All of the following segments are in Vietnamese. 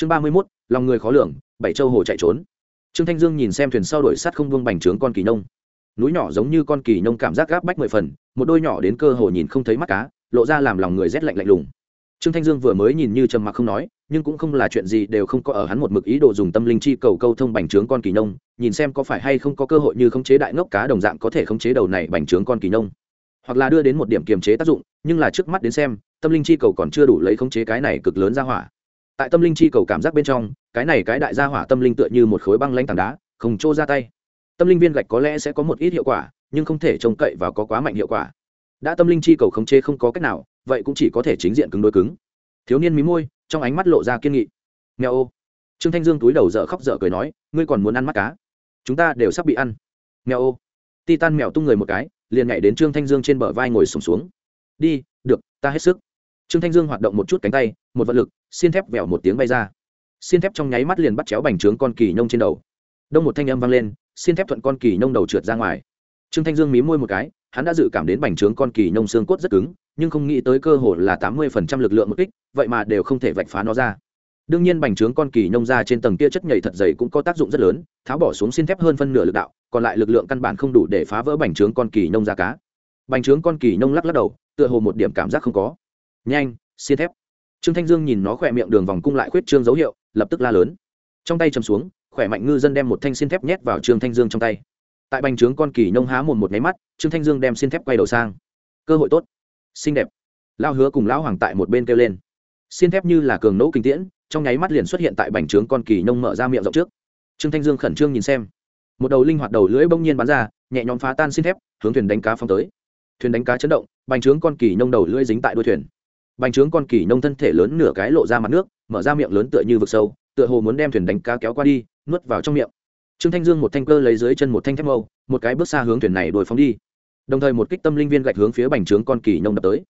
chương ba mươi mốt, lòng người khó lường, bảy châu hồ chạy trốn. Trương thanh dương nhìn xem thuyền sau đổi sắt không vương bành trướng con kỳ nông. Núi nhỏ giống như con kỳ nông cảm giác gáp bách mười phần, một đôi nhỏ đến cơ hồ nhìn không thấy mắt cá, lộ ra làm lòng người rét lạnh lạnh lùng. Trương thanh dương vừa mới nhìn như trầm mặc không nói, nhưng cũng không là chuyện gì đều không có ở hắn một mực ý đồ dùng tâm linh chi cầu câu thông bành trướng con kỳ nông, nhìn xem có phải hay không có cơ hội như khống chế đại ngốc cá đồng dạng có thể khống chế đầu này bành trướng con kỳ nông. Hoặc là đưa đến một điểm kiềm chế tác dụng, nhưng là trước mắt đến xem, tâm linh chi cầu còn chưa đủ lấy khống chế cái này cực lớn ra hỏa tại tâm linh chi cầu cảm giác bên trong cái này cái đại gia hỏa tâm linh tựa như một khối băng lanh tảng đá không trô ra tay. Tâm linh viên gạch có lẽ sẽ có một ít hiệu quả nhưng không thể trông cậy và có quá mạnh hiệu quả. Đã tâm linh chi cầu khống chế không có cách nào vậy cũng chỉ có thể chính diện cứng đối cứng. Thiếu niên mí môi trong ánh mắt lộ ra kiên nghị. Nghèo ô. Trương thanh dương túi đầu dở khóc dở cười nói ngươi còn muốn ăn mắt cá? Chúng ta đều sắp bị ăn. Nghèo ô. Ti tan mèo tung người một cái liền nhảy đến trương thanh dương trên bờ vai ngồi sùng xuống, xuống. Đi được ta hết sức trương thanh dương hoạt động một chút cánh tay, một vật lực, xiên thép vẹo một tiếng bay ra. Xiên thép trong nháy mắt liền bắt chéo bành trướng con kỳ nông trên đầu. Đông một thanh âm vang lên, xiên thép thuận con kỳ nông đầu trượt ra ngoài. Trương thanh dương mí môi một cái, hắn đã dự cảm đến bành trướng con kỳ nông xương cốt rất cứng, nhưng không nghĩ tới cơ hội là tám mươi phần trăm lực lượng một kích, vậy mà đều không thể vạch phá nó ra. Đương nhiên bành trướng con kỳ nông ra trên tầng kia chất nhảy thật dày cũng có tác dụng rất lớn, tháo bỏ xuống xiên thép hơn phân nửa lực đạo, còn lại lực lượng căn bản không đủ để phá vỡ bành trướng con kỳ nông ra cá. Bành trướng con kỳ nông lắc lắc đầu, tựa hồ một điểm cảm giác không có nhanh, xiên thép. Trương thanh dương nhìn nó khỏe miệng đường vòng cung lại khuyết trương dấu hiệu, lập tức la lớn. Trong tay chầm xuống, khỏe mạnh ngư dân đem một thanh xiên thép nhét vào trương thanh dương trong tay. Tại bành trướng con kỳ nông há mồm một nháy mắt, trương thanh dương đem xiên thép quay đầu sang. Cơ hội tốt. Xinh đẹp. Lao hứa cùng lão hoàng tại một bên kêu lên. Xiên thép như là cường nỗ kinh tiễn, trong nháy mắt liền xuất hiện tại bành trướng con kỳ nông mở ra miệng rộng trước. Trương thanh dương khẩn trương nhìn xem. Một đầu linh hoạt đầu lưỡi bỗng nhiên bắn ra, nhẹ nhõm phá tan xiên thép, hướng thuyền đánh cá phong tới. Thuyền đánh cá chấn động, bành trướng con kỳ nông đầu lưỡi dính tại đuôi thuyền bành trướng con kỳ nông thân thể lớn nửa cái lộ ra mặt nước, mở ra miệng lớn tựa như vực sâu, tựa hồ muốn đem thuyền đánh cá kéo qua đi, nuốt vào trong miệng. Trương thanh dương một thanh cơ lấy dưới chân một thanh thép mâu, một cái bước xa hướng thuyền này đuổi phóng đi. Đồng thời một kích tâm linh viên gạch hướng phía bành trướng con kỳ nông đập tới.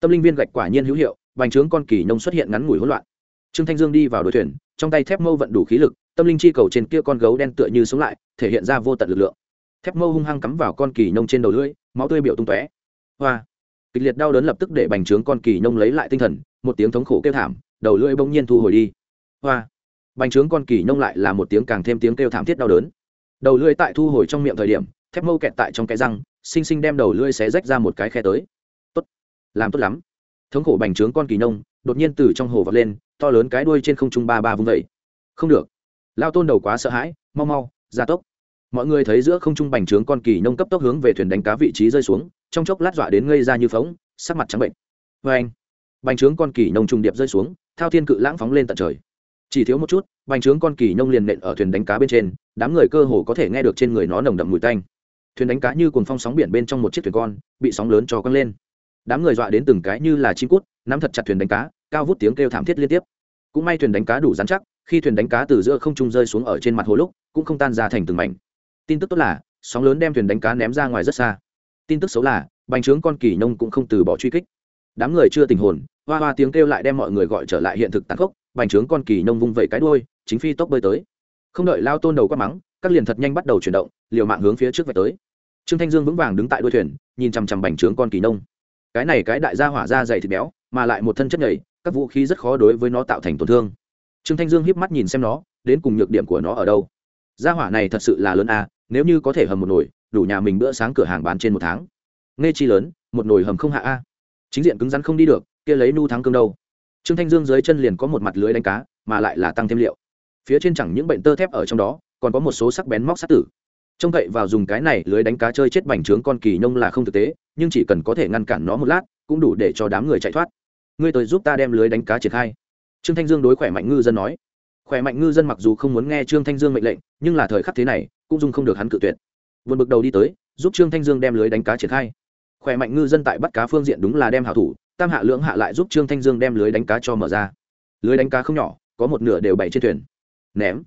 Tâm linh viên gạch quả nhiên hữu hiệu, bành trướng con kỳ nông xuất hiện ngắn ngủi hỗn loạn. Trương thanh dương đi vào đội thuyền, trong tay thép mâu vận đủ khí lực, tâm linh chi cầu trên kia con gấu đen tựa như sống lại, thể hiện ra vô tận lực lượng. Thép mâu hung hăng cắm vào con kỳ nông trên đầu lưỡi, máu tươi biểu tung tóe. Hoa! Kịch liệt đau đớn lập tức để bành trướng con kỳ nông lấy lại tinh thần, một tiếng thống khổ kêu thảm, đầu lưỡi bỗng nhiên thu hồi đi. Hoa! Bành trướng con kỳ nông lại là một tiếng càng thêm tiếng kêu thảm thiết đau đớn. Đầu lưỡi tại thu hồi trong miệng thời điểm, thép mâu kẹt tại trong cái răng, xinh xinh đem đầu lưỡi xé rách ra một cái khe tới. Tốt! Làm tốt lắm. Thống khổ bành trướng con kỳ nông đột nhiên từ trong hồ vọt lên, to lớn cái đuôi trên không trung ba ba vung vẩy không được! Lao tôn đầu quá sợ hãi, mau mau gia tốc. Mọi người thấy giữa không trung bành trướng con kỳ nông cấp tốc hướng về thuyền đánh cá vị trí rơi xuống trong chốc lát dọa đến ngây ra như phóng, sắc mặt trắng bệnh. Vê anh, bành trướng con kỳ nông trùng điệp rơi xuống, thao thiên cự lãng phóng lên tận trời. Chỉ thiếu một chút, bành trướng con kỳ nông liền nện ở thuyền đánh cá bên trên, đám người cơ hồ có thể nghe được trên người nó nồng đậm mùi tanh. Thuyền đánh cá như cuồng phong sóng biển bên trong một chiếc thuyền con, bị sóng lớn cho căng lên. Đám người dọa đến từng cái như là chim cút, nắm thật chặt thuyền đánh cá, cao vút tiếng kêu thảm thiết liên tiếp. Cũng may thuyền đánh cá đủ dán chắc, khi thuyền đánh cá từ giữa không trung rơi xuống ở trên mặt hồ lúc, cũng không tan ra thành từng mảnh. Tin tức tốt là, sóng lớn đem thuyền đánh cá ném ra ngoài rất xa tin tức xấu là, bành trướng con kỳ nông cũng không từ bỏ truy kích. Đám người chưa tình hồn, hoa hoa tiếng kêu lại đem mọi người gọi trở lại hiện thực tàn khốc, bành trướng con kỳ nông vung vẩy cái đuôi, chính phi tốc bơi tới. Không đợi lao tôn đầu quát mắng, các liền thật nhanh bắt đầu chuyển động, liều mạng hướng phía trước vạch tới. Trương thanh dương vững vàng đứng tại đuôi thuyền, nhìn chằm chằm bành trướng con kỳ nông cái này cái đại gia hỏa da dày thịt béo, mà lại một thân chất nhảy các vũ khí rất khó đối với nó tạo thành tổn thương. Trương thanh dương hiếp mắt nhìn xem nó, đến cùng nhược điểm của nó ở đâu? Gia hỏa này thật sự là lớn a, nếu như có thể hầm một nồi đủ nhà mình bữa sáng cửa hàng bán trên một tháng. Nghe chi lớn, một nồi hầm không hạ a. Chính diện cứng rắn không đi được, kia lấy nu thắng cương đâu. Trương thanh dương dưới chân liền có một mặt lưới đánh cá, mà lại là tăng thêm liệu. Phía trên chẳng những bệnh tơ thép ở trong đó, còn có một số sắc bén móc sát tử. Trông cậy vào dùng cái này lưới đánh cá chơi chết bành trướng con kỳ nông là không thực tế, nhưng chỉ cần có thể ngăn cản nó một lát, cũng đủ để cho đám người chạy thoát. Ngươi tới giúp ta đem lưới đánh cá triển khai. Trương thanh dương đối khỏe mạnh ngư dân nói. Khỏe mạnh ngư dân mặc dù không muốn nghe trương thanh dương mệnh lệnh, nhưng là thời khắc thế này, cũng dung không được hắn cự tuyệt vượt bực đầu đi tới, giúp trương thanh dương đem lưới đánh cá triển khai. Khỏe mạnh ngư dân tại bắt cá phương diện đúng là đem hảo thủ, tam hạ lưỡng hạ lại giúp trương thanh dương đem lưới đánh cá cho mở ra. Lưới đánh cá không nhỏ, có một nửa đều bày trên thuyền. Ném.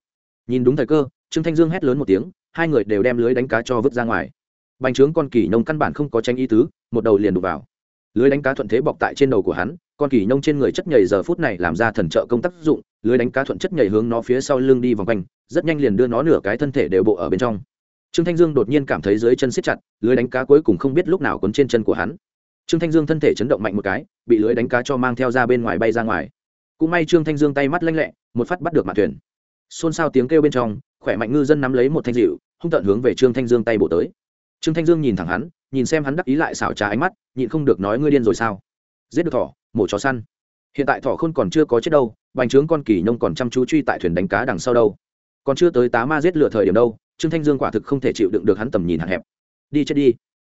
Nhìn đúng thời cơ, trương thanh dương hét lớn một tiếng, hai người đều đem lưới đánh cá cho vứt ra ngoài. Bành trướng con kỳ nông căn bản không có tranh ý tứ, một đầu liền đục vào. Lưới đánh cá thuận thế bọc tại trên đầu của hắn, con kỳ nông trên người chất nhảy giờ phút này làm ra thần trợ công tác dụng, lưới đánh cá thuận chất nhảy hướng nó phía sau lưng đi vòng quanh, rất nhanh liền đưa nó nửa cái thân thể đều bộ ở bên trong trương thanh dương đột nhiên cảm thấy dưới chân siết chặt, lưới đánh cá cuối cùng không biết lúc nào quấn trên chân của hắn. Trương thanh dương thân thể chấn động mạnh một cái, bị lưới đánh cá cho mang theo ra bên ngoài bay ra ngoài. Cũng may trương thanh dương tay mắt lanh lẹ, một phát bắt được mạn thuyền. Xôn xao tiếng kêu bên trong, khỏe mạnh ngư dân nắm lấy một thanh dịu hung tận hướng về trương thanh dương tay bổ tới. Trương thanh dương nhìn thẳng hắn, nhìn xem hắn đắc ý lại xảo trá ánh mắt, nhịn không được nói ngươi điên rồi sao? Giết được thỏ, mổ chó săn. Hiện tại thỏ khôn còn chưa có chết đâu, bành trướng con kỳ nông còn chăm chú truy tại thuyền đánh cá đằng sau đâu. Còn chưa tới tá ma giết lửa thời điểm đâu trương thanh dương quả thực không thể chịu đựng được hắn tầm nhìn hạn hẹp. Đi chết đi.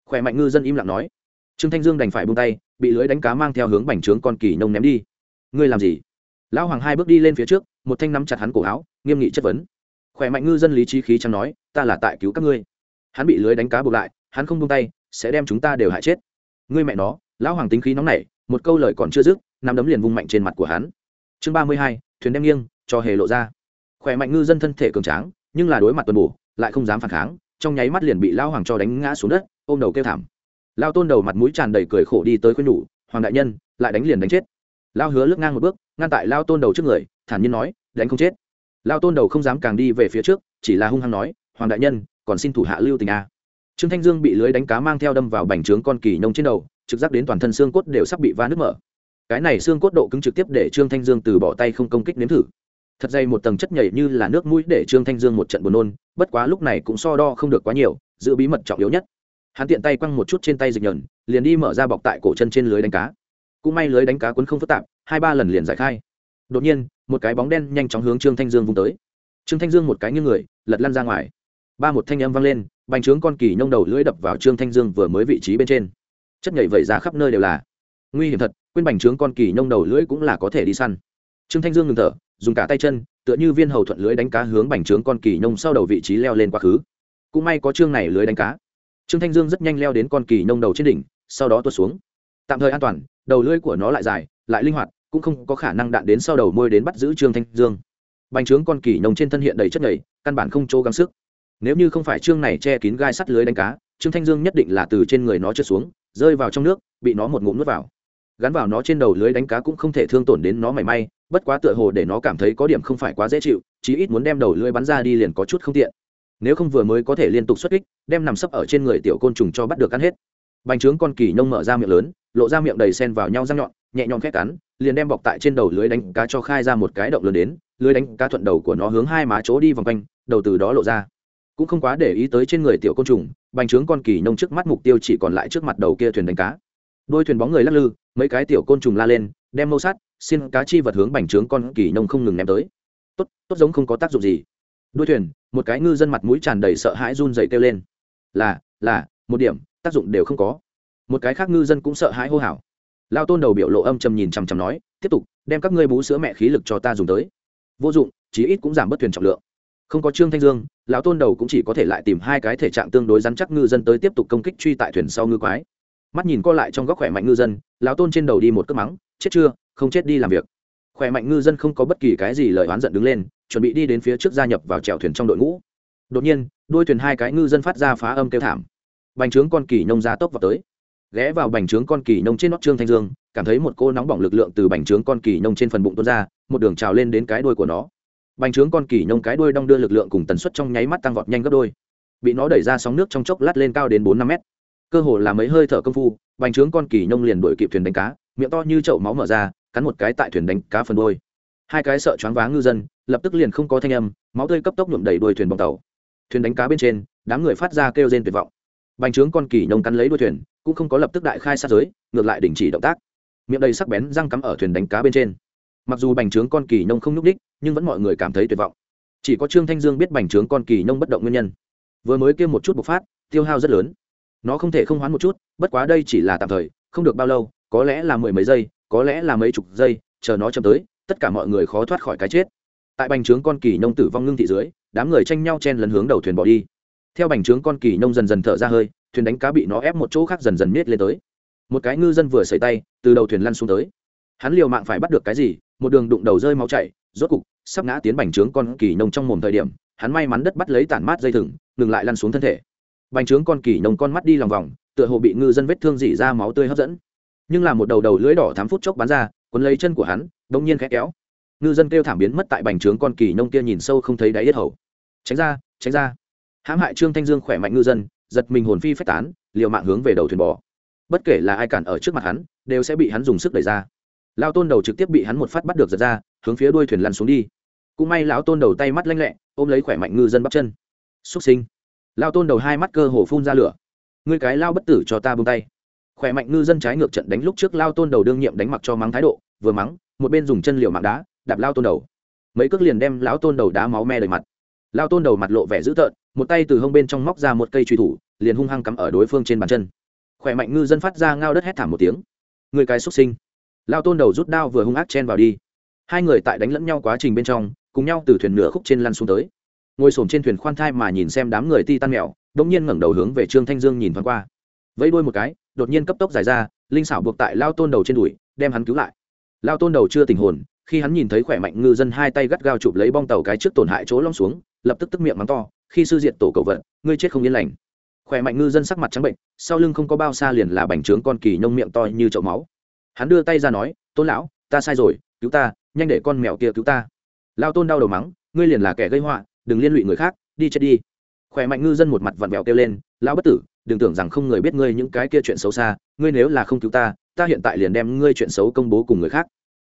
Khỏe mạnh ngư dân im lặng nói. Trương thanh dương đành phải bung tay, bị lưới đánh cá mang theo hướng bành trướng con kỳ nông ném đi. Ngươi làm gì? Lão hoàng hai bước đi lên phía trước, một thanh nắm chặt hắn cổ áo, nghiêm nghị chất vấn. Khỏe mạnh ngư dân lý trí khí chẳng nói, ta là tại cứu các ngươi. Hắn bị lưới đánh cá buộc lại, hắn không bung tay, sẽ đem chúng ta đều hại chết. Ngươi mẹ nó. Lão hoàng tính khí nóng nảy, một câu lời còn chưa dứt, nắm đấm liền vung mạnh trên mặt của hắn. Chương ba mươi hai, thuyền đem nghiêng, cho hề lộ ra. Khỏe mạnh ngư dân thân thể cường tráng, nhưng là đối mặt tuần bổ lại không dám phản kháng, trong nháy mắt liền bị lão hoàng cho đánh ngã xuống đất, ôm đầu kêu thảm. Lao tôn đầu mặt mũi tràn đầy cười khổ đi tới khuyên nhủ, hoàng đại nhân, lại đánh liền đánh chết. Lao hứa lướt ngang một bước, ngăn tại lao tôn đầu trước người, thản nhiên nói, đánh không chết. Lao tôn đầu không dám càng đi về phía trước, chỉ là hung hăng nói, hoàng đại nhân, còn xin thủ hạ lưu tình a. Trương thanh dương bị lưới đánh cá mang theo đâm vào bành trướng con kỳ nông trên đầu, trực giác đến toàn thân xương cốt đều sắp bị va nước mở. Cái này xương cốt độ cứng trực tiếp để trương thanh dương từ bỏ tay không công kích nếm thử thật dày một tầng chất nhảy như là nước mũi để trương thanh dương một trận buồn nôn, bất quá lúc này cũng so đo không được quá nhiều, giữ bí mật trọng yếu nhất. Hắn tiện tay quăng một chút trên tay dịch nhờn, liền đi mở ra bọc tại cổ chân trên lưới đánh cá. Cũng may lưới đánh cá quấn không phức tạp, hai ba lần liền giải khai. Đột nhiên, một cái bóng đen nhanh chóng hướng trương thanh dương vung tới. Trương thanh dương một cái như người, lật lăn ra ngoài. Ba một thanh âm vang lên, bành trướng con kỳ nhông đầu lưỡi đập vào trương thanh dương vừa mới vị trí bên trên. Chất nhảy vẩy ra khắp nơi đều là. Nguy hiểm thật, quên bành trướng con kỳ nhông đầu lưỡi cũng là có thể đi săn trương thanh dương ngừng thở, dùng cả tay chân, tựa như viên hầu thuận lưới đánh cá hướng bành trướng con kỳ nông sau đầu vị trí leo lên quá khứ. Cũng may có trương này lưới đánh cá. Trương thanh dương rất nhanh leo đến con kỳ nông đầu trên đỉnh, sau đó tuột xuống. Tạm thời an toàn, đầu lưỡi của nó lại dài, lại linh hoạt, cũng không có khả năng đạn đến sau đầu môi đến bắt giữ trương thanh dương. Bành trướng con kỳ nông trên thân hiện đầy chất nhầy, căn bản không chỗ gắng sức. Nếu như không phải trương này che kín gai sắt lưới đánh cá, trương thanh dương nhất định là từ trên người nó trượt xuống, rơi vào trong nước, bị nó một ngụm nuốt vào gắn vào nó trên đầu lưới đánh cá cũng không thể thương tổn đến nó mảy may, bất quá tựa hồ để nó cảm thấy có điểm không phải quá dễ chịu, chí ít muốn đem đầu lưới bắn ra đi liền có chút không tiện. Nếu không vừa mới có thể liên tục xuất kích, đem nằm sấp ở trên người tiểu côn trùng cho bắt được ăn hết. Bành trướng con kỳ nông mở ra miệng lớn, lộ ra miệng đầy sen vào nhau răng nhọn, nhẹ nhõm khét cắn, liền đem bọc tại trên đầu lưới đánh cá cho khai ra một cái động lớn đến, lưới đánh cá thuận đầu của nó hướng hai má chỗ đi vòng quanh, đầu từ đó lộ ra. Cũng không quá để ý tới trên người tiểu côn trùng, bành trướng con kỳ nông trước mắt mục tiêu chỉ còn lại trước mặt đầu kia thuyền đánh cá. Đôi thuyền bóng người lắc lư mấy cái tiểu côn trùng la lên đem mâu sát, xin cá chi vật hướng bành trướng con kỳ nông không ngừng ném tới. Tốt tốt giống không có tác dụng gì. Đuôi thuyền một cái ngư dân mặt mũi tràn đầy sợ hãi run dậy kêu lên. Là là một điểm tác dụng đều không có. Một cái khác ngư dân cũng sợ hãi hô hào. Lao tôn đầu biểu lộ âm trầm nhìn chằm chằm nói tiếp tục đem các ngươi bú sữa mẹ khí lực cho ta dùng tới. Vô dụng chí ít cũng giảm bớt thuyền trọng lượng. Không có trương thanh dương lão tôn đầu cũng chỉ có thể lại tìm hai cái thể trạng tương đối rắn chắc ngư dân tới tiếp tục công kích truy tại thuyền sau ngư quái mắt nhìn co lại trong góc khỏe mạnh ngư dân, lão tôn trên đầu đi một cước mắng, chết chưa, không chết đi làm việc. Khỏe mạnh ngư dân không có bất kỳ cái gì lời oán giận đứng lên, chuẩn bị đi đến phía trước gia nhập vào chèo thuyền trong đội ngũ. Đột nhiên, đuôi thuyền hai cái ngư dân phát ra phá âm kêu thảm. Bành trướng con kỳ nông ra tốc vào tới. Ghé vào bành trướng con kỳ nông trên nóc trương thanh dương, cảm thấy một cô nóng bỏng lực lượng từ bành trướng con kỳ nông trên phần bụng tuôn ra, một đường trào lên đến cái đuôi của nó. Bành trướng con kỳ nông cái đuôi đong đưa lực lượng cùng tần suất trong nháy mắt tăng vọt nhanh gấp đôi. Bị nó đẩy ra sóng nước trong chốc lát lên cao đến bốn năm mét cơ hồ là mấy hơi thở công phu, bành trướng con kỳ nông liền đuổi kịp thuyền đánh cá, miệng to như chậu máu mở ra, cắn một cái tại thuyền đánh cá phần đôi hai cái sợ choáng váng ngư dân, lập tức liền không có thanh âm, máu tươi cấp tốc nhuộm đầy đuôi thuyền bong tàu. Thuyền đánh cá bên trên, đám người phát ra kêu rên tuyệt vọng. Bành trướng con kỳ nông cắn lấy đuôi thuyền, cũng không có lập tức đại khai sát giới, ngược lại đình chỉ động tác. Miệng đầy sắc bén răng cắm ở thuyền đánh cá bên trên. Mặc dù bành trướng con kỳ nông không nhúc đích nhưng vẫn mọi người cảm thấy tuyệt vọng. Chỉ có trương thanh dương biết bành trướng con kỳ nông bất động nguyên nhân. Vừa mới kêu một chút bộc phát, tiêu hao rất lớn nó không thể không hoán một chút, bất quá đây chỉ là tạm thời, không được bao lâu, có lẽ là mười mấy giây, có lẽ là mấy chục giây, chờ nó chậm tới, tất cả mọi người khó thoát khỏi cái chết. Tại bành trướng con kỳ nông tử vong ngưng thị dưới, đám người tranh nhau chen lấn hướng đầu thuyền bỏ đi. Theo bành trướng con kỳ nông dần dần thở ra hơi, thuyền đánh cá bị nó ép một chỗ khác dần dần miết lên tới. Một cái ngư dân vừa xảy tay, từ đầu thuyền lăn xuống tới. Hắn liều mạng phải bắt được cái gì, một đường đụng đầu rơi máu chảy, rốt cục, sắp ngã tiến bành trướng con kỳ nông trong mồm thời điểm, hắn may mắn đất bắt lấy tản mát dây thừng, ngừng lại lăn xuống thân thể bành trướng con kỳ nông con mắt đi lòng vòng, tựa hồ bị ngư dân vết thương dỉ ra máu tươi hấp dẫn. Nhưng là một đầu đầu lưỡi đỏ thám phút chốc bắn ra quấn lấy chân của hắn đông nhiên khẽ kéo. Ngư dân kêu thảm biến mất tại bành trướng con kỳ nông kia nhìn sâu không thấy đáy yết hầu. Tránh ra tránh ra. Hãm hại trương thanh dương khỏe mạnh ngư dân, giật mình hồn phi phách tán, liều mạng hướng về đầu thuyền bò. Bất kể là ai cản ở trước mặt hắn, đều sẽ bị hắn dùng sức đẩy ra. Lao tôn đầu trực tiếp bị hắn một phát bắt được giật ra, hướng phía đuôi thuyền lăn xuống đi. Cũng may lão tôn đầu tay mắt lanh lẹ, ôm lấy khỏe mạnh ngư dân bắp chân. Xúc sinh lao tôn đầu hai mắt cơ hồ phun ra lửa. Ngươi cái lao bất tử cho ta bông tay. Khỏe mạnh ngư dân trái ngược trận đánh lúc trước lao tôn đầu đương nhiệm đánh mặc cho mắng thái độ, vừa mắng, một bên dùng chân liều mạng đá, đạp lao tôn đầu. Mấy cước liền đem lão tôn đầu đá máu me đầy mặt. Lao tôn đầu mặt lộ vẻ dữ tợn, một tay từ hông bên trong móc ra một cây truy thủ, liền hung hăng cắm ở đối phương trên bàn chân. Khỏe mạnh ngư dân phát ra ngao đất hét thảm một tiếng. Người cái xuất sinh. Lao tôn đầu rút đao vừa hung ác chen vào đi. Hai người tại đánh lẫn nhau quá trình bên trong, cùng nhau từ thuyền nửa khúc trên lăn xuống tới ngồi s trên thuyền khoan thai mà nhìn xem đám người ti tan mèo đ ỗ n g nhiên ngẩng đầu hướng về trương thanh dương nhìn thoáng qua. Vẫy đuôi một cái, đột nhiên cấp tốc dài ra, linh xảo buộc tại lao tôn đầu trên đùi, đem hắn cứu lại. Lao tôn đầu chưa tình hồn, khi hắn nhìn thấy khỏe mạnh ngư dân hai tay gắt gao chụp lấy bong tàu cái trước tổn hại chỗ long xuống, lập tức tức miệng mắng to, khi sư diện tổ cầu vận ngươi chết không yên lành. Khỏe mạnh ngư dân sắc mặt trắng bệnh, sau lưng không có bao xa liền là bành trướng con kỳ nhông miệng to như chậu máu. Hắn đưa tay ra nói, tôn lão, ta sai rồi, cứu ta, nhanh để con mèo kia cứu ta. Lao tôn đau đầu mắng, ngươi liền là kẻ gây họa đừng liên lụy người khác, đi chết đi. Khỏe mạnh ngư dân một mặt vặn vẹo kêu lên, lão bất tử, đừng tưởng rằng không người biết ngươi những cái kia chuyện xấu xa, ngươi nếu là không cứu ta ta hiện tại liền đem ngươi chuyện xấu công bố cùng người khác.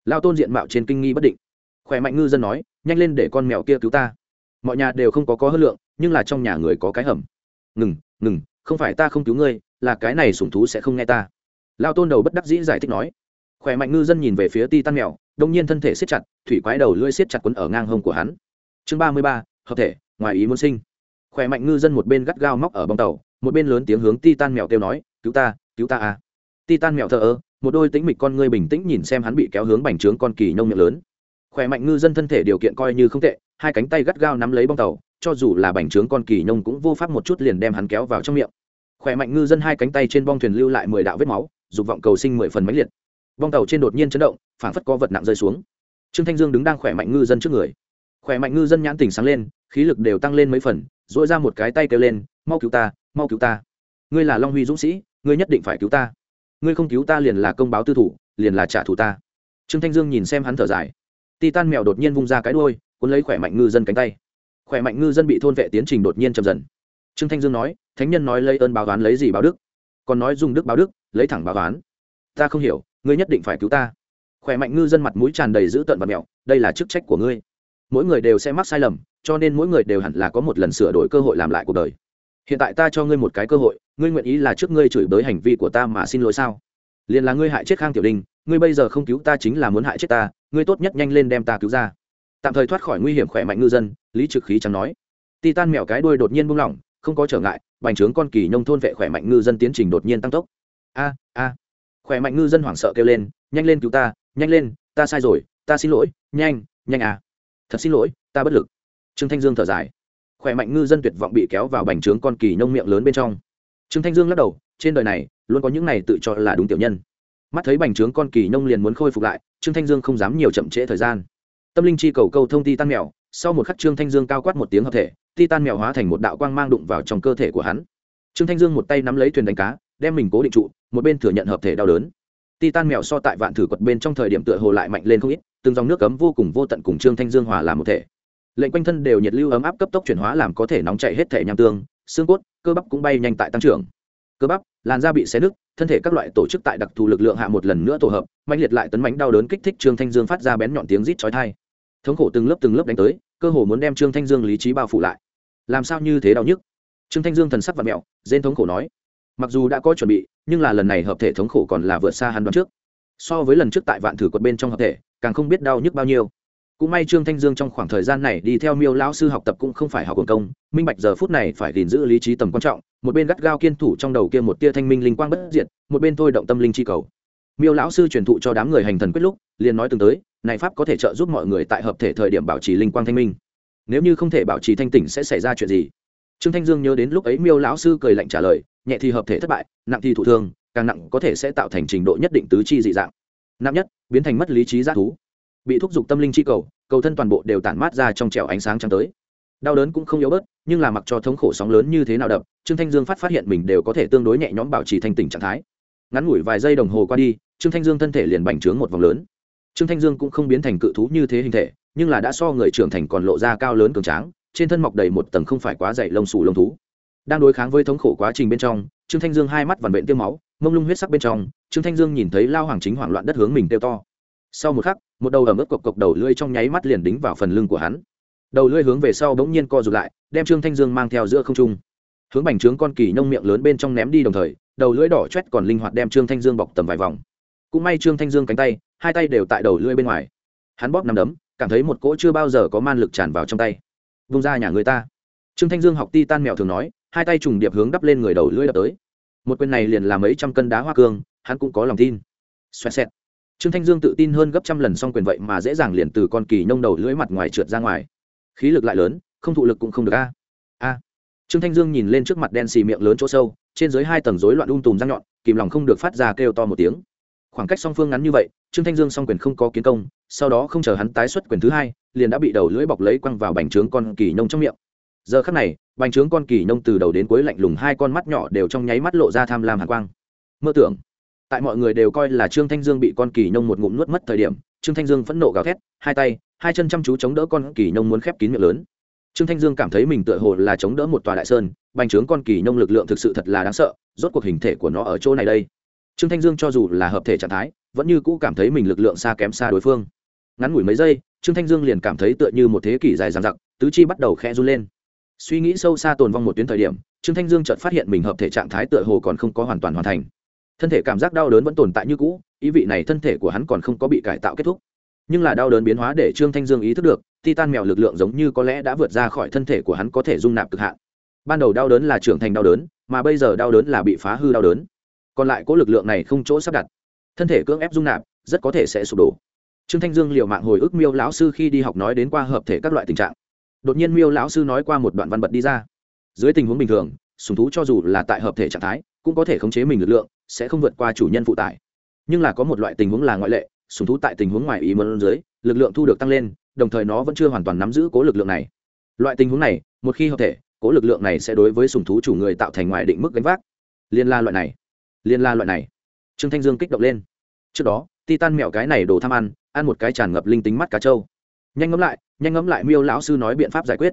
Lao tôn diện mạo trên kinh nghi bất định. Khỏe mạnh ngư dân nói, nhanh lên để con mèo kia cứu ta. Mọi nhà đều không có có hớt lượng, nhưng là trong nhà người có cái hầm. Ngừng ngừng, không phải ta không cứu ngươi, là cái này sủng thú sẽ không nghe ta. Lao tôn đầu bất đắc dĩ giải thích nói. Khỏe mạnh ngư dân nhìn về phía ti tan mèo, đông nhiên thân thể siết chặt, thủy quái đầu lưỡi siết chặt quấn ở ngang hông của hắn. Chương ba mươi ba hợp thể, ngoài ý muốn sinh. Khỏe mạnh ngư dân một bên gắt gao móc ở bông tàu, một bên lớn tiếng hướng ti tan mèo kêu nói, cứu ta cứu ta à. Ti tan mèo thợ ơ, một đôi tĩnh mịch con ngươi bình tĩnh nhìn xem hắn bị kéo hướng bành trướng con kỳ nông miệng lớn. Khỏe mạnh ngư dân thân thể điều kiện coi như không tệ, hai cánh tay gắt gao nắm lấy bông tàu, cho dù là bành trướng con kỳ nông cũng vô pháp một chút liền đem hắn kéo vào trong miệng. Khỏe mạnh ngư dân hai cánh tay trên bong thuyền lưu lại mười đạo vết máu, dục vọng cầu sinh mười phần máy liệt. Bong tàu trên đột nhiên chấn động, phảng phất có vật nặng rơi xuống. Trương thanh dương đứng đang khỏe mạnh ngư dân trước người. Khỏe mạnh ngư dân nhãn tỉnh sáng lên khí lực đều tăng lên mấy phần dội ra một cái tay kêu lên, mau cứu ta, mau cứu ta. Ngươi là long huy dũng sĩ, ngươi nhất định phải cứu ta. Ngươi không cứu ta liền là công báo tư thủ, liền là trả thù ta. Trương thanh dương nhìn xem hắn thở dài. Titan mèo đột nhiên vung ra cái đuôi, cuốn lấy khỏe mạnh ngư dân cánh tay. Khỏe mạnh ngư dân bị thôn vệ tiến trình đột nhiên chậm dần. Trương thanh dương nói, thánh nhân nói lấy ơn báo toán lấy gì báo đức? Còn nói dùng đức báo đức, lấy thẳng báo toán ta không hiểu, ngươi nhất định phải cứu ta. Khỏe mạnh ngư dân mặt mũi tràn đầy dữ tợn và mẹo, đây là chức trách của ngươi mỗi người đều sẽ mắc sai lầm, cho nên mỗi người đều hẳn là có một lần sửa đổi cơ hội làm lại cuộc đời. Hiện tại ta cho ngươi một cái cơ hội, ngươi nguyện ý là trước ngươi chửi bới hành vi của ta mà xin lỗi sao? Liền là ngươi hại chết khang tiểu đình, ngươi bây giờ không cứu ta chính là muốn hại chết ta, ngươi tốt nhất nhanh lên đem ta cứu ra. Tạm thời thoát khỏi nguy hiểm khỏe mạnh ngư dân, lý trực khí chẳng nói. Titan mèo cái đuôi đột nhiên buông lỏng, không có trở ngại, bành trướng con kỳ nông thôn vệ khỏe mạnh ngư dân tiến trình đột nhiên tăng tốc. A a. Khỏe mạnh ngư dân hoảng sợ kêu lên, nhanh lên cứu ta, nhanh lên, ta sai rồi, ta xin lỗi, nhanh nhanh à thật xin lỗi, ta bất lực. Trương thanh dương thở dài. Khỏe mạnh ngư dân tuyệt vọng bị kéo vào bành trướng con kỳ nông miệng lớn bên trong. Trương thanh dương lắc đầu, trên đời này, luôn có những này tự cho là đúng tiểu nhân. Mắt thấy bành trướng con kỳ nông liền muốn khôi phục lại, trương thanh dương không dám nhiều chậm trễ thời gian. Tâm linh chi cầu câu thông ti tan mèo, sau một khắc trương thanh dương cao quát một tiếng hợp thể ti tan mèo hóa thành một đạo quang mang đụng vào trong cơ thể của hắn. Trương thanh dương một tay nắm lấy thuyền đánh cá, đem mình cố định trụ, một bên thừa nhận hợp thể đau đớn. Ti tan mèo so tại vạn thử quật bên trong thời điểm tựa hồ lại mạnh lên không ít từng dòng nước cấm vô cùng vô tận cùng trương thanh dương hòa làm một thể. Lệnh quanh thân đều nhiệt lưu ấm áp cấp tốc chuyển hóa làm có thể nóng chạy hết thể nham tương, xương cốt, cơ bắp cũng bay nhanh tại tăng trưởng. Cơ bắp, làn da bị xé nứt, thân thể các loại tổ chức tại đặc thù lực lượng hạ một lần nữa tổ hợp mạnh liệt lại tấn mánh đau đớn kích thích trương thanh dương phát ra bén nhọn tiếng rít chói thai thống khổ từng lớp từng lớp đánh tới, cơ hồ muốn đem trương thanh dương lý trí bao phủ lại. Làm sao như thế đau nhức? Trương thanh dương thần sắc và mẹo dên thống khổ nói. Mặc dù đã có chuẩn bị, nhưng là lần này hợp thể thống khổ còn là vượt xa hắn đoán trước so với lần trước tại vạn thử quật bên trong hợp thể, càng không biết đau nhức bao nhiêu. Cũng may trương thanh dương trong khoảng thời gian này đi theo miêu lão sư học tập cũng không phải học quần công, minh bạch giờ phút này phải gìn giữ lý trí tầm quan trọng, một bên gắt gao kiên thủ trong đầu kia một tia thanh minh linh quang bất diệt, một bên thôi động tâm linh chi cầu. Miêu lão sư truyền thụ cho đám người hành thần quyết lúc, liền nói từng tới, này pháp có thể trợ giúp mọi người tại hợp thể thời điểm bảo trì linh quang thanh minh. Nếu như không thể bảo trì thanh tỉnh sẽ xảy ra chuyện gì? Trương thanh dương nhớ đến lúc ấy miêu lão sư cười lạnh trả lời, nhẹ thì hợp thể thất bại, nặng thì thụ thương càng nặng có thể sẽ tạo thành trình độ nhất định tứ chi dị dạng. Nặng nhất, biến thành mất lý trí giác thú. Bị thúc giục tâm linh chi cầu cầu thân toàn bộ đều tản mát ra trong trẻo ánh sáng trắng tới. Đau đớn cũng không yếu bớt, nhưng là mặc cho thống khổ sóng lớn như thế nào đập, trương thanh dương phát phát hiện mình đều có thể tương đối nhẹ nhõm bảo trì thanh tỉnh trạng thái. Ngắn ngủi vài giây đồng hồ qua đi, trương thanh dương thân thể liền bành trướng một vòng lớn. Trương thanh dương cũng không biến thành cự thú như thế hình thể, nhưng là đã so người trưởng thành còn lộ ra cao lớn cường tráng, trên thân mọc đầy một tầng không phải quá dày lông xù lông thú. Đang đối kháng với thống khổ quá trình bên trong, trương thanh dương hai mắt vằn vện tiêu máu mông lung huyết sắc bên trong, trương thanh dương nhìn thấy lao hoàng chính hoảng loạn đất hướng mình tiêu to. Sau một khắc, một đầu ở mức cộc cộc đầu lưỡi trong nháy mắt liền đính vào phần lưng của hắn. Đầu lưỡi hướng về sau bỗng nhiên co rụt lại, đem trương thanh dương mang theo giữa không trung. Hướng bành trướng con kỳ nông miệng lớn bên trong ném đi đồng thời, đầu lưỡi đỏ chét còn linh hoạt đem trương thanh dương bọc tầm vài vòng. Cũng may trương thanh dương cánh tay, hai tay đều tại đầu lưỡi bên ngoài. Hắn bóp nằm đấm, cảm thấy một cỗ chưa bao giờ có man lực tràn vào trong tay. Vung ra nhà người ta. Trương thanh dương học ti tan mèo thường nói, hai tay trùng điệp hướng đắp lên người đầu lưỡi đập tới một quyền này liền làm mấy trăm cân đá hoa cương, hắn cũng có lòng tin. Xoẹt xẹt. Trương thanh dương tự tin hơn gấp trăm lần xong quyền vậy mà dễ dàng liền từ con kỳ nông đầu lưỡi mặt ngoài trượt ra ngoài. Khí lực lại lớn, không thụ lực cũng không được a. A. Trương thanh dương nhìn lên trước mặt đen xì miệng lớn chỗ sâu, trên dưới hai tầng rối loạn um tùm răng nhọn, kìm lòng không được phát ra kêu to một tiếng. Khoảng cách song phương ngắn như vậy, trương thanh dương song quyền không có kiến công, sau đó không chờ hắn tái xuất quyền thứ hai, liền đã bị đầu lưỡi bọc lấy quăng vào bành trướng con kỳ nông trong miệng giờ khắc này, bành trướng con kỳ nông từ đầu đến cuối lạnh lùng hai con mắt nhỏ đều trong nháy mắt lộ ra tham lam hàn quang. Mơ tưởng, tại mọi người đều coi là trương thanh dương bị con kỳ nông một ngụm nuốt mất thời điểm, trương thanh dương phẫn nộ gào thét, hai tay, hai chân chăm chú chống đỡ con kỳ nông muốn khép kín miệng lớn. Trương thanh dương cảm thấy mình tựa hồ là chống đỡ một tòa đại sơn, bành trướng con kỳ nông lực lượng thực sự thật là đáng sợ, rốt cuộc hình thể của nó ở chỗ này đây. Trương thanh dương cho dù là hợp thể trạng thái, vẫn như cũ cảm thấy mình lực lượng xa kém xa đối phương. Ngắn ngủi mấy giây, trương thanh dương liền cảm thấy tựa như một thế kỷ dài dằng dặc, tứ chi bắt đầu khẽ run lên suy nghĩ sâu xa tồn vong một tuyến thời điểm, trương thanh dương chợt phát hiện mình hợp thể trạng thái tựa hồ còn không có hoàn toàn hoàn thành. Thân thể cảm giác đau đớn vẫn tồn tại như cũ, ý vị này thân thể của hắn còn không có bị cải tạo kết thúc. Nhưng là đau đớn biến hóa để trương thanh dương ý thức được, titan mèo lực lượng giống như có lẽ đã vượt ra khỏi thân thể của hắn có thể dung nạp cực hạn. Ban đầu đau đớn là trưởng thành đau đớn, mà bây giờ đau đớn là bị phá hư đau đớn. Còn lại cố lực lượng này không chỗ sắp đặt. Thân thể cưỡng ép dung nạp, rất có thể sẽ sụp đổ. Trương thanh dương liệu mạng hồi ức miêu lão sư khi đi học nói đến qua hợp thể các loại tình trạng đột nhiên miêu lão sư nói qua một đoạn văn bật đi ra. Dưới tình huống bình thường, sùng thú cho dù là tại hợp thể trạng thái, cũng có thể khống chế mình lực lượng, sẽ không vượt qua chủ nhân phụ tải. Nhưng là có một loại tình huống là ngoại lệ, sùng thú tại tình huống ngoài ý mơn dưới, lực lượng thu được tăng lên, đồng thời nó vẫn chưa hoàn toàn nắm giữ cố lực lượng này. Loại tình huống này, một khi hợp thể, cố lực lượng này sẽ đối với sùng thú chủ người tạo thành ngoài định mức gánh vác. Liên la loại này, liên la loại này. Trương thanh dương kích động lên. Trước đó, titan mẹo cái này đồ tham ăn ăn một cái tràn ngập linh tính mắt cá trâu nhanh ngẫm lại, nhanh ngẫm lại miêu lão sư nói biện pháp giải quyết.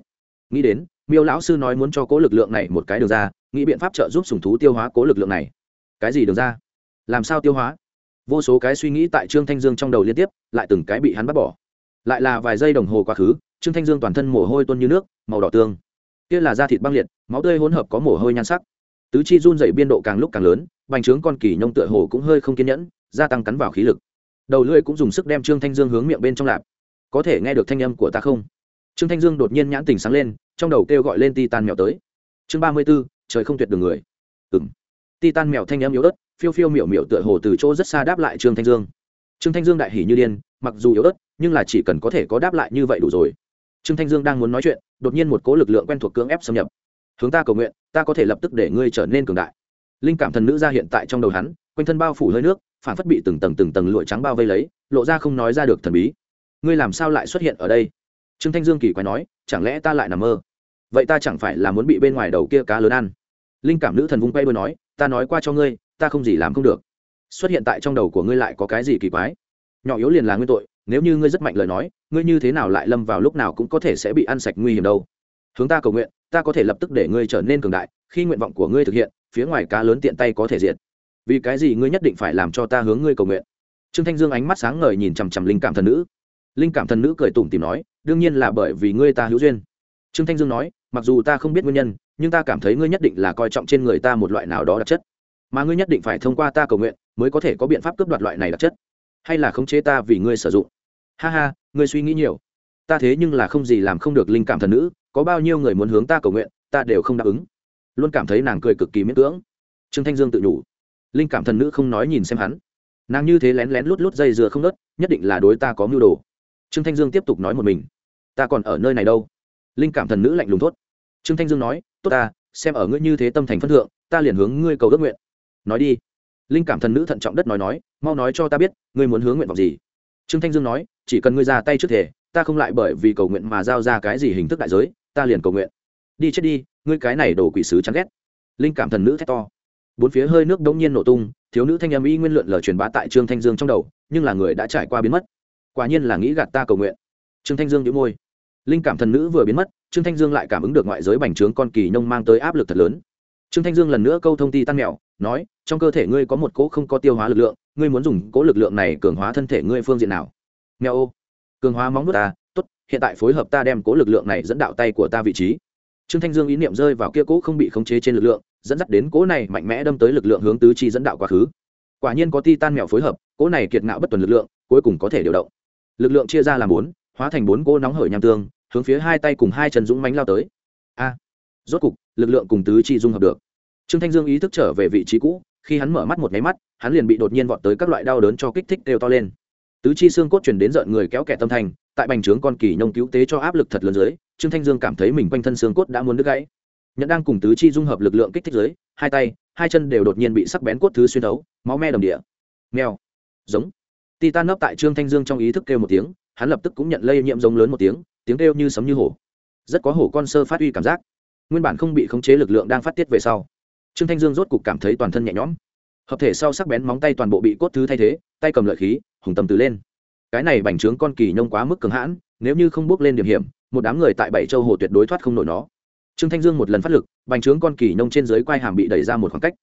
Nghĩ đến, miêu lão sư nói muốn cho cố lực lượng này một cái đường ra, nghĩ biện pháp trợ giúp sùng thú tiêu hóa cố lực lượng này. Cái gì đường ra? Làm sao tiêu hóa? Vô số cái suy nghĩ tại trương thanh dương trong đầu liên tiếp, lại từng cái bị hắn bắt bỏ. Lại là vài giây đồng hồ quá khứ, trương thanh dương toàn thân mồ hôi tuôn như nước, màu đỏ tương kia là da thịt băng liệt, máu tươi hỗn hợp có mồ hôi nhan sắc. Tứ chi run dày biên độ càng lúc càng lớn, bành trướng con kỳ nhông tựa hồ cũng hơi không kiên nhẫn, gia tăng cắn vào khí lực. Đầu lưỡi cũng dùng sức đem trương thanh dương hướng miệng bên trong lạp có thể nghe được thanh âm của ta không? Trương thanh dương đột nhiên nhãn tình sáng lên, trong đầu kêu gọi lên ti tan mèo tới. Chương ba mươi b ố trời không tuyệt đường người. Ừng ti tan mèo thanh âm yếu ớt, phiêu phiêu miểu miểu tựa hồ từ chỗ rất xa đáp lại trương thanh dương. Trương thanh dương đại hỉ như điên, mặc dù yếu ớt, nhưng là chỉ cần có thể có đáp lại như vậy đủ rồi. Trương thanh dương đang muốn nói chuyện, đột nhiên một cố lực lượng quen thuộc cưỡng ép xâm nhập. Hướng ta cầu nguyện, ta có thể lập tức để ngươi trở nên cường đại. Linh cảm thần nữ ra hiện tại trong đầu hắn, quanh thân bao phủ hơi nước, phản phất bị từng tầng từng tầng lụa trắng bao vây lấy, lộ ra không nói ra được thần bí ngươi làm sao lại xuất hiện ở đây? Trương thanh dương kỳ quái nói, chẳng lẽ ta lại nằm mơ? Vậy ta chẳng phải là muốn bị bên ngoài đầu kia cá lớn ăn? Linh cảm nữ thần vung quay bơi nói, ta nói qua cho ngươi, ta không gì làm không được. Xuất hiện tại trong đầu của ngươi lại có cái gì kỳ quái? Nhỏ yếu liền là nguyên tội, nếu như ngươi rất mạnh lời nói, ngươi như thế nào lại lâm vào lúc nào cũng có thể sẽ bị ăn sạch nguy hiểm đâu. Hướng ta cầu nguyện, ta có thể lập tức để ngươi trở nên cường đại, khi nguyện vọng của ngươi thực hiện, phía ngoài cá lớn tiện tay có thể diệt. Vì cái gì ngươi nhất định phải làm cho ta hướng ngươi cầu nguyện? Trương thanh dương ánh mắt sáng ngời nhìn chằm chằm linh cảm thần nữ linh cảm thần nữ cười tủm tìm nói, đương nhiên là bởi vì ngươi ta hữu duyên. Trương thanh dương nói, mặc dù ta không biết nguyên nhân, nhưng ta cảm thấy ngươi nhất định là coi trọng trên người ta một loại nào đó đặc chất. Mà ngươi nhất định phải thông qua ta cầu nguyện, mới có thể có biện pháp cướp đoạt loại này đặc chất. Hay là khống chế ta vì ngươi sử dụng. Ha ha, ngươi suy nghĩ nhiều. Ta thế nhưng là không gì làm không được linh cảm thần nữ, có bao nhiêu người muốn hướng ta cầu nguyện, ta đều không đáp ứng. Luôn cảm thấy nàng cười cực kỳ miễn cưỡng. Trương thanh dương tự nhủ. Linh cảm thần nữ không nói nhìn xem hắn. Nàng như thế lén lén lút lút dây dừa không nớt nhất định là đối ta có mưu đồ trương thanh dương tiếp tục nói một mình. Ta còn ở nơi này đâu? Linh cảm thần nữ lạnh lùng thốt. Trương thanh dương nói, tốt ta, xem ở ngươi như thế tâm thành phân thượng, ta liền hướng ngươi cầu ước nguyện. Nói đi. Linh cảm thần nữ thận trọng đất nói nói, mau nói cho ta biết, ngươi muốn hướng nguyện vọng gì? Trương thanh dương nói, chỉ cần ngươi ra tay trước thể, ta không lại bởi vì cầu nguyện mà giao ra cái gì hình thức đại giới, ta liền cầu nguyện. Đi chết đi, ngươi cái này đổ quỷ sứ chán ghét. Linh cảm thần nữ thét to. Bốn phía hơi nước đông nhiên nổ tung, thiếu nữ thanh âm y nguyên lượn lờ truyền bá tại trương thanh dương trong đầu, nhưng là người đã trải qua biến mất quả nhiên là nghĩ gạt ta cầu nguyện. Trương thanh dương nhíu môi. Linh cảm thần nữ vừa biến mất, trương thanh dương lại cảm ứng được ngoại giới bành trướng con kỳ nông mang tới áp lực thật lớn. Trương thanh dương lần nữa câu thông ti tan mẹo nói, trong cơ thể ngươi có một cỗ không có tiêu hóa lực lượng, ngươi muốn dùng cỗ lực lượng này cường hóa thân thể ngươi phương diện nào? Mèo ô, cường hóa móng nuốt ta, tốt, hiện tại phối hợp ta đem cỗ lực lượng này dẫn đạo tay của ta vị trí. Trương thanh dương ý niệm rơi vào kia cỗ không bị khống chế trên lực lượng, dẫn dắt đến cỗ này mạnh mẽ đâm tới lực lượng hướng tứ chi dẫn đạo quá khứ. Quả nhiên có ti tan mèo phối hợp, cỗ này kiệt ngạo bất tuần lực lượng, cuối cùng có thể điều động lực lượng chia ra làm bốn, hóa thành bốn cỗ nóng hởi nham tương, hướng phía hai tay cùng hai chân dũng mánh lao tới. A! Rốt cục, lực lượng cùng tứ chi dung hợp được. Trương thanh dương ý thức trở về vị trí cũ, khi hắn mở mắt một nháy mắt, hắn liền bị đột nhiên vọt tới các loại đau đớn cho kích thích đều to lên. Tứ chi xương cốt chuyển đến giận người kéo kẻ tâm thành, tại bành trướng con kỳ nông cứu tế cho áp lực thật lớn dưới, trương thanh dương cảm thấy mình quanh thân xương cốt đã muốn đứt gãy. Nhận đang cùng tứ chi dung hợp lực lượng kích thích dưới, hai tay, hai chân đều đột nhiên bị sắc bén cốt thứ xuyên thấu, máu me đồng địa. Mèo. Giống titan nấp tại trương thanh dương trong ý thức kêu một tiếng, hắn lập tức cũng nhận lây nhiễm giống lớn một tiếng tiếng kêu như sấm như hổ. Rất có hổ con sơ phát uy cảm giác. Nguyên bản không bị khống chế lực lượng đang phát tiết về sau, trương thanh dương rốt cục cảm thấy toàn thân nhẹ nhõm. Hợp thể sau sắc bén móng tay toàn bộ bị cốt thứ thay thế, tay cầm lợi khí, hùng tầm từ lên. Cái này bành trướng con kỳ nhông quá mức cường hãn, nếu như không bước lên điểm hiểm, một đám người tại bảy châu hồ tuyệt đối thoát không nổi nó. Trương thanh dương một lần phát lực, bành trướng con kỳ nhông trên dưới quai hàm bị đẩy ra một khoảng cách.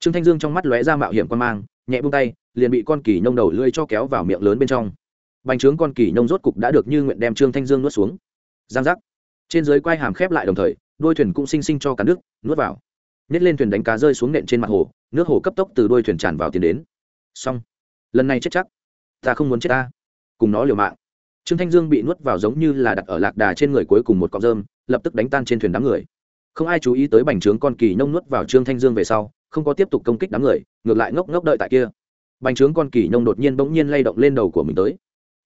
Trương thanh dương trong mắt lóe ra mạo hiểm quan mang nhẹ buông tay, liền bị con kỳ nông đầu lưỡi cho kéo vào miệng lớn bên trong. Bành trướng con kỳ nông rốt cục đã được như nguyện đem trương thanh dương nuốt xuống. Giang giác. Trên dưới quai hàm khép lại đồng thời đôi thuyền cũng xinh xinh cho cả nước nuốt vào. Nhét lên thuyền đánh cá rơi xuống nện trên mặt hồ, nước hồ cấp tốc từ đôi thuyền tràn vào tiền đến. Xong. Lần này chết chắc. Ta không muốn chết ta. Cùng nó liều mạng. Trương thanh dương bị nuốt vào giống như là đặt ở lạc đà trên người cuối cùng một cọng rơm, lập tức đánh tan trên thuyền đám người. Không ai chú ý tới bành trướng con kỳ nông nuốt vào trương thanh dương về sau không có tiếp tục công kích đám người, ngược lại ngốc ngốc đợi tại kia. Bành trướng con kỳ nông đột nhiên bỗng nhiên lay động lên đầu của mình tới.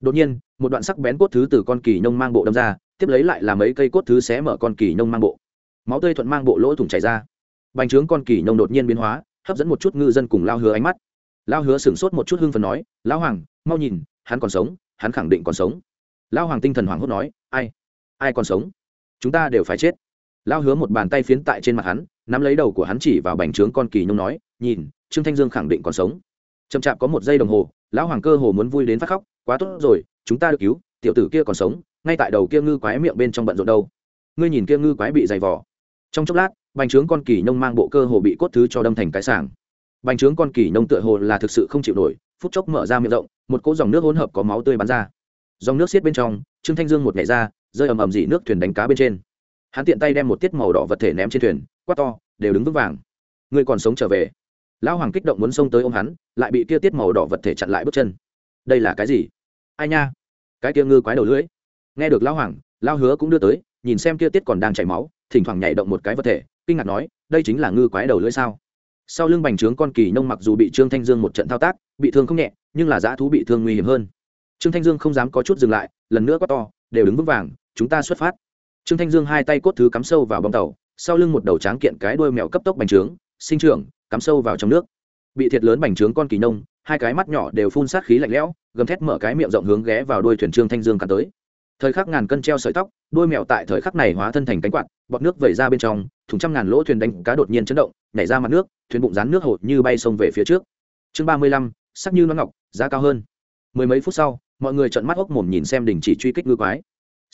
Đột nhiên, một đoạn sắc bén cốt thứ từ con kỳ nông mang bộ đâm ra, tiếp lấy lại là mấy cây cốt thứ xé mở con kỳ nông mang bộ. Máu tươi thuận mang bộ lỗ thủng chảy ra. Bành trướng con kỳ nông đột nhiên biến hóa, hấp dẫn một chút ngư dân cùng lao hứa ánh mắt. Lao hứa sửng sốt một chút hưng phần nói, lão hoàng, mau nhìn, hắn còn sống, hắn khẳng định còn sống. Lao hoàng tinh thần hoảng hốt nói, ai ai còn sống? Chúng ta đều phải chết. Lao hứa một bàn tay phiến tại trên mặt hắn nắm lấy đầu của hắn chỉ vào bành trướng con kỳ nhung nói, nhìn, trương thanh dương khẳng định còn sống. Chậm chạp có một giây đồng hồ, lão hoàng cơ hồ muốn vui đến phát khóc, quá tốt rồi, chúng ta được cứu, tiểu tử kia còn sống, ngay tại đầu kia ngư quái miệng bên trong bận rộn đâu. Ngươi nhìn kia ngư quái bị dày vỏ trong chốc lát, bành trướng con kỳ nhông mang bộ cơ hồ bị cốt thứ cho đâm thành cái sàng bành trướng con kỳ nhông tựa hồ là thực sự không chịu nổi, phút chốc mở ra miệng rộng, một cỗ dòng nước hỗn hợp có máu tươi bắn ra. Dòng nước xiết bên trong, trương thanh dương một nhảy ra, rơi ầm ầm dỉ nước thuyền đánh cá bên trên hắn tiện tay đem một tiết màu đỏ vật thể ném trên thuyền, quát to, đều đứng vững vàng. Ngươi còn sống trở về. Lão hoàng kích động muốn xông tới ôm hắn, lại bị kia tiết màu đỏ vật thể chặn lại bước chân. Đây là cái gì? Ai nha. Cái kia ngư quái đầu lưỡi. Nghe được lão hoàng lao hứa cũng đưa tới, nhìn xem kia tiết còn đang chảy máu, thỉnh thoảng nhảy động một cái vật thể, kinh ngạc nói, đây chính là ngư quái đầu lưỡi sao? Sau lưng bành trướng con kỳ nông mặc dù bị trương thanh dương một trận thao tác, bị thương không nhẹ, nhưng là dã thú bị thương nguy hiểm hơn. Trương thanh dương không dám có chút dừng lại, lần nữa quát to, đều đứng vững vàng, chúng ta xuất phát trương thanh dương hai tay cốt thứ cắm sâu vào bong tàu, sau lưng một đầu tráng kiện cái đuôi mèo cấp tốc bành trướng, sinh trưởng, cắm sâu vào trong nước. Bị thiệt lớn bành trướng con kỳ nông, hai cái mắt nhỏ đều phun sát khí lạnh lẽo, gầm thét mở cái miệng rộng hướng ghé vào đuôi thuyền trương thanh dương cắn tới. Thời khắc ngàn cân treo sợi tóc, đuôi mèo tại thời khắc này hóa thân thành cánh quạt, bọt nước vẩy ra bên trong, thùng trăm ngàn lỗ thuyền đánh cá đột nhiên chấn động, nhảy ra mặt nước, thuyền bụng rán nước hột như bay sông về phía trước. Chương ba mươi lăm, sắc như nó ngọc, giá cao hơn. Mười mấy phút sau, mọi người trợn mắt hốc mồm nhìn xem đình chỉ truy kích ngư quái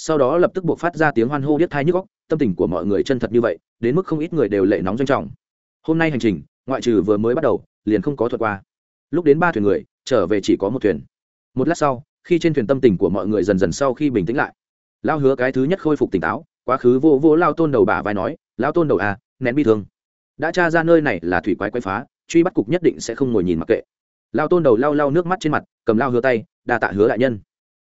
sau đó lập tức buộc phát ra tiếng hoan hô điếc thai nhức góc, tâm tình của mọi người chân thật như vậy, đến mức không ít người đều lệ nóng doanh trọng. Hôm nay hành trình, ngoại trừ vừa mới bắt đầu, liền không có thuật qua. Lúc đến ba thuyền người, trở về chỉ có một thuyền. Một lát sau, khi trên thuyền tâm tình của mọi người dần dần sau khi bình tĩnh lại lao hứa cái thứ nhất khôi phục tỉnh táo, quá khứ vô vô lao tôn đầu bà vai nói lao tôn đầu à nén bi thương. Đã tra ra nơi này là thủy quái quái phá, truy bắt cục nhất định sẽ không ngồi nhìn mặc kệ. Lao tôn đầu lao lao nước mắt trên mặt, cầm lao hứa tay, đa tạ hứa đại nhân.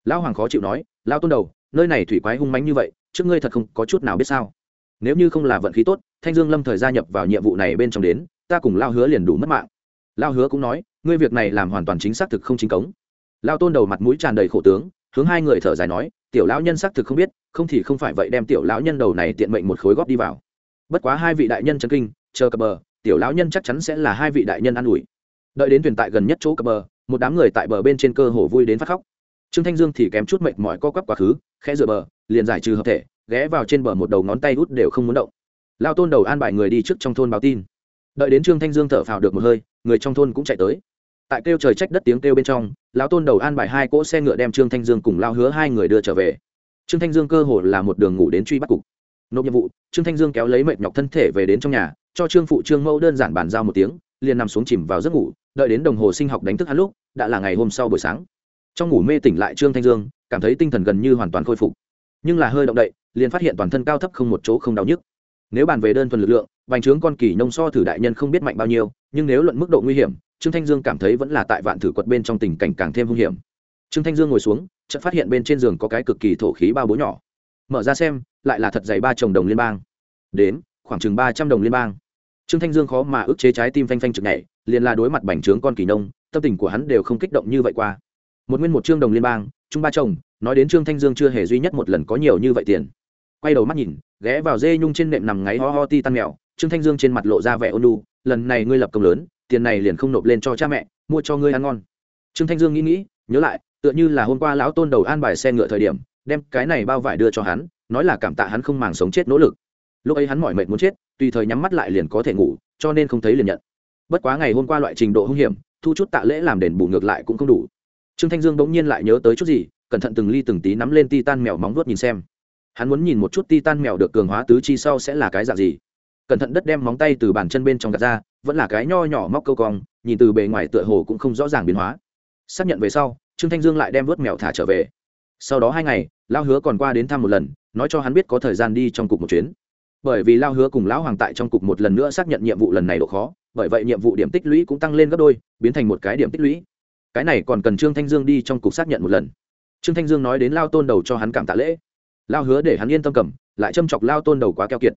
Lao hoàng khó chịu nói, lao tôn đầu nơi này thủy quái hung mánh như vậy, trước ngươi thật không có chút nào biết sao. Nếu như không là vận khí tốt, thanh dương lâm thời gia nhập vào nhiệm vụ này bên trong đến, ta cùng lao hứa liền đủ mất mạng. Lao hứa cũng nói, ngươi việc này làm hoàn toàn chính xác thực không chính cống. Lao tôn đầu mặt mũi tràn đầy khổ tướng, hướng hai người thở dài nói, tiểu lão nhân xác thực không biết, không thì không phải vậy đem tiểu lão nhân đầu này tiện mệnh một khối góp đi vào. Bất quá hai vị đại nhân chân kinh, chờ cập bờ, tiểu lão nhân chắc chắn sẽ là hai vị đại nhân an ủi. Đợi đến thuyền tại gần nhất chỗ cập bờ, một đám người tại bờ bên trên cơ hồ vui đến phát khóc trương thanh dương thì kém chút mệnh mỏi co quắp quá khứ, khẽ dựa bờ, liền giải trừ hợp thể, ghé vào trên bờ một đầu ngón tay út đều không muốn động. Lao tôn đầu an bài người đi trước trong thôn báo tin. Đợi đến trương thanh dương thở phào được một hơi, người trong thôn cũng chạy tới. Tại kêu trời trách đất tiếng kêu bên trong, lão tôn đầu an bài hai cỗ xe ngựa đem trương thanh dương cùng lao hứa hai người đưa trở về. Trương thanh dương cơ hồ là một đường ngủ đến truy bắt cục. Nộp nhiệm vụ, trương thanh dương kéo lấy mệt nhọc thân thể về đến trong nhà, cho trương phụ trương mẫu đơn giản bàn giao một tiếng, liền nằm xuống chìm vào giấc ngủ, đợi đến đồng hồ sinh học đánh thức hắn lúc, đã là ngày hôm sau buổi sáng trong ngủ mê tỉnh lại trương thanh dương, cảm thấy tinh thần gần như hoàn toàn khôi phục. Nhưng là hơi động đậy, liền phát hiện toàn thân cao thấp không một chỗ không đau nhức. Nếu bàn về đơn thuần lực lượng bành trướng con kỳ nông so thử đại nhân không biết mạnh bao nhiêu, nhưng nếu luận mức độ nguy hiểm, trương thanh dương cảm thấy vẫn là tại vạn thử quật bên trong tình cảnh càng thêm hung hiểm. Trương thanh dương ngồi xuống, chợt phát hiện bên trên giường có cái cực kỳ thổ khí bao bố nhỏ. Mở ra xem, lại là thật dày ba chồng đồng liên bang. Đến, khoảng chừng ba trăm đồng liên bang. Trương thanh dương khó mà ức chế trái tim phanh phanh trực nhảy, liền là đối mặt bành trướng con kỳ nông, tâm tình của hắn đều không kích động như vậy qua một nguyên một trương đồng liên bang trung ba chồng, nói đến trương thanh dương chưa hề duy nhất một lần có nhiều như vậy tiền. Quay đầu mắt nhìn, ghé vào dê nhung trên nệm nằm ngáy ho ho ti tan mèo, trương thanh dương trên mặt lộ ra vẻ ôn lu lần này ngươi lập công lớn, tiền này liền không nộp lên cho cha mẹ, mua cho ngươi ăn ngon. Trương thanh dương nghĩ nghĩ, nhớ lại, tựa như là hôm qua lão tôn đầu an bài xe ngựa thời điểm, đem cái này bao vải đưa cho hắn, nói là cảm tạ hắn không màng sống chết nỗ lực. Lúc ấy hắn mỏi mệt muốn chết, tùy thời nhắm mắt lại liền có thể ngủ, cho nên không thấy liền nhận. Bất quá ngày hôm qua loại trình độ hung hiểm, thu chút tạ lễ làm đền bù ngược lại cũng không đủ trương thanh dương bỗng nhiên lại nhớ tới chút gì, cẩn thận từng ly từng tí nắm lên ti tan mèo móng vuốt nhìn xem. Hắn muốn nhìn một chút ti tan mèo được cường hóa tứ chi sau sẽ là cái dạng gì. Cẩn thận đất đem móng tay từ bàn chân bên trong gạt ra, vẫn là cái nho nhỏ móc câu cong, nhìn từ bề ngoài tựa hồ cũng không rõ ràng biến hóa. Xác nhận về sau, trương thanh dương lại đem vớt mèo thả trở về. Sau đó hai ngày lao hứa còn qua đến thăm một lần, nói cho hắn biết có thời gian đi trong cục một chuyến. Bởi vì lao hứa cùng lão hoàng tại trong cục một lần nữa xác nhận nhiệm vụ lần này độ khó, bởi vậy nhiệm vụ điểm tích lũy cũng tăng lên gấp đôi, biến thành một cái điểm tích lũy cái này còn cần trương thanh dương đi trong cục xác nhận một lần. Trương thanh dương nói đến lao tôn đầu cho hắn cảm tạ lễ. Lao hứa để hắn yên tâm cầm, lại châm chọc lao tôn đầu quá keo kiệt.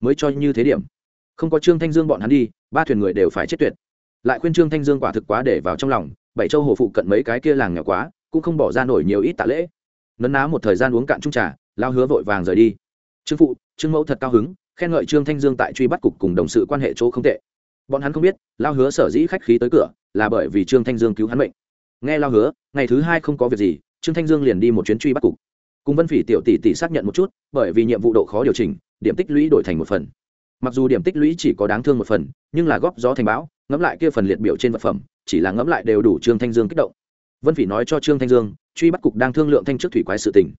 Mới cho như thế điểm. Không có trương thanh dương bọn hắn đi, ba thuyền người đều phải chết tuyệt. Lại khuyên trương thanh dương quả thực quá để vào trong lòng, bảy châu hồ phụ cận mấy cái kia làng nhỏ quá, cũng không bỏ ra nổi nhiều ít tạ lễ. Nấn ná một thời gian uống cạn trung trà, lao hứa vội vàng rời đi. Trương phụ, trương mẫu thật cao hứng, khen ngợi trương thanh dương tại truy bắt cục cùng đồng sự quan hệ chỗ không tệ bọn hắn không biết, lao hứa sở dĩ khách khí tới cửa, là bởi vì trương thanh dương cứu hắn bệnh. nghe lao hứa, ngày thứ hai không có việc gì, trương thanh dương liền đi một chuyến truy bắt cục. Cùng vân phỉ tiểu tỷ tỷ xác nhận một chút, bởi vì nhiệm vụ độ khó điều chỉnh, điểm tích lũy đổi thành một phần. Mặc dù điểm tích lũy chỉ có đáng thương một phần, nhưng là góp gió thành bão, ngẫm lại kia phần liệt biểu trên vật phẩm, chỉ là ngẫm lại đều đủ trương thanh dương kích động. Vân phỉ nói cho trương thanh dương, truy bắt cục đang thương lượng thanh chức thủy quái sự tình.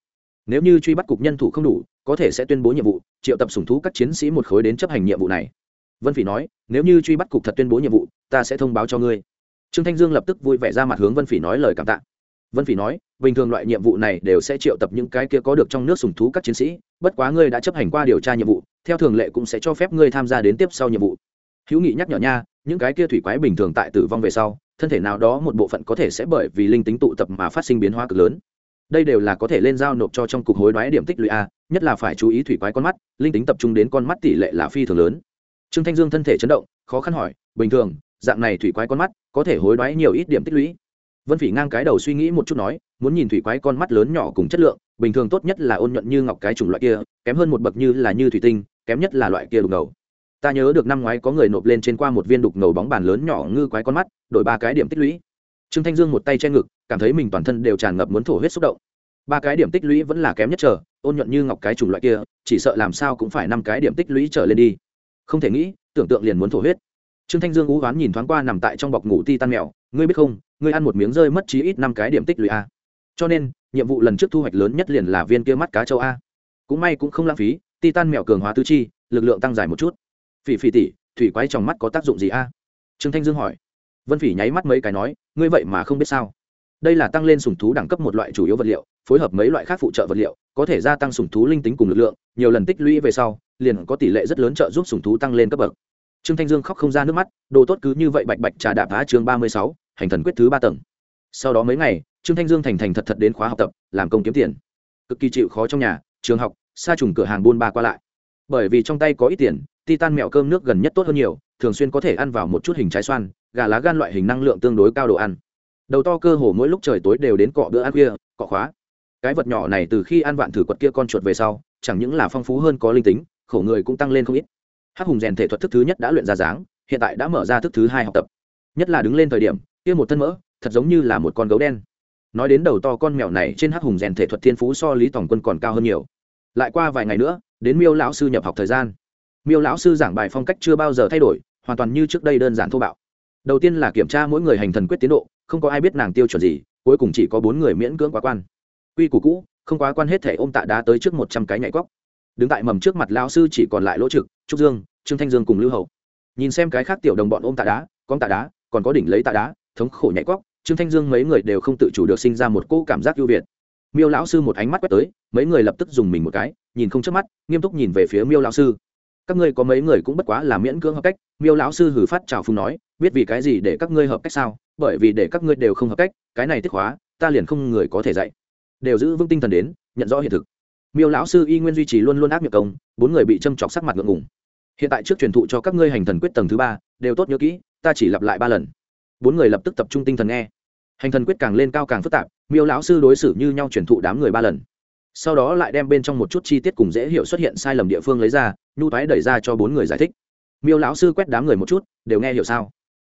Nếu như truy bắt cục nhân thủ không đủ, có thể sẽ tuyên bố nhiệm vụ, triệu tập sủng thú các chiến sĩ một khối đến chấp hành nhiệm vụ này vân phỉ nói, nếu như truy bắt cục thật tuyên bố nhiệm vụ, ta sẽ thông báo cho ngươi. Trương thanh dương lập tức vui vẻ ra mặt hướng vân phỉ nói lời cảm tạ. Vân phỉ nói, bình thường loại nhiệm vụ này đều sẽ triệu tập những cái kia có được trong nước sùng thú các chiến sĩ, bất quá ngươi đã chấp hành qua điều tra nhiệm vụ, theo thường lệ cũng sẽ cho phép ngươi tham gia đến tiếp sau nhiệm vụ. Hữu nghị nhắc nhở nha, những cái kia thủy quái bình thường tại tử vong về sau, thân thể nào đó một bộ phận có thể sẽ bởi vì linh tính tụ tập mà phát sinh biến hóa cực lớn. Đây đều là có thể lên giao nộp cho trong cục hối đoái điểm tích lũy a, nhất là phải chú ý thủy quái con mắt, linh tính tập trung đến con mắt tỷ lệ là phi thường lớn trương thanh dương thân thể chấn động, khó khăn hỏi, bình thường, dạng này thủy quái con mắt có thể hối đoái nhiều ít điểm tích lũy? Vân phỉ ngang cái đầu suy nghĩ một chút nói, muốn nhìn thủy quái con mắt lớn nhỏ cùng chất lượng, bình thường tốt nhất là ôn nhuận như ngọc cái chủng loại kia, kém hơn một bậc như là như thủy tinh, kém nhất là loại kia đục ngầu. Ta nhớ được năm ngoái có người nộp lên trên qua một viên đục ngầu bóng bàn lớn nhỏ ngư quái con mắt, đổi ba cái điểm tích lũy. Trương thanh dương một tay che ngực, cảm thấy mình toàn thân đều tràn ngập muốn thổ huyết xúc động. Ba cái điểm tích lũy vẫn là kém nhất chờ, ôn nhuận như ngọc cái chủng loại kia, chỉ sợ làm sao cũng phải năm cái điểm tích lũy trở lên đi không thể nghĩ, tưởng tượng liền muốn thổ huyết. Trương thanh dương ú oán nhìn thoáng qua nằm tại trong bọc ngủ ti tan mèo, ngươi biết không, ngươi ăn một miếng rơi mất chí ít năm cái điểm tích lũy a. Cho nên, nhiệm vụ lần trước thu hoạch lớn nhất liền là viên kia mắt cá châu a. Cũng may cũng không lãng phí, ti tan mèo cường hóa tư chi, lực lượng tăng dài một chút. Phỉ phỉ tỉ, thủy quái trong mắt có tác dụng gì a? Trương thanh dương hỏi. Vân phỉ nháy mắt mấy cái nói, ngươi vậy mà không biết sao? Đây là tăng lên sùng thú đẳng cấp một loại chủ yếu vật liệu phối hợp mấy loại khác phụ trợ vật liệu, có thể gia tăng sùng thú linh tính cùng lực lượng, nhiều lần tích lũy về sau, liền có tỷ lệ rất lớn trợ giúp sùng thú tăng lên cấp bậc. Trương thanh dương khóc không ra nước mắt, đồ tốt cứ như vậy bạch bạch trà đạp phá chương ba mươi sáu, hành thần quyết thứ ba tầng. Sau đó mấy ngày, trương thanh dương thành thành thật thật đến khóa học tập, làm công kiếm tiền. Cực kỳ chịu khó trong nhà, trường học, xa trùng cửa hàng buôn ba qua lại. Bởi vì trong tay có ít tiền, titan mẹo cơm nước gần nhất tốt hơn nhiều, thường xuyên có thể ăn vào một chút hình trái xoan, gà lá gan loại hình năng lượng tương đối cao đồ ăn. Đầu to cơ hồ mỗi lúc trời tối đều đến cọ bữa ăn khuya, cọ khóa cái vật nhỏ này từ khi ăn vạn thử quật kia con chuột về sau, chẳng những là phong phú hơn có linh tính, khổ người cũng tăng lên không ít. Hắc hùng rèn thể thuật thức thứ nhất đã luyện ra dáng, hiện tại đã mở ra thức thứ hai học tập. Nhất là đứng lên thời điểm, kia một thân mỡ, thật giống như là một con gấu đen. Nói đến đầu to con mèo này trên hắc hùng rèn thể thuật thiên phú so lý tổng quân còn cao hơn nhiều. Lại qua vài ngày nữa, đến miêu lão sư nhập học thời gian. Miêu lão sư giảng bài phong cách chưa bao giờ thay đổi, hoàn toàn như trước đây đơn giản thô bạo. Đầu tiên là kiểm tra mỗi người hành thần quyết tiến độ, không có ai biết nàng tiêu chuẩn gì, cuối cùng chỉ có bốn người miễn cưỡng quá quan quy củ cũ, không quá quan hết thể ôm tạ đá tới trước một trăm cái nhảy cóc. Đứng tại mầm trước mặt lao sư chỉ còn lại lỗ trực, trúc dương, trương thanh dương cùng lưu hậu. Nhìn xem cái khác tiểu đồng bọn ôm tạ đá, con tạ đá, còn có đỉnh lấy tạ đá, thống khổ nhảy cóc, trương thanh dương mấy người đều không tự chủ được sinh ra một cỗ cảm giác ưu việt. Miêu lão sư một ánh mắt quét tới, mấy người lập tức dùng mình một cái, nhìn không chớp mắt, nghiêm túc nhìn về phía miêu lão sư. Các ngươi có mấy người cũng bất quá là miễn cưỡng hợp cách, miêu lão sư hử phát trào phung nói, biết vì cái gì để các ngươi hợp cách sao? Bởi vì để các ngươi đều không hợp cách, cái này tiết hóa ta liền không người có thể dạy đều giữ vững tinh thần đến, nhận rõ hiện thực. Miêu lão sư y nguyên duy trì luôn luôn ác miệng công, bốn người bị châm chọc sắc mặt ngượng ngùng. Hiện tại trước truyền thụ cho các ngươi hành thần quyết tầng thứ ba, đều tốt nhớ kỹ, ta chỉ lặp lại ba lần. Bốn người lập tức tập trung tinh thần nghe. Hành thần quyết càng lên cao càng phức tạp, miêu lão sư đối xử như nhau truyền thụ đám người ba lần. Sau đó lại đem bên trong một chút chi tiết cùng dễ hiểu xuất hiện sai lầm địa phương lấy ra, nhu thoái đẩy ra cho bốn người giải thích. Miêu lão sư quét đám người một chút, đều nghe hiểu sao?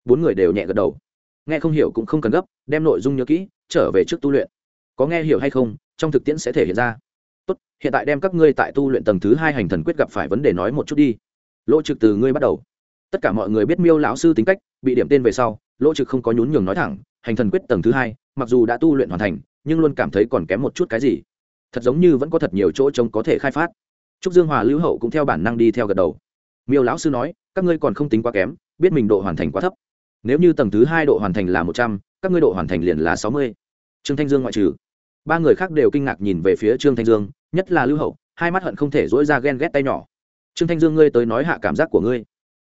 Bốn người đều nhẹ gật đầu. Nghe không hiểu cũng không cần gấp, đem nội dung nhớ kỹ, trở về trước tu luyện có nghe hiểu hay không, trong thực tiễn sẽ thể hiện ra. Tốt, hiện tại đem các ngươi tại tu luyện tầng thứ hai hành thần quyết gặp phải vấn đề nói một chút đi. Lỗ trực từ ngươi bắt đầu. Tất cả mọi người biết miêu lão sư tính cách, bị điểm tên về sau, lỗ trực không có nhún nhường nói thẳng, hành thần quyết tầng thứ hai, mặc dù đã tu luyện hoàn thành, nhưng luôn cảm thấy còn kém một chút cái gì. Thật giống như vẫn có thật nhiều chỗ trống có thể khai phát. Trúc dương hòa lưu hậu cũng theo bản năng đi theo gật đầu. Miêu lão sư nói, các ngươi còn không tính quá kém, biết mình độ hoàn thành quá thấp. Nếu như tầng thứ hai độ hoàn thành là một trăm, các ngươi độ hoàn thành liền là sáu mươi. Trương thanh dương ngoại trừ ba người khác đều kinh ngạc nhìn về phía trương thanh dương, nhất là lưu hậu, hai mắt hận không thể dỗi ra ghen ghét tay nhỏ. Trương thanh dương, ngươi tới nói hạ cảm giác của ngươi.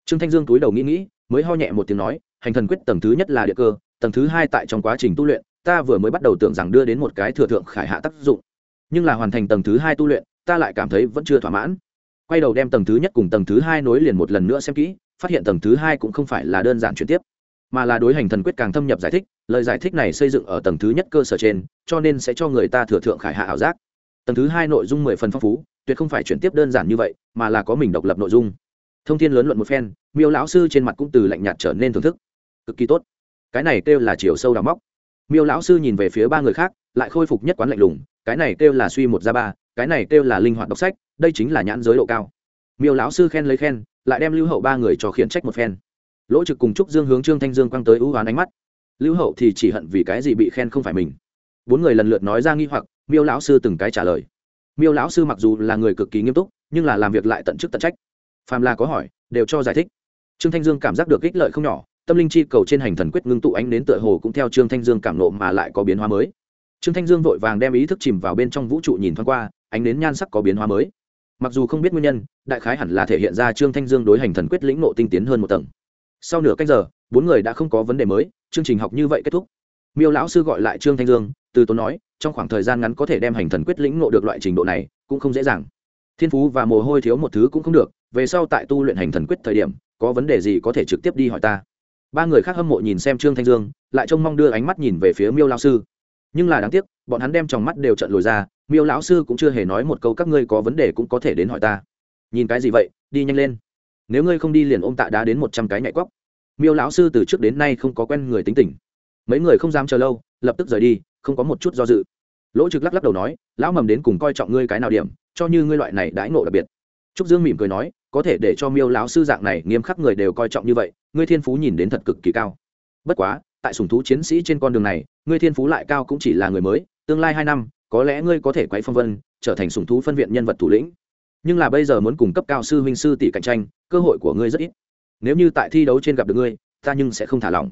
Trương thanh dương túi đầu nghĩ nghĩ, mới ho nhẹ một tiếng nói, hành thần quyết tầng thứ nhất là địa cơ, tầng thứ hai tại trong quá trình tu luyện, ta vừa mới bắt đầu tưởng rằng đưa đến một cái thừa thượng khải hạ tác dụng. Nhưng là hoàn thành tầng thứ hai tu luyện, ta lại cảm thấy vẫn chưa thỏa mãn. Quay đầu đem tầng thứ nhất cùng tầng thứ hai nối liền một lần nữa xem kỹ, phát hiện tầng thứ hai cũng không phải là đơn giản chuyển tiếp mà là đối hành thần quyết càng thâm nhập giải thích, lời giải thích này xây dựng ở tầng thứ nhất cơ sở trên, cho nên sẽ cho người ta thừa thượng khải hạ ảo giác. Tầng thứ hai nội dung mười phần phong phú, tuyệt không phải chuyển tiếp đơn giản như vậy, mà là có mình độc lập nội dung. Thông tin lớn luận một phen, miêu lão sư trên mặt cũng từ lạnh nhạt trở nên thưởng thức. Cực kỳ tốt. Cái này kêu là chiều sâu đào móc. Miêu lão sư nhìn về phía ba người khác, lại khôi phục nhất quán lạnh lùng, cái này kêu là suy một ra ba, cái này kêu là linh hoạt đọc sách, đây chính là nhãn giới độ cao. Miêu lão sư khen lấy khen, lại đem lưu hậu ba người cho khiển trách một phen lỗ trực cùng trúc dương hướng trương thanh dương quăng tới ưu hoán ánh mắt. Lưu hậu thì chỉ hận vì cái gì bị khen không phải mình. Bốn người lần lượt nói ra nghi hoặc, miêu lão sư từng cái trả lời. Miêu lão sư mặc dù là người cực kỳ nghiêm túc, nhưng là làm việc lại tận chức tận trách. Phàm là có hỏi, đều cho giải thích. Trương thanh dương cảm giác được ích lợi không nhỏ, tâm linh chi cầu trên hành thần quyết ngưng tụ ánh đến tựa hồ cũng theo trương thanh dương cảm nộ mà lại có biến hóa mới. Trương thanh dương vội vàng đem ý thức chìm vào bên trong vũ trụ nhìn thoáng qua, ánh đến nhan sắc có biến hóa mới. Mặc dù không biết nguyên nhân, đại khái hẳn là thể hiện ra trương thanh dương đối hành thần quyết lĩnh nộ tinh tiến hơn một tầng sau nửa cách giờ, bốn người đã không có vấn đề mới, chương trình học như vậy kết thúc. Miêu lão sư gọi lại trương thanh dương, từ tốn nói, trong khoảng thời gian ngắn có thể đem hành thần quyết lĩnh nộ được loại trình độ này, cũng không dễ dàng. Thiên phú và mồ hôi thiếu một thứ cũng không được, về sau tại tu luyện hành thần quyết thời điểm, có vấn đề gì có thể trực tiếp đi hỏi ta. Ba người khác hâm mộ nhìn xem trương thanh dương, lại trông mong đưa ánh mắt nhìn về phía miêu lão sư. Nhưng là đáng tiếc, bọn hắn đem trong mắt đều trận lồi ra, miêu lão sư cũng chưa hề nói một câu các ngươi có vấn đề cũng có thể đến hỏi ta. Nhìn cái gì vậy, đi nhanh lên nếu ngươi không đi liền ôm tạ đá đến một trăm cái nhạy cóc miêu lão sư từ trước đến nay không có quen người tính tình. Mấy người không dám chờ lâu, lập tức rời đi, không có một chút do dự. Lỗ trực lắc lắc đầu nói, lão mầm đến cùng coi trọng ngươi cái nào điểm, cho như ngươi loại này đãi ngộ đặc biệt. Trúc dương mỉm cười nói, có thể để cho miêu lão sư dạng này nghiêm khắc người đều coi trọng như vậy, ngươi thiên phú nhìn đến thật cực kỳ cao. Bất quá, tại sùng thú chiến sĩ trên con đường này, ngươi thiên phú lại cao cũng chỉ là người mới, tương lai hai năm, có lẽ ngươi có thể quay phong vân, trở thành sùng thú phân viện nhân vật thủ lĩnh nhưng là bây giờ muốn cung cấp cao sư huynh sư tỷ cạnh tranh, cơ hội của ngươi rất ít. Nếu như tại thi đấu trên gặp được ngươi, ta nhưng sẽ không thả lỏng.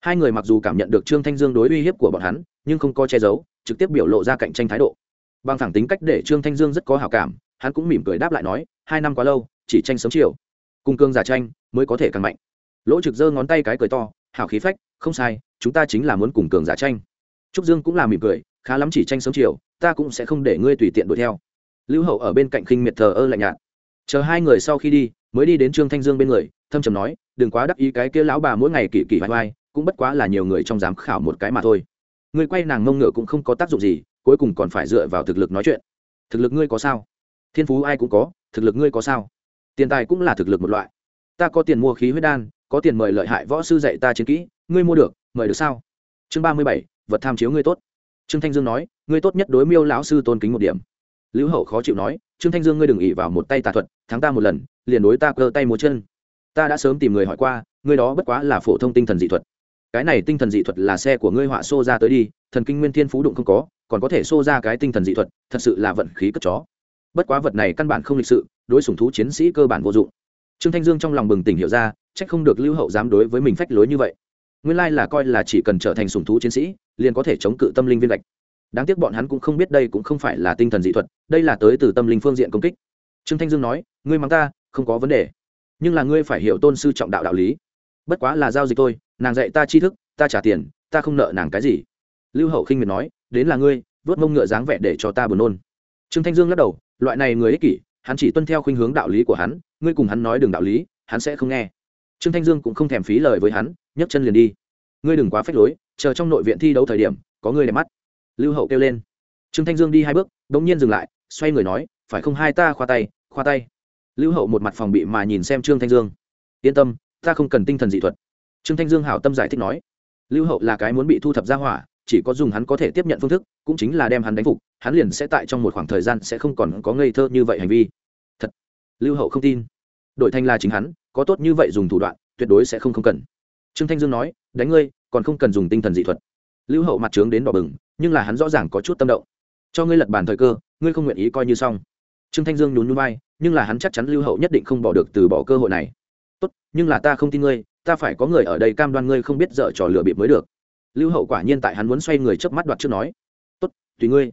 Hai người mặc dù cảm nhận được trương thanh dương đối uy hiếp của bọn hắn, nhưng không có che giấu, trực tiếp biểu lộ ra cạnh tranh thái độ. Bằng thẳng tính cách để trương thanh dương rất có hào cảm, hắn cũng mỉm cười đáp lại nói, hai năm quá lâu, chỉ tranh sớm chiều. Cung cương giả tranh mới có thể càng mạnh. Lỗ trực giơ ngón tay cái cười to, hảo khí phách, không sai, chúng ta chính là muốn cùng cường giả tranh. Trúc dương cũng là mỉm cười, khá lắm chỉ tranh sớm chiều, ta cũng sẽ không để ngươi tùy tiện đuổi theo lưu hậu ở bên cạnh khinh miệt thờ ơ lạnh nhạt. Chờ hai người sau khi đi, mới đi đến trương thanh dương bên người, thâm trầm nói, đừng quá đắc ý cái kia lão bà mỗi ngày kỳ kỳ vai vai, cũng bất quá là nhiều người trong giám khảo một cái mà thôi. Người quay nàng mông ngựa cũng không có tác dụng gì, cuối cùng còn phải dựa vào thực lực nói chuyện. Thực lực ngươi có sao? Thiên phú ai cũng có, thực lực ngươi có sao? Tiền tài cũng là thực lực một loại. Ta có tiền mua khí huyết đan, có tiền mời lợi hại võ sư dạy ta chiến kỹ, ngươi mua được, mời được sao? Chương ba mươi bảy, vật tham chiếu ngươi tốt. Trương thanh dương nói, ngươi tốt nhất đối miêu lão sư tôn kính một điểm lưu hậu khó chịu nói, trương thanh dương ngươi đừng ỉ vào một tay tà thuật, thắng ta một lần, liền đối ta cơ tay múa chân. Ta đã sớm tìm người hỏi qua, ngươi đó bất quá là phổ thông tinh thần dị thuật. Cái này tinh thần dị thuật là xe của ngươi họa xô ra tới đi, thần kinh nguyên thiên phú đụng không có, còn có thể xô ra cái tinh thần dị thuật, thật sự là vận khí cất chó. Bất quá vật này căn bản không lịch sự, đối sủng thú chiến sĩ cơ bản vô dụng. Trương thanh dương trong lòng bừng tỉnh hiểu ra c h ắ c không được lưu hậu dám đối với mình phách lối như vậy. Nguyên lai là coi là chỉ cần trở thành sùng thú chiến sĩ, liền có thể chống cự tâm linh viên gạch đáng tiếc bọn hắn cũng không biết đây cũng không phải là tinh thần dị thuật, đây là tới từ tâm linh phương diện công kích. Trương thanh dương nói, ngươi mắng ta, không có vấn đề. Nhưng là ngươi phải hiểu tôn sư trọng đạo đạo lý. Bất quá là giao dịch thôi, nàng dạy ta tri thức, ta trả tiền, ta không nợ nàng cái gì. Lưu hậu khinh miệt nói, đến là ngươi, vớt mông ngựa dáng vẻ để cho ta buồn nôn. Trương thanh dương lắc đầu, loại này người ích kỷ, hắn chỉ tuân theo khuynh hướng đạo lý của hắn, ngươi cùng hắn nói đường đạo lý, hắn sẽ không nghe. Trương thanh dương cũng không thèm phí lời với hắn, nhấc chân liền đi. Ngươi đừng quá phách lối, chờ trong nội viện thi đấu thời điểm, có ngươi đẹp mắt lưu hậu kêu lên. Trương thanh dương đi hai bước đ ỗ n g nhiên dừng lại, xoay người nói, phải không hai ta khoa tay khoa tay? Lưu hậu một mặt phòng bị mà nhìn xem trương thanh dương. Yên tâm, ta không cần tinh thần dị thuật. Trương thanh dương hảo tâm giải thích nói. Lưu hậu là cái muốn bị thu thập ra hỏa, chỉ có dùng hắn có thể tiếp nhận phương thức, cũng chính là đem hắn đánh phục, hắn liền sẽ tại trong một khoảng thời gian sẽ không còn có ngây thơ như vậy hành vi. Thật. Lưu hậu không tin. Đội thanh là chính hắn, có tốt như vậy dùng thủ đoạn, tuyệt đối sẽ không không cần. Trương thanh dương nói, đánh ngươi, còn không cần dùng tinh thần dị thuật lưu hậu mặt trướng đến đỏ bừng, nhưng là hắn rõ ràng có chút tâm động. Cho ngươi lật bàn thời cơ, ngươi không nguyện ý coi như xong. Trương thanh dương nhún nhún vai, nhưng là hắn chắc chắn lưu hậu nhất định không bỏ được từ bỏ cơ hội này. Tốt, nhưng là ta không tin ngươi, ta phải có người ở đây cam đoan ngươi không biết dở trò lừa bịp mới được. Lưu hậu quả nhiên tại hắn muốn xoay người trước mắt đoạt trước nói. Tốt, tùy ngươi.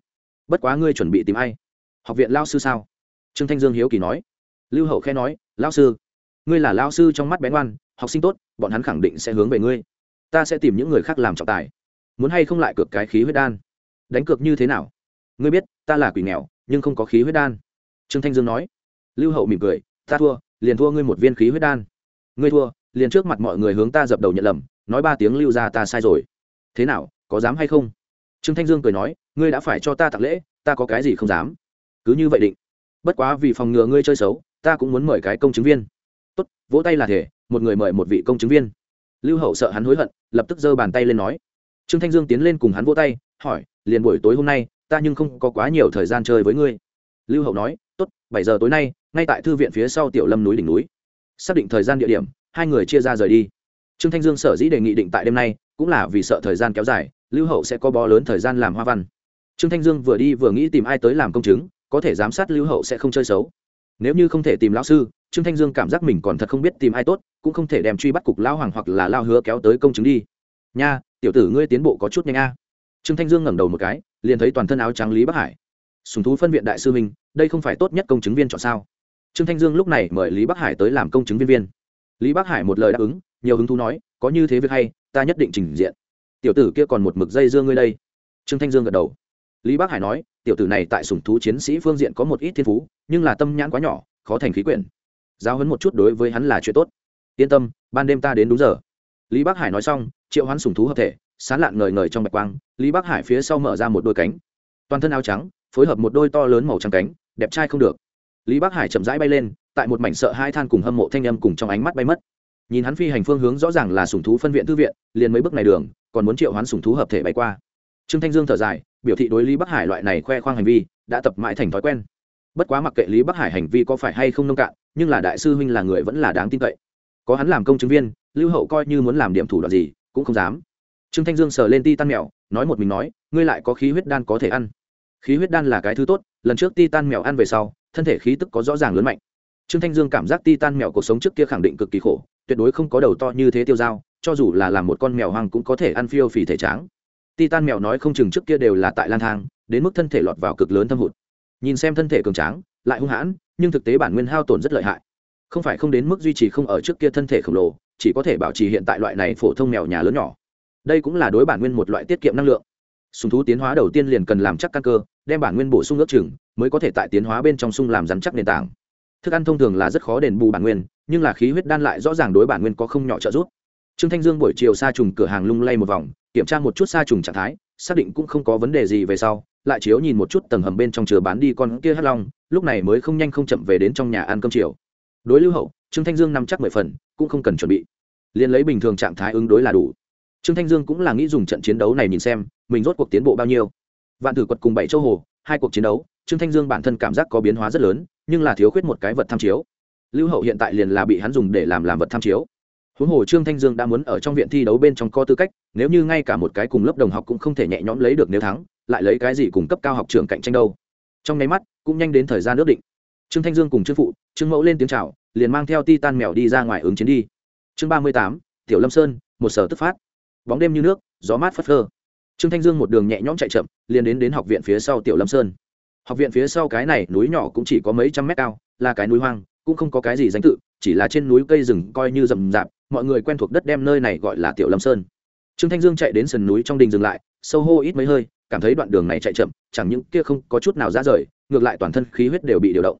Bất quá ngươi chuẩn bị tìm ai? Học viện lao sư sao? Trương thanh dương hiếu kỳ nói. Lưu hậu khe nói lao sư, ngươi là lao sư trong mắt bén ngoan, học sinh tốt, bọn hắn khẳng định sẽ hướng về ngươi. Ta sẽ tìm những người khác làm trọng tài muốn hay không lại cược cái khí huyết đan? Đánh cược như thế nào? Ngươi biết, ta là quỷ nghèo, nhưng không có khí huyết đan. Trương thanh dương nói. Lưu hậu mỉm cười, ta thua, liền thua ngươi một viên khí huyết đan. Ngươi thua, liền trước mặt mọi người hướng ta dập đầu nhận lầm, nói ba tiếng lưu ra ta sai rồi. Thế nào, có dám hay không? Trương thanh dương cười nói, ngươi đã phải cho ta tặng lễ, ta có cái gì không dám. Cứ như vậy định. Bất quá vì phòng ngừa ngươi chơi xấu, ta cũng muốn mời cái công chứng viên. Tốt, vỗ tay là thể, một người mời một vị công chứng viên. Lưu hậu sợ hắn hối hận, lập tức giơ bàn tay lên nói trương thanh dương tiến lên cùng hắn vỗ tay, hỏi, liền buổi tối hôm nay, ta nhưng không có quá nhiều thời gian chơi với ngươi. Lưu hậu nói, tốt, bảy giờ tối nay, ngay tại thư viện phía sau tiểu lâm núi đỉnh núi. Xác định thời gian địa điểm, hai người chia ra rời đi. Trương thanh dương sở dĩ đề nghị định tại đêm nay, cũng là vì sợ thời gian kéo dài, lưu hậu sẽ có bó lớn thời gian làm hoa văn. Trương thanh dương vừa đi vừa nghĩ tìm ai tới làm công chứng, có thể giám sát lưu hậu sẽ không chơi xấu. Nếu như không thể tìm lão sư, trương thanh dương cảm giác mình còn thật không biết tìm ai tốt, cũng không thể đem truy bắt cục lão hoàng hoặc là lao hứa kéo tới công chứng đi nha, tiểu tử ngươi tiến bộ có chút nhanh a. Trương thanh dương ngẩng đầu một cái, liền thấy toàn thân áo trắng lý bắc hải. Sùng thú phân viện đại sư minh đây không phải tốt nhất công chứng viên chọn sao? Trương thanh dương lúc này mời lý bắc hải tới làm công chứng viên viên. Lý bắc hải một lời đáp ứng, nhiều hứng thú nói, có như thế việc hay, ta nhất định trình diện. Tiểu tử kia còn một mực dây dương ngươi đây. Trương thanh dương gật đầu. Lý bắc hải nói, tiểu tử này tại sùng thú chiến sĩ phương diện có một ít thiên phú, nhưng là tâm nhãn quá nhỏ, khó thành khí quyển. Giáo hấn một chút đối với hắn là chuyện tốt. Yên tâm, ban đêm ta đến đúng giờ. Lý bắc hải nói xong triệu hoán sùng thú hợp thể, sán lạn ngời ngời trong bạch quang, lý bắc hải phía sau mở ra một đôi cánh. Toàn thân áo trắng, phối hợp một đôi to lớn màu trắng cánh, đẹp trai không được. Lý bắc hải chậm rãi bay lên, tại một mảnh sợ hai than cùng hâm mộ thanh âm cùng trong ánh mắt bay mất. Nhìn hắn phi hành phương hướng rõ ràng là sùng thú phân viện thư viện, liền mấy bước này đường, còn muốn triệu hoán sùng thú hợp thể bay qua. Trương thanh dương thở dài, biểu thị đối lý bắc hải loại này khoe khoang hành vi, đã tập mãi thành thói quen. Bất quá mặc kệ lý bắc hải hành vi có phải hay không nông cạn, nhưng là đại sư huynh là người vẫn là đáng tin cậy. Có hắn làm công chứng viên, lưu hậu coi như muốn làm điểm thủ đoạn gì cũng không dám. Trương thanh dương sờ lên ti tan mèo, nói một mình nói, ngươi lại có khí huyết đan có thể ăn. Khí huyết đan là cái thứ tốt, lần trước ti tan mèo ăn về sau, thân thể khí tức có rõ ràng lớn mạnh. Trương thanh dương cảm giác ti tan mèo cuộc sống trước kia khẳng định cực kỳ khổ, tuyệt đối không có đầu to như thế tiêu dao, cho dù là làm một con mèo hoang cũng có thể ăn phiêu phì thể tráng. Ti tan mèo nói không chừng trước kia đều là tại lang thang, đến mức thân thể lọt vào cực lớn thâm hụt. Nhìn xem thân thể cường tráng, lại hung hãn, nhưng thực tế bản nguyên hao tổn rất lợi hại. Không phải không đến mức duy trì không ở trước kia thân thể khổng lồ chỉ có thể bảo trì hiện tại loại này phổ thông mèo nhà lớn nhỏ. Đây cũng là đối bản nguyên một loại tiết kiệm năng lượng. Sùng thú tiến hóa đầu tiên liền cần làm chắc căn cơ, đem bản nguyên bổ sung ước chừng, mới có thể tại tiến hóa bên trong sung làm rắn chắc nền tảng. Thức ăn thông thường là rất khó đền bù bản nguyên, nhưng là khí huyết đan lại rõ ràng đối bản nguyên có không nhỏ trợ giúp. Trương thanh dương buổi chiều sa trùng cửa hàng lung lay một vòng, kiểm tra một chút sa trùng trạng thái, xác định cũng không có vấn đề gì về sau, lại chiếu nhìn một chút tầng hầm bên trong chứa bán đi con kia hắc long, lúc này mới không nhanh không chậm về đến trong nhà ăn cơm chiều. Đối lưu hậu trương thanh dương nằm chắc mười phần, cũng không cần chuẩn bị. Liền lấy bình thường trạng thái ứng đối là đủ. Trương thanh dương cũng là nghĩ dùng trận chiến đấu này nhìn xem, mình rốt cuộc tiến bộ bao nhiêu. Vạn tử quật cùng bảy châu hồ, hai cuộc chiến đấu, trương thanh dương bản thân cảm giác có biến hóa rất lớn, nhưng là thiếu khuyết một cái vật tham chiếu. Lưu hậu hiện tại liền là bị hắn dùng để làm làm vật tham chiếu. Huống hồ trương thanh dương đã muốn ở trong viện thi đấu bên trong có tư cách, nếu như ngay cả một cái cùng lớp đồng học cũng không thể nhẹ nhõm lấy được nếu thắng, lại lấy cái gì cùng cấp cao học trường cạnh tranh đâu. Trong nháy mắt, cũng nhanh đến thời gian ước định trương thanh dương cùng trương phụ, trương mẫu lên tiếng c h à o liền mang theo ti tan mèo đi ra ngoài ứng chiến đi. Chương ba mươi tám, tiểu lâm sơn, một sở tức phát. Bóng đêm như nước, gió mát phất phơ. Trương thanh dương một đường nhẹ nhõm chạy chậm, liền đến đến học viện phía sau tiểu lâm sơn. Học viện phía sau cái này núi nhỏ cũng chỉ có mấy trăm mét cao, là cái núi hoang, cũng không có cái gì danh tự, chỉ là trên núi cây rừng coi như rậm rạp, mọi người quen thuộc đất đem nơi này gọi là tiểu lâm sơn. Trương thanh dương chạy đến sườn núi trong đình dừng lại, sâu hô ít mấy hơi, cảm thấy đoạn đường này chạy chậm, chẳng những kia không có chút nào ra rời, ngược lại toàn thân khí huyết đều bị điều động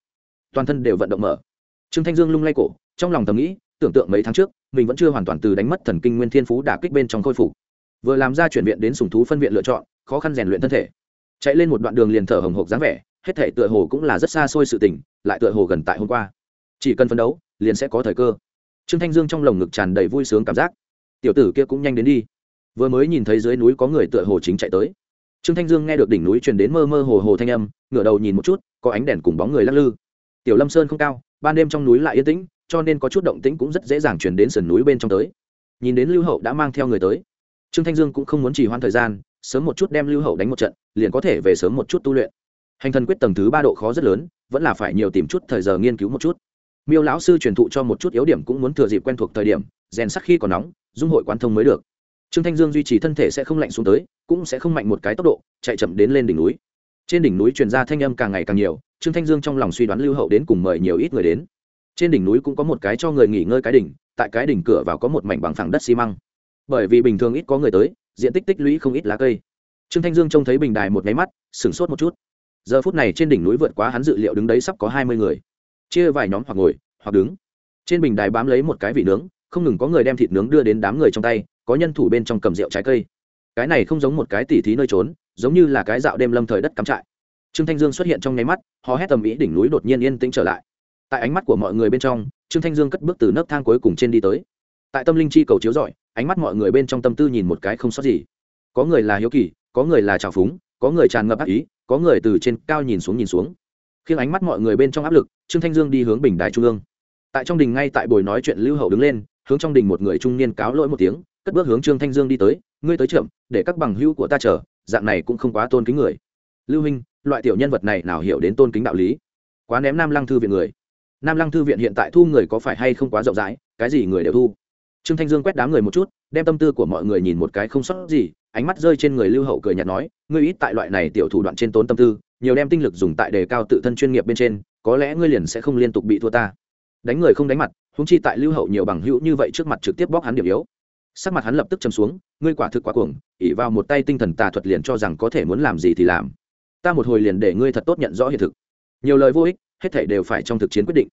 toàn thân đều vận động mở. Trương thanh dương lung lay cổ, trong lòng thầm nghĩ, tưởng tượng mấy tháng trước, mình vẫn chưa hoàn toàn từ đánh mất thần kinh nguyên thiên phú đả kích bên trong khôi phục. Vừa làm ra chuyển viện đến sùng thú phân viện lựa chọn, khó khăn rèn luyện thân thể. Chạy lên một đoạn đường liền thở hồng hộc dáng vẻ, hết thể tựa hồ cũng là rất xa xôi sự tình, lại tựa hồ gần tại hôm qua. Chỉ cần phấn đấu, liền sẽ có thời cơ. Trương thanh dương trong lồng ngực tràn đầy vui sướng cảm giác. Tiểu tử kia cũng nhanh đến đi. Vừa mới nhìn thấy dưới núi có người tựa hồ chính chạy tới. Trương thanh dương nghe được đỉnh núi truyền đến mơ mơ hồ hồ thanh âm, ngửa đầu nhìn một chút, có ánh đèn cùng bóng người lắc lư tiểu lâm sơn không cao, ban đêm trong núi lại yên tĩnh, cho nên có chút động tĩnh cũng rất dễ dàng chuyển đến sườn núi bên trong tới. Nhìn đến lưu hậu đã mang theo người tới. Trương thanh dương cũng không muốn trì hoãn thời gian, sớm một chút đem lưu hậu đánh một trận, liền có thể về sớm một chút tu luyện. Hành thần quyết tầng thứ ba độ khó rất lớn, vẫn là phải nhiều tìm chút thời giờ nghiên cứu một chút. Miêu lão sư truyền thụ cho một chút yếu điểm cũng muốn thừa dịp quen thuộc thời điểm, rèn sắc khi còn nóng, dung hội quán thông mới được. Trương thanh dương duy trì thân thể sẽ không lạnh xuống tới, cũng sẽ không mạnh một cái tốc độ, chạy chậm đến lên đỉnh núi. Trên đỉnh núi truyền ra thanh âm càng ngày càng nhiều trương thanh dương trong lòng suy đoán lưu hậu đến cùng mời nhiều ít người đến. Trên đỉnh núi cũng có một cái cho người nghỉ ngơi cái đỉnh, tại cái đỉnh cửa vào có một mảnh bằng phẳng đất xi măng. Bởi vì bình thường ít có người tới, diện tích tích lũy không ít lá cây. Trương thanh dương trông thấy bình đài một nháy mắt, sửng sốt một chút. Giờ phút này trên đỉnh núi vượt quá hắn dự liệu đứng đấy sắp có hai mươi người. Chia vài nhóm hoặc ngồi, hoặc đứng. Trên bình đài bám lấy một cái vị nướng, không ngừng có người đem thịt nướng đưa đến đám người trong tay, có nhân thủ bên trong cầm rượu trái cây. Cái này không giống một cái tỉ thí nơi trốn, giống như là cái dạo đêm lâm thời đất cắm trại trương thanh dương xuất hiện trong nháy mắt, hò hét tầm ý đỉnh núi đột nhiên yên tĩnh trở lại. Tại ánh mắt của mọi người bên trong, trương thanh dương cất bước từ nấc thang cuối cùng trên đi tới. Tại tâm linh chi cầu chiếu rọi, ánh mắt mọi người bên trong tâm tư nhìn một cái không sót gì. Có người là hiếu kỳ, có người là trào phúng, có người tràn ngập ác ý, có người từ trên cao nhìn xuống nhìn xuống. Khiến ánh mắt mọi người bên trong áp lực, trương thanh dương đi hướng bình đài trung ương. Tại trong đình ngay tại buổi nói chuyện lưu hậu đứng lên, hướng trong đình một người trung niên cáo lỗi một tiếng, cất bước hướng trương thanh dương đi tới. Ngươi tới chậm, để các bằng hữu của ta chờ, dạng này cũng không quá tôn kính người lưu huynh loại tiểu nhân vật này nào hiểu đến tôn kính đạo lý? Quá ném nam lăng thư viện người. Nam lăng thư viện hiện tại thu người có phải hay không quá rộng rãi, cái gì người đều thu. Trương thanh dương quét đám người một chút, đem tâm tư của mọi người nhìn một cái không sót gì, ánh mắt rơi trên người lưu hậu cười nhạt nói, ngươi ít tại loại này tiểu thủ đoạn trên tốn tâm tư, nhiều đem tinh lực dùng tại đề cao tự thân chuyên nghiệp bên trên, có lẽ ngươi liền sẽ không liên tục bị thua ta. Đánh người không đánh mặt húng chi tại lưu hậu nhiều bằng hữu như vậy trước mặt trực tiếp bóc hắn điểm yếu. Sắc mặt hắn lập tức châm xuống, ngươi quả thực quá cuồng ỉ vào một tay tinh thần tà thuật liền cho rằng có thể muốn làm gì thì làm ta một hồi liền để ngươi thật tốt nhận rõ hiện thực. Nhiều lời vô ích, hết thể đều phải trong thực chiến quyết định.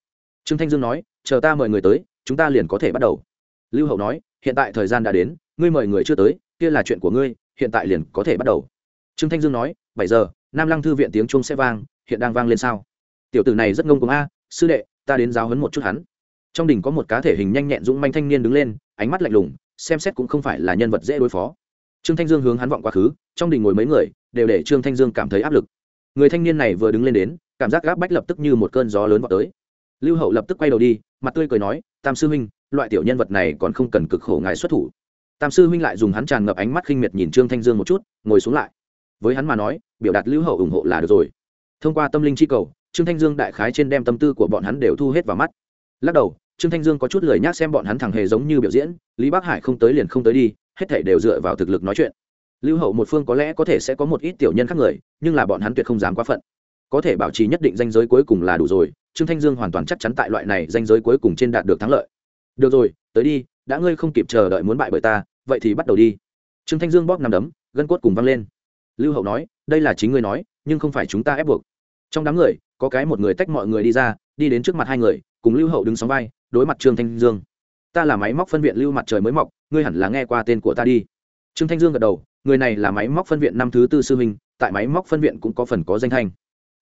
Trương thanh dương nói, chờ ta mời người tới, chúng ta liền có thể bắt đầu. Lưu hậu nói, hiện tại thời gian đã đến, ngươi mời người chưa tới, kia là chuyện của ngươi, hiện tại liền có thể bắt đầu. Trương thanh dương nói, bảy giờ, nam lăng thư viện tiếng chuông sẽ vang, hiện đang vang lên sao? Tiểu tử này rất ngông cuồng a, sư đệ, ta đến giáo hấn một chút hắn. Trong đình có một cá thể hình nhanh nhẹn dũng manh thanh niên đứng lên, ánh mắt lạnh lùng, xem xét cũng không phải là nhân vật dễ đối phó. Trương thanh dương hướng hắn vọng quá khứ, trong đình ngồi mấy người đều để trương thanh dương cảm thấy áp lực. Người thanh niên này vừa đứng lên đến, cảm giác gác bách lập tức như một cơn gió lớn vào tới. Lưu hậu lập tức quay đầu đi, mặt tươi cười nói, tam sư huynh, loại tiểu nhân vật này còn không cần cực khổ ngài xuất thủ. Tam sư huynh lại dùng hắn tràn ngập ánh mắt khinh miệt nhìn trương thanh dương một chút, ngồi xuống lại. Với hắn mà nói, biểu đạt lưu hậu ủng hộ là được rồi. Thông qua tâm linh chi cầu, trương thanh dương đại khái trên đem tâm tư của bọn hắn đều thu hết vào mắt. Lắc đầu, trương thanh dương có chút lời nhác xem bọn hắn thằng hề giống như biểu diễn, lý bắc hải không tới liền không tới đi, hết thể đều dựa vào thực lực nói chuyện lưu hậu một phương có lẽ có thể sẽ có một ít tiểu nhân khác người, nhưng là bọn hắn tuyệt không dám quá phận. Có thể bảo trì nhất định danh giới cuối cùng là đủ rồi, trương thanh dương hoàn toàn chắc chắn tại loại này danh giới cuối cùng trên đạt được thắng lợi. Được rồi, tới đi, đã ngươi không kịp chờ đợi muốn bại bởi ta, vậy thì bắt đầu đi. Trương thanh dương bóp nằm đấm, gân cốt cùng văng lên. Lưu hậu nói, đây là chính ngươi nói, nhưng không phải chúng ta ép buộc. Trong đám người, có cái một người tách mọi người đi ra, đi đến trước mặt hai người, cùng lưu hậu đứng sóng vai, đối mặt trương thanh dương. Ta là máy móc phân viện lưu mặt trời mới mọc, ngươi hẳn là nghe qua tên của ta đi. Trương thanh dương gật đầu người này là máy móc phân viện năm thứ tư sư minh tại máy móc phân viện cũng có phần có danh thanh.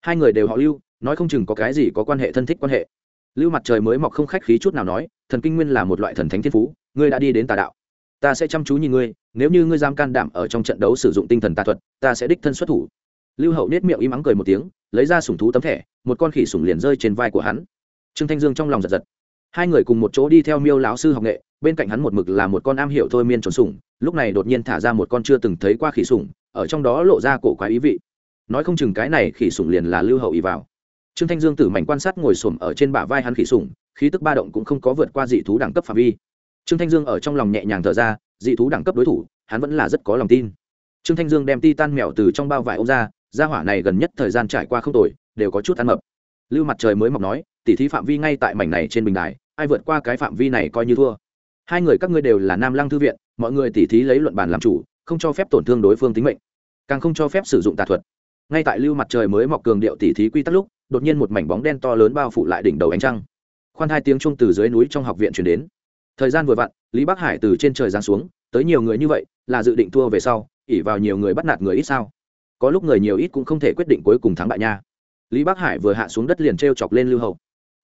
Hai người đều họ lưu, nói không chừng có cái gì có quan hệ thân thích quan hệ. Lưu mặt trời mới mọc không khách khí chút nào nói, thần kinh nguyên là một loại thần thánh thiên phú, ngươi đã đi đến tà đạo. Ta sẽ chăm chú nhìn ngươi, nếu như ngươi dám can đảm ở trong trận đấu sử dụng tinh thần tà thuật, ta sẽ đích thân xuất thủ. Lưu hậu nết miệng im ắng cười một tiếng, lấy ra sủng thú tấm thẻ, một con khỉ sủng liền rơi trên vai của hắn. Trương thanh dương trong lòng giật giật. Hai người cùng một chỗ đi theo miêu lão sư học nghệ, bên cạnh hắn một mực là một con am hiểu thôi miên trốn sủng lúc này đột nhiên thả ra một con chưa từng thấy qua khỉ sủng, ở trong đó lộ ra cổ quái ý vị. Nói không chừng cái này khỉ sủng liền là lưu hậu ý vào. Trương thanh dương tử mảnh quan sát ngồi xổm ở trên bả vai hắn khỉ sủng, khí tức ba động cũng không có vượt qua dị thú đẳng cấp phạm vi. Trương thanh dương ở trong lòng nhẹ nhàng thở ra, dị thú đẳng cấp đối thủ, hắn vẫn là rất có lòng tin. Trương thanh dương đem ti tan mèo từ trong bao vải ông ra ra hỏa này gần nhất thời gian trải qua không tồi, đều có chút ăn mập. Lưu mặt trời mới mọc nói tỉ thí phạm vi ngay tại mảnh này trên bình đài, ai vượt qua cái phạm vi này coi như thua. Hai người các ngươi đều là nam lăng thư viện mọi người tỉ thí lấy luận bàn làm chủ, không cho phép tổn thương đối phương tính mệnh, càng không cho phép sử dụng tà thuật. Ngay tại lưu mặt trời mới mọc cường điệu tỉ thí quy tắc lúc, đột nhiên một mảnh bóng đen to lớn bao phủ lại đỉnh đầu ánh trăng. Khoan hai tiếng chung từ dưới núi trong học viện chuyển đến. Thời gian vừa vặn, lý bắc hải từ trên trời giáng xuống, tới nhiều người như vậy, là dự định thua về sau ỉ vào nhiều người bắt nạt người ít sao? Có lúc người nhiều ít cũng không thể quyết định cuối cùng thắng bại nha. Lý bắc hải vừa hạ xuống đất liền t r e o chọc lên lưu hậu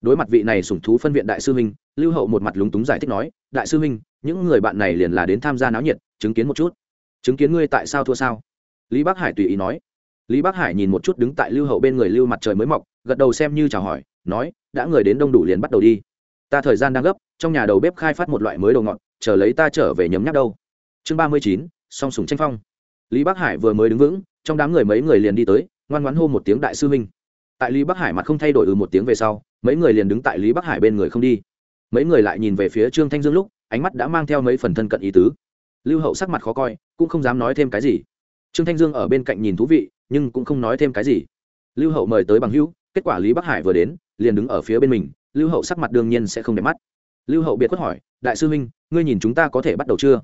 đối mặt vị này sủng thú phân viện đại sư huynh, lưu hậu một mặt lúng túng giải thích nói, đại sư huynh, những người bạn này liền là đến tham gia náo nhiệt, chứng kiến một chút. Chứng kiến ngươi tại sao thua sao? Lý bắc hải tùy ý nói. Lý bắc hải nhìn một chút đứng tại lưu hậu bên người lưu mặt trời mới mọc, gật đầu xem như chào hỏi, nói, đã người đến đông đủ liền bắt đầu đi. Ta thời gian đang gấp, trong nhà đầu bếp khai phát một loại mới đồ ngọt, chờ lấy ta trở về nhấm nháp đâu. Chương ba mươi chín, song sùng tranh phong. Lý bắc hải vừa mới đứng vững, trong đám người mấy người liền đi tới, ngoan ngoãn hô một tiếng đại sư huynh. Tại lý bắc hải mặt không thay đổi ừ một tiếng về sau mấy người liền đứng tại lý bắc hải bên người không đi. Mấy người lại nhìn về phía trương thanh dương lúc, ánh mắt đã mang theo mấy phần thân cận ý tứ. Lưu hậu sắc mặt khó coi, cũng không dám nói thêm cái gì. Trương thanh dương ở bên cạnh nhìn thú vị, nhưng cũng không nói thêm cái gì. Lưu hậu mời tới bằng hữu, kết quả lý bắc hải vừa đến, liền đứng ở phía bên mình, lưu hậu sắc mặt đương nhiên sẽ không đẹp mắt. Lưu hậu biệt quất hỏi, đại sư huynh, ngươi nhìn chúng ta có thể bắt đầu chưa?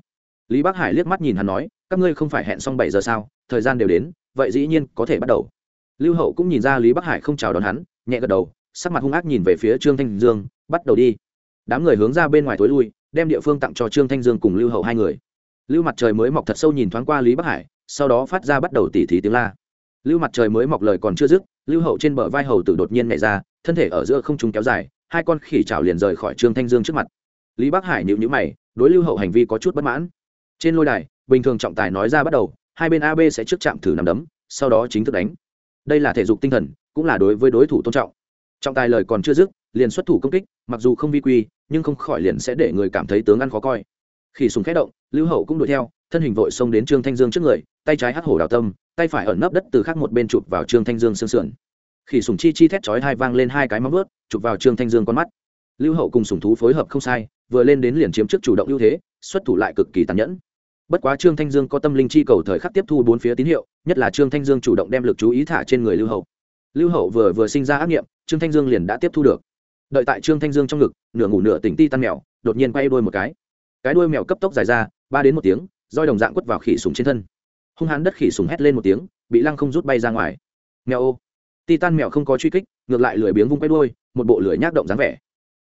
Lý bắc hải liếc mắt nhìn hắn nói, các ngươi không phải hẹn xong bảy giờ sao, thời gian đều đến, vậy dĩ nhiên có thể bắt đầu. Lưu hậu cũng nhìn ra lý bắc hải không chào đón hắn, nhẹ gật đầu sắc mặt hung ác nhìn về phía trương thanh dương, bắt đầu đi. Đám người hướng ra bên ngoài tối lui, đem địa phương tặng cho trương thanh dương cùng lưu hậu hai người. Lưu mặt trời mới mọc thật sâu nhìn thoáng qua lý bắc hải, sau đó phát ra bắt đầu tỉ thí tiếng la. Lưu mặt trời mới mọc lời còn chưa dứt, lưu hậu trên bờ vai hầu tử đột nhiên nhảy ra, thân thể ở giữa không trung kéo dài, hai con khỉ chảo liền rời khỏi trương thanh dương trước mặt. Lý bắc hải nhịu nhữ mày, đối lưu hậu hành vi có chút bất mãn. Trên lôi đài, bình thường trọng tài nói ra bắt đầu, hai bên ab sẽ trước chạm thử nằm đấm, sau đó chính thức đánh. Đây là thể dục tinh thần, cũng là đối với đối thủ tôn trọng trọng tài lời còn chưa dứt, liền xuất thủ công kích, mặc dù không vi quy, nhưng không khỏi liền sẽ để người cảm thấy tướng ăn khó coi. Khi súng khẽ động, lưu hậu cũng đuổi theo, thân hình vội xông đến trương thanh dương trước người, tay trái hắt hổ đào tâm, tay phải ẩn nấp đất từ khác một bên chụp vào trương thanh dương sương sườn. Khi sùng chi chi thét chói hai vang lên hai cái móng vớt chụp vào trương thanh dương con mắt. Lưu hậu cùng sùng thú phối hợp không sai, vừa lên đến liền chiếm trước chủ động ưu thế, xuất thủ lại cực kỳ tàn nhẫn. Bất quá trương thanh dương có tâm linh chi cầu thời khắc tiếp thu bốn phía tín hiệu, nhất là trương thanh dương chủ động đem lực chú ý thả trên người lưu hậu lưu hậu vừa vừa sinh ra ác nghiệm, trương thanh dương liền đã tiếp thu được. Đợi tại trương thanh dương trong ngực, nửa ngủ nửa tỉnh ti tan mèo, đột nhiên quay đuôi một cái. Cái đuôi mèo cấp tốc dài ra, ba đến một tiếng, roi đồng dạng quất vào khỉ sùng trên thân. Hung hãn đất khỉ sùng hét lên một tiếng, bị lăng không rút bay ra ngoài. Mèo ô. Ti tan mèo không có truy kích, ngược lại lười biếng vung quay đuôi, một bộ lưỡi nhác động dáng vẻ.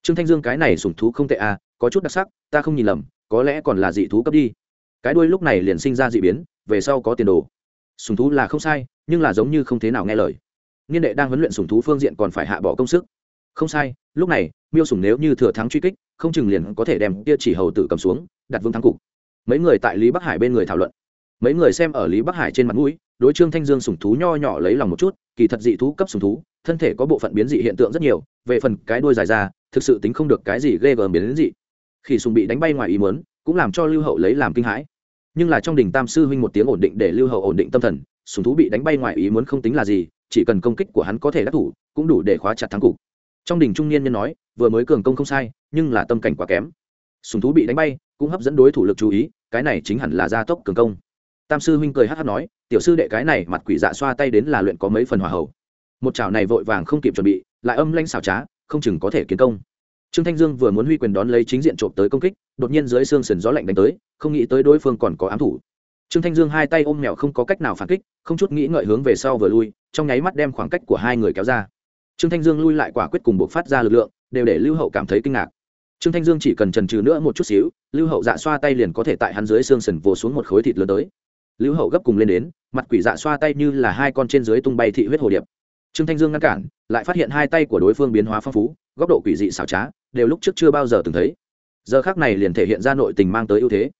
Trương thanh dương cái này sùng thú không tệ à có chút đặc sắc, ta không nhìn lầm, có lẽ còn là dị thú cấp đi. Cái đuôi lúc này liền sinh ra dị biến, về sau có tiền đồ. Sùng thú là không sai, nhưng là giống như không thế nào nghe lời niên đệ đang huấn luyện sủng thú phương diện còn phải hạ bỏ công sức. Không sai, lúc này, miêu sủng nếu như thừa thắng truy kích, không chừng liền có thể đem kia chỉ hầu tử cầm xuống, đặt vương thắng cục. Mấy người tại lý bắc hải bên người thảo luận. Mấy người xem ở lý bắc hải trên mặt mũi, đối trương thanh dương sủng thú nho nhỏ lấy lòng một chút, kỳ thật dị thú cấp sủng thú, thân thể có bộ phận biến dị hiện tượng rất nhiều, về phần cái đuôi dài ra, thực sự tính không được cái gì ghê gớm biến dị. Khi sùng bị đánh bay ngoài ý muốn, cũng làm cho lưu hậu lấy làm kinh hãi. Nhưng là trong đình tam sư huynh một tiếng ổn định để lưu hậu ổn định tâm thần sùng thú bị đánh bay ngoài ý muốn không tính là gì chỉ cần công kích của hắn có thể đắc thủ, cũng đủ để khóa chặt thắng cục. Trong đình trung niên nhân nói, vừa mới cường công không sai, nhưng là tâm cảnh quá kém. Sùng thú bị đánh bay, cũng hấp dẫn đối thủ lực chú ý, cái này chính hẳn là gia tốc cường công. Tam sư huynh cười hát hát nói, tiểu sư đệ cái này mặt quỷ dạ xoa tay đến là luyện có mấy phần hòa hậu. Một chảo này vội vàng không kịp chuẩn bị, lại âm lanh xảo trá, không chừng có thể kiến công. Trương thanh dương vừa muốn huy quyền đón lấy chính diện trộm tới công kích, đột nhiên dưới xương sườn gió lạnh đánh tới, không nghĩ tới đối phương còn có ám thủ trương thanh dương hai tay ôm mèo không có cách nào phản kích, không chút nghĩ ngợi hướng về sau vừa lui, trong nháy mắt đem khoảng cách của hai người kéo ra. Trương thanh dương lui lại quả quyết cùng buộc phát ra lực lượng, đều để lưu hậu cảm thấy kinh ngạc. Trương thanh dương chỉ cần trần trừ nữa một chút xíu, lưu hậu dạ xoa tay liền có thể tại hắn dưới xương sần vồ xuống một khối thịt lớn tới. Lưu hậu gấp cùng lên đến, mặt quỷ dạ xoa tay như là hai con trên dưới tung bay thị huyết hồ điệp. Trương thanh dương ngăn cản, lại phát hiện hai tay của đối phương biến hóa phong phú, góc độ quỷ dị xảo trá, đều lúc trước chưa bao giờ từng thấy. Giờ khác này liền thể hiện ra nội tình mang tới ưu thế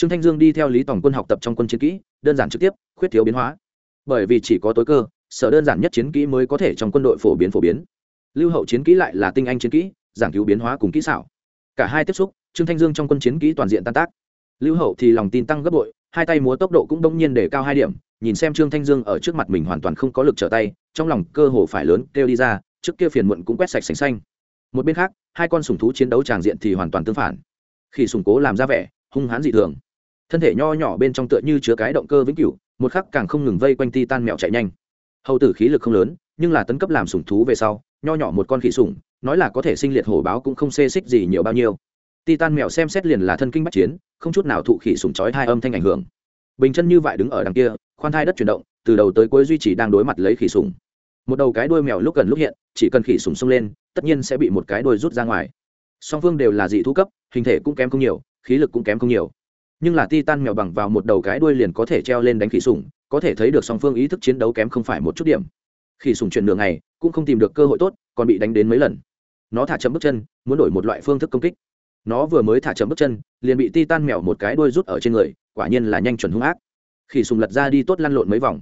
trương thanh dương đi theo lý tổng quân học tập trong quân chiến kỹ, đơn giản trực tiếp, khuyết thiếu biến hóa. Bởi vì chỉ có tối cơ, sở đơn giản nhất chiến kỹ mới có thể trong quân đội phổ biến phổ biến. Lưu hậu chiến kỹ lại là tinh anh chiến kỹ, giảng cứu biến hóa cùng kỹ xảo. Cả hai tiếp xúc, trương thanh dương trong quân chiến kỹ toàn diện tan tác. Lưu hậu thì lòng tin tăng gấp bội, hai tay múa tốc độ cũng đông nhiên để cao hai điểm, nhìn xem trương thanh dương ở trước mặt mình hoàn toàn không có lực trở tay, trong lòng cơ hồ phải lớn kêu đi ra, trước kia phiền muộn cũng quét sạch sành xanh. Một bên khác, hai con sùng thú chiến đấu tràng diện thì hoàn toàn tương phản. Khi sùng cố làm ra vẻ, hung hãn dị thường thân thể nho nhỏ bên trong tựa như chứa cái động cơ vĩnh cửu, một khắc càng không ngừng vây quanh ti tan mèo chạy nhanh. Hầu tử khí lực không lớn, nhưng là tấn cấp làm sủng thú về sau, nho nhỏ một con khỉ sủng, nói là có thể sinh liệt hổ báo cũng không xê xích gì nhiều bao nhiêu. Titan mèo xem xét liền là thân kinh bắt chiến, không chút nào thụ khỉ sủng chói hai âm thanh ảnh hưởng. Bình chân như vậy đứng ở đằng kia, khoan thai đất chuyển động, từ đầu tới cuối duy trì đang đối mặt lấy khỉ sủng. Một đầu cái đuôi mèo lúc gần lúc hiện, chỉ cần khỉ sủng xông lên, tất nhiên sẽ bị một cái đuôi rút ra ngoài. Song phương đều là dị thú cấp, hình thể cũng kém không nhiều, khí lực cũng kém không nhiều nhưng là titan mèo bằng vào một đầu cái đuôi liền có thể treo lên đánh khỉ sủng, có thể thấy được song phương ý thức chiến đấu kém không phải một chút điểm. Khỉ sủng chuyển đường này cũng không tìm được cơ hội tốt, còn bị đánh đến mấy lần. Nó thả chậm bước chân, muốn đổi một loại phương thức công kích. Nó vừa mới thả chậm bước chân, liền bị titan mèo một cái đuôi rút ở trên người, quả nhiên là nhanh chuẩn hung ác. Khỉ sùng lật ra đi tốt lăn lộn mấy vòng.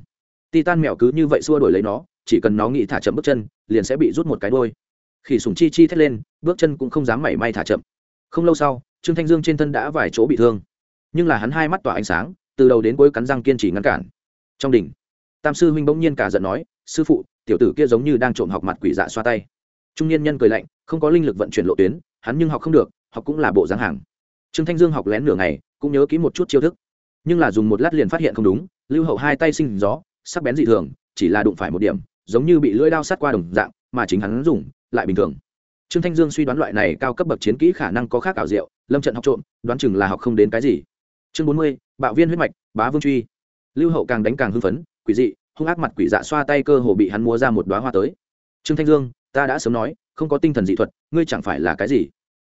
Titan mèo cứ như vậy xua đổi lấy nó, chỉ cần nó nghĩ thả chậm bước chân, liền sẽ bị rút một cái đuôi. khỉ sùng chi chi thét lên, bước chân cũng không dám mảy may thả chậm. Không lâu sau, trương thanh dương trên thân đã vài chỗ bị thương nhưng là hắn hai mắt tỏa ánh sáng, từ đầu đến cuối cắn răng kiên trì ngăn cản. Trong đỉnh, tam sư huynh bỗng nhiên cả giận nói, sư phụ, tiểu tử kia giống như đang trộm học mặt quỷ dạ xoa tay. Trung niên nhân cười lạnh, không có linh lực vận chuyển lộ tuyến, hắn nhưng học không được, học cũng là bộ dáng hàng. Trương thanh dương học lén nửa ngày, cũng nhớ kỹ một chút chiêu thức. Nhưng là dùng một lát liền phát hiện không đúng, lưu hậu hai tay sinh gió, sắc bén dị thường, chỉ là đụng phải một điểm, giống như bị lưỡi đao sát qua đồng dạng, mà chính hắn dùng, lại bình thường. Trương thanh dương suy đoán loại này cao cấp bậc chiến kỹ khả năng có khác ảo diệu, lâm trận học trộm, đoán chừng là học không đến cái gì chương bốn mươi, bạo viên huyết mạch, bá vương truy. Lưu hậu càng đánh càng hưng phấn, quỷ dị, hung ác mặt quỷ dạ xoa tay cơ hồ bị hắn mua ra một đoá hoa tới. Trương thanh dương, ta đã sớm nói, không có tinh thần dị thuật, ngươi chẳng phải là cái gì?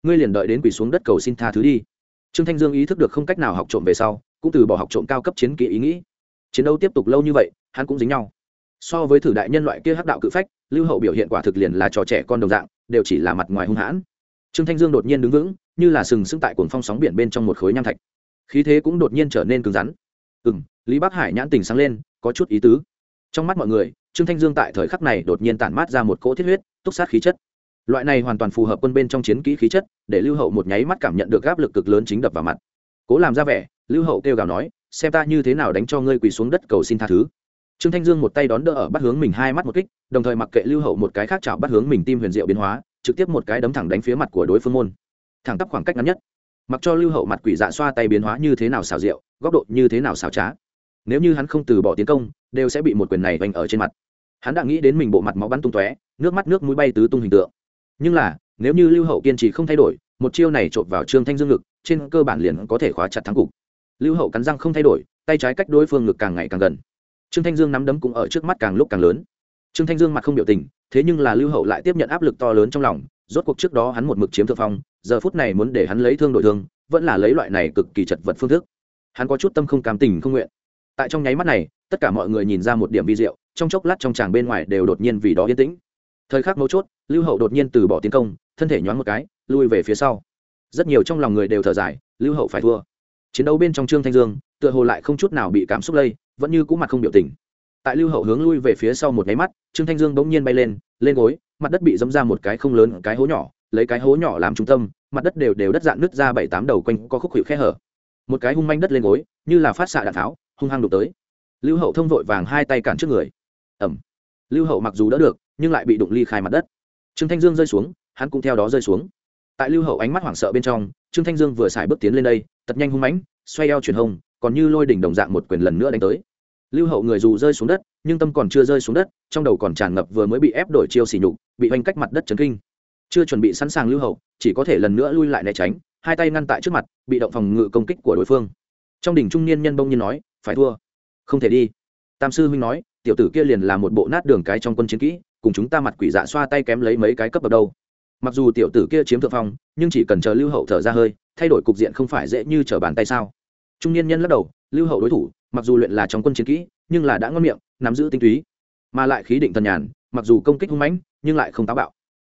Ngươi liền đợi đến quỷ xuống đất cầu xin tha thứ đi. Trương thanh dương ý thức được không cách nào học trộm về sau, cũng từ bỏ học trộm cao cấp chiến kỹ ý nghĩ. Chiến đấu tiếp tục lâu như vậy, hắn cũng dính nhau. So với thử đại nhân loại kia hắc đạo cự phách, lưu hậu biểu hiện quả thực liền là trò trẻ con đồng dạng, đều chỉ là mặt ngoài hung hãn. Trương thanh dương đột nhiên đứng vững, như là sừng sững tại cuồng phong sóng biển bên trong một khối nham thạch khí thế cũng đột nhiên trở nên cứng rắn. Ừ m lý bắc hải nhãn tình sáng lên, có chút ý tứ. Trong mắt mọi người, trương thanh dương tại thời khắc này đột nhiên tản mát ra một cỗ thiết huyết, túc sát khí chất. Loại này hoàn toàn phù hợp quân bên trong chiến kỹ khí chất, để lưu hậu một nháy mắt cảm nhận được áp lực cực lớn chính đập vào mặt. Cố làm ra vẻ, lưu hậu kêu gào nói, xem ta như thế nào đánh cho ngươi quỳ xuống đất cầu xin tha thứ. Trương thanh dương một tay đón đỡ ở bắt hướng mình hai mắt một kích, đồng thời mặc kệ lưu hậu một cái khác chảo bắt hướng mình tim huyền diệu biến hóa, trực tiếp một cái đấm thẳng đánh phía mặt của đối phương môn. Thẳng tắp khoảng cách ngắn nhất mặc cho lưu hậu mặt quỷ dạ xoa tay biến hóa như thế nào xào rượu góc độ như thế nào xào trá. Nếu như hắn không từ bỏ tiến công, đều sẽ bị một quyền này vành ở trên mặt. Hắn đã nghĩ đến mình bộ mặt máu bắn tung tóe, nước mắt nước mũi bay tứ tung hình tượng. Nhưng là, nếu như lưu hậu kiên trì không thay đổi, một chiêu này trộm vào trương thanh dương ngực, trên cơ bản liền có thể khóa chặt thắng cục. Lưu hậu cắn răng không thay đổi, tay trái cách đối phương ngực càng ngày càng gần. Trương thanh dương nắm đấm cũng ở trước mắt càng lúc càng lớn. Trương thanh dương mặt không biểu tình, thế nhưng là lưu hậu lại tiếp nhận áp lực to lớn trong lòng, rốt cuộc trước đó hắn một mực chiếm thượng phong giờ phút này muốn để hắn lấy thương đổi thương, vẫn là lấy loại này cực kỳ chật vật phương thức. Hắn có chút tâm không cam tình không nguyện. Tại trong nháy mắt này, tất cả mọi người nhìn ra một điểm vi diệu, trong chốc lát trong tràng bên ngoài đều đột nhiên vì đó yên tĩnh. Thời khắc mấu chốt, lưu hậu đột nhiên từ bỏ tiến công, thân thể nhoáng một cái, lui về phía sau. Rất nhiều trong lòng người đều thở dài, lưu hậu phải thua. Chiến đấu bên trong trương thanh dương, tựa hồ lại không chút nào bị cảm xúc lây, vẫn như cũ mặt không biểu tình. Tại lưu hậu hướng lui về phía sau một nháy mắt, trương thanh dương bỗng nhiên bay lên lên gối, mặt đất bị dẫm ra một cái không lớn, cái hố nhỏ lấy cái hố nhỏ làm trung tâm, mặt đất đều đều đất dạn nứt ra bảy tám đầu quanh có khúc hiệu khe hở. Một cái hung manh đất lên gối, như là phát xạ đạn tháo, hung hăng đục tới. Lưu hậu thông vội vàng hai tay cản trước người. Ẩm lưu hậu mặc dù đỡ được, nhưng lại bị đụng ly khai mặt đất. Trương thanh dương rơi xuống, hắn cũng theo đó rơi xuống. Tại lưu hậu ánh mắt hoảng sợ bên trong, trương thanh dương vừa xài bước tiến lên đây tật nhanh hung mãnh, xoay eo chuyển hông còn như lôi đỉnh đồng dạng một quyền lần nữa đánh tới. Lưu hậu người dù rơi xuống đất, nhưng tâm còn chưa rơi xuống đất, trong đầu còn tràn ngập vừa mới bị ép đổi chiêu xỉ nhục, bị oanh cách mặt đất chấn kinh chưa chuẩn bị sẵn sàng lưu hậu, chỉ có thể lần nữa lui lại né tránh, hai tay ngăn tại trước mặt, bị động phòng ngự công kích của đối phương. Trong đỉnh trung niên nhân bông nhiên nói, phải thua. Không thể đi. Tam sư huynh nói, tiểu tử kia liền là một bộ nát đường cái trong quân chiến kỹ, cùng chúng ta mặt quỷ dạ xoa tay kém lấy mấy cái cấp bậc đâu. Mặc dù tiểu tử kia chiếm thượng phong, nhưng chỉ cần chờ lưu hậu thở ra hơi, thay đổi cục diện không phải dễ như trở bàn tay sao? Trung niên nhân lắc đầu, lưu hậu đối thủ, mặc dù luyện là trong quân chiến kỹ, nhưng là đã ngon miệng, nắm giữ tinh túy, mà lại khí định thần nhàn, mặc dù công kích hung mãnh, nhưng lại không táo bạo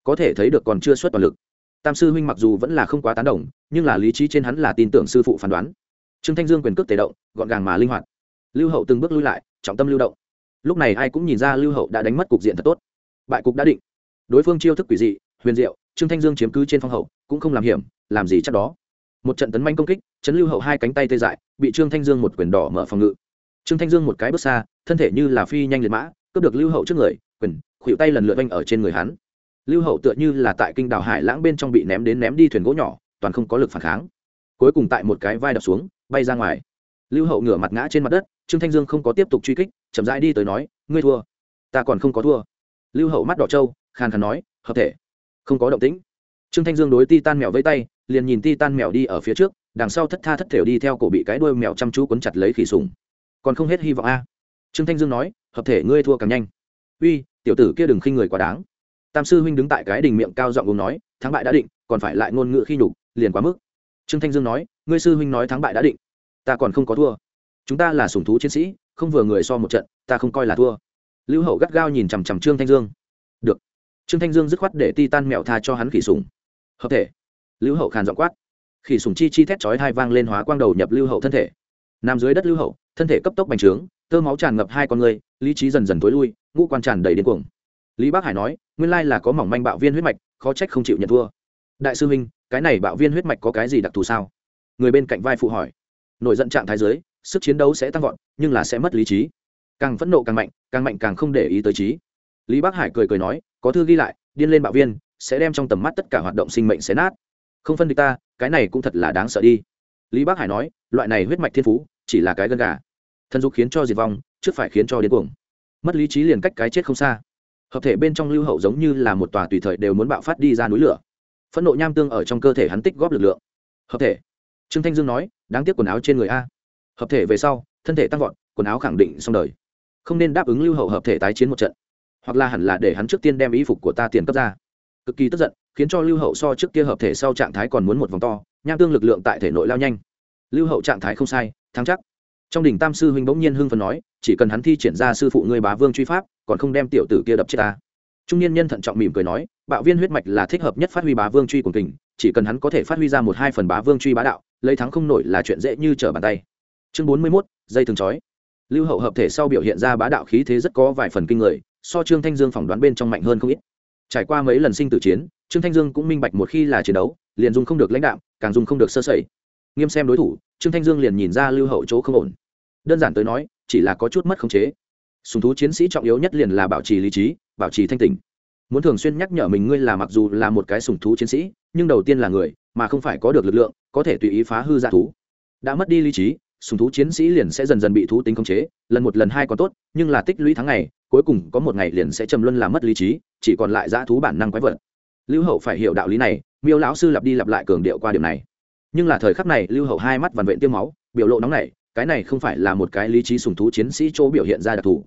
có thể thấy được còn chưa xuất toàn lực. Tam sư huynh mặc dù vẫn là không quá tán đồng, nhưng là lý trí trên hắn là tin tưởng sư phụ phán đoán. Trương thanh dương quyền cước tề động, gọn gàng mà linh hoạt. Lưu hậu từng bước lui lại, trọng tâm lưu động. Lúc này ai cũng nhìn ra lưu hậu đã đánh mất cục diện thật tốt. Bại cục đã định. Đối phương chiêu thức quỷ dị, huyền diệu, trương thanh dương chiếm cứ trên phong hậu, cũng không làm hiểm, làm gì chắc đó. Một trận tấn manh công kích, chấn lưu hậu hai cánh tay tê dại, bị trương thanh dương một quyền đỏ mở phòng ngự. Trương thanh dương một cái bước xa, thân thể như là phi nhanh liệt mã, cướp được lưu hậu trước người, quyền khuỵu tay lần lượt oanh ở trên người hắn lưu hậu tựa như là tại kinh đảo hải lãng bên trong bị ném đến ném đi thuyền gỗ nhỏ, toàn không có lực phản kháng. Cuối cùng tại một cái vai đập xuống, bay ra ngoài. Lưu hậu ngửa mặt ngã trên mặt đất, trương thanh dương không có tiếp tục truy kích, chậm rãi đi tới nói, ngươi thua. Ta còn không có thua. Lưu hậu mắt đỏ trâu, khàn khàn nói, hợp thể. Không có động tĩnh. Trương thanh dương đối ti tan mèo vây tay, liền nhìn ti tan mèo đi ở phía trước, đằng sau thất tha thất thểu đi theo cổ bị cái đuôi mèo chăm chú quấn chặt lấy khỉ sùng còn không hết hy vọng a. Trương thanh dương nói, hợp thể ngươi thua càng nhanh. Uy, tiểu tử kia đừng khinh người quá đáng tam sư huynh đứng tại cái đình miệng cao giọng uống nói, thắng bại đã định, còn phải lại ngôn ngữ khi nhục, liền quá mức. Trương thanh dương nói, ngươi sư huynh nói thắng bại đã định, ta còn không có thua. Chúng ta là sùng thú chiến sĩ, không vừa người so một trận, ta không coi là thua. Lưu hậu gắt gao nhìn chằm chằm trương thanh dương. Được. Trương thanh dương dứt khoát để ti tan mẹo tha cho hắn khỉ sùng hợp thể. Lưu hậu khàn giọng quát. Khỉ sùng chi chi thét chói hai vang lên hóa quang đầu nhập lưu hậu thân thể. Nằm dưới đất lưu hậu, thân thể cấp tốc bành trướng, tơ máu tràn ngập hai con người, lý trí dần dần tối lui, ngũ quan tràn đầy điên cuồng lý bác hải nói, nguyên lai là có mỏng manh bạo viên huyết mạch, khó trách không chịu nhận thua. Đại sư huynh, cái này bạo viên huyết mạch có cái gì đặc thù sao? Người bên cạnh vai phụ hỏi. Nổi giận trạng thái giới sức chiến đấu sẽ tăng vọt, nhưng là sẽ mất lý trí. Càng phẫn nộ càng mạnh càng mạnh càng không để ý tới trí. Lý bác hải cười cười nói, có thư ghi lại, điên lên bạo viên, sẽ đem trong tầm mắt tất cả hoạt động sinh mệnh xé nát. Không phân địch ta, cái này cũng thật là đáng sợ đi. Lý bác hải nói, loại này huyết mạch thiên phú, chỉ là cái gân gà. Thân dục khiến cho diệt vong, trước phải khiến cho điên cuồng. Mất lý trí liền cách cái chết không xa hợp thể bên trong lưu hậu giống như là một tòa tùy thời đều muốn bạo phát đi ra núi lửa. Phẫn nộ nham tương ở trong cơ thể hắn tích góp lực lượng. Hợp thể. Trương thanh dương nói, đáng tiếc quần áo trên người a. Hợp thể về sau, thân thể tăng vọt, quần áo khẳng định xong đời. Không nên đáp ứng lưu hậu hợp thể tái chiến một trận. Hoặc là hẳn là để hắn trước tiên đem y phục của ta tiền cấp ra. Cực kỳ tức giận, khiến cho lưu hậu so trước kia hợp thể sau trạng thái còn muốn một vòng to, nham tương lực lượng tại thể nội lao nhanh. Lưu hậu trạng thái không sai, thắng chắc trong đỉnh tam sư huynh bỗng nhiên hưng phần nói, chỉ cần hắn thi triển ra sư phụ ngươi bá vương truy pháp, còn không đem tiểu tử kia đập chết ta. Trung niên nhân thận trọng mỉm cười nói, bạo viên huyết mạch là thích hợp nhất phát huy bá vương truy của tình chỉ cần hắn có thể phát huy ra một hai phần bá vương truy bá đạo, lấy thắng không nổi là chuyện dễ như trở bàn tay. Chương bốn mươi mốt, dây thường chói. Lưu hậu hợp thể sau biểu hiện ra bá đạo khí thế rất có vài phần kinh người, so trương thanh dương phỏng đoán bên trong mạnh hơn không ít. Trải qua mấy lần sinh tử chiến, trương thanh dương cũng minh bạch một khi là chiến đấu, liền dùng không được lãnh đạo càng dùng không được sơ sẩy nghiêm xem đối thủ, trương thanh dương liền nhìn ra lưu hậu chỗ không ổn. Đơn giản tới nói, chỉ là có chút mất khống chế. Sùng thú chiến sĩ trọng yếu nhất liền là bảo trì lý trí, bảo trì thanh tỉnh muốn thường xuyên nhắc nhở mình ngươi là mặc dù là một cái sùng thú chiến sĩ, nhưng đầu tiên là người, mà không phải có được lực lượng, có thể tùy ý phá hư dạ thú. Đã mất đi lý trí, sùng thú chiến sĩ liền sẽ dần dần bị thú tính khống chế, lần một lần hai còn tốt, nhưng là tích lũy tháng ngày, cuối cùng có một ngày liền sẽ trầm luân làm mất lý trí, chỉ còn lại dã thú bản năng quái vật. Lưu hậu phải hiểu đạo lý này, miêu lão sư lặp đi lặp lại cường điệu qua điểm này nhưng là thời khắc này lưu hậu hai mắt vằn vện tiêm máu, biểu lộ nóng này cái này không phải là một cái lý trí sùng thú chiến sĩ chỗ biểu hiện ra đặc thù.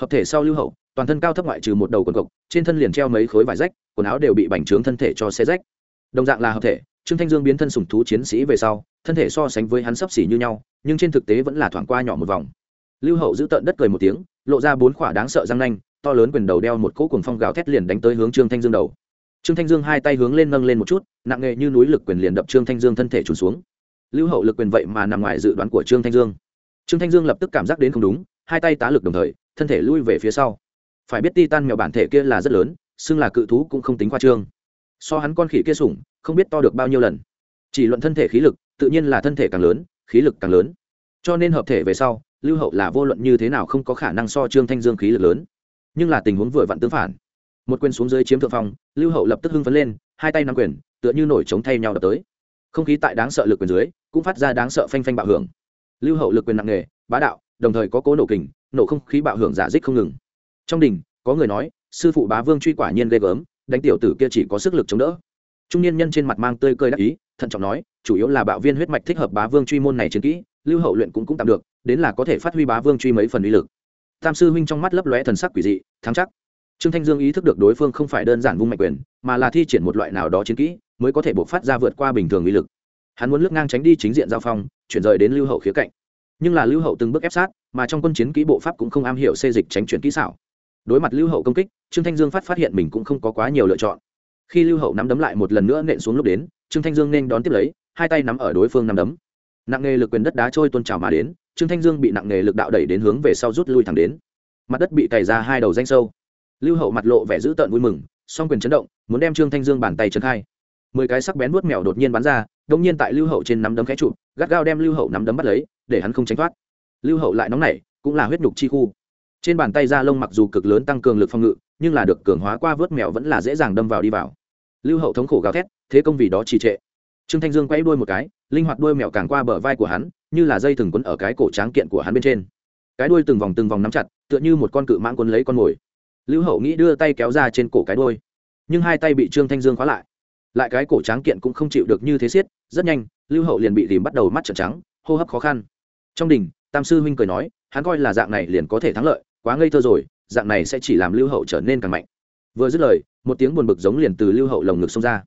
Hợp thể sau lưu hậu, toàn thân cao thấp ngoại trừ một đầu quần cộc trên thân liền treo mấy khối vải rách, quần áo đều bị bành trướng thân thể cho xe rách. Đồng dạng là hợp thể, trương thanh dương biến thân sùng thú chiến sĩ về sau, thân thể so sánh với hắn sấp xỉ như nhau, nhưng trên thực tế vẫn là thoảng qua nhỏ một vòng. Lưu hậu giữ tợn đất cười một tiếng, lộ ra bốn khỏa đáng sợ răng nanh, to lớn quyền đầu đeo một cỗ cuồng phong gào thét liền đánh tới hướng trương thanh dương đầu trương thanh dương hai tay hướng lên nâng lên một chút, nặng nề như núi lực quyền liền đập trương thanh dương thân thể trùn xuống. Lưu hậu lực quyền vậy mà nằm ngoài dự đoán của trương thanh dương. Trương thanh dương lập tức cảm giác đến không đúng, hai tay tá lực đồng thời, thân thể lui về phía sau. Phải biết titan mèo bản thể kia là rất lớn, xưng là cự thú cũng không tính khoa trương. So hắn con khỉ kia sủng, không biết to được bao nhiêu lần. Chỉ luận thân thể khí lực, tự nhiên là thân thể càng lớn, khí lực càng lớn. Cho nên hợp thể về sau, lưu hậu là vô luận như thế nào không có khả năng so trương thanh dương khí lực lớn. Nhưng là tình huống vừa vặn tương phản một quyền xuống dưới chiếm thượng phong, lưu hậu lập tức hưng phấn lên, hai tay nắm quyền, tựa như nổi trống thay nhau đập tới. Không khí tại đáng sợ lực quyền dưới, cũng phát ra đáng sợ phanh phanh bạo hưởng. Lưu hậu lực quyền nặng nề, bá đạo, đồng thời có cố nổ kình, nổ không khí bạo hưởng giả dích không ngừng. Trong đình, có người nói, sư phụ bá vương truy quả nhiên ghê gớm, đánh tiểu tử kia chỉ có sức lực chống đỡ. Trung niên nhân trên mặt mang tươi cơi đắc ý, thận trọng nói, chủ yếu là bạo viên huyết mạch thích hợp bá vương truy môn này chiến kỹ, lưu hậu luyện cũng cũng tạm được, đến là có thể phát huy bá vương truy mấy phần uy lực. Tam sư huynh trong mắt lấp lóe thần sắc quỷ dị, thắng chắc trương thanh dương ý thức được đối phương không phải đơn giản vung mạnh quyền, mà là thi triển một loại nào đó chiến kỹ, mới có thể buộc phát ra vượt qua bình thường uy lực. Hắn muốn lướt ngang tránh đi chính diện giao phong, chuyển rời đến lưu hậu khía cạnh. Nhưng là lưu hậu từng bước ép sát, mà trong quân chiến kỹ bộ pháp cũng không am hiểu xê dịch tránh chuyển kỹ xảo. Đối mặt lưu hậu công kích, trương thanh dương phát phát hiện mình cũng không có quá nhiều lựa chọn. Khi lưu hậu nắm đấm lại một lần nữa nện xuống lúc đến, trương thanh dương nên đón tiếp lấy, hai tay nắm ở đối phương nắm đấm. Nặng nghề lực quyền đất đá trôi tôn trào mà đến, trương thanh dương bị nặng nghề lực đạo đẩy đến hướng về sau rút lui thẳng đến. Mặt đất bị cày ra hai đầu danh sâu lưu hậu mặt lộ vẻ dữ tợn vui mừng, song quyền chấn động, muốn đem trương thanh dương bàn tay trấn khai. Mười cái sắc bén vuốt mèo đột nhiên bắn ra, đông nhiên tại lưu hậu trên nắm đấm khẽ trụ gắt gao đem lưu hậu nắm đấm bắt lấy, để hắn không tránh thoát. Lưu hậu lại nóng nảy, cũng là huyết nhục chi khu. Trên bàn tay da lông mặc dù cực lớn tăng cường lực phòng ngự, nhưng là được cường hóa qua vớt mèo vẫn là dễ dàng đâm vào đi vào. Lưu hậu thống khổ gào thét, thế công vì đó trì trệ. Trương thanh dương quay đuôi một cái, linh hoạt đuôi mèo càng qua bờ vai của hắn, như là dây thừng quấn ở cái cổ tráng kiện của hắn bên trên. Cái đuôi từng vòng từng vòng nắm chặt, tựa như một con cự mãng quấn lấy con mồi lưu hậu nghĩ đưa tay kéo ra trên cổ cái đuôi, nhưng hai tay bị trương thanh dương khóa lại. Lại cái cổ tráng kiện cũng không chịu được như thế siết rất nhanh, lưu hậu liền bị tìm bắt đầu mắt trợn trắng, hô hấp khó khăn. Trong đình, tam sư huynh cười nói, hắn coi là dạng này liền có thể thắng lợi, quá ngây thơ rồi, dạng này sẽ chỉ làm lưu hậu trở nên càng mạnh. Vừa dứt lời, một tiếng buồn bực giống liền từ lưu hậu lồng ngực xông ra.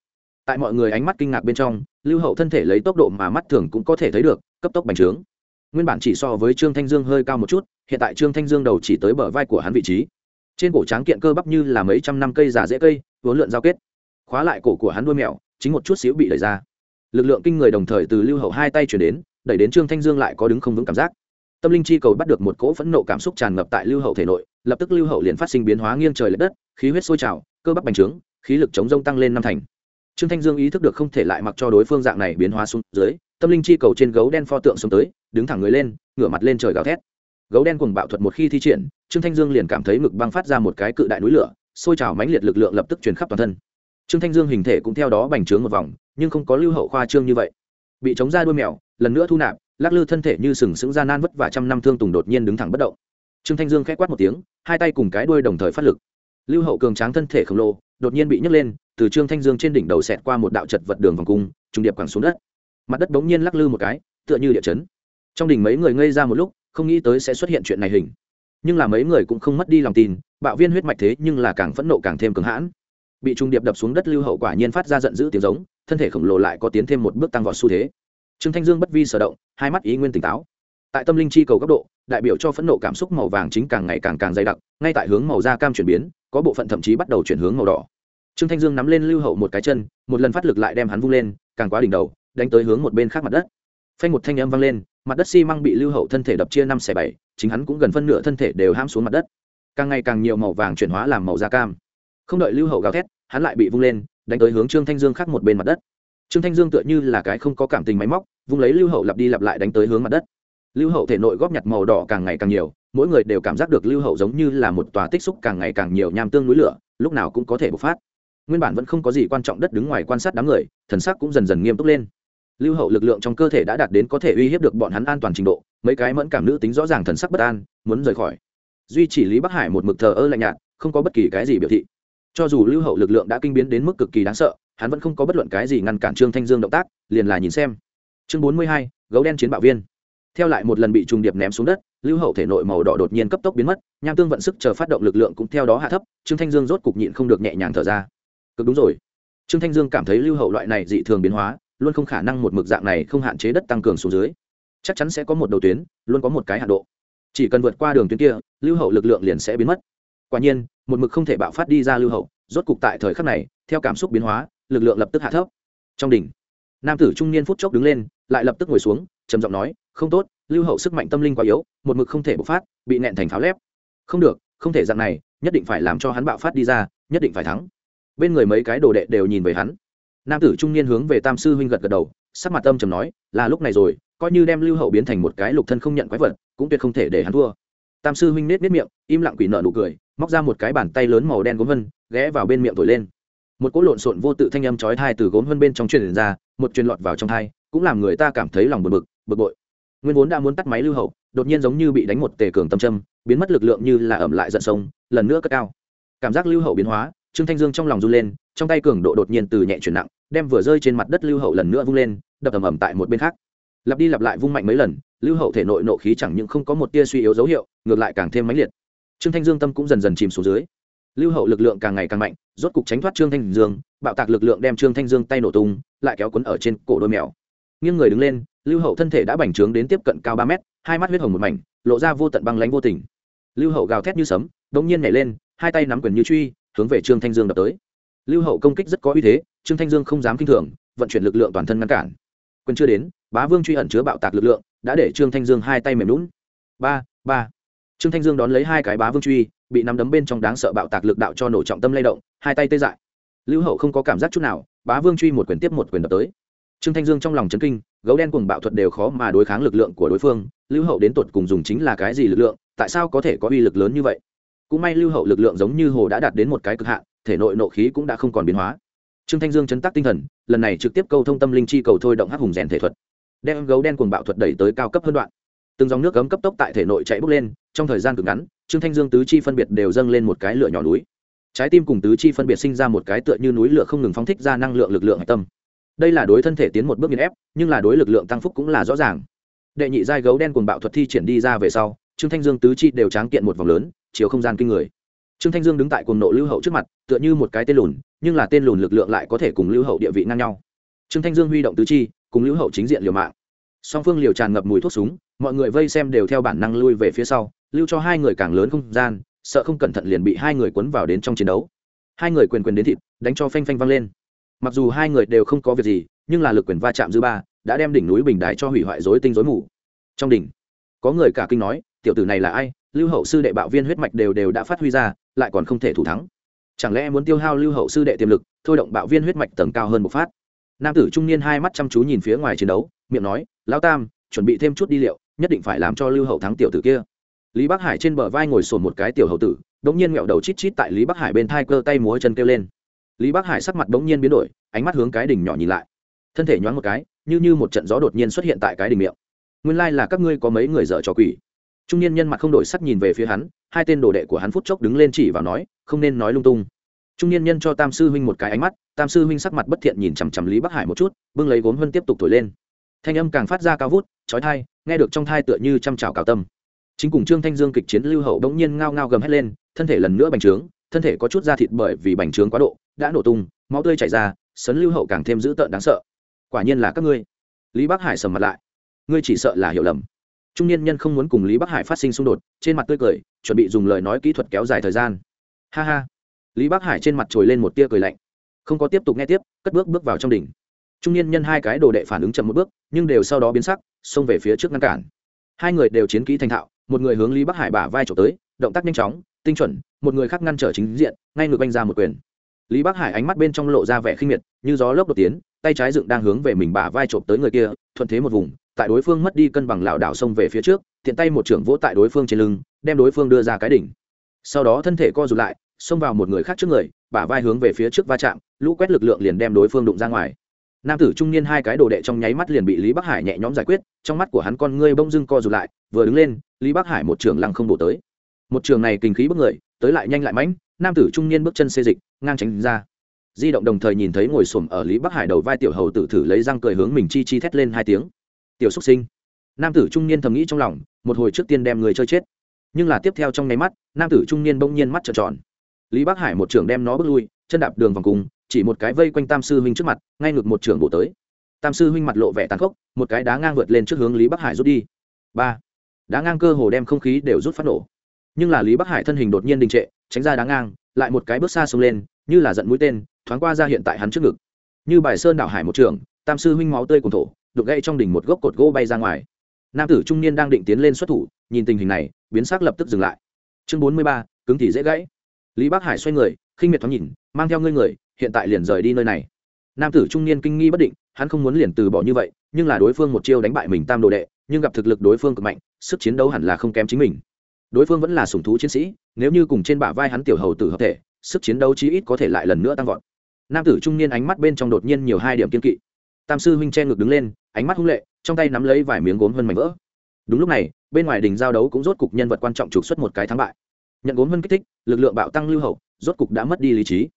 Tại mọi người ánh mắt kinh ngạc bên trong, lưu hậu thân thể lấy tốc độ mà mắt thường cũng có thể thấy được, cấp tốc bành trướng. Nguyên bản chỉ so với trương thanh dương hơi cao một chút, hiện tại trương thanh dương đầu chỉ tới bờ vai của hắn vị trí trên cổ tráng kiện cơ bắp như là mấy trăm năm cây giả dễ cây vốn lượn giao kết. Khóa lại cổ của hắn đuôi mèo, chính một chút xíu bị đẩy ra. Lực lượng kinh người đồng thời từ lưu hậu hai tay chuyển đến, đẩy đến trương thanh dương lại có đứng không vững cảm giác. Tâm linh chi cầu bắt được một cỗ phẫn nộ cảm xúc tràn ngập tại lưu hậu thể nội, lập tức lưu hậu liền phát sinh biến hóa nghiêng trời l ệ đất, khí huyết sôi trào, cơ bắp bành trướng, khí lực chống rông tăng lên năm thành. Trương thanh dương ý thức được không thể lại mặc cho đối phương dạng này biến hóa xuống dưới, tâm linh chi cầu trên gấu đen pho tượng xuống tới, đứng thẳng người lên, ngửa mặt lên trời gào thét gấu đen cùng bạo thuật một khi thi triển, trương thanh dương liền cảm thấy ngực băng phát ra một cái cự đại núi lửa, sôi trào mãnh liệt lực lượng lập tức truyền khắp toàn thân. Trương thanh dương hình thể cũng theo đó bành trướng một vòng, nhưng không có lưu hậu khoa trương như vậy. Bị chống ra đuôi mèo, lần nữa thu nạp, lắc lư thân thể như sừng sững ra nan vất và trăm năm thương tùng đột nhiên đứng thẳng bất động. Trương thanh dương k h ẽ quát một tiếng, hai tay cùng cái đuôi đồng thời phát lực. Lưu hậu cường tráng thân thể khổng lồ, đột nhiên bị nhấc lên, từ trương thanh dương trên đỉnh đầu xẹt qua một đạo chật vật đường vòng cung, trùng điệp quẳng xuống đất. Mặt đất bỗng nhiên lắc lư một cái, tựa như địa chấn. Trong đỉnh mấy người ngây ra một lúc không nghĩ tới sẽ xuất hiện chuyện này hình. Nhưng là mấy người cũng không mất đi lòng tin, bạo viên huyết mạch thế nhưng là càng phẫn nộ càng thêm cứng hãn. Bị trung điệp đập xuống đất lưu hậu quả nhiên phát ra giận dữ tiếng giống, thân thể khổng lồ lại có tiến thêm một bước tăng vọt xu thế. Trương thanh dương bất vi sở động, hai mắt ý nguyên tỉnh táo. Tại tâm linh chi cầu góc độ, đại biểu cho phẫn nộ cảm xúc màu vàng chính càng ngày càng càng dày đặc, ngay tại hướng màu da cam chuyển biến, có bộ phận thậm chí bắt đầu chuyển hướng màu đỏ. Trương thanh dương nắm lên lưu hậu một cái chân, một lần phát lực lại đem hắn vung lên, càng quá đỉnh đầu, đánh tới hướng một bên khác mặt đất. Phanh một thanh âm vang lên mặt đất xi măng bị lưu hậu thân thể đập chia năm xẻ bảy, chính hắn cũng gần phân nửa thân thể đều ham xuống mặt đất. Càng ngày càng nhiều màu vàng chuyển hóa làm màu da cam. Không đợi lưu hậu gào thét, hắn lại bị vung lên, đánh tới hướng trương thanh dương khác một bên mặt đất. Trương thanh dương tựa như là cái không có cảm tình máy móc, vung lấy lưu hậu lặp đi lặp lại đánh tới hướng mặt đất. Lưu hậu thể nội góp nhặt màu đỏ càng ngày càng nhiều, mỗi người đều cảm giác được lưu hậu giống như là một tòa tích xúc càng ngày càng nhiều nham tương núi lửa, lúc nào cũng có thể bộc phát. Nguyên bản vẫn không có gì quan trọng đất đứng ngoài quan sát đám người, thần sắc cũng dần dần nghiêm túc lên lưu hậu lực lượng trong cơ thể đã đạt đến có thể uy hiếp được bọn hắn an toàn trình độ, mấy cái mẫn cảm nữ tính rõ ràng thần sắc bất an, muốn rời khỏi. Duy chỉ lý bắc hải một mực thờ ơ lạnh nhạt, không có bất kỳ cái gì biểu thị. Cho dù lưu hậu lực lượng đã kinh biến đến mức cực kỳ đáng sợ, hắn vẫn không có bất luận cái gì ngăn cản trương thanh dương động tác, liền là nhìn xem. Chương bốn mươi hai, gấu đen chiến bạo viên. Theo lại một lần bị trùng điệp ném xuống đất, lưu hậu thể nội màu đỏ đột nhiên cấp tốc biến mất, nham tương vận sức chờ phát động lực lượng cũng theo đó hạ thấp, trương thanh dương rốt cục nhịn không được nhẹ nhàng thở ra. Cực đúng rồi. Trương thanh dương cảm thấy lưu hậu loại này dị thường biến hóa luôn không khả năng một mực dạng này không hạn chế đất tăng cường xuống dưới. Chắc chắn sẽ có một đầu tuyến, luôn có một cái hạ độ. Chỉ cần vượt qua đường tuyến kia, lưu hậu lực lượng liền sẽ biến mất. Quả nhiên, một mực không thể bạo phát đi ra lưu hậu, rốt cục tại thời khắc này, theo cảm xúc biến hóa, lực lượng lập tức hạ thấp. Trong đỉnh, nam tử trung niên phút chốc đứng lên, lại lập tức ngồi xuống, trầm giọng nói, không tốt, lưu hậu sức mạnh tâm linh quá yếu, một mực không thể bộc phát, bị nẹn thành pháo lép. Không được, không thể dạng này, nhất định phải làm cho hắn bạo phát đi ra, nhất định phải thắng. Bên người mấy cái đồ đệ đều nhìn về hắn nam tử trung niên hướng về tam sư huynh gật gật đầu, sắc mặt âm trầm nói, là lúc này rồi, coi như đem lưu hậu biến thành một cái lục thân không nhận quái vật, cũng tuyệt không thể để hắn thua. Tam sư huynh nết nết miệng, im lặng quỷ nợ nụ cười, móc ra một cái bàn tay lớn màu đen gốm vân, ghé vào bên miệng thổi lên. Một cỗ lộn xộn vô tự thanh âm chói thai từ gốm vân bên trong truyền ra, một truyền lọt vào trong thai cũng làm người ta cảm thấy lòng bực bực bực bội. Nguyên vốn đã muốn tắt máy lưu hậu, đột nhiên giống như bị đánh một tề cường tâm châm, biến mất lực lượng như là ẩm lại giận sông, lần nữa cất cao. Cảm giác lưu hậu biến hóa, trương thanh dương trong lòng run lên trong tay cường độ đột nhiên từ nhẹ chuyển nặng, đem vừa rơi trên mặt đất lưu hậu lần nữa vung lên, đập ầm ầm tại một bên khác. Lặp đi lặp lại vung mạnh mấy lần, lưu hậu thể nội nộ khí chẳng những không có một tia suy yếu dấu hiệu, ngược lại càng thêm mãnh liệt. Trương thanh dương tâm cũng dần dần chìm xuống dưới. Lưu hậu lực lượng càng ngày càng mạnh, rốt cục tránh thoát trương thanh dương, bạo tạc lực lượng đem trương thanh dương tay nổ tung, lại kéo quấn ở trên cổ đôi mèo. Nghiêng người đứng lên, lưu hậu thân thể đã bành trướng đến tiếp cận cao ba mét, hai mắt huyết hồng một mảnh, lộ ra vô tận băng lánh vô tình. Lưu hậu gào thét như sấm đ nhiên nhảy lên, hai tay nắm quyền như truy, hướng về trương thanh dương đập tới lưu hậu công kích rất có uy thế, trương thanh dương không dám k i n h thường, vận chuyển lực lượng toàn thân ngăn cản. Quyền chưa đến, bá vương truy ẩn chứa bạo tạc lực lượng, đã để trương thanh dương hai tay mềm lún ba ba. Trương thanh dương đón lấy hai cái bá vương truy, bị nắm đấm bên trong đáng sợ bạo tạc lực đạo cho nổ trọng tâm lay động, hai tay tê dại. Lưu hậu không có cảm giác chút nào, bá vương truy một quyền tiếp một quyền đập tới. Trương thanh dương trong lòng chấn kinh, gấu đen cùng bạo thuật đều khó mà đối kháng lực lượng của đối phương, lưu hậu đến tột cùng dùng chính là cái gì lực lượng, tại sao có thể có uy lực lớn như vậy? Cũng may lưu hậu lực lượng giống như hồ đã đạt đến một cái cực hạn thể nội nộ khí cũng đã không còn biến hóa. Trương thanh dương chấn tác tinh thần, lần này trực tiếp câu thông tâm linh chi cầu thôi động hắc hùng rèn thể thuật. Đem gấu đen cuồng bạo thuật đẩy tới cao cấp hơn đoạn. Từng dòng nước cấm cấp tốc tại thể nội chạy bốc lên, trong thời gian cực ngắn, trương thanh dương tứ chi phân biệt đều dâng lên một cái lửa nhỏ núi. Trái tim cùng tứ chi phân biệt sinh ra một cái tựa như núi lửa không ngừng phóng thích ra năng lượng lực lượng hạch tâm. Đây là đối thân thể tiến một bước nghiền ép, nhưng là đối lực lượng tăng phúc cũng là rõ ràng. Đệ nhị giai gấu đen cuồng bạo thuật thi triển đi ra về sau, trương thanh dương tứ chi đều tráng kiện một vòng lớn chiều không gian kinh người trương thanh dương đứng tại cuồng nộ lưu hậu trước mặt, tựa như một cái tên lùn, nhưng là tên lùn lực lượng lại có thể cùng lưu hậu địa vị ngang nhau. Trương thanh dương huy động tứ chi, cùng lưu hậu chính diện liều mạng. Song phương liều tràn ngập mùi thuốc súng, mọi người vây xem đều theo bản năng lui về phía sau, lưu cho hai người càng lớn không gian, sợ không cẩn thận liền bị hai người cuốn vào đến trong chiến đấu. Hai người quyền quyền đến thịt, đánh cho phanh phanh văng lên. Mặc dù hai người đều không có việc gì, nhưng là lực quyền va chạm dư ba, đã đem đỉnh núi bình đài cho hủy hoại dối tinh dối mù. Trong đỉnh, có người cả kinh nói, tiểu tử này là ai? Lưu hậu sư đệ bạo viên huyết mạch đều đều đã phát huy ra lại còn không thể thủ thắng. Chẳng lẽ muốn tiêu hao lưu hậu sư đệ tiềm lực, thôi động bạo viên huyết mạch tầng cao hơn một phát? Nam tử trung niên hai mắt chăm chú nhìn phía ngoài chiến đấu, miệng nói, lão tam, chuẩn bị thêm chút đi liệu, nhất định phải làm cho lưu hậu thắng tiểu tử kia. Lý bắc hải trên bờ vai ngồi sồn một cái tiểu hậu tử đ ỗ n g nhiên nghẹo đầu chít chít tại lý bắc hải bên thai cơ tay múa chân kêu lên. Lý bắc hải sắc mặt đ ỗ n g nhiên biến đổi, ánh mắt hướng cái đỉnh nhỏ nhìn lại. Thân thể nhoáng một cái, như như một trận gió đột nhiên xuất hiện tại cái đỉnh miệng. Nguyên lai là các ngươi có mấy người dở trò quỷ? Trung niên nhân mặt không đổi sắc nhìn về phía hắn, hai tên đồ đệ của hắn phút chốc đứng lên chỉ vào nói, không nên nói lung tung. Trung niên nhân cho tam sư huynh một cái ánh mắt, tam sư huynh sắc mặt bất thiện nhìn chằm chằm lý bắc hải một chút, bưng lấy gốm hơn tiếp tục thổi lên. Thanh âm càng phát ra cao vút trói thai nghe được trong thai tựa như chăm trào cào tâm. Chính cùng trương thanh dương kịch chiến lưu hậu bỗng nhiên ngao ngao gầm hét lên, thân thể lần nữa bành trướng, thân thể có chút da thịt bởi vì bành trướng quá độ, đã nổ tung, máu tươi chảy ra, sấn lưu hậu càng thêm dữ tợn đáng sợ. Quả nhiên là các ngươi. Lý bắc hải sầm mặt lại. Ngươi chỉ sợ là hiểu lầm trung niên nhân không muốn cùng lý bắc hải phát sinh xung đột, trên mặt tươi cười, chuẩn bị dùng lời nói kỹ thuật kéo dài thời gian. Ha ha. Lý bắc hải trên mặt trồi lên một tia cười lạnh. Không có tiếp tục nghe tiếp, cất bước bước vào trong đỉnh. Trung niên nhân hai cái đồ đệ phản ứng chậm một bước, nhưng đều sau đó biến sắc, xông về phía trước ngăn cản. Hai người đều chiến kỹ thành thạo, một người hướng lý bắc hải bả vai trộm tới, động tác nhanh chóng, tinh chuẩn, một người khác ngăn trở chính diện, ngay ngược anh ra một quyền. Lý bắc hải ánh mắt bên trong lộ ra vẻ khinh miệt, như gió lốc đột tiến, tay trái dựng đang hướng về mình bả vai trộm tới người kia, thuận thế một vùng tại đối phương mất đi cân bằng lảo đảo xông về phía trước, tiện tay một trưởng vỗ tại đối phương trên lưng, đem đối phương đưa ra cái đỉnh. Sau đó thân thể co rụt lại, xông vào một người khác trước người, bả vai hướng về phía trước va chạm, lũ quét lực lượng liền đem đối phương đụng ra ngoài. Nam tử trung niên hai cái đồ đệ trong nháy mắt liền bị lý bắc hải nhẹ nhõm giải quyết, trong mắt của hắn con ngươi bông dưng co rụt lại, vừa đứng lên, lý bắc hải một trường lăng không bổ tới. Một trường này kinh khí bức người, tới lại nhanh lại mãnh, nam tử trung niên bước chân xê dịch, ngang tránh ra. Di động đồng thời nhìn thấy ngồi xổm ở lý bắc hải đầu vai tiểu hầu tử thử lấy răng cười hướng mình chi chi thét lên hai tiếng tiểu xúc sinh. Nam tử trung niên thầm nghĩ trong lòng, một hồi trước tiên đem người chơi chết. Nhưng là tiếp theo trong nháy mắt, nam tử trung niên bỗng nhiên mắt trợn tròn. Lý bắc hải một trưởng đem nó bước lui, chân đạp đường vòng cùng, chỉ một cái vây quanh tam sư huynh trước mặt, ngay ngược một trưởng bổ tới. Tam sư huynh mặt lộ vẻ tàn khốc, một cái đá ngang vượt lên trước hướng lý bắc hải rút đi. Ba. Đá ngang cơ hồ đem không khí đều rút phát nổ. Nhưng là lý bắc hải thân hình đột nhiên đình trệ, tránh ra đá ngang, lại một cái bước xa xông lên, như là giận mũi tên, thoáng qua ra hiện tại hắn trước ngực. Như bài sơn đảo hải một trường, tam sư huynh máu tươi cùng thổ đục gãy trong đỉnh một gốc cột gỗ bay ra ngoài. Nam tử trung niên đang định tiến lên xuất thủ, nhìn tình hình này, biến sắc lập tức dừng lại. Chương bốn mươi ba, cứng thì dễ gãy. Lý bắc hải xoay người, khinh miệt thoáng nhìn, mang theo ngươi người, hiện tại liền rời đi nơi này. Nam tử trung niên kinh nghi bất định, hắn không muốn liền từ bỏ như vậy, nhưng là đối phương một chiêu đánh bại mình tam đồ đệ, nhưng gặp thực lực đối phương cực mạnh, sức chiến đấu hẳn là không kém chính mình. Đối phương vẫn là sủng thú chiến sĩ, nếu như cùng trên bả vai hắn tiểu hầu tử hợp thể, sức chiến đấu chí ít có thể lại lần nữa tăng vọt. Nam tử trung niên ánh mắt bên trong đột nhiên nhiều hai điểm kiên kỵ. Tam sư huynh che ngực đứng lên ánh mắt hung lệ, trong tay nắm lấy vài miếng gốm vân mảnh vỡ. Đúng lúc này, bên ngoài đình giao đấu cũng rốt cục nhân vật quan trọng trục xuất một cái thắng bại. Nhận gốm vân kích thích, lực lượng bạo tăng lưu hậu, rốt cục đã mất đi lý trí.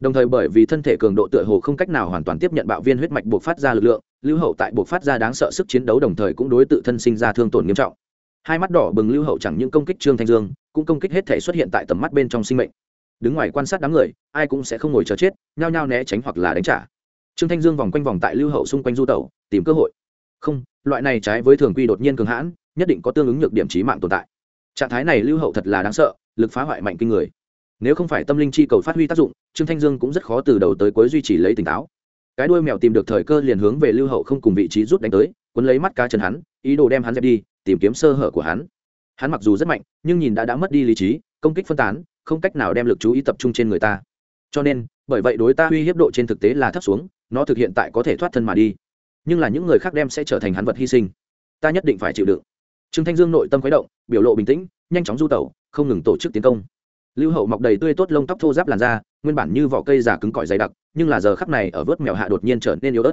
Đồng thời bởi vì thân thể cường độ tựa hồ không cách nào hoàn toàn tiếp nhận bạo viên huyết mạch buộc phát ra lực lượng, lưu hậu tại buộc phát ra đáng sợ sức chiến đấu đồng thời cũng đối tự thân sinh ra thương tổn nghiêm trọng. Hai mắt đỏ bừng lưu hậu chẳng những công kích trương thanh dương, cũng công kích hết thể xuất hiện tại tầm mắt bên trong sinh mệnh. Đứng ngoài quan sát đám người, ai cũng sẽ không ngồi chờ chết, nhao nhao né tránh hoặc là đánh trả trương thanh dương vòng quanh vòng tại lưu hậu xung quanh du tẩu, tìm cơ hội. Không, loại này trái với thường quy đột nhiên cường hãn, nhất định có tương ứng nhược điểm trí mạng tồn tại. Trạng thái này lưu hậu thật là đáng sợ, lực phá hoại mạnh kinh người. Nếu không phải tâm linh chi cầu phát huy tác dụng, trương thanh dương cũng rất khó từ đầu tới cuối duy trì lấy tỉnh táo. Cái đuôi mèo tìm được thời cơ liền hướng về lưu hậu không cùng vị trí rút đánh tới quấn lấy mắt cá chân hắn, ý đồ đem hắn dẹp đi, tìm kiếm sơ hở của hắn. Hắn mặc dù rất mạnh, nhưng nhìn đã đã mất đi lý trí, công kích phân tán, không cách nào đem lực chú ý tập trung trên người ta. Cho nên, bởi vậy đối ta uy hiếp độ trên thực tế là thấp xuống nó thực hiện tại có thể thoát thân mà đi. Nhưng là những người khác đem sẽ trở thành hắn vật hy sinh. Ta nhất định phải chịu đựng. Trương thanh dương nội tâm khuấy động, biểu lộ bình tĩnh, nhanh chóng du tẩu, không ngừng tổ chức tiến công. Lưu hậu mọc đầy tươi tốt lông tóc thô giáp làn da, nguyên bản như vỏ cây già cứng cỏi dày đặc, nhưng là giờ khắc này ở vớt mèo hạ đột nhiên trở nên yếu ớt.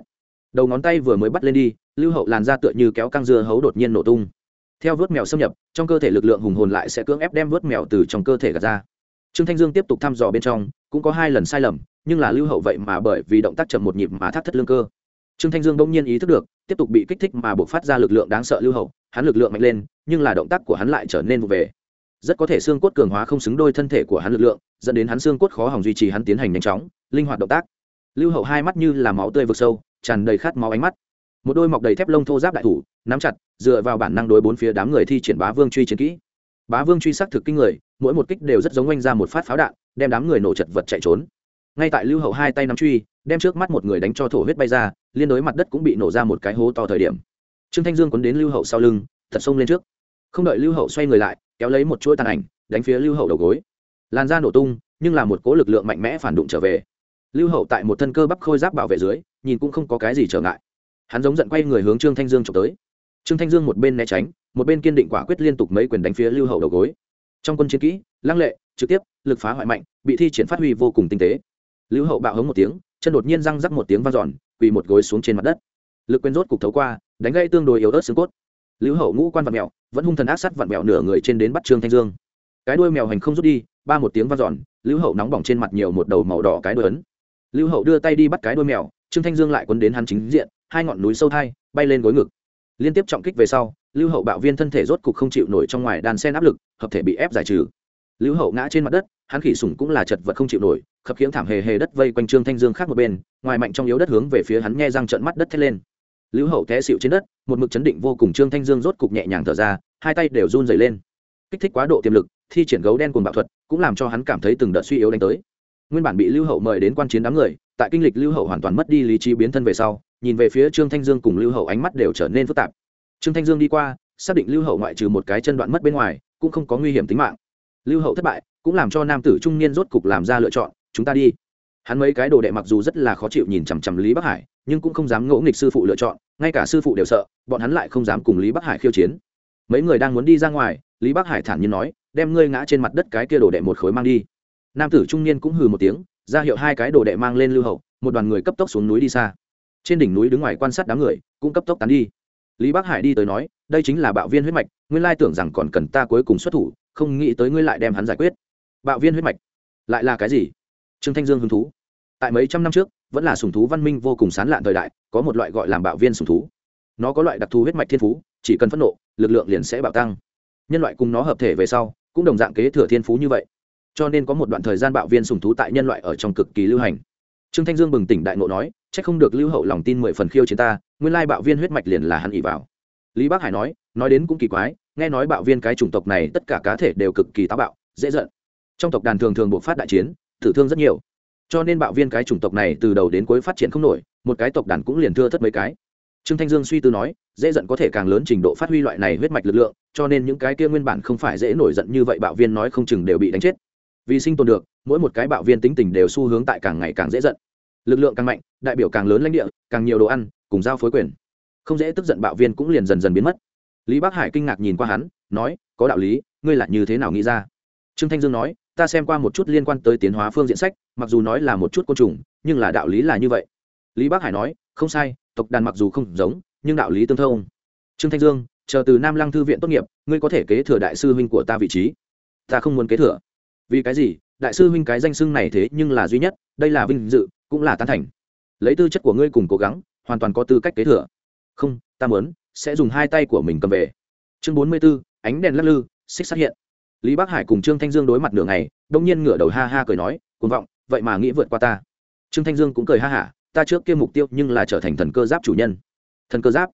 Đầu ngón tay vừa mới bắt lên đi, lưu hậu làn ra tựa như kéo căng dưa hấu đột nhiên nổ tung. Theo vớt mèo xâm nhập, trong cơ thể lực lượng hùng hồn lại sẽ cưỡng ép đem vớt mèo từ trong cơ thể gạt ra. Trương thanh dương tiếp tục thăm dò bên trong, cũng có hai lần sai lầm nhưng là lưu hậu vậy mà bởi vì động tác chậm một nhịp mà thắt thất lương cơ. Trương thanh dương bỗng nhiên ý thức được, tiếp tục bị kích thích mà buộc phát ra lực lượng đáng sợ lưu hậu, hắn lực lượng mạnh lên, nhưng là động tác của hắn lại trở nên vụ về. Rất có thể xương cốt cường hóa không xứng đôi thân thể của hắn lực lượng, dẫn đến hắn xương cốt khó hỏng duy trì hắn tiến hành nhanh chóng, linh hoạt động tác. Lưu hậu hai mắt như là máu tươi vực sâu, tràn đầy khát máu ánh mắt. Một đôi mọc đầy thép lông thô giáp đại thủ, nắm chặt, dựa vào bản năng đối bốn phía đám người thi triển bá vương truy chiến kỹ. Bá vương truy sắc thực kinh người, mỗi một kích đều rất giống oanh ra một phát pháo đạn, đem đám người nổ chật vật chạy trốn ngay tại lưu hậu hai tay nắm truy, đem trước mắt một người đánh cho thổ huyết bay ra, liên đối mặt đất cũng bị nổ ra một cái hố to thời điểm. Trương thanh dương quấn đến lưu hậu sau lưng, thật xông lên trước. Không đợi lưu hậu xoay người lại, kéo lấy một chuỗi tàn ảnh, đánh phía lưu hậu đầu gối. Làn da nổ tung, nhưng là một cố lực lượng mạnh mẽ phản đụng trở về. Lưu hậu tại một thân cơ bắp khôi giáp bảo vệ dưới, nhìn cũng không có cái gì trở ngại. Hắn giống giận quay người hướng trương thanh dương trộm tới. Trương thanh dương một bên né tránh, một bên kiên định quả quyết liên tục mấy quyền đánh phía lưu hậu đầu gối. Trong quân chiến kỹ, lăng lệ, trực tiếp, lực phá hoại mạnh, bị thi triển phát huy vô cùng tinh tế lưu hậu bạo hống một tiếng, chân đột nhiên răng rắc một tiếng vang dọn, quỳ một gối xuống trên mặt đất. Lực quên rốt cục thấu qua, đánh gây tương đối yếu ớt xương cốt. Lưu hậu ngũ quan vặn mèo, vẫn hung thần ác sắt vặn mèo nửa người trên đến bắt trương thanh dương. Cái đuôi mèo hành không rút đi, ba một tiếng vang dọn, lưu hậu nóng bỏng trên mặt nhiều một đầu màu đỏ cái đuôi ấn. Lưu hậu đưa tay đi bắt cái đuôi mèo, trương thanh dương lại quấn đến hắn chính diện, hai ngọn núi sâu thai, bay lên gối ngực. Liên tiếp trọng kích về sau, lưu hậu bạo viên thân thể rốt cục không chịu nổi trong ngoài đàn sen áp lực, hợp thể bị ép giải trừ lưu hậu ngã trên mặt đất, hắn khỉ sủng cũng là chật vật không chịu nổi, khập khiễng thảm hề hề đất vây quanh trương thanh dương khác một bên, ngoài mạnh trong yếu đất hướng về phía hắn nghe răng trận mắt đất thét lên. Lưu hậu té xịu trên đất, một mực chấn định vô cùng trương thanh dương rốt cục nhẹ nhàng thở ra, hai tay đều run dày lên. Kích thích quá độ tiềm lực, thi triển gấu đen cùng bạo thuật, cũng làm cho hắn cảm thấy từng đợt suy yếu đánh tới. Nguyên bản bị lưu hậu mời đến quan chiến đám người, tại kinh lịch lưu hậu hoàn toàn mất đi lý trí biến thân về sau, nhìn về phía trương thanh dương cùng lưu hậu ánh mắt đều trở nên phức tạp. Trương thanh dương đi qua, xác định lưu hậu ngoại trừ một cái chân đoạn mất bên ngoài, cũng không có nguy hiểm tính mạng lưu hậu thất bại, cũng làm cho nam tử trung niên rốt cục làm ra lựa chọn, chúng ta đi. Hắn mấy cái đồ đệ mặc dù rất là khó chịu nhìn chằm chằm lý bắc hải, nhưng cũng không dám ngỗ nghịch sư phụ lựa chọn, ngay cả sư phụ đều sợ, bọn hắn lại không dám cùng lý bắc hải khiêu chiến. Mấy người đang muốn đi ra ngoài, lý bắc hải thản nhiên nói, đem ngươi ngã trên mặt đất cái kia đồ đệ một khối mang đi. Nam tử trung niên cũng hừ một tiếng, ra hiệu hai cái đồ đệ mang lên lưu hậu, một đoàn người cấp tốc xuống núi đi xa. Trên đỉnh núi đứng ngoài quan sát đám người, cũng cấp tốc tán đi. Lý bắc hải đi tới nói, đây chính là bạo viên huyết mạch, nguyên lai tưởng rằng còn cần ta cuối cùng xuất thủ không nghĩ tới ngươi lại đem hắn giải quyết. Bạo viên huyết mạch, lại là cái gì? Trương thanh dương hứng thú. Tại mấy trăm năm trước, vẫn là sùng thú văn minh vô cùng sán lạn thời đại, có một loại gọi là bạo viên sùng thú. Nó có loại đặc thù huyết mạch thiên phú, chỉ cần phẫn nộ, lực lượng liền sẽ bạo tăng. Nhân loại cùng nó hợp thể về sau, cũng đồng dạng kế thừa thiên phú như vậy. Cho nên có một đoạn thời gian bạo viên sùng thú tại nhân loại ở trong cực kỳ lưu hành. Trương thanh dương bừng tỉnh đại ngộ nói c h ắ c không được lưu hậu lòng tin mười phần khiêu chiến ta, nguyên lai bạo viên huyết mạch liền là hắn ỉ vào. Lý Bác hải nói nói đến cũng kỳ quái, nghe nói bạo viên cái chủng tộc này tất cả cá thể đều cực kỳ táo bạo, dễ giận. Trong tộc đàn thường thường buộc phát đại chiến tử thương rất nhiều. Cho nên bạo viên cái chủng tộc này từ đầu đến cuối phát triển không nổi, một cái tộc đàn cũng liền thưa thất mấy cái. Trương thanh dương suy tư nói, dễ giận có thể càng lớn trình độ phát huy loại này huyết mạch lực lượng, cho nên những cái kia nguyên bản không phải dễ nổi giận như vậy bạo viên nói không chừng đều bị đánh chết. Vì sinh tồn được, mỗi một cái bạo viên tính tình đều xu hướng tại càng ngày càng dễ giận. Lực lượng càng mạnh, đại biểu càng lớn lãnh địa, càng nhiều đồ ăn, cùng giao phối quyền. Không dễ tức giận bạo viên cũng liền dần dần biến mất lý bắc hải kinh ngạc nhìn qua hắn, nói, có đạo lý, ngươi là như thế nào nghĩ ra? Trương thanh dương nói, ta xem qua một chút liên quan tới tiến hóa phương diện sách, mặc dù nói là một chút côn trùng, nhưng là đạo lý là như vậy. Lý bắc hải nói, không sai, tộc đàn mặc dù không giống, nhưng đạo lý tương thông. Trương thanh dương, chờ từ nam lăng thư viện tốt nghiệp, ngươi có thể kế thừa đại sư huynh của ta vị trí. Ta không muốn kế thừa. Vì cái gì? Đại sư huynh cái danh xưng này thế nhưng là duy nhất, đây là vinh dự, cũng là tán thành. Lấy tư chất của ngươi cùng cố gắng, hoàn toàn có tư cách kế thừa. Không, ta muốn sẽ dùng hai tay của mình cầm về. Chương bốn mươi b ố ánh đèn lắc lư xích xác hiện. Lý bắc hải cùng trương thanh dương đối mặt nửa ngày đông nhiên ngửa đầu ha ha cười nói cuồng vọng vậy mà nghĩ vượt qua ta. Trương thanh dương cũng cười ha hả ta trước kia mục tiêu nhưng là trở thành thần cơ giáp chủ nhân. Thần cơ giáp?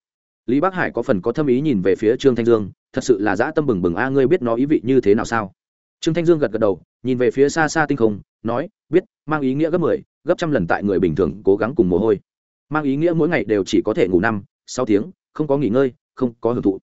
Lý bắc hải có phần có thâm ý nhìn về phía trương thanh dương thật sự là dã tâm bừng bừng a à, ngươi biết nó ý vị như thế nào sao? Trương thanh dương gật gật đầu nhìn về phía xa xa tinh không nói biết mang ý nghĩa gấp mười 10, gấp trăm lần tại người bình thường cố gắng cùng mồ hôi. Mang ý nghĩa mỗi ngày đều chỉ có thể ngủ năm sáu tiếng không có nghỉ ngơi, không có hưởng thụ.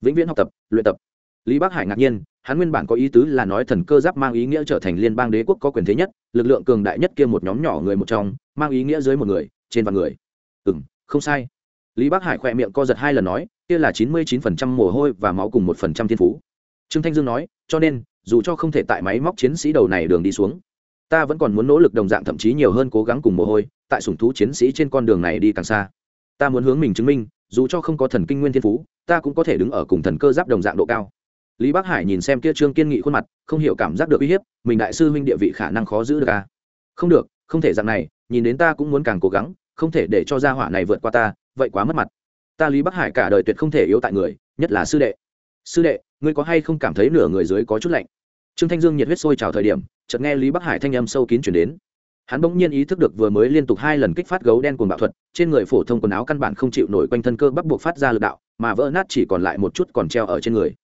Vĩnh viễn học tập, luyện tập. Lý bắc hải ngạc nhiên, hắn nguyên bản có ý tứ là nói thần cơ giáp mang ý nghĩa trở thành liên bang đế quốc có quyền thế nhất, lực lượng cường đại nhất kia một nhóm nhỏ người một trong, mang ý nghĩa dưới một người, trên vạn người. Ừ m không sai. Lý bắc hải khỏe miệng co giật hai lần nói, kia là chín mươi chín phần trăm mồ hôi và máu cùng một phần trăm thiên phú. Trương thanh dương nói, cho nên, dù cho không thể tại máy móc chiến sĩ đầu này đường đi xuống, ta vẫn còn muốn nỗ lực đồng dạng thậm chí nhiều hơn cố gắng cùng mồ hôi, tại sủng thú chiến sĩ trên con đường này đi càng xa. Ta muốn hướng mình chứng minh dù cho không có thần kinh nguyên thiên phú, ta cũng có thể đứng ở cùng thần cơ giáp đồng dạng độ cao. Lý bắc hải nhìn xem kia trương kiên nghị khuôn mặt, không hiểu cảm giác được uy hiếp, mình đại sư huynh địa vị khả năng khó giữ được à. không được, không thể dạng này, nhìn đến ta cũng muốn càng cố gắng, không thể để cho gia hỏa này vượt qua ta, vậy quá mất mặt. Ta lý bắc hải cả đời tuyệt không thể yếu tại người, nhất là sư đệ. Sư đệ, ngươi có hay không cảm thấy nửa người dưới có chút lạnh? Trương thanh dương nhiệt huyết sôi trào thời điểm, chợt nghe lý bắc hải thanh âm sâu kín chuyển đến hắn bỗng nhiên ý thức được vừa mới liên tục hai lần kích phát gấu đen cuồng bạo thuật, trên người phổ thông quần áo căn bản không chịu nổi quanh thân cơ bắp buộc phát ra lực đạo, mà vỡ nát chỉ còn lại một chút còn treo ở trên người.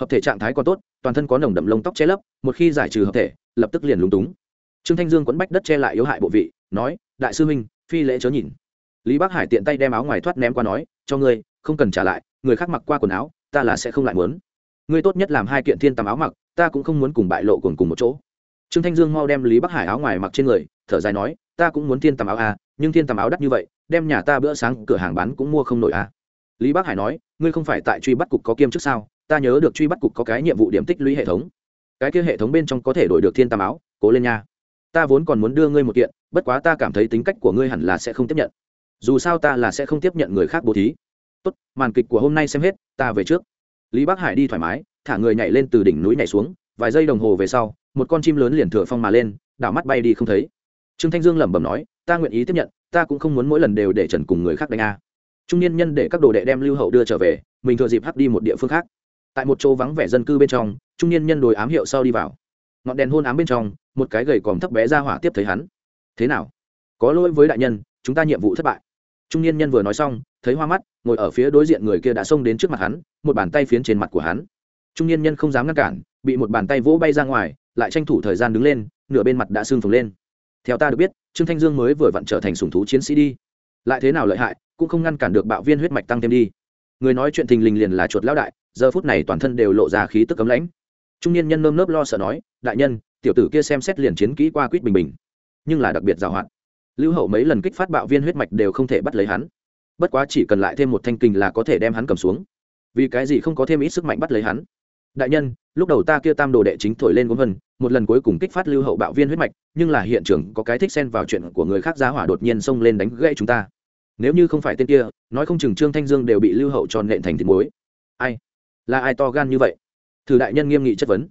Hợp thể trạng thái còn tốt, toàn thân có nồng đậm lông tóc che lấp, một khi giải trừ hợp thể, lập tức liền lúng túng. Trương thanh dương quấn bách đất che lại yếu hại bộ vị, nói, đại sư huynh, phi lễ chớ nhìn. Lý bắc hải tiện tay đem áo ngoài thoát ném qua nói, cho ngươi, không cần trả lại, người khác mặc qua quần áo, ta là sẽ không lại muốn. Ngươi tốt nhất làm hai kiện thiên tầm áo mặc, ta cũng không muốn cùng bại lộ cùng cùng một chỗ. Trương thanh dương mau đem lý bắc hải áo ngoài mặc trên người thở dài nói, ta cũng muốn thiên tầm áo à nhưng thiên tầm áo đắt như vậy, đem nhà ta bữa sáng cửa hàng bán cũng mua không nổi à. Lý bắc hải nói, ngươi không phải tại truy bắt cục có kiêm chức sao? Ta nhớ được truy bắt cục có cái nhiệm vụ điểm tích lũy hệ thống. Cái kia hệ thống bên trong có thể đổi được thiên tầm áo, cố lên nha. Ta vốn còn muốn đưa ngươi một kiện, bất quá ta cảm thấy tính cách của ngươi hẳn là sẽ không tiếp nhận. Dù sao ta là sẽ không tiếp nhận người khác bố thí. Tốt, màn kịch của hôm nay xem hết, ta về trước. Lý bắc hải đi thoải mái, thả người nhảy lên từ đỉnh núi nhảy xuống, vài giây đồng hồ về sau, một con chim lớn liền thừa phong mà lên, đảo mắt bay đi không thấy trương thanh dương lẩm bẩm nói, ta nguyện ý tiếp nhận, ta cũng không muốn mỗi lần đều để trần cùng người khác đánh a. Trung niên nhân để các đồ đệ đem lưu hậu đưa trở về, mình thừa dịp hắt đi một địa phương khác. Tại một chỗ vắng vẻ dân cư bên trong, trung niên nhân đồi ám hiệu sau đi vào. Ngọn đèn hôn ám bên trong, một cái gầy còm thấp bé ra hỏa tiếp thấy hắn. Thế nào? Có lỗi với đại nhân, chúng ta nhiệm vụ thất bại. Trung niên nhân vừa nói xong, thấy hoa mắt, ngồi ở phía đối diện người kia đã xông đến trước mặt hắn, một bàn tay phiến trên mặt của hắn. Trung niên nhân không dám ngăn cản, bị một bàn tay vỗ bay ra ngoài, lại tranh thủ thời gian đứng lên, nửa bên mặt đã sưng phồng lên theo ta được biết, trương thanh dương mới vừa vặn trở thành sùng thú chiến sĩ đi. Lại thế nào lợi hại, cũng không ngăn cản được bạo viên huyết mạch tăng thêm đi. Người nói chuyện thình lình liền là chuột lão đại, giờ phút này toàn thân đều lộ ra khí tức cấm lãnh. Trung niên nhân nơm nớp lo sợ nói, đại nhân, tiểu tử kia xem xét liền chiến kỹ qua quýt bình bình, nhưng là đặc biệt giàu hạn. Lưu hậu mấy lần kích phát bạo viên huyết mạch đều không thể bắt lấy hắn. Bất quá chỉ cần lại thêm một thanh kình là có thể đem hắn cầm xuống. Vì cái gì không có thêm ít sức mạnh bắt lấy hắn? Đại nhân lúc đầu ta kia tam đồ đệ chính thổi lên gốm vân, một lần cuối cùng kích phát lưu hậu bạo viên huyết mạch, nhưng là hiện trường có cái thích xen vào chuyện của người khác giá hỏa đột nhiên xông lên đánh gãy chúng ta. Nếu như không phải tên kia, nói không chừng trương thanh dương đều bị lưu hậu tròn nện thành thịt muối. Ai? Là ai to gan như vậy? Thử đại nhân nghiêm nghị chất vấn.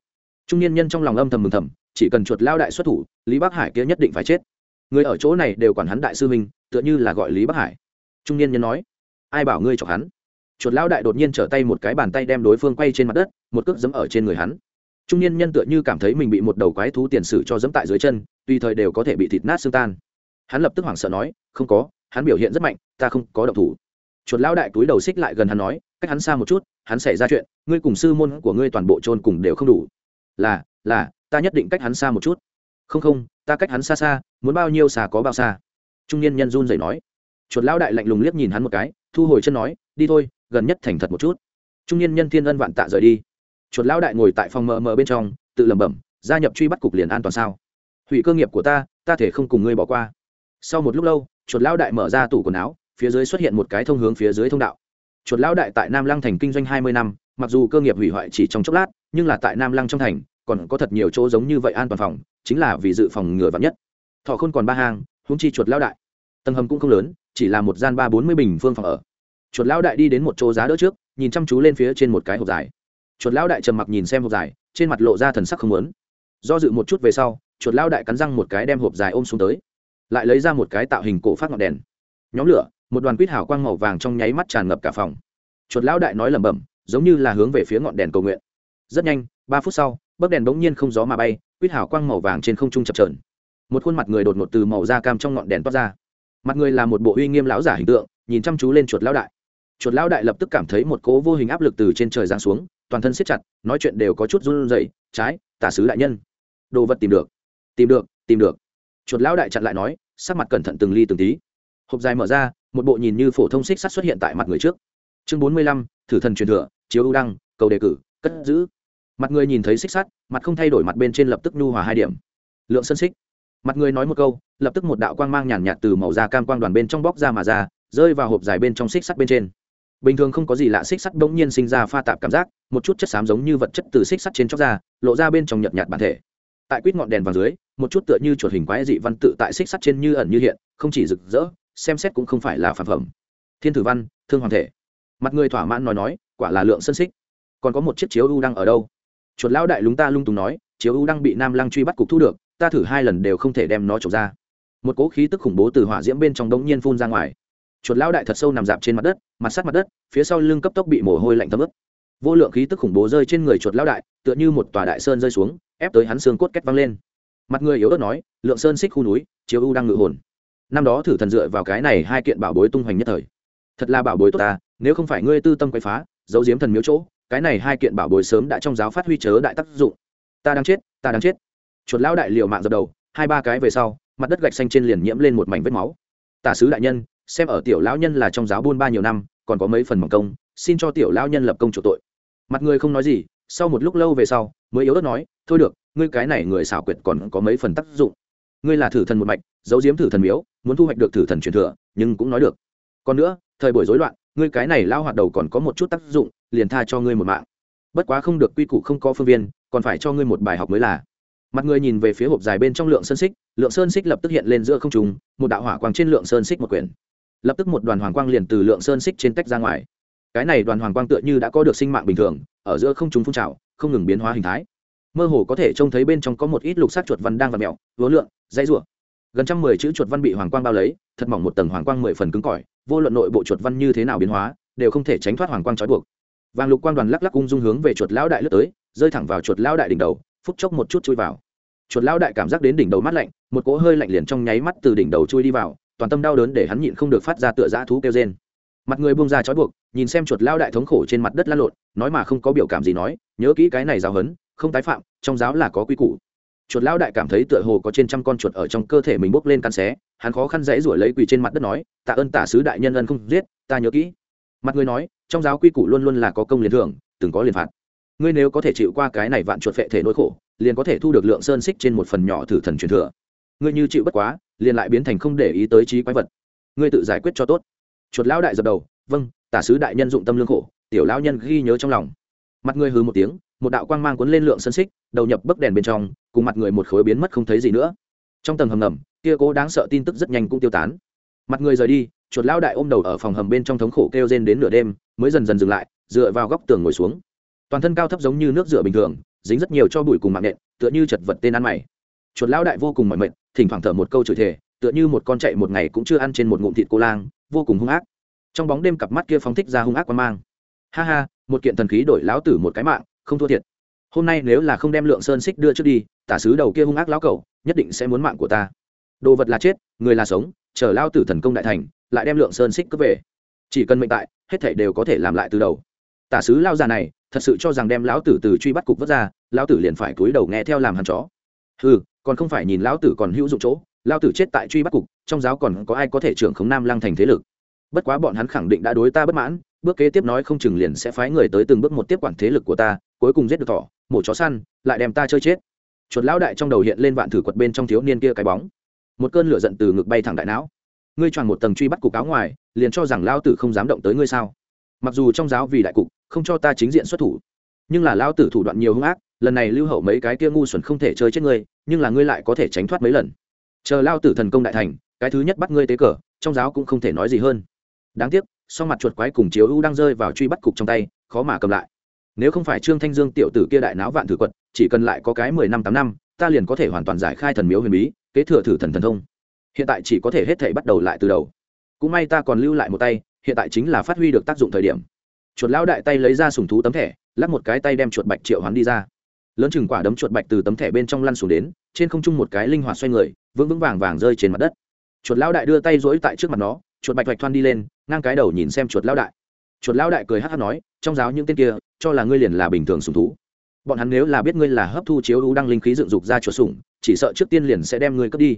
Trung niên nhân trong lòng âm thầm mừng thầm, chỉ cần chuột lao đại xuất thủ, lý bắc hải kia nhất định phải chết. Người ở chỗ này đều quản hắn đại sư minh tựa như là gọi lý bắc hải. Trung niên nhân nói, ai bảo ngươi chọc hắn? Chuột lão đại đột nhiên trở tay một cái bàn tay đem đối phương quay trên mặt đất, một cước dẫm ở trên người hắn. Trung niên nhân tựa như cảm thấy mình bị một đầu quái thú tiền sử cho dẫm tại dưới chân, tùy thời đều có thể bị thịt nát xương tan. Hắn lập tức hoảng sợ nói, không có, hắn biểu hiện rất mạnh, ta không có động thủ. Chuột lão đại túi đầu xích lại gần hắn nói, cách hắn xa một chút, hắn xảy ra chuyện, ngươi cùng sư môn của ngươi toàn bộ trôn cùng đều không đủ. Là là, ta nhất định cách hắn xa một chút. Không không, ta cách hắn xa xa, muốn bao nhiêu xa có bao xa. Trung niên nhân run rẩy nói. Chuột lão đại lạnh lùng liếc nhìn hắn một cái, thu hồi chân nói, đi thôi gần nhất thành thật một chút. Trung niên nhân thiên ân vạn tạ rời đi. Chuột lão đại ngồi tại phòng mờ mờ bên trong, tự lẩm bẩm, gia nhập truy bắt cục liền an toàn sao? Hủy cơ nghiệp của ta ta thể không cùng ngươi bỏ qua. Sau một lúc lâu, chuột lão đại mở ra tủ quần áo, phía dưới xuất hiện một cái thông hướng phía dưới thông đạo. Chuột lão đại tại nam lăng thành kinh doanh hai mươi năm, mặc dù cơ nghiệp hủy hoại chỉ trong chốc lát, nhưng là tại nam lăng trong thành, còn có thật nhiều chỗ giống như vậy an toàn phòng, chính là vì dự phòng ngừa vắn nhất. Thọ khôn còn ba hang húng chi chuột lão đại. Tầng hầm cũng không lớn, chỉ là một gian ba bốn mươi bình phương phòng ở chuột lão đại đi đến một chỗ giá đỡ trước, nhìn chăm chú lên phía trên một cái hộp dài. Chuột lão đại trầm mặc nhìn xem hộp dài, trên mặt lộ ra thần sắc không lớn do dự một chút về sau, chuột lão đại cắn răng một cái đem hộp dài ôm xuống tới. Lại lấy ra một cái tạo hình cổ phát ngọn đèn. Nhóm lửa, một đoàn quýt hào quang màu vàng trong nháy mắt tràn ngập cả phòng. Chuột lão đại nói lẩm bẩm, giống như là hướng về phía ngọn đèn cầu nguyện. Rất nhanh, ba phút sau bấc đèn bỗng nhiên không gió mà bay, quýt hào quang màu vàng trên không trung chập trờn một khuôn mặt người đột ngột từ màu da cam trong ngọn đèn toát ra. Mặt người là một bộ uy nghiêm lão giả hình tượng, nhìn chăm chú lên chuột lão đại chuột lão đại lập tức cảm thấy một cố vô hình áp lực từ trên trời giáng xuống toàn thân siết chặt nói chuyện đều có chút run rẩy trái tả sứ đại nhân. Đồ vật tìm được. Tìm được tìm được. Chuột lão đại chặn lại nói sắc mặt cẩn thận từng ly từng tí. Hộp dài mở ra một bộ nhìn như phổ thông xích sắt xuất hiện tại mặt người trước. Chương bốn mươi lăm thử thần truyền thừa chiếu ưu đăng cầu đề cử cất giữ. Mặt người nhìn thấy xích sắt mặt không thay đổi mặt bên trên lập tức nhu hòa hai điểm. Lượng sân xích. Mặt người nói một câu lập tức một đạo quang mang nhàn nhạt, từ màu da cam quang đoàn bên trong bóc ra mà ra rơi vào hộp dài bên trong xích sắt bên trên bình thường không có gì lạ xích sắt bỗng nhiên sinh ra pha tạp cảm giác, một chút chất xám giống như vật chất từ xích sắt trên chóc ra, lộ ra bên trong nhợt nhạt bản thể. Tại quýt ngọn đèn vàng dưới, một chút tựa như chuột hình quái dị văn tự tại xích sắt trên như ẩn như hiện, không chỉ rực rỡ, xem xét cũng không phải là phản phẩm. Thiên thử văn, thương hoàng thể. Mặt người thỏa mãn nói nói, quả là lượng sân xích. Còn có một chiếc chiếu u đang ở đâu? Chuột lão đại lúng ta lung túng nói, chiếu u đang bị nam lăng truy bắt cục thu được, ta thử hai lần đều không thể đem nó trộm ra. Một cỗ khí tức khủng bố từ hỏa diễm bên trong đống nhiên phun ra ngoài chuột lão đại thật sâu nằm dạp trên mặt đất, mặt sát mặt đất, phía sau lưng cấp tốc bị mồ hôi lạnh thấm ướt. Vô lượng khí tức khủng bố rơi trên người chuột lão đại, tựa như một tòa đại sơn rơi xuống, ép tới hắn xương cốt két văng lên. Mặt người yếu ớt nói, lượng sơn xích khu núi, chiếu u đang ngự hồn. Năm đó thử thần dựa vào cái này hai kiện bảo bối tung hoành nhất thời. Thật là bảo bối tốt ta, nếu không phải ngươi tư tâm quậy phá, giấu giếm thần miếu chỗ, cái này hai kiện bảo bối sớm đã trong giáo phát huy chớ đại tác dụng. Ta đang chết, ta đang chết. Chuột lão đại liều mạng dập đầu, hai ba cái về sau, mặt đất gạch xanh trên liền nhiễm lên một mảnh vết máu. Tả sứ đại nhân xem ở tiểu lão nhân là trong giáo buôn ba nhiều năm, còn có mấy phần mỏng công, xin cho tiểu lão nhân lập công chủ tội. Mặt người không nói gì, sau một lúc lâu về sau, mới yếu ớt nói, thôi được, ngươi cái này người xảo quyệt còn có mấy phần tác dụng. Ngươi là thử thần một mạch, giấu diếm thử thần miếu, muốn thu hoạch được thử thần truyền thừa, nhưng cũng nói được. Còn nữa, thời buổi rối loạn, ngươi cái này lao hoạt đầu còn có một chút tác dụng, liền tha cho ngươi một mạng. Bất quá không được quy củ không có phương viên, còn phải cho ngươi một bài học mới là. Mặt người nhìn về phía hộp dài bên trong lượng sơn xích, lượng sơn xích lập tức hiện lên giữa không trùng một đạo hỏa quang trên lượng sơn xích một quyển lập tức một đoàn hoàng quang liền từ lượng sơn xích trên tách ra ngoài. Cái này đoàn hoàng quang tựa như đã có được sinh mạng bình thường, ở giữa không trùng phun trào, không ngừng biến hóa hình thái. Mơ hồ có thể trông thấy bên trong có một ít lục sắc chuột văn đang và mèo vố lượng dây rủa. Gần trăm mười chữ chuột văn bị hoàng quang bao lấy, thật mỏng một tầng hoàng quang mười phần cứng cỏi, vô luận nội bộ chuột văn như thế nào biến hóa, đều không thể tránh thoát hoàng quang trói buộc. Vàng lục quang đoàn lắc lắc ung dung hướng về chuột lão đại lướt tới, rơi thẳng vào chuột lão đại đỉnh đầu, phút chốc một chút chui vào. Chuột lão đại cảm giác đến đỉnh đầu mát lạnh, một cỗ hơi lạnh liền trong nháy mắt từ đỉnh đầu chui đi vào toàn tâm đau đớn để hắn nhịn không được phát ra tựa dã thú kêu rên. Mặt người buông ra trói buộc, nhìn xem chuột lao đại thống khổ trên mặt đất lăn lộn, nói mà không có biểu cảm gì nói, nhớ kỹ cái này giáo hấn không tái phạm, trong giáo là có quy củ. Chuột lao đại cảm thấy tựa hồ có trên trăm con chuột ở trong cơ thể mình bốc lên căn xé, hắn khó khăn dãy ruổi lấy quỳ trên mặt đất nói, tạ ơn tả sứ đại nhân ân không giết, ta nhớ kỹ. Mặt người nói, trong giáo quy củ luôn luôn là có công liền thưởng, từng có liền phạt. Ngươi nếu có thể chịu qua cái này vạn chuột phệ thể nỗi khổ, liền có thể thu được lượng sơn xích trên một phần nhỏ thử thần truyền thừa. Ngươi như chịu bất quá liền lại biến thành không để ý tới trí quái vật. Ngươi tự giải quyết cho tốt. Chuột lão đại dập đầu vâng tả sứ đại nhân dụng tâm lương khổ, tiểu lão nhân ghi nhớ trong lòng. Mặt ngươi hừ một tiếng, một đạo quang mang cuốn lên lượng sơn xích, đầu nhập bấc đèn bên trong, cùng mặt người một khối biến mất không thấy gì nữa. Trong tầng hầm ngầm, kia cố đáng sợ tin tức rất nhanh cũng tiêu tán. Mặt người rời đi, chuột lão đại ôm đầu ở phòng hầm bên trong thống khổ kêu rên đến nửa đêm, mới dần dần dừng lại, dựa vào góc tường ngồi xuống. Toàn thân cao thấp giống như nước rửa bình thường, dính rất nhiều cho bụi cùng mạng nện, tựa như chật vật tên ăn mày. Chuột lão đại vô cùng mỏi mệt thỉnh thoảng thở một câu chửi thề, tựa như một con chạy một ngày cũng chưa ăn trên một ngụm thịt cô lang, vô cùng hung ác. Trong bóng đêm cặp mắt kia phóng thích ra hung ác quan mang. Ha ha, một kiện thần khí đổi lão tử một cái mạng, không thua thiệt. Hôm nay nếu là không đem lượng sơn xích đưa trước đi, tả sứ đầu kia hung ác lão cẩu, nhất định sẽ muốn mạng của ta. Đồ vật là chết, người là sống, chờ lao tử thần công đại thành, lại đem lượng sơn xích cướp về. Chỉ cần mệnh tại, hết thảy đều có thể làm lại từ đầu. Tả sứ lao già này, thật sự cho rằng đem lão tử từ truy bắt cục vớt ra, lão tử liền phải cúi đầu nghe theo làm hàn chó. Ừ còn không phải nhìn lão tử còn hữu dụng chỗ, lão tử chết tại truy bắt cục, trong giáo còn có ai có thể trưởng khống nam lăng thành thế lực. Bất quá bọn hắn khẳng định đã đối ta bất mãn, bước kế tiếp nói không chừng liền sẽ phái người tới từng bước một tiếp quản thế lực của ta, cuối cùng giết được thỏ, mổ chó săn, lại đem ta chơi chết. Chuột lão đại trong đầu hiện lên vạn thử quật bên trong thiếu niên kia cái bóng. Một cơn lửa giận từ ngực bay thẳng đại não. Ngươi tròn một tầng truy bắt cục áo ngoài, liền cho rằng lao tử không dám động tới ngươi sao? Mặc dù trong giáo vì đại cục, không cho ta chính diện xuất thủ nhưng là lao tử thủ đoạn nhiều hung ác, lần này lưu hậu mấy cái kia ngu xuẩn không thể chơi chết ngươi, nhưng là ngươi lại có thể tránh thoát mấy lần. Chờ lao tử thần công đại thành, cái thứ nhất bắt ngươi tế cờ, trong giáo cũng không thể nói gì hơn. Đáng tiếc sau mặt chuột quái cùng chiếu ưu đang rơi vào truy bắt cục trong tay, khó mà cầm lại. Nếu không phải trương thanh dương tiểu tử kia đại náo vạn thử quật, chỉ cần lại có cái mười năm tám năm, ta liền có thể hoàn toàn giải khai thần miếu huyền bí, kế thừa thử thần thần thông. Hiện tại chỉ có thể hết thể bắt đầu lại từ đầu. Cũng may ta còn lưu lại một tay, hiện tại chính là phát huy được tác dụng thời điểm. Chuột lão đại tay lấy ra sùng thú tấm thẻ lắp một cái tay đem chuột bạch triệu hoán đi ra. Lớn chừng quả đấm chuột bạch từ tấm thẻ bên trong lăn xuống đến, trên không trung một cái linh hoạt xoay người, vững vững vàng vàng rơi trên mặt đất. Chuột lão đại đưa tay rỗi tại trước mặt nó, chuột bạch vạch thoan đi lên, ngang cái đầu nhìn xem chuột lão đại. Chuột lão đại cười hát hát nói, trong giáo những tên kia, cho là ngươi liền là bình thường sùng thú. Bọn hắn nếu là biết ngươi là hấp thu chiếu ưu đăng linh khí dựng dục ra chuột sủng, chỉ sợ trước tiên liền sẽ đem ngươi cướp đi.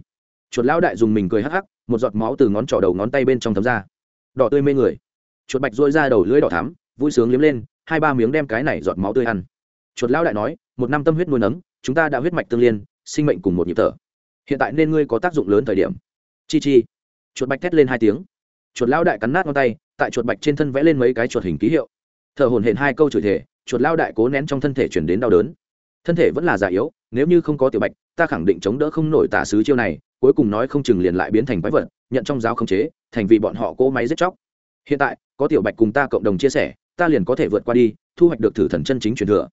Chuột lão đại dùng mình cười hắc hắc, một giọt máu từ ngón trỏ đầu ngón tay bên trong thấm ra. Đỏ tươi mê người. Chuột bạch dôi ra đầu lưỡi đỏ thắm, vui sướng liếm lên hai ba miếng đem cái này giọt máu tươi ăn. Chuột lão đại nói, một năm tâm huyết nuôi nấng, chúng ta đã huyết mạch tương liên, sinh mệnh cùng một nhịp thở. Hiện tại nên ngươi có tác dụng lớn thời điểm. Chi chi. Chuột bạch thét lên hai tiếng. Chuột lão đại cắn nát ngón tay, tại chuột bạch trên thân vẽ lên mấy cái chuột hình ký hiệu. Thở hồn hển hai câu chửi thể chuột lão đại cố nén trong thân thể chuyển đến đau đớn. Thân thể vẫn là già yếu, nếu như không có tiểu bạch, ta khẳng định chống đỡ không nổi tả sứ chiêu này, cuối cùng nói không chừng liền lại biến thành quái vật, nhận trong giáo không chế, thành vì bọn họ cố máy giết chóc. Hiện tại, có tiểu bạch cùng ta cộng đồng chia sẻ ta liền có thể vượt qua đi, thu hoạch được thử thần chân chính truyền thừa.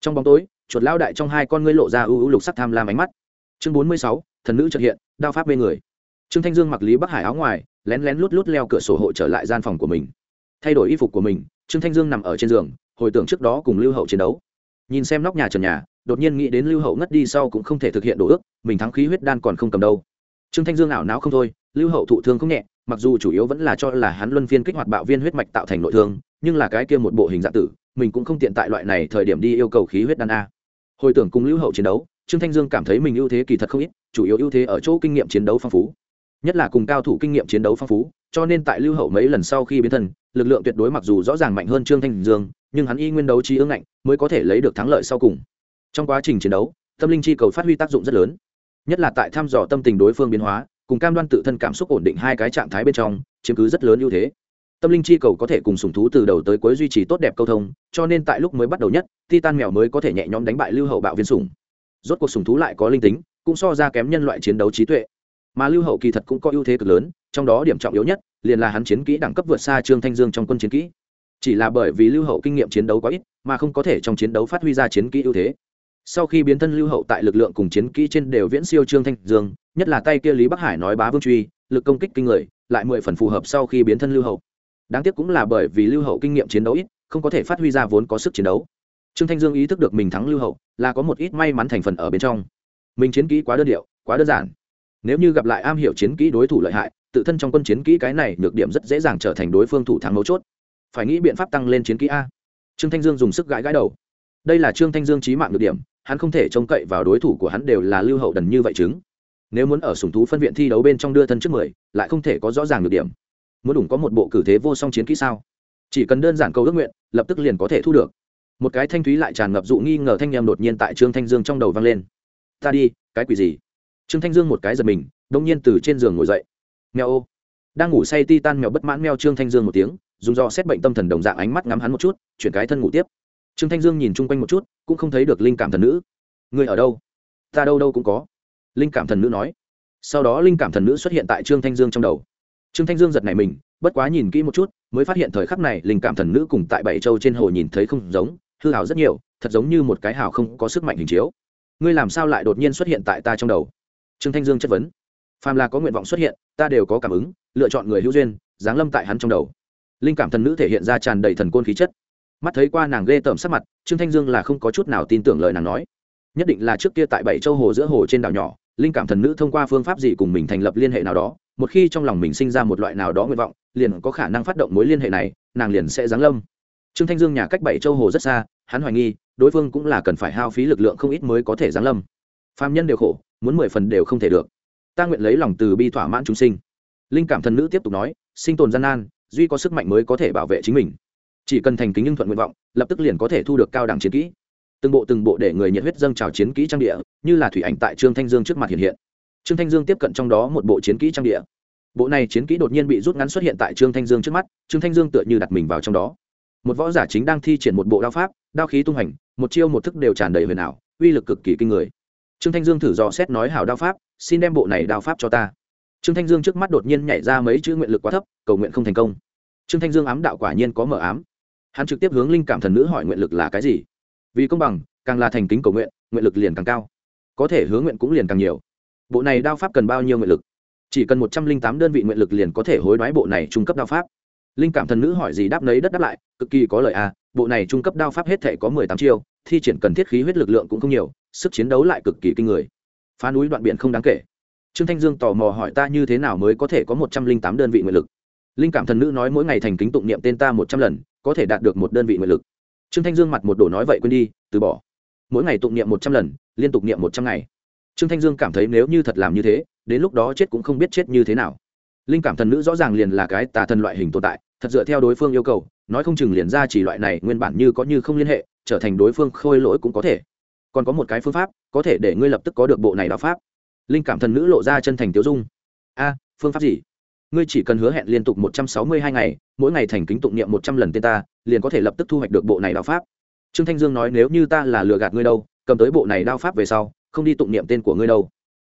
Trong bóng tối, chuột lao đại trong hai con ngươi lộ ra ưu ưu lục sắc tham lam ánh mắt. Chương bốn mươi sáu, thần nữ trật hiện, đao pháp bên người. Trương thanh dương mặc lý bắc hải áo ngoài, lén lén lút lút leo cửa sổ hộ trở lại gian phòng của mình. Thay đổi y phục của mình, trương thanh dương nằm ở trên giường, hồi tưởng trước đó cùng lưu hậu chiến đấu. Nhìn xem nóc nhà trần nhà, đột nhiên nghĩ đến lưu hậu ngất đi sau cũng không thể thực hiện đồ ước, mình thắng khí huyết đan còn không cầm đâu. Trương thanh dương ảo não không thôi, lưu hậu thụ thương không nhẹ, mặc dù chủ yếu vẫn là cho là hắn luân phiên kích hoạt bạo viên huyết mạch tạo thành nội thương nhưng là cái kia một bộ hình dạng tử, mình cũng không tiện tại loại này thời điểm đi yêu cầu khí huyết đan a. Hồi tưởng cùng lưu hậu chiến đấu, trương thanh dương cảm thấy mình ưu thế kỳ thật không ít, chủ yếu ưu thế ở chỗ kinh nghiệm chiến đấu phong phú. Nhất là cùng cao thủ kinh nghiệm chiến đấu phong phú, cho nên tại lưu hậu mấy lần sau khi biến thân, lực lượng tuyệt đối mặc dù rõ ràng mạnh hơn trương thanh dương, nhưng hắn y nguyên đấu trí ương ngạnh, mới có thể lấy được thắng lợi sau cùng. Trong quá trình chiến đấu, tâm linh chi cầu phát huy tác dụng rất lớn. Nhất là tại thăm dò tâm tình đối phương biến hóa, cùng cam đoan tự thân cảm xúc ổn định hai cái trạng thái bên trong, chiếm cứ rất lớn ưu thế tâm linh chi cầu có thể cùng sùng thú từ đầu tới cuối duy trì tốt đẹp câu thông, cho nên tại lúc mới bắt đầu nhất, titan mèo mới có thể nhẹ nhõm đánh bại lưu hậu bạo viên sùng rốt cuộc sùng thú lại có linh tính, cũng so ra kém nhân loại chiến đấu trí tuệ. Mà lưu hậu kỳ thật cũng có ưu thế cực lớn, trong đó điểm trọng yếu nhất, liền là hắn chiến kỹ đẳng cấp vượt xa trương thanh dương trong quân chiến kỹ. Chỉ là bởi vì lưu hậu kinh nghiệm chiến đấu quá ít, mà không có thể trong chiến đấu phát huy ra chiến kỹ ưu thế. Sau khi biến thân lưu hậu tại lực lượng cùng chiến kỹ trên đều viễn siêu trương thanh dương, nhất là tay kia lý bắc hải nói bá vương truy, lực công kích kinh người, lại mười phần phù hợp sau khi biến thân lưu hậu đáng tiếc cũng là bởi vì lưu hậu kinh nghiệm chiến đấu ít, không có thể phát huy ra vốn có sức chiến đấu. Trương thanh dương ý thức được mình thắng lưu hậu, là có một ít may mắn thành phần ở bên trong. Mình chiến kỹ quá đơn điệu, quá đơn giản. Nếu như gặp lại am hiểu chiến kỹ đối thủ lợi hại, tự thân trong quân chiến kỹ cái này nhược điểm rất dễ dàng trở thành đối phương thủ thắng mấu chốt. Phải nghĩ biện pháp tăng lên chiến kỹ a. Trương thanh dương dùng sức gãi gãi đầu. Đây là trương thanh dương trí mạng nhược điểm, hắn không thể trông cậy vào đối thủ của hắn đều là lưu hậu đần như vậy chứng. Nếu muốn ở sùng thú phân viện thi đấu bên trong đưa thân trước mười, lại không thể có rõ ràng nhược điểm muốn đủ có một bộ cử thế vô song chiến kỹ sao? Chỉ cần đơn giản cầu ước nguyện, lập tức liền có thể thu được. Một cái thanh thúy lại tràn ngập dụ nghi ngờ thanh em đột nhiên tại trương thanh dương trong đầu vang lên. Ta đi, cái quỷ gì? Trương thanh dương một cái giật mình đông nhiên từ trên giường ngồi dậy. Mèo ô. Đang ngủ say ti tan mèo bất mãn mèo trương thanh dương một tiếng, dùng do xét bệnh tâm thần đồng dạng ánh mắt ngắm hắn một chút, chuyển cái thân ngủ tiếp. Trương thanh dương nhìn chung quanh một chút, cũng không thấy được linh cảm thần nữ. Người ở đâu? Ta đâu đâu cũng có. Linh cảm thần nữ nói. Sau đó linh cảm thần nữ xuất hiện tại trương thanh dương trong đầu trương thanh dương giật này mình, bất quá nhìn kỹ một chút, mới phát hiện thời khắc này linh cảm thần nữ cùng tại bảy châu trên hồ nhìn thấy không giống, hư hào rất nhiều, thật giống như một cái hào không có sức mạnh hình chiếu. Ngươi làm sao lại đột nhiên xuất hiện tại ta trong đầu? Trương thanh dương chất vấn. Phàm là có nguyện vọng xuất hiện, ta đều có cảm ứng, lựa chọn người hữu duyên, giáng lâm tại hắn trong đầu. Linh cảm thần nữ thể hiện ra tràn đầy thần côn khí chất. Mắt thấy qua nàng ghê tởm sắc mặt, trương thanh dương là không có chút nào tin tưởng lời nàng nói. Nhất định là trước kia tại bảy châu hồ giữa hồ trên đảo nhỏ, linh cảm thần nữ thông qua phương pháp gì cùng mình thành lập liên hệ nào đó một khi trong lòng mình sinh ra một loại nào đó nguyện vọng, liền có khả năng phát động mối liên hệ này, nàng liền sẽ giáng lâm. Trương thanh dương nhà cách bảy châu hồ rất xa, hắn hoài nghi, đối phương cũng là cần phải hao phí lực lượng không ít mới có thể giáng lâm. Phạm nhân đều khổ, muốn mười phần đều không thể được. Ta nguyện lấy lòng từ bi thỏa mãn chúng sinh. Linh cảm thần nữ tiếp tục nói, sinh tồn gian nan, duy có sức mạnh mới có thể bảo vệ chính mình. Chỉ cần thành kính nhưng thuận nguyện vọng, lập tức liền có thể thu được cao đẳng chiến kỹ. Từng bộ từng bộ để người nhiệt huyết dâng trào chiến kỹ trang địa, như là thủy ảnh tại trương thanh dương trước mặt hiện hiện trương thanh dương tiếp cận trong đó một bộ chiến kỹ trang địa. Bộ này chiến kỹ đột nhiên bị rút ngắn xuất hiện tại trương thanh dương trước mắt, trương thanh dương tựa như đặt mình vào trong đó. Một võ giả chính đang thi triển một bộ đao pháp, đao khí tung hành, một chiêu một thức đều tràn đầy huyền ảo, uy lực cực kỳ kinh người. Trương thanh dương thử dò xét nói hảo đao pháp, xin đem bộ này đao pháp cho ta. Trương thanh dương trước mắt đột nhiên nhảy ra mấy chữ nguyện lực quá thấp, cầu nguyện không thành công. Trương thanh dương ám đạo quả nhiên có mở ám. Hắn trực tiếp hướng linh cảm thần nữ hỏi nguyện lực là cái gì? Vì công bằng, càng là thành kính cầu nguyện nguyện lực liền càng cao. Có thể hướng nguyện cũng liền càng nhiều bộ này đao pháp cần bao nhiêu nguyện lực? Chỉ cần một trăm linh tám đơn vị nguyện lực liền có thể hối đoái bộ này trung cấp đao pháp. Linh cảm thần nữ hỏi gì đáp nấy đất đáp lại, cực kỳ có lời à bộ này trung cấp đao pháp hết thể có mười tám chiêu, thi triển cần thiết khí huyết lực lượng cũng không nhiều, sức chiến đấu lại cực kỳ kinh người. Phá núi đoạn biển không đáng kể. Trương thanh dương tò mò hỏi ta như thế nào mới có thể có một trăm linh tám đơn vị nguyện lực? Linh cảm thần nữ nói mỗi ngày thành kính tụng niệm tên ta một trăm lần, có thể đạt được một đơn vị nguyện lực. Trương thanh dương mặt một đổ nói vậy quên đi, từ bỏ. Mỗi ngày tụng niệm một trăm lần, liên tục niệm một trăm ngày trương thanh dương cảm thấy nếu như thật làm như thế, đến lúc đó chết cũng không biết chết như thế nào. Linh cảm thần nữ rõ ràng liền là cái tà thần loại hình tồn tại, thật dựa theo đối phương yêu cầu, nói không chừng liền ra chỉ loại này nguyên bản như có như không liên hệ, trở thành đối phương khôi lỗi cũng có thể. Còn có một cái phương pháp, có thể để ngươi lập tức có được bộ này đạo pháp. Linh cảm thần nữ lộ ra chân thành tiêu dung. A, phương pháp gì? Ngươi chỉ cần hứa hẹn liên tục một trăm sáu mươi hai ngày, mỗi ngày thành kính tụng niệm một trăm lần tên ta, liền có thể lập tức thu hoạch được bộ này đạo pháp. Trương thanh dương nói nếu như ta là lừa gạt ngươi đâu, cầm tới bộ này đao pháp về sau không đi tụng niệm tên của ngươi đâu.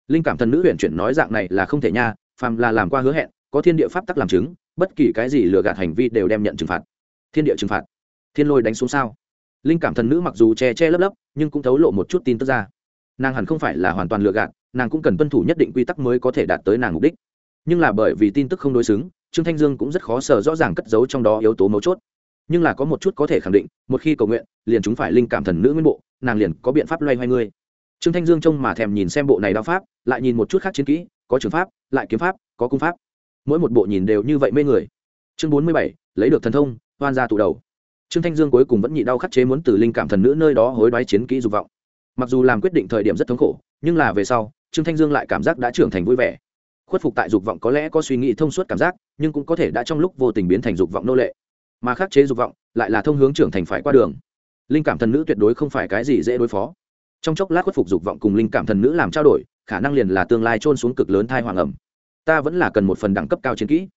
Linh cảm thần nữ huyện chuyển nói dạng này là không thể nha, phàm là làm qua hứa hẹn, có thiên địa pháp tắc làm chứng, bất kỳ cái gì lừa gạt hành vi đều đem nhận trừng phạt. Thiên địa trừng phạt. Thiên lôi đánh xuống sao? Linh cảm thần nữ mặc dù che che lấp lấp, nhưng cũng thấu lộ một chút tin tức ra. Nàng hẳn không phải là hoàn toàn lừa gạt, nàng cũng cần tuân thủ nhất định quy tắc mới có thể đạt tới nàng mục đích. Nhưng là bởi vì tin tức không đối xứng, trương thanh dương cũng rất khó sở rõ ràng cất giấu trong đó yếu tố mấu chốt. Nhưng là có một chút có thể khẳng định, một khi cầu nguyện, liền chúng phải linh cảm thần nữ nguyên bộ, nàng liền có biện pháp loay hoay ngươi trương thanh dương trông mà thèm nhìn xem bộ này đao pháp, lại nhìn một chút khác chiến kỹ, có trường pháp, lại kiếm pháp, có cung pháp. Mỗi một bộ nhìn đều như vậy mê người. Chương bốn mươi bảy, lấy được thần thông, hoan ra tụ đầu. Trương thanh dương cuối cùng vẫn nhị đau khắc chế muốn từ linh cảm thần nữ nơi đó hối đoái chiến kỹ dục vọng. Mặc dù làm quyết định thời điểm rất thống khổ, nhưng là về sau, trương thanh dương lại cảm giác đã trưởng thành vui vẻ. Khuất phục tại dục vọng có lẽ có suy nghĩ thông suốt cảm giác, nhưng cũng có thể đã trong lúc vô tình biến thành dục vọng nô lệ. Mà khắc chế dục vọng, lại là thông hướng trưởng thành phải qua đường. Linh cảm thần nữ tuyệt đối không phải cái gì dễ đối phó trong chốc lát khuất phục dục vọng cùng linh cảm thần nữ làm trao đổi, khả năng liền là tương lai trôn xuống cực lớn thai hoàng ẩm. Ta vẫn là cần một phần đẳng cấp cao chiến kỹ.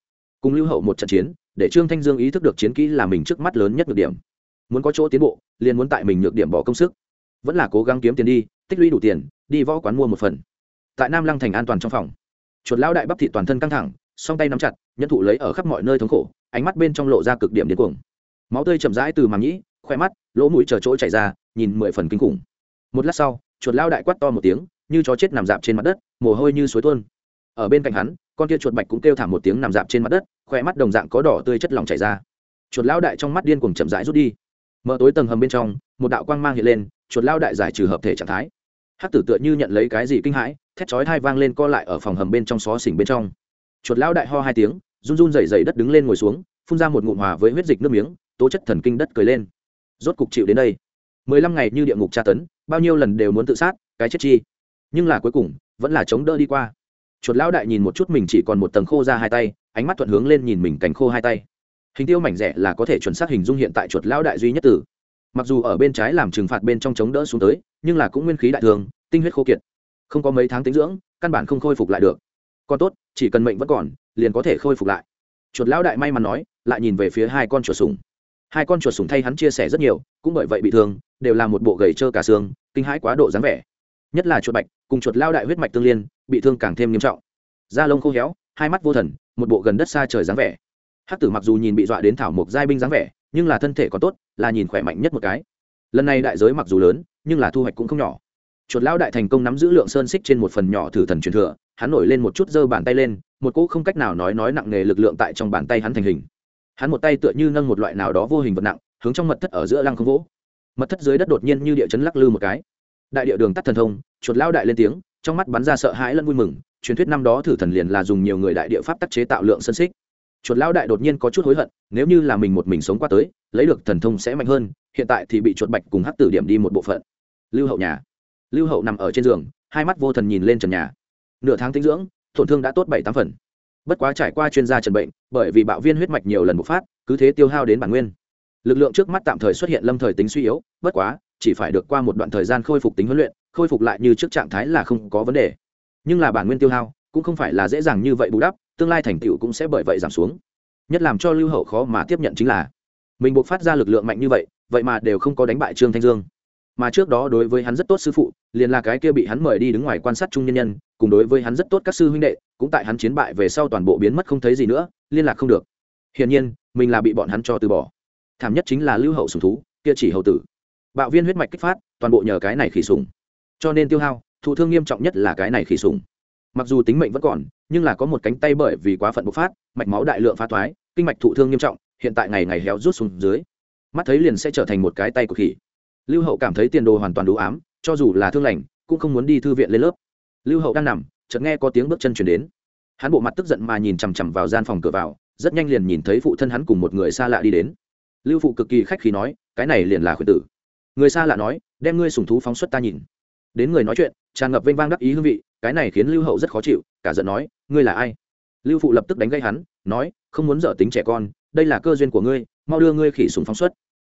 Cùng lưu hậu một trận chiến, để trương thanh dương ý thức được chiến kỹ là mình trước mắt lớn nhất nhược điểm. Muốn có chỗ tiến bộ, liền muốn tại mình nhược điểm bỏ công sức. Vẫn là cố gắng kiếm tiền đi, tích lũy đủ tiền, đi võ quán mua một phần. Tại nam lăng thành an toàn trong phòng. Chuột lão đại bắp thị toàn thân căng thẳng, song tay nắm chặt nhân thụ lấy ở khắp mọi nơi thống khổ, ánh mắt bên trong lộ ra cực điểm điên cuồng. Máu tươi chậm rãi từ màng nhĩ, khoe mắt, lỗ mũi chờ chỗ chảy ra, nhìn mười phần kinh khủng một lát sau, chuột lao đại quát to một tiếng, như chó chết nằm dạp trên mặt đất, mồ hôi như suối tuôn. Ở bên cạnh hắn, con kia chuột bạch cũng kêu thảm một tiếng nằm dạp trên mặt đất khỏe mắt đồng dạng có đỏ tươi chất lỏng chảy ra. Chuột lao đại trong mắt điên cuồng chậm rãi rút đi. Mở tối tầng hầm bên trong, một đạo quang mang hiện lên, chuột lao đại giải trừ hợp thể trạng thái. Hát tử tựa như nhận lấy cái gì kinh hãi, thét chói thai vang lên co lại ở phòng hầm bên trong xó xỉnh bên trong. Chuột lao đại ho hai tiếng, run run dày dày đất đứng lên ngồi xuống, phun ra một ngụm hòa với huyết dịch nước miếng, tố chất thần kinh đất cười lên. Rốt cục chịu đến đây mười lăm ngày như địa ngục tra tấn, bao nhiêu lần đều muốn tự sát, cái chết chi. Nhưng là cuối cùng, vẫn là chống đỡ đi qua. Chuột lão đại nhìn một chút mình chỉ còn một tầng khô ra hai tay, ánh mắt thuận hướng lên nhìn mình cánh khô hai tay. Hình tiêu mảnh rẻ là có thể chuẩn xác hình dung hiện tại chuột lão đại duy nhất tử. Mặc dù ở bên trái làm trừng phạt bên trong chống đỡ xuống tới, nhưng là cũng nguyên khí đại thường, tinh huyết khô kiệt. Không có mấy tháng tính dưỡng, căn bản không khôi phục lại được. Còn tốt, chỉ cần mệnh vẫn còn, liền có thể khôi phục lại. Chuột lão đại may mắn nói, lại nhìn về phía hai con chuột sùng hai con chuột sùng thay hắn chia sẻ rất nhiều, cũng bởi vậy bị thương đều là một bộ gầy trơ cả xương, kinh hãi quá độ dáng vẻ. Nhất là chuột bạch, cùng chuột lao đại huyết mạch tương liên, bị thương càng thêm nghiêm trọng. Da lông khô héo, hai mắt vô thần, một bộ gần đất xa trời dáng vẻ. Hắc tử mặc dù nhìn bị dọa đến thảo mộc giai binh dáng vẻ, nhưng là thân thể còn tốt, là nhìn khỏe mạnh nhất một cái. Lần này đại giới mặc dù lớn, nhưng là thu hoạch cũng không nhỏ. Chuột lao đại thành công nắm giữ lượng sơn xích trên một phần nhỏ thử thần truyền thừa, hắn nổi lên một chút giơ bàn tay lên, một cỗ không cách nào nói nói nặng nề lực lượng tại trong bàn tay hắn thành hình. Hắn một tay tựa như nâng một loại nào đó vô hình vật nặng, hướng trong mật thất ở giữa lăng không vỗ mật thất dưới đất đột nhiên như địa chấn lắc lư một cái. Đại địa đường tắt thần thông, chuột lao đại lên tiếng, trong mắt bắn ra sợ hãi lẫn vui mừng, truyền thuyết năm đó thử thần liền là dùng nhiều người đại địa pháp tác chế tạo lượng sân xích. Chuột lao đại đột nhiên có chút hối hận, nếu như là mình một mình sống qua tới, lấy được thần thông sẽ mạnh hơn, hiện tại thì bị chuột bạch cùng hắc tử điểm đi một bộ phận. Lưu hậu nhà. Lưu hậu nằm ở trên giường, hai mắt vô thần nhìn lên trần nhà. Nửa tháng tinh dưỡng, tổn thương đã tốt bảy tám phần. Bất quá trải qua chuyên gia trần bệnh, bởi vì bạo viên huyết mạch nhiều lần bộc phát, cứ thế tiêu hao đến bản nguyên lực lượng trước mắt tạm thời xuất hiện lâm thời tính suy yếu, bất quá, chỉ phải được qua một đoạn thời gian khôi phục tính huấn luyện, khôi phục lại như trước trạng thái là không có vấn đề. Nhưng là bản nguyên tiêu hao, cũng không phải là dễ dàng như vậy bù đắp, tương lai thành tựu cũng sẽ bởi vậy giảm xuống. Nhất làm cho lưu hậu khó mà tiếp nhận chính là, mình buộc phát ra lực lượng mạnh như vậy vậy mà đều không có đánh bại trương thanh dương. Mà trước đó đối với hắn rất tốt sư phụ, liền là cái kia bị hắn mời đi đứng ngoài quan sát trung nhân nhân, cùng đối với hắn rất tốt các sư huynh đệ, cũng tại hắn chiến bại về sau toàn bộ biến mất không thấy gì nữa, liên lạc không được. Hiển nhiên, mình là bị bọn hắn cho từ bỏ thảm nhất chính là lưu hậu sùng thú, kia chỉ hậu tử. Bạo viên huyết mạch kích phát, toàn bộ nhờ cái này khỉ sùng. Cho nên tiêu hao, thụ thương nghiêm trọng nhất là cái này khỉ sùng. Mặc dù tính mệnh vẫn còn, nhưng là có một cánh tay bởi vì quá phận bộc phát, mạch máu đại lượng phá thoái, kinh mạch thụ thương nghiêm trọng, hiện tại ngày ngày héo rút xuống dưới, mắt thấy liền sẽ trở thành một cái tay của khỉ. Lưu hậu cảm thấy tiền đồ hoàn toàn đủ ám, cho dù là thương lành, cũng không muốn đi thư viện lên lớp. Lưu hậu đang nằm, chợt nghe có tiếng bước chân chuyển đến. Hắn bộ mặt tức giận mà nhìn chằm chằm vào gian phòng cửa vào, rất nhanh liền nhìn thấy phụ thân hắn cùng một người xa lạ đi đến lưu phụ cực kỳ khách khí nói, cái này liền là khuyển tử. Người xa lạ nói, đem ngươi sùng thú phóng xuất ta nhìn. Đến người nói chuyện, tràn ngập vênh vang đắc ý hương vị, cái này khiến lưu hậu rất khó chịu, cả giận nói, ngươi là ai? Lưu phụ lập tức đánh gây hắn, nói, không muốn dở tính trẻ con, đây là cơ duyên của ngươi, mau đưa ngươi khỉ sùng phóng xuất.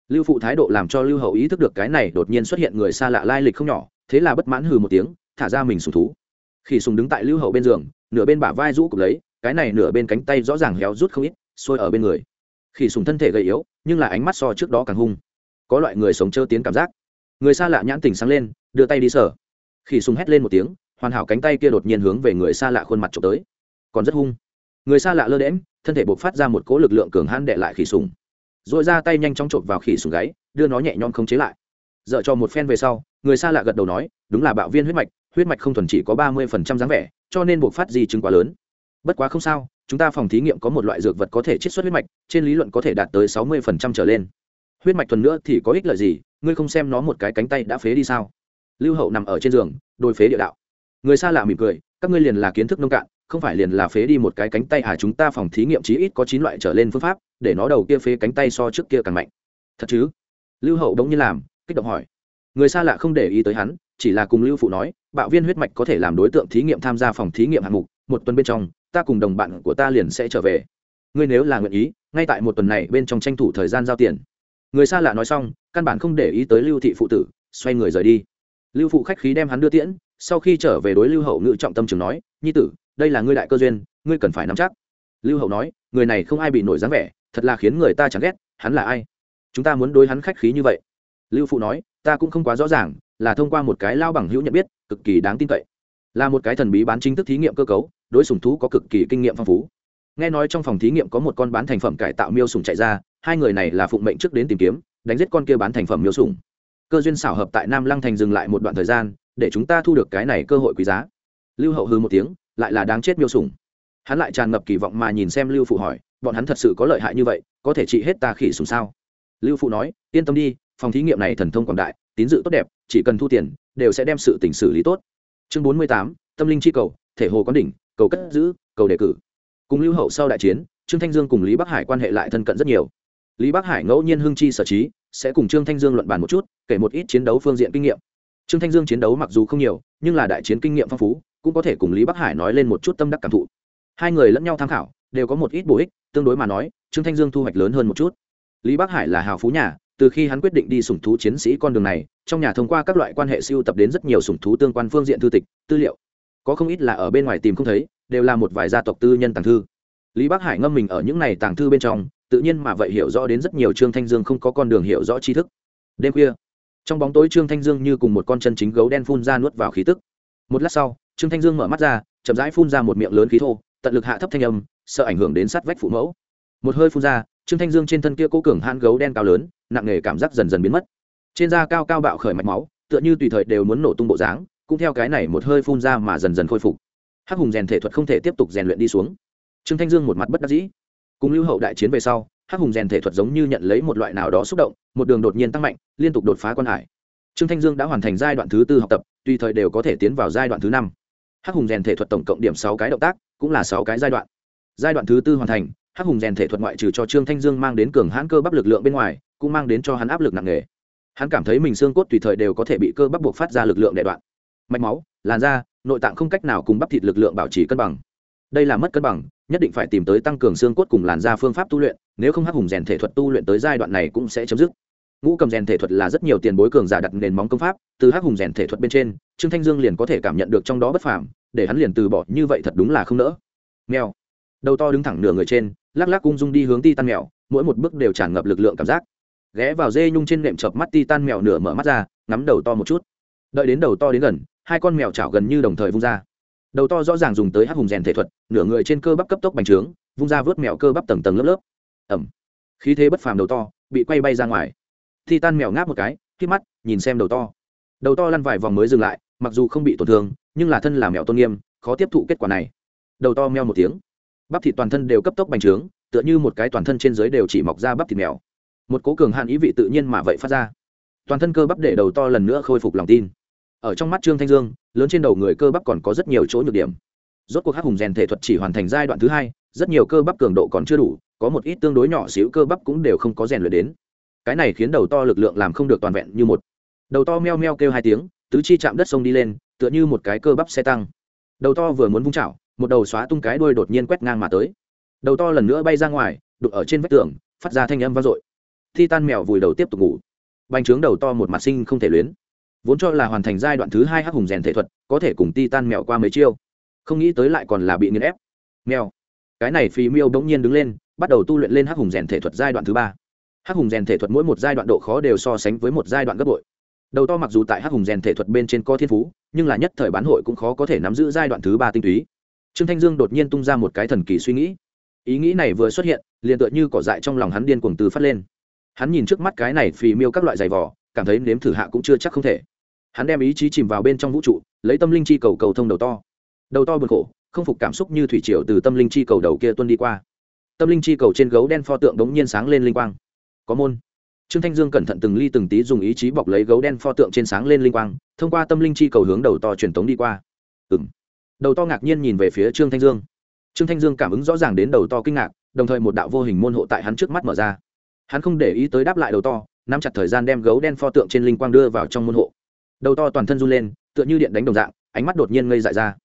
Lưu phụ thái độ làm cho lưu hậu ý thức được cái này đột nhiên xuất hiện người xa lạ lai lịch không nhỏ, thế là bất mãn hừ một tiếng, thả ra mình sùng thú. Khỉ sùng đứng tại lưu hậu bên giường, nửa bên bả vai rũ cục lấy, cái này nửa bên cánh tay rõ ràng héo rút không ít sôi ở bên người. Khỉ sùng thân thể gầy yếu nhưng là ánh mắt so trước đó càng hung. Có loại người sống trơ tiến cảm giác. Người xa lạ nhãn tình sáng lên, đưa tay đi sở khỉ sùng hét lên một tiếng, hoàn hảo cánh tay kia đột nhiên hướng về người xa lạ khuôn mặt trộm tới. Còn rất hung. Người xa lạ lơ đễm thân thể buộc phát ra một cỗ lực lượng cường hãn đệ lại khỉ sùng. Rồi ra tay nhanh chóng trộm vào khỉ sùng gáy, đưa nó nhẹ nhõm không chế lại. Dợ cho một phen về sau, người xa lạ gật đầu nói, đúng là bạo viên huyết mạch huyết mạch không thuần chỉ có ba mươi phần trăm dáng vẻ, cho nên buộc phát di chứng quá lớn bất quá không sao, chúng ta phòng thí nghiệm có một loại dược vật có thể chiết xuất huyết mạch, trên lý luận có thể đạt tới sáu mươi phần trăm trở lên. Huyết mạch thuần nữa thì có ích lợi gì? Ngươi không xem nó một cái cánh tay đã phế đi sao? Lưu hậu nằm ở trên giường, đôi phế địa đạo. Người xa lạ mỉm cười, các ngươi liền là kiến thức nông cạn, không phải liền là phế đi một cái cánh tay à? Chúng ta phòng thí nghiệm chí ít có chín loại trở lên phương pháp, để nó đầu kia phế cánh tay so trước kia càng mạnh. Thật chứ? Lưu hậu đống như làm, kích động hỏi. Người xa lạ không để ý tới hắn, chỉ là cùng lưu phụ nói, bạo viên huyết mạch có thể làm đối tượng thí nghiệm tham gia phòng thí nghiệm hạng mục, một tuần bên trong ta cùng đồng bạn của ta liền sẽ trở về. Ngươi nếu là nguyện ý, ngay tại một tuần này bên trong tranh thủ thời gian giao tiền. Người xa lạ nói xong, căn bản không để ý tới lưu thị phụ tử, xoay người rời đi. Lưu phụ khách khí đem hắn đưa tiễn, sau khi trở về đối lưu hậu ngự trọng tâm trường nói, nhi tử, đây là ngươi đại cơ duyên, ngươi cần phải nắm chắc. Lưu hậu nói, người này không ai bị nổi dáng vẻ, thật là khiến người ta chẳng ghét, hắn là ai? Chúng ta muốn đối hắn khách khí như vậy. Lưu phụ nói, ta cũng không quá rõ ràng, là thông qua một cái lao bằng hữu nhận biết, cực kỳ đáng tin cậy. Là một cái thần bí bán chính thức thí nghiệm cơ cấu đối sùng thú có cực kỳ kinh nghiệm phong phú. Nghe nói trong phòng thí nghiệm có một con bán thành phẩm cải tạo miêu sùng chạy ra, hai người này là phụng mệnh trước đến tìm kiếm, đánh giết con kia bán thành phẩm miêu sùng. Cơ duyên xảo hợp tại nam lăng thành dừng lại một đoạn thời gian, để chúng ta thu được cái này cơ hội quý giá. Lưu hậu hư một tiếng, lại là đáng chết miêu sùng. Hắn lại tràn ngập kỳ vọng mà nhìn xem lưu phụ hỏi, bọn hắn thật sự có lợi hại như vậy, có thể trị hết ta khỉ sùng sao? Lưu phụ nói, yên tâm đi, phòng thí nghiệm này thần thông quảng đại, tín dự tốt đẹp, chỉ cần thu tiền, đều sẽ đem sự tỉnh xử lý tốt. Chương bốn mươi tám, tâm linh chi cầu, thể hồ quán đỉnh cầu cất giữ, cầu đề cử. Cùng lưu hậu sau đại chiến, trương thanh dương cùng lý bắc hải quan hệ lại thân cận rất nhiều. Lý bắc hải ngẫu nhiên hưng chi sở trí, sẽ cùng trương thanh dương luận bàn một chút, kể một ít chiến đấu phương diện kinh nghiệm. Trương thanh dương chiến đấu mặc dù không nhiều, nhưng là đại chiến kinh nghiệm phong phú, cũng có thể cùng lý bắc hải nói lên một chút tâm đắc cảm thụ. Hai người lẫn nhau tham khảo, đều có một ít bổ ích, tương đối mà nói, trương thanh dương thu hoạch lớn hơn một chút. Lý bắc hải là hào phú nhà, từ khi hắn quyết định đi sủng thú chiến sĩ con đường này, trong nhà thông qua các loại quan hệ siêu tập đến rất nhiều sủng thú tương quan phương diện thư tịch, tư liệu có không ít là ở bên ngoài tìm không thấy, đều là một vài gia tộc tư nhân tàng thư. Lý bắc hải ngâm mình ở những này tàng thư bên trong, tự nhiên mà vậy hiểu rõ đến rất nhiều trương thanh dương không có con đường hiểu rõ tri thức. Đêm khuya, trong bóng tối trương thanh dương như cùng một con chân chính gấu đen phun ra nuốt vào khí tức. Một lát sau, trương thanh dương mở mắt ra, chậm rãi phun ra một miệng lớn khí thô, tận lực hạ thấp thanh âm, sợ ảnh hưởng đến sát vách phụ mẫu. Một hơi phun ra, trương thanh dương trên thân kia cố cường hãn gấu đen cao lớn, nặng nề cảm giác dần dần biến mất. Trên da cao cao bạo khởi mạch máu, tựa như tùy thời đều muốn nổ tung bộ dáng cũng theo cái này một hơi phun ra mà dần dần khôi phục. Hắc hùng rèn thể thuật không thể tiếp tục rèn luyện đi xuống. Trương thanh dương một mặt bất đắc dĩ. Cùng lưu hậu đại chiến về sau, hắc hùng rèn thể thuật giống như nhận lấy một loại nào đó xúc động, một đường đột nhiên tăng mạnh, liên tục đột phá quan hải. Trương thanh dương đã hoàn thành giai đoạn thứ tư học tập, tùy thời đều có thể tiến vào giai đoạn thứ năm. Hắc hùng rèn thể thuật tổng cộng điểm sáu cái động tác, cũng là sáu cái giai đoạn. Giai đoạn thứ tư hoàn thành, hắc hùng rèn thể thuật ngoại trừ cho trương thanh dương mang đến cường hãn cơ bắp lực lượng bên ngoài, cũng mang đến cho hắn áp lực nặng nề. Hắn cảm thấy mình xương cốt tùy thời đều có thể bị cơ bắp buộc phát ra lực lượng đệ đoạn mạch máu, làn da, nội tạng không cách nào cùng bắp thịt lực lượng bảo trì cân bằng. Đây là mất cân bằng, nhất định phải tìm tới tăng cường xương cốt cùng làn da phương pháp tu luyện, nếu không hắc hùng rèn thể thuật tu luyện tới giai đoạn này cũng sẽ chấm dứt. Ngũ cầm rèn thể thuật là rất nhiều tiền bối cường giả đặt nền móng công pháp, từ hắc hùng rèn thể thuật bên trên, trương thanh dương liền có thể cảm nhận được trong đó bất phàm, để hắn liền từ bỏ, như vậy thật đúng là không nỡ. Mèo. Đầu to đứng thẳng nửa người trên, lắc lắc cung dung đi hướng ti tan mèo, mỗi một bước đều tràn ngập lực lượng cảm giác. Ghé vào dê nhung trên nệm chợp mắt ti tan mèo nửa mở mắt ra, ngắm đầu to một chút. Đợi đến đầu to đến gần hai con mèo chảo gần như đồng thời vung ra. Đầu to rõ ràng dùng tới hắc hùng rèn thể thuật, nửa người trên cơ bắp cấp tốc bành trướng, vung ra vớt mèo cơ bắp tầng tầng lớp lớp. Ẩm khí thế bất phàm đầu to, bị quay bay ra ngoài. Thi tan mèo ngáp một cái khi mắt, nhìn xem đầu to. Đầu to lăn vài vòng mới dừng lại, mặc dù không bị tổn thương, nhưng là thân là mèo tôn nghiêm, khó tiếp thụ kết quả này. Đầu to meo một tiếng. Bắp thịt toàn thân đều cấp tốc bành trướng, tựa như một cái toàn thân trên dưới đều chỉ mọc ra bắp thịt mèo. Một cố cường hạn ý vị tự nhiên mà vậy phát ra. Toàn thân cơ bắp để đầu to lần nữa khôi phục lòng tin ở trong mắt trương thanh dương, lớn trên đầu người cơ bắp còn có rất nhiều chỗ nhược điểm. Rốt cuộc hắc hùng rèn thể thuật chỉ hoàn thành giai đoạn thứ hai, rất nhiều cơ bắp cường độ còn chưa đủ, có một ít tương đối nhỏ xíu cơ bắp cũng đều không có rèn luyện đến. Cái này khiến đầu to lực lượng làm không được toàn vẹn như một. Đầu to meo meo kêu hai tiếng, tứ chi chạm đất sông đi lên, tựa như một cái cơ bắp xe tăng. Đầu to vừa muốn vung chảo, một đầu xóa tung cái đuôi đột nhiên quét ngang mà tới. Đầu to lần nữa bay ra ngoài đục ở trên vách tường, phát ra thanh âm vang dội. Thi tan mèo vùi đầu tiếp tục ngủ. Bành trướng đầu to một mặt sinh không thể luyến vốn cho là hoàn thành giai đoạn thứ hai hắc hùng rèn thể thuật, có thể cùng ti tan mèo qua mấy chiêu. Không nghĩ tới lại còn là bị nghiền ép. Mèo. Cái này phì miêu bỗng nhiên đứng lên, bắt đầu tu luyện lên hắc hùng rèn thể thuật giai đoạn thứ ba. Hắc hùng rèn thể thuật mỗi một giai đoạn độ khó đều so sánh với một giai đoạn gấp bội. Đầu to mặc dù tại hắc hùng rèn thể thuật bên trên có thiên phú, nhưng là nhất thời bán hội cũng khó có thể nắm giữ giai đoạn thứ ba tinh túy. Trương thanh dương đột nhiên tung ra một cái thần kỳ suy nghĩ. Ý nghĩ này vừa xuất hiện, liền tựa như cỏ dại trong lòng hắn điên cuồng từ phát lên. Hắn nhìn trước mắt cái này phì miêu các loại giày vỏ cảm thấy nếm thử hạ cũng chưa chắc không thể hắn đem ý chí chìm vào bên trong vũ trụ, lấy tâm linh chi cầu cầu thông đầu to. Đầu to buồn khổ, không phục cảm xúc như thủy triều từ tâm linh chi cầu đầu kia tuân đi qua. Tâm linh chi cầu trên gấu đen pho tượng đống nhiên sáng lên linh quang. Có môn. Trương thanh dương cẩn thận từng ly từng tí dùng ý chí bọc lấy gấu đen pho tượng trên sáng lên linh quang, thông qua tâm linh chi cầu hướng đầu to truyền tống đi qua. Ừ m đầu to ngạc nhiên nhìn về phía trương thanh dương. Trương thanh dương cảm ứng rõ ràng đến đầu to kinh ngạc, đồng thời một đạo vô hình môn hộ tại hắn trước mắt mở ra. Hắn không để ý tới đáp lại đầu to, nắm chặt thời gian đem gấu đen pho tượng trên linh quang đưa vào trong môn hộ đầu to toàn thân run lên, tựa như điện đánh đồng dạng, ánh mắt đột nhiên ngây dại ra.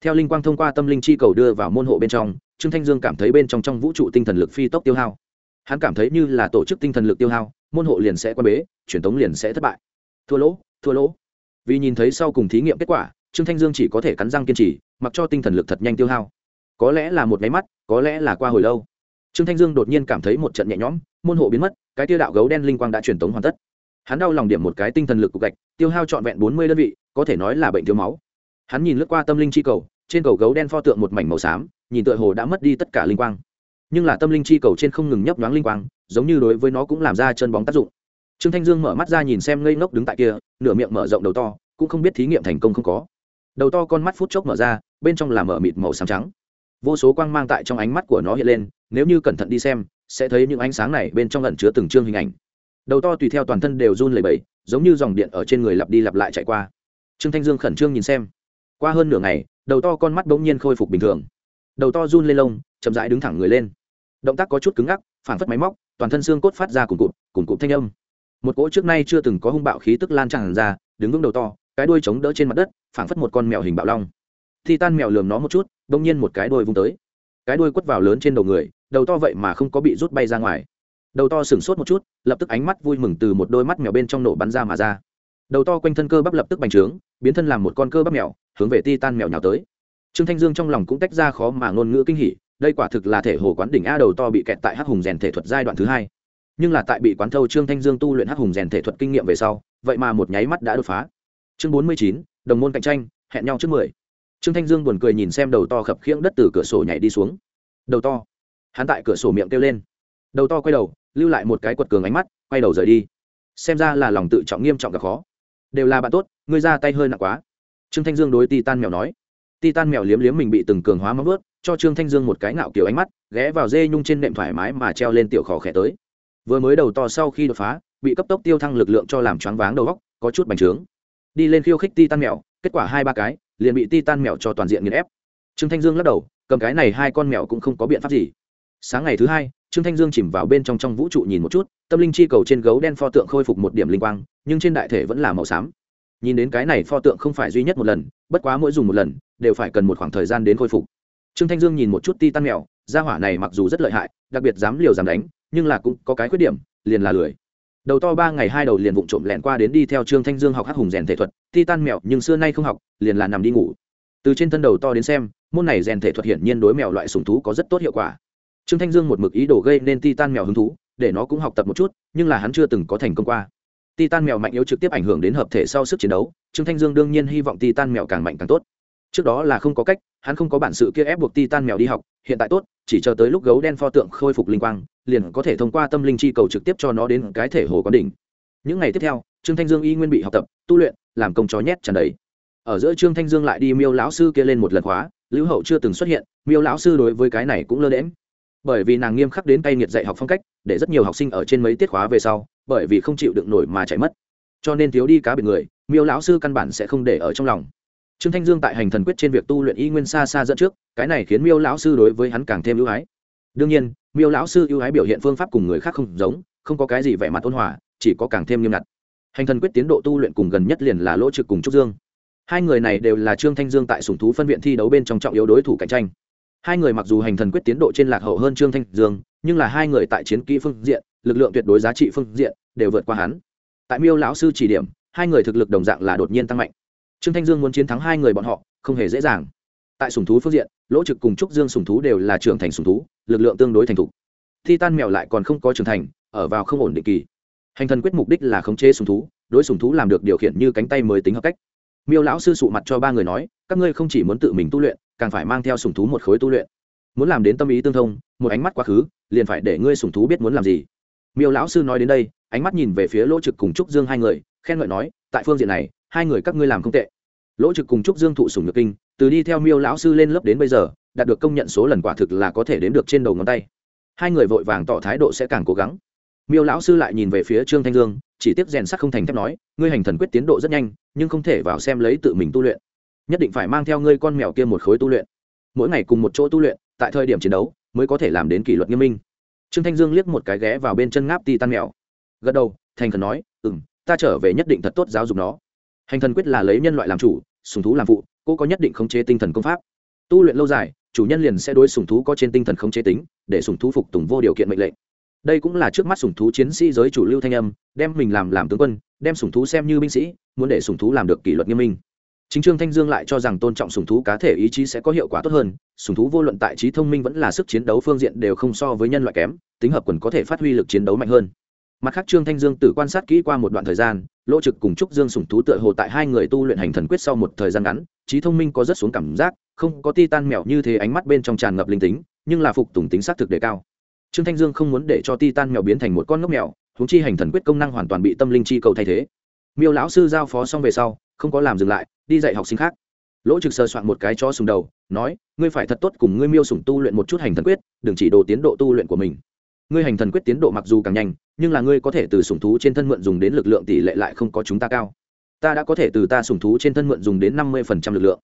Theo linh quang thông qua tâm linh chi cầu đưa vào môn hộ bên trong, trương thanh dương cảm thấy bên trong trong vũ trụ tinh thần lực phi tốc tiêu hao. Hắn cảm thấy như là tổ chức tinh thần lực tiêu hao, môn hộ liền sẽ quan bế, truyền tống liền sẽ thất bại. Thua lỗ thua lỗ. Vì nhìn thấy sau cùng thí nghiệm kết quả, trương thanh dương chỉ có thể cắn răng kiên trì, mặc cho tinh thần lực thật nhanh tiêu hao. Có lẽ là một máy mắt, có lẽ là qua hồi lâu. Trương thanh dương đột nhiên cảm thấy một trận nhẹ nhõm, môn hộ biến mất, cái tiêu đạo gấu đen linh quang đã truyền tống hoàn tất hắn đau lòng điểm một cái tinh thần lực cục gạch, tiêu hao trọn vẹn bốn mươi đơn vị, có thể nói là bệnh thiếu máu. Hắn nhìn lướt qua tâm linh chi cầu, trên cầu gấu đen pho tượng một mảnh màu xám, nhìn tựa hồ đã mất đi tất cả linh quang. Nhưng là tâm linh chi cầu trên không ngừng nhấp nhoáng linh quang, giống như đối với nó cũng làm ra chân bóng tác dụng. Trương thanh dương mở mắt ra nhìn xem ngây ngốc đứng tại kia, nửa miệng mở rộng đầu to, cũng không biết thí nghiệm thành công không có. Đầu to con mắt phút chốc mở ra, bên trong là mở mịt màu xám trắng. Vô số quang mang tại trong ánh mắt của nó hiện lên, nếu như cẩn thận đi xem, sẽ thấy những ánh sáng này bên trong lẩn chứa từng chương hình ảnh đầu to tùy theo toàn thân đều run lẩy bẩy, giống như dòng điện ở trên người lặp đi lặp lại chạy qua. Trương thanh dương khẩn trương nhìn xem. Qua hơn nửa ngày, đầu to con mắt bỗng nhiên khôi phục bình thường. Đầu to run lên lông, chậm rãi đứng thẳng người lên. Động tác có chút cứng ngắc phản phất máy móc, toàn thân xương cốt phát ra cùng cụt cùng cụt thanh âm. Một cỗ trước nay chưa từng có hung bạo khí tức lan tràn ra, đứng vững đầu to, cái đuôi chống đỡ trên mặt đất, phảng phất một con mèo hình bạo long. Thi tan mèo lườm nó một chút, bỗng nhiên một cái đuôi vung tới. Cái đuôi quất vào lớn trên đầu người, đầu to vậy mà không có bị rút bay ra ngoài đầu to sửng sốt một chút, lập tức ánh mắt vui mừng từ một đôi mắt mèo bên trong nổ bắn ra mà ra. Đầu to quanh thân cơ bắp lập tức bành trướng, biến thân làm một con cơ bắp mèo, hướng về ti tan mèo nhào tới. Trương thanh dương trong lòng cũng tách ra khó mà ngôn ngữ kinh hỉ, đây quả thực là thể hồ quán đỉnh a đầu to bị kẹt tại hắc hùng rèn thể thuật giai đoạn thứ hai. Nhưng là tại bị quán thâu trương thanh dương tu luyện hắc hùng rèn thể thuật kinh nghiệm về sau, vậy mà một nháy mắt đã đột phá. Chương bốn mươi chín, đồng môn cạnh tranh, hẹn nhau trước mười. Trương thanh dương buồn cười nhìn xem đầu to khập khiễng đất từ cửa sổ nhảy đi xuống. Đầu to. Hắn tại cửa sổ miệng kêu lên. Đầu to quay đầu lưu lại một cái quật cường ánh mắt, quay đầu rời đi. Xem ra là lòng tự trọng nghiêm trọng gặp khó. Đều là bạn tốt, ngươi ra tay hơi nặng quá. Trương thanh dương đối ti tan mèo nói. Ti tan mèo liếm liếm mình bị từng cường hóa móng vớt cho trương thanh dương một cái ngạo kiểu ánh mắt, ghé vào dê nhung trên nệm thoải mái mà treo lên tiểu khỏ khẽ tới. Vừa mới đầu to sau khi đột phá, bị cấp tốc tiêu thăng lực lượng cho làm choáng váng đầu góc, có chút bành trướng. Đi lên khiêu khích ti tan mèo, kết quả hai ba cái, liền bị ti tan mèo cho toàn diện nghiền ép. Trương thanh dương lắc đầu, cầm cái này hai con mèo cũng không có biện pháp gì. Sáng ngày thứ hai trương thanh dương chìm vào bên trong trong vũ trụ nhìn một chút, tâm linh chi cầu trên gấu đen pho tượng khôi phục một điểm linh quang, nhưng trên đại thể vẫn là màu xám. Nhìn đến cái này pho tượng không phải duy nhất một lần, bất quá mỗi dùng một lần, đều phải cần một khoảng thời gian đến khôi phục. Trương thanh dương nhìn một chút ti tan mèo, gia hỏa này mặc dù rất lợi hại, đặc biệt dám liều dám đánh, nhưng là cũng có cái khuyết điểm, liền là lười. Đầu to ba ngày hai đầu liền vụng trộm lẹn qua đến đi theo trương thanh dương học hát hùng rèn thể thuật ti tan mèo nhưng xưa nay không học, liền là nằm đi ngủ. Từ trên thân đầu to đến xem, môn này rèn thể thuật hiển nhiên đối mèo loại sùng thú có rất tốt hiệu quả trương thanh dương một mực ý đồ gây nên ti tan mèo hứng thú, để nó cũng học tập một chút, nhưng là hắn chưa từng có thành công qua. Ti tan mèo mạnh yếu trực tiếp ảnh hưởng đến hợp thể sau sức chiến đấu, trương thanh dương đương nhiên hy vọng ti tan mèo càng mạnh càng tốt. Trước đó là không có cách, hắn không có bản sự kia ép buộc ti tan mèo đi học, hiện tại tốt, chỉ chờ tới lúc gấu đen pho tượng khôi phục linh quang, liền có thể thông qua tâm linh chi cầu trực tiếp cho nó đến cái thể hồ quán đỉnh. Những ngày tiếp theo, trương thanh dương y nguyên bị học tập, tu luyện, làm công chó nhét tràn đầy. Ở giữa trương thanh dương lại đi miêu lão sư kia lên một lần khóa, lưu hậu chưa từng xuất hiện, miêu lão sư đối với cái này cũng lơ đễm bởi vì nàng nghiêm khắc đến tay nghiệt dạy học phong cách, để rất nhiều học sinh ở trên mấy tiết khóa về sau, bởi vì không chịu đựng nổi mà chạy mất. Cho nên thiếu đi cá biệt người, miêu lão sư căn bản sẽ không để ở trong lòng. Trương thanh dương tại hành thần quyết trên việc tu luyện y nguyên xa xa dẫn trước, cái này khiến miêu lão sư đối với hắn càng thêm ưu ái. Đương nhiên, miêu lão sư ưu ái biểu hiện phương pháp cùng người khác không giống, không có cái gì vẻ mặt ôn hòa, chỉ có càng thêm nghiêm ngặt. Hành thần quyết tiến độ tu luyện cùng gần nhất liền là lỗ trực cùng trúc dương. Hai người này đều là trương thanh dương tại sùng thú phân viện thi đấu bên trong trọng yếu đối thủ cạnh tranh hai người mặc dù hành thần quyết tiến độ trên lạc hậu hơn trương thanh dương, nhưng là hai người tại chiến kỹ phương diện, lực lượng tuyệt đối giá trị phương diện, đều vượt qua hắn. Tại miêu lão sư chỉ điểm, hai người thực lực đồng dạng là đột nhiên tăng mạnh. Trương thanh dương muốn chiến thắng hai người bọn họ, không hề dễ dàng. Tại sùng thú phương diện, lỗ trực cùng trúc dương sùng thú đều là trưởng thành sùng thú, lực lượng tương đối thành thục. Thi tan mèo lại còn không có trưởng thành, ở vào không ổn định kỳ. Hành thần quyết mục đích là khống chế sùng thú, đối sùng thú làm được điều khiển như cánh tay mới tính hợp cách. Miêu lão sư sụ mặt cho ba người nói các ngươi không chỉ muốn tự mình tu luyện, càng phải mang theo sùng thú một khối tu luyện. Muốn làm đến tâm ý tương thông, một ánh mắt quá khứ, liền phải để ngươi sùng thú biết muốn làm gì. Miêu lão sư nói đến đây, ánh mắt nhìn về phía lỗ trực cùng trúc dương hai người, khen ngợi nói, tại phương diện này, hai người các ngươi làm không tệ. Lỗ trực cùng trúc dương thụ sùng nhược kinh, từ đi theo miêu lão sư lên lớp đến bây giờ, đạt được công nhận số lần quả thực là có thể đến được trên đầu ngón tay. Hai người vội vàng tỏ thái độ sẽ càng cố gắng. Miêu lão sư lại nhìn về phía trương thanh dương, chỉ tiếp rèn sắt không thành thép nói, ngươi hành thần quyết tiến độ rất nhanh, nhưng không thể vào xem lấy tự mình tu luyện nhất định phải mang theo ngươi con mèo kia một khối tu luyện. Mỗi ngày cùng một chỗ tu luyện, tại thời điểm chiến đấu, mới có thể làm đến kỷ luật nghiêm minh. Trương thanh dương liếc một cái ghé vào bên chân ngáp ti tan mèo. Gật đầu, thành thần nói ừ m ta trở về nhất định thật tốt giáo dục nó. Hành thần quyết là lấy nhân loại làm chủ sùng thú làm phụ, cô có nhất định khống chế tinh thần công pháp. Tu luyện lâu dài, chủ nhân liền sẽ đối sùng thú có trên tinh thần khống chế tính, để sùng thú phục tùng vô điều kiện mệnh lệnh. Đây cũng là trước mắt sùng thú chiến sĩ giới chủ lưu thanh âm, đem mình làm làm tướng quân, đem sùng thú xem như binh sĩ, muốn để sùng thú làm được kỷ luật nghiêm minh chính trương thanh dương lại cho rằng tôn trọng sùng thú cá thể ý chí sẽ có hiệu quả tốt hơn, sùng thú vô luận tại trí thông minh vẫn là sức chiến đấu phương diện đều không so với nhân loại kém, tính hợp quần có thể phát huy lực chiến đấu mạnh hơn. Mặt khác trương thanh dương tự quan sát kỹ qua một đoạn thời gian, lỗ trực cùng trúc dương sùng thú tựa hồ tại hai người tu luyện hành thần quyết sau một thời gian ngắn, trí thông minh có rất xuống cảm giác, không có ti tan mèo như thế ánh mắt bên trong tràn ngập linh tính, nhưng là phục tùng tính xác thực đề cao. Trương thanh dương không muốn để cho ti tan mèo biến thành một con ngốc mèo húng chi hành thần quyết công năng hoàn toàn bị tâm linh chi cầu thay thế. Miêu lão sư giao phó xong về sau không có làm dừng lại, đi dạy học sinh khác. Lỗ trực sờ soạn một cái cho sùng đầu, nói, ngươi phải thật tốt cùng ngươi miêu sùng tu luyện một chút hành thần quyết, đừng chỉ đồ tiến độ tu luyện của mình. Ngươi hành thần quyết tiến độ mặc dù càng nhanh, nhưng là ngươi có thể từ sùng thú trên thân mượn dùng đến lực lượng tỷ lệ lại không có chúng ta cao. Ta đã có thể từ ta sùng thú trên thân mượn dùng đến năm mươi phần trăm lực lượng.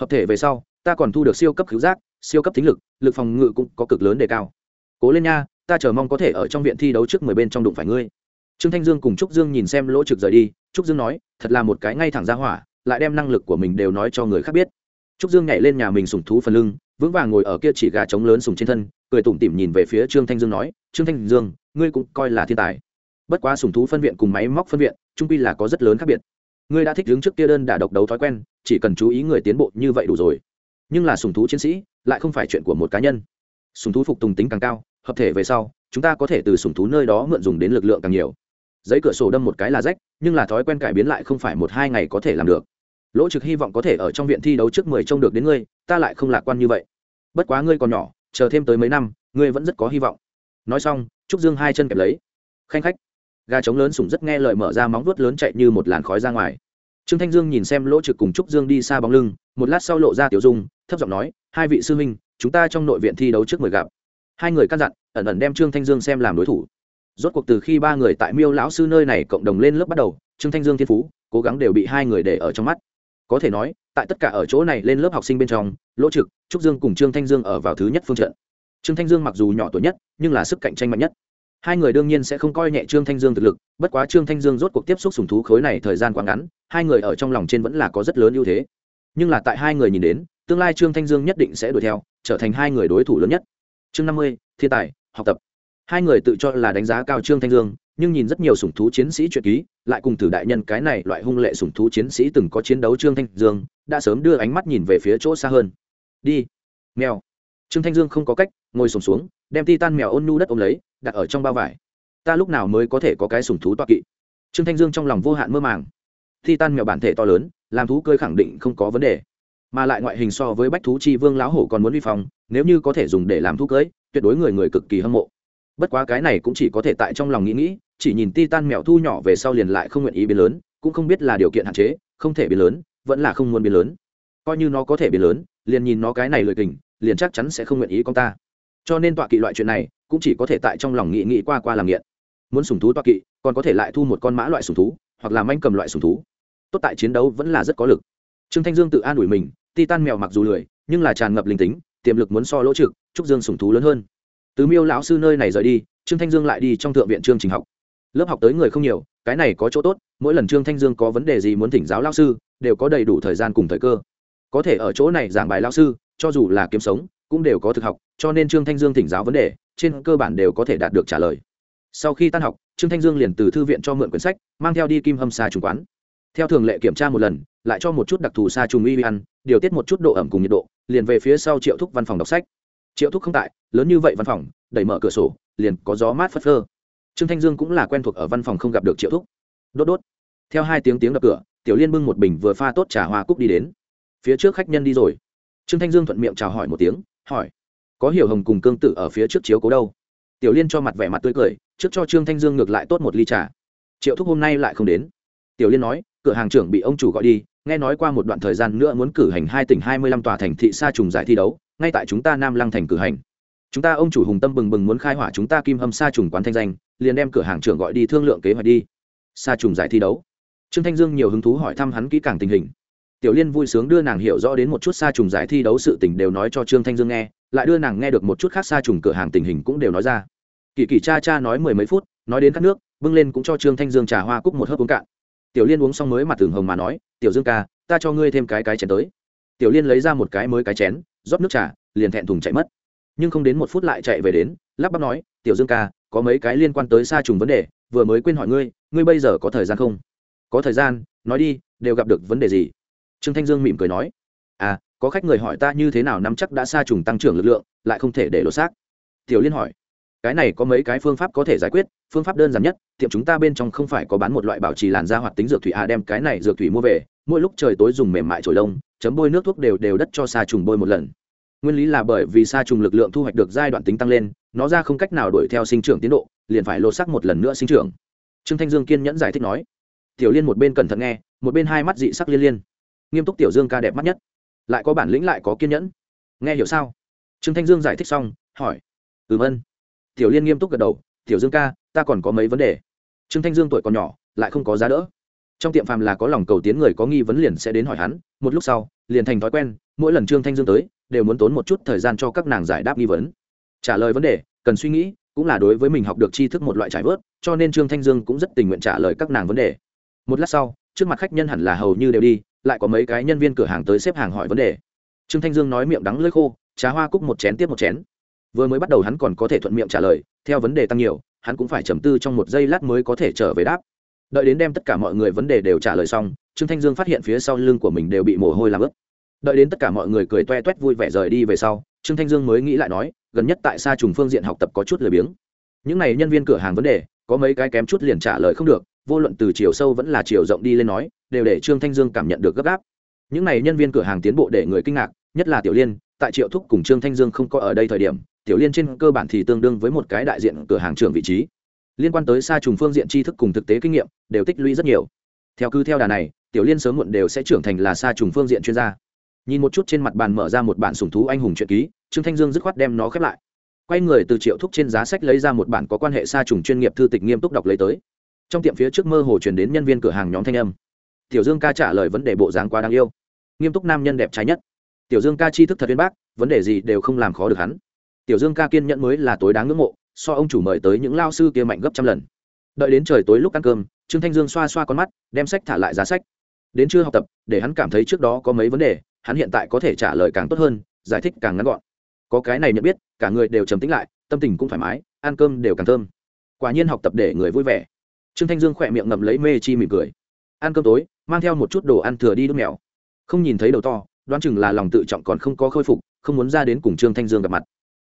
Hợp thể về sau, ta còn thu được siêu cấp cứu giác, siêu cấp thính lực lực phòng ngự cũng có cực lớn đề cao. Cố lên nha, ta chờ mong có thể ở trong viện thi đấu trước mười bên trong đụng phải ngươi trương thanh dương cùng trúc dương nhìn xem lỗ trực rời đi, trúc dương nói, thật là một cái ngay thẳng ra hỏa, lại đem năng lực của mình đều nói cho người khác biết. Trúc dương nhảy lên nhà mình sùng thú phần lưng, vững vàng ngồi ở kia chỉ gà trống lớn sùng trên thân, cười tủm tỉm nhìn về phía trương thanh dương nói, trương thanh dương, ngươi cũng coi là thiên tài. Bất quá sùng thú phân viện cùng máy móc phân viện, trung quy là có rất lớn khác biệt. Ngươi đã thích đứng trước kia đơn đả độc đấu thói quen, chỉ cần chú ý người tiến bộ như vậy đủ rồi. Nhưng là sùng thú chiến sĩ, lại không phải chuyện của một cá nhân. Sùng thú phục tùng tính càng cao, hợp thể về sau, chúng ta có thể từ sùng thú nơi đó mượn dùng đến lực lượng càng nhiều giấy cửa sổ đâm một cái là rách, nhưng là thói quen cải biến lại không phải một hai ngày có thể làm được. Lỗ trực hy vọng có thể ở trong viện thi đấu trước mười trông được đến ngươi, ta lại không lạc quan như vậy. Bất quá ngươi còn nhỏ, chờ thêm tới mấy năm, ngươi vẫn rất có hy vọng. Nói xong, trúc dương hai chân kẹp lấy. Khanh khách. Gà trống lớn sủng rất nghe lời mở ra móng vuốt lớn chạy như một làn khói ra ngoài. Trương thanh dương nhìn xem lỗ trực cùng trúc dương đi xa bóng lưng, một lát sau lộ ra tiểu dung, thấp giọng nói, hai vị sư huynh, chúng ta trong nội viện thi đấu trước mười gặp. Hai người căn dặn, ẩn ẩn đem trương thanh dương xem làm đối thủ rốt cuộc từ khi ba người tại miêu lão sư nơi này cộng đồng lên lớp bắt đầu, trương thanh dương thiên phú cố gắng đều bị hai người để ở trong mắt. Có thể nói, tại tất cả ở chỗ này lên lớp học sinh bên trong, lỗ trực, trúc dương cùng trương thanh dương ở vào thứ nhất phương trận. Trương thanh dương mặc dù nhỏ tuổi nhất, nhưng là sức cạnh tranh mạnh nhất. Hai người đương nhiên sẽ không coi nhẹ trương thanh dương thực lực, bất quá trương thanh dương rốt cuộc tiếp xúc sùng thú khối này thời gian quá ngắn, hai người ở trong lòng trên vẫn là có rất lớn ưu thế. Nhưng là tại hai người nhìn đến, tương lai trương thanh dương nhất định sẽ đuổi theo, trở thành hai người đối thủ lớn nhất. Chương năm mươi, thiên tài, học tập hai người tự cho là đánh giá cao trương thanh dương nhưng nhìn rất nhiều sủng thú chiến sĩ truyện ký lại cùng thử đại nhân cái này loại hung lệ sủng thú chiến sĩ từng có chiến đấu trương thanh dương đã sớm đưa ánh mắt nhìn về phía chỗ xa hơn. Đi. Mèo. Trương thanh dương không có cách ngồi sùng xuống, xuống đem ti tan mèo ôn nu đất ôm lấy đặt ở trong bao vải. Ta lúc nào mới có thể có cái sủng thú toa kỵ? Trương thanh dương trong lòng vô hạn mơ màng. Ti tan mèo bản thể to lớn làm thú cơi khẳng định không có vấn đề. Mà lại ngoại hình so với bách thú chi vương lão hổ còn muốn vi phong nếu như có thể dùng để làm thú cưới tuyệt đối người người cực kỳ hâm mộ bất quá cái này cũng chỉ có thể tại trong lòng nghĩ nghĩ, chỉ nhìn ti tan mèo thu nhỏ về sau liền lại không nguyện ý biến lớn, cũng không biết là điều kiện hạn chế, không thể biến lớn, vẫn là không muốn biến lớn. Coi như nó có thể biến lớn, liền nhìn nó cái này lợi kình, liền chắc chắn sẽ không nguyện ý con ta. Cho nên tọa kỵ loại chuyện này, cũng chỉ có thể tại trong lòng nghĩ nghĩ qua qua làm nghiện. Muốn sùng thú tọa kỵ, còn có thể lại thu một con mã loại sùng thú, hoặc là manh cầm loại sùng thú. Tốt tại chiến đấu vẫn là rất có lực. Trương thanh dương tự an ủi mình ti tan mèo mặc dù lười, nhưng là tràn ngập linh tính, tiềm lực muốn so lỗ trực trúc dương sùng thú lớn hơn từ miêu lão sư nơi này rời đi, trương thanh dương lại đi trong thượng viện chương trình học. Lớp học tới người không nhiều, cái này có chỗ tốt, mỗi lần trương thanh dương có vấn đề gì muốn thỉnh giáo lao sư, đều có đầy đủ thời gian cùng thời cơ. Có thể ở chỗ này giảng bài lao sư, cho dù là kiếm sống, cũng đều có thực học, cho nên trương thanh dương thỉnh giáo vấn đề, trên cơ bản đều có thể đạt được trả lời. Sau khi tan học, trương thanh dương liền từ thư viện cho mượn quyển sách, mang theo đi kim hâm xa trùng quán. Theo thường lệ kiểm tra một lần, lại cho một chút đặc thù xa trùng uy ăn, điều tiết một chút độ ẩm cùng nhiệt độ, liền về phía sau triệu thúc văn phòng đọc sách triệu thúc không tại, lớn như vậy văn phòng, đẩy mở cửa sổ, liền có gió mát phất phơ. Trương thanh dương cũng là quen thuộc ở văn phòng không gặp được triệu thúc. Đốt đốt. Theo hai tiếng tiếng đập cửa, tiểu liên bưng một bình vừa pha tốt trà hoa cúc đi đến. Phía trước khách nhân đi rồi. Trương thanh dương thuận miệng chào hỏi một tiếng, hỏi, có hiểu hồng cùng cương tử ở phía trước chiếu cố đâu? Tiểu liên cho mặt vẻ mặt tươi cười, trước cho trương thanh dương ngược lại tốt một ly trà. Triệu thúc hôm nay lại không đến. Tiểu liên nói, cửa hàng trưởng bị ông chủ gọi đi nghe nói qua một đoạn thời gian nữa muốn cử hành hai tỉnh hai mươi lăm tòa thành thị sa trùng giải thi đấu, ngay tại chúng ta nam lăng thành cử hành. Chúng ta ông chủ hùng tâm bừng bừng muốn khai hỏa chúng ta kim hâm sa trùng quán thanh danh, liền đem cửa hàng trưởng gọi đi thương lượng kế hoạch đi. Sa trùng giải thi đấu. Trương thanh dương nhiều hứng thú hỏi thăm hắn kỹ càng tình hình. Tiểu liên vui sướng đưa nàng hiểu rõ đến một chút sa trùng giải thi đấu sự tình đều nói cho trương thanh dương nghe, lại đưa nàng nghe được một chút khác sa trùng cửa hàng tình hình cũng đều nói ra. Kỳ kỳ cha cha nói mười mấy phút, nói đến các nước, bưng lên cũng cho trương thanh dương trà hoa cúc một hớp uống cạn tiểu liên uống xong mới mặt tường hồng mà nói, tiểu dương ca, ta cho ngươi thêm cái cái chén tới. Tiểu liên lấy ra một cái mới cái chén, rót nước trà, liền thẹn thùng chạy mất. Nhưng không đến một phút lại chạy về đến, lắp bắp nói, tiểu dương ca, có mấy cái liên quan tới sa trùng vấn đề, vừa mới quên hỏi ngươi ngươi bây giờ có thời gian không? Có thời gian, nói đi, đều gặp được vấn đề gì? Trương thanh dương mỉm cười nói à có khách người hỏi ta như thế nào nắm chắc đã sa trùng tăng trưởng lực lượng, lại không thể để lột xác. Tiểu liên hỏi cái này có mấy cái phương pháp có thể giải quyết, phương pháp đơn giản nhất, tiệm chúng ta bên trong không phải có bán một loại bảo trì làn da hoạt tính dược thủy à đem cái này dược thủy mua về, mỗi lúc trời tối dùng mềm mại trổi lông, chấm bôi nước thuốc đều đều đất cho sa trùng bôi một lần. Nguyên lý là bởi vì sa trùng lực lượng thu hoạch được giai đoạn tính tăng lên, nó ra không cách nào đuổi theo sinh trưởng tiến độ, liền phải lột sắc một lần nữa sinh trưởng. Trương thanh dương kiên nhẫn giải thích nói. Tiểu liên một bên cẩn thận nghe, một bên hai mắt dị sắc liên liên. Nghiêm túc tiểu dương ca đẹp mắt nhất. Lại có bản lĩnh lại có kiên nhẫn. Nghe hiểu sao? Trương thanh dương giải thích xong, hỏi. Ừm ân tiểu liên nghiêm túc gật đầu, tiểu dương ca, ta còn có mấy vấn đề. Trương thanh dương tuổi còn nhỏ, lại không có giá đỡ. Trong tiệm phàm là có lòng cầu tiến người có nghi vấn liền sẽ đến hỏi hắn, một lúc sau, liền thành thói quen, mỗi lần trương thanh dương tới, đều muốn tốn một chút thời gian cho các nàng giải đáp nghi vấn. Trả lời vấn đề, cần suy nghĩ, cũng là đối với mình học được tri thức một loại trải vớt, cho nên trương thanh dương cũng rất tình nguyện trả lời các nàng vấn đề. Một lát sau, trước mặt khách nhân hẳn là hầu như đều đi, lại có mấy cái nhân viên cửa hàng tới xếp hàng hỏi vấn đề. Trương thanh dương nói miệng đắng lưỡi khô, trà hoa cúc một chén tiếp một chén vừa mới bắt đầu hắn còn có thể thuận miệng trả lời, theo vấn đề tăng nhiều, hắn cũng phải trầm tư trong một giây lát mới có thể trở về đáp. Đợi đến đem tất cả mọi người vấn đề đều trả lời xong, trương thanh dương phát hiện phía sau lưng của mình đều bị mồ hôi làm ướt. Đợi đến tất cả mọi người cười toe toét vui vẻ rời đi về sau, trương thanh dương mới nghĩ lại nói, gần nhất tại sa trùng phương diện học tập có chút lười biếng. Những n à y nhân viên cửa hàng vấn đề, có mấy cái kém chút liền trả lời không được, vô luận từ chiều sâu vẫn là chiều rộng đi lên nói, đều để trương thanh dương cảm nhận được gấp gáp. Những n à y nhân viên cửa hàng tiến bộ để người kinh ngạc, nhất là tiểu liên, tại triệu thúc cùng trương thanh dương không có ở đây thời điểm tiểu liên trên cơ bản thì tương đương với một cái đại diện cửa hàng trưởng vị trí. Liên quan tới xa trùng phương diện tri thức cùng thực tế kinh nghiệm, đều tích lũy rất nhiều. Theo cứ theo đà này, tiểu liên sớm muộn đều sẽ trưởng thành là xa trùng phương diện chuyên gia. Nhìn một chút trên mặt bàn mở ra một bản sùng thú anh hùng truyện ký, trương thanh dương dứt khoát đem nó khép lại. Quay người từ triệu thúc trên giá sách lấy ra một bản có quan hệ xa trùng chuyên nghiệp thư tịch nghiêm túc đọc lấy tới. Trong tiệm phía trước mơ hồ truyền đến nhân viên cửa hàng nhóm thanh âm. Tiểu dương ca trả lời vấn đề bộ dáng quá đáng yêu. Nghiêm túc nam nhân đẹp trái nhất. Tiểu dương ca chi thức thật viên bác, vấn đề gì đều không làm khó được hắn tiểu dương ca kiên nhẫn mới là tối đáng ngưỡng mộ, so ông chủ mời tới những lao sư kia mạnh gấp trăm lần. Đợi đến trời tối lúc ăn cơm, trương thanh dương xoa xoa con mắt, đem sách thả lại giá sách. Đến chưa học tập, để hắn cảm thấy trước đó có mấy vấn đề, hắn hiện tại có thể trả lời càng tốt hơn, giải thích càng ngắn gọn. Có cái này nhận biết, cả người đều trầm tĩnh lại, tâm tình cũng thoải mái, ăn cơm đều càng thơm. Quả nhiên học tập để người vui vẻ. Trương thanh dương khỏe miệng ngậm lấy mê chi mỉm cười. Ăn cơm tối, mang theo một chút đồ ăn thừa đi đốt mèo. Không nhìn thấy đầu to, đoán chừng là lòng tự trọng còn không có khôi phục, không muốn ra đến cùng trương thanh dương gặp mặt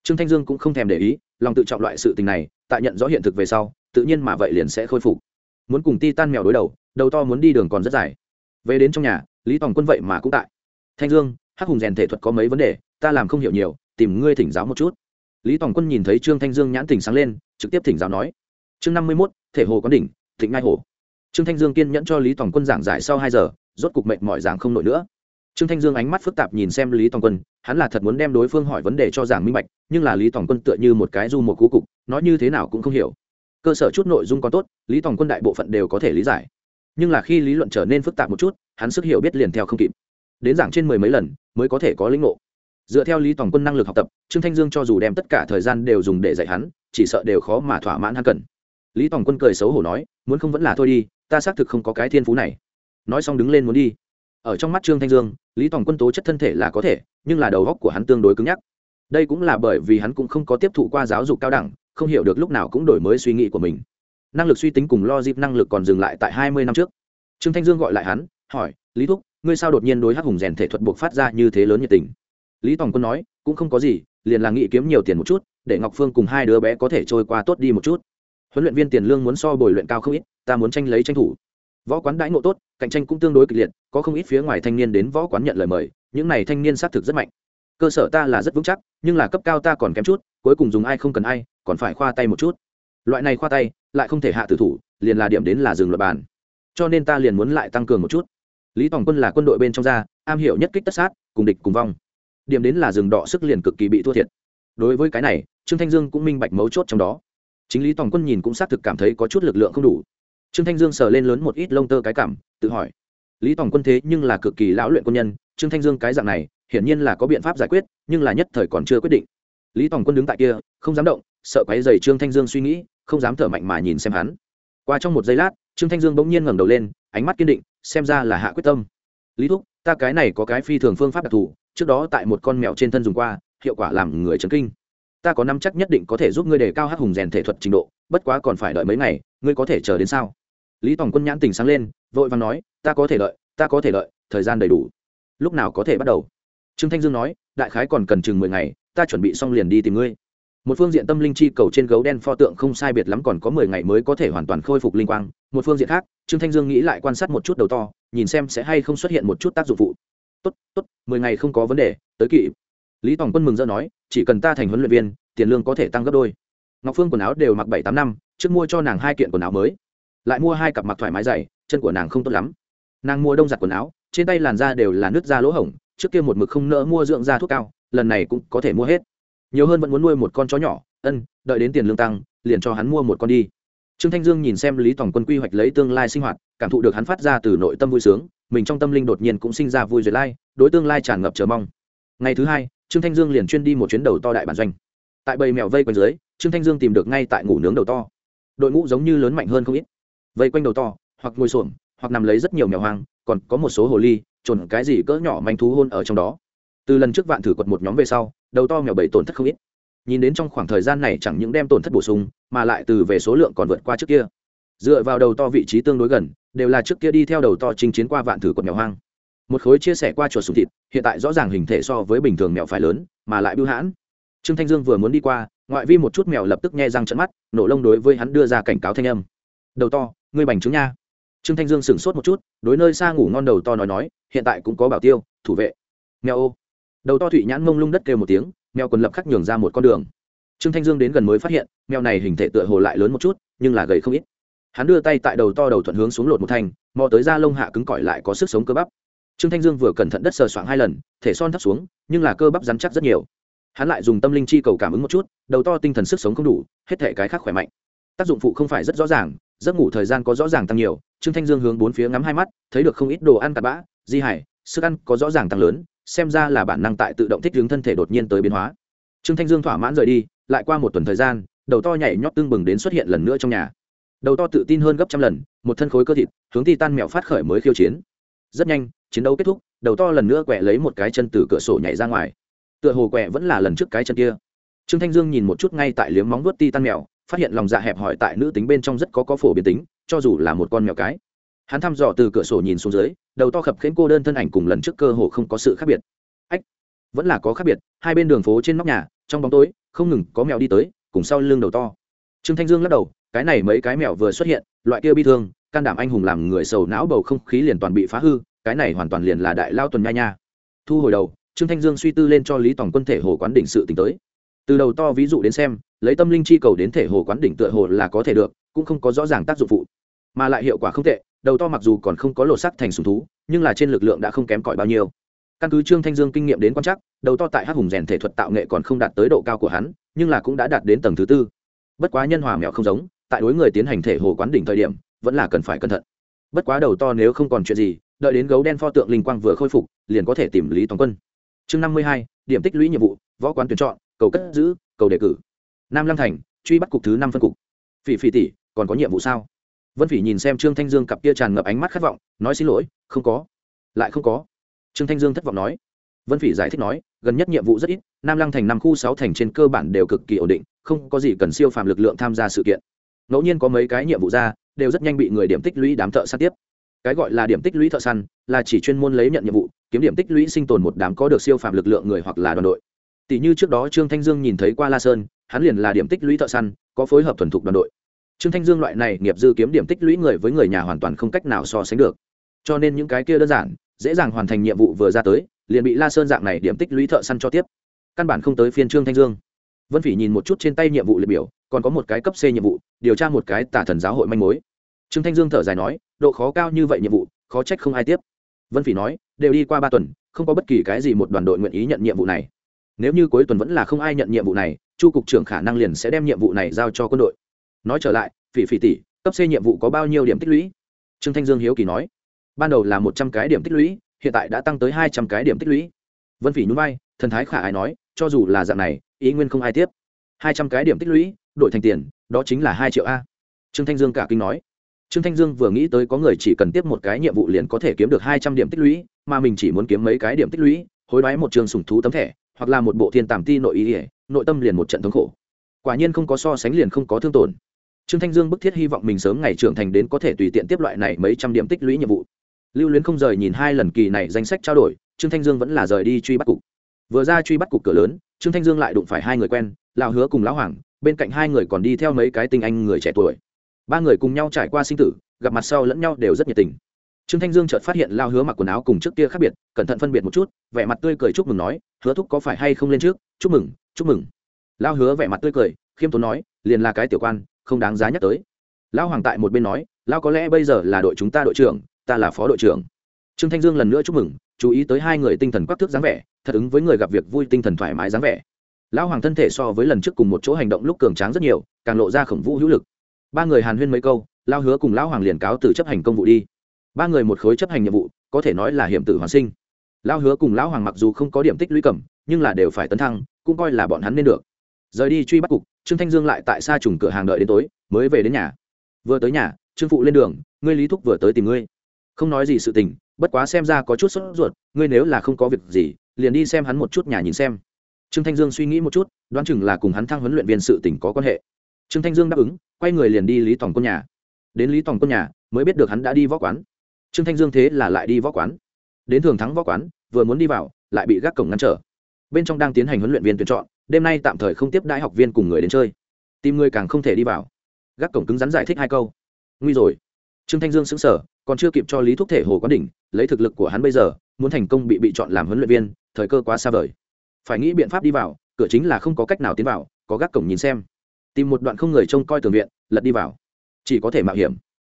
trương thanh dương cũng không thèm để ý, lòng tự trọng loại sự tình này, tại nhận rõ hiện thực về sau, tự nhiên mà vậy liền sẽ khôi phục. Muốn cùng ti tan mèo đối đầu đầu to muốn đi đường còn rất dài. Về đến trong nhà, lý tòng quân vậy mà cũng tại. Thanh dương, hắc hùng rèn thể thuật có mấy vấn đề, ta làm không hiểu nhiều, tìm ngươi thỉnh giáo một chút. Lý tòng quân nhìn thấy trương thanh dương nhãn tỉnh sáng lên, trực tiếp thỉnh giáo nói. Chương năm mươi mốt, thể hồ Quán đỉnh, thịnh ngai hồ. Trương thanh dương kiên nhẫn cho lý tòng quân giảng giải sau hai giờ, rốt cục mệnh mọi giảng không nổi nữa trương thanh dương ánh mắt phức tạp nhìn xem lý tòng quân, hắn là thật muốn đem đối phương hỏi vấn đề cho giảng minh bạch, nhưng là lý tòng quân tựa như một cái du một cú cục, nói như thế nào cũng không hiểu. Cơ sở chút nội dung có tốt, lý tòng quân đại bộ phận đều có thể lý giải. Nhưng là khi lý luận trở nên phức tạp một chút, hắn sức hiểu biết liền theo không kịp. Đến giảng trên mười mấy lần, mới có thể có lĩnh ngộ. Dựa theo lý tòng quân năng lực học tập, trương thanh dương cho dù đem tất cả thời gian đều dùng để dạy hắn, chỉ sợ đều khó mà thỏa mãn hắn cần. Lý tòng quân cười xấu hổ nói, muốn không vẫn là thôi đi, ta xác thực không có cái thiên phú này. Nói xong đứng lên muốn đi ở trong mắt trương thanh dương, lý tòng quân tố chất thân thể là có thể, nhưng là đầu góc của hắn tương đối cứng nhắc. Đây cũng là bởi vì hắn cũng không có tiếp thụ qua giáo dục cao đẳng, không hiểu được lúc nào cũng đổi mới suy nghĩ của mình. Năng lực suy tính cùng lo dịp năng lực còn dừng lại tại hai mươi năm trước. Trương thanh dương gọi lại hắn, hỏi, lý thúc, ngươi sao đột nhiên đối hắc hùng rèn thể thuật buộc phát ra như thế lớn nhiệt tình? Lý tòng quân nói, cũng không có gì, liền là nghĩ kiếm nhiều tiền một chút, để ngọc phương cùng hai đứa bé có thể trôi qua tốt đi một chút. Huấn luyện viên tiền lương muốn so bồi luyện cao không ít, ta muốn tranh lấy tranh thủ võ quán đãi ngộ tốt cạnh tranh cũng tương đối kịch liệt có không ít phía ngoài thanh niên đến võ quán nhận lời mời những này thanh niên xác thực rất mạnh. Cơ sở ta là rất vững chắc nhưng là cấp cao ta còn kém chút cuối cùng dùng ai không cần ai còn phải khoa tay một chút. Loại này khoa tay lại không thể hạ tử thủ liền là điểm đến là dừng luật bàn. Cho nên ta liền muốn lại tăng cường một chút. Lý tòng quân là quân đội bên trong gia, am hiểu nhất kích tất sát cùng địch cùng vong. Điểm đến là rừng đỏ sức liền cực kỳ bị thua thiệt. Đối với cái này trương thanh dương cũng minh bạch mấu chốt trong đó. Chính lý tòng quân nhìn cũng xác thực cảm thấy có chút lực lượng không đủ trương thanh dương sờ lên lớn một ít lông tơ cái cảm, tự hỏi, lý tòng quân thế nhưng là cực kỳ lão luyện quân nhân, trương thanh dương cái dạng này, hiển nhiên là có biện pháp giải quyết, nhưng là nhất thời còn chưa quyết định. Lý tòng quân đứng tại kia, không dám động, sợ quáy dày trương thanh dương suy nghĩ, không dám thở mạnh mà nhìn xem hắn. Qua trong một giây lát, trương thanh dương bỗng nhiên ngẩng đầu lên, ánh mắt kiên định, xem ra là hạ quyết tâm. Lý thúc, ta cái này có cái phi thường phương pháp đặc thù, trước đó tại một con mèo trên thân dùng qua, hiệu quả làm người chấn kinh. Ta có năm chắc nhất định có thể giúp ngươi đề cao hát hùng rèn thể thuật trình độ bất quá còn phải đợi mấy ngày, ngươi có thể chờ đến sao? Lý tòng quân nhãn tình sáng lên, vội vàng nói, ta có thể đợi, ta có thể đợi, thời gian đầy đủ. Lúc nào có thể bắt đầu? Trương thanh dương nói, đại khái còn cần chừng mười ngày, ta chuẩn bị xong liền đi tìm ngươi. Một phương diện tâm linh chi cầu trên gấu đen pho tượng không sai biệt lắm còn có mười ngày mới có thể hoàn toàn khôi phục linh quang. Một phương diện khác, trương thanh dương nghĩ lại quan sát một chút đầu to, nhìn xem sẽ hay không xuất hiện một chút tác dụng phụ. Tốt tốt, mười ngày không có vấn đề, tới kỵ lý tòng quân mừng rỡ nói, chỉ cần ta thành huấn luyện viên, tiền lương có thể tăng gấp đôi ngọc phương quần áo đều mặc bảy tám năm, trước mua cho nàng hai kiện quần áo mới. Lại mua hai cặp mặc thoải mái dày, chân của nàng không tốt lắm. Nàng mua đông giặt quần áo, trên tay làn da đều là nước da lỗ hổng, trước kia một mực không nỡ mua dưỡng da thuốc cao, lần này cũng có thể mua hết. Nhiều hơn vẫn muốn nuôi một con chó nhỏ, ân, đợi đến tiền lương tăng, liền cho hắn mua một con đi. Trương thanh dương nhìn xem lý tổng quân quy hoạch lấy tương lai sinh hoạt, cảm thụ được hắn phát ra từ nội tâm vui sướng, mình trong tâm linh đột nhiên cũng sinh ra vui duyệt lai, đối tương lai tràn ngập chờ mong. Ngày thứ hai, trương thanh dương liền chuyên đi một chuyến đầu to đại bản doanh. Tại bầy mèo vây quanh dưới trương thanh dương tìm được ngay tại ngủ nướng đầu to. Đội ngũ giống như lớn mạnh hơn không ít. Vây quanh đầu to, hoặc ngồi xổm, hoặc nằm lấy rất nhiều mèo hoang, còn có một số hồ ly, trồn cái gì cỡ nhỏ manh thú hôn ở trong đó. Từ lần trước vạn thử quật một nhóm về sau, đầu to mèo bảy tổn thất không ít. Nhìn đến trong khoảng thời gian này chẳng những đem tổn thất bổ sung, mà lại từ về số lượng còn vượt qua trước kia. Dựa vào đầu to vị trí tương đối gần, đều là trước kia đi theo đầu to chinh chiến qua vạn thử quật mèo hoang. Một khối chia sẻ qua chuột sùng thịt, hiện tại rõ ràng hình thể so với bình thường mèo phải lớn, mà lại bưu hãn. Trương thanh dương vừa muốn đi qua ngoại vi một chút mèo lập tức nghe răng trận mắt, nổ lông đối với hắn đưa ra cảnh cáo thanh âm. Đầu to, ngươi bành trướng nha. Trương thanh dương sửng sốt một chút, đối nơi xa ngủ ngon đầu to nói nói, hiện tại cũng có bảo tiêu, thủ vệ. Mèo ô. Đầu to thụy nhãn mông lung đất kêu một tiếng, mèo quần lập khắc nhường ra một con đường. Trương thanh dương đến gần mới phát hiện, mèo này hình thể tựa hồ lại lớn một chút, nhưng là gầy không ít. Hắn đưa tay tại đầu to đầu thuận hướng xuống lột một thanh, mò tới da lông hạ cứng cỏi lại có sức sống cơ bắp. Trương thanh dương vừa cẩn thận đất sờ soạng hai lần, thể son thấp xuống, nhưng là cơ bắp rắn chắc rất nhiều hắn lại dùng tâm linh chi cầu cảm ứng một chút, đầu to tinh thần sức sống không đủ, hết thể cái khác khỏe mạnh. Tác dụng phụ không phải rất rõ ràng, giấc ngủ thời gian có rõ ràng tăng nhiều, trương thanh dương hướng bốn phía ngắm hai mắt, thấy được không ít đồ ăn tạt bã, di hải, sức ăn có rõ ràng tăng lớn, xem ra là bản năng tại tự động thích hướng thân thể đột nhiên tới biến hóa. Trương thanh dương thỏa mãn rời đi, lại qua một tuần thời gian, đầu to nhảy nhót tương bừng đến xuất hiện lần nữa trong nhà. Đầu to tự tin hơn gấp trăm lần, một thân khối cơ thịt, hướng ti tan mẹo phát khởi mới khiêu chiến. Rất nhanh, chiến đấu kết thúc, đầu to lần nữa quẹ lấy một cái chân từ cửa sổ nhảy ra ngoài tựa hồ quẹ vẫn là lần trước cái chân kia. Trương thanh dương nhìn một chút ngay tại liếm móng vuốt ti tan mèo, phát hiện lòng dạ hẹp hỏi tại nữ tính bên trong rất có có phổ biến tính, cho dù là một con mèo cái. Hắn thăm dò từ cửa sổ nhìn xuống dưới, đầu to khập khiến cô đơn thân ảnh cùng lần trước cơ hồ không có sự khác biệt. Ách, vẫn là có khác biệt, hai bên đường phố trên nóc nhà, trong bóng tối, không ngừng có mèo đi tới, cùng sau lưng đầu to. Trương thanh dương lắc đầu, cái này mấy cái mèo vừa xuất hiện, loại kia bi thương, can đảm anh hùng làm người sầu não bầu không khí liền toàn bị phá hư, cái này hoàn toàn liền là đại lao tuần nha nha. Thu hồi đầu trương thanh dương suy tư lên cho lý tổng quân thể hồ quán đỉnh sự tính tới. Từ đầu to ví dụ đến xem, lấy tâm linh chi cầu đến thể hồ quán đỉnh tựa hồ là có thể được, cũng không có rõ ràng tác dụng phụ. Mà lại hiệu quả không tệ, đầu to mặc dù còn không có lột sắc thành sùng thú, nhưng là trên lực lượng đã không kém cỏi bao nhiêu. Căn cứ trương thanh dương kinh nghiệm đến quan chắc đầu to tại Hát hùng rèn thể thuật tạo nghệ còn không đạt tới độ cao của hắn, nhưng là cũng đã đạt đến tầng thứ tư. Bất quá nhân hòa mèo không giống, tại đối người tiến hành thể hồ quán đỉnh thời điểm, vẫn là cần phải cẩn thận. Bất quá đầu to nếu không còn chuyện gì, đợi đến gấu đen pho tượng linh quang vừa khôi phục, liền có thể tìm lý toàn quân chương năm mươi hai, điểm tích lũy nhiệm vụ, võ quán tuyển chọn, cầu cất giữ, cầu đề cử. Nam lăng thành, truy bắt cục thứ năm phân cục. Phỉ phỉ tỷ, còn có nhiệm vụ sao? Vân phỉ nhìn xem trương thanh dương cặp kia tràn ngập ánh mắt khát vọng, nói xin lỗi, không có. Lại không có. Trương thanh dương thất vọng nói. Vân phỉ giải thích nói, gần nhất nhiệm vụ rất ít, nam lăng thành năm khu sáu thành trên cơ bản đều cực kỳ ổn định, không có gì cần siêu phàm lực lượng tham gia sự kiện. Ngẫu nhiên có mấy cái nhiệm vụ ra, đều rất nhanh bị người điểm tích lũy đám thợ săn tiếp. Cái gọi là điểm tích lũy thợ săn, là chỉ chuyên môn lấy nhận nhiệm vụ kiếm điểm tích lũy sinh tồn một đám có được siêu phàm lực lượng người hoặc là đoàn đội. Tỷ như trước đó trương thanh dương nhìn thấy qua la sơn, hắn liền là điểm tích lũy thợ săn, có phối hợp thuần thục đoàn đội. Trương thanh dương loại này nghiệp dư kiếm điểm tích lũy người với người nhà hoàn toàn không cách nào so sánh được. Cho nên những cái kia đơn giản, dễ dàng hoàn thành nhiệm vụ vừa ra tới, liền bị la sơn dạng này điểm tích lũy thợ săn cho tiếp. Căn bản không tới phiên trương thanh dương. Vân phỉ nhìn một chút trên tay nhiệm vụ liệt biểu, còn có một cái cấp c nhiệm vụ, điều tra một cái tả thần giáo hội manh mối. Trương thanh dương thở dài nói, độ khó cao như vậy nhiệm vụ, khó trách không ai tiếp vân phỉ nói, đều đi qua ba tuần, không có bất kỳ cái gì một đoàn đội nguyện ý nhận nhiệm vụ này. Nếu như cuối tuần vẫn là không ai nhận nhiệm vụ này, chu cục trưởng khả năng liền sẽ đem nhiệm vụ này giao cho quân đội. Nói trở lại, phỉ phỉ tỷ, cấp c nhiệm vụ có bao nhiêu điểm tích lũy? Trương thanh dương hiếu kỳ nói, ban đầu là một trăm cái điểm tích lũy, hiện tại đã tăng tới hai trăm cái điểm tích lũy. Vân phỉ nhún vai, thần thái khả ai nói, cho dù là dạng này, ý nguyên không ai tiếp. Hai trăm cái điểm tích lũy, đổi thành tiền, đó chính là hai triệu a. Trương thanh dương cả kinh nói trương thanh dương vừa nghĩ tới có người chỉ cần tiếp một cái nhiệm vụ liền có thể kiếm được hai trăm điểm tích lũy, mà mình chỉ muốn kiếm mấy cái điểm tích lũy, hối đoái một trường sùng thú tấm thẻ, hoặc là một bộ thiên tàm ti nội ý ỉa nội tâm liền một trận thống khổ. Quả nhiên không có so sánh liền không có thương tổn. Trương thanh dương bức thiết hy vọng mình sớm ngày trưởng thành đến có thể tùy tiện tiếp loại này mấy trăm điểm tích lũy nhiệm vụ. Lưu luyến không rời nhìn hai lần kỳ này danh sách trao đổi, trương thanh dương vẫn là rời đi truy bắt cục. Vừa ra truy bắt cục cửa lớn, trương thanh dương lại đụng phải hai người quen, lão hứa cùng lão hoàng, bên cạnh hai người còn đi theo mấy cái tinh anh người trẻ tuổi ba người cùng nhau trải qua sinh tử, gặp mặt sau lẫn nhau đều rất nhiệt tình. Trương thanh dương chợt phát hiện lao hứa mặc quần áo cùng trước kia khác biệt, cẩn thận phân biệt một chút, vẻ mặt tươi cười chúc mừng nói, hứa thúc có phải hay không lên trước? Chúc mừng chúc mừng. Lao hứa vẻ mặt tươi cười, khiêm tốn nói, liền là cái tiểu quan, không đáng giá nhắc tới. Lão hoàng tại một bên nói, lao có lẽ bây giờ là đội chúng ta đội trưởng, ta là phó đội trưởng. Trương thanh dương lần nữa chúc mừng, chú ý tới hai người tinh thần quắc thước dáng vẻ, thật ứng với người gặp việc vui tinh thần thoải mái dáng vẻ. Lão hoàng thân thể so với lần trước cùng một chỗ hành động lúc cường tráng rất nhiều, càng lộ ra khổng vũ hữu lực ba người hàn huyên mấy câu lao hứa cùng lão hoàng liền cáo từ chấp hành công vụ đi. Ba người một khối chấp hành nhiệm vụ có thể nói là hiểm tử hoàn sinh. Lao hứa cùng lão hoàng mặc dù không có điểm tích lũy cẩm, nhưng là đều phải tấn thăng cũng coi là bọn hắn nên được. Rời đi truy bắt cục trương thanh dương lại tại xa trùng cửa hàng đợi đến tối mới về đến nhà. Vừa tới nhà trương phụ lên đường ngươi lý thúc vừa tới tìm ngươi. Không nói gì sự tình bất quá xem ra có chút sốt ruột ngươi nếu là không có việc gì liền đi xem hắn một chút nhà nhìn xem. Trương thanh dương suy nghĩ một chút đoán chừng là cùng hắn thăng huấn luyện viên sự tình có quan hệ trương thanh dương đáp ứng, quay người liền đi lý tòng quân nhà. Đến lý tòng quân nhà, mới biết được hắn đã đi võ quán. Trương thanh dương thế là lại đi võ quán. Đến thường thắng võ quán, vừa muốn đi vào, lại bị gác cổng ngăn trở. Bên trong đang tiến hành huấn luyện viên tuyển chọn, đêm nay tạm thời không tiếp đại học viên cùng người đến chơi. Tìm người càng không thể đi vào. Gác cổng cứng rắn giải thích hai câu. Nguy rồi. Trương thanh dương xứng sở còn chưa kịp cho lý thúc thể hồ quán đỉnh, lấy thực lực của hắn bây giờ, muốn thành công bị bị chọn làm huấn luyện viên, thời cơ quá xa vời. Phải nghĩ biện pháp đi vào, cửa chính là không có cách nào tiến vào, có gác cổng nhìn xem tìm một đoạn không người trông coi tường viện, lật đi vào. Chỉ có thể mạo hiểm.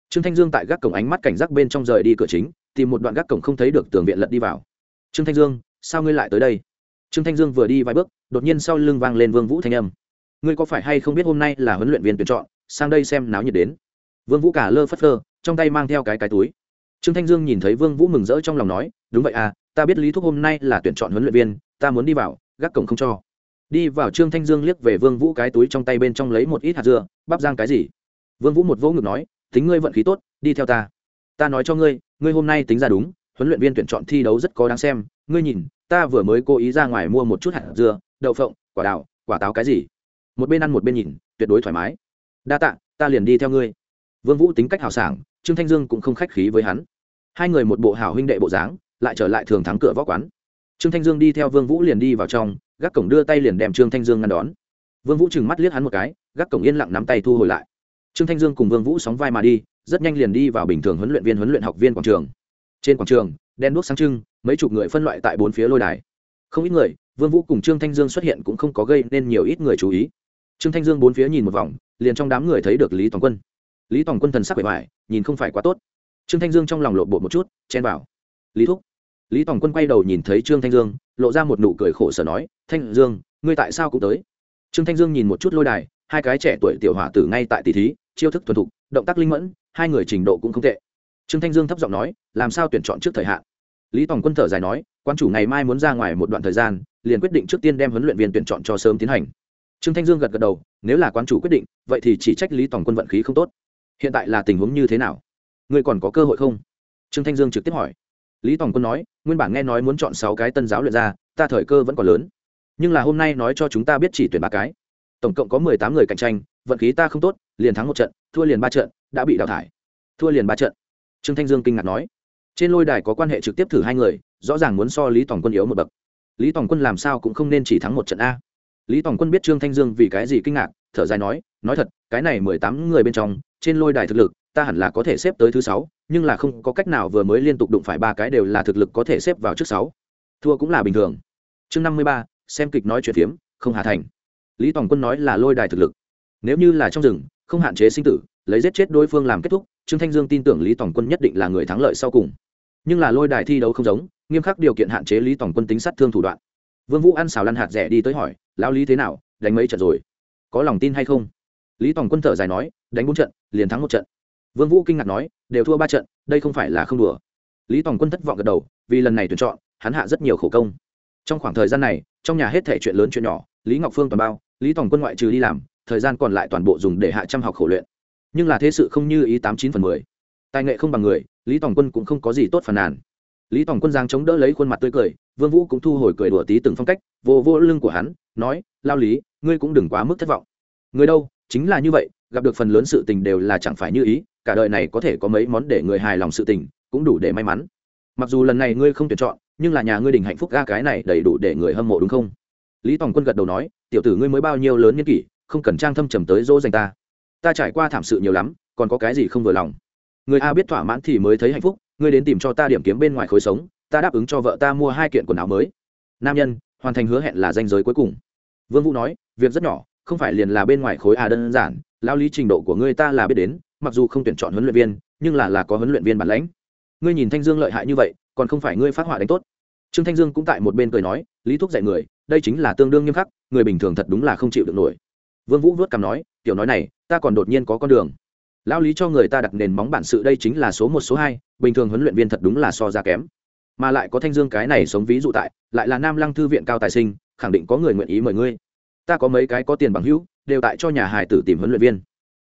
Trương thanh dương tại gác cổng ánh mắt cảnh giác bên trong rời đi cửa chính, tìm một đoạn gác cổng không thấy được tường viện lật đi vào. Trương thanh dương, sao ngươi lại tới đây? Trương thanh dương vừa đi vài bước, đột nhiên sau lưng vang lên vương vũ thanh âm. Ngươi có phải hay không biết hôm nay là huấn luyện viên tuyển chọn, sang đây xem náo nhiệt đến? Vương vũ cả lơ phất lơ trong tay mang theo cái cái túi. Trương thanh dương nhìn thấy vương vũ mừng rỡ trong lòng nói, đúng vậy à ta biết lý thúc hôm nay là tuyển chọn huấn luyện viên, ta muốn đi vào, gác cổng không cho đi vào trương thanh dương liếc về vương vũ cái túi trong tay bên trong lấy một ít hạt dưa, bắp giang cái gì? Vương vũ một vỗ ngực nói, tính ngươi vận khí tốt, đi theo ta. Ta nói cho ngươi ngươi hôm nay tính ra đúng, huấn luyện viên tuyển chọn thi đấu rất có đáng xem. Ngươi nhìn, ta vừa mới cố ý ra ngoài mua một chút hạt dưa, đậu phộng, quả đào, quả táo cái gì? Một bên ăn một bên nhìn, tuyệt đối thoải mái. Đa tạ, ta liền đi theo ngươi. Vương vũ tính cách hào sảng, trương thanh dương cũng không khách khí với hắn. Hai người một bộ hảo huynh đệ bộ dáng, lại trở lại thường thắng cửa võ quán. Trương thanh dương đi theo vương vũ liền đi vào trong gác cổng đưa tay liền đem trương thanh dương ngăn đón. Vương vũ chừng mắt liếc hắn một cái, gác cổng yên lặng nắm tay thu hồi lại. Trương thanh dương cùng vương vũ sóng vai mà đi, rất nhanh liền đi vào bình thường huấn luyện viên huấn luyện học viên quảng trường. Trên quảng trường, đen đuốc sáng trưng, mấy chục người phân loại tại bốn phía lôi đài. Không ít người, vương vũ cùng trương thanh dương xuất hiện cũng không có gây nên nhiều ít người chú ý. Trương thanh dương bốn phía nhìn một vòng, liền trong đám người thấy được lý toàn quân. Lý toàn quân thần sắc bề ngoài, nhìn không phải quá tốt. Trương thanh dương trong lòng lộn bộ một chút, chen vào. Lý thúc lý Tòng quân quay đầu nhìn thấy trương thanh dương, lộ ra một nụ cười khổ sở nói, thanh dương, ngươi tại sao cũng tới? Trương thanh dương nhìn một chút lôi đài, hai cái trẻ tuổi tiểu hỏa tử ngay tại tỷ thí, chiêu thức thuần thục, động tác linh mẫn, hai người trình độ cũng không tệ. Trương thanh dương thấp giọng nói, làm sao tuyển chọn trước thời hạn? Lý tòng quân thở dài nói, quan chủ ngày mai muốn ra ngoài một đoạn thời gian, liền quyết định trước tiên đem huấn luyện viên tuyển chọn cho sớm tiến hành. Trương thanh dương gật gật đầu, nếu là quan chủ quyết định, vậy thì chỉ trách lý tòng quân vận khí không tốt. Hiện tại là tình huống như thế nào? Ngươi còn có cơ hội không? Trương thanh dương trực tiếp hỏi lý tòng quân nói, nguyên bản nghe nói muốn chọn sáu cái tân giáo luyện ra, ta thời cơ vẫn còn lớn. Nhưng là hôm nay nói cho chúng ta biết chỉ tuyển ba cái. Tổng cộng có mười tám người cạnh tranh, vận khí ta không tốt, liền thắng một trận, thua liền ba trận, đã bị đào thải. Thua liền ba trận. Trương thanh dương kinh ngạc nói. Trên lôi đài có quan hệ trực tiếp thử hai người, rõ ràng muốn so lý tòng quân yếu một bậc. Lý tòng quân làm sao cũng không nên chỉ thắng một trận a. Lý tòng quân biết trương thanh dương vì cái gì kinh ngạc, thở dài nói nói thật, cái này mười tám người bên trong, trên lôi đài thực lực, ta hẳn là có thể xếp tới thứ sáu nhưng là không có cách nào vừa mới liên tục đụng phải ba cái đều là thực lực có thể xếp vào trước sáu. Thua cũng là bình thường. Chương năm mươi ba, xem kịch nói chuyện phiếm, không hà thành. Lý tòng quân nói là lôi đài thực lực. Nếu như là trong rừng, không hạn chế sinh tử, lấy giết chết đối phương làm kết thúc, trương thanh dương tin tưởng lý tòng quân nhất định là người thắng lợi sau cùng. Nhưng là lôi đài thi đấu không giống, nghiêm khắc điều kiện hạn chế lý tòng quân tính sát thương thủ đoạn. Vương vũ ăn xào lăn hạt rẻ đi tới hỏi, lão lý thế nào? Đánh mấy trận rồi? Có lòng tin hay không? Lý tòng quân thở dài nói, đánh bốn trận, liền thắng một trận vương vũ kinh ngạc nói, đều thua ba trận, đây không phải là không đùa. Lý tòng quân thất vọng gật đầu, vì lần này tuyển chọn, hắn hạ rất nhiều khổ công. Trong khoảng thời gian này, trong nhà hết thể chuyện lớn chuyện nhỏ, lý ngọc phương toàn bao, lý tòng quân ngoại trừ đi làm, thời gian còn lại toàn bộ dùng để hạ chăm học khổ luyện. Nhưng là thế sự không như ý tám chín phần mười. Tài nghệ không bằng người, lý tòng quân cũng không có gì tốt phàn nàn. Lý tòng quân giang chống đỡ lấy khuôn mặt tươi cười, vương vũ cũng thu hồi cười đùa tí từng phong cách, vô vô lưng của hắn, nói, lao lý, ngươi cũng đừng quá mức thất vọng. Người đâu, chính là như vậy, gặp được phần lớn sự tình đều là chẳng phải như ý cả đời này có thể có mấy món để người hài lòng sự tình, cũng đủ để may mắn. Mặc dù lần này ngươi không tuyển chọn, nhưng là nhà ngươi đình hạnh phúc ga cái này đầy đủ để người hâm mộ đúng không? Lý tòng quân gật đầu nói, tiểu tử ngươi mới bao nhiêu lớn niên kỷ, không cần trang thâm trầm tới dỗ dành ta. Ta trải qua thảm sự nhiều lắm, còn có cái gì không vừa lòng? Người a biết thỏa mãn thì mới thấy hạnh phúc, ngươi đến tìm cho ta điểm kiếm bên ngoài khối sống, ta đáp ứng cho vợ ta mua hai kiện quần áo mới. Nam nhân, hoàn thành hứa hẹn là danh giới cuối cùng. Vương vũ nói, việc rất nhỏ, không phải liền là bên ngoài khối à đơn giản lao lý trình độ của ngươi ta là biết đến mặc dù không tuyển chọn huấn luyện viên, nhưng là là có huấn luyện viên bản lãnh. Ngươi nhìn thanh dương lợi hại như vậy, còn không phải ngươi phát họa đánh tốt. Trương thanh dương cũng tại một bên cười nói, lý thúc dạy người, đây chính là tương đương nghiêm khắc, người bình thường thật đúng là không chịu được nổi. Vương vũ vớt cằm nói, tiểu nói này, ta còn đột nhiên có con đường. Lao lý cho người ta đặt nền móng bản sự đây chính là số một, số hai, bình thường huấn luyện viên thật đúng là so ra kém. Mà lại có thanh dương cái này sống ví dụ tại, lại là nam lăng thư viện cao tài sinh, khẳng định có người nguyện ý mời ngươi. Ta có mấy cái có tiền bằng hữu, đều tại cho nhà hài tử tìm huấn luyện viên.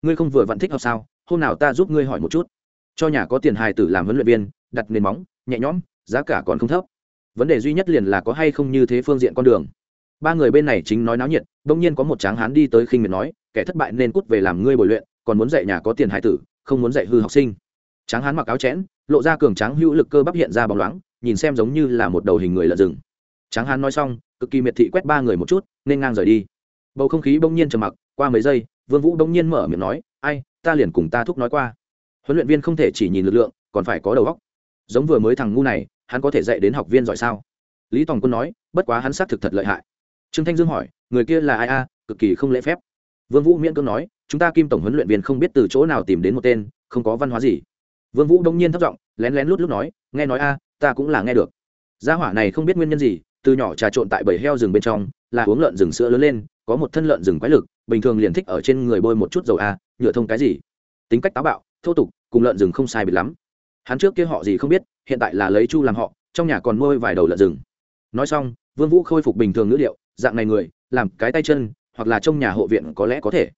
Ngươi không vừa vận thích hợp sao? Hôm nào ta giúp ngươi hỏi một chút. Cho nhà có tiền hài tử làm huấn luyện viên, đặt nền móng, nhẹ nhõm, giá cả còn không thấp. Vấn đề duy nhất liền là có hay không như thế phương diện con đường. Ba người bên này chính nói náo nhiệt, bỗng nhiên có một tráng hán đi tới khinh miệt nói, kẻ thất bại nên cút về làm ngươi bồi luyện, còn muốn dạy nhà có tiền hài tử, không muốn dạy hư học sinh. Tráng hán mặc áo chẽn, lộ ra cường tráng hữu lực cơ bắp hiện ra bóng loáng, nhìn xem giống như là một đầu hình người lợn rừng. Tráng hán nói xong, cực kỳ miệt thị quét ba người một chút, nên ngang rời đi. Bầu không khí bỗng nhiên trầm mặc, qua mấy giây, vương vũ bỗng nhiên mở miệng nói, ai ta liền cùng ta thúc nói qua. Huấn luyện viên không thể chỉ nhìn lực lượng, còn phải có đầu óc. Giống vừa mới thằng ngu này, hắn có thể dạy đến học viên giỏi sao? Lý tòng quân nói, bất quá hắn xác thực thật lợi hại. Trương thanh dương hỏi, người kia là ai a, cực kỳ không lễ phép. Vương vũ miễn cưỡng nói, chúng ta kim tổng huấn luyện viên không biết từ chỗ nào tìm đến một tên, không có văn hóa gì. Vương vũ đông nhiên thấp giọng, lén lén lút lút nói, nghe nói a, ta cũng là nghe được. Gia hỏa này không biết nguyên nhân gì, từ nhỏ trà trộn tại bầy heo rừng bên trong, là uống lợn rừng sữa lớn lên có một thân lợn rừng quái lực bình thường liền thích ở trên người bôi một chút dầu a nhựa thông cái gì. Tính cách táo bạo thô tục cùng lợn rừng không sai biệt lắm. Hắn trước kia họ gì không biết hiện tại là lấy chu làm họ trong nhà còn nuôi vài đầu lợn rừng. Nói xong vương vũ khôi phục bình thường ngữ liệu, dạng này người làm cái tay chân hoặc là trong nhà hộ viện có lẽ có thể.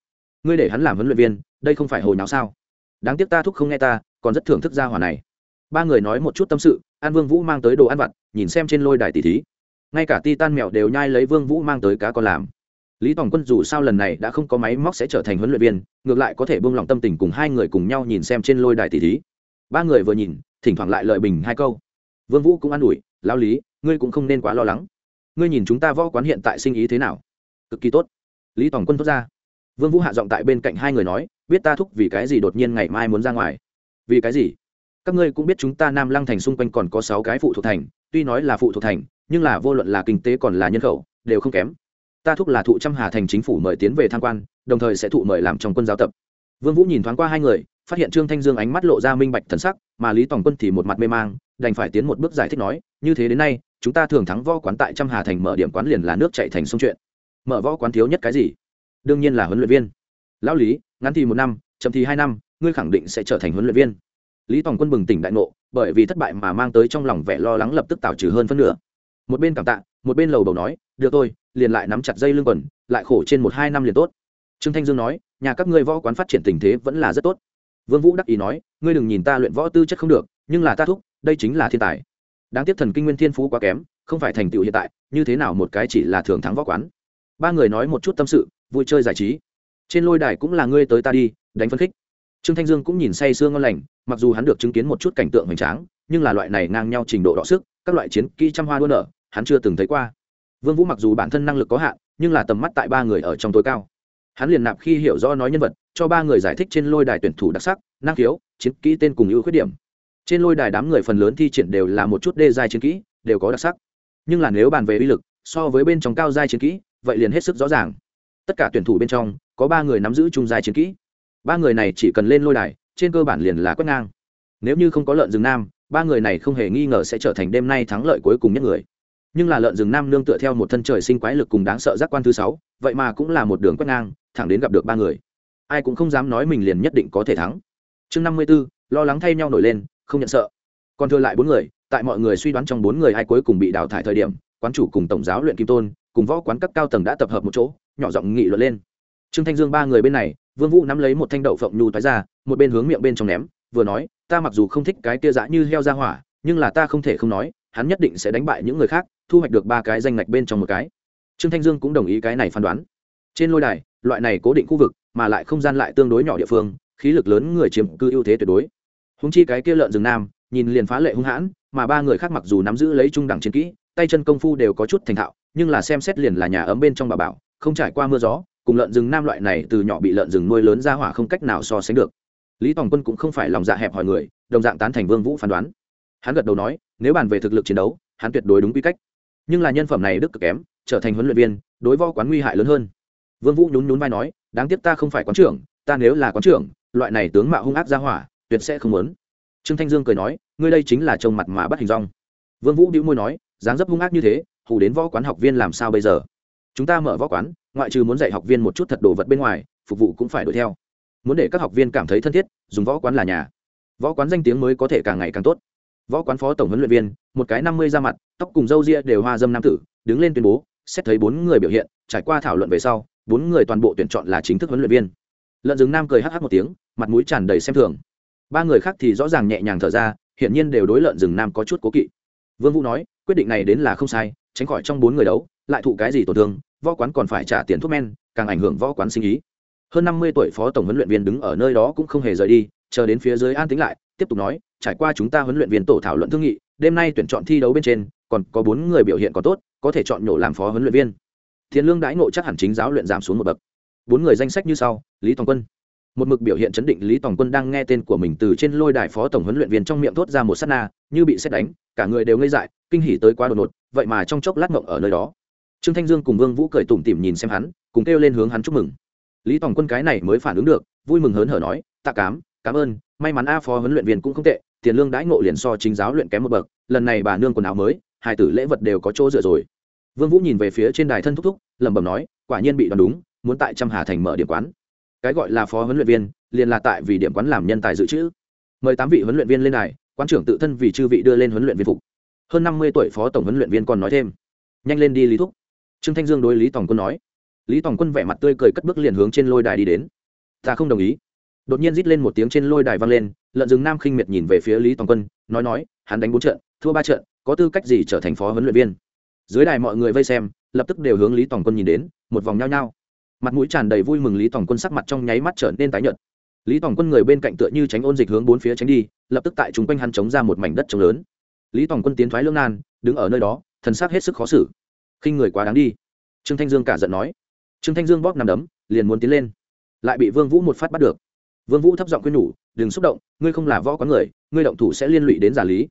Ngươi để hắn làm huấn luyện viên đây không phải hồi nào sao? Đáng tiếc ta thúc không nghe ta còn rất thưởng thức gia hỏa này. Ba người nói một chút tâm sự an vương vũ mang tới đồ ăn vặt nhìn xem trên lôi đài tỷ thí. Ngay cả ti tan mèo đều nhai lấy vương vũ mang tới cá con làm lý tòng quân dù sao lần này đã không có máy móc sẽ trở thành huấn luyện viên, ngược lại có thể buông lòng tâm tình cùng hai người cùng nhau nhìn xem trên lôi đài tỷ thí. Ba người vừa nhìn, thỉnh thoảng lại lợi bình hai câu. Vương vũ cũng an ủi lao lý, ngươi cũng không nên quá lo lắng. Ngươi nhìn chúng ta võ quán hiện tại sinh ý thế nào? Cực kỳ tốt. Lý tòng quân thốt ra. Vương vũ hạ giọng tại bên cạnh hai người nói, biết ta thúc vì cái gì đột nhiên ngày mai muốn ra ngoài? Vì cái gì? Các ngươi cũng biết chúng ta nam lăng thành xung quanh còn có sáu cái phụ thuộc thành, tuy nói là phụ thuộc thành, nhưng là vô luận là kinh tế còn là nhân khẩu, đều không kém ta thúc là thụ trăm hà thành chính phủ mời tiến về tham quan, đồng thời sẽ thụ mời làm trong quân giáo tập. Vương vũ nhìn thoáng qua hai người, phát hiện trương thanh dương ánh mắt lộ ra minh bạch thần sắc, mà lý tòng quân thì một mặt mê mang, đành phải tiến một bước giải thích nói, như thế đến nay, chúng ta thường thắng võ quán tại trăm hà thành mở điểm quán liền là nước chạy thành sông chuyện. Mở võ quán thiếu nhất cái gì? Đương nhiên là huấn luyện viên. Lão lý, ngắn thì một năm, chậm thì hai năm, ngươi khẳng định sẽ trở thành huấn luyện viên. Lý tòng quân bừng tỉnh đại ngộ, bởi vì thất bại mà mang tới trong lòng vẻ lo lắng lập tức tạo trừ hơn phân nửa. Một bên cảm tạ, một bên lầu đầu nói, được tôi liền lại nắm chặt dây lưng quần, lại khổ trên một hai năm liền tốt. Trương thanh dương nói, nhà các ngươi võ quán phát triển tình thế vẫn là rất tốt. Vương vũ đắc ý nói, ngươi đừng nhìn ta luyện võ tư chất không được, nhưng là ta thúc, đây chính là thiên tài. Đáng tiếc thần kinh nguyên thiên phú quá kém, không phải thành tựu hiện tại, như thế nào một cái chỉ là thường thắng võ quán. Ba người nói một chút tâm sự, vui chơi giải trí. Trên lôi đài cũng là ngươi tới ta đi, đánh phân khích. Trương thanh dương cũng nhìn say sương ngon lành, mặc dù hắn được chứng kiến một chút cảnh tượng hoành tráng, nhưng là loại này ngang nhau trình độ đọ sức, các loại chiến kỹ trăm hoa đua nở, hắn chưa từng thấy qua vương vũ mặc dù bản thân năng lực có hạn, nhưng là tầm mắt tại ba người ở trong tối cao. Hắn liền nạp khi hiểu rõ nói nhân vật, cho ba người giải thích trên lôi đài tuyển thủ đặc sắc, năng khiếu, chiến kỹ tên cùng ưu khuyết điểm. Trên lôi đài đám người phần lớn thi triển đều là một chút đê dài chiến kỹ, đều có đặc sắc. Nhưng là nếu bàn về uy lực, so với bên trong cao giai chiến kỹ, vậy liền hết sức rõ ràng. Tất cả tuyển thủ bên trong, có ba người nắm giữ trung giai chiến kỹ. Ba người này chỉ cần lên lôi đài, trên cơ bản liền là quét ngang. Nếu như không có lợn rừng nam, ba người này không hề nghi ngờ sẽ trở thành đêm nay thắng lợi cuối cùng nhất người nhưng là lợn rừng nam nương tựa theo một thân trời sinh quái lực cùng đáng sợ giác quan thứ sáu, vậy mà cũng là một đường quét ngang, thẳng đến gặp được ba người. Ai cũng không dám nói mình liền nhất định có thể thắng. Chương năm mươi b ố lo lắng thay nhau nổi lên, không nhận sợ. Còn thừa lại bốn người, tại mọi người suy đoán trong bốn người ai cuối cùng bị đào thải thời điểm, quán chủ cùng tổng giáo luyện kim tôn, cùng võ quán cấp cao tầng đã tập hợp một chỗ, nhỏ giọng nghị luận lên. Trương thanh dương ba người bên này, vương vũ nắm lấy một thanh đậu phộng nhu thoái ra, một bên hướng miệng bên trong ném, vừa nói, ta mặc dù không thích cái kia dã như heo ra hỏa, nhưng là ta không thể không nói hắn nhất định sẽ đánh bại những người khác, thu hoạch được ba cái danh ngạch bên trong một cái. Trương thanh dương cũng đồng ý cái này phán đoán. Trên lôi đài, loại này cố định khu vực mà lại không gian lại tương đối nhỏ địa phương, khí lực lớn người chiếm cư ưu thế tuyệt đối. Húng chi cái kia lợn rừng nam, nhìn liền phá lệ hung hãn, mà ba người khác mặc dù nắm giữ lấy trung đẳng chiến kỹ, tay chân công phu đều có chút thành thạo, nhưng là xem xét liền là nhà ấm bên trong bà bảo, không trải qua mưa gió, cùng lợn rừng nam loại này từ nhỏ bị lợn rừng nuôi lớn ra hỏa không cách nào so sánh được. Lý tòng quân cũng không phải lòng dạ hẹp hỏi người, đồng dạng tán thành vương vũ phán đoán. Hắn gật đầu nói nếu bàn về thực lực chiến đấu, hắn tuyệt đối đúng quy cách. Nhưng là nhân phẩm này đức cực kém, trở thành huấn luyện viên, đối võ quán nguy hại lớn hơn. Vương vũ nhún nhún vai nói, đáng tiếc ta không phải quán trưởng, ta nếu là quán trưởng, loại này tướng mạo hung ác ra hỏa, tuyệt sẽ không muốn. Trương thanh dương cười nói, ngươi đây chính là trông mặt mà bắt hình rong. Vương vũ bĩu môi nói, dáng dấp hung ác như thế, hù đến võ quán học viên làm sao bây giờ? Chúng ta mở võ quán, ngoại trừ muốn dạy học viên một chút thật đồ vật bên ngoài, phục vụ cũng phải đuổi theo. Muốn để các học viên cảm thấy thân thiết, dùng võ quán là nhà. Võ quán danh tiếng mới có thể càng ngày càng tốt võ quán phó tổng huấn luyện viên, một cái năm mươi ra mặt, tóc cùng râu ria đều hoa dâm nam tử, đứng lên tuyên bố, xét thấy bốn người biểu hiện, trải qua thảo luận về sau, bốn người toàn bộ tuyển chọn là chính thức huấn luyện viên. Lợn rừng nam cười hh một tiếng, mặt mũi tràn đầy xem thường. Ba người khác thì rõ ràng nhẹ nhàng thở ra, hiển nhiên đều đối lợn rừng nam có chút cố kỵ. Vương vũ nói, quyết định này đến là không sai, tránh khỏi trong bốn người đấu, lại thụ cái gì tổn thương, võ quán còn phải trả tiền thuốc men, càng ảnh hưởng võ quán sinh ý. Hơn năm mươi tuổi phó tổng huấn luyện viên đứng ở nơi đó cũng không hề rời đi, chờ đến phía dưới an tính lại, tiếp tục nói trải qua chúng ta huấn luyện viên tổ thảo luận thương nghị, đêm nay tuyển chọn thi đấu bên trên, còn có bốn người biểu hiện có tốt, có thể chọn nhổ làm phó huấn luyện viên. Thiên lương đãi ngộ chắc hẳn chính giáo luyện giảm xuống một bậc. Bốn người danh sách như sau, lý tòng quân. Một mực biểu hiện chấn định, lý tòng quân đang nghe tên của mình từ trên lôi đài phó tổng huấn luyện viên trong miệng thốt ra một s á t na, như bị xét đánh, cả người đều ngây dại, kinh hỉ tới quá đột ngột, vậy mà trong chốc lát ngộng ở nơi đó. Trương thanh dương cùng vương vũ cười tủm tỉm nhìn xem hắn, cùng kêu lên hướng hắn chúc mừng. Lý tòng quân cái này mới phản ứng được, vui mừng hớn hở nói, tạ cám, cảm ơn, may mắn a phó huấn luyện viên cũng không tệ tiền lương đãi ngộ liền so chính giáo luyện kém một bậc, lần này bà nương quần áo mới, hai tử lễ vật đều có chỗ dựa rồi. Vương vũ nhìn về phía trên đài thân thúc thúc, lẩm bẩm nói, quả nhiên bị đoán đúng, muốn tại trăm hà thành mở điểm quán. Cái gọi là phó huấn luyện viên, liền là tại vì điểm quán làm nhân tài dự trữ. Mời tám vị huấn luyện viên lên đài, quán trưởng tự thân vì chư vị đưa lên huấn luyện viên phục. Hơn năm mươi tuổi phó tổng huấn luyện viên còn nói thêm. Nhanh lên đi lý thúc. Trương thanh dương đối lý tòng quân nói. Lý tòng quân vẻ mặt tươi cười cất bước liền hướng trên lôi đài đi đến. Ta không đồng ý. Đột nhiên rít lên một tiếng trên lôi đài vang lên lợn rừng nam khinh miệt nhìn về phía lý tòng quân, nói nói, hắn đánh bốn trận, thua ba trận, có tư cách gì trở thành phó huấn luyện viên? Dưới đài mọi người vây xem, lập tức đều hướng lý tòng quân nhìn đến, một vòng nhao nhao. Mặt mũi tràn đầy vui mừng lý tòng quân sắc mặt trong nháy mắt trở nên tái nhợt. Lý tòng quân người bên cạnh tựa như tránh ôn dịch hướng bốn phía tránh đi, lập tức tại chúng quanh hắn chống ra một mảnh đất trống lớn. Lý tòng quân tiến thoái lương nan, đứng ở nơi đó, thần sắc hết sức khó xử. Khinh người quá đáng đi. Trương thanh dương cả giận nói. Trương thanh dương bóp nằm đấm, liền muốn tiến lên. Lại bị vương vũ một phát bắt được. Vương vũ thấp giọng khuyên nhủ đừng xúc động, ngươi không là võ quán người, ngươi động thủ sẽ liên lụy đến giả lý.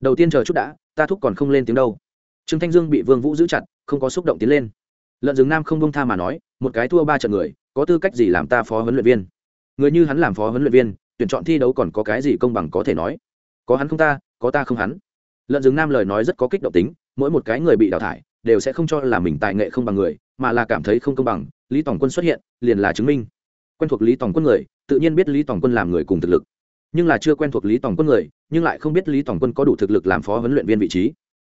Đầu tiên chờ chút đã, ta thúc còn không lên tiếng đâu. Trương thanh dương bị vương vũ giữ chặt, không có xúc động tiến lên. Lợn rừng nam không bông tha mà nói, một cái thua ba trận người, có tư cách gì làm ta phó huấn luyện viên? Người như hắn làm phó huấn luyện viên, tuyển chọn thi đấu còn có cái gì công bằng có thể nói? Có hắn không ta, có ta không hắn. Lợn rừng nam lời nói rất có kích động tính, mỗi một cái người bị đào thải, đều sẽ không cho là mình tài nghệ không bằng người, mà là cảm thấy không công bằng, lý tổng quân xuất hiện, liền là chứng minh quen thuộc lý tòng quân người, tự nhiên biết lý tòng quân làm người cùng thực lực. Nhưng là chưa quen thuộc lý tòng quân người, nhưng lại không biết lý tòng quân có đủ thực lực làm phó huấn luyện viên vị trí.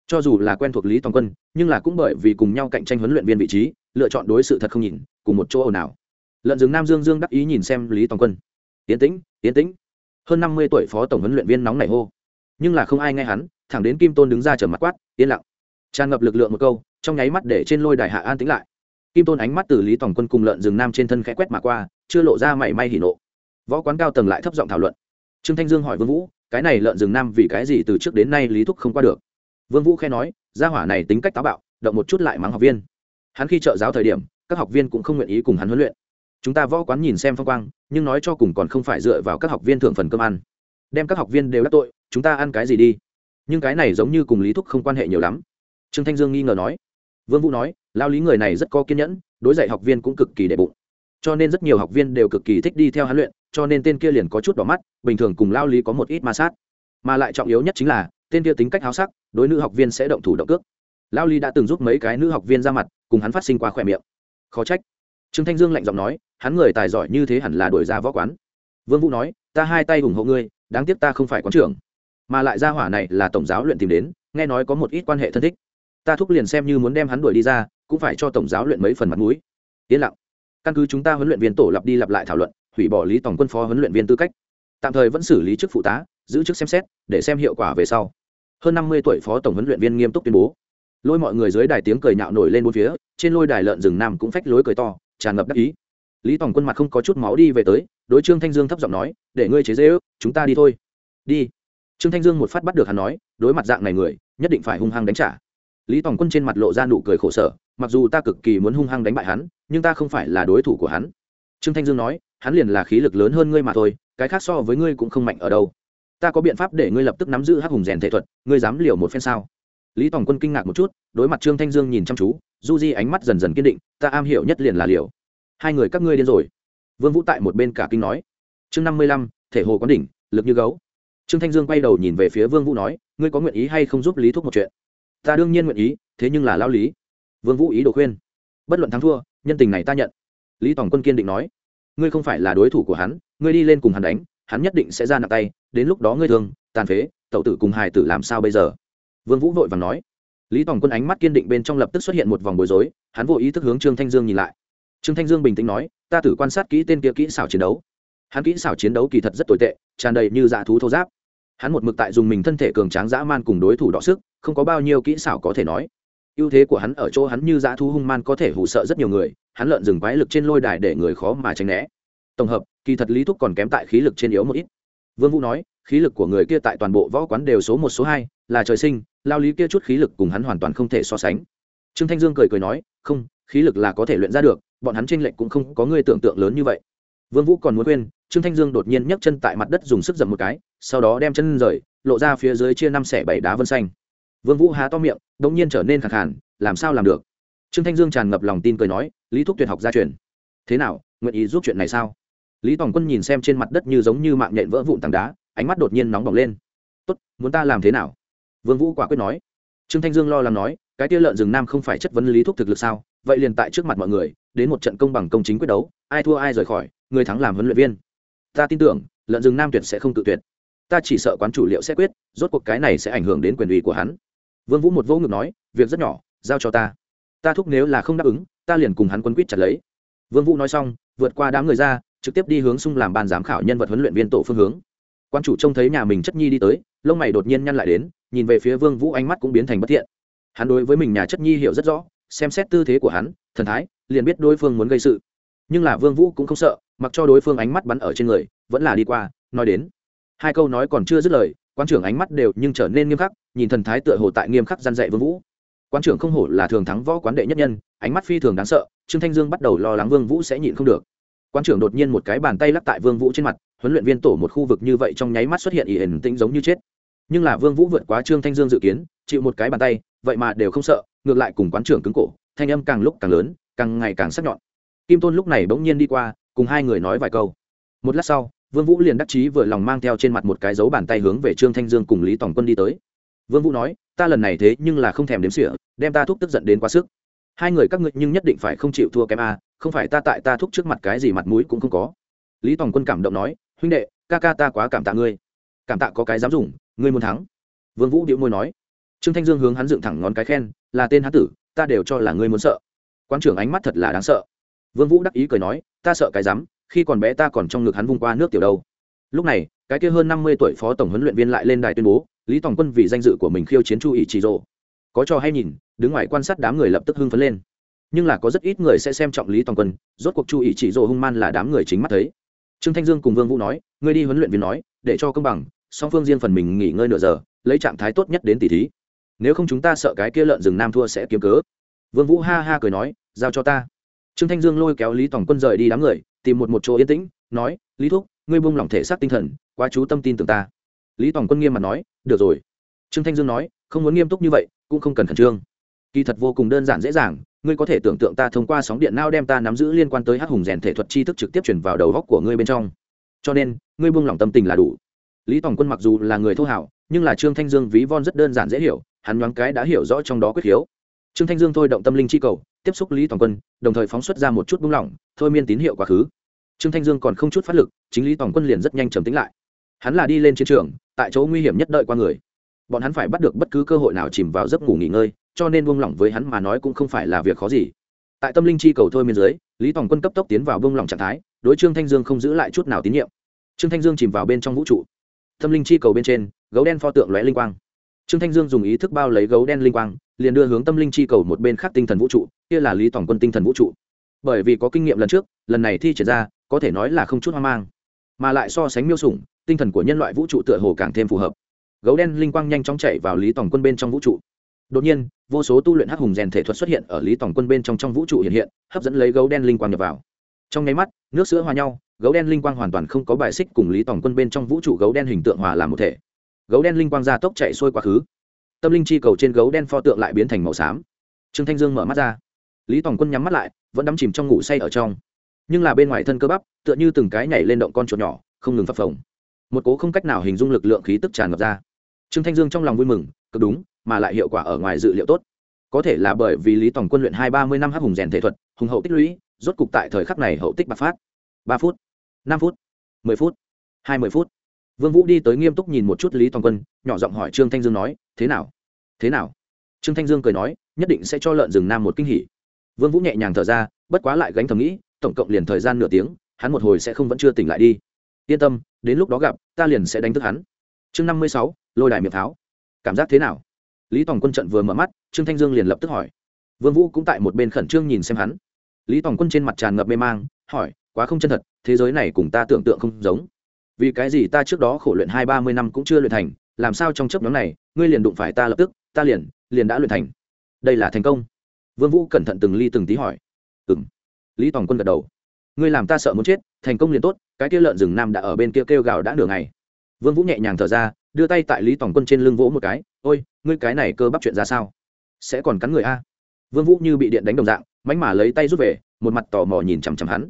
Cho dù là quen thuộc lý tòng quân, nhưng là cũng bởi vì cùng nhau cạnh tranh huấn luyện viên vị trí, lựa chọn đối sự thật không nhìn, cùng một chỗ ồn ào. Lợn rừng nam dương dương đắc ý nhìn xem lý tòng quân. Tiến tĩnh tiến tĩnh. Hơn năm mươi tuổi phó tổng huấn luyện viên nóng nảy hô. Nhưng là không ai nghe hắn, thẳng đến kim tôn đứng ra trở mặt quát, yên lặng. Tràn ngập lực lượng một câu, trong nháy mắt để trên lôi đài hạ an tĩnh lại. Kim tôn ánh mắt từ lý tòng quân cùng lợn rừng nam trên thân khẽ quét mà qua chưa lộ ra mảy may hỉ nộ. Võ quán cao tầng lại thấp giọng thảo luận. Trương thanh dương hỏi vương vũ, cái này lợn rừng nam vì cái gì từ trước đến nay lý thúc không qua được? Vương vũ khe nói, gia hỏa này tính cách táo bạo, động một chút lại mắng học viên. Hắn khi trợ giáo thời điểm, các học viên cũng không nguyện ý cùng hắn huấn luyện. Chúng ta võ quán nhìn xem phong quang, nhưng nói cho cùng còn không phải dựa vào các học viên thưởng phần cơm ăn. Đem các học viên đều đắc tội, chúng ta ăn cái gì đi? Nhưng cái này giống như cùng lý thúc không quan hệ nhiều lắm. Trương thanh dương nghi ngờ nói. Vương vũ nói, lao lý người này rất có kiên nhẫn, đối dạy học viên cũng cực kỳ đệ bụng cho nên rất nhiều học viên đều cực kỳ thích đi theo hắn luyện, cho nên tên kia liền có chút đỏ mắt, bình thường cùng lao lý có một ít ma sát. Mà lại trọng yếu nhất chính là, tên kia tính cách háo sắc, đối nữ học viên sẽ động thủ động cước. Lao lý đã từng giúp mấy cái nữ học viên ra mặt, cùng hắn phát sinh qua khỏe miệng. Khó trách. Trương thanh dương lạnh giọng nói, hắn người tài giỏi như thế hẳn là đuổi ra võ quán. Vương vũ nói, ta hai tay ủng hộ ngươi, đáng tiếc ta không phải quán trưởng. Mà lại gia hỏa này là tổng giáo luyện tìm đến, nghe nói có một ít quan hệ thân thích. Ta thúc liền xem như muốn đem hắn đuổi đi ra, cũng phải cho tổng giáo luyện mấy phần mặt mũi. Yên lặng căn cứ chúng ta huấn luyện viên tổ lặp đi lặp lại thảo luận, hủy bỏ lý tổng quân phó huấn luyện viên tư cách. Tạm thời vẫn xử lý chức phụ tá, giữ chức xem xét, để xem hiệu quả về sau. Hơn năm mươi tuổi phó tổng huấn luyện viên nghiêm túc tuyên bố. Lôi mọi người dưới đài tiếng cười nhạo nổi lên bốn phía, trên lôi đài lợn rừng nam cũng phách lối cười to, tràn ngập đắc ý. Lý tổng quân mặt không có chút máu đi về tới, đối trương thanh dương thấp giọng nói, để ngươi chế dễ ước chúng ta đi thôi. Đi. Trương thanh dương một phát bắt được hắn nói, đối mặt dạng này người, nhất định phải hung hăng đánh trả. Lý tổng quân trên mặt lộ ra nụ cười khổ sở mặc dù ta cực kỳ muốn hung hăng đánh bại hắn, nhưng ta không phải là đối thủ của hắn. Trương thanh dương nói, hắn liền là khí lực lớn hơn ngươi mà thôi, cái khác so với ngươi cũng không mạnh ở đâu. Ta có biện pháp để ngươi lập tức nắm giữ hắc hùng rèn thể thuật, ngươi dám liều một phen sao? Lý tòng quân kinh ngạc một chút, đối mặt trương thanh dương nhìn chăm chú, du di ánh mắt dần dần kiên định, ta am hiểu nhất liền là liều. Hai người các ngươi điên rồi. Vương vũ tại một bên cả kinh nói. Chương năm mươi lăm, thể hồ quán đỉnh, lực như gấu. Trương thanh dương quay đầu nhìn về phía vương vũ nói, ngươi có nguyện ý hay không giúp lý thúc một chuyện? Ta đương nhiên nguyện ý, thế nhưng là lao lý vương vũ ý đồ khuyên. Bất luận thắng thua, nhân tình này ta nhận. Lý Tòng quân kiên định nói, ngươi không phải là đối thủ của hắn, ngươi đi lên cùng hắn đánh, hắn nhất định sẽ ra nặng tay, đến lúc đó ngươi thường tàn phế, tẩu tử cùng hài tử làm sao bây giờ? Vương vũ vội vàng nói. Lý Tòng quân ánh mắt kiên định bên trong lập tức xuất hiện một vòng bối rối, hắn vô ý thức hướng trương thanh dương nhìn lại. Trương thanh dương bình tĩnh nói, ta thử quan sát kỹ tên kia kỹ xảo chiến đấu. Hắn kỹ xảo chiến đấu kỳ thật rất tồi tệ, tràn đầy như dạ thú thô giáp. Hắn một mực tại dùng mình thân thể cường tráng dã man cùng đối thủ đọ sức, không có bao nhiêu kỹ xảo có thể nói ưu thế của hắn ở chỗ hắn như dã thú hung man có thể hù sợ rất nhiều người, hắn lợn rừng quái lực trên lôi đài để người khó mà tránh né. Tổng hợp, kỳ thật lý thúc còn kém tại khí lực trên yếu một ít. Vương vũ nói, khí lực của người kia tại toàn bộ võ quán đều số một, số hai, là trời sinh, lao lý kia chút khí lực cùng hắn hoàn toàn không thể so sánh. Trương thanh dương cười cười nói, không, khí lực là có thể luyện ra được, bọn hắn tranh lệch cũng không có người tưởng tượng lớn như vậy. Vương vũ còn muốn quên trương thanh dương đột nhiên nhấc chân tại mặt đất dùng sức dậm một cái, sau đó đem chân rời, lộ ra phía dưới chia năm xẻ bảy đá vân xanh. Vương vũ há to miệng đột nhiên trở nên khàn khàn, làm sao làm được? Trương thanh dương tràn ngập lòng tin cười nói, lý thúc tuyệt học gia truyền. Thế nào, nguyện ý giúp chuyện này sao? Lý tòng quân nhìn xem trên mặt đất như giống như mạng nhện vỡ vụn tảng đá, ánh mắt đột nhiên nóng bỏng lên. Tốt, muốn ta làm thế nào? Vương vũ quả quyết nói. Trương thanh dương lo lắng nói, cái tia lợn rừng nam không phải chất vấn lý thúc thực lực sao? Vậy liền tại trước mặt mọi người, đến một trận công bằng công chính quyết đấu, ai thua ai rời khỏi, người thắng làm huấn luyện viên. Ta tin tưởng, lợn rừng nam tuyệt sẽ không tự tuyệt. Ta chỉ sợ quán chủ liệu sẽ quyết, rốt cuộc cái này sẽ ảnh hưởng đến quyền uy của hắn vương vũ một vô ngực nói, việc rất nhỏ, giao cho ta. Ta thúc nếu là không đáp ứng, ta liền cùng hắn quân quýt chặt lấy. Vương vũ nói xong, vượt qua đám người ra, trực tiếp đi hướng xung làm ban giám khảo nhân vật huấn luyện viên tổ phương hướng. Quan chủ trông thấy nhà mình chất nhi đi tới, lông mày đột nhiên nhăn lại đến, nhìn về phía vương vũ ánh mắt cũng biến thành bất thiện. Hắn đối với mình nhà chất nhi hiểu rất rõ, xem xét tư thế của hắn, thần thái, liền biết đối phương muốn gây sự. Nhưng là vương vũ cũng không sợ, mặc cho đối phương ánh mắt bắn ở trên người, vẫn là đi qua, nói đến. Hai câu nói còn chưa dứt lời, quan trưởng ánh mắt đều nhưng trở nên nghiêm khắc nhìn thần thái tựa hồ tại nghiêm khắc gian dạy vương vũ. Quan trưởng không hổ là thường thắng võ quán đệ nhất nhân, ánh mắt phi thường đáng sợ, trương thanh dương bắt đầu lo lắng vương vũ sẽ nhịn không được. Quan trưởng đột nhiên một cái bàn tay lắc tại vương vũ trên mặt, huấn luyện viên tổ một khu vực như vậy trong nháy mắt xuất hiện ỉ ẩn tĩnh giống như chết. Nhưng là vương vũ vượt quá trương thanh dương dự kiến, chịu một cái bàn tay, vậy mà đều không sợ, ngược lại cùng quán trưởng cứng cổ, thanh âm càng lúc càng lớn, càng ngày càng sắc nhọn. Kim tôn lúc này bỗng nhiên đi qua, cùng hai người nói vài câu. Một lát sau, vương vũ liền đắc chí vừa lòng mang theo trên mặt một cái dấu bàn tay hướng về trương thanh dương cùng lý tổng quân đi tới vương vũ nói, ta lần này thế nhưng là không thèm đếm xỉa, đem ta thúc tức giận đến quá sức. Hai người các ngươi nhưng nhất định phải không chịu thua kém a, không phải ta tại ta thúc trước mặt cái gì mặt mũi cũng không có. Lý Tòng quân cảm động nói, huynh đệ, ca ca ta quá cảm tạ ngươi. Cảm tạ có cái dám dùng, ngươi muốn thắng. Vương vũ điệu môi nói, trương thanh dương hướng hắn dựng thẳng ngón cái khen, là tên hán tử, ta đều cho là ngươi muốn sợ. Quan trưởng ánh mắt thật là đáng sợ. Vương vũ đắc ý cười nói, ta sợ cái dám, khi còn bé ta còn trong ngực hắn vung qua nước tiểu đâu. Lúc này, cái kia hơn năm mươi tuổi phó tổng huấn luyện viên lại lên đài tuyên bố lý Tòng quân vì danh dự của mình khiêu chiến chu ý chỉ rộ có cho hay nhìn, đứng ngoài quan sát đám người lập tức hưng phấn lên. Nhưng là có rất ít người sẽ xem trọng lý Tòng quân, rốt cuộc chu ý chỉ rộ hung man là đám người chính mắt thấy. Trương thanh dương cùng vương vũ nói, ngươi đi huấn luyện viên nói, để cho công bằng, song phương riêng phần mình nghỉ ngơi nửa giờ, lấy trạng thái tốt nhất đến tỷ thí. Nếu không chúng ta sợ cái kia lợn rừng nam thua sẽ kiếm cớ. Vương vũ ha ha cười nói, giao cho ta. Trương thanh dương lôi kéo lý Tòng quân rời đi đám người, tìm một một chỗ yên tĩnh, nói, lý thúc, ngươi buông lỏng thể xác tinh thần, quá chú tâm tin tưởng ta. Lý Tòng quân nghiêm mặt nói được rồi. Trương thanh dương nói, không muốn nghiêm túc như vậy, cũng không cần khẩn trương. Kỳ thật vô cùng đơn giản dễ dàng, ngươi có thể tưởng tượng ta thông qua sóng điện nao đem ta nắm giữ liên quan tới hắc hùng rèn thể thuật tri thức trực tiếp chuyển vào đầu góc của ngươi bên trong. Cho nên, ngươi buông lỏng tâm tình là đủ. Lý tòng quân mặc dù là người thô hảo, nhưng là trương thanh dương ví von rất đơn giản dễ hiểu, hắn nhoáng cái đã hiểu rõ trong đó quyết hiếu. trương thanh dương thôi động tâm linh chi cầu, tiếp xúc lý tòng quân, đồng thời phóng xuất ra một chút buông lỏng, thôi miên tín hiệu quá khứ. Trương thanh dương còn không chút phát lực, chính lý tòng quân liền rất nhanh trầm tính lại. Hắn là đi lên chiến trường tại chỗ nguy hiểm nhất đợi qua người. Bọn hắn phải bắt được bất cứ cơ hội nào chìm vào giấc ngủ nghỉ ngơi, cho nên buông lỏng với hắn mà nói cũng không phải là việc khó gì. Tại tâm linh chi cầu thôi miên dưới, lý tòng quân cấp tốc tiến vào buông lỏng trạng thái, đối trương thanh dương không giữ lại chút nào tín nhiệm. Trương thanh dương chìm vào bên trong vũ trụ. Tâm linh chi cầu bên trên, gấu đen pho tượng lóe linh quang. Trương thanh dương dùng ý thức bao lấy gấu đen linh quang, liền đưa hướng tâm linh chi cầu một bên khác tinh thần vũ trụ, kia là lý tổng quân tinh thần vũ trụ. Bởi vì có kinh nghiệm lần trước, lần này thi triển ra, có thể nói là không chút hoang mang, mà lại so sánh miêu sủng tinh thần của nhân loại vũ trụ tựa hồ càng thêm phù hợp. Gấu đen linh quang nhanh chóng chạy vào lý tổng quân bên trong vũ trụ. Đột nhiên, vô số tu luyện hắc hùng rèn thể thuật xuất hiện ở lý tổng quân bên trong trong vũ trụ hiện hiện, hấp dẫn lấy gấu đen linh quang nhập vào. Trong nháy mắt, nước sữa hòa nhau, gấu đen linh quang hoàn toàn không có bài xích cùng lý tổng quân bên trong vũ trụ gấu đen hình tượng hòa làm một thể. Gấu đen linh quang ra tốc chạy xuôi quá khứ. Tâm linh chi cầu trên gấu đen pho tượng lại biến thành màu xám. Trương thanh dương mở mắt ra. Lý tổng quân nhắm mắt lại, vẫn đắm chìm trong ngủ say ở trong. Nhưng là bên ngoài thân cơ bắp, tựa như từng cái nhảy lên động con chuột nhỏ, không ngừng phập phồng một cố không cách nào hình dung lực lượng khí tức tràn ngập ra. Trương thanh dương trong lòng vui mừng, cực đúng, mà lại hiệu quả ở ngoài dự liệu tốt. Có thể là bởi vì lý tổng quân luyện hai ba mươi năm hắc hùng rèn thể thuật, hùng hậu tích lũy, rốt cục tại thời khắc này hậu tích bạc phát. Ba phút, năm phút, mười phút, hai mươi phút. Vương vũ đi tới nghiêm túc nhìn một chút lý toàn quân, nhỏ giọng hỏi trương thanh dương nói, thế nào? Thế nào? Trương thanh dương cười nói, nhất định sẽ cho lợn rừng nam một kinh hỉ. Vương vũ nhẹ nhàng thở ra, bất quá lại gánh thầm nghĩ, tổng cộng liền thời gian nửa tiếng, hắn một hồi sẽ không vẫn chưa tỉnh lại đi yên tâm, đến lúc đó gặp, ta liền sẽ đánh thức hắn. Chương năm mươi sáu, lôi đài miệng tháo. Cảm giác thế nào? Lý tòng quân trận vừa mở mắt, trương thanh dương liền lập tức hỏi. Vương vũ cũng tại một bên khẩn trương nhìn xem hắn. Lý tòng quân trên mặt tràn ngập mê mang, hỏi, quá không chân thật, thế giới này cùng ta tưởng tượng không giống. Vì cái gì ta trước đó khổ luyện hai ba mươi năm cũng chưa luyện thành, làm sao trong chấp nhóm này, ngươi liền đụng phải ta lập tức, ta liền liền đã luyện thành. Đây là thành công. Vương vũ cẩn thận từng ly từng tí hỏi. Ừm. Lý tòng quân gật đầu ngươi làm ta sợ muốn chết, thành công liền tốt, cái kia lợn rừng nam đã ở bên kia kêu gào đã nửa ngày. Vương vũ nhẹ nhàng thở ra, đưa tay tại lý tòng quân trên lưng vỗ một cái, ôi, ngươi cái này cơ bắp chuyện ra sao? Sẽ còn cắn người a? Vương vũ như bị điện đánh đồng dạng mánh mà lấy tay rút về, một mặt tò mò nhìn chằm chằm hắn.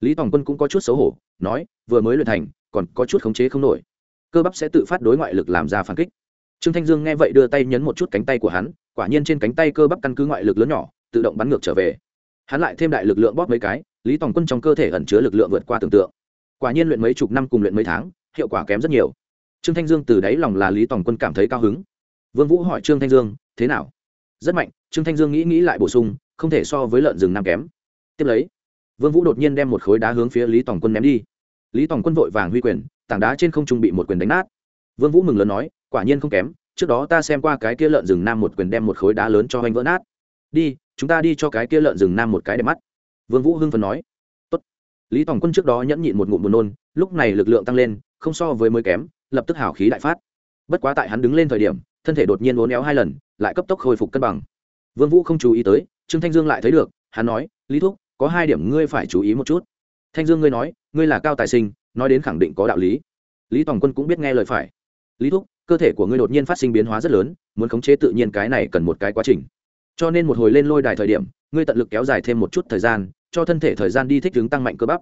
Lý tòng quân cũng có chút xấu hổ, nói, vừa mới luyện thành, còn có chút khống chế không nổi. Cơ bắp sẽ tự phát đối ngoại lực làm ra phản kích. Trương thanh dương nghe vậy đưa tay nhấn một chút cánh tay của hắn, quả nhiên trên cánh tay cơ bắp căn cứ ngoại lực lớn nhỏ, tự động bắn ngược trở về hắn lại thêm đại lực lượng bóp mấy cái, lý tòng quân trong cơ thể ẩn chứa lực lượng vượt qua tưởng tượng. Quả nhiên luyện mấy chục năm cùng luyện mấy tháng, hiệu quả kém rất nhiều. Trương thanh dương từ đáy lòng là lý tòng quân cảm thấy cao hứng. Vương vũ hỏi trương thanh dương, thế nào? Rất mạnh. Trương thanh dương nghĩ nghĩ lại bổ sung, không thể so với lợn rừng nam kém. Tiếp lấy, vương vũ đột nhiên đem một khối đá hướng phía lý tòng quân ném đi. Lý tòng quân vội vàng huy quyền, tảng đá trên không trung bị một quyền đánh nát. Vương vũ mừng lớn nói, quả nhiên không kém, trước đó ta xem qua cái kia lợn rừng nam một quyền đem một khối đá lớn cho anh vỡ nát. Đi chúng ta đi cho cái kia lợn rừng nam một cái để mắt. Vương vũ hưng phấn nói. Tốt. lý tòng quân trước đó nhẫn nhịn một ngụm buồn nôn, lúc này lực lượng tăng lên, không so với mới kém, lập tức hào khí đại phát. Bất quá tại hắn đứng lên thời điểm, thân thể đột nhiên uốn éo hai lần, lại cấp tốc khôi phục cân bằng. Vương vũ không chú ý tới, trương thanh dương lại thấy được, hắn nói, lý thúc, có hai điểm ngươi phải chú ý một chút. Thanh dương ngươi nói, ngươi là cao tài sinh, nói đến khẳng định có đạo lý. Lý tòng quân cũng biết nghe lời phải. Lý thúc, cơ thể của ngươi đột nhiên phát sinh biến hóa rất lớn, muốn khống chế tự nhiên cái này cần một cái quá trình cho nên một hồi lên lôi đài thời điểm, ngươi tận lực kéo dài thêm một chút thời gian, cho thân thể thời gian đi thích ứng tăng mạnh cơ bắp.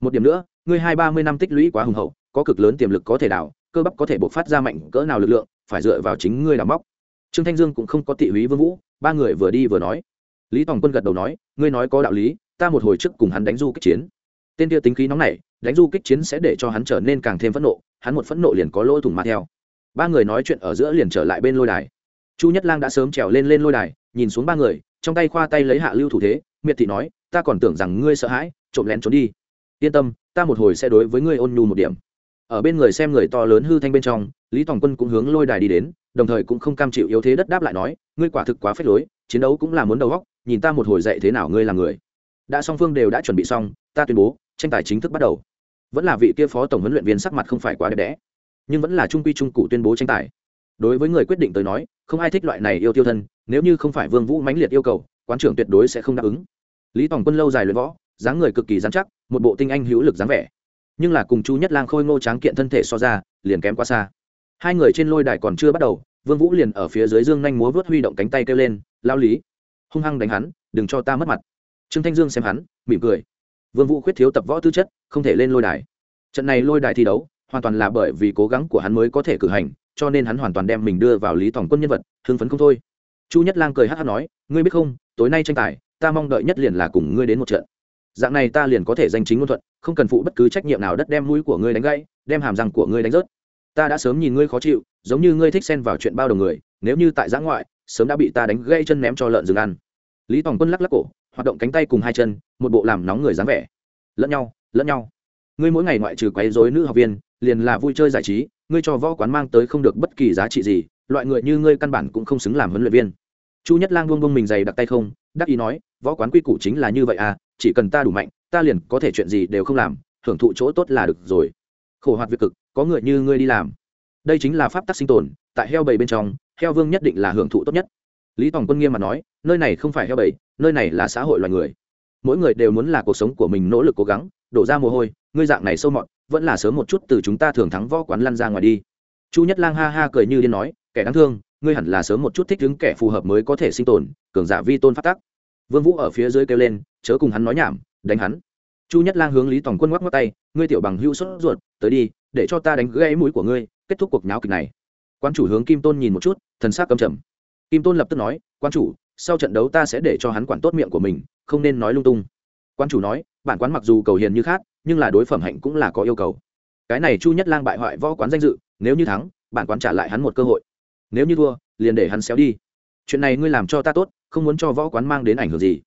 Một điểm nữa, ngươi hai ba mươi năm tích lũy quá hùng hậu, có cực lớn tiềm lực có thể đảo cơ bắp có thể bộc phát ra mạnh cỡ nào lực lượng, phải dựa vào chính ngươi đào móc. Trương thanh dương cũng không có tị húy vương vũ, ba người vừa đi vừa nói. Lý tòng quân gật đầu nói, ngươi nói có đạo lý, ta một hồi trước cùng hắn đánh du kích chiến. Tên kia tính khí nóng này đánh du kích chiến sẽ để cho hắn trở nên càng thêm phẫn nộ, hắn một phẫn nộ liền có lỗ thủng mà theo. Ba người nói chuyện ở giữa liền trở lại bên lôi đài chu nhất lang đã sớm trèo lên lên lôi đài, nhìn xuống ba người, trong tay khoa tay lấy hạ lưu thủ thế, miệt thị nói, ta còn tưởng rằng ngươi sợ hãi, trộm lén trốn đi. Yên tâm, ta một hồi sẽ đối với ngươi ôn nhu một điểm. Ở bên người xem người to lớn hư thanh bên trong, lý tòng quân cũng hướng lôi đài đi đến, đồng thời cũng không cam chịu yếu thế đất đáp lại nói, ngươi quả thực quá phết lối, chiến đấu cũng là muốn đầu góc nhìn ta một hồi dạy thế nào ngươi là người. Đã song phương đều đã chuẩn bị xong, ta tuyên bố, tranh tài chính thức bắt đầu. Vẫn là vị kia phó tổng huấn luyện viên sắc mặt không phải quá đẹp đẽ, nhưng vẫn là trung quy trung cụ tuyên bố tranh tài đối với người quyết định tới nói, không ai thích loại này yêu tiêu thân, nếu như không phải vương vũ mãnh liệt yêu cầu, quán trưởng tuyệt đối sẽ không đáp ứng. Lý tòng quân lâu dài luyện võ, dáng người cực kỳ dán chắc, một bộ tinh anh hữu lực dáng vẻ. Nhưng là cùng chu nhất lang khôi ngô tráng kiện thân thể so ra, liền kém quá xa. Hai người trên lôi đài còn chưa bắt đầu, vương vũ liền ở phía dưới dương nhanh múa vớt huy động cánh tay kêu lên, lao lý, hung hăng đánh hắn, đừng cho ta mất mặt. Trương thanh dương xem hắn, mỉm cười. Vương vũ khuyết thiếu tập võ tư chất, không thể lên lôi đài. Trận này lôi đài thi đấu, hoàn toàn là bởi vì cố gắng của hắn mới có thể cử hành cho nên hắn hoàn toàn đem mình đưa vào lý tổng quân nhân vật, hưng phấn không thôi. Chu nhất lang cười hát hát nói, ngươi biết không, tối nay tranh tài, ta mong đợi nhất liền là cùng ngươi đến một trận. Dạng này ta liền có thể danh chính ngôn thuận, không cần phụ bất cứ trách nhiệm nào đất đem mũi của ngươi đánh gãy, đem hàm răng của ngươi đánh rớt. Ta đã sớm nhìn ngươi khó chịu, giống như ngươi thích xen vào chuyện bao đồng người, nếu như tại giã ngoại, sớm đã bị ta đánh gãy chân ném cho lợn rừng ăn. Lý tòng quân lắc lắc cổ, hoạt động cánh tay cùng hai chân, một bộ làm nóng người dáng vẻ. Lẫn nhau lẫn nhau. Ngươi mỗi ngày ngoại trừ quấy rối nữ học viên, liền là vui chơi giải trí ngươi cho võ quán mang tới không được bất kỳ giá trị gì, loại người như ngươi căn bản cũng không xứng làm huấn luyện viên. Chu nhất lang buông buông mình dày đặc tay không, đắc ý nói, võ quán quy củ chính là như vậy à chỉ cần ta đủ mạnh, ta liền có thể chuyện gì đều không làm, hưởng thụ chỗ tốt là được rồi. Khổ hoạt việc cực, có người như ngươi đi làm. Đây chính là pháp tắc sinh tồn, tại heo bầy bên trong, heo vương nhất định là hưởng thụ tốt nhất. Lý tòng quân nghiêm mà nói, nơi này không phải heo bầy, nơi này là xã hội loài người. Mỗi người đều muốn là cuộc sống của mình nỗ lực cố gắng đổ ra mồ hôi, ngươi dạng này sâu mọt, vẫn là sớm một chút từ chúng ta thường thắng võ quán lăn ra ngoài đi. Chu nhất lang ha ha cười như điên nói, kẻ đáng thương, ngươi hẳn là sớm một chút thích ứng kẻ phù hợp mới có thể sinh tồn, cường giả vi tôn phát tắc. Vương vũ ở phía dưới kêu lên, chớ cùng hắn nói nhảm, đánh hắn. Chu nhất lang hướng lý tòng quân ngoắc ngoắc tay, ngươi tiểu bằng hưu sốt ruột, tới đi, để cho ta đánh gãy mũi của ngươi, kết thúc cuộc nháo kịch này. Quan chủ hướng kim tôn nhìn một chút, thần sắc cầm trầm. Kim tôn lập tức nói quan chủ, sau trận đấu ta sẽ để cho hắn quản tốt miệng của mình, không nên nói lung tung. Quan chủ nói bản quán mặc dù cầu hiền như khác, nhưng là đối phẩm hạnh cũng là có yêu cầu. Cái này chu nhất lang bại hoại võ quán danh dự, nếu như thắng, bản quán trả lại hắn một cơ hội. Nếu như thua, liền để hắn xéo đi. Chuyện này ngươi làm cho ta tốt, không muốn cho võ quán mang đến ảnh hưởng gì.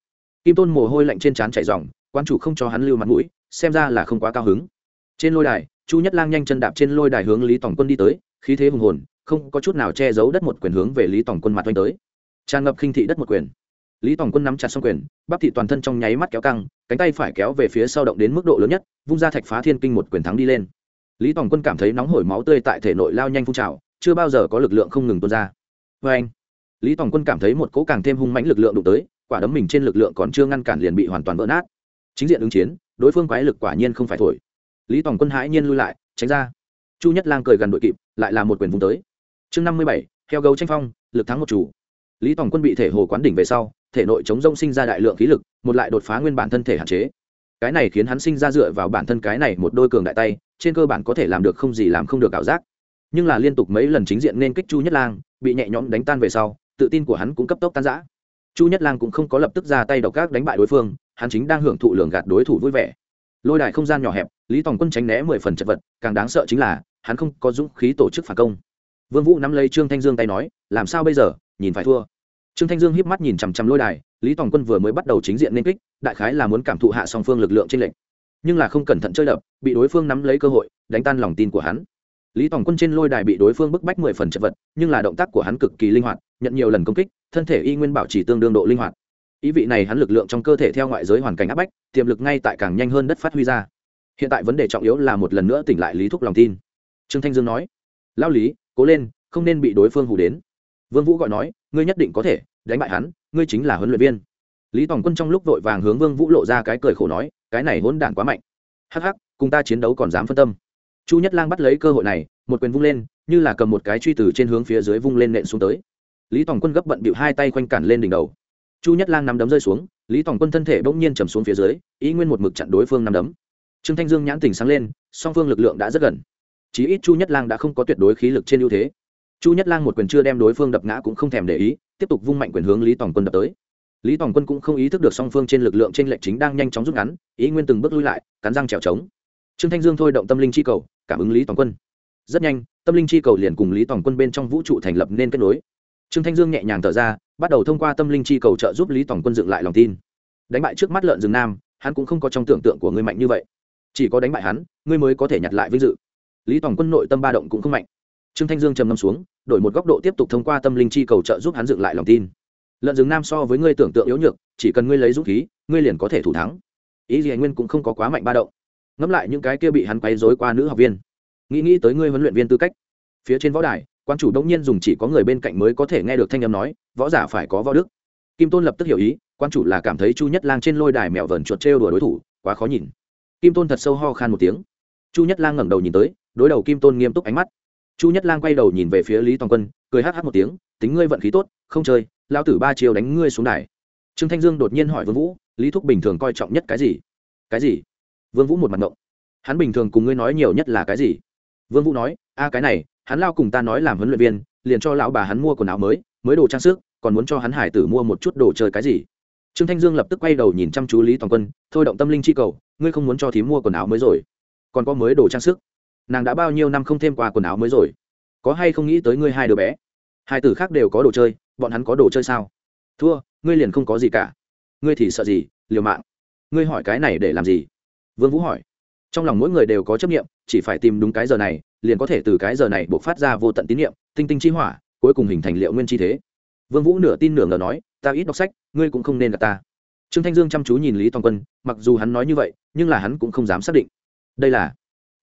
Kim tôn mồ hôi lạnh trên trán chảy dòng quan chủ không cho hắn lưu mặt mũi, xem ra là không quá cao hứng. Trên lôi đài, chu nhất lang nhanh chân đạp trên lôi đài hướng lý tổng quân đi tới, khí thế hùng hồn, không có chút nào che giấu đất một quyền hướng về lý tổng quân mặt oanh tới. Tràn ngập khinh thị đất một quyền. Lý tổng quân nắm chặt xong quyền, bắp thị toàn thân trong nháy mắt kéo căng cánh tay phải kéo về phía sau động đến mức độ lớn nhất, vung ra thạch phá thiên kinh một quyền thắng đi lên. Lý Tòng quân cảm thấy nóng hổi máu tươi tại thể nội lao nhanh phun trào, chưa bao giờ có lực lượng không ngừng tuôn ra. Vê anh, lý Tòng quân cảm thấy một cỗ càng thêm hung mãnh lực lượng đụng tới, quả đấm mình trên lực lượng còn chưa ngăn cản liền bị hoàn toàn vỡ nát. Chính diện ứng chiến, đối phương quái lực quả nhiên không phải thổi. Lý Tòng quân hãi nhiên lui lại, tránh ra. Chu nhất lang cười gần đội kịp, lại là một quyền vùng tới. Chương năm mươi bảy theo gấu tranh phong, lực thắng một chủ. Lý Tòng quân bị thể hồ quán đỉnh về sau thể nội chống rông sinh ra đại lượng khí lực, một lại đột phá nguyên bản thân thể hạn chế. Cái này khiến hắn sinh ra dựa vào bản thân cái này một đôi cường đại tay, trên cơ bản có thể làm được không gì làm không được ảo giác. Nhưng là liên tục mấy lần chính diện nên kích chu nhất lang, bị nhẹ nhõm đánh tan về sau, tự tin của hắn cũng cấp tốc tan giã chu nhất lang cũng không có lập tức ra tay độc các đánh bại đối phương, hắn chính đang hưởng thụ lường gạt đối thủ vui vẻ. Lôi đài không gian nhỏ hẹp, lý tòng quân tránh né mười phần chật vật, càng đáng sợ chính là, hắn không có dũng khí tổ chức phản công. Vương vũ nắm lấy trương thanh dương tay nói, làm sao bây giờ? Nhìn phải thua trương thanh dương híp mắt nhìn chằm chằm lôi đài, lý tòng quân vừa mới bắt đầu chính diện nên kích, đại khái là muốn cảm thụ hạ song phương lực lượng trên lệnh nhưng là không cẩn thận chơi đập, bị đối phương nắm lấy cơ hội, đánh tan lòng tin của hắn. Lý tòng quân trên lôi đài bị đối phương bức bách mười phần chật vật, nhưng là động tác của hắn cực kỳ linh hoạt, nhận nhiều lần công kích, thân thể y nguyên bảo trì tương đương độ linh hoạt. Ý vị này hắn lực lượng trong cơ thể theo ngoại giới hoàn cảnh áp bách, tiềm lực ngay tại càng nhanh hơn đất phát huy ra. Hiện tại vấn đề trọng yếu là một lần nữa tỉnh lại lý thúc lòng tin. Trương thanh dương nói lao lý, cố lên, không nên bị đối phương hù đến. Vương vũ gọi nói, ngươi nhất định có thể đánh bại hắn, ngươi chính là huấn luyện viên. Lý tòng quân trong lúc vội vàng hướng vương vũ lộ ra cái cười khổ nói, cái này hỗn đản quá mạnh. Hắc hắc, cùng ta chiến đấu còn dám phân tâm. Chu nhất lang bắt lấy cơ hội này, một quyền vung lên, như là cầm một cái truy từ trên hướng phía dưới vung lên nện xuống tới. Lý tòng quân gấp bận bịu hai tay quanh cản lên đỉnh đầu. Chu nhất lang nắm đấm rơi xuống, lý tòng quân thân thể bỗng nhiên chầm xuống phía dưới, ý nguyên một mực chặn đối phương nắm đấm. Trương thanh dương nhãn tình sáng lên, song phương lực lượng đã rất gần. Chí ít chu nhất lang đã không có tuyệt đối khí lực trên ưu thế. Chu nhất lang một quyền chưa đem đối phương đập ngã cũng không thèm để ý tiếp tục vung mạnh quyền hướng lý tòng quân đập tới. Lý tòng quân cũng không ý thức được song phương trên lực lượng trên lệnh chính đang nhanh chóng rút ngắn, ý nguyên từng bước lui lại, cắn răng trèo trống. Trương thanh dương thôi động tâm linh chi cầu, cảm ứng lý tòng quân. Rất nhanh, tâm linh chi cầu liền cùng lý tòng quân bên trong vũ trụ thành lập nên kết nối. Trương thanh dương nhẹ nhàng thở ra, bắt đầu thông qua tâm linh chi cầu trợ giúp lý tòng quân dựng lại lòng tin. Đánh bại trước mắt lợn rừng nam, hắn cũng không có trong tưởng tượng của người mạnh như vậy. Chỉ có đánh bại hắn, ngươi mới có thể nhặt lại vinh dự. Lý tòng quân nội tâm ba động cũng không mạnh. Trương thanh dương trầm ngâm xuống đổi một góc độ tiếp tục thông qua tâm linh chi cầu trợ giúp hắn dựng lại lòng tin. Lợn rừng nam so với ngươi tưởng tượng yếu nhược, chỉ cần ngươi lấy dũng khí, ngươi liền có thể thủ thắng. Ý gì nguyên cũng không có quá mạnh ba động. Ngẫm lại những cái kia bị hắn quấy dối qua nữ học viên. Nghĩ nghĩ tới ngươi huấn luyện viên tư cách. Phía trên võ đài, quan chủ đông nhiên dùng chỉ có người bên cạnh mới có thể nghe được thanh âm nói, võ giả phải có võ đức. Kim tôn lập tức hiểu ý, quan chủ là cảm thấy chu nhất lang trên lôi đài mèo vờn chuột trêu đùa đối thủ, quá khó nhìn. Kim tôn thật sâu ho khan một tiếng. Chu nhất lang ngẩng đầu nhìn tới, đối đầu kim tôn nghiêm túc ánh mắt chu nhất lang quay đầu nhìn về phía lý toàn quân, cười hh một tiếng, tính ngươi vận khí tốt, không chơi lao tử ba chiều đánh ngươi xuống đài. Trương thanh dương đột nhiên hỏi vương vũ, lý thúc bình thường coi trọng nhất cái gì? Cái gì? Vương vũ một mặt ngộng. Hắn bình thường cùng ngươi nói nhiều nhất là cái gì? Vương vũ nói, a, cái này, hắn lao cùng ta nói làm huấn luyện viên, liền cho lão bà hắn mua quần áo mới mới đồ trang sức, còn muốn cho hắn hải tử mua một chút đồ chơi cái gì? Trương thanh dương lập tức quay đầu nhìn chăm chú lý toàn quân, thôi động tâm linh chi cầu, ngươi không muốn cho thím mua quần áo mới rồi, còn có mới đồ trang sức nàng đã bao nhiêu năm không thêm qua quần áo mới rồi? Có hay không nghĩ tới ngươi hai đứa bé? Hai tử khác đều có đồ chơi, bọn hắn có đồ chơi sao? Thua, ngươi liền không có gì cả. Ngươi thì sợ gì? Liều mạng. Ngươi hỏi cái này để làm gì? Vương vũ hỏi. Trong lòng mỗi người đều có chấp nghiệm chỉ phải tìm đúng cái giờ này, liền có thể từ cái giờ này buộc phát ra vô tận tín niệm, tinh tinh chi hỏa, cuối cùng hình thành liệu nguyên chi thế. Vương vũ nửa tin nửa ngờ nói, ta ít đọc sách, ngươi cũng không nên gặp ta. Trương thanh dương chăm chú nhìn lý toàn quân, mặc dù hắn nói như vậy, nhưng là hắn cũng không dám xác định. Đây là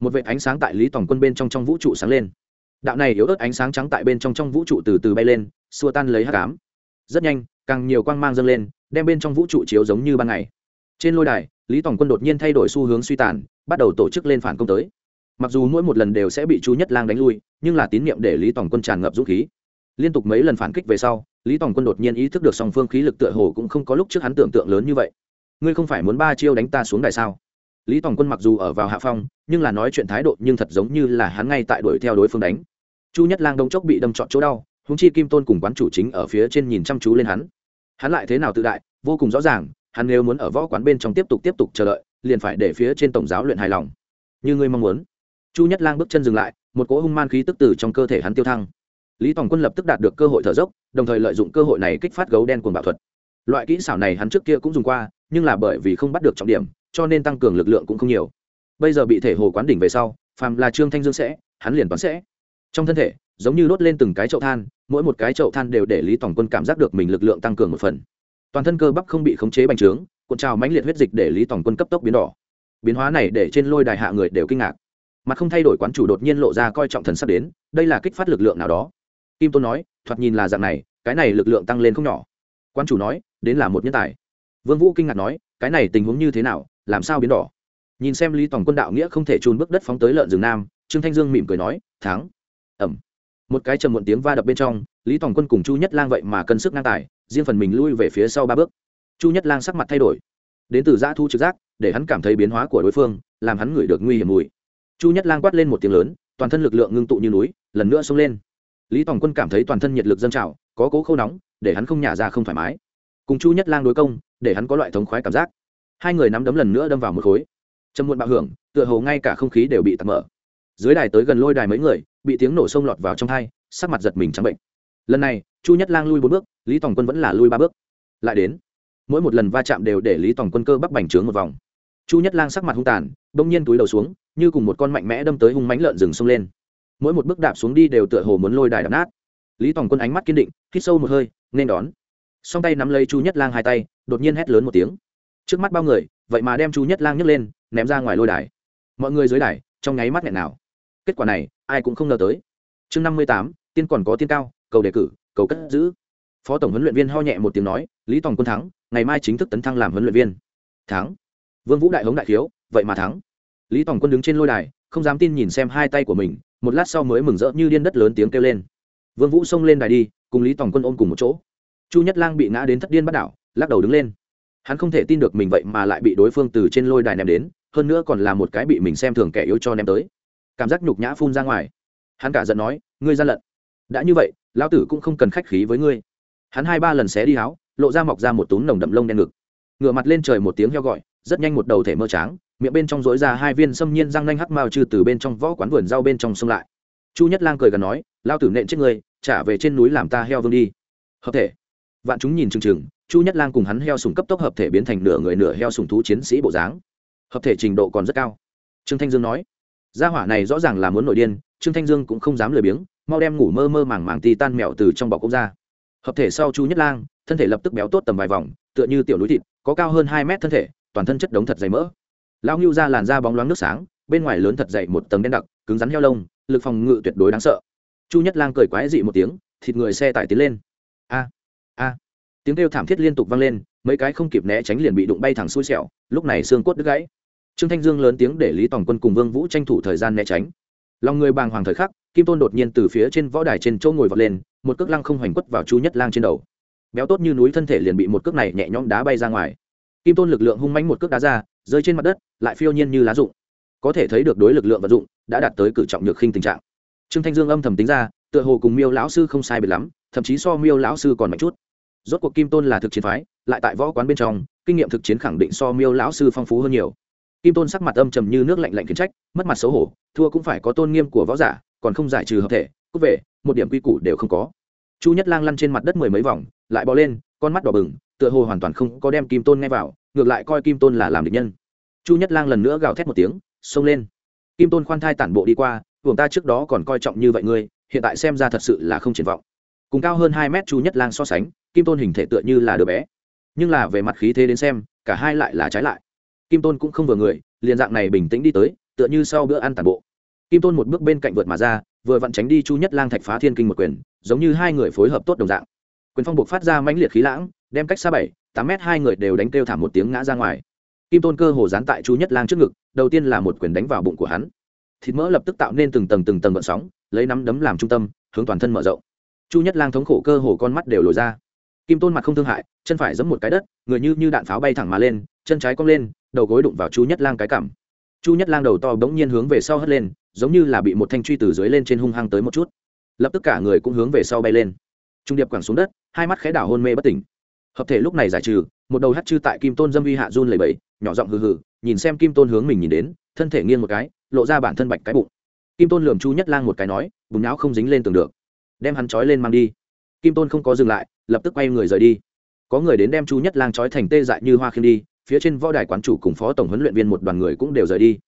một vệt ánh sáng tại lý Tòng quân bên trong trong vũ trụ sáng lên. Đạo này yếu ớt ánh sáng trắng tại bên trong trong vũ trụ từ từ bay lên, xua tan lấy hắc ám. Rất nhanh, càng nhiều quang mang dâng lên, đem bên trong vũ trụ chiếu giống như ban ngày. Trên lôi đài, lý Tòng quân đột nhiên thay đổi xu hướng suy tàn, bắt đầu tổ chức lên phản công tới. Mặc dù mỗi một lần đều sẽ bị chu nhất lang đánh lui, nhưng là tín nhiệm để lý Tòng quân tràn ngập dũng khí. Liên tục mấy lần phản kích về sau, lý Tòng quân đột nhiên ý thức được song phương khí lực tựa hồ cũng không có lúc trước hắn tưởng tượng lớn như vậy. Ngươi không phải muốn ba chiêu đánh ta xuống đài sao? Lý Tòng quân mặc dù ở vào hạ phong, nhưng là nói chuyện thái độ nhưng thật giống như là hắn ngay tại đuổi theo đối phương đánh. Chu nhất lang đông chốc bị đâm trọn chỗ đau húng chi kim tôn cùng quán chủ chính ở phía trên nhìn chăm chú lên hắn. Hắn lại thế nào tự đại, vô cùng rõ ràng, hắn nếu muốn ở võ quán bên trong tiếp tục tiếp tục chờ đợi, liền phải để phía trên tổng giáo luyện hài lòng. Như ngươi mong muốn. Chu nhất lang bước chân dừng lại, một cỗ hung man khí tức từ trong cơ thể hắn tiêu thăng. Lý tòng quân lập tức đạt được cơ hội thở dốc, đồng thời lợi dụng cơ hội này kích phát gấu đen cuồng bạo thuật. Loại kỹ xảo này hắn trước kia cũng dùng qua, nhưng là bởi vì không bắt được trọng điểm cho nên tăng cường lực lượng cũng không nhiều. Bây giờ bị thể hồ quán đỉnh về sau, phàm là trương thanh dương sẽ, hắn liền toán sẽ. Trong thân thể, giống như đốt lên từng cái chậu than, mỗi một cái chậu than đều để lý tổng quân cảm giác được mình lực lượng tăng cường một phần. Toàn thân cơ bắp không bị khống chế bành trướng, cuộn trào mãnh liệt huyết dịch để lý tổng quân cấp tốc biến đỏ. Biến hóa này để trên lôi đài hạ người đều kinh ngạc. Mặt không thay đổi quán chủ đột nhiên lộ ra coi trọng thần sắp đến, đây là kích phát lực lượng nào đó. Kim tôn nói, thoạt nhìn là dạng này, cái này lực lượng tăng lên không nhỏ. Quan chủ nói, đến là một nhân tài. Vương vũ kinh ngạc nói, cái này tình huống như thế nào làm sao biến đỏ? Nhìn xem lý tổng quân đạo nghĩa không thể trùn bước đất phóng tới lợn rừng nam, trương thanh dương mỉm cười nói, thắng. Ẩm. Một cái trầm muộn tiếng va đập bên trong, lý tổng quân cùng chu nhất lang vậy mà cân sức ngang tài, riêng phần mình lui về phía sau ba bước. Chu nhất lang sắc mặt thay đổi. Đến từ giã thu trực giác, để hắn cảm thấy biến hóa của đối phương, làm hắn ngửi được nguy hiểm mùi. Chu nhất lang quát lên một tiếng lớn, toàn thân lực lượng ngưng tụ như núi, lần nữa xông lên. Lý tòng quân cảm thấy toàn thân nhiệt lực dâng trào, có cố khâu nóng, để hắn không nhả ra không thoải mái. Cùng chu nhất lang đối công, để hắn có loại thống khoái cảm giác hai người nắm đấm lần nữa đâm vào một khối. Trầm muộn bạo hưởng, tựa hồ ngay cả không khí đều bị tạt mở. Dưới đài tới gần lôi đài mấy người, bị tiếng nổ sông lọt vào trong thai, sắc mặt giật mình trắng bệnh. Lần này, chu nhất lang lui bốn bước, lý tòng quân vẫn là lui ba bước. Lại đến, mỗi một lần va chạm đều để lý tòng quân cơ bắp bành trướng một vòng. Chu nhất lang sắc mặt hung tàn, bỗng nhiên túi đầu xuống, như cùng một con mạnh mẽ đâm tới hung mánh lợn rừng xông lên. Mỗi một bước đạp xuống đi đều tựa hồ muốn lôi đài đập nát. Lý tòng quân ánh mắt kiên định, hít sâu một hơi, nên đón. Song tay nắm lấy chu nhất lang hai tay, đột nhiên hét lớn một tiếng trước mắt bao người, vậy mà đem chu nhất lang nhấc lên, ném ra ngoài lôi đài. Mọi người dưới đài, trong nháy mắt nghẹn nào. Kết quả này, ai cũng không ngờ tới. Chương năm mươi tám, tiên còn có tiên cao, cầu đề cử, cầu cất giữ. Phó tổng huấn luyện viên ho nhẹ một tiếng nói, lý tòng quân thắng, ngày mai chính thức tấn thăng làm huấn luyện viên. Thắng. Vương vũ đại hống đại thiếu, vậy mà thắng. Lý tòng quân đứng trên lôi đài, không dám tin nhìn xem hai tay của mình, một lát sau mới mừng rỡ như điên đất lớn tiếng kêu lên. Vương vũ xông lên đài đi, cùng lý tòng quân ôm cùng một chỗ. Chu nhất lang bị ngã đến thất điên bắt đảo, lắc đầu đứng lên hắn không thể tin được mình vậy mà lại bị đối phương từ trên lôi đài ném đến, hơn nữa còn là một cái bị mình xem thường kẻ yếu cho ném tới. Cảm giác nhục nhã phun ra ngoài. Hắn cả giận nói, ngươi gian lận. Đã như vậy, lão tử cũng không cần khách khí với ngươi. Hắn hai ba lần xé đi áo, lộ ra mọc ra một túm nồng đậm lông đen ngực. Ngửa mặt lên trời một tiếng heo gọi, rất nhanh một đầu thể mơ tráng, miệng bên trong rối ra hai viên xâm nhiên răng nanh hắc mao trừ từ bên trong võ quán vườn rau bên trong xông lại. Chu nhất lang cười gần nói lao tử nện chết người trả về trên núi làm ta heo vương đi. Hợp thể. Vạn chúng nhìn chừng chừng chu nhất lang cùng hắn heo sùng cấp tốc hợp thể biến thành nửa người nửa heo sùng thú chiến sĩ bộ dáng. Hợp thể trình độ còn rất cao. Trương thanh dương nói, gia hỏa này rõ ràng là muốn nội điên, trương thanh dương cũng không dám lười biếng, mau đem ngủ mơ mơ màng màng tì tan mẹo từ trong bọc công ra. Hợp thể sau chu nhất lang, thân thể lập tức béo tốt tầm vài vòng, tựa như tiểu núi thịt, có cao hơn hai mét thân thể, toàn thân chất đống thật dày mỡ. Lao ngưu ra làn da bóng loáng nước sáng, bên ngoài lớn thật dày một tầng đen đặc, cứng rắn heo lông, lực phòng ngự tuyệt đối đáng sợ. Chu nhất lang cười quái dị một tiếng, thịt người xe tải tiến lên. A a! Tiếng kêu thảm thiết liên tục vang lên, mấy cái không kịp né tránh liền bị đụng bay thẳng xui xẻo, lúc này xương cốt đứt gãy. Trương thanh dương lớn tiếng để lý tòng quân cùng vương vũ tranh thủ thời gian né tránh. Lòng người bàng hoàng thời khắc, kim tôn đột nhiên từ phía trên võ đài trên chỗ ngồi vọt lên, một cước lăng không hoành quất vào chu nhất lang trên đầu. Béo tốt như núi thân thể liền bị một cước này nhẹ nhõm đá bay ra ngoài. Kim tôn lực lượng hung mãnh một cước đá ra, rơi trên mặt đất, lại phiêu nhiên như lá rụng. Có thể thấy được đối lực lượng vật dụng đã đạt tới cử trọng nhược khinh tình trạng. Trương thanh dương âm thầm tính ra, tựa hồ cùng miêu lão sư không sai biệt lắm, thậm chí so miêu lão sư còn mạnh chút rốt cuộc kim tôn là thực chiến phái, lại tại võ quán bên trong, kinh nghiệm thực chiến khẳng định so miêu lão sư phong phú hơn nhiều. Kim tôn sắc mặt âm trầm như nước lạnh lạnh khiến trách, mất mặt xấu hổ, thua cũng phải có tôn nghiêm của võ giả, còn không giải trừ hợp thể, cút về, một điểm quy củ đều không có. Chu nhất lang lăn trên mặt đất mười mấy vòng, lại bò lên, con mắt đỏ bừng, tựa hồ hoàn toàn không có đem kim tôn nghe vào, ngược lại coi kim tôn là làm địch nhân. Chu nhất lang lần nữa gào thét một tiếng, xông lên. Kim tôn khoan thai tản bộ đi qua, hưởng ta trước đó còn coi trọng như vậy ngươi, hiện tại xem ra thật sự là không triển vọng cùng cao hơn hai mét chu nhất lang so sánh, kim tôn hình thể tựa như là đứa bé. Nhưng là về mặt khí thế đến xem, cả hai lại là trái lại. Kim tôn cũng không vừa người, liền dạng này bình tĩnh đi tới, tựa như sau bữa ăn tàn bộ. Kim tôn một bước bên cạnh vượt mà ra, vừa vặn tránh đi chu nhất lang thạch phá thiên kinh một quyền, giống như hai người phối hợp tốt đồng dạng. Quyền phong buộc phát ra mãnh liệt khí lãng, đem cách xa bảy, tám mét hai người đều đánh kêu thảm một tiếng ngã ra ngoài. Kim tôn cơ hồ dán tại chu nhất lang trước ngực, đầu tiên là một quyền đánh vào bụng của hắn. Thịt mỡ lập tức tạo nên từng tầng từng tầng vận sóng, lấy nắm đấm làm trung tâm, hướng toàn thân mở rộng chu nhất lang thống khổ cơ hồ con mắt đều lồi ra. Kim tôn mặt không thương hại, chân phải giẫm một cái đất, người như như đạn pháo bay thẳng mà lên, chân trái cong lên, đầu gối đụng vào chu nhất lang cái cảm chu nhất lang đầu to bỗng nhiên hướng về sau hất lên, giống như là bị một thanh truy từ dưới lên trên hung hăng tới một chút. Lập tức cả người cũng hướng về sau bay lên. Trung điệp quẳng xuống đất, hai mắt khẽ đảo hôn mê bất tỉnh. Hợp thể lúc này giải trừ, một đầu hắt chư tại kim tôn dâm uy hạ run lầy bẫy nhỏ giọng hừ hừ, nhìn xem kim tôn hướng mình nhìn đến, thân thể nghiêng một cái, lộ ra bản thân bạch cái bụng. Kim tôn lườm chu nhất lang một cái nói bùn não không dính lên tường được đem hắn trói lên mang đi. Kim tôn không có dừng lại, lập tức quay người rời đi. Có người đến đem chu nhất lang trói thành tê dại như hoa khiêm đi, phía trên võ đài quán chủ cùng phó tổng huấn luyện viên một đoàn người cũng đều rời đi.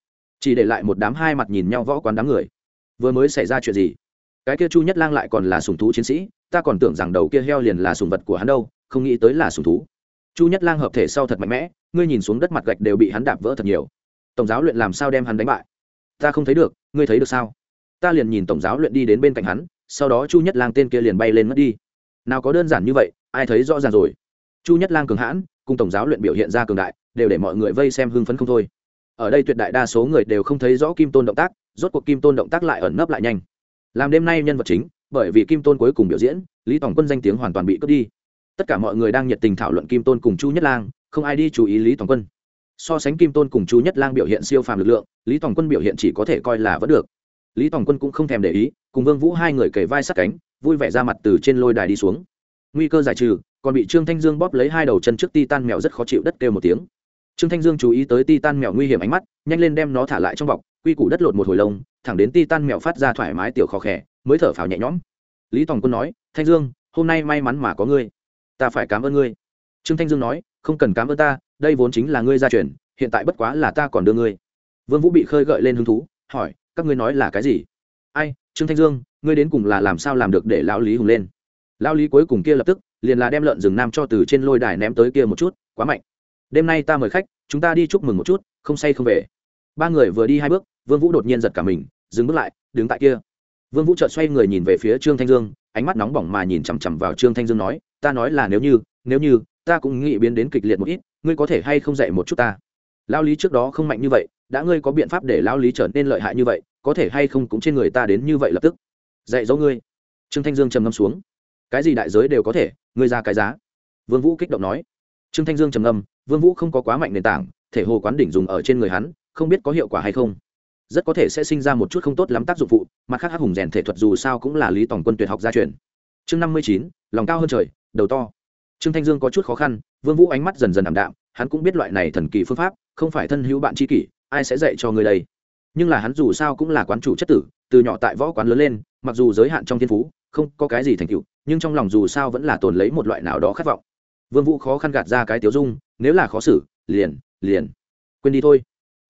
Chỉ để lại một đám hai mặt nhìn nhau võ quán đám người. Vừa mới xảy ra chuyện gì? Cái kia chu nhất lang lại còn là sùng thú chiến sĩ, ta còn tưởng rằng đầu kia heo liền là sùng vật của hắn đâu, không nghĩ tới là sùng thú. Chu nhất lang hợp thể sau thật mạnh mẽ, ngươi nhìn xuống đất mặt gạch đều bị hắn đạp vỡ thật nhiều. Tổng giáo luyện làm sao đem hắn đánh bại? Ta không thấy được, ngươi thấy được sao? Ta liền nhìn tổng giáo luyện đi đến bên cạnh hắn sau đó chu nhất lang tên kia liền bay lên mất đi nào có đơn giản như vậy ai thấy rõ ràng rồi chu nhất lang cường hãn cùng tổng giáo luyện biểu hiện ra cường đại đều để mọi người vây xem hưng phấn không thôi ở đây tuyệt đại đa số người đều không thấy rõ kim tôn động tác rốt cuộc kim tôn động tác lại ẩn nấp lại nhanh làm đêm nay nhân vật chính bởi vì kim tôn cuối cùng biểu diễn lý tổng quân danh tiếng hoàn toàn bị cướp đi tất cả mọi người đang nhiệt tình thảo luận kim tôn cùng chu nhất lang không ai đi chú ý lý tổng quân so sánh kim tôn cùng chu nhất lang biểu hiện siêu phàm lực lượng lý tổng quân biểu hiện chỉ có thể coi là vẫn được lý Tòng quân cũng không thèm để ý, cùng vương vũ hai người kề vai sát cánh, vui vẻ ra mặt từ trên lôi đài đi xuống. Nguy cơ giải trừ, còn bị trương thanh dương bóp lấy hai đầu chân trước ti tan mèo rất khó chịu đất kêu một tiếng. Trương thanh dương chú ý tới ti tan mèo nguy hiểm ánh mắt, nhanh lên đem nó thả lại trong bọc, quy củ đất lột một hồi lông, thẳng đến ti tan mèo phát ra thoải mái tiểu khó khẽ mới thở phào nhẹ nhõm. Lý tòng quân nói, thanh dương, hôm nay may mắn mà có ngươi. Ta phải cảm ơn ngươi. Trương thanh dương nói, không cần cảm ơn ta, đây vốn chính là ngươi gia truyền, hiện tại bất quá là ta còn đưa ngươi. Vương vũ bị khơi gợi lên hứng thú, hỏi các ngươi nói là cái gì? Ai, trương thanh dương, ngươi đến cùng là làm sao làm được để lão lý hùng lên? Lão lý cuối cùng kia lập tức, liền là đem lợn rừng nam cho từ trên lôi đài ném tới kia một chút, quá mạnh. Đêm nay ta mời khách, chúng ta đi chúc mừng một chút, không say không về. Ba người vừa đi hai bước, vương vũ đột nhiên giật cả mình, dừng bước lại, đứng tại kia. Vương vũ chợt xoay người nhìn về phía trương thanh dương, ánh mắt nóng bỏng mà nhìn chằm chằm vào trương thanh dương nói, ta nói là nếu như nếu như, ta cũng nghĩ biến đến kịch liệt một ít, ngươi có thể hay không dạy một chút ta? Lao lý trước đó không mạnh như vậy đã ngươi có biện pháp để lao lý trở nên lợi hại như vậy, có thể hay không cũng trên người ta đến như vậy lập tức. Dạy dỗ ngươi. Trương thanh dương trầm ngâm xuống. Cái gì đại giới đều có thể, ngươi ra cái giá. Vương vũ kích động nói. Trương thanh dương trầm ngâm, vương vũ không có quá mạnh nền tảng, thể hồ quán đỉnh dùng ở trên người hắn, không biết có hiệu quả hay không. Rất có thể sẽ sinh ra một chút không tốt lắm tác dụng phụ, mặt khác hắc hùng rèn thể thuật dù sao cũng là lý tổng quân tuyệt học gia truyền. Chương năm mươi chín, lòng cao hơn trời, đầu to. Trương thanh dương có chút khó khăn, vương vũ ánh mắt dần dần ảm đạm, hắn cũng biết loại này thần kỳ phương pháp, không phải thân hữu bạn tri kỷ ai sẽ dạy cho người đây? Nhưng là hắn dù sao cũng là quán chủ chất tử, từ nhỏ tại võ quán lớn lên, mặc dù giới hạn trong thiên phú, không có cái gì thành tựu, nhưng trong lòng dù sao vẫn là tồn lấy một loại nào đó khát vọng. Vương vũ khó khăn gạt ra cái tiếu dung, nếu là khó xử, liền liền. Quên đi thôi.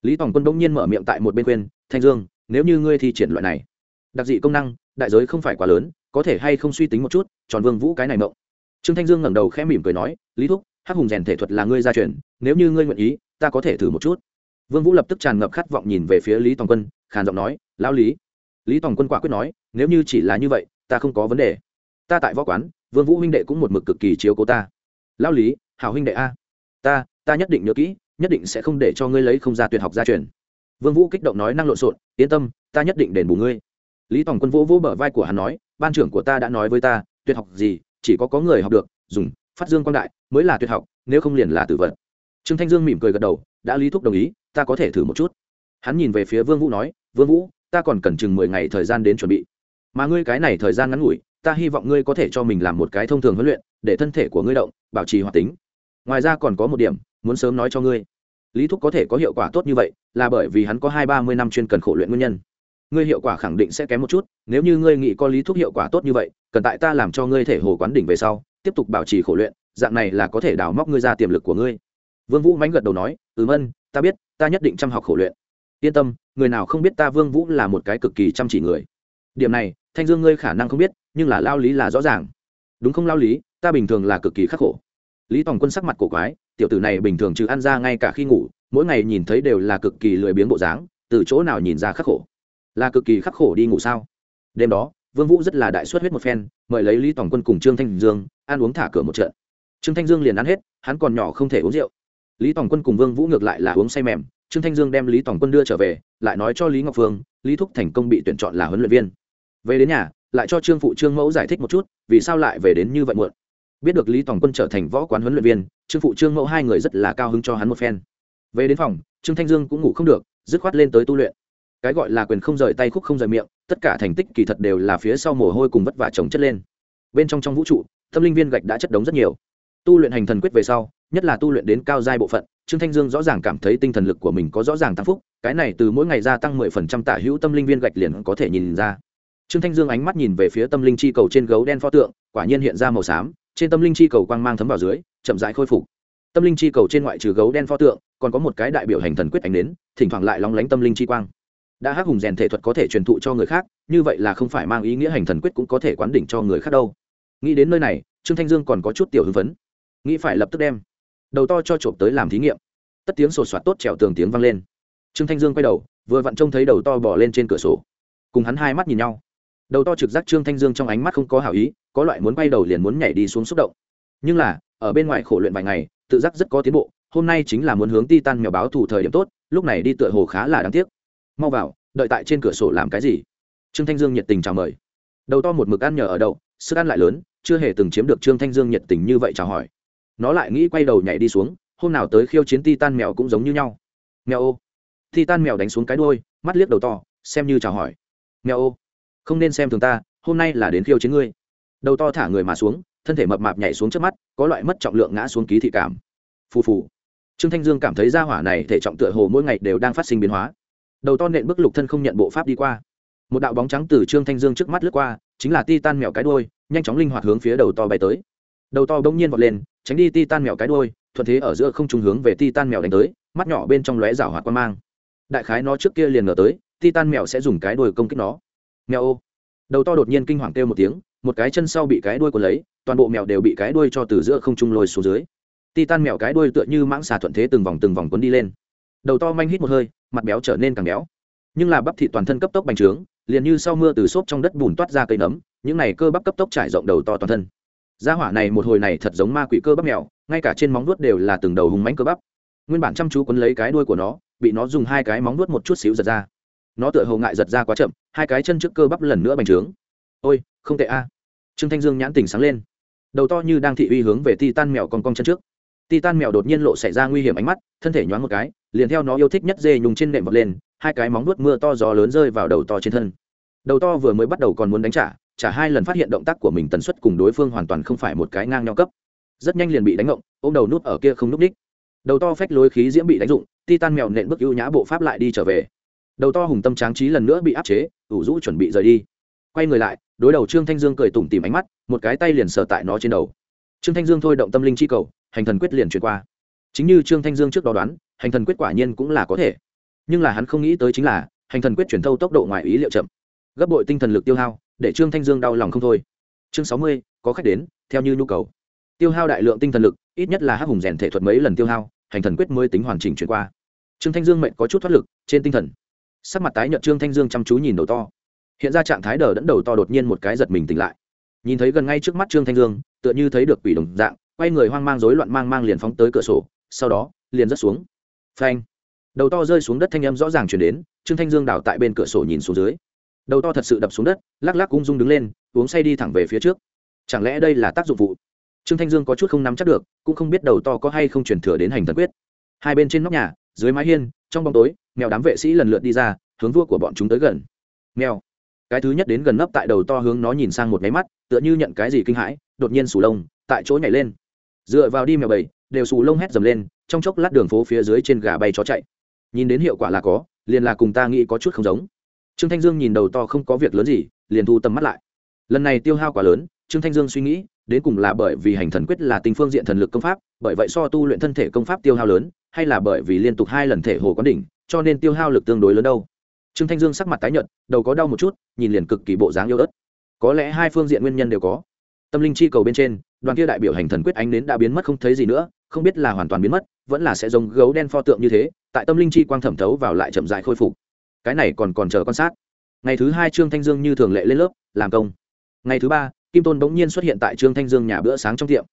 Lý tòng quân bỗng nhiên mở miệng tại một bên quên thanh dương, nếu như ngươi thi triển loại này, đặc dị công năng, đại giới không phải quá lớn, có thể hay không suy tính một chút tròn vương vũ cái này mộng. Trương thanh dương ngẩng đầu khẽ mỉm cười nói, lý thúc, hắc hùng rèn thể thuật là ngươi gia truyền, nếu như ngươi nguyện ý, ta có thể thử một chút vương vũ lập tức tràn ngập khát vọng nhìn về phía lý tòng quân, khàn giọng nói, lão lý. Lý tòng quân quả quyết nói, nếu như chỉ là như vậy, ta không có vấn đề. Ta tại võ quán, vương vũ huynh đệ cũng một mực cực kỳ chiếu cố ta. Lão lý, hảo huynh đệ a. Ta ta nhất định nhớ kỹ, nhất định sẽ không để cho ngươi lấy không ra tuyệt học gia truyền. Vương vũ kích động nói năng lộn xộn, yên tâm, ta nhất định đền bù ngươi. Lý tòng quân vỗ vỗ bờ vai của hắn nói, ban trưởng của ta đã nói với ta, tuyệt học gì, chỉ có có người học được, dùng, phát dương quang đại, mới là tuyệt học, nếu không liền là tử vật. Trương thanh dương mỉm cười gật đầu, đã lý thúc đồng ý ta có thể thử một chút. Hắn nhìn về phía vương vũ nói, vương vũ, ta còn cần chừng mười ngày thời gian đến chuẩn bị. Mà ngươi cái này thời gian ngắn ngủi, ta hy vọng ngươi có thể cho mình làm một cái thông thường huấn luyện, để thân thể của ngươi động, bảo trì hoạt tính. Ngoài ra còn có một điểm, muốn sớm nói cho ngươi. Lý thúc có thể có hiệu quả tốt như vậy, là bởi vì hắn có hai ba mươi năm chuyên cần khổ luyện nguyên nhân. Ngươi hiệu quả khẳng định sẽ kém một chút, nếu như ngươi nghĩ có lý thúc hiệu quả tốt như vậy, cần tại ta làm cho ngươi thể hồ quán đỉnh về sau, tiếp tục bảo trì khổ luyện, dạng này là có thể đào móc ngươi ra tiềm lực của ngươi. Vương vũ mánh gật đầu nói ừ ân, ta biết ta nhất định chăm học khổ luyện. Yên tâm, người nào không biết ta vương vũ là một cái cực kỳ chăm chỉ người. Điểm này, thanh dương ngươi khả năng không biết, nhưng là lao lý là rõ ràng. Đúng không lao lý, ta bình thường là cực kỳ khắc khổ. Lý tòng quân sắc mặt cổ quái, tiểu tử này bình thường trừ ăn ra ngay cả khi ngủ, mỗi ngày nhìn thấy đều là cực kỳ lười biếng bộ dáng, từ chỗ nào nhìn ra khắc khổ? Là cực kỳ khắc khổ đi ngủ sao? Đêm đó, vương vũ rất là đại suất huyết một phen, mời lấy lý tòng quân cùng trương thanh dương, ăn uống thả cửa một trận. Trương thanh dương liền ăn hết, hắn còn nhỏ không thể uống rượu lý tòng quân cùng vương vũ ngược lại là uống say mềm, trương thanh dương đem lý tòng quân đưa trở về, lại nói cho lý ngọc phương, lý thúc thành công bị tuyển chọn là huấn luyện viên. Về đến nhà, lại cho trương phụ trương mẫu giải thích một chút, vì sao lại về đến như vậy muộn. Biết được lý tòng quân trở thành võ quán huấn luyện viên, trương phụ trương mẫu hai người rất là cao hứng cho hắn một phen. Về đến phòng, trương thanh dương cũng ngủ không được, dứt khoát lên tới tu luyện. Cái gọi là quyền không rời tay khúc không rời miệng, tất cả thành tích kỳ thật đều là phía sau mồ hôi cùng vất vả chồng chất lên. Bên trong trong vũ trụ, tâm linh viên gạch đã chất đống rất nhiều. Tu luyện hành thần quyết về sau nhất là tu luyện đến cao giai bộ phận, trương thanh dương rõ ràng cảm thấy tinh thần lực của mình có rõ ràng tăng phúc, cái này từ mỗi ngày gia tăng mười phần trăm tả hữu tâm linh viên gạch liền có thể nhìn ra. Trương thanh dương ánh mắt nhìn về phía tâm linh chi cầu trên gấu đen pho tượng, quả nhiên hiện ra màu xám, trên tâm linh chi cầu quang mang thấm vào dưới, chậm rãi khôi phục. Tâm linh chi cầu trên ngoại trừ gấu đen pho tượng, còn có một cái đại biểu hành thần quyết ánh đến, thỉnh thoảng lại lóng lánh tâm linh chi quang. Đã hắc hùng rèn thể thuật có thể truyền thụ cho người khác, như vậy là không phải mang ý nghĩa hành thần quyết cũng có thể quán đỉnh cho người khác đâu. Nghĩ đến nơi này, trương thanh dương còn có chút tiểu hưng phấn. Nghĩ phải lập tức đem đầu to cho trộm tới làm thí nghiệm. Tất tiếng sột soạt tốt trèo tường tiếng vang lên. Trương thanh dương quay đầu, vừa vặn trông thấy đầu to bỏ lên trên cửa sổ. Cùng hắn hai mắt nhìn nhau. Đầu to trực giác trương thanh dương trong ánh mắt không có hảo ý, có loại muốn quay đầu liền muốn nhảy đi xuống xúc động. Nhưng là, ở bên ngoài khổ luyện vài ngày, tự giác rất có tiến bộ, hôm nay chính là muốn hướng ti tan mèo báo thủ thời điểm tốt, lúc này đi tựa hồ khá là đáng tiếc. Mau vào, đợi tại trên cửa sổ làm cái gì? Trương thanh dương nhiệt tình chào mời. Đầu to một mực ăn nhờ ở đậu, sức ăn lại lớn, chưa hề từng chiếm được trương thanh dương nhiệt tình như vậy chào hỏi nó lại nghĩ quay đầu nhảy đi xuống, hôm nào tới khiêu chiến ti tan mèo cũng giống như nhau. Mèo ô. Ti tan mèo đánh xuống cái đôi mắt liếc đầu to, xem như chào hỏi. Mèo ô. Không nên xem thường ta, hôm nay là đến khiêu chiến ngươi. Đầu to thả người mà xuống, thân thể mập mạp nhảy xuống trước mắt, có loại mất trọng lượng ngã xuống ký thị cảm. Phù phù. Trương thanh dương cảm thấy ra hỏa này thể trọng tựa hồ mỗi ngày đều đang phát sinh biến hóa. Đầu to nện bức lục thân không nhận bộ pháp đi qua. Một đạo bóng trắng từ trương thanh dương trước mắt lướt qua, chính là ti tan mèo cái đôi nhanh chóng linh hoạt hướng phía đầu to bay tới đầu to bỗng nhiên vọt lên, tránh đi ti tan mèo cái đôi thuận thế ở giữa không trung hướng về ti tan mèo đánh tới, mắt nhỏ bên trong lóe rảo hoạt quan mang. Đại khái nó trước kia liền ngờ tới ti tan mèo sẽ dùng cái đôi công kích nó. Mèo ô. Đầu to đột nhiên kinh hoàng kêu một tiếng, một cái chân sau bị cái đuôi của lấy, toàn bộ mèo đều bị cái đuôi cho từ giữa không trung lôi xuống dưới. Titan mèo cái đuôi tựa như mãng xà thuận thế từng vòng từng vòng cuốn đi lên. Đầu to manh hít một hơi, mặt béo trở nên càng béo. Nhưng là bắp thịt toàn thân cấp tốc bành trướng, liền như sau mưa từ xốp trong đất bùn toát ra cây nấm, những này cơ bắp cấp tốc trải rộng đầu to toàn thân gia hỏa này một hồi này thật giống ma quỷ cơ bắp mèo, ngay cả trên móng vuốt đều là từng đầu hùng mánh cơ bắp. Nguyên bản chăm chú quấn lấy cái đuôi của nó, bị nó dùng hai cái móng vuốt một chút xíu giật ra. Nó tựa hồ ngại giật ra quá chậm, hai cái chân trước cơ bắp lần nữa bành trướng. Ôi, không tệ a. Trương thanh dương nhãn tỉnh sáng lên. Đầu to như đang thị uy hướng về ti tan mèo con cong chân trước. Ti tan mèo đột nhiên lộ xảy ra nguy hiểm ánh mắt, thân thể nhoáng một cái, liền theo nó yêu thích nhất dê nhùng trên nệm vật lên, hai cái móng nuốt mưa to gió lớn rơi vào đầu to trên thân. Đầu to vừa mới bắt đầu còn muốn đánh trả trả hai lần phát hiện động tác của mình tần suất cùng đối phương hoàn toàn không phải một cái ngang nhau cấp. Rất nhanh liền bị đánh ngộng, ôm đầu nút ở kia không núp ních đầu to phách lối khí diễm bị đánh dụng ti tan mèo nện bước ưu nhã bộ pháp lại đi trở về. Đầu to hùng tâm tráng trí lần nữa bị áp chế, ủ rũ chuẩn bị rời đi. Quay người lại, đối đầu trương thanh dương cười tủm tìm ánh mắt, một cái tay liền sờ tại nó trên đầu. Trương thanh dương thôi động tâm linh chi cầu, hành thần quyết liền chuyển qua. Chính như trương thanh dương trước đó đoán, hành thần quyết quả nhiên cũng là có thể. Nhưng là hắn không nghĩ tới chính là, hành thần quyết chuyển thâu tốc độ ngoài ý liệu chậm. Gấp bội tinh thần lực tiêu hao để trương thanh dương đau lòng không thôi. Chương sáu mươi, có khách đến, theo như nhu cầu. Tiêu hao đại lượng tinh thần lực, ít nhất là hắc hùng rèn thể thuật mấy lần tiêu hao, hành thần quyết mới tính hoàn chỉnh chuyển qua. Trương thanh dương mệnh có chút thoát lực, trên tinh thần. Sắc mặt tái nhợt trương thanh dương chăm chú nhìn đầu to. Hiện ra trạng thái đờ đẫn đầu to đột nhiên một cái giật mình tỉnh lại. Nhìn thấy gần ngay trước mắt trương thanh dương, tựa như thấy được quỷ đồng dạng, quay người hoang mang rối loạn mang mang liền phóng tới cửa sổ, sau đó, liền rớt xuống. Phanh. Đầu to rơi xuống đất thanh âm rõ ràng chuyển đến, trương thanh dương đảo tại bên cửa sổ nhìn xuống dưới đầu to thật sự đập xuống đất, lắc lắc ung dung đứng lên, uống say đi thẳng về phía trước. Chẳng lẽ đây là tác dụng vụ? trương thanh dương có chút không nắm chắc được, cũng không biết đầu to có hay không chuyển thừa đến hành thần quyết. Hai bên trên nóc nhà, dưới mái hiên, trong bóng tối, mèo đám vệ sĩ lần lượt đi ra, hướng vua của bọn chúng tới gần. Mèo. Cái thứ nhất đến gần nấp tại đầu to hướng nó nhìn sang một máy mắt, tựa như nhận cái gì kinh hãi, đột nhiên sù lông, tại chỗ nhảy lên. Dựa vào đi mèo bầy đều sù lông hét dầm lên, trong chốc lát đường phố phía dưới trên gà bay chó chạy. Nhìn đến hiệu quả là có, liền là cùng ta nghĩ có chút không giống trương thanh dương nhìn đầu to không có việc lớn gì, liền thu tầm mắt lại. Lần này tiêu hao quá lớn, trương thanh dương suy nghĩ, đến cùng là bởi vì hành thần quyết là tình phương diện thần lực công pháp, bởi vậy so tu luyện thân thể công pháp tiêu hao lớn, hay là bởi vì liên tục hai lần thể hồ quán đỉnh, cho nên tiêu hao lực tương đối lớn đâu. Trương thanh dương sắc mặt tái nhợt, đầu có đau một chút, nhìn liền cực kỳ bộ dáng yêu ớt. Có lẽ hai phương diện nguyên nhân đều có. Tâm linh chi cầu bên trên, đoàn kia đại biểu hành thần quyết ánh đến đã biến mất không thấy gì nữa, không biết là hoàn toàn biến mất, vẫn là sẽ giống gấu đen pho tượng như thế, tại tâm linh chi quang thẩm thấu vào lại chậm dại khôi phục cái này còn còn chờ quan sát. Ngày thứ hai trương thanh dương như thường lệ lên lớp, làm công. Ngày thứ ba, kim tôn bỗng nhiên xuất hiện tại trương thanh dương nhà bữa sáng trong tiệm.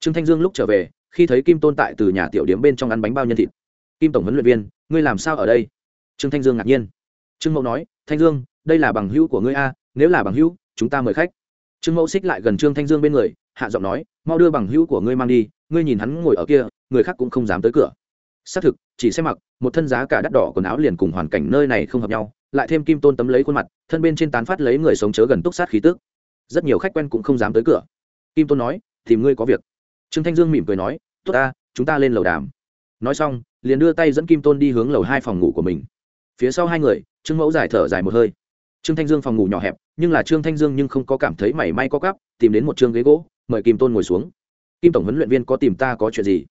Trương thanh dương lúc trở về, khi thấy kim tôn tại từ nhà tiểu điếm bên trong ăn bánh bao nhân thịt. Kim tổng huấn luyện viên, ngươi làm sao ở đây? Trương thanh dương ngạc nhiên. Trương mẫu nói, thanh dương, đây là bằng hữu của ngươi a, nếu là bằng hữu, chúng ta mời khách. Trương mẫu xích lại gần trương thanh dương bên người, hạ giọng nói, mau đưa bằng hữu của ngươi mang đi, ngươi nhìn hắn ngồi ở kia, người khác cũng không dám tới cửa xác thực, chỉ xem mặc, một thân giá cả đắt đỏ quần áo liền cùng hoàn cảnh nơi này không hợp nhau, lại thêm kim tôn tấm lấy khuôn mặt, thân bên trên tán phát lấy người sống chớ gần túc sát khí tức. Rất nhiều khách quen cũng không dám tới cửa. Kim tôn nói thì ngươi có việc. Trương thanh dương mỉm cười nói, tốt ta, chúng ta lên lầu đàm. Nói xong, liền đưa tay dẫn kim tôn đi hướng lầu hai phòng ngủ của mình. Phía sau hai người, trương mẫu giải thở dài một hơi. Trương thanh dương phòng ngủ nhỏ hẹp, nhưng là trương thanh dương nhưng không có cảm thấy mảy may có cắp tìm đến một t ghế gỗ, mời kim tôn ngồi xuống. Kim tổng huấn luyện viên có tìm ta có chuyện gì?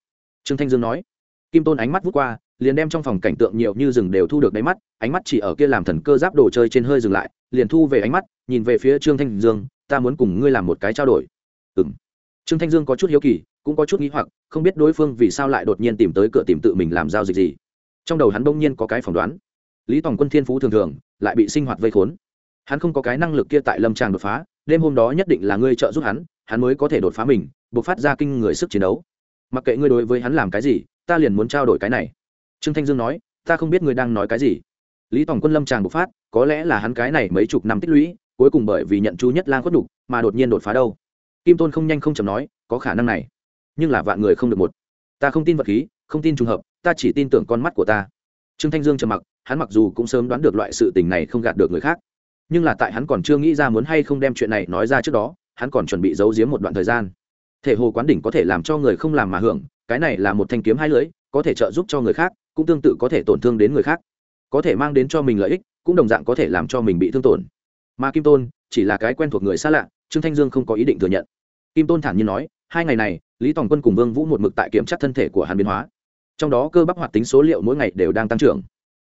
Trương thanh dương nói kim tôn ánh mắt vút qua, liền đem trong phòng cảnh tượng nhiều như rừng đều thu được đáy mắt, ánh mắt chỉ ở kia làm thần cơ giáp đồ chơi trên hơi dừng lại, liền thu về ánh mắt, nhìn về phía trương thanh dương, ta muốn cùng ngươi làm một cái trao đổi. Ừ m trương thanh dương có chút hiếu kỳ, cũng có chút nghĩ hoặc, không biết đối phương vì sao lại đột nhiên tìm tới cửa tìm tự mình làm giao dịch gì. Trong đầu hắn bỗng nhiên có cái phỏng đoán. Lý tòng quân thiên phú thường thường, lại bị sinh hoạt vây khốn. Hắn không có cái năng lực kia tại lâm tràng đột phá, đêm hôm đó nhất định là ngươi trợ giúp hắn hắn mới có thể đột phá mình buộc phát ra kinh người sức chiến đấu mặc kệ ngươi đối với hắn làm cái gì, ta liền muốn trao đổi cái này. Trương thanh dương nói, ta không biết ngươi đang nói cái gì. Lý tòng quân lâm tràng bộc phát, có lẽ là hắn cái này mấy chục năm tích lũy, cuối cùng bởi vì nhận chú nhất lang khuất đục mà đột nhiên đột phá đâu. Kim tôn không nhanh không chầm nói, có khả năng này, nhưng là vạn người không được một. Ta không tin vật khí, không tin trùng hợp, ta chỉ tin tưởng con mắt của ta. Trương thanh dương trầm mặc, hắn mặc dù cũng sớm đoán được loại sự tình này không gạt được người khác, nhưng là tại hắn còn chưa nghĩ ra muốn hay không đem chuyện này nói ra trước đó, hắn còn chuẩn bị giấu giếm một đoạn thời gian thể hồ quán đỉnh có thể làm cho người không làm mà hưởng, cái này là một thanh kiếm hai lưỡi, có thể trợ giúp cho người khác, cũng tương tự có thể tổn thương đến người khác. Có thể mang đến cho mình lợi ích, cũng đồng dạng có thể làm cho mình bị thương tổn. Mà kim tôn, chỉ là cái quen thuộc người xa lạ, trương thanh dương không có ý định thừa nhận. Kim tôn thản nhiên nói, hai ngày này, lý tòng quân cùng vương vũ một mực tại kiểm tra thân thể của hàn biến hóa. Trong đó cơ bắp hoạt tính số liệu mỗi ngày đều đang tăng trưởng.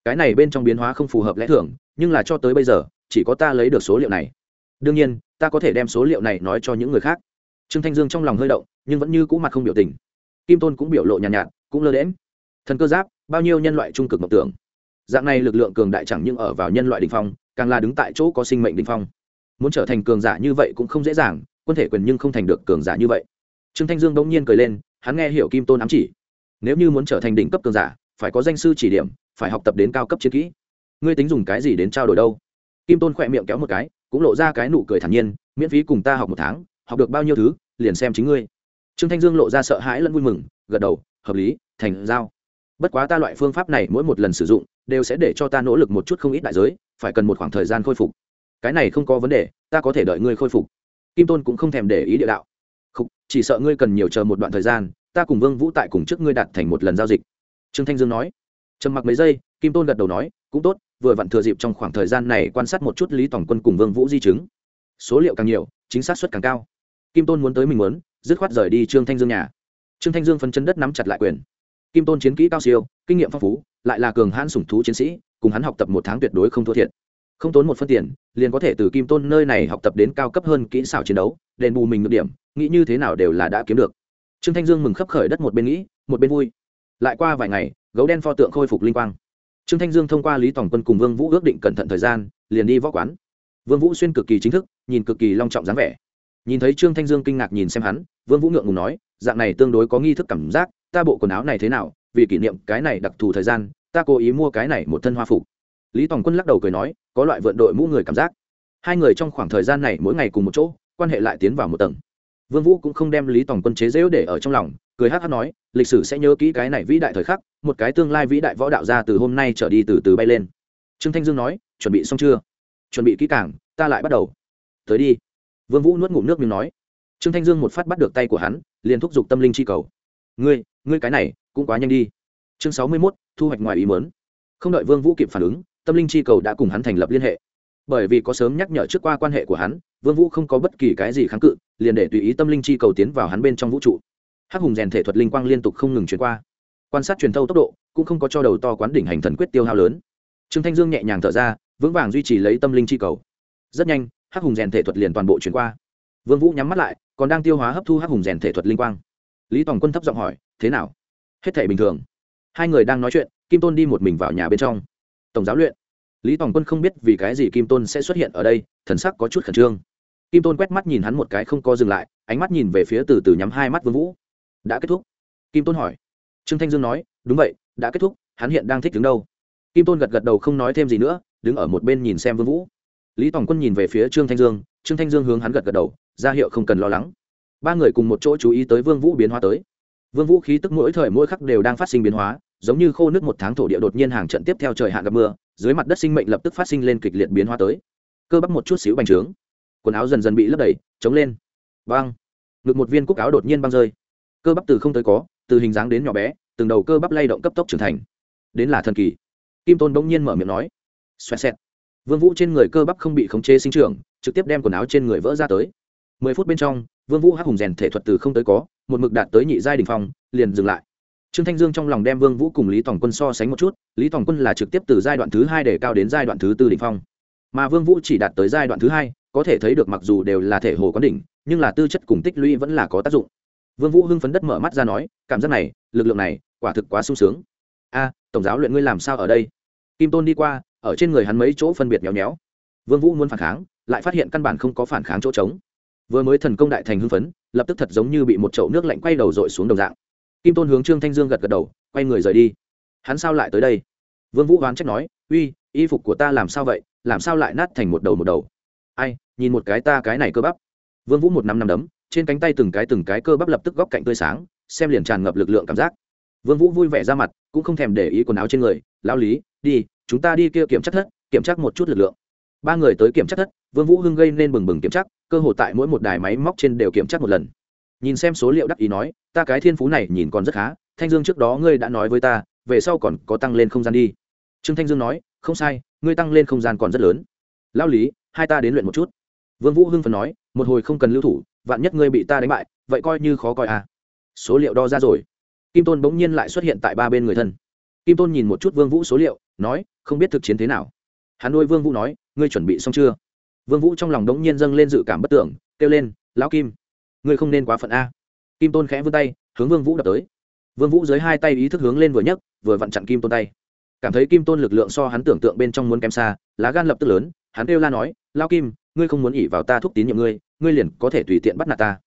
Cái này bên trong biến hóa không phù hợp lẽ thường, nhưng là cho tới bây giờ, chỉ có ta lấy được số liệu này. Đương nhiên, ta có thể đem số liệu này nói cho những người khác trương thanh dương trong lòng hơi động nhưng vẫn như cũ mặt không biểu tình. Kim tôn cũng biểu lộ nhàn nhạt, nhạt cũng lơ đễm thần cơ giáp bao nhiêu nhân loại trung cực mộng tưởng. Dạng này lực lượng cường đại chẳng những ở vào nhân loại đ ỉ n h phong càng là đứng tại chỗ có sinh mệnh đ ỉ n h phong. Muốn trở thành cường giả như vậy cũng không dễ dàng quân thể quyền nhưng không thành được cường giả như vậy. Trương thanh dương bỗng nhiên cười lên hắn nghe hiểu kim tôn ám chỉ. Nếu như muốn trở thành đỉnh cấp cường giả phải có danh sư chỉ điểm phải học tập đến cao cấp chiến kỹ. Ngươi tính dùng cái gì đến trao đổi đâu? Kim tôn khỏe miệng kéo một cái cũng lộ ra cái nụ cười thản nhiên miễn phí cùng ta học một tháng học được bao nhiêu thứ liền xem chính ngươi. Trương thanh dương lộ ra sợ hãi lẫn vui mừng, gật đầu, hợp lý, thành giao. Bất quá ta loại phương pháp này mỗi một lần sử dụng, đều sẽ để cho ta nỗ lực một chút không ít đại giới, phải cần một khoảng thời gian khôi phục. Cái này không có vấn đề, ta có thể đợi ngươi khôi phục. Kim tôn cũng không thèm để ý địa đạo. Không chỉ sợ ngươi cần nhiều chờ một đoạn thời gian, ta cùng vương vũ tại cùng trước ngươi đạt thành một lần giao dịch. Trương thanh dương nói. Trầm mặc mấy giây, kim tôn gật đầu nói, cũng tốt, vừa vặn thừa dịp trong khoảng thời gian này quan sát một chút lý tổng quân cùng vương vũ di chứng. Số liệu càng nhiều, chính xác suất càng cao kim tôn muốn tới mình muốn, dứt khoát rời đi trương thanh dương nhà. Trương thanh dương phấn chân đất nắm chặt lại quyền. Kim tôn chiến kỹ cao siêu, kinh nghiệm phong phú, lại là cường hãn sủng thú chiến sĩ, cùng hắn học tập một tháng tuyệt đối không thua thiệt. Không tốn một phân tiền, liền có thể từ kim tôn nơi này học tập đến cao cấp hơn kỹ xảo chiến đấu, đền bù mình ngược điểm, nghĩ như thế nào đều là đã kiếm được. Trương thanh dương mừng khấp khởi đất một bên nghĩ, một bên vui. Lại qua vài ngày, gấu đen pho tượng khôi phục linh quang. Trương thanh dương thông qua lý tổng quân cùng vương vũ ước định cẩn thận thời gian, liền đi võ quán. Vương vũ xuyên cực kỳ chính thức, nhìn cực kỳ long trọng dáng vẻ nhìn thấy trương thanh dương kinh ngạc nhìn xem hắn, vương vũ ngượng ngùng nói, dạng này tương đối có nghi thức cảm giác, ta bộ quần áo này thế nào, vì kỷ niệm cái này đặc thù thời gian, ta cố ý mua cái này một thân hoa phục. Lý tòng quân lắc đầu cười nói, có loại vượn đội mũ người cảm giác. Hai người trong khoảng thời gian này mỗi ngày cùng một chỗ, quan hệ lại tiến vào một tầng. Vương vũ cũng không đem lý tòng quân chế dễu để ở trong lòng, cười hát hát nói, lịch sử sẽ nhớ kỹ cái này vĩ đại thời khắc, một cái tương lai vĩ đại võ đạo ra từ hôm nay trở đi từ từ bay lên. Trương thanh dương nói, chuẩn bị xong chưa? Chuẩn bị kỹ càng, ta lại bắt đầu. Tới đi vương vũ nuốt ngụm nước miếng nói. Trương thanh dương một phát bắt được tay của hắn liền thúc giục tâm linh chi cầu. Ngươi ngươi cái này cũng quá nhanh đi. Chương sáu mươi 61, thu hoạch ngoài ý muốn. Không đợi vương vũ kịp phản ứng tâm linh chi cầu đã cùng hắn thành lập liên hệ. Bởi vì có sớm nhắc nhở trước qua quan hệ của hắn vương vũ không có bất kỳ cái gì kháng cự liền để tùy ý tâm linh chi cầu tiến vào hắn bên trong vũ trụ. Hắc hùng rèn thể thuật linh quang liên tục không ngừng chuyển qua. Quan sát truyền thâu tốc độ cũng không có cho đầu to quán đỉnh hành thần quyết tiêu hao lớn. Trương thanh dương nhẹ nhàng thở ra vững vàng duy trì lấy tâm linh chi cầu. Rất nhanh hắc hùng rèn thể thuật liền toàn bộ chuyển qua. Vương vũ nhắm mắt lại, còn đang tiêu hóa hấp thu hắc hùng rèn thể thuật linh quang. Lý tòng quân thấp giọng hỏi, thế nào? Hết thể bình thường. Hai người đang nói chuyện, kim tôn đi một mình vào nhà bên trong. Tổng giáo luyện. Lý tòng quân không biết vì cái gì kim tôn sẽ xuất hiện ở đây, thần sắc có chút khẩn trương. Kim tôn quét mắt nhìn hắn một cái không co dừng lại, ánh mắt nhìn về phía từ từ nhắm hai mắt vương vũ. Đã kết thúc? Kim tôn hỏi. Trương thanh dương nói, đúng vậy, đã kết thúc, hắn hiện đang thích đứng đâu? Kim tôn gật gật đầu không nói thêm gì nữa, đứng ở một bên nhìn xem vương vũ lý tòng quân nhìn về phía trương thanh dương, trương thanh dương hướng hắn gật gật đầu, ra hiệu không cần lo lắng. Ba người cùng một chỗ chú ý tới vương vũ biến hóa tới. Vương vũ khí tức mỗi thời mỗi khắc đều đang phát sinh biến hóa, giống như khô nước một tháng thổ địa đột nhiên hàng trận tiếp theo trời hạn gặp mưa, dưới mặt đất sinh mệnh lập tức phát sinh lên kịch liệt biến hóa tới. Cơ bắp một chút xíu bành trướng. Quần áo dần dần bị lấp đầy, chống lên. Băng. Ngực một viên cúc áo đột nhiên băng rơi. Cơ bắp từ không tới có, từ hình dáng đến nhỏ bé, từng đầu cơ bắp lay động cấp tốc trưởng thành. Đến là thần kỳ. Kim tôn bỗng nhiên mở miệng nói. Xoẹt xẹt vương vũ trên người cơ bắp không bị khống chế sinh trưởng, trực tiếp đem quần áo trên người vỡ ra tới. Mười phút bên trong, vương vũ hắc hùng rèn thể thuật từ không tới có, một mực đạt tới nhị giai đỉnh phong, liền dừng lại. Trương thanh dương trong lòng đem vương vũ cùng lý tòng quân so sánh một chút, lý tòng quân là trực tiếp từ giai đoạn thứ hai để cao đến giai đoạn thứ tư đỉnh phong. Mà vương vũ chỉ đạt tới giai đoạn thứ hai, có thể thấy được mặc dù đều là thể hồ quán đỉnh, nhưng là tư chất cùng tích lũy vẫn là có tác dụng. Vương vũ hưng phấn đất mở mắt ra nói, cảm giác này, lực lượng này, quả thực quá sung sướng. A, tổng giáo luyện ngươi làm sao ở đây? Kim tôn đi qua ở trên người hắn mấy chỗ phân biệt nhéo nhéo. Vương vũ muốn phản kháng, lại phát hiện căn bản không có phản kháng chỗ trống. Vừa mới thần công đại thành hưng phấn, lập tức thật giống như bị một chậu nước lạnh quay đầu dội xuống đồng dạng. Kim tôn hướng trương thanh dương gật gật đầu, quay người rời đi. Hắn sao lại tới đây? Vương vũ hoán trách nói, uy, y phục của ta làm sao vậy? Làm sao lại nát thành một đầu một đầu? Ai, nhìn một cái ta cái này cơ bắp. Vương vũ một năm năm đấm, trên cánh tay từng cái từng cái cơ bắp lập tức góc cạnh tươi sáng, xem liền tràn ngập lực lượng cảm giác. Vương vũ vui vẻ ra mặt, cũng không thèm để ý quần áo trên người, Lão lý, đi chúng ta đi kia kiểm tra thất, kiểm tra một chút lực lượng. Ba người tới kiểm tra thất, vương vũ hưng gây nên bừng bừng kiểm tra, cơ hội tại mỗi một đài máy móc trên đều kiểm tra một lần. Nhìn xem số liệu đắc ý nói, ta cái thiên phú này nhìn còn rất khá, thanh dương trước đó ngươi đã nói với ta, về sau còn có tăng lên không gian đi. Trương thanh dương nói, không sai, ngươi tăng lên không gian còn rất lớn. Lao lý, hai ta đến luyện một chút. Vương vũ hưng phần nói, một hồi không cần lưu thủ, vạn nhất ngươi bị ta đánh bại, vậy coi như khó coi à. Số liệu đo ra rồi. Kim tôn bỗng nhiên lại xuất hiện tại ba bên người thân. Kim tôn nhìn một chút vương vũ số liệu nói, không biết thực chiến thế nào. Hắn nuôi vương vũ nói, ngươi chuẩn bị xong chưa? Vương vũ trong lòng đống nhiên dâng lên dự cảm bất tưởng, kêu lên, lão kim, ngươi không nên quá phận a. Kim tôn khẽ vươn tay, hướng vương vũ đập tới. Vương vũ dưới hai tay ý thức hướng lên vừa nhấc, vừa vặn chặn kim tôn tay. Cảm thấy kim tôn lực lượng so hắn tưởng tượng bên trong muốn kém xa, lá gan lập tức lớn, hắn kêu la nói lao kim, ngươi không muốn ỉ vào ta thúc tín nhiệm ngươi ngươi liền có thể tùy tiện bắt nạt ta.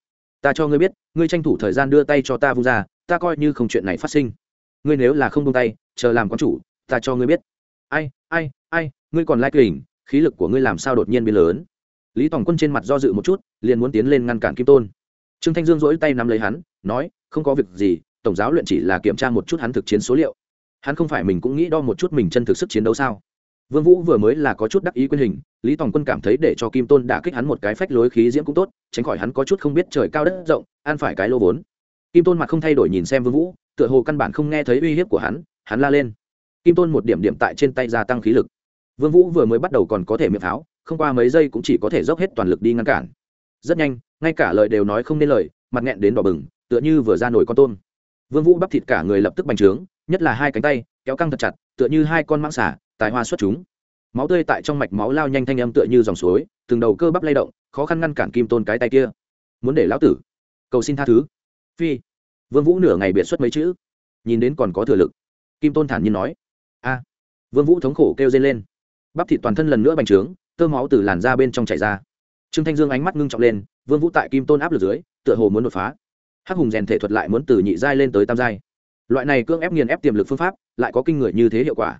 Ta cho ngươi biết, ngươi tranh thủ thời gian đưa tay cho ta vung ra, ta coi như không chuyện này phát sinh. Ngươi nếu là không buông tay, chờ làm quán chủ ta cho ngươi biết. Ai ai ai, ngươi còn lai kình, khí lực của ngươi làm sao đột nhiên biến lớn? Lý tòng quân trên mặt do dự một chút, liền muốn tiến lên ngăn cản kim tôn. Trương thanh dương dỗi tay nắm lấy hắn, nói, không có việc gì, tổng giáo luyện chỉ là kiểm tra một chút hắn thực chiến số liệu. Hắn không phải mình cũng nghĩ đo một chút mình chân thực sức chiến đấu sao? Vương vũ vừa mới là có chút đắc ý quyên hình, lý tòng quân cảm thấy để cho kim tôn đả kích hắn một cái phách lối khí diễm cũng tốt, tránh khỏi hắn có chút không biết trời cao đất rộng, an phải cái lô vốn. Kim tôn mặt không thay đổi nhìn xem vương vũ, tựa hồ căn bản không nghe thấy uy hiếp của hắn hắn la lên kim tôn một điểm điểm tại trên tay gia tăng khí lực. Vương vũ vừa mới bắt đầu còn có thể miệng pháo, không qua mấy giây cũng chỉ có thể dốc hết toàn lực đi ngăn cản. Rất nhanh, ngay cả lời đều nói không nên lời, mặt nghẹn đến đỏ bừng, tựa như vừa ra nổi con tôm. Vương vũ bắp thịt cả người lập tức bành trướng, nhất là hai cánh tay, kéo căng thật chặt, tựa như hai con mãng xả tài hoa xuất chúng. Máu tươi tại trong mạch máu lao nhanh thanh âm tựa như dòng suối, từng đầu cơ bắp lay động, khó khăn ngăn cản kim tôn cái tay kia. Muốn để lão tử, cầu xin tha thứ. Phi. Vương vũ nửa ngày biệt xuất mấy chữ, nhìn đến còn có thừa lực. Kim tôn thản nhiên nói a. Vương vũ thống khổ kêu dây lên. Bắp thịt toàn thân lần nữa bành trướng, tơ máu từ làn da bên trong chảy ra. Trương thanh dương ánh mắt ngưng trọng lên, vương vũ tại kim tôn áp lực dưới, tựa hồ muốn đột phá. Hắc hùng rèn thể thuật lại muốn từ nhị giai lên tới tam giai. Loại này cưỡng ép nghiền ép tiềm lực phương pháp, lại có kinh người như thế hiệu quả.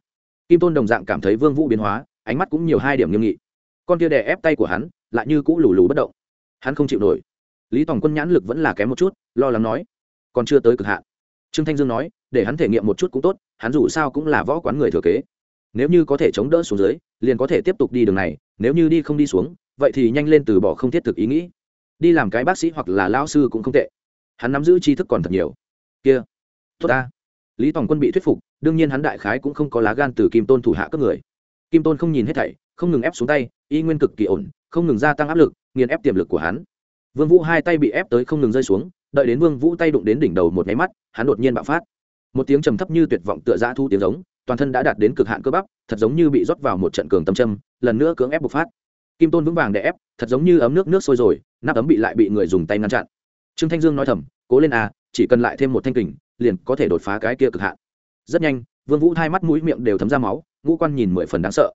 Kim tôn đồng dạng cảm thấy vương vũ biến hóa, ánh mắt cũng nhiều hai điểm nghiêm nghị. Con kia đè ép tay của hắn, lại như cũ lù lù bất động. Hắn không chịu nổi. Lý tòng quân nhãn lực vẫn là kém một chút, lo lắng nói, còn chưa tới cực hạn. Trương thanh dương nói để hắn thể nghiệm một chút cũng tốt, hắn dù sao cũng là võ quán người thừa kế. Nếu như có thể chống đỡ xuống dưới, liền có thể tiếp tục đi đường này, nếu như đi không đi xuống, vậy thì nhanh lên từ bỏ không thiết thực ý nghĩ. Đi làm cái bác sĩ hoặc là lao sư cũng không tệ. Hắn nắm giữ tri thức còn thật nhiều. Kia, tốt ta. Lý tòng quân bị thuyết phục, đương nhiên hắn đại khái cũng không có lá gan từ kim tôn thủ hạ cấp người. Kim tôn không nhìn hết thảy, không ngừng ép xuống tay, y nguyên cực kỳ ổn, không ngừng gia tăng áp lực, nghiền ép tiềm lực của hắn. Vương vũ hai tay bị ép tới không ngừng rơi xuống, đợi đến vương vũ tay đụng đến đỉnh đầu một nháy mắt, hắn đột nhiên bạo phát một tiếng trầm thấp như tuyệt vọng tựa dã thu tiếng giống, toàn thân đã đạt đến cực hạn cơ bắp, thật giống như bị rót vào một trận cường tâm châm, lần nữa cưỡng ép bộc phát. Kim tôn vững vàng để ép, thật giống như ấm nước nước sôi rồi, nắp ấm bị lại bị người dùng tay ngăn chặn. Trương thanh dương nói thầm, cố lên à chỉ cần lại thêm một thanh kình, liền có thể đột phá cái kia cực hạn. Rất nhanh, vương vũ hai mắt mũi miệng đều thấm ra máu, ngũ quan nhìn mười phần đáng sợ.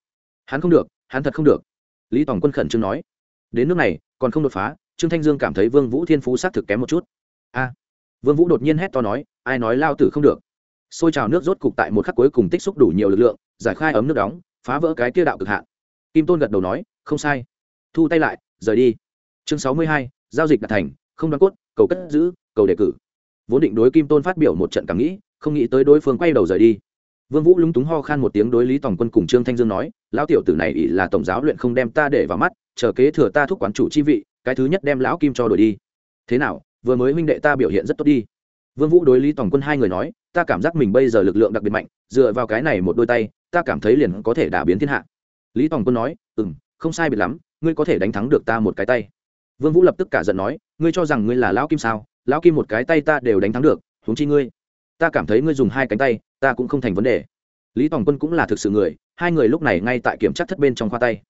Hắn không được, hắn thật không được. Lý tòng quân khẩn trương nói. Đến nước này, còn không đột phá. Trương thanh dương cảm thấy vương vũ thiên phú xác thực kém một chút. A vương vũ đột nhiên hét to nói, ai nói lao tử không được? Xôi trào nước rốt cục tại một khắc cuối cùng tích xúc đủ nhiều lực lượng, giải khai ấm nước đóng, phá vỡ cái kia đạo cực hạn. Kim tôn gật đầu nói, không sai. Thu tay lại, rời đi. Chương sáu mươi hai, giao dịch đạt thành, không đoán cốt, cầu cất giữ, cầu đề cử. Vốn định đối kim tôn phát biểu một trận cảm nghĩ, không nghĩ tới đối phương quay đầu rời đi. Vương vũ lúng túng ho khan một tiếng đối lý tòng quân cùng trương thanh dương nói, lão tiểu tử này ỷ là tổng giáo luyện không đem ta để vào mắt, chờ kế thừa ta thúc quán chủ chi vị, cái thứ nhất đem lão kim cho đổi đi. Thế nào vừa mới huynh đệ ta biểu hiện rất tốt đi. Vương vũ đối lý tòng quân hai người nói, ta cảm giác mình bây giờ lực lượng đặc biệt mạnh, dựa vào cái này một đôi tay, ta cảm thấy liền có thể đả biến thiên hạ. Lý tòng quân nói ừ không sai biệt lắm, ngươi có thể đánh thắng được ta một cái tay. Vương vũ lập tức cả giận nói, ngươi cho rằng ngươi là lão kim sao? Lão kim một cái tay ta đều đánh thắng được, huống chi ngươi. Ta cảm thấy ngươi dùng hai cánh tay, ta cũng không thành vấn đề. Lý tòng quân cũng là thực sự người, hai người lúc này ngay tại kiểm tra thất bên trong khoa tay.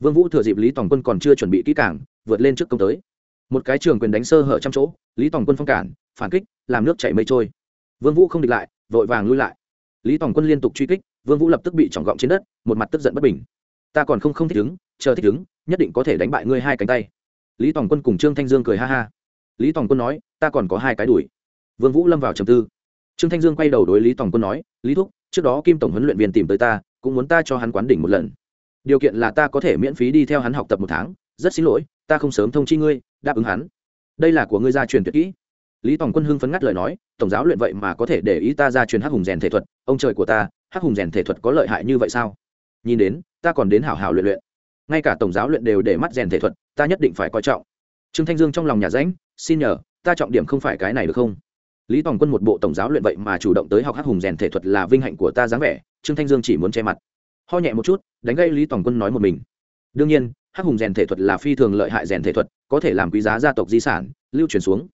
Vương vũ thừa dịp lý tòng quân còn chưa chuẩn bị kỹ càng, vượt lên trước công tới một cái trường quyền đánh sơ hở trăm chỗ, lý tòng quân phong cản, phản kích, làm nước chảy mây trôi. Vương vũ không địch lại, vội vàng lui lại. Lý tòng quân liên tục truy kích, vương vũ lập tức bị trọng gọng trên đất, một mặt tức giận bất bình. Ta còn không không thích ứng chờ thích ứng nhất định có thể đánh bại ngươi hai cánh tay. Lý tòng quân cùng trương thanh dương cười ha ha. Lý tòng quân nói, ta còn có hai cái đuổi. Vương vũ lâm vào trầm tư. Trương thanh dương quay đầu đối lý tòng quân nói, lý thúc, trước đó kim tổng huấn luyện viên tìm tới ta, cũng muốn ta cho hắn quán đỉnh một lần. Điều kiện là ta có thể miễn phí đi theo hắn học tập một tháng. Rất xin lỗi, ta không sớm thông chi ngươi đáp ứng hắn. Đây là của ngươi gia truyền tuyệt kỹ. Lý tòng quân hưng phấn ngắt lời nói, tổng giáo luyện vậy mà có thể để ý ta ra truyền hắc hùng rèn thể thuật, ông trời của ta, hắc hùng rèn thể thuật có lợi hại như vậy sao? Nhìn đến, ta còn đến hảo hảo luyện luyện. Ngay cả tổng giáo luyện đều để mắt rèn thể thuật, ta nhất định phải coi trọng. Trương thanh dương trong lòng nhà ránh xin nhờ, ta trọng điểm không phải cái này được không? Lý tòng quân một bộ tổng giáo luyện vậy mà chủ động tới học hắc hùng rèn thể thuật là vinh hạnh của ta dáng vẻ, trương thanh dương chỉ muốn che mặt. Ho nhẹ một chút, đánh gây lý tòng quân nói một mình. Đương nhiên hắc hùng rèn thể thuật là phi thường lợi hại rèn thể thuật, có thể làm quý giá gia tộc di sản, lưu truyền xuống.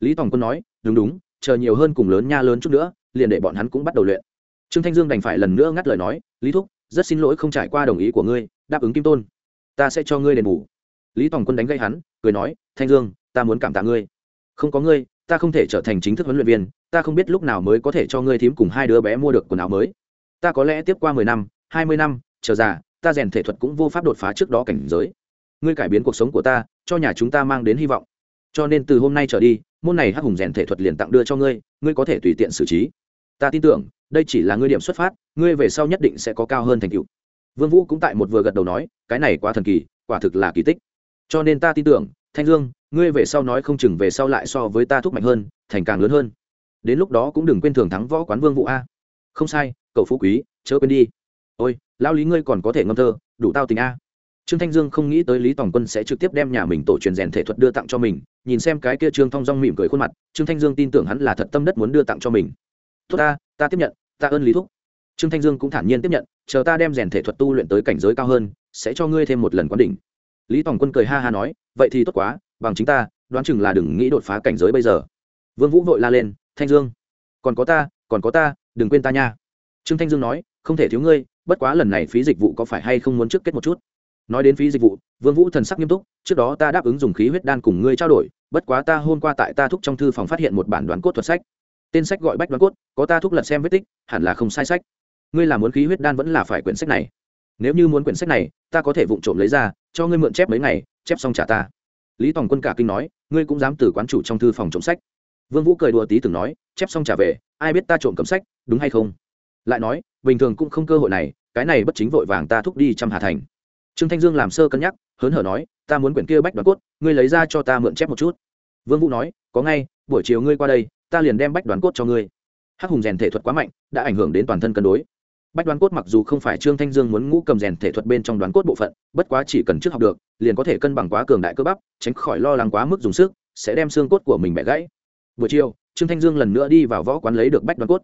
Lý tòng quân nói, đúng đúng, chờ nhiều hơn cùng lớn nha lớn chút nữa, liền để bọn hắn cũng bắt đầu luyện. Trương thanh dương đành phải lần nữa ngắt lời nói, lý thúc, rất xin lỗi không trải qua đồng ý của ngươi, đáp ứng kim tôn. Ta sẽ cho ngươi đền bù. Lý tòng quân đánh gây hắn, cười nói, thanh dương, ta muốn cảm tạ ngươi. Không có ngươi, ta không thể trở thành chính thức huấn luyện viên, ta không biết lúc nào mới có thể cho ngươi thím cùng hai đứa bé mua được quần áo mới. Ta có lẽ tiếp qua mười năm, hai mươi năm, chờ già ta rèn thể thuật cũng vô pháp đột phá trước đó cảnh giới. Ngươi cải biến cuộc sống của ta, cho nhà chúng ta mang đến hy vọng. Cho nên từ hôm nay trở đi, môn này hắc hùng rèn thể thuật liền tặng đưa cho ngươi ngươi có thể tùy tiện xử trí. Ta tin tưởng, đây chỉ là ngươi điểm xuất phát, ngươi về sau nhất định sẽ có cao hơn thành tựu. Vương vũ cũng tại một vừa gật đầu nói, cái này quá thần kỳ, quả thực là kỳ tích. Cho nên ta tin tưởng, thanh dương, ngươi về sau nói không chừng về sau lại so với ta thúc mạnh hơn, thành càng lớn hơn. Đến lúc đó cũng đừng quên thường thắng võ quán vương vũ a. Không sai, cậu phú quý, chớ quên đi ôi lao lý ngươi còn có thể ngâm thơ, đủ tao tình a. Trương thanh dương không nghĩ tới lý tòng quân sẽ trực tiếp đem nhà mình tổ truyền rèn thể thuật đưa tặng cho mình, nhìn xem cái kia trương thong dong mỉm cười khuôn mặt, trương thanh dương tin tưởng hắn là thật tâm đất muốn đưa tặng cho mình. Tốt ta ta tiếp nhận, ta ơn lý thúc. Trương thanh dương cũng thản nhiên tiếp nhận, chờ ta đem rèn thể thuật tu luyện tới cảnh giới cao hơn, sẽ cho ngươi thêm một lần quán đỉnh. Lý tòng quân cười ha ha nói, vậy thì tốt quá, bằng chính ta, đoán chừng là đừng nghĩ đột phá cảnh giới bây giờ. Vương vũ vội la lên, thanh dương, còn có ta, còn có ta, đừng quên ta nha. Trương thanh dương nói, không thể thiếu ngươi bất quá lần này phí dịch vụ có phải hay không muốn trước kết một chút? Nói đến phí dịch vụ, vương vũ thần sắc nghiêm túc, trước đó ta đáp ứng dùng khí huyết đan cùng ngươi trao đổi, bất quá ta hôm qua tại ta thúc trong thư phòng phát hiện một bản đoán cốt thuật sách. Tên sách gọi bách đoán cốt, có ta thúc lật xem vết tích, hẳn là không sai sách. Ngươi là muốn khí huyết đan vẫn là phải quyển sách này? Nếu như muốn quyển sách này, ta có thể vụng trộm lấy ra, cho ngươi mượn chép mấy ngày, chép xong trả ta. Lý tòng quân cả kinh nói, ngươi cũng dám từ quán chủ trong thư phòng trộm sách. Vương vũ cười đùa tí từng nói, chép xong trả về, ai biết ta trộm cầm sách, đúng hay không? Lại nói, bình thường cũng không cơ hội này, cái này bất chính vội vàng ta thúc đi trăm hà thành. Trương thanh dương làm sơ cân nhắc, hớn hở nói, ta muốn quyển kia bách đoàn cốt, ngươi lấy ra cho ta mượn chép một chút. Vương vũ nói, có ngay, buổi chiều ngươi qua đây, ta liền đem bách đoàn cốt cho ngươi. Hắc hùng rèn thể thuật quá mạnh, đã ảnh hưởng đến toàn thân cân đối. Bách đoán cốt mặc dù không phải trương thanh dương muốn ngũ cầm rèn thể thuật bên trong đoán cốt bộ phận, bất quá chỉ cần trước học được, liền có thể cân bằng quá cường đại cơ bắp, tránh khỏi lo lắng quá mức dùng sức, sẽ đem xương cốt của mình bẻ gãy. Buổi chiều, trương thanh dương lần nữa đi vào võ quán lấy được bách đoán cốt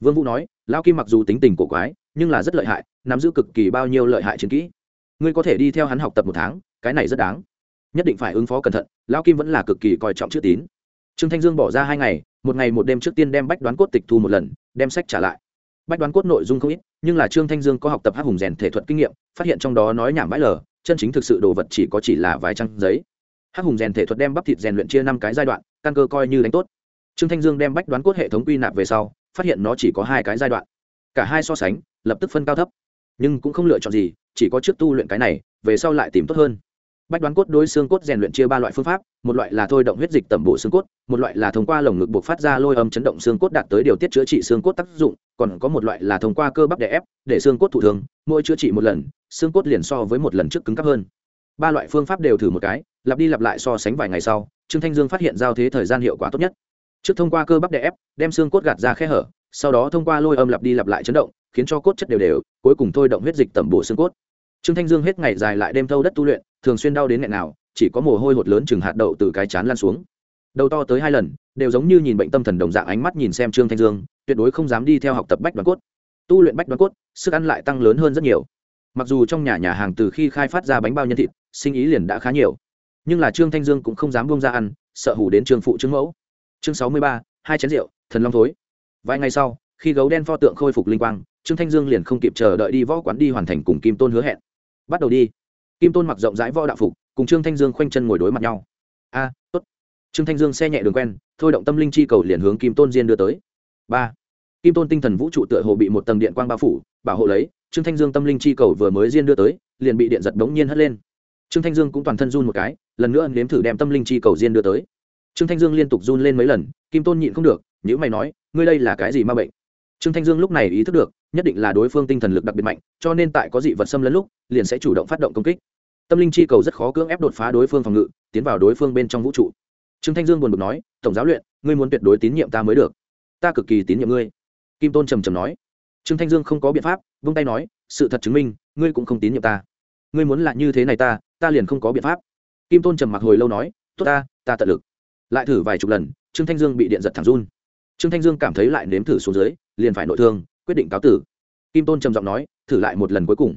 vương vũ nói, lão kim mặc dù tính tình cổ quái, nhưng là rất lợi hại, nắm giữ cực kỳ bao nhiêu lợi hại chiến kỹ. Ngươi có thể đi theo hắn học tập một tháng, cái này rất đáng. Nhất định phải ứng phó cẩn thận, lão kim vẫn là cực kỳ coi trọng chữ tín. Trương thanh dương bỏ ra hai ngày, một ngày một đêm trước tiên đem bách đoán cốt tịch thu một lần, đem sách trả lại. Bách đoán cốt nội dung không ít, nhưng là trương thanh dương có học tập hắc hùng rèn thể thuật kinh nghiệm, phát hiện trong đó nói nhảm bãi lờ, chân chính thực sự đồ vật chỉ có chỉ là vài trang giấy. Hắc hùng rèn thể thuật đem bắp thịt rèn luyện chia năm cái giai đoạn, căn cơ coi như đánh tốt. Trương thanh dương đem bách đoán cốt hệ thống quy nạp về sau phát hiện nó chỉ có hai cái giai đoạn. Cả hai so sánh, lập tức phân cao thấp. Nhưng cũng không lựa chọn gì, chỉ có trước tu luyện cái này, về sau lại tìm tốt hơn. Bách đoán cốt đối xương cốt rèn luyện chia ba loại phương pháp, một loại là thôi động huyết dịch tẩm bổ xương cốt, một loại là thông qua lồng ngực buộc phát ra lôi âm chấn động xương cốt đạt tới điều tiết chữa trị xương cốt tác dụng, còn có một loại là thông qua cơ bắp đè ép, để xương cốt thụ thường, mỗi chữa trị một lần, xương cốt liền so với một lần trước cứng cắp hơn. Ba loại phương pháp đều thử một cái, lặp đi lặp lại so sánh vài ngày sau, trương thanh dương phát hiện giao thế thời gian hiệu quả tốt nhất trước thông qua cơ bắp đè ép, đem xương cốt gạt ra khe hở, sau đó thông qua lôi âm lặp đi lặp lại chấn động, khiến cho cốt chất đều đều, cuối cùng thôi động huyết dịch tẩm bổ xương cốt. Trương thanh dương hết ngày dài lại đêm thâu đất tu luyện, thường xuyên đau đến nghẹn nào, chỉ có mồ hôi hột lớn chừng hạt đậu từ cái chán lan xuống. Đầu to tới hai lần, đều giống như nhìn bệnh tâm thần đồng dạng ánh mắt nhìn xem trương thanh dương, tuyệt đối không dám đi theo học tập bách đoàn cốt. Tu luyện bách đoàn cốt, sức ăn lại tăng lớn hơn rất nhiều. Mặc dù trong nhà nhà hàng từ khi khai phát ra bánh bao nhân thịt, sinh ý liền đã khá nhiều, nhưng là trương thanh dương cũng không dám buông ra ăn, sợ hủ đến trương phụ trương mẫu chương sáu mươi ba, hai chén rượu, thần long thối. Vài ngày sau, khi gấu đen pho tượng khôi phục linh quang, trương thanh dương liền không kịp chờ đợi đi võ quán đi hoàn thành cùng kim tôn hứa hẹn. Bắt đầu đi. Kim tôn mặc rộng rãi võ đạo phục, cùng trương thanh dương khoanh chân ngồi đối mặt nhau. A, tốt. Trương thanh dương xe nhẹ đường quen, thôi động tâm linh chi cầu liền hướng kim tôn diên đưa tới. Ba, kim tôn tinh thần vũ trụ tựa hồ bị một tầng điện quang bao phủ, bảo hộ lấy, trương thanh dương tâm linh chi cầu vừa mới diên đưa tới, liền bị điện giật đống nhiên hất lên. Trương thanh dương cũng toàn thân run một cái, lần nữa nếm thử đem tâm linh chi cầu diên đưa tới trương thanh dương liên tục run lên mấy lần, kim tôn nhịn không được nhữ mày nói, ngươi đây là cái gì ma bệnh? Trương thanh dương lúc này ý thức được, nhất định là đối phương tinh thần lực đặc biệt mạnh, cho nên tại có dị vật xâm lấn lúc, liền sẽ chủ động phát động công kích. Tâm linh chi cầu rất khó cưỡng ép đột phá đối phương phòng ngự, tiến vào đối phương bên trong vũ trụ. Trương thanh dương buồn bực nói, tổng giáo luyện, ngươi muốn tuyệt đối tín nhiệm ta mới được. Ta cực kỳ tín nhiệm ngươi. Kim tôn trầm trầm nói. Trương thanh dương không có biện pháp, vung tay nói, sự thật chứng minh, ngươi cũng không tín nhiệm ta. Ngươi muốn là như thế này ta ta liền không có biện pháp. Kim tôn trầm mặc hồi lâu nói, tốt ta ta tận lực lại thử vài chục lần, trương thanh dương bị điện giật thẳng run. Trương thanh dương cảm thấy lại nếm thử xuống dưới, liền phải nội thương, quyết định cáo tử. Kim tôn trầm giọng nói, thử lại một lần cuối cùng.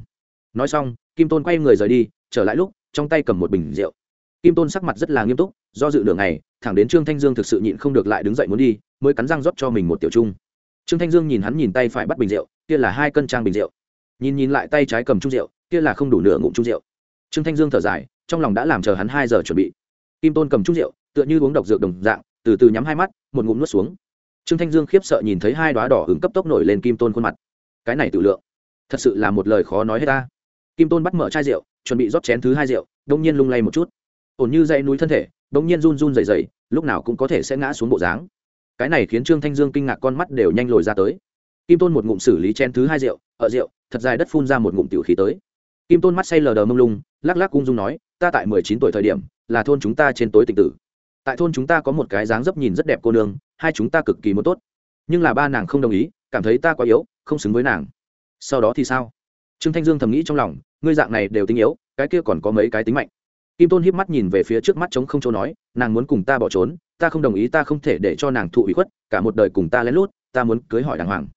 Nói xong, kim tôn quay người rời đi, trở lại lúc, trong tay cầm một bình rượu. Kim tôn sắc mặt rất là nghiêm túc, do dự đường này thẳng đến trương thanh dương thực sự nhịn không được lại đứng dậy muốn đi, mới cắn răng rót cho mình một tiểu chung. Trương thanh dương nhìn hắn nhìn tay phải bắt bình rượu, kia là hai cân trang bình rượu. Nhìn nhìn lại tay trái cầm chung rượu, kia là không đủ nửa ngụm chung rượu. Trương thanh dương thở dài, trong lòng đã làm chờ hắn hai giờ chuẩn bị. Kim tôn cầm chung rượu tựa như uống độc dược đồng dạng, từ từ nhắm hai mắt, một ngụm nuốt xuống. Trương thanh dương khiếp sợ nhìn thấy hai đoá đỏ hứng cấp tốc nổi lên kim tôn khuôn mặt. Cái này tự lượng. Thật sự là một lời khó nói hết ta. Kim tôn bắt mở chai rượu, chuẩn bị rót chén thứ hai rượu, đông nhiên lung lay một chút. Ổn như dây núi thân thể, đông nhiên run run dày dày lúc nào cũng có thể sẽ ngã xuống bộ dáng. Cái này khiến trương thanh dương kinh ngạc con mắt đều nhanh lồi ra tới. Kim tôn một ngụm xử lý chén thứ hai rượu, ở rượu, thật dài đất phun ra một ngụm tiểu khí tới. Kim tôn mắt say lờ đờ mông lung, lắc lắc cung dung nói, ta tại mười chín tuổi thời điểm, là thôn chúng ta trên tối tịch tử tại thôn chúng ta có một cái dáng dấp nhìn rất đẹp cô nương, hai chúng ta cực kỳ muốn tốt. Nhưng là ba nàng không đồng ý, cảm thấy ta quá yếu, không xứng với nàng. Sau đó thì sao? Trương thanh dương thầm nghĩ trong lòng, ngươi dạng này đều tính yếu, cái kia còn có mấy cái tính mạnh. Kim tôn hiếp mắt nhìn về phía trước mắt trống không chỗ nói, nàng muốn cùng ta bỏ trốn, ta không đồng ý ta không thể để cho nàng thụ ủy khuất, cả một đời cùng ta lén lút, ta muốn cưới hỏi đàng hoàng.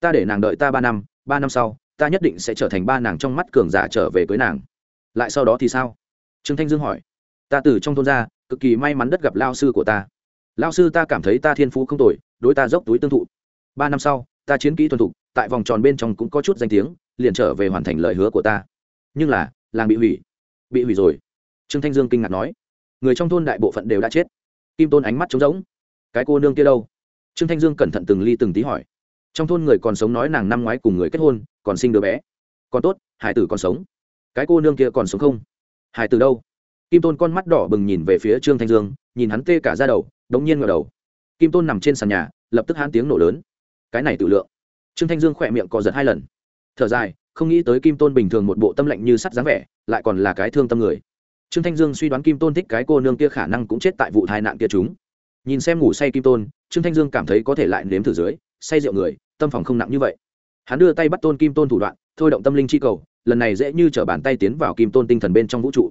Ta để nàng đợi ta ba năm ba năm sau, ta nhất định sẽ trở thành ba nàng trong mắt cường giả trở về cưới nàng. Lại sau đó thì sao? Trương thanh dương hỏi. Ta từ trong thôn ra cực kỳ may mắn đất gặp lao sư của ta. Lao sư ta cảm thấy ta thiên phú không tồi, đối ta dốc túi tương thụ. Ba năm sau, ta chiến kỹ thuần thục, tại vòng tròn bên trong cũng có chút danh tiếng, liền trở về hoàn thành lời hứa của ta. Nhưng là, làng bị hủy. Bị hủy rồi. Trương thanh dương kinh ngạc nói. Người trong thôn đại bộ phận đều đã chết. Kim tôn ánh mắt trống rỗng. Cái cô nương kia đâu? Trương thanh dương cẩn thận từng ly từng tí hỏi. Trong thôn người còn sống nói nàng năm ngoái cùng người kết hôn, còn sinh đứa bé. Còn tốt, hải tử còn sống. Cái cô nương kia còn sống không? Hải tử đâu? Kim tôn con mắt đỏ bừng nhìn về phía trương thanh dương, nhìn hắn tê cả ra đầu, đống nhiên ngờ đầu. Kim tôn nằm trên sàn nhà, lập tức hãn tiếng nổ lớn. Cái này tự lượng. Trương thanh dương khỏe miệng co giật hai lần. Thở dài, không nghĩ tới kim tôn bình thường một bộ tâm lạnh như sắt dáng vẻ, lại còn là cái thương tâm người. Trương thanh dương suy đoán kim tôn thích cái cô nương kia khả năng cũng chết tại vụ tai nạn kia chúng. Nhìn xem ngủ say kim tôn, trương thanh dương cảm thấy có thể lại nếm thử dưới, say rượu người, tâm phòng không nặng như vậy. Hắn đưa tay bắt tôn kim tôn thủ đoạn, thôi động tâm linh chi cầu, lần này dễ như t r ở bàn tay tiến vào kim tôn tinh thần bên trong vũ trụ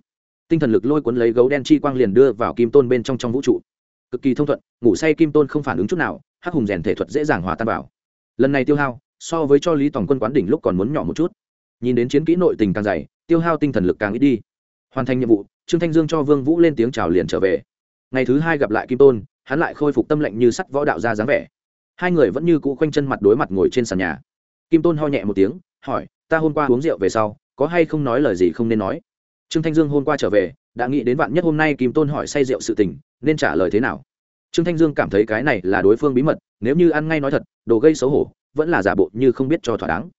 tinh thần lực lôi cuốn lấy gấu đen chi quang liền đưa vào kim tôn bên trong trong vũ trụ. Cực kỳ thông thuận, ngủ say kim tôn không phản ứng chút nào, hắc hùng rèn thể thuật dễ dàng hòa tan vào. Lần này tiêu hao, so với cho lý tổng quân quán đỉnh lúc còn muốn nhỏ một chút. Nhìn đến chiến kỹ nội tình càng dày, tiêu hao tinh thần lực càng ít đi. Hoàn thành nhiệm vụ, trương thanh dương cho vương vũ lên tiếng chào liền trở về. Ngày thứ hai gặp lại kim tôn, hắn lại khôi phục tâm lệnh như sắt võ đạo ra dáng vẻ. Hai người vẫn như cũ khoanh chân mặt đối mặt ngồi trên sàn nhà. Kim tôn ho nhẹ một tiếng, hỏi, ta hôm qua uống rượu về sau, có hay không nói lời gì không nên nói? Trương thanh dương hôm qua trở về, đã nghĩ đến vạn nhất hôm nay kim tôn hỏi say rượu sự tình, nên trả lời thế nào? Trương thanh dương cảm thấy cái này là đối phương bí mật, nếu như ăn ngay nói thật, đồ gây xấu hổ, vẫn là giả bộ như không biết cho thỏa đáng.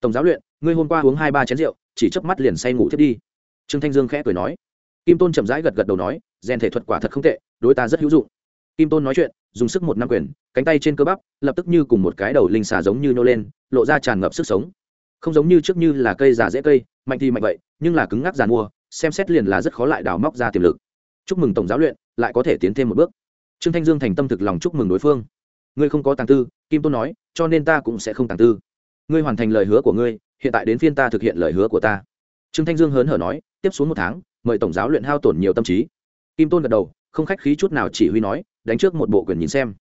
Tổng giáo luyện, ngươi hôm qua uống hai ba chén rượu, chỉ chớp mắt liền say ngủ thiết đi. Trương thanh dương khẽ cười nói. Kim tôn chậm rãi gật gật đầu nói, rèn thể thuật quả thật không tệ, đối ta rất hữu dụng. Kim tôn nói chuyện, dùng sức một năm quyền, cánh tay trên cơ bắp, lập tức như cùng một cái đầu linh xà giống như nô lên, lộ ra tràn ngập sức sống không giống như trước như là cây già dễ cây, mạnh thì mạnh vậy, nhưng là cứng ngắc giàn mua, xem xét liền là rất khó lại đào móc ra tiềm lực. Chúc mừng tổng giáo luyện, lại có thể tiến thêm một bước. Trương thanh dương thành tâm thực lòng chúc mừng đối phương. Ngươi không có tàng tư, kim tôn nói, cho nên ta cũng sẽ không tàng tư. Ngươi hoàn thành lời hứa của ngươi, hiện tại đến phiên ta thực hiện lời hứa của ta. Trương thanh dương hớn hở nói, tiếp xuống một tháng, mời tổng giáo luyện hao tổn nhiều tâm trí. Kim tôn gật đầu, không khách khí chút nào chỉ huy nói, đánh trước một bộ quyền nhìn xem.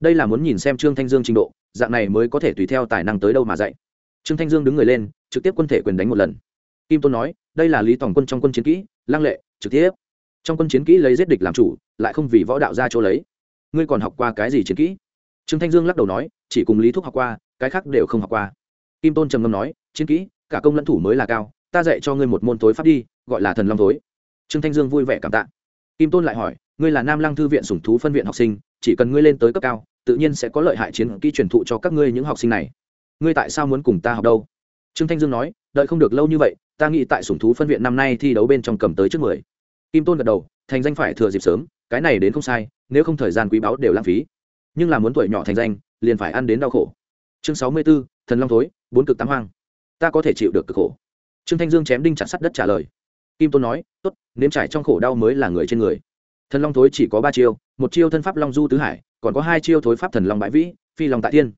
Đây là muốn nhìn xem trương thanh dương trình độ, dạng này mới có thể tùy theo tài năng tới đâu mà dạy trương thanh dương đứng người lên, trực tiếp quân thể quyền đánh một lần. Kim tôn nói, đây là lý tổng quân trong quân chiến kỹ, lăng lệ, trực tiếp. Trong quân chiến kỹ lấy giết địch làm chủ, lại không vì võ đạo ra chỗ lấy. Ngươi còn học qua cái gì chiến kỹ? Trương thanh dương lắc đầu nói, chỉ cùng lý thúc học qua, cái khác đều không học qua. Kim tôn trầm ngâm nói, chiến kỹ, cả công lẫn thủ mới là cao, ta dạy cho ngươi một môn tối pháp đi, gọi là thần long thối. Trương thanh dương vui vẻ cảm tạ. Kim tôn lại hỏi, ngươi là nam lăng thư viện sủng thú phân viện học sinh, chỉ cần ngươi lên tới cấp cao, tự nhiên sẽ có lợi hại chiến kỹ truyền thụ cho các ngươi những học sinh này ngươi tại sao muốn cùng ta học đâu? Trương thanh dương nói, đợi không được lâu như vậy, ta nghĩ tại sủng thú phân viện năm nay thi đấu bên trong cầm tới trước mười. Kim tôn gật đầu, thành danh phải thừa dịp sớm, cái này đến không sai, nếu không thời gian quý báu đều lãng phí. Nhưng là muốn tuổi nhỏ thành danh, liền phải ăn đến đau khổ. Chương sáu mươi b ố thần long thối, bốn cực tám hoang. Ta có thể chịu được cực khổ. Trương thanh dương chém đinh chặt sắt đất trả lời. Kim tôn nói, tốt, nếm trải trong khổ đau mới là người trên người. Thần long thối chỉ có ba chiêu, một chiêu thân pháp long du tứ hải, còn có hai chiêu thối pháp thần long bãi vĩ, phi long tại thiên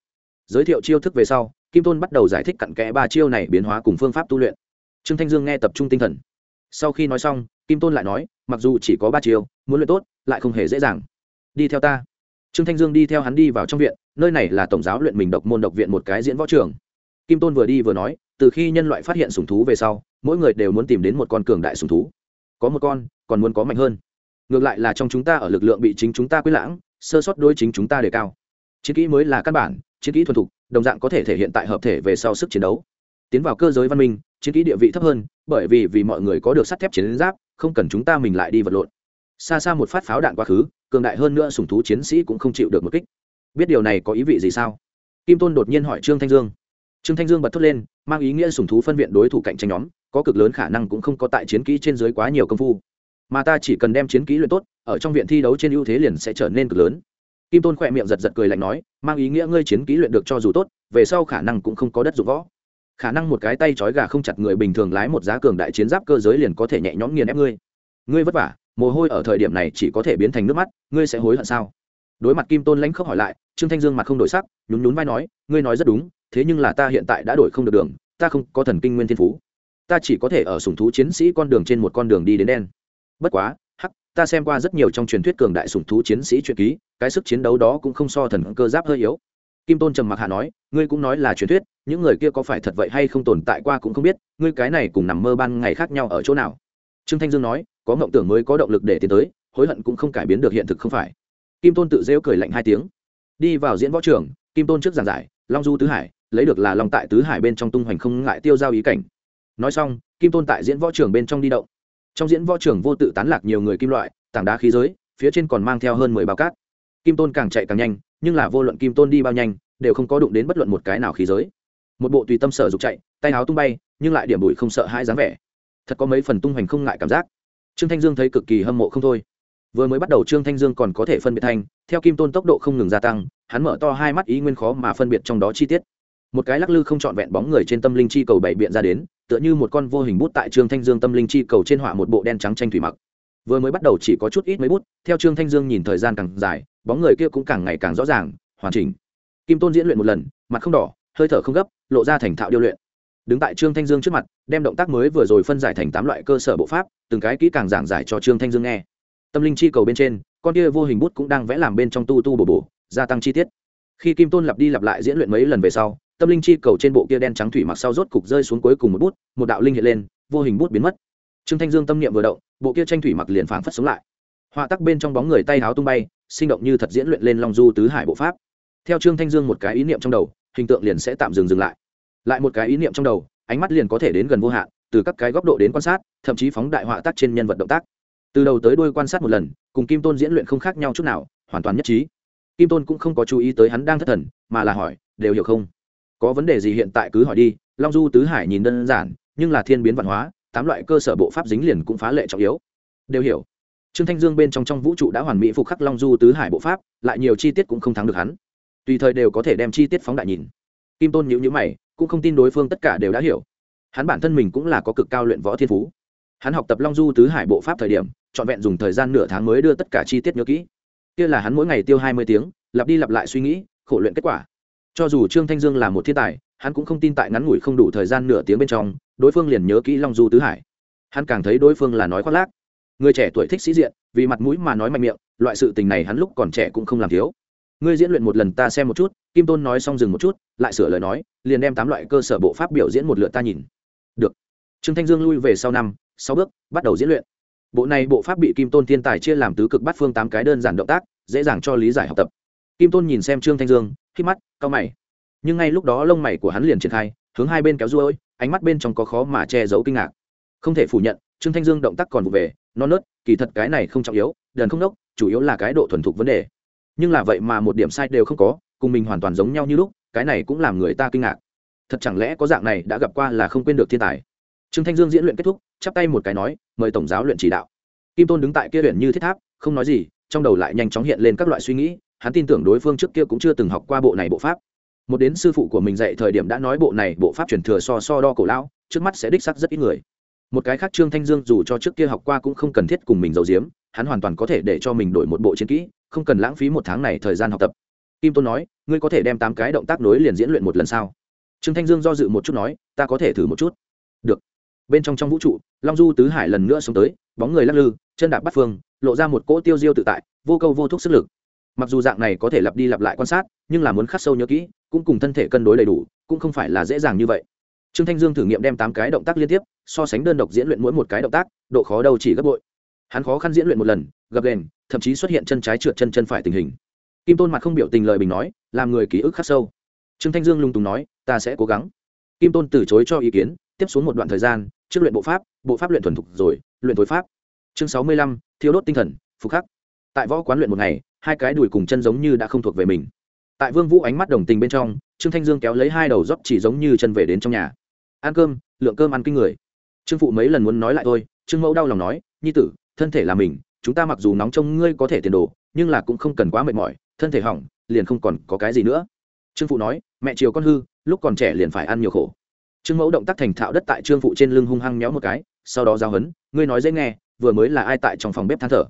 giới thiệu chiêu thức về sau, kim tôn bắt đầu giải thích cặn kẽ ba chiêu này biến hóa cùng phương pháp tu luyện. Trương thanh dương nghe tập trung tinh thần. Sau khi nói xong, kim tôn lại nói, mặc dù chỉ có ba chiêu, muốn luyện tốt, lại không hề dễ dàng. Đi theo ta. Trương thanh dương đi theo hắn đi vào trong viện, nơi này là tổng giáo luyện mình độc môn độc viện một cái diễn võ trường. Kim tôn vừa đi vừa nói, từ khi nhân loại phát hiện sùng thú về sau, mỗi người đều muốn tìm đến một con cường đại sùng thú. Có một con, còn muốn có mạnh hơn. Ngược lại là trong chúng ta ở lực lượng bị chính chúng ta quyết lãng, sơ sót đôi chính chúng ta đề cao. Chiến kỹ mới là căn bản chiến kỹ thuần thục, đồng dạng có thể thể hiện tại hợp thể về sau sức chiến đấu. Tiến vào cơ giới văn minh, chiến kỹ địa vị thấp hơn, bởi vì vì mọi người có được sắt thép chiến giáp, không cần chúng ta mình lại đi vật lộn. Xa xa một phát pháo đạn quá khứ, cường đại hơn nữa sùng thú chiến sĩ cũng không chịu được một kích. Biết điều này có ý vị gì sao? Kim tôn đột nhiên hỏi trương thanh dương. Trương thanh dương bật thốt lên, mang ý nghĩa sùng thú phân viện đối thủ cạnh tranh nhóm, có cực lớn khả năng cũng không có tại chiến kỹ trên dưới quá nhiều công phu. Mà ta chỉ cần đem chiến kỹ luyện tốt, ở trong viện thi đấu trên ưu thế liền sẽ trở nên cực lớn kim tôn khỏe miệng giật giật cười lạnh nói, mang ý nghĩa ngươi chiến kỹ luyện được cho dù tốt, về sau khả năng cũng không có đất dụng võ. Khả năng một cái tay trói gà không chặt người bình thường lái một giá cường đại chiến giáp cơ giới liền có thể nhẹ nhõm nghiền ép ngươi. Ngươi vất vả, mồ hôi ở thời điểm này chỉ có thể biến thành nước mắt, ngươi sẽ hối hận sao? Đối mặt kim tôn lãnh khóc hỏi lại, trương thanh dương mặt không đổi sắc, nhún nhún vai nói, ngươi nói rất đúng, thế nhưng là ta hiện tại đã đổi không được đường, ta không có thần kinh nguyên thiên phú. Ta chỉ có thể ở sùng thú chiến sĩ con đường trên một con đường đi đến đen. Bất quá ta xem qua rất nhiều trong truyền thuyết cường đại sủng thú chiến sĩ truyện ký, cái sức chiến đấu đó cũng không so thần cơ giáp hơi yếu. Kim tôn trầm mặc hạ nói, ngươi cũng nói là truyền thuyết, những người kia có phải thật vậy hay không tồn tại qua cũng không biết, ngươi cái này cùng nằm mơ ban ngày khác nhau ở chỗ nào? Trương thanh dương nói, có mộng tưởng mới có động lực để tiến tới, hối hận cũng không cải biến được hiện thực không phải. Kim tôn tự rêu cười lạnh hai tiếng. Đi vào diễn võ trường, kim tôn trước giảng giải, long du tứ hải, lấy được là long tại tứ hải bên trong tung hoành không ngại tiêu giao ý cảnh. Nói xong, kim tôn tại diễn võ trường bên trong đi động trong diễn võ trường vô tự tán lạc nhiều người kim loại, tảng đá khí giới, phía trên còn mang theo hơn mười bao cát. Kim tôn càng chạy càng nhanh, nhưng là vô luận kim tôn đi bao nhanh, đều không có đụng đến bất luận một cái nào khí giới. Một bộ tùy tâm sở dục chạy, tay áo tung bay, nhưng lại điểm bụi không sợ hai dáng vẻ. Thật có mấy phần tung hoành không ngại cảm giác. Trương thanh dương thấy cực kỳ hâm mộ không thôi. Vừa mới bắt đầu trương thanh dương còn có thể phân biệt thanh theo kim tôn tốc độ không ngừng gia tăng, hắn mở to hai mắt ý nguyên khó mà phân biệt trong đó chi tiết. Một cái lắc lư không trọn vẹn bóng người trên tâm linh chi cầu bảy biện ra đến tựa như một con vô hình bút tại trương thanh dương tâm linh chi cầu trên họa một bộ đen trắng tranh thủy mặc. Vừa mới bắt đầu chỉ có chút ít mấy bút, theo trương thanh dương nhìn thời gian càng dài, bóng người kia cũng càng ngày càng rõ ràng, hoàn chỉnh. Kim tôn diễn luyện một lần, mặt không đỏ, hơi thở không gấp, lộ ra thành thạo điêu luyện. Đứng tại trương thanh dương trước mặt, đem động tác mới vừa rồi phân giải thành tám loại cơ sở bộ pháp, từng cái kỹ càng giảng giải cho trương thanh dương nghe. Tâm linh chi cầu bên trên, con kia vô hình bút cũng đang vẽ làm bên trong tu tu bổ bổ, gia tăng chi tiết. Khi kim tôn lặp đi lặp lại diễn luyện mấy lần về sau tâm linh chi cầu trên bộ kia đen trắng thủy mặc sau rốt cục rơi xuống cuối cùng một bút, một đạo linh hiện lên, vô hình bút biến mất. Trương thanh dương tâm niệm vừa động, bộ kia tranh thủy mặc liền phảng phất sống lại. Họa tắc bên trong bóng người tay háo tung bay, sinh động như thật diễn luyện lên long du tứ hải bộ pháp. Theo trương thanh dương một cái ý niệm trong đầu, hình tượng liền sẽ tạm dừng dừng lại. Lại một cái ý niệm trong đầu, ánh mắt liền có thể đến gần vô hạn, từ các cái góc độ đến quan sát, thậm chí phóng đại họa tác trên nhân vật động tác. Từ đầu tới đuôi quan sát một lần, cùng kim tôn diễn luyện không khác nhau chút nào, hoàn toàn nhất trí. Kim tôn cũng không có chú ý tới hắn đang thất thần, mà là hỏi, đều hiểu không? Có vấn đề gì hiện tại cứ hỏi đi, long du tứ hải nhìn đơn giản, nhưng là thiên biến văn hóa, tám loại cơ sở bộ pháp dính liền cũng phá lệ trọng yếu. Đều hiểu. Trương thanh dương bên trong trong vũ trụ đã hoàn mỹ phục khắc long du tứ hải bộ pháp, lại nhiều chi tiết cũng không thắng được hắn. Tùy thời đều có thể đem chi tiết phóng đại nhìn. Kim tôn nhữ nhữ mày, cũng không tin đối phương tất cả đều đã hiểu. Hắn bản thân mình cũng là có cực cao luyện võ thiên phú. Hắn học tập long du tứ hải bộ pháp thời điểm, trọn vẹn dùng thời gian nửa tháng mới đưa tất cả chi tiết nhớ kỹ. Kia là hắn mỗi ngày tiêu hai mươi tiếng, lặp đi lặp lại suy nghĩ, khổ luyện kết quả cho dù trương thanh dương là một thiên tài, hắn cũng không tin tại ngắn ngủi không đủ thời gian nửa tiếng bên trong, đối phương liền nhớ kỹ long du tứ hải. Hắn càng thấy đối phương là nói khoác lác. Người trẻ tuổi thích sĩ diện, vì mặt mũi mà nói mạnh miệng, loại sự tình này hắn lúc còn trẻ cũng không làm thiếu. Ngươi diễn luyện một lần ta xem một chút, kim tôn nói xong dừng một chút, lại sửa lời nói, liền đem tám loại cơ sở bộ pháp biểu diễn một lượt ta nhìn. Được. Trương thanh dương lui về sau năm, sáu bước, bắt đầu diễn luyện. Bộ này bộ pháp bị kim tôn thiên tài chia làm tứ cực bắt phương tám cái đơn giản động tác, dễ dàng cho lý giải học tập. Kim tôn nhìn xem trương thanh dương khi mắt cao mày. Nhưng ngay lúc đó lông mày của hắn liền triển khai, hướng hai bên kéo ruôi ánh mắt bên trong có khó mà che giấu kinh ngạc. Không thể phủ nhận, trương thanh dương động tác còn vụ về, non nớt, kỳ thật cái này không trọng yếu, đần không đốc, chủ yếu là cái độ thuần thục vấn đề. Nhưng là vậy mà một điểm sai đều không có, cùng mình hoàn toàn giống nhau như lúc, cái này cũng làm người ta kinh ngạc. Thật chẳng lẽ có dạng này đã gặp qua là không quên được thiên tài? Trương thanh dương diễn luyện kết thúc, chắp tay một cái nói, mời tổng giáo luyện chỉ đạo. Kim tôn đứng tại kia luyện như thiết tháp, không nói gì, trong đầu lại nhanh chóng hiện lên các loại suy nghĩ hắn tin tưởng đối phương trước kia cũng chưa từng học qua bộ này bộ pháp. Một đến sư phụ của mình dạy thời điểm đã nói bộ này bộ pháp truyền thừa so so đo cổ lão, trước mắt sẽ đích sắc rất ít người. Một cái khác trương thanh dương dù cho trước kia học qua cũng không cần thiết cùng mình giấu giếm, hắn hoàn toàn có thể để cho mình đổi một bộ chiến kỹ, không cần lãng phí một tháng này thời gian học tập. Kim tôn nói, ngươi có thể đem tám cái động tác nối liền diễn luyện một lần sau trương thanh dương do dự một chút nói, ta có thể thử một chút. Được. Bên trong trong vũ trụ, long du tứ hải lần nữa xuống tới, bóng người lắc lư, chân đạp bắt phương, lộ ra một cỗ tiêu diêu tự tại, vô câu vô thuốc sức lực mặc dù dạng này có thể lặp đi lặp lại quan sát, nhưng là muốn khắc sâu nhớ kỹ, cũng cùng thân thể cân đối đầy đủ, cũng không phải là dễ dàng như vậy. Trương thanh dương thử nghiệm đem tám cái động tác liên tiếp, so sánh đơn độc diễn luyện mỗi một cái động tác, độ khó đâu chỉ gấp bội. Hắn khó khăn diễn luyện một lần, gập đền thậm chí xuất hiện chân trái trượt chân chân phải tình hình. Kim tôn mặt không biểu tình lời bình nói, làm người ký ức khắc sâu. Trương thanh dương lung tùng nói, ta sẽ cố gắng. Kim tôn từ chối cho ý kiến, tiếp xuống một đoạn thời gian, trước luyện bộ pháp bộ pháp luyện thuần thục rồi, luyện thối pháp. Chương sáu mươi lăm thiếu đốt tinh thần, phục khắc. Tại võ quán luyện một ngày hai cái đùi cùng chân giống như đã không thuộc về mình. Tại vương vũ ánh mắt đồng tình bên trong, trương thanh dương kéo lấy hai đầu dốc chỉ giống như chân về đến trong nhà. Ăn cơm, lượng cơm ăn kinh người. Trương phụ mấy lần muốn nói lại thôi, trương mẫu đau lòng nói, nhi tử, thân thể là mình, chúng ta mặc dù nóng trông ngươi có thể tiền đồ, nhưng là cũng không cần quá mệt mỏi, thân thể hỏng, liền không còn có cái gì nữa. Trương phụ nói, mẹ chiều con hư, lúc còn trẻ liền phải ăn nhiều khổ. Trương mẫu động tác thành thạo đất tại trương phụ trên lưng hung hăng méo một cái, sau đó giao hấn, ngươi nói dễ nghe, vừa mới là ai tại trong phòng bếp than thở?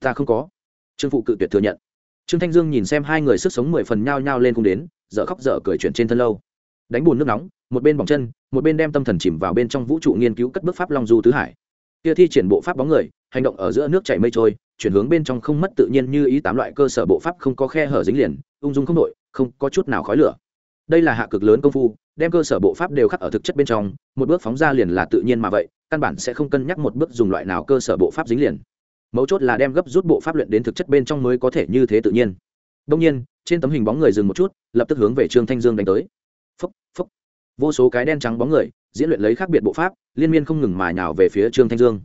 Ta không có trương phụ cự tuyệt thừa nhận. Trương thanh dương nhìn xem hai người sức sống mười phần nhao nhao lên không đến, dở khóc dở cười chuyện trên thân lâu. Đánh bùn nước nóng, một bên bỏng chân, một bên đem tâm thần chìm vào bên trong vũ trụ nghiên cứu cất bước pháp long du tứ hải. Kia thi triển bộ pháp bóng người, hành động ở giữa nước chảy mây trôi, chuyển hướng bên trong không mất tự nhiên như ý tám loại cơ sở bộ pháp không có khe hở dính liền, ung dung không đội không có chút nào khói lửa. Đây là hạ cực lớn công phu, đem cơ sở bộ pháp đều khắc ở thực chất bên trong, một bước phóng ra liền là tự nhiên mà vậy, căn bản sẽ không cân nhắc một bước dùng loại nào cơ sở bộ pháp dính liền mấu chốt là đem gấp rút bộ pháp luyện đến thực chất bên trong mới có thể như thế tự nhiên. Đông nhiên, trên tấm hình bóng người dừng một chút, lập tức hướng về trương thanh dương đánh tới. Phúc phúc. Vô số cái đen trắng bóng người, diễn luyện lấy khác biệt bộ pháp, liên miên không ngừng mà nhào về phía trương thanh dương.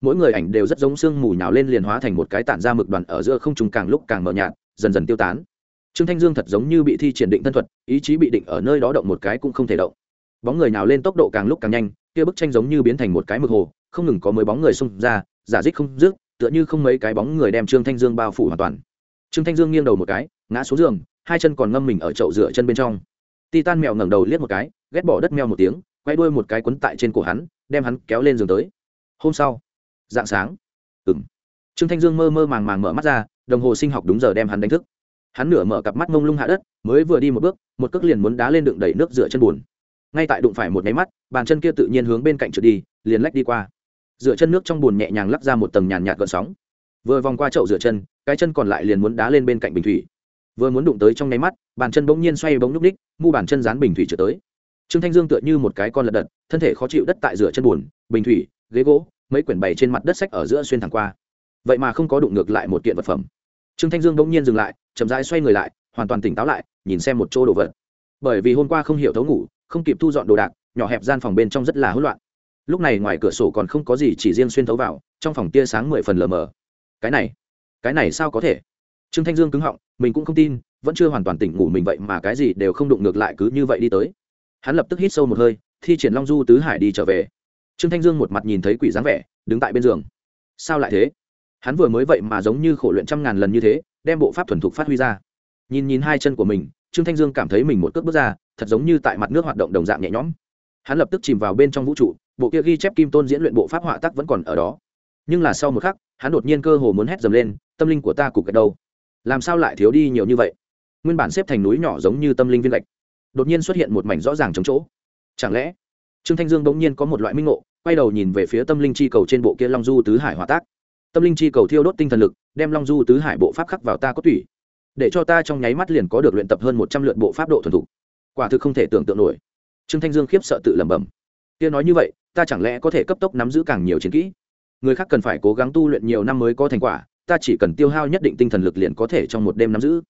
Mỗi người ảnh đều rất giống sương mù nhào lên liền hóa thành một cái tản ra mực đoàn ở giữa không trùng càng lúc càng mờ nhạt, dần dần tiêu tán. Trương thanh dương thật giống như bị thi triển định thân thuật, ý chí bị định ở nơi đó động một cái cũng không thể động. Bóng người nào lên tốc độ càng lúc càng nhanh, kia bức tranh giống như biến thành một cái mực hồ, không ngừng có mới bóng người xung ra, giả dích không dứt tựa như không mấy cái bóng người đem trương thanh dương bao phủ hoàn toàn. Trương thanh dương nghiêng đầu một cái, ngã xuống giường, hai chân còn ngâm mình ở chậu rửa chân bên trong. Titan mèo ngẩng đầu liếc một cái, ghét bỏ đất mèo một tiếng, quay đuôi một cái quấn tại trên cổ hắn, đem hắn kéo lên giường tới. Hôm sau, dạng sáng ừng trương thanh dương mơ mơ màng màng mở mắt ra, đồng hồ sinh học đúng giờ đem hắn đánh thức. Hắn nửa mở cặp mắt mông lung hạ đất, mới vừa đi một bước, một cước liền muốn đá lên đựng đầy nước rửa chân bùn ngay tại đụng phải một nháy mắt, bàn chân kia tự nhiên hướng bên cạnh trượt đi, liền lách đi qua dựa chân nước trong bùn nhẹ nhàng lắp ra một tầng nhàn nhạt gợn sóng. Vừa vòng qua chậu rửa chân, cái chân còn lại liền muốn đá lên bên cạnh bình thủy. Vừa muốn đụng tới trong nháy mắt, bàn chân bỗng nhiên xoay bỗng c ních mu bàn chân dán bình thủy trở tới. Trương thanh dương tựa như một cái con lật đật, thân thể khó chịu đất tại rửa chân bùn, bình thủy, ghế gỗ, mấy quyển bày trên mặt đất sách ở giữa xuyên thẳng qua. Vậy mà không có đụng ngược lại một kiện vật phẩm. Trương thanh dương bỗng nhiên dừng lại, chậm rãi xoay người lại, hoàn toàn tỉnh táo lại, nhìn xem một chỗ đồ vật. Bởi vì hôm qua không hiểu thấu ngủ, không kịp thu dọn đồ đạc, nhỏ hẹp gian phòng bên trong rất là hỗn loạn lúc này ngoài cửa sổ còn không có gì, chỉ riêng xuyên thấu vào, trong phòng tia sáng mười phần lờ mờ. Cái này cái này sao có thể? Trương thanh dương cứng họng, mình cũng không tin, vẫn chưa hoàn toàn tỉnh ngủ mình vậy mà cái gì đều không đụng ngược lại cứ như vậy đi tới. Hắn lập tức hít sâu một hơi, thi triển long du tứ hải đi trở về. Trương thanh dương một mặt nhìn thấy quỷ dáng vẻ, đứng tại bên giường. Sao lại thế? Hắn vừa mới vậy mà giống như khổ luyện trăm ngàn lần như thế, đem bộ pháp thuần thục phát huy ra. Nhìn nhìn hai chân của mình, trương thanh dương cảm thấy mình một cước bước ra, thật giống như tại mặt nước hoạt động đồng dạng nhẹ nhõm hắn lập tức chìm vào bên trong vũ trụ, bộ kia ghi chép kim tôn diễn luyện bộ pháp họa tác vẫn còn ở đó. Nhưng là sau một khắc, hắn đột nhiên cơ hồ muốn hét dầm lên, tâm linh của ta cục gạch đâu? Làm sao lại thiếu đi nhiều như vậy? Nguyên bản xếp thành núi nhỏ giống như tâm linh viên gạch, đột nhiên xuất hiện một mảnh rõ ràng trống chỗ. Chẳng lẽ, trương thanh dương bỗng nhiên có một loại minh ngộ, quay đầu nhìn về phía tâm linh chi cầu trên bộ kia long du tứ hải hòa tác. Tâm linh chi cầu thiêu đốt tinh thần lực, đem long du tứ hải bộ pháp khắc vào ta có tủy. Để cho ta trong nháy mắt liền có được luyện tập hơn một trăm lượt bộ pháp độ thuần thục. Quả thực không thể tưởng tượng nổi trương thanh dương khiếp sợ tự lẩm bẩm. Kia nói như vậy, ta chẳng lẽ có thể cấp tốc nắm giữ càng nhiều chiến kỹ? Người khác cần phải cố gắng tu luyện nhiều năm mới có thành quả, ta chỉ cần tiêu hao nhất định tinh thần lực liền có thể trong một đêm nắm giữ.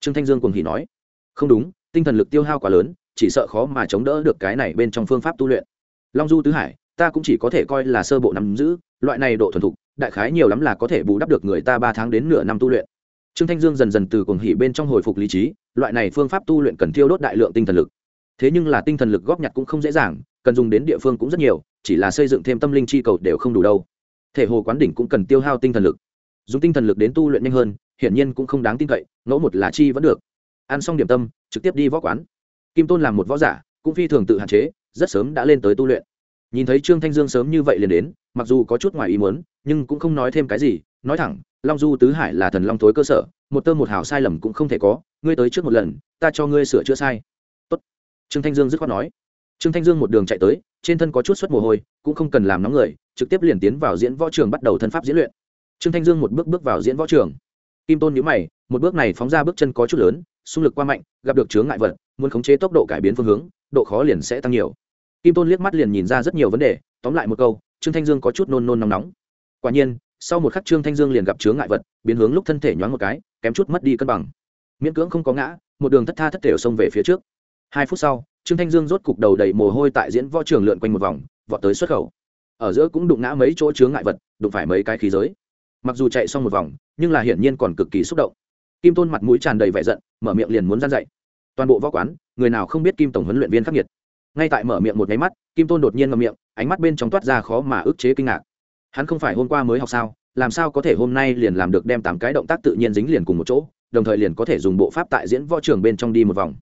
Trương thanh dương cùng hỉ nói. Không đúng, tinh thần lực tiêu hao quá lớn, chỉ sợ khó mà chống đỡ được cái này bên trong phương pháp tu luyện. Long du tứ hải, ta cũng chỉ có thể coi là sơ bộ nắm giữ, loại này độ thuần thục, đại khái nhiều lắm là có thể bù đắp được người ta ba tháng đến nửa năm tu luyện. Trương thanh dương dần dần từ cuồng hỉ bên trong hồi phục lý trí, loại này phương pháp tu luyện cần thiêu đốt đại lượng tinh thần lực thế nhưng là tinh thần lực góp nhặt cũng không dễ dàng, cần dùng đến địa phương cũng rất nhiều, chỉ là xây dựng thêm tâm linh chi cầu đều không đủ đâu. Thể hồ quán đỉnh cũng cần tiêu hao tinh thần lực. Dùng tinh thần lực đến tu luyện nhanh hơn, hiển nhiên cũng không đáng tin cậy, ngẫu một là chi vẫn được. Ăn xong điểm tâm, trực tiếp đi võ quán. Kim tôn làm một võ giả, cũng phi thường tự hạn chế, rất sớm đã lên tới tu luyện. Nhìn thấy trương thanh dương sớm như vậy liền đến, mặc dù có chút ngoài ý muốn, nhưng cũng không nói thêm cái gì, nói thẳng, long du tứ hải là thần long thối cơ sở, một tơ một hào sai lầm cũng không thể có, ngươi tới trước một lần, ta cho ngươi sửa chữa sai trương thanh dương dứt khoát nói. Trương thanh dương một đường chạy tới, trên thân có chút suất mồ hôi, cũng không cần làm nóng người, trực tiếp liền tiến vào diễn võ trường bắt đầu thân pháp diễn luyện. Trương thanh dương một bước bước vào diễn võ trường. Kim tôn nhíu mày, một bước này phóng ra bước chân có chút lớn, xung lực qua mạnh, gặp được chướng ngại vật, muốn khống chế tốc độ cải biến phương hướng, độ khó liền sẽ tăng nhiều. Kim tôn liếc mắt liền nhìn ra rất nhiều vấn đề, tóm lại một câu, trương thanh dương có chút nôn nôn nóng nóng. Quả nhiên, sau một khắc trương thanh dương liền gặp chướng ngại vật, biến hướng lúc thân thể nhoáng một cái, kém chút mất đi cân bằng. Miễn cưỡng không có ngã, một đường thất tha thất thể xông về phía trước hai phút sau, trương thanh dương rốt cục đầu đầy mồ hôi tại diễn võ trường lượn quanh một vòng, vọt tới xuất khẩu. Ở giữa cũng đụng ngã mấy chỗ chướng ngại vật, đụng phải mấy cái khí giới. Mặc dù chạy xong một vòng, nhưng là hiển nhiên còn cực kỳ xúc động. Kim tôn mặt mũi tràn đầy vẻ giận, mở miệng liền muốn gian dậy toàn bộ võ quán, người nào không biết kim tổng huấn luyện viên khắc nghiệt. Ngay tại mở miệng một nháy mắt, kim tôn đột nhiên ngậm miệng, ánh mắt bên trong toát ra khó mà ức chế kinh ngạc. Hắn không phải hôm qua mới học sao, làm sao có thể hôm nay liền làm được đem tám cái động tác tự nhiên dính liền cùng một chỗ, đồng thời liền có thể dùng bộ pháp tại diễn võ trường bên trong đi một vòng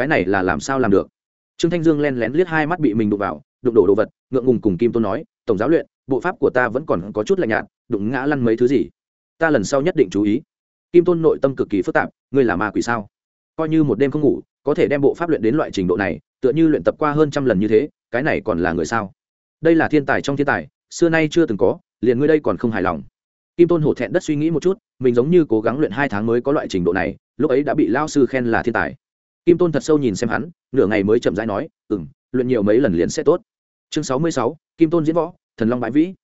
cái này là làm sao làm được? Trương thanh dương len lén liếc hai mắt bị mình đụng vào, đụng đổ đồ vật, ngượng ngùng cùng kim tôn nói, tổng giáo luyện, bộ pháp của ta vẫn còn có chút lạnh nhạt, đụng ngã lăn mấy thứ gì? Ta lần sau nhất định chú ý. Kim tôn nội tâm cực kỳ phức tạp, ngươi là ma quỷ sao? Coi như một đêm không ngủ, có thể đem bộ pháp luyện đến loại trình độ này, tựa như luyện tập qua hơn trăm lần như thế, cái này còn là người sao? Đây là thiên tài trong thiên tài, xưa nay chưa từng có, liền ngươi đây còn không hài lòng. Kim tôn hổ thẹn đất suy nghĩ một chút, mình giống như cố gắng luyện hai tháng mới có loại trình độ này, lúc ấy đã bị lao sư khen là thiên tài kim tôn thật sâu nhìn xem hắn, nửa ngày mới chậm rãi nói ừ m luyện nhiều mấy lần liền sẽ tốt. Chương sáu mươi sáu, kim tôn diễn võ, thần long bãi vĩ.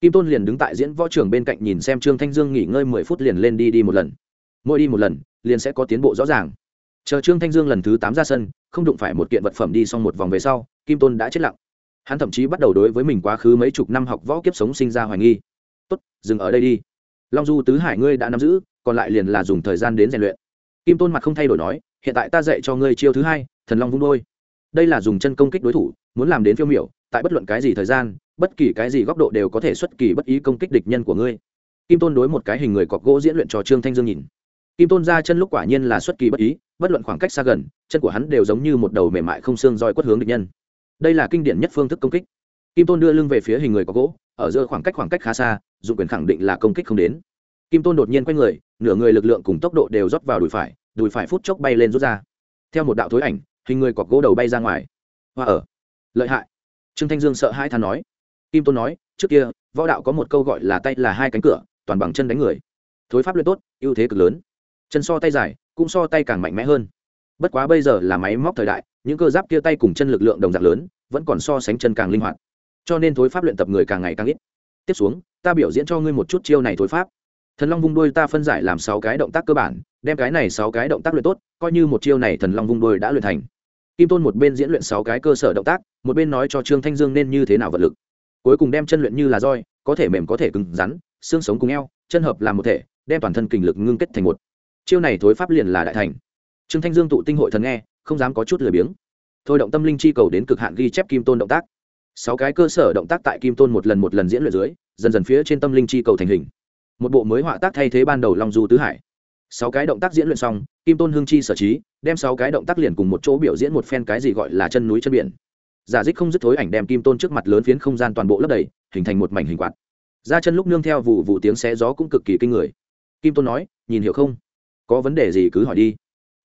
Kim tôn liền đứng tại diễn võ trường bên cạnh nhìn xem trương thanh dương nghỉ ngơi mười phút liền lên đi đi một lần. Mỗi đi một lần, liền sẽ có tiến bộ rõ ràng. Chờ trương thanh dương lần thứ tám ra sân, không đụng phải một kiện vật phẩm đi xong một vòng về sau, kim tôn đã chết lặng. Hắn thậm chí bắt đầu đối với mình quá khứ mấy chục năm học võ kiếp sống sinh ra hoài nghi. Tốt, dừng ở đây đi. Long du tứ hải ngươi đã nắm giữ, còn lại liền là dùng thời gian đến rèn luyện. Kim tôn mặt không thay đổi nói hiện tại ta dạy cho ngươi chiêu thứ hai, thần long vung đôi. Đây là dùng chân công kích đối thủ, muốn làm đến phiêu miểu, tại bất luận cái gì thời gian, bất kỳ cái gì góc độ đều có thể xuất kỳ bất ý công kích địch nhân của ngươi. Kim tôn đối một cái hình người cọc gỗ diễn luyện cho trương thanh dương nhìn. Kim tôn ra chân lúc quả nhiên là xuất kỳ bất ý, bất luận khoảng cách xa gần, chân của hắn đều giống như một đầu mềm mại không xương roi quất hướng địch nhân. Đây là kinh điển nhất phương thức công kích. Kim tôn đưa lưng về phía hình người có gỗ, ở giữa khoảng cách khoảng cách khá xa, dụng quyền khẳng định là công kích không đến. Kim tôn đột nhiên quay người, nửa người lực lượng cùng tốc độ đều rót vào đùi phải đùi phải phút chốc bay lên rút ra. Theo một đạo thối ảnh, hình người cọc gỗ đầu bay ra ngoài. Hoa ở. Lợi hại. Trương thanh dương sợ hai than nói. Kim tôn nói, trước kia, võ đạo có một câu gọi là tay là hai cánh cửa, toàn bằng chân đánh người. Thối pháp luyện tốt, ưu thế cực lớn. Chân so tay dài, cũng so tay càng mạnh mẽ hơn. Bất quá bây giờ là máy móc thời đại, những cơ giáp kia tay cùng chân lực lượng đồng dạng lớn, vẫn còn so sánh chân càng linh hoạt. Cho nên thối pháp luyện tập người càng ngày càng ít. Tiếp xuống, ta biểu diễn cho ngươi một chút chiêu này thối pháp. Thần long vung đôi ta phân giải làm sáu cái động tác cơ bản đem cái này sáu cái động tác luyện tốt, coi như một chiêu này thần long vung đôi đã luyện thành. Kim tôn một bên diễn luyện sáu cái cơ sở động tác, một bên nói cho trương thanh dương nên như thế nào vật lực. Cuối cùng đem chân luyện như là roi, có thể mềm có thể cứng rắn, xương sống cùng eo, chân hợp làm một thể, đem toàn thân kình lực ngưng kết thành một. Chiêu này thối pháp liền là đại thành. Trương thanh dương tụ tinh hội thần nghe, không dám có chút lười biếng. Thôi động tâm linh chi cầu đến cực hạn ghi chép kim tôn động tác. Sáu cái cơ sở động tác tại kim tôn một lần một lần diễn luyện dưới, dần dần phía trên tâm linh chi cầu thành hình. Một bộ mới họa tác thay thế ban đầu long du tứ hải sáu cái động tác diễn luyện xong, kim tôn hương chi sở trí, đem sáu cái động tác liền cùng một chỗ biểu diễn một phen cái gì gọi là chân núi chân biển. Giả dích không dứt thối ảnh đem kim tôn trước mặt lớn phiến không gian toàn bộ lấp đầy, hình thành một mảnh hình quạt. Ra chân lúc nương theo vụ vụ tiếng xé gió cũng cực kỳ kinh người. Kim tôn nói, nhìn hiểu không? Có vấn đề gì cứ hỏi đi.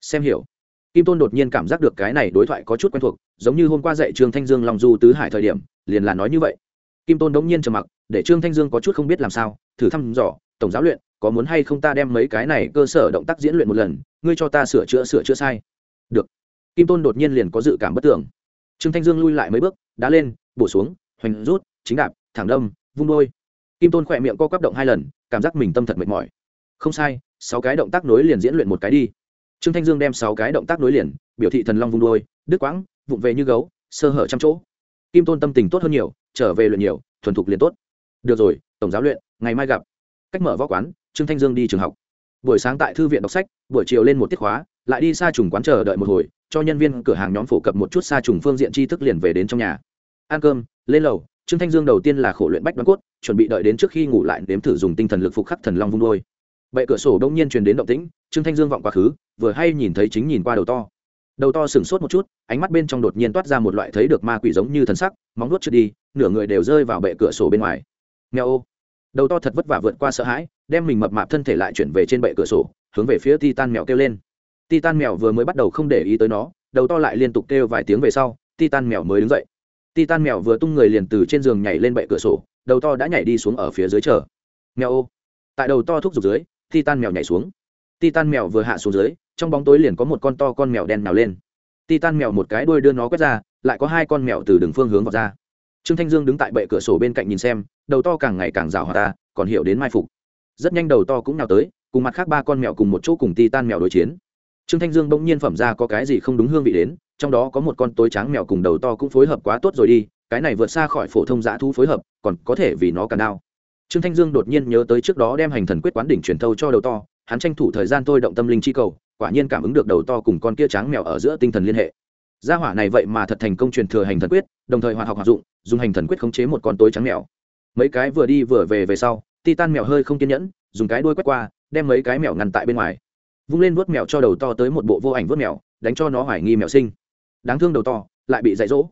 Xem hiểu. Kim tôn đột nhiên cảm giác được cái này đối thoại có chút quen thuộc, giống như hôm qua dạy trương thanh dương long du tứ hải thời điểm, liền là nói như vậy. Kim tôn đống nhiên trầm mặc, để trương thanh dương có chút không biết làm sao, thử thăm dò, tổng giáo luyện có muốn hay không ta đem mấy cái này cơ sở động tác diễn luyện một lần, ngươi cho ta sửa chữa sửa chữa sai. Được. Kim tôn đột nhiên liền có dự cảm bất tưởng. Trương thanh dương lui lại mấy bước, đá lên, bổ xuống, hoành rút, chính đạp, thẳng đâm, vung đôi. Kim tôn khỏe miệng co quắp động hai lần, cảm giác mình tâm thật mệt mỏi. Không sai, sáu cái động tác nối liền diễn luyện một cái đi. Trương thanh dương đem sáu cái động tác nối liền, biểu thị thần long vung đôi, đứt quãng, vụng về như gấu, sơ hở trăm chỗ. Kim tôn tâm tình tốt hơn nhiều, trở về luyện nhiều, thuần thục liền tốt. Được rồi, tổng giáo luyện, ngày mai gặp. Cách mở võ quán trương thanh dương đi trường học. Buổi sáng tại thư viện đọc sách, buổi chiều lên một tiết khóa, lại đi xa trùng quán chờ đợi một hồi, cho nhân viên cửa hàng nhóm phổ cập một chút xa trùng phương diện tri thức liền về đến trong nhà. Ăn cơm, lên lầu, trương thanh dương đầu tiên là khổ luyện bách đoán cốt, chuẩn bị đợi đến trước khi ngủ lại nếm thử dùng tinh thần lực phục khắc thần long vung đôi. Bệ cửa sổ đông nhiên truyền đến động tĩnh, trương thanh dương vọng quá khứ, vừa hay nhìn thấy chính nhìn qua đầu to. Đầu to sửng sốt một chút, ánh mắt bên trong đột nhiên toát ra một loại thấy được ma quỷ giống như thần sắc, móng nuốt trượt đi, nửa người đều rơi vào bệ cửa sổ bên ngoài. Nghèo ô đầu to thật vất vả vượt qua sợ hãi, đem mình mập mạp thân thể lại chuyển về trên bệ cửa sổ, hướng về phía titan mèo kêu lên. Titan mèo vừa mới bắt đầu không để ý tới nó, đầu to lại liên tục kêu vài tiếng về sau, titan mèo mới đứng dậy. Titan mèo vừa tung người liền từ trên giường nhảy lên bệ cửa sổ, đầu to đã nhảy đi xuống ở phía dưới chờ. Mèo ô. Tại đầu to thúc giục dưới, titan mèo nhảy xuống. Titan mèo vừa hạ xuống dưới, trong bóng tối liền có một con to con mèo đen nào lên. Titan mèo một cái đuôi đưa nó quét ra, lại có hai con mèo từ đường phương hướng vào ra trương thanh dương đứng tại bệ cửa sổ bên cạnh nhìn xem, đầu to càng ngày càng rào hòa ta, còn hiểu đến mai phục. Rất nhanh đầu to cũng nào tới, cùng mặt khác ba con mèo cùng một chỗ cùng titan mèo đối chiến. Trương thanh dương bỗng nhiên phẩm ra có cái gì không đúng hương vị đến, trong đó có một con tối trắng mèo cùng đầu to cũng phối hợp quá tốt rồi đi, cái này vượt xa khỏi phổ thông dã thu phối hợp, còn có thể vì nó càng đau trương thanh dương đột nhiên nhớ tới trước đó đem hành thần quyết quán đỉnh truyền thâu cho đầu to, hắn tranh thủ thời gian thôi động tâm linh chi cầu, quả nhiên cảm ứng được đầu to cùng con kia trắng mèo ở giữa tinh thần liên hệ gia hỏa này vậy mà thật thành công truyền thừa hành thần quyết, đồng thời hoạt học hoạt dụng, dùng hành thần quyết khống chế một con tối trắng mèo. Mấy cái vừa đi vừa về về sau, titan mèo hơi không kiên nhẫn, dùng cái đuôi quét qua, đem mấy cái mèo ngăn tại bên ngoài. Vung lên vuốt mèo cho đầu to tới một bộ vô ảnh vuốt mèo, đánh cho nó hoài nghi mèo sinh. Đáng thương đầu to, lại bị dạy dỗ.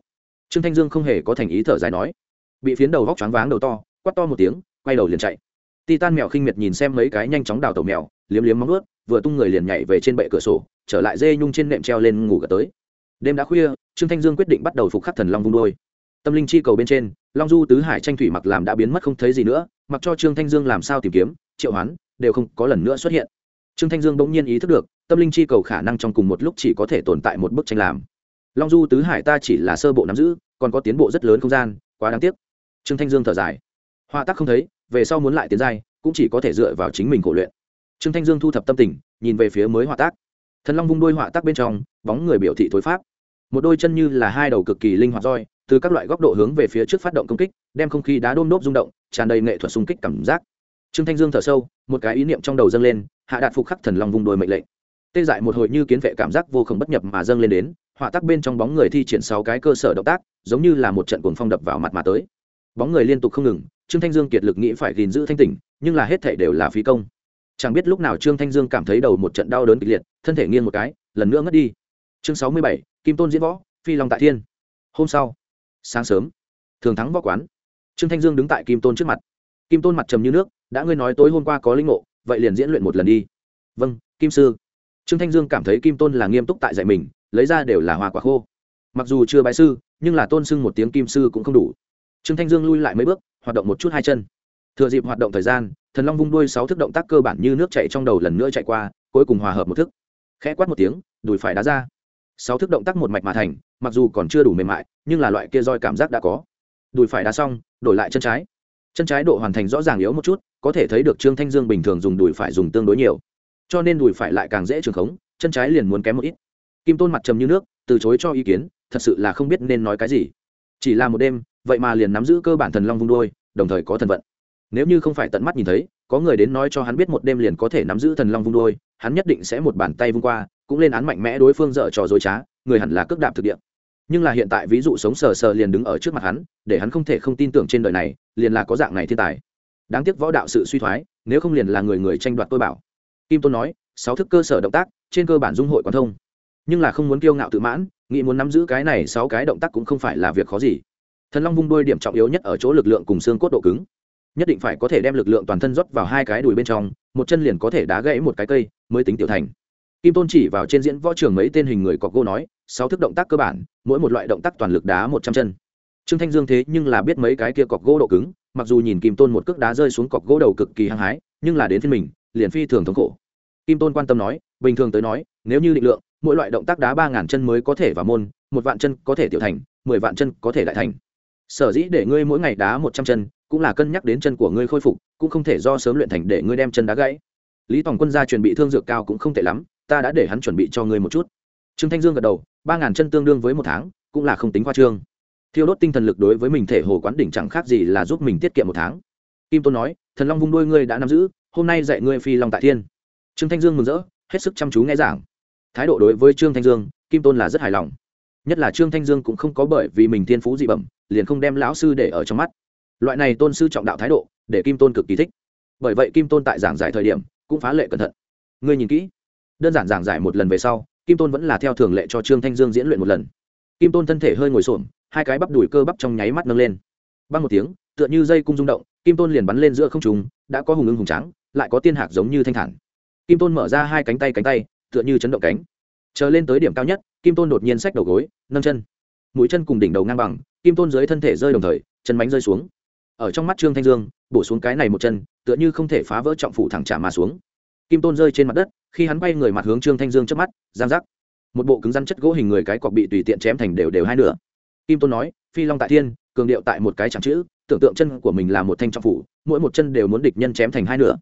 Trương thanh dương không hề có thành ý thở dài nói. Bị phiến đầu vóc choáng váng đầu to quắt to một tiếng, quay đầu liền chạy. Titan mèo khinh miệt nhìn xem mấy cái nhanh chóng đào tẩu mèo, liếm liếm móng ướt vừa tung người liền nhảy về trên bệ cửa sổ, trở lại dê nhung trên nệm treo lên ngủ gật tới đêm đã khuya, trương thanh dương quyết định bắt đầu phục khắc thần long vung đôi tâm linh chi cầu bên trên, long du tứ hải tranh thủy mặc làm đã biến mất không thấy gì nữa, mặc cho trương thanh dương làm sao tìm kiếm, triệu hoán, đều không có lần nữa xuất hiện. Trương thanh dương bỗng nhiên ý thức được, tâm linh chi cầu khả năng trong cùng một lúc chỉ có thể tồn tại một bức tranh làm. Long du tứ hải ta chỉ là sơ bộ nắm giữ, còn có tiến bộ rất lớn không gian, quá đáng tiếc. Trương thanh dương thở dài. Hoa tác không thấy, về sau muốn lại tiến giai, cũng chỉ có thể dựa vào chính mình cổ luyện. Trương thanh dương thu thập tâm tình, nhìn về phía mới họa tác. Thần long vung đôi họa tác bên trong, bóng người biểu thị thối pháp một đôi chân như là hai đầu cực kỳ linh hoạt roi, từ các loại góc độ hướng về phía trước phát động công kích, đem không khí đá đôm đốp rung động, tràn đầy nghệ thuật xung kích cảm giác. Trương thanh dương thở sâu, một cái ý niệm trong đầu dâng lên, hạ đạt phục khắc thần long vung đôi mệnh lệnh. Tê dại một hồi như kiến vệ cảm giác vô khổng bất nhập mà dâng lên đến họa tác bên trong bóng người thi triển sáu cái cơ sở động tác, giống như là một trận cuồng phong đập vào mặt mà tới. Bóng người liên tục không ngừng, trương thanh dương kiệt lực nghĩ phải gìn giữ thanh tỉnh, nhưng là hết thể đều là phí công. Chẳng biết lúc nào trương thanh dương cảm thấy đầu một trận đau đớn kịch liệt, thân thể nghiêng một cái, lần nữa ngất đi. Chương sáu mươi bảy kim tôn diễn võ, phi long tại thiên. Hôm sau, sáng sớm, thường thắng võ quán. Trương thanh dương đứng tại kim tôn trước mặt. Kim tôn mặt trầm như nước, đã ngươi nói tối hôm qua có linh ngộ, vậy liền diễn luyện một lần đi. Vâng kim sư. Trương thanh dương cảm thấy kim tôn là nghiêm túc tại dạy mình, lấy ra đều là hoa quả khô. Mặc dù chưa bái sư, nhưng là tôn sưng một tiếng kim sư cũng không đủ. Trương thanh dương lui lại mấy bước, hoạt động một chút hai chân. Thừa dịp hoạt động thời gian, thần long vung đuôi sáu thức động tác cơ bản như nước chạy trong đầu lần nữa chạy qua, cuối cùng hòa hợp một thức. Khẽ quát một tiếng, đùi phải đá ra sáu thức động tác một mạch mà thành, mặc dù còn chưa đủ mềm mại, nhưng là loại kia roi cảm giác đã có. Đùi phải đá xong, đổi lại chân trái. Chân trái độ hoàn thành rõ ràng yếu một chút, có thể thấy được trương thanh dương bình thường dùng đùi phải dùng tương đối nhiều. Cho nên đùi phải lại càng dễ trường khống, chân trái liền muốn kém một ít. Kim tôn mặt trầm như nước, từ chối cho ý kiến, thật sự là không biết nên nói cái gì. Chỉ là một đêm, vậy mà liền nắm giữ cơ bản thần long vung đôi, đồng thời có thần vận. Nếu như không phải tận mắt nhìn thấy có người đến nói cho hắn biết một đêm liền có thể nắm giữ thần long vung đôi, hắn nhất định sẽ một bàn tay vung qua, cũng lên án mạnh mẽ đối phương dở trò dối trá, người hẳn là cước đạp thực địa. Nhưng là hiện tại ví dụ sống sờ sờ liền đứng ở trước mặt hắn, để hắn không thể không tin tưởng trên đời này, liền là có dạng này thiên tài. Đáng tiếc võ đạo sự suy thoái, nếu không liền là người người tranh đoạt tôi bảo. Kim tôn nói, sáu thức cơ sở động tác, trên cơ bản dung hội quan thông. Nhưng là không muốn kiêu ngạo tự mãn, nghĩ muốn nắm giữ cái này sáu cái động tác cũng không phải là việc khó gì. Thần long vung đôi điểm trọng yếu nhất ở chỗ lực lượng cùng xương cốt độ cứng nhất định phải có thể đem lực lượng toàn thân rót vào hai cái đùi bên trong, một chân liền có thể đá gãy một cái cây, mới tính tiểu thành. Kim tôn chỉ vào trên diễn võ trường mấy tên hình người cọc gỗ nói, sáu thức động tác cơ bản, mỗi một loại động tác toàn lực đá một trăm chân. Trương thanh dương thế nhưng là biết mấy cái kia cọc gỗ độ cứng, mặc dù nhìn kim tôn một cước đá rơi xuống cọc gỗ đầu cực kỳ hăng hái, nhưng là đến thiên mình, liền phi thường thống khổ. Kim tôn quan tâm nói, bình thường tới nói, nếu như định lượng, mỗi loại động tác đá ba ngàn chân mới có thể vào môn, một vạn chân có thể tiểu thành, mười vạn chân có thể đại thành. Sở dĩ để ngươi mỗi ngày đá một trăm chân cũng là cân nhắc đến chân của ngươi khôi phục, cũng không thể do sớm luyện thành để ngươi đem chân đá gãy. Lý tòng quân gia chuẩn bị thương dược cao cũng không tệ lắm, ta đã để hắn chuẩn bị cho ngươi một chút. Trương thanh dương gật đầu, ba ngàn chân tương đương với một tháng, cũng là không tính khoa trương. Thiêu đốt tinh thần lực đối với mình thể hồ quán đỉnh chẳng khác gì là giúp mình tiết kiệm một tháng. Kim tôn nói, thần long vung đuôi ngươi đã nắm giữ, hôm nay dạy ngươi phi long tại thiên. Trương thanh dương mừng rỡ, hết sức chăm chú nghe giảng. Thái độ đối với trương thanh dương, kim tôn là rất hài lòng. Nhất là trương thanh dương cũng không có bởi vì mình thiên phú dị bẩm, liền không đem lão sư để ở trong mắt loại này tôn sư trọng đạo thái độ, để kim tôn cực kỳ thích. Bởi vậy kim tôn tại giảng giải thời điểm, cũng phá lệ cẩn thận. Ngươi nhìn kỹ. Đơn giản giảng giải một lần về sau, kim tôn vẫn là theo thường lệ cho trương thanh dương diễn luyện một lần. Kim tôn thân thể hơi ngồi xổm, hai cái bắp đùi cơ bắp trong nháy mắt nâng lên. Băng một tiếng, tựa như dây cung rung động, kim tôn liền bắn lên giữa không trùng đã có hùng ưng hùng trắng lại có tiên hạc giống như thanh thản. Kim tôn mở ra hai cánh tay cánh tay, tựa như chấn động cánh. Chờ lên tới điểm cao nhất, kim tôn đột nhiên xách đầu gối, nâng chân. Mũi chân cùng đỉnh đầu ngang bằng, kim tôn dưới thân thể rơi đồng thời, chân bánh rơi xuống ở trong mắt trương thanh dương, bổ xuống cái này một chân, tựa như không thể phá vỡ trọng phủ thẳng trả mà xuống. Kim tôn rơi trên mặt đất, khi hắn bay người mặt hướng trương thanh dương trước mắt, giang giác. Một bộ cứng rắn chất gỗ hình người cái cọc bị tùy tiện chém thành đều đều hai nửa. Kim tôn nói, phi long tại thiên, cường điệu tại một cái chẳng chữ, tưởng tượng chân của mình là một thanh trọng phủ, mỗi một chân đều muốn địch nhân chém thành hai nửa.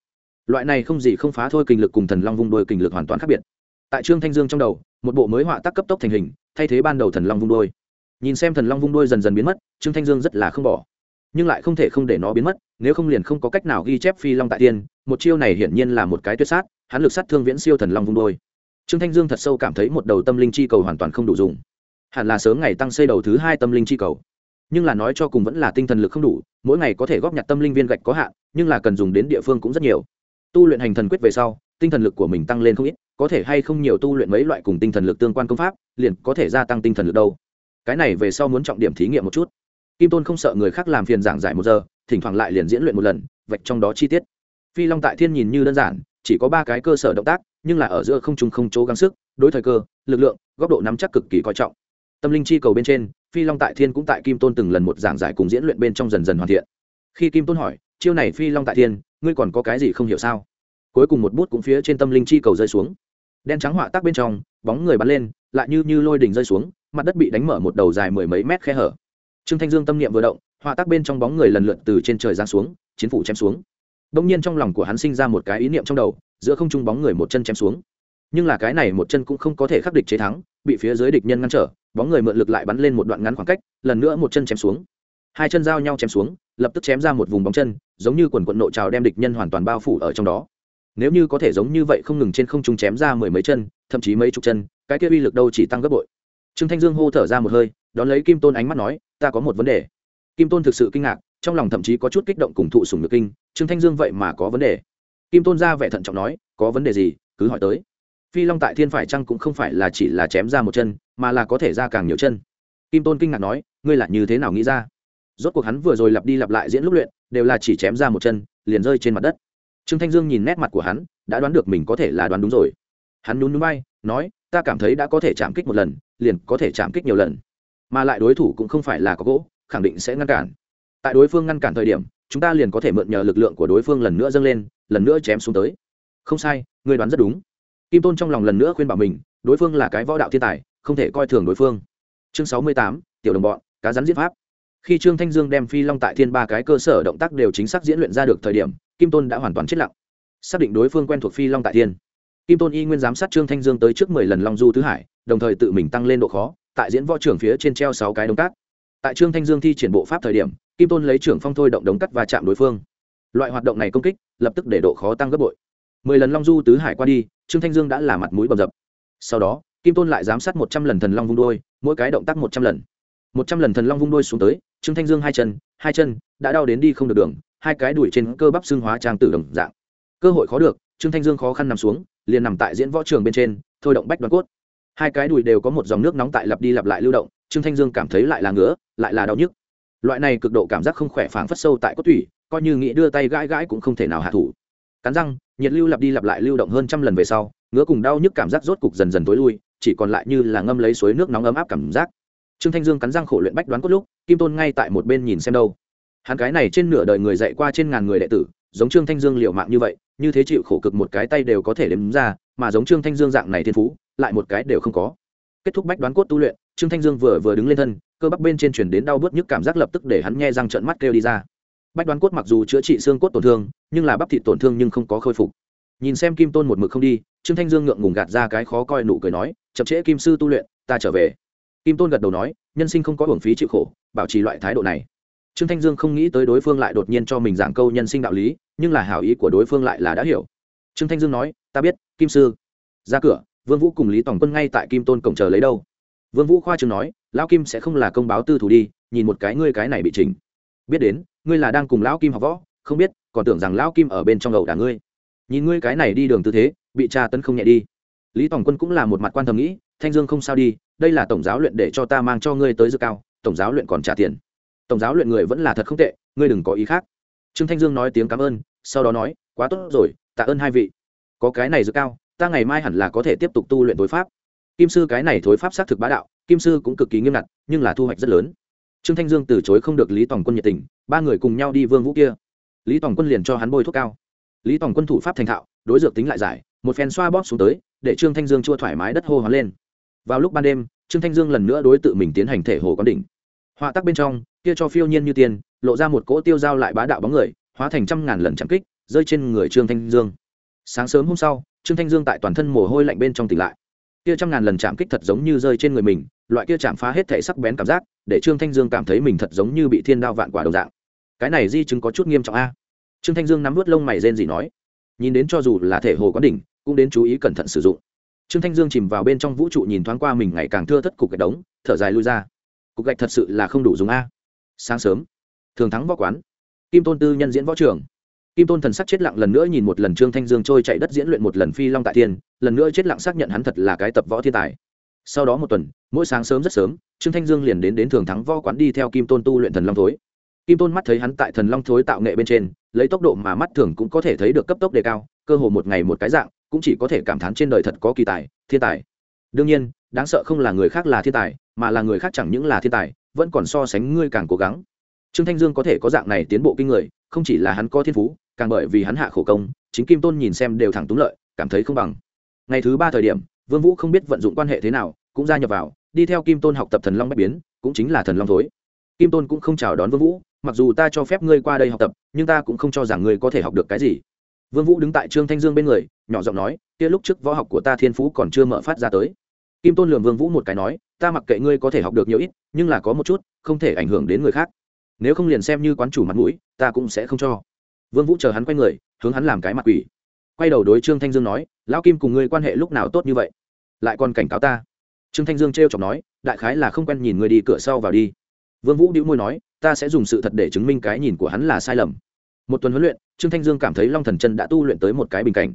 Loại này không gì không phá thôi kinh lực cùng thần long vung đôi kinh lực hoàn toàn khác biệt. Tại trương thanh dương trong đầu, một bộ mới họa tác cấp tốc thành hình, thay thế ban đầu thần long vung đôi. Nhìn xem thần long vung đôi dần dần biến mất, trương thanh dương rất là không bỏ nhưng lại không thể không để nó biến mất, nếu không liền không có cách nào ghi chép phi long tại tiên, một chiêu này hiển nhiên là một cái tuyệt sát, hắn lực sát thương viễn siêu thần long vung đôi. Trương thanh dương thật sâu cảm thấy một đầu tâm linh chi cầu hoàn toàn không đủ dùng. Hẳn là sớm ngày tăng xây đầu thứ hai tâm linh chi cầu. Nhưng là nói cho cùng vẫn là tinh thần lực không đủ, mỗi ngày có thể góp nhặt tâm linh viên gạch có hạn, nhưng là cần dùng đến địa phương cũng rất nhiều. Tu luyện hành thần quyết về sau, tinh thần lực của mình tăng lên không ít, có thể hay không nhiều tu luyện mấy loại cùng tinh thần lực tương quan công pháp, liền có thể gia tăng tinh thần lực đâu. Cái này về sau muốn trọng điểm thí nghiệm một chút kim tôn không sợ người khác làm phiền giảng giải một giờ, thỉnh thoảng lại liền diễn luyện một lần, vạch trong đó chi tiết. Phi long tại thiên nhìn như đơn giản, chỉ có ba cái cơ sở động tác, nhưng là ở giữa không trung không chỗ gắng sức, đối thời cơ, lực lượng, góc độ nắm chắc cực kỳ coi trọng. Tâm linh chi cầu bên trên, phi long tại thiên cũng tại kim tôn từng lần một giảng giải cùng diễn luyện bên trong dần dần hoàn thiện. Khi kim tôn hỏi, chiêu này phi long tại thiên, ngươi còn có cái gì không hiểu sao? Cuối cùng một bút cũng phía trên tâm linh chi cầu rơi xuống. Đen trắng họa tác bên trong, bóng người bắn lên, lại như như lôi đỉnh rơi xuống, mặt đất bị đánh mở một đầu dài mười mấy mét khe hở trương thanh dương tâm niệm vừa động, họa tác bên trong bóng người lần lượt từ trên trời giáng xuống, chiến phủ chém xuống. Đông nhiên trong lòng của hắn sinh ra một cái ý niệm trong đầu, giữa không trung bóng người một chân chém xuống. Nhưng là cái này một chân cũng không có thể khắc địch chế thắng, bị phía dưới địch nhân ngăn trở, bóng người mượn lực lại bắn lên một đoạn ngắn khoảng cách, lần nữa một chân chém xuống. Hai chân giao nhau chém xuống, lập tức chém ra một vùng bóng chân, giống như quần quận nộ trào đem địch nhân hoàn toàn bao phủ ở trong đó. Nếu như có thể giống như vậy không ngừng trên không trung chém ra mười mấy chân, thậm chí mấy chục chân, cái kia uy lực đâu chỉ tăng gấp bội. Trương thanh dương hô thở ra một hơi đón lấy kim tôn ánh mắt nói, ta có một vấn đề. Kim tôn thực sự kinh ngạc, trong lòng thậm chí có chút kích động cùng thụ sùng nhược kinh, trương thanh dương vậy mà có vấn đề. Kim tôn ra vẻ thận trọng nói, có vấn đề gì? Cứ hỏi tới. Phi long tại thiên phải chăng cũng không phải là chỉ là chém ra một chân, mà là có thể ra càng nhiều chân. Kim tôn kinh ngạc nói, ngươi là như thế nào nghĩ ra? Rốt cuộc hắn vừa rồi lặp đi lặp lại diễn lúc luyện, đều là chỉ chém ra một chân, liền rơi trên mặt đất. Trương thanh dương nhìn nét mặt của hắn, đã đoán được mình có thể là đoán đúng rồi. Hắn nhún núi bay nói, ta cảm thấy đã có thể chạm kích một lần, liền có thể chạm kích nhiều lần mà lại đối thủ cũng không phải là có gỗ, khẳng định sẽ ngăn cản. Tại đối phương ngăn cản thời điểm, chúng ta liền có thể mượn nhờ lực lượng của đối phương lần nữa dâng lên, lần nữa chém xuống tới. Không sai người đoán rất đúng. Kim tôn trong lòng lần nữa khuyên bảo mình, đối phương là cái võ đạo thiên tài, không thể coi thường đối phương. Chương sáu mươi tám, tiểu đồng bọn, cá rắn diễn pháp. Khi trương thanh dương đem phi long tại thiên ba cái cơ sở động tác đều chính xác diễn luyện ra được thời điểm, kim tôn đã hoàn toàn chết lặng. Xác định đối phương quen thuộc phi long tại thiên. Kim tôn y nguyên giám sát trương thanh dương tới trước mười lần long du thứ hải, đồng thời tự mình tăng lên độ khó tại diễn võ trưởng phía trên treo sáu cái đống cát. Tại trương thanh dương thi triển bộ pháp thời điểm, kim tôn lấy trưởng phong thôi động đống cắt và chạm đối phương. Loại hoạt động này công kích, lập tức để độ khó tăng gấp bội. Mười lần long du tứ hải qua đi, trương thanh dương đã là mặt mũi bầm dập. Sau đó, kim tôn lại giám sát một trăm lần thần long vung đôi, mỗi cái động tác một trăm lần. Một trăm lần thần long vung đôi xuống tới, trương thanh dương hai chân hai chân, đã đau đến đi không được đường, hai cái đuổi trên cơ bắp xương hóa trang tử đồng dạng. Cơ hội khó được, trương thanh dương khó khăn nằm xuống, liền nằm tại diễn võ trường bên trên, thôi động bách đoàn cốt hai cái đùi đều có một dòng nước nóng tại lặp đi lặp lại lưu động, trương thanh dương cảm thấy lại là ngứa, lại là đau nhức. Loại này cực độ cảm giác không khỏe phảng phất sâu tại cốt tủy, coi như nghĩ đưa tay gãi gãi cũng không thể nào hạ thủ. Cắn răng, nhiệt lưu lặp đi lặp lại lưu động hơn trăm lần về sau, ngứa cùng đau nhức cảm giác rốt cục dần dần tối lui, chỉ còn lại như là ngâm lấy suối nước nóng ấm áp cảm giác. Trương thanh dương cắn răng khổ luyện bách đoán cốt lúc, kim tôn ngay tại một bên nhìn xem đâu. Hắn cái này trên nửa đời người dạy qua trên ngàn người đệ tử, giống trương thanh dương liệu mạng như vậy như thế chịu khổ cực một cái tay đều có thể đếm ra, mà giống trương thanh dương dạng này thiên phú, lại một cái đều không có. Kết thúc bách đoán cốt tu luyện, trương thanh dương vừa vừa đứng lên thân, cơ bắp bên trên chuyển đến đau bớt nhức cảm giác lập tức để hắn nghe răng trợn mắt kêu đi ra. Bách đoán cốt mặc dù chữa trị xương cốt tổn thương, nhưng là bắp thịt tổn thương nhưng không có khôi phục. Nhìn xem kim tôn một mực không đi, trương thanh dương ngượng ngùng gạt ra cái khó coi nụ cười nói, chậm trễ kim sư tu luyện, ta trở về. Kim tôn gật đầu nói, nhân sinh không có hưởng phí chịu khổ, bảo trì loại thái độ này trương thanh dương không nghĩ tới đối phương lại đột nhiên cho mình giảng câu nhân sinh đạo lý, nhưng là hảo ý của đối phương lại là đã hiểu. Trương thanh dương nói, ta biết, kim sư. Ra cửa, vương vũ cùng lý tòng quân ngay tại kim tôn cổng chờ lấy đâu. Vương vũ khoa trường nói, lão kim sẽ không là công báo tư thủ đi, nhìn một cái ngươi cái này bị chỉnh. Biết đến, ngươi là đang cùng lão kim học võ, không biết, còn tưởng rằng lão kim ở bên trong gầu đả ngươi. Nhìn ngươi cái này đi đường tư thế, bị tra tấn không nhẹ đi. Lý tòng quân cũng là một mặt quan thầm nghĩ, thanh dương không sao đi, đây là tổng giáo luyện để cho ta mang cho ngươi tới dự cao, tổng giáo luyện còn trả tiền tổng giáo luyện người vẫn là thật không tệ, ngươi đừng có ý khác. Trương thanh dương nói tiếng cảm ơn, sau đó nói, quá tốt rồi, tạ ơn hai vị. Có cái này dự cao, ta ngày mai hẳn là có thể tiếp tục tu luyện tối pháp. Kim sư cái này thối pháp xác thực bá đạo, kim sư cũng cực kỳ nghiêm ngặt, nhưng là thu hoạch rất lớn. Trương thanh dương từ chối không được lý tòng quân nhiệt tình, ba người cùng nhau đi vương vũ kia. Lý tòng quân liền cho hắn bôi thuốc cao. Lý tòng quân thủ pháp thành thạo, đối dược tính lại giải, một phen xoa bóp xuống tới, để trương thanh dương chua thoải mái đất hô hoán lên. Vào lúc ban đêm, trương thanh dương lần nữa đối tự mình tiến hành thể hồ quán đỉnh họa tắc bên trong, kia cho phiêu nhiên như tiền, lộ ra một cỗ tiêu dao lại bá đạo bóng người, hóa thành trăm ngàn lần chạm kích, rơi trên người trương thanh dương. Sáng sớm hôm sau, trương thanh dương tại toàn thân mồ hôi lạnh bên trong tỉnh lại. Kia trăm ngàn lần chạm kích thật giống như rơi trên người mình, loại kia chạm phá hết thể sắc bén cảm giác, để trương thanh dương cảm thấy mình thật giống như bị thiên đao vạn quả đồng dạng. Cái này di chứng có chút nghiêm trọng a. Trương thanh dương nắm vớt lông mày rên gì nói, nhìn đến cho dù là thể hồ có đỉnh, cũng đến chú ý cẩn thận sử dụng. Trương thanh dương chìm vào bên trong vũ trụ nhìn thoáng qua mình ngày càng thưa thất cục cái đống, thở dài lui ra cục gạch thật sự là không đủ dùng a. Sáng sớm, thường thắng võ quán. Kim tôn tư nhân diễn võ trường. Kim tôn thần sắc chết lặng lần nữa nhìn một lần trương thanh dương trôi chạy đất diễn luyện một lần phi long tại thiên, lần nữa chết lặng xác nhận hắn thật là cái tập võ thiên tài. Sau đó một tuần, mỗi sáng sớm rất sớm, trương thanh dương liền đến đến thường thắng võ quán đi theo kim tôn tu luyện thần long thối. Kim tôn mắt thấy hắn tại thần long thối tạo nghệ bên trên, lấy tốc độ mà mắt thường cũng có thể thấy được cấp tốc đề cao, cơ hồ một ngày một cái dạng, cũng chỉ có thể cảm thán trên đời thật có kỳ tài, thiên tài. Đương nhiên đáng sợ không là người khác là thiên tài, mà là người khác chẳng những là thiên tài, vẫn còn so sánh ngươi càng cố gắng. Trương thanh dương có thể có dạng này tiến bộ kinh người, không chỉ là hắn có thiên phú, càng bởi vì hắn hạ khổ công, chính kim tôn nhìn xem đều thẳng túng lợi, cảm thấy không bằng. Ngày thứ ba thời điểm, vương vũ không biết vận dụng quan hệ thế nào, cũng gia nhập vào, đi theo kim tôn học tập thần long bách biến, cũng chính là thần long thối. Kim tôn cũng không chào đón vương vũ, mặc dù ta cho phép ngươi qua đây học tập, nhưng ta cũng không cho rằng ngươi có thể học được cái gì. Vương vũ đứng tại trương thanh dương bên người, nhỏ giọng nói, kia lúc trước võ học của ta thiên phú còn chưa mở phát ra tới kim tôn lườm vương vũ một cái nói, ta mặc kệ ngươi có thể học được nhiều ít, nhưng là có một chút, không thể ảnh hưởng đến người khác. Nếu không liền xem như quán chủ mặt mũi, ta cũng sẽ không cho. Vương vũ chờ hắn quay người, hướng hắn làm cái mặt quỷ. Quay đầu đối trương thanh dương nói, lão kim cùng ngươi quan hệ lúc nào tốt như vậy? Lại còn cảnh cáo ta. Trương thanh dương trêu chọc nói, đại khái là không quen nhìn ngươi đi cửa sau vào đi. Vương vũ đĩu môi nói, ta sẽ dùng sự thật để chứng minh cái nhìn của hắn là sai lầm. Một tuần huấn luyện, trương thanh dương cảm thấy long thần chân đã tu luyện tới một cái bình cảnh.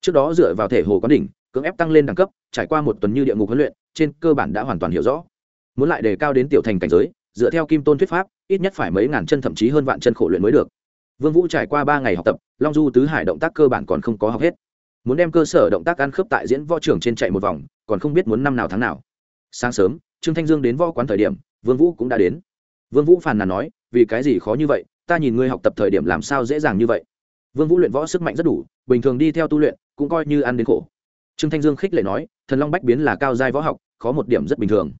Trước đó dựa vào thể hồ quán đỉnh cưỡng ép tăng lên đẳng cấp, trải qua một tuần như địa ngục huấn luyện, trên cơ bản đã hoàn toàn hiểu rõ. Muốn lại đề cao đến tiểu thành cảnh giới, dựa theo kim tôn thuyết pháp, ít nhất phải mấy ngàn chân thậm chí hơn vạn chân khổ luyện mới được. Vương vũ trải qua ba ngày học tập, long du tứ hải động tác cơ bản còn không có học hết. Muốn đem cơ sở động tác ăn khớp tại diễn võ trường trên chạy một vòng, còn không biết muốn năm nào tháng nào. Sáng sớm, trương thanh dương đến võ quán thời điểm, vương vũ cũng đã đến. Vương vũ phàn nàn nói, vì cái gì khó như vậy? Ta nhìn ngươi học tập thời điểm làm sao dễ dàng như vậy. Vương vũ luyện võ sức mạnh rất đủ, bình thường đi theo tu luyện, cũng coi như ăn đến khổ trương thanh dương khích lệ nói, thần long bách biến là cao giai võ học, khó một điểm rất bình thường.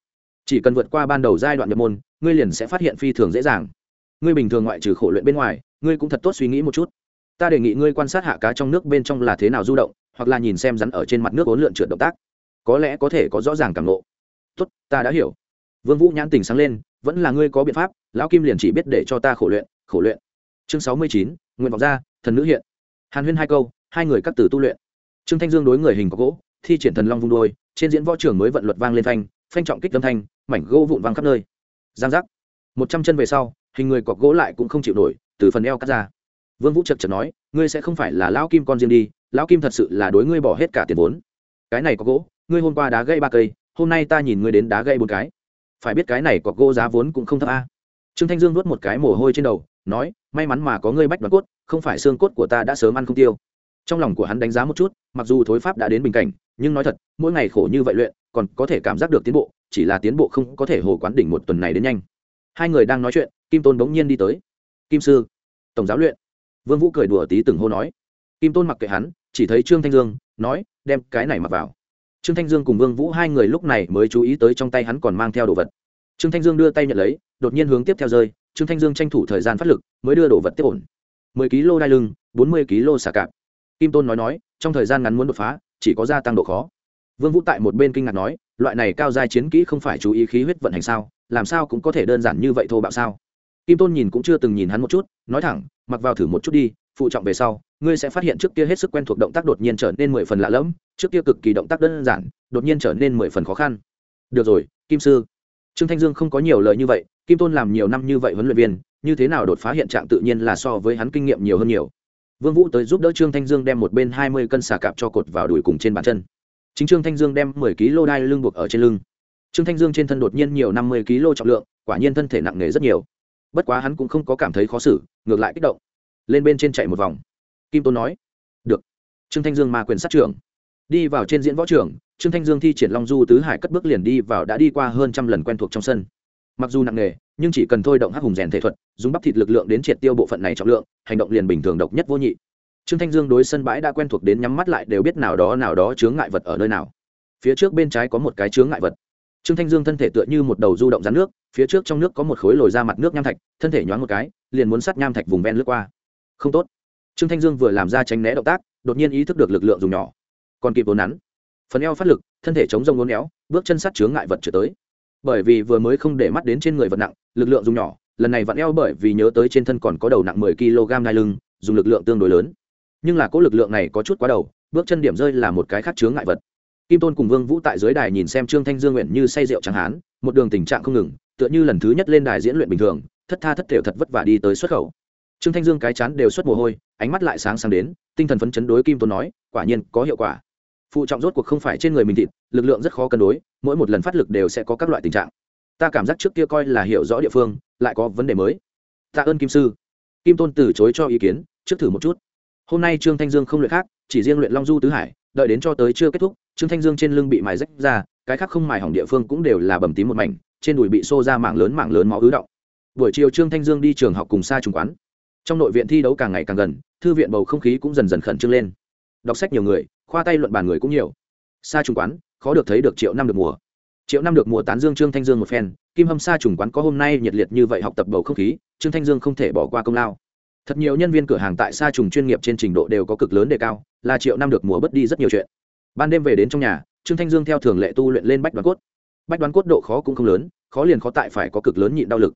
Chỉ cần vượt qua ban đầu giai đoạn nhập môn, ngươi liền sẽ phát hiện phi thường dễ dàng. Ngươi bình thường ngoại trừ khổ luyện bên ngoài, ngươi cũng thật tốt suy nghĩ một chút. Ta đề nghị ngươi quan sát hạ cá trong nước bên trong là thế nào du động, hoặc là nhìn xem rắn ở trên mặt nước ốn lượn trượt động tác. Có lẽ có thể có rõ ràng cảm lộ tốt, ta đã hiểu. Vương vũ nhãn tình sáng lên, vẫn là ngươi có biện pháp, lão kim liền chỉ biết để cho ta khổ luyện khổ luyện. Chương sáu mươi chín, nguyện vọng gia thần nữ hiện. Hàn huyên hai câu, hai người cắt từ tu luyện trương thanh dương đối người hình có gỗ thi triển thần long vung đôi trên diễn võ trường mới vận luật vang lên thanh, phanh trọng kích lâm thanh mảnh gỗ vụn vang khắp nơi. Giang giác. Một trăm chân về sau hình người cọc gỗ lại cũng không chịu nổi từ phần eo cắt ra. Vương vũ chật chật nói ngươi sẽ không phải là lão kim con riêng đi lão kim thật sự là đối ngươi bỏ hết cả tiền vốn. Cái này có gỗ ngươi hôm qua đá gãy ba cây hôm nay ta nhìn ngươi đến đá gãy bốn cái. Phải biết cái này có gỗ giá vốn cũng không thấp a. Trương thanh dương nuốt một cái mồ hôi trên đầu nói may mắn mà có ngươi bách đoán cốt không phải xương cốt của ta đã sớm ăn không tiêu trong lòng của hắn đánh giá một chút, mặc dù thối pháp đã đến bình cảnh, nhưng nói thật, mỗi ngày khổ như vậy luyện, còn có thể cảm giác được tiến bộ, chỉ là tiến bộ không có thể hồ quán đỉnh một tuần này đến nhanh. Hai người đang nói chuyện, kim tôn bỗng nhiên đi tới. Kim sư, tổng giáo luyện. Vương vũ cười đùa tí từng hô nói. Kim tôn mặc kệ hắn, chỉ thấy trương thanh dương, nói, đem cái này mặc vào. Trương thanh dương cùng vương vũ hai người lúc này mới chú ý tới trong tay hắn còn mang theo đồ vật. Trương thanh dương đưa tay nhận lấy, đột nhiên hướng tiếp theo rơi. Trương thanh dương tranh thủ thời gian phát lực, mới đưa đồ vật tiếp ổn. mười kg đai lưng, bốn mươi kg xà cạp kim tôn nói nói, trong thời gian ngắn muốn đột phá, chỉ có gia tăng độ khó. Vương vũ tại một bên kinh ngạc nói, loại này cao giai chiến kỹ không phải chú ý khí huyết vận hành sao, làm sao cũng có thể đơn giản như vậy thô bạo sao? Kim tôn nhìn cũng chưa từng nhìn hắn một chút, nói thẳng, mặc vào thử một chút đi, phụ trọng về sau, ngươi sẽ phát hiện trước kia hết sức quen thuộc động tác đột nhiên trở nên mười phần lạ lẫm, trước kia cực kỳ động tác đơn giản, đột nhiên trở nên mười phần khó khăn. Được rồi, kim sư. Trương thanh dương không có nhiều lời như vậy, kim tôn làm nhiều năm như vậy huấn luyện viên, như thế nào đột phá hiện trạng tự nhiên là so với hắn kinh nghiệm nhiều hơn nhiều vương vũ tới giúp đỡ trương thanh dương đem một bên hai mươi cân xà cạp cho cột vào đùi cùng trên bàn chân. Chính trương thanh dương đem mười kg đai lưng buộc ở trên lưng. Trương thanh dương trên thân đột nhiên nhiều năm mươi kg trọng lượng, quả nhiên thân thể nặng nề rất nhiều. Bất quá hắn cũng không có cảm thấy khó xử, ngược lại kích động. Lên bên trên chạy một vòng. Kim tôn nói, được. Trương thanh dương ma quyền sát trưởng. Đi vào trên diễn võ trường, trương thanh dương thi triển long du tứ hải cất bước liền đi vào đã đi qua hơn trăm lần quen thuộc trong sân. Mặc dù nặng nề nhưng chỉ cần thôi động hắc hùng rèn thể thuật, dùng bắp thịt lực lượng đến triệt tiêu bộ phận này trọng lượng, hành động liền bình thường độc nhất vô nhị. Trương thanh dương đối sân bãi đã quen thuộc đến nhắm mắt lại đều biết nào đó nào đó chướng ngại vật ở nơi nào. Phía trước bên trái có một cái chướng ngại vật. Trương thanh dương thân thể tựa như một đầu du động rắn nước, phía trước trong nước có một khối lồi ra mặt nước nham thạch, thân thể nhoáng một cái, liền muốn sắt nham thạch vùng ven lướt qua. Không tốt. Trương thanh dương vừa làm ra tránh né động tác, đột nhiên ý thức được lực lượng dùng nhỏ. Còn kịp vốn nắn. Phần eo phát lực, thân thể chống rông ngốn éo, bước chân sắt chướng ngại vật trở tới bởi vì vừa mới không để mắt đến trên người vật nặng, lực lượng dùng nhỏ, lần này vặn eo bởi vì nhớ tới trên thân còn có đầu nặng mười kg nai lưng, dùng lực lượng tương đối lớn. Nhưng là cỗ lực lượng này có chút quá đầu, bước chân điểm rơi là một cái khác chướng ngại vật. Kim tôn cùng vương vũ tại dưới đài nhìn xem trương thanh dương nguyện như say rượu trắng hán, một đường tình trạng không ngừng, tựa như lần thứ nhất lên đài diễn luyện bình thường, thất tha thất thểu thật vất vả đi tới xuất khẩu. Trương thanh dương cái chán đều xuất mồ hôi, ánh mắt lại sáng sáng đến, tinh thần phấn chấn đối kim tôn nói, quả nhiên có hiệu quả phụ trọng rốt cuộc không phải trên người mình thịt, lực lượng rất khó cân đối, mỗi một lần phát lực đều sẽ có các loại tình trạng. Ta cảm giác trước kia coi là hiểu rõ địa phương, lại có vấn đề mới. Tạ ơn kim sư. Kim tôn từ chối cho ý kiến, trước thử một chút. Hôm nay trương thanh dương không luyện khác, chỉ riêng luyện long du tứ hải, đợi đến cho tới chưa kết thúc, trương thanh dương trên lưng bị mài rách ra, cái khác không mài hỏng địa phương cũng đều là bầm tím một mảnh, trên đùi bị xô ra mảng lớn mảng lớn máu ứ động. Buổi chiều trương thanh dương đi trường học cùng xa trùng quán. Trong nội viện thi đấu càng ngày càng gần, thư viện bầu không khí cũng dần dần khẩn trương lên. Đọc sách nhiều người khoa tay luận bàn người cũng nhiều. Xa trùng quán, khó được thấy được triệu năm được mùa. Triệu năm được mùa tán dương trương thanh dương một phen, kim hâm xa trùng quán có hôm nay nhiệt liệt như vậy học tập bầu không khí, trương thanh dương không thể bỏ qua công lao. Thật nhiều nhân viên cửa hàng tại xa trùng chuyên nghiệp trên trình độ đều có cực lớn đề cao, là triệu năm được mùa bất đi rất nhiều chuyện. Ban đêm về đến trong nhà, trương thanh dương theo thường lệ tu luyện lên bách đoán cốt. Bách đoán cốt độ khó cũng không lớn, khó liền khó tại phải có cực lớn nhịn đau lực.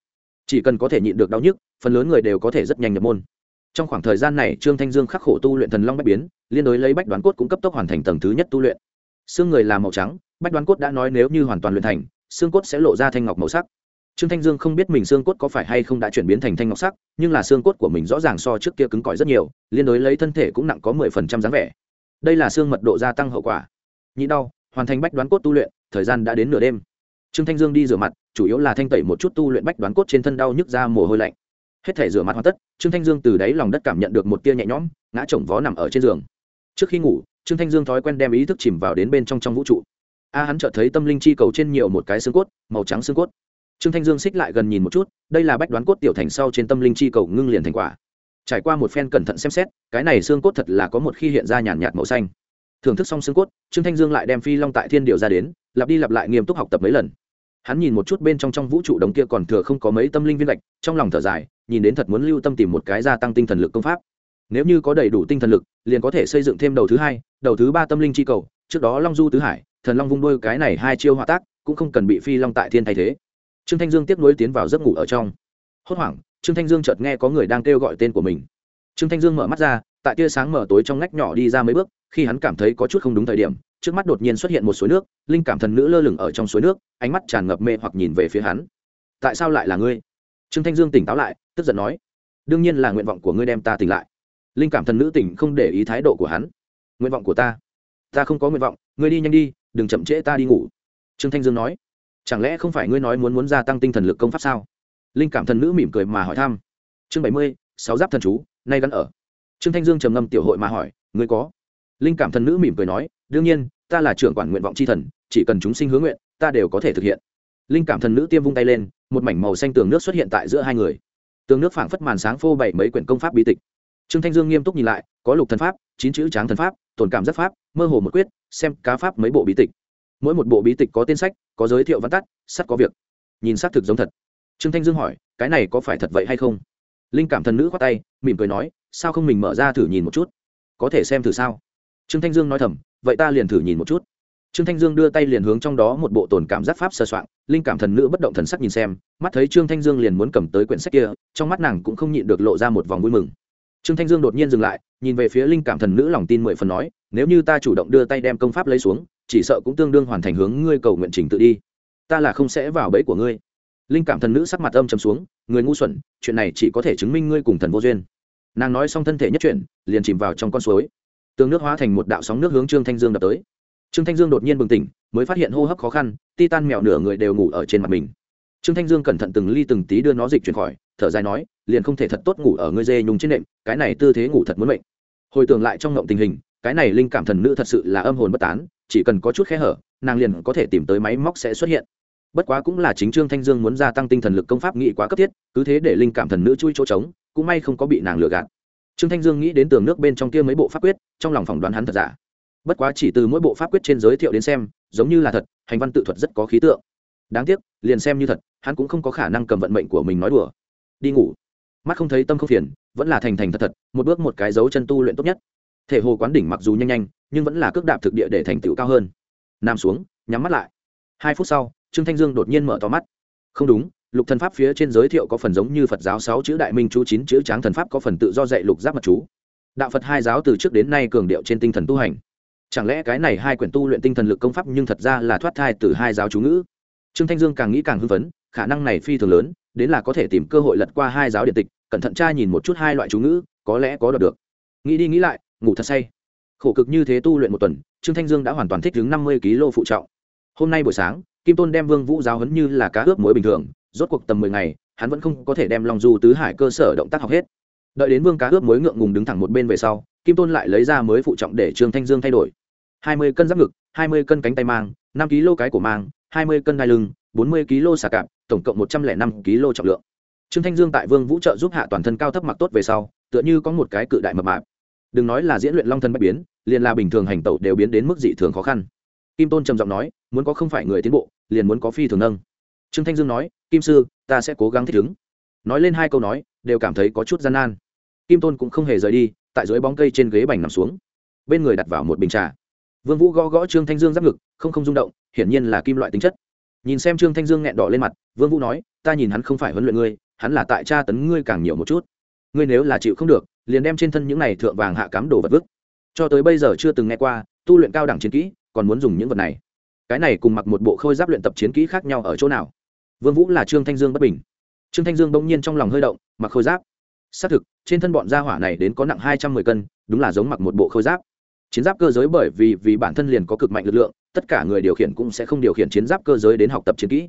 Chỉ cần có thể nhịn được đau nhức, phần lớn người đều có thể rất nhanh nhập môn trong khoảng thời gian này, trương thanh dương khắc khổ tu luyện thần long bách biến, liên đối lấy bách đoán cốt cũng cấp tốc hoàn thành tầng thứ nhất tu luyện. Xương người là màu trắng, bách đoán cốt đã nói nếu như hoàn toàn luyện thành, xương cốt sẽ lộ ra thanh ngọc màu sắc. Trương thanh dương không biết mình xương cốt có phải hay không đã chuyển biến thành thanh ngọc sắc, nhưng là xương cốt của mình rõ ràng so trước kia cứng cỏi rất nhiều, liên đối lấy thân thể cũng nặng có mười phần trăm dáng vẻ. Đây là xương mật độ gia tăng hậu quả. Nhị đau, hoàn thành bách đoán cốt tu luyện, thời gian đã đến nửa đêm. Trương thanh dương đi rửa mặt, chủ yếu là thanh tẩy một chút tu luyện bách đoán cốt trên thân đau nhức ra mồ hôi lạnh hết thể rửa mặt hoàn tất, trương thanh dương từ đáy lòng đất cảm nhận được một tia nhẹ nhõm, ngã chồng vó nằm ở trên giường. Trước khi ngủ, trương thanh dương thói quen đem ý thức chìm vào đến bên trong trong vũ trụ. A hắn chợt thấy tâm linh chi cầu trên nhiều một cái xương cốt, màu trắng xương cốt. Trương thanh dương xích lại gần nhìn một chút, đây là bách đoán cốt tiểu thành sau trên tâm linh chi cầu ngưng liền thành quả. Trải qua một phen cẩn thận xem xét, cái này xương cốt thật là có một khi hiện ra nhàn nhạt màu xanh. Thưởng thức xong xương cốt, trương thanh dương lại đem phi long tại thiên điều ra đến, lặp đi lặp lại nghiêm túc học tập mấy lần hắn nhìn một chút bên trong trong vũ trụ đống kia còn thừa không có mấy tâm linh viên lệch trong lòng thở dài, nhìn đến thật muốn lưu tâm tìm một cái gia tăng tinh thần lực công pháp. Nếu như có đầy đủ tinh thần lực, liền có thể xây dựng thêm đầu thứ hai, đầu thứ ba tâm linh chi cầu, trước đó long du tứ hải, thần long vung đôi cái này hai chiêu hòa tác, cũng không cần bị phi long tại thiên thay thế. Trương thanh dương tiếp nối tiến vào giấc ngủ ở trong. Hốt hoảng, trương thanh dương chợt nghe có người đang kêu gọi tên của mình. Trương thanh dương mở mắt ra, tại tia sáng mở tối trong ngách nhỏ đi ra mấy bước, khi hắn cảm thấy có chút không đúng thời điểm trước mắt đột nhiên xuất hiện một suối nước, linh cảm thần nữ lơ lửng ở trong suối nước, ánh mắt tràn ngập mê hoặc nhìn về phía hắn. Tại sao lại là ngươi? Trương thanh dương tỉnh táo lại, tức giận nói. Đương nhiên là nguyện vọng của ngươi đem ta tỉnh lại. Linh cảm thần nữ tỉnh không để ý thái độ của hắn. Nguyện vọng của ta? Ta không có nguyện vọng, ngươi đi nhanh đi, đừng chậm trễ ta đi ngủ. Trương thanh dương nói. Chẳng lẽ không phải ngươi nói muốn muốn gia tăng tinh thần lực công pháp sao? Linh cảm thần nữ mỉm cười mà hỏi thăm. Chương bảy mươi, sáu giáp thần chú, nay gắn ở. Trương thanh dương trầm ngâm tiểu hội mà hỏi. Ngươi có? Linh cảm thần nữ mỉm cười nói, đương nhiên, ta là trưởng quản nguyện vọng c h i thần, chỉ cần chúng sinh hướng nguyện, ta đều có thể thực hiện. Linh cảm thần nữ tiêm vung tay lên, một mảnh màu xanh tường nước xuất hiện tại giữa hai người. Tường nước phảng phất màn sáng phô bảy mấy quyển công pháp bí tịch. Trương thanh dương nghiêm túc nhìn lại, có lục thần pháp, chín chữ tráng thần pháp, tồn cảm giác pháp, mơ hồ một quyết, xem cá pháp mấy bộ bí tịch. Mỗi một bộ bí tịch có tên sách, có giới thiệu văn tắt, sắt có việc. Nhìn xác thực giống thật. Trương thanh dương hỏi, cái này có phải thật vậy hay không? Linh cảm thần nữ khoát tay, mỉm cười nói, sao không mình mở ra thử nhìn một chút? Có thể xem thử sao? Trương thanh dương nói thầm, vậy ta liền thử nhìn một chút. Trương thanh dương đưa tay liền hướng trong đó một bộ tồn cảm giác pháp sơ soạn, linh cảm thần nữ bất động thần sắc nhìn xem, mắt thấy trương thanh dương liền muốn cầm tới quyển sách kia, trong mắt nàng cũng không nhịn được lộ ra một vòng vui mừng. Trương thanh dương đột nhiên dừng lại, nhìn về phía linh cảm thần nữ lòng tin mười phần nói, nếu như ta chủ động đưa tay đem công pháp lấy xuống, chỉ sợ cũng tương đương hoàn thành hướng ngươi cầu nguyện trình tự đi. Ta là không sẽ vào bẫy của ngươi. Linh cảm thần nữ sắc mặt âm trầm xuống, người ngu xuẩn, chuyện này chỉ có thể chứng minh ngươi cùng thần vô duyên. Nàng nói xong thân thể nhất chuyển, liền chìm vào trong con suối tường nước hóa thành một đạo sóng nước hướng trương thanh dương đập tới. Trương thanh dương đột nhiên bừng tỉnh, mới phát hiện hô hấp khó khăn ti tan mèo nửa người đều ngủ ở trên mặt mình. Trương thanh dương cẩn thận từng ly từng tí đưa nó dịch chuyển khỏi, thở dài nói, liền không thể thật tốt ngủ ở ngươi dê nhung trên nệm, cái này tư thế ngủ thật muốn mệnh. Hồi tưởng lại trong ngộng tình hình, cái này linh cảm thần nữ thật sự là âm hồn bất tán, chỉ cần có chút khe hở, nàng liền có thể tìm tới máy móc sẽ xuất hiện. Bất quá cũng là chính trương thanh dương muốn gia tăng tinh thần lực công pháp nghị quá cấp thiết, cứ thế để linh cảm thần nữ chui chỗ trống, cũng may không có bị nàng lừa gạt trương thanh dương nghĩ đến tường nước bên trong kia mấy bộ pháp quyết, trong lòng phỏng đoán hắn thật giả. Bất quá chỉ từ mỗi bộ pháp quyết trên giới thiệu đến xem, giống như là thật, hành văn tự thuật rất có khí tượng. Đáng tiếc, liền xem như thật, hắn cũng không có khả năng cầm vận mệnh của mình nói đùa. Đi ngủ. Mắt không thấy tâm không phiền, vẫn là thành thành thật thật, một bước một cái dấu chân tu luyện tốt nhất. Thể hồ quán đỉnh mặc dù nhanh nhanh, nhưng vẫn là cước đạp thực địa để thành tựu cao hơn. Nam xuống, nhắm mắt lại. Hai phút sau, trương thanh dương đột nhiên mở to mắt. Không đúng lục thần pháp phía trên giới thiệu có phần giống như phật giáo sáu chữ đại minh chú, chín chữ tráng thần pháp có phần tự do dạy lục giáp mật chú. Đạo phật hai giáo từ trước đến nay cường điệu trên tinh thần tu hành. Chẳng lẽ cái này hai quyển tu luyện tinh thần lực công pháp nhưng thật ra là thoát thai từ hai giáo chú ngữ? Trương thanh dương càng nghĩ càng hưng phấn, khả năng này phi thường lớn, đến là có thể tìm cơ hội lật qua hai giáo điện tịch, cẩn thận tra nhìn một chút hai loại chú ngữ, có lẽ có đọc được. Nghĩ đi nghĩ lại, ngủ thật say. Khổ cực như thế tu luyện một tuần, trương thanh dương đã hoàn toàn thích ứng năm mươi kg phụ trọng. Hôm nay buổi sáng, kim tôn đem vương vũ giáo hấn như là cá ướp muối bình thường rốt cuộc tầm mười ngày, hắn vẫn không có thể đem long du tứ hải cơ sở động tác học hết. Đợi đến vương cá ướp muối ngượng ngùng đứng thẳng một bên về sau, kim tôn lại lấy ra mới phụ trọng để trương thanh dương thay đổi. Hai mươi cân giáp ngực, hai mươi cân cánh tay mang, năm kg cái cổ mang, hai mươi cân đai lưng, bốn mươi kg xà cạp, tổng cộng một trăm lẻ năm kg trọng lượng. Trương thanh dương tại vương vũ trợ giúp hạ toàn thân cao thấp mặc tốt về sau, tựa như có một cái cự đại mập mạp. Đừng nói là diễn luyện long thân bất biến, liền là bình thường hành tẩu đều biến đến mức dị thường khó khăn. Kim tôn trầm giọng nói, muốn có không phải người tiến bộ, liền muốn có phi thường nâng trương thanh dương nói, kim sư, ta sẽ cố gắng thích ứng. Nói lên hai câu nói, đều cảm thấy có chút gian nan. Kim tôn cũng không hề rời đi, tại dưới bóng cây trên ghế bành nằm xuống. Bên người đặt vào một bình trà. Vương vũ gõ gõ trương thanh dương giáp ngực, không không rung động, hiển nhiên là kim loại tính chất. Nhìn xem trương thanh dương nghẹn đỏ lên mặt, vương vũ nói, ta nhìn hắn không phải huấn luyện ngươi, hắn là tại tra tấn ngươi càng nhiều một chút. Ngươi nếu là chịu không được, liền đem trên thân những này thượng vàng hạ cám đồ vật vứt. Cho tới bây giờ chưa từng nghe qua, tu luyện cao đẳng chiến kỹ, còn muốn dùng những vật này. Cái này cùng mặc một bộ khôi giáp luyện tập chiến kỹ khác nhau ở chỗ nào? Vương vũ là trương thanh dương bất bình. Trương thanh dương bỗng nhiên trong lòng hơi động, mặc khôi giáp. Xác thực, trên thân bọn gia hỏa này đến có nặng hai trăm mười cân, đúng là giống mặc một bộ khôi giáp. Chiến giáp cơ giới bởi vì vì bản thân liền có cực mạnh lực lượng, tất cả người điều khiển cũng sẽ không điều khiển chiến giáp cơ giới đến học tập chiến kỹ.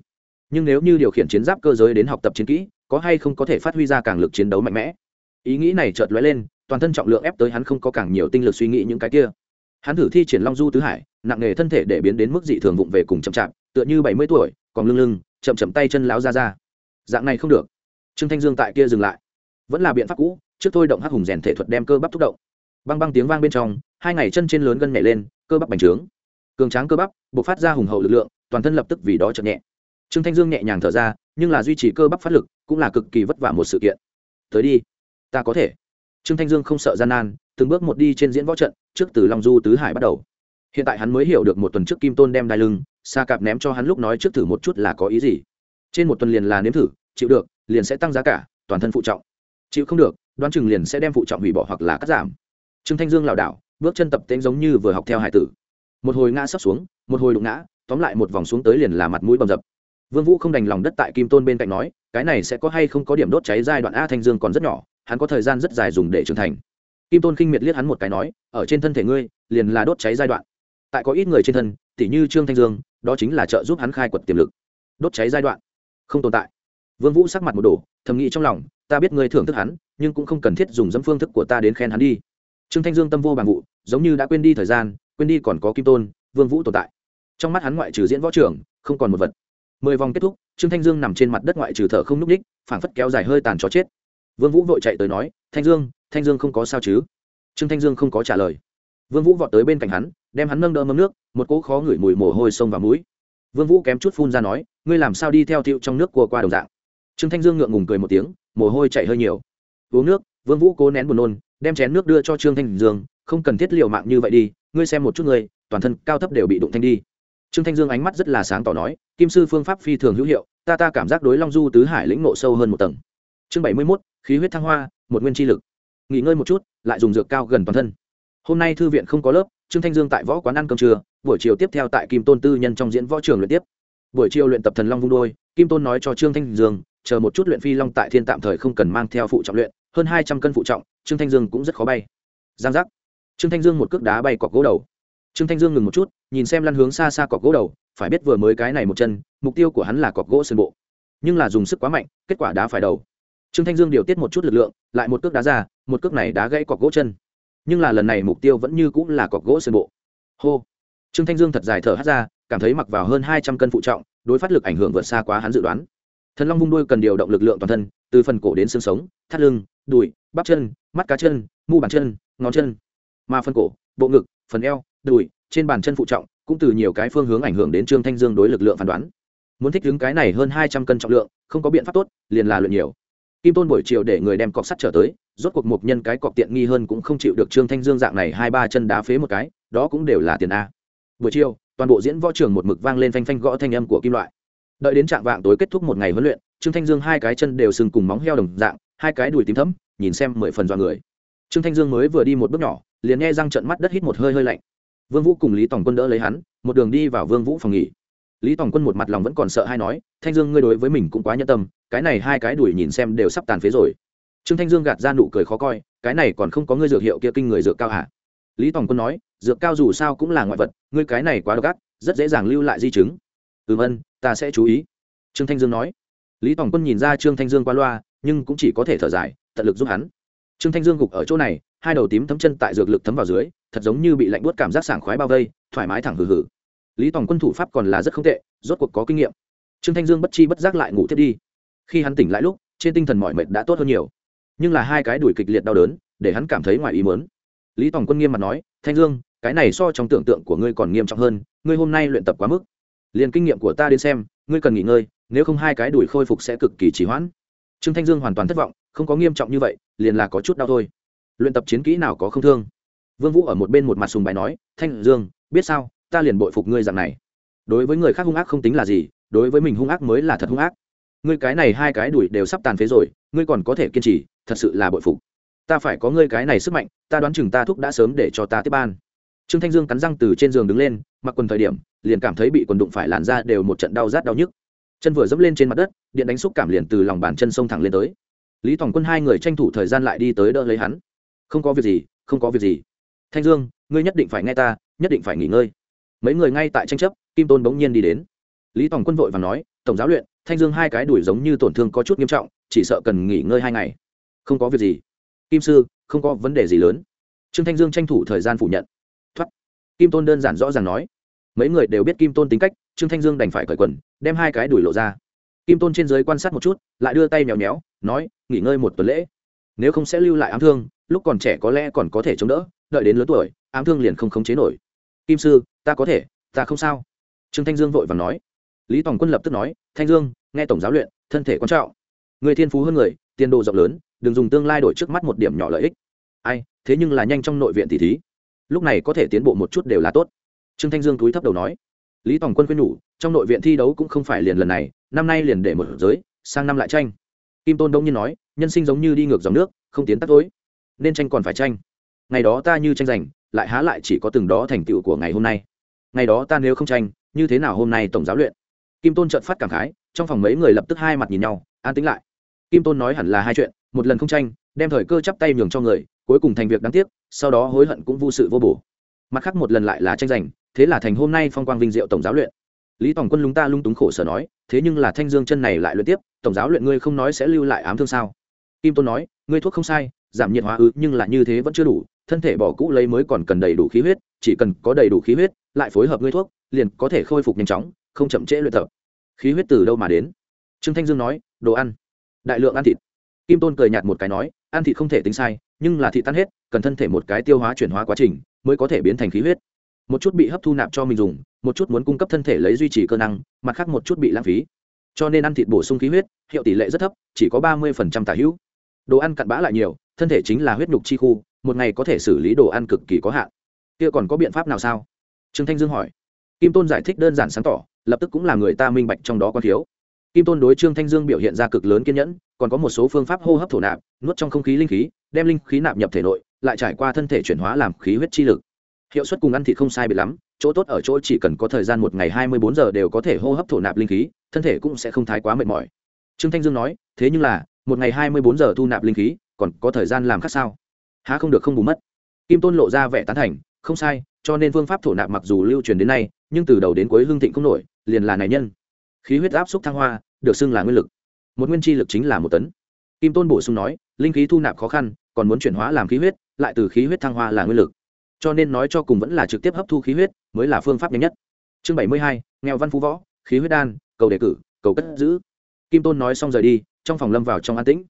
Nhưng nếu như điều khiển chiến giáp cơ giới đến học tập chiến kỹ, có hay không có thể phát huy ra càng lực chiến đấu mạnh mẽ? Ý nghĩ này chợt lóe lên, toàn thân trọng lượng ép tới hắn không có càng nhiều tinh lực suy nghĩ những cái kia hắn thử thi triển long du tứ hải, nặng nghề thân thể để biến đến mức dị thường vụng về cùng chậm chạp, tựa như bảy mươi tuổi, còn lưng lưng, chậm chậm tay chân láo ra ra. Dạng này không được. Trương thanh dương tại kia dừng lại. Vẫn là biện pháp cũ, trước thôi động hắc hùng rèn thể thuật đem cơ bắp thúc động. Băng băng tiếng vang bên trong, hai ngày chân trên lớn gân nhảy lên, cơ bắp bành trướng. Cường tráng cơ bắp buộc phát ra hùng hậu lực lượng, toàn thân lập tức vì đó chậm nhẹ. Trương thanh dương nhẹ nhàng thở ra, nhưng là duy trì cơ bắp phát lực cũng là cực kỳ vất vả một sự kiện. Tới đi, ta có thể. Trương thanh dương không sợ gian nan từng bước một đi trên diễn võ trận, trước từ long du tứ hải bắt đầu. Hiện tại hắn mới hiểu được một tuần trước kim tôn đem đai lưng xa cạp ném cho hắn lúc nói trước thử một chút là có ý gì. Trên một tuần liền là nếm thử, chịu được, liền sẽ tăng giá cả, toàn thân phụ trọng. Chịu không được, đoán chừng liền sẽ đem phụ trọng hủy bỏ hoặc là cắt giảm. Trương thanh dương lảo đảo, bước chân tập tễnh giống như vừa học theo hải tử. Một hồi ngã sắp xuống, một hồi đụng ngã, tóm lại một vòng xuống tới liền là mặt mũi bầm dập. Vương vũ không đành lòng đất tại kim tôn bên cạnh nói, cái này sẽ có hay không có điểm đốt cháy giai đoạn a thanh dương còn rất nhỏ, hắn có thời gian rất dài dùng để trưởng thành kim tôn khinh miệt liếc hắn một cái nói, ở trên thân thể ngươi, liền là đốt cháy giai đoạn. Tại có ít người trên thân tỷ như trương thanh dương, đó chính là trợ giúp hắn khai quật tiềm lực. Đốt cháy giai đoạn. Không tồn tại. Vương vũ sắc mặt một đổ, thầm nghĩ trong lòng, ta biết ngươi thưởng thức hắn, nhưng cũng không cần thiết dùng dẫm phương thức của ta đến khen hắn đi. Trương thanh dương tâm vô bằng vụ, giống như đã quên đi thời gian, quên đi còn có kim tôn, vương vũ tồn tại. Trong mắt hắn ngoại trừ diễn võ trưởng, không còn một vật. Mười vòng kết thúc, trương thanh dương nằm trên mặt đất ngoại trừ thở không núp ních phảng phất kéo dài hơi tàn chó chết. Vương vũ vội chạy tới nói, thanh dương thanh dương không có sao chứ? Trương thanh dương không có trả lời. Vương vũ vọt tới bên cạnh hắn đem hắn nâng đỡ mâm nước một cỗ khó ngửi mùi mồ hôi sông vào mũi. Vương vũ kém chút phun ra nói ngươi làm sao đi theo thiệu trong nước cua qua đồng dạng? Trương thanh dương ngượng ngùng cười một tiếng mồ hôi chảy hơi nhiều. Uống nước. Vương vũ cố nén buồn nôn đem chén nước đưa cho trương thanh dương không cần thiết liều mạng như vậy đi ngươi xem một chút ngươi toàn thân cao thấp đều bị đụng thanh đi. Trương thanh dương ánh mắt rất là sáng tỏ nói kim sư phương pháp phi thường hữu hiệu ta ta cảm giác đối long du tứ hải lĩnh ngộ sâu hơn một tầng. Chương bảy mươi 71, khí huyết thăng hoa một nguyên chi lực nghỉ ngơi một chút, lại dùng dược cao gần toàn thân. Hôm nay thư viện không có lớp, trương thanh dương tại võ quán ăn cơm trưa, buổi chiều tiếp theo tại kim tôn tư nhân trong diễn võ trường luyện tiếp. Buổi chiều luyện tập thần long vung đôi, kim tôn nói cho trương thanh dương, chờ một chút luyện phi long tại thiên tạm thời không cần mang theo phụ trọng luyện, hơn hai trăm cân phụ trọng, trương thanh dương cũng rất khó bay. Giang giác. Trương thanh dương một cước đá bay cọc gỗ đầu. Trương thanh dương ngừng một chút, nhìn xem lăn hướng xa xa cọc gỗ đầu, phải biết vừa mới cái này một chân, mục tiêu của hắn là cọc gỗ sơn bộ. Nhưng là dùng sức quá mạnh, kết quả đá phải đầu trương thanh dương điều tiết một chút lực lượng, lại một cước đá ra, một cước này đá gãy cọc gỗ chân. Nhưng là lần này mục tiêu vẫn như cũng là cọc gỗ sơn bộ. Hô. Trương thanh dương thật dài thở hát ra, cảm thấy mặc vào hơn hai trăm cân phụ trọng, đối phát lực ảnh hưởng vượt xa quá hắn dự đoán. Thần long vung đuôi cần điều động lực lượng toàn thân, từ phần cổ đến xương sống, thắt lưng, đùi, bắp chân, mắt cá chân, mu bàn chân, ngón chân. Mà phần cổ, bộ ngực, phần eo, đùi, trên bàn chân phụ trọng, cũng từ nhiều cái phương hướng ảnh hưởng đến trương thanh dương đối lực lượng phán đoán. Muốn thích ứng cái này hơn hai trăm cân trọng lượng, không có biện pháp tốt, liền là luyện nhiều kim tôn buổi chiều để người đem cọc sắt trở tới, rốt cuộc một nhân cái cọc tiện nghi hơn cũng không chịu được trương thanh dương dạng này hai ba chân đá phế một cái, đó cũng đều là tiền a. Buổi chiều, toàn bộ diễn võ trường một mực vang lên phanh phanh gõ thanh âm của kim loại. Đợi đến trạng vạng tối kết thúc một ngày huấn luyện, trương thanh dương hai cái chân đều sừng cùng móng heo đồng dạng, hai cái đùi tím thấm nhìn xem mười phần dọa người. Trương thanh dương mới vừa đi một bước nhỏ, liền nghe răng trận mắt đất hít một hơi hơi lạnh. Vương vũ cùng lý tòng quân đỡ lấy hắn, một đường đi vào vương vũ phòng nghỉ lý tòng quân một mặt lòng vẫn còn sợ hay nói, thanh dương, ngươi đối với mình cũng quá nhẫn tâm, cái này hai cái đuổi nhìn xem đều sắp tàn phế rồi. Trương thanh dương gạt ra nụ cười khó coi, cái này còn không có ngươi dược hiệu kia kinh người dược cao hả? Lý tòng quân nói, dược cao dù sao cũng là ngoại vật, ngươi cái này quá độc ác, rất dễ dàng lưu lại di chứng. Ừm ân ta sẽ chú ý. Trương thanh dương nói. Lý tòng quân nhìn ra trương thanh dương qua loa, nhưng cũng chỉ có thể thở dài, tận lực giúp hắn. Trương thanh dương gục ở chỗ này, hai đầu tím thấm chân tại dược lực thấm vào dưới, thật giống như bị lạnh buốt cảm giác sảng khoái bao vây, thoải mái thẳng hừ hừ lý tòng quân thủ pháp còn là rất không tệ, rốt cuộc có kinh nghiệm. Trương thanh dương bất chi bất giác lại ngủ thiết đi. Khi hắn tỉnh lại lúc, trên tinh thần mọi mệt đã tốt hơn nhiều. Nhưng là hai cái đuổi kịch liệt đau đớn, để hắn cảm thấy ngoài ý mớn lý tòng quân nghiêm mặt nói, thanh dương, cái này so trong tưởng tượng của ngươi còn nghiêm trọng hơn, ngươi hôm nay luyện tập quá mức. Liền kinh nghiệm của ta đến xem, ngươi cần nghỉ ngơi, nếu không hai cái đuổi khôi phục sẽ cực kỳ trì hoãn. Trương thanh dương hoàn toàn thất vọng, không có nghiêm trọng như vậy, liền là có chút đau thôi. Luyện tập chiến kỹ nào có không thương? Vương vũ ở một bên một mặt sùng bài nói, thanh dương, biết sao? Ta liền bội phục ngươi dạng này. Đối với người khác hung ác không tính là gì, đối với mình hung ác mới là thật hung ác. Ngươi cái này hai cái đuổi đều sắp tàn phế rồi, ngươi còn có thể kiên trì, thật sự là bội phục. Ta phải có ngươi cái này sức mạnh, ta đoán chừng ta thúc đã sớm để cho ta tiếp ban. Trương thanh dương cắn răng từ trên giường đứng lên, mặc quần thời điểm, liền cảm thấy bị quần đụng phải làn ra đều một trận đau rát đau nhức. Chân vừa dẫm lên trên mặt đất, điện đánh xúc cảm liền từ lòng bàn chân sông thẳng lên tới. Lý Thỏng quân hai người tranh thủ thời gian lại đi tới đỡ lấy hắn. Không có việc gì, không có việc gì. Thanh dương, ngươi nhất định phải nghe ta, nhất định phải nghỉ ngơi mấy người ngay tại tranh chấp, kim tôn bỗng nhiên đi đến. Lý tòng quân vội và nói, tổng giáo luyện, thanh dương hai cái đuổi giống như tổn thương có chút nghiêm trọng, chỉ sợ cần nghỉ ngơi hai ngày. Không có việc gì. Kim sư, không có vấn đề gì lớn. Trương thanh dương tranh thủ thời gian phủ nhận. Thoát. Kim tôn đơn giản rõ ràng nói. Mấy người đều biết kim tôn tính cách, trương thanh dương đành phải cởi quần, đem hai cái đuổi lộ ra. Kim tôn trên giới quan sát một chút, lại đưa tay mèo méo, nói, nghỉ ngơi một tuần lễ. Nếu không sẽ lưu lại ám thương, lúc còn trẻ có lẽ còn có thể chống đỡ, đợi đến lớn tuổi, ám thương liền không khống chế nổi kim sư, ta có thể, ta không sao. Trương thanh dương vội và nói. Lý tòng quân lập tức nói, thanh dương, nghe tổng giáo luyện, thân thể quan trọng. Người thiên phú hơn người, tiền đồ rộng lớn, đừng dùng tương lai đổi trước mắt một điểm nhỏ lợi ích. Ai, thế nhưng là nhanh trong nội viện tỷ thí. Lúc này có thể tiến bộ một chút đều là tốt. Trương thanh dương túi thấp đầu nói. Lý tòng quân khuyên nhủ, trong nội viện thi đấu cũng không phải liền lần này, năm nay liền để một giới, sang năm lại tranh. Kim tôn đông nhiên nói, nhân sinh giống như đi ngược dòng nước, không tiến tắt tối. Nên tranh còn phải tranh. Ngày đó ta như tranh giành lại há lại chỉ có từng đó thành tựu của ngày hôm nay. Ngày đó ta nếu không tranh, như thế nào hôm nay tổng giáo luyện? Kim tôn trợn phát cảm khái, trong phòng mấy người lập tức hai mặt nhìn nhau, an tính lại. Kim tôn nói hẳn là hai chuyện, một lần không tranh, đem thời cơ chắp tay nhường cho người, cuối cùng thành việc đáng tiếc, sau đó hối hận cũng vô sự vô bổ. Mặt khác một lần lại là tranh giành, thế là thành hôm nay phong quang vinh diệu tổng giáo luyện. Lý tổng quân lúng ta lung túng khổ sở nói, thế nhưng là thanh dương chân này lại luyện tiếp, tổng giáo luyện ngươi không nói sẽ lưu lại ám thương sao? Kim tôn nói, ngươi thuốc không sai giảm nhiệt hóa ư, nhưng là như thế vẫn chưa đủ, thân thể bỏ cũ lấy mới còn cần đầy đủ khí huyết, chỉ cần có đầy đủ khí huyết, lại phối hợp ngươi thuốc, liền có thể khôi phục nhanh chóng, không chậm trễ luyện tập. Khí huyết từ đâu mà đến? Trương thanh dương nói, đồ ăn. Đại lượng ăn thịt. Kim tôn cười nhạt một cái nói, ăn thịt không thể tính sai, nhưng là thịt tan hết, cần thân thể một cái tiêu hóa chuyển hóa quá trình, mới có thể biến thành khí huyết. Một chút bị hấp thu nạp cho mình dùng, một chút muốn cung cấp thân thể lấy duy trì cơ năng, mặt khác một chút bị lãng phí. Cho nên ăn thịt bổ sung khí huyết, hiệu tỷ lệ rất thấp, chỉ có ba mươi tả hữu đồ ăn cặn bã lại nhiều, thân thể chính là huyết nhục chi khu, một ngày có thể xử lý đồ ăn cực kỳ có hạn. Kia còn có biện pháp nào sao? Trương thanh dương hỏi. Kim tôn giải thích đơn giản sáng tỏ, lập tức cũng là người ta minh bạch trong đó có thiếu. Kim tôn đối trương thanh dương biểu hiện ra cực lớn kiên nhẫn, còn có một số phương pháp hô hấp thổ nạp, nuốt trong không khí linh khí, đem linh khí nạp nhập thể nội, lại trải qua thân thể chuyển hóa làm khí huyết chi lực. Hiệu suất cùng ăn thịt không sai biệt lắm, chỗ tốt ở chỗ chỉ cần có thời gian một ngày hai mươi bốn giờ đều có thể hô hấp thổ nạp linh khí, thân thể cũng sẽ không thái quá mệt mỏi. Trương thanh dương nói, thế nhưng là một ngày hai mươi bốn giờ thu nạp linh khí, còn có thời gian làm khác sao? Há không được không bù mất. Kim tôn lộ ra vẻ tán thành, không sai, cho nên phương pháp thổ nạp mặc dù lưu truyền đến nay, nhưng từ đầu đến cuối hương thịnh không nổi, liền là này nhân. Khí huyết áp xúc thăng hoa, được xưng là nguyên lực. Một nguyên chi lực chính là một tấn. Kim tôn bổ sung nói, linh khí thu nạp khó khăn, còn muốn chuyển hóa làm khí huyết, lại từ khí huyết thăng hoa là nguyên lực. Cho nên nói cho cùng vẫn là trực tiếp hấp thu khí huyết, mới là phương pháp nhanh nhất. Chương bảy mươi hai, nghèo văn phú võ, khí huyết đan, cầu đề cử, cầu cất giữ. Kim tôn nói xong rời đi trong phòng lâm vào trong an tĩnh.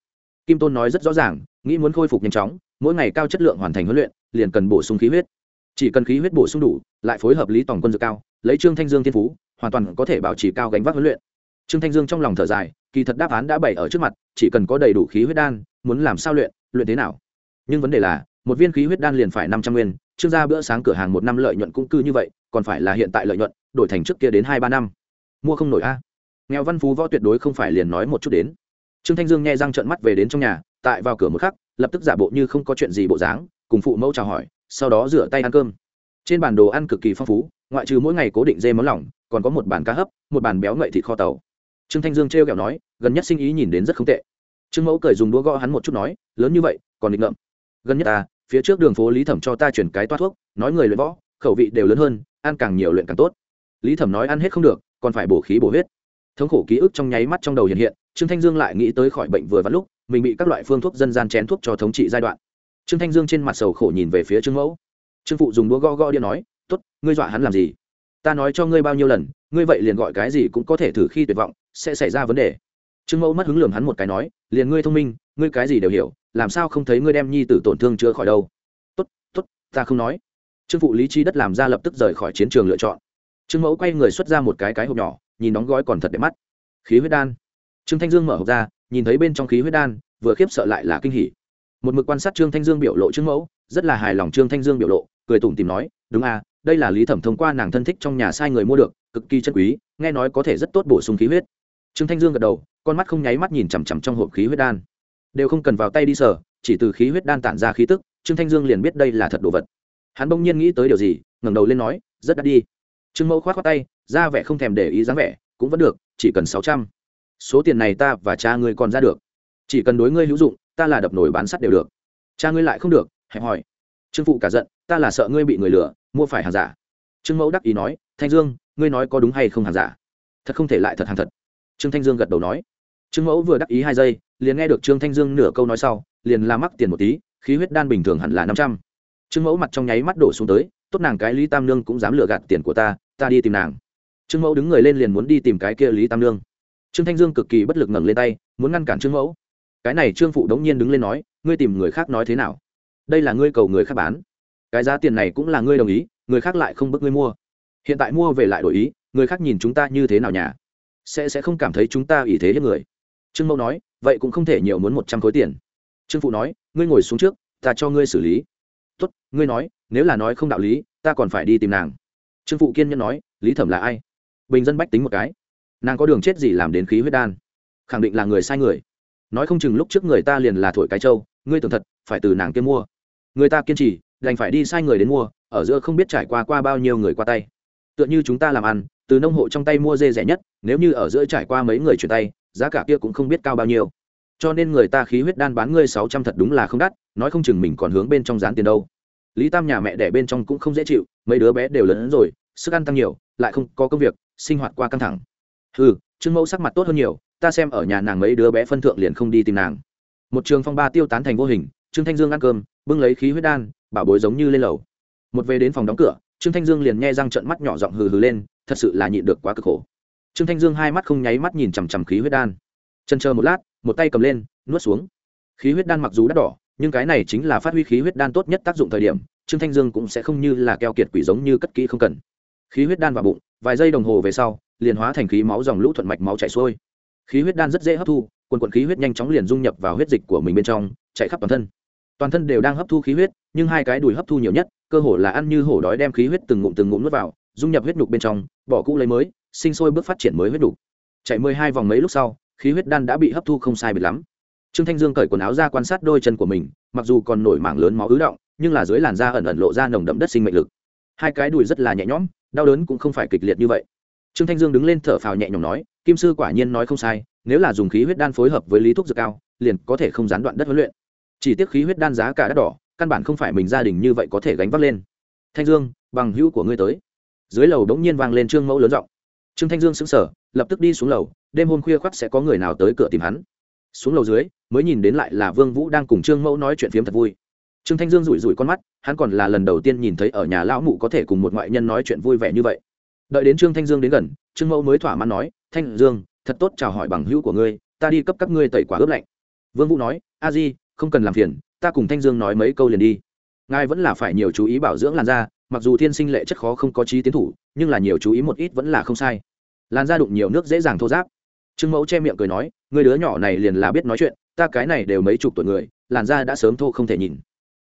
Kim tôn nói rất rõ ràng, nghĩ muốn khôi phục nhanh chóng, mỗi ngày cao chất lượng hoàn thành huấn luyện, liền cần bổ sung khí huyết. Chỉ cần khí huyết bổ sung đủ, lại phối hợp lý tổng quân dược cao, lấy trương thanh dương thiên phú, hoàn toàn có thể bảo trì cao gánh vác huấn luyện. Trương thanh dương trong lòng thở dài, kỳ thật đáp án đã bày ở trước mặt, chỉ cần có đầy đủ khí huyết đan, muốn làm sao luyện luyện thế nào? Nhưng vấn đề là, một viên khí huyết đan liền phải năm trăm nguyên, trương gia bữa sáng cửa hàng một năm lợi nhuận cũng cư như vậy, còn phải là hiện tại lợi nhuận, đổi thành trước kia đến hai ba năm. Mua không nổi a. Nghèo văn phú võ tuyệt đối không phải liền nói một chút đến trương thanh dương nghe răng trợn mắt về đến trong nhà, tại vào cửa một khắc, lập tức giả bộ như không có chuyện gì bộ dáng, cùng phụ mẫu chào hỏi, sau đó rửa tay ăn cơm. Trên bản đồ ăn cực kỳ phong phú, ngoại trừ mỗi ngày cố định dê món lỏng, còn có một bàn cá hấp, một bàn béo ngậy thịt kho tàu. Trương thanh dương trêu kẹo nói, gần nhất sinh ý nhìn đến rất không tệ. Trương mẫu cười dùng đũa gõ hắn một chút nói, lớn như vậy, còn định ngậm gần nhất ta phía trước đường phố lý thẩm cho ta chuyển cái toát thuốc, nói người luyện võ, khẩu vị đều lớn hơn, ăn càng nhiều luyện càng tốt. Lý thẩm nói ăn hết không được, còn phải bổ khí bổ huyết. Thống khổ ký ức trong nháy mắt trong đầu hiện hiện trương thanh dương lại nghĩ tới khỏi bệnh vừa vắn lúc, mình bị các loại phương thuốc dân gian chén thuốc cho thống trị giai đoạn. Trương thanh dương trên mặt sầu khổ nhìn về phía trương mẫu. Trương phụ dùng đũa go go đi nói t ố t ngươi dọa hắn làm gì? Ta nói cho ngươi bao nhiêu lần, ngươi vậy liền gọi cái gì cũng có thể thử khi tuyệt vọng, sẽ xảy ra vấn đề. Trương mẫu mất hứng lường hắn một cái nói, liền ngươi thông minh, ngươi cái gì đều hiểu, làm sao không thấy ngươi đem nhi tử tổn thương chữa khỏi đâu? Tốt tốt, ta không nói. Trương phụ lý trí đất làm ra lập tức rời khỏi chiến trường lựa chọn. Trương mẫu quay người xuất ra một cái cái hộp nhỏ, nhìn đóng gói còn thật đẹp mắt. Khí huyết đan trương thanh dương mở hộp ra, nhìn thấy bên trong khí huyết đan, vừa khiếp sợ lại là kinh hỉ. Một mực quan sát trương thanh dương biểu lộ trương mẫu, rất là hài lòng trương thanh dương biểu lộ, cười tủm tìm nói, đúng à đây là lý thẩm thông qua nàng thân thích trong nhà sai người mua được, cực kỳ chân quý, nghe nói có thể rất tốt bổ sung khí huyết. Trương thanh dương gật đầu, con mắt không nháy mắt nhìn chằm chằm trong hộp khí huyết đan. Đều không cần vào tay đi sở chỉ từ khí huyết đan tản ra khí tức, trương thanh dương liền biết đây là thật đồ vật. Hắn bỗng nhiên nghĩ tới điều gì, ngẩng đầu lên nói, rất đắt đi. Trương mẫu k h o á t tay, ra vẻ không thèm để ý dáng vẻ, cũng vẫn được, chỉ cần sáu trăm số tiền này ta và cha ngươi còn ra được. Chỉ cần đối ngươi hữu dụng, ta là đập nổi bán sắt đều được. Cha ngươi lại không được, hẹp hỏi trương phụ cả giận, ta là sợ ngươi bị người lừa, mua phải hàng giả. Trương mẫu đắc ý nói, thanh dương, ngươi nói có đúng hay không hàng giả? Thật không thể lại thật hàng thật. Trương thanh dương gật đầu nói. Trương mẫu vừa đắc ý hai giây, liền nghe được trương thanh dương nửa câu nói sau, liền làm mắc tiền một tí, khí huyết đan bình thường hẳn là năm trăm. Trương mẫu mặt trong nháy mắt đổ xuống tới, tốt nàng cái lý tam nương cũng dám lừa gạt tiền của ta ta đi tìm nàng. Trương mẫu đứng người lên liền muốn đi tìm cái kia lý tam nương trương thanh dương cực kỳ bất lực ngẩng lên tay, muốn ngăn cản trương mẫu. Cái này trương phụ đống nhiên đứng lên nói, ngươi tìm người khác nói thế nào? Đây là ngươi cầu người khác bán. Cái giá tiền này cũng là ngươi đồng ý, người khác lại không bức ngươi mua. Hiện tại mua về lại đổi ý, người khác nhìn chúng ta như thế nào nhà? Sẽ sẽ không cảm thấy chúng ta ý thế hết người. Trương mẫu nói, vậy cũng không thể nhiều muốn một trăm khối tiền. Trương phụ nói, ngươi ngồi xuống trước, ta cho ngươi xử lý. Tốt, ngươi nói, nếu là nói không đạo lý, ta còn phải đi tìm nàng. Trương phụ kiên nhân nói, lý thẩm là ai? Bình dân bách tính một cái nàng có đường chết gì làm đến khí huyết đan? Khẳng định là người sai người. Nói không chừng lúc trước người ta liền là thổi cái trâu, ngươi tưởng thật, phải từ nàng kia mua. Người ta kiên trì, đành phải đi sai người đến mua, ở giữa không biết trải qua qua bao nhiêu người qua tay. Tựa như chúng ta làm ăn, từ nông hộ trong tay mua dê rẻ nhất, nếu như ở giữa trải qua mấy người chuyển tay, giá cả kia cũng không biết cao bao nhiêu. Cho nên người ta khí huyết đan bán ngươi sáu trăm thật đúng là không đắt, nói không chừng mình còn hướng bên trong dán tiền đâu. Lý tam nhà mẹ đẻ bên trong cũng không dễ chịu, mấy đứa bé đều lớn hơn rồi, sức ăn tăng nhiều, lại không có công việc, sinh hoạt qua căng thẳng ừ trương mẫu sắc mặt tốt hơn nhiều, ta xem ở nhà nàng mấy đứa bé phân thượng liền không đi tìm nàng. Một trường phong ba tiêu tán thành vô hình, trương thanh dương ăn cơm, bưng lấy khí huyết đan, bảo bối giống như lên lầu. Một về đến phòng đóng cửa, trương thanh dương liền nghe răng trận mắt nhỏ giọng hừ hừ lên, thật sự là nhịn được quá cực khổ. Trương thanh dương hai mắt không nháy mắt nhìn chằm chằm khí huyết đan. Chân chờ một lát, một tay cầm lên, nuốt xuống. Khí huyết đan mặc dù đắt đỏ, nhưng cái này chính là phát huy khí huyết đan tốt nhất tác dụng thời điểm, trương thanh dương cũng sẽ không như là keo kiệt quỷ giống như cất kỹ không cần. Khí huyết đan vào bụng, vài giây đồng hồ về sau liền hóa thành khí máu dòng lũ thuận mạch máu chảy xuôi. Khí huyết đan rất dễ hấp thu, quần quần khí huyết nhanh chóng liền dung nhập vào huyết dịch của mình bên trong, chạy khắp toàn thân. Toàn thân đều đang hấp thu khí huyết, nhưng hai cái đùi hấp thu nhiều nhất, cơ hồ là ăn như hổ đói đem khí huyết từng ngụm từng ngụm nuốt vào, dung nhập huyết nhục bên trong, bỏ cũ lấy mới, sinh sôi bước phát triển mới huyết nhục. Chạy mười hai vòng mấy lúc sau, khí huyết đan đã bị hấp thu không sai biệt lắm. Trương thanh dương cởi quần áo ra quan sát đôi chân của mình, mặc dù còn nổi mảng lớn máu ứ động, nhưng là dưới làn da ẩn ẩn lộ ra nồng đậm đất sinh mệnh lực. Hai cái đùi rất là nhẹ nhõm, đau đớn cũng không phải kịch liệt như vậy trương thanh dương đứng lên thở phào nhẹ nhõm nói, kim sư quả nhiên nói không sai, nếu là dùng khí huyết đan phối hợp với lý thuốc dược cao, liền có thể không gián đoạn đất huấn luyện. Chỉ tiếc khí huyết đan giá cả đắt đỏ, căn bản không phải mình gia đình như vậy có thể gánh vác lên. Thanh dương, bằng hữu của ngươi tới. Dưới lầu đống nhiên vang lên trương mẫu lớn giọng. Trương thanh dương sững sờ, lập tức đi xuống lầu, đêm hôm khuya khoắt sẽ có người nào tới cửa tìm hắn. Xuống lầu dưới, mới nhìn đến lại là vương vũ đang cùng trương mẫu nói chuyện phiếm thật vui. Trương thanh dương rủi rủi con mắt, hắn còn là lần đầu tiên nhìn thấy ở nhà lão mụ có thể cùng một ngoại nhân nói chuyện vui vẻ như vậy đợi đến trương thanh dương đến gần, trương mẫu mới thỏa mãn nói, thanh dương, thật tốt chào hỏi bằng hữu của ngươi, ta đi cấp các ngươi tẩy quả ướp lạnh. Vương vũ nói, a di, không cần làm phiền, ta cùng thanh dương nói mấy câu liền đi. Ngài vẫn là phải nhiều chú ý bảo dưỡng làn da, mặc dù thiên sinh lệ chất khó không có trí tiến thủ, nhưng là nhiều chú ý một ít vẫn là không sai. Làn da đụng nhiều nước dễ dàng thô giáp trương mẫu che miệng cười nói người đứa nhỏ này liền là biết nói chuyện, ta cái này đều mấy chục tuổi người, làn da đã sớm thô không thể nhìn.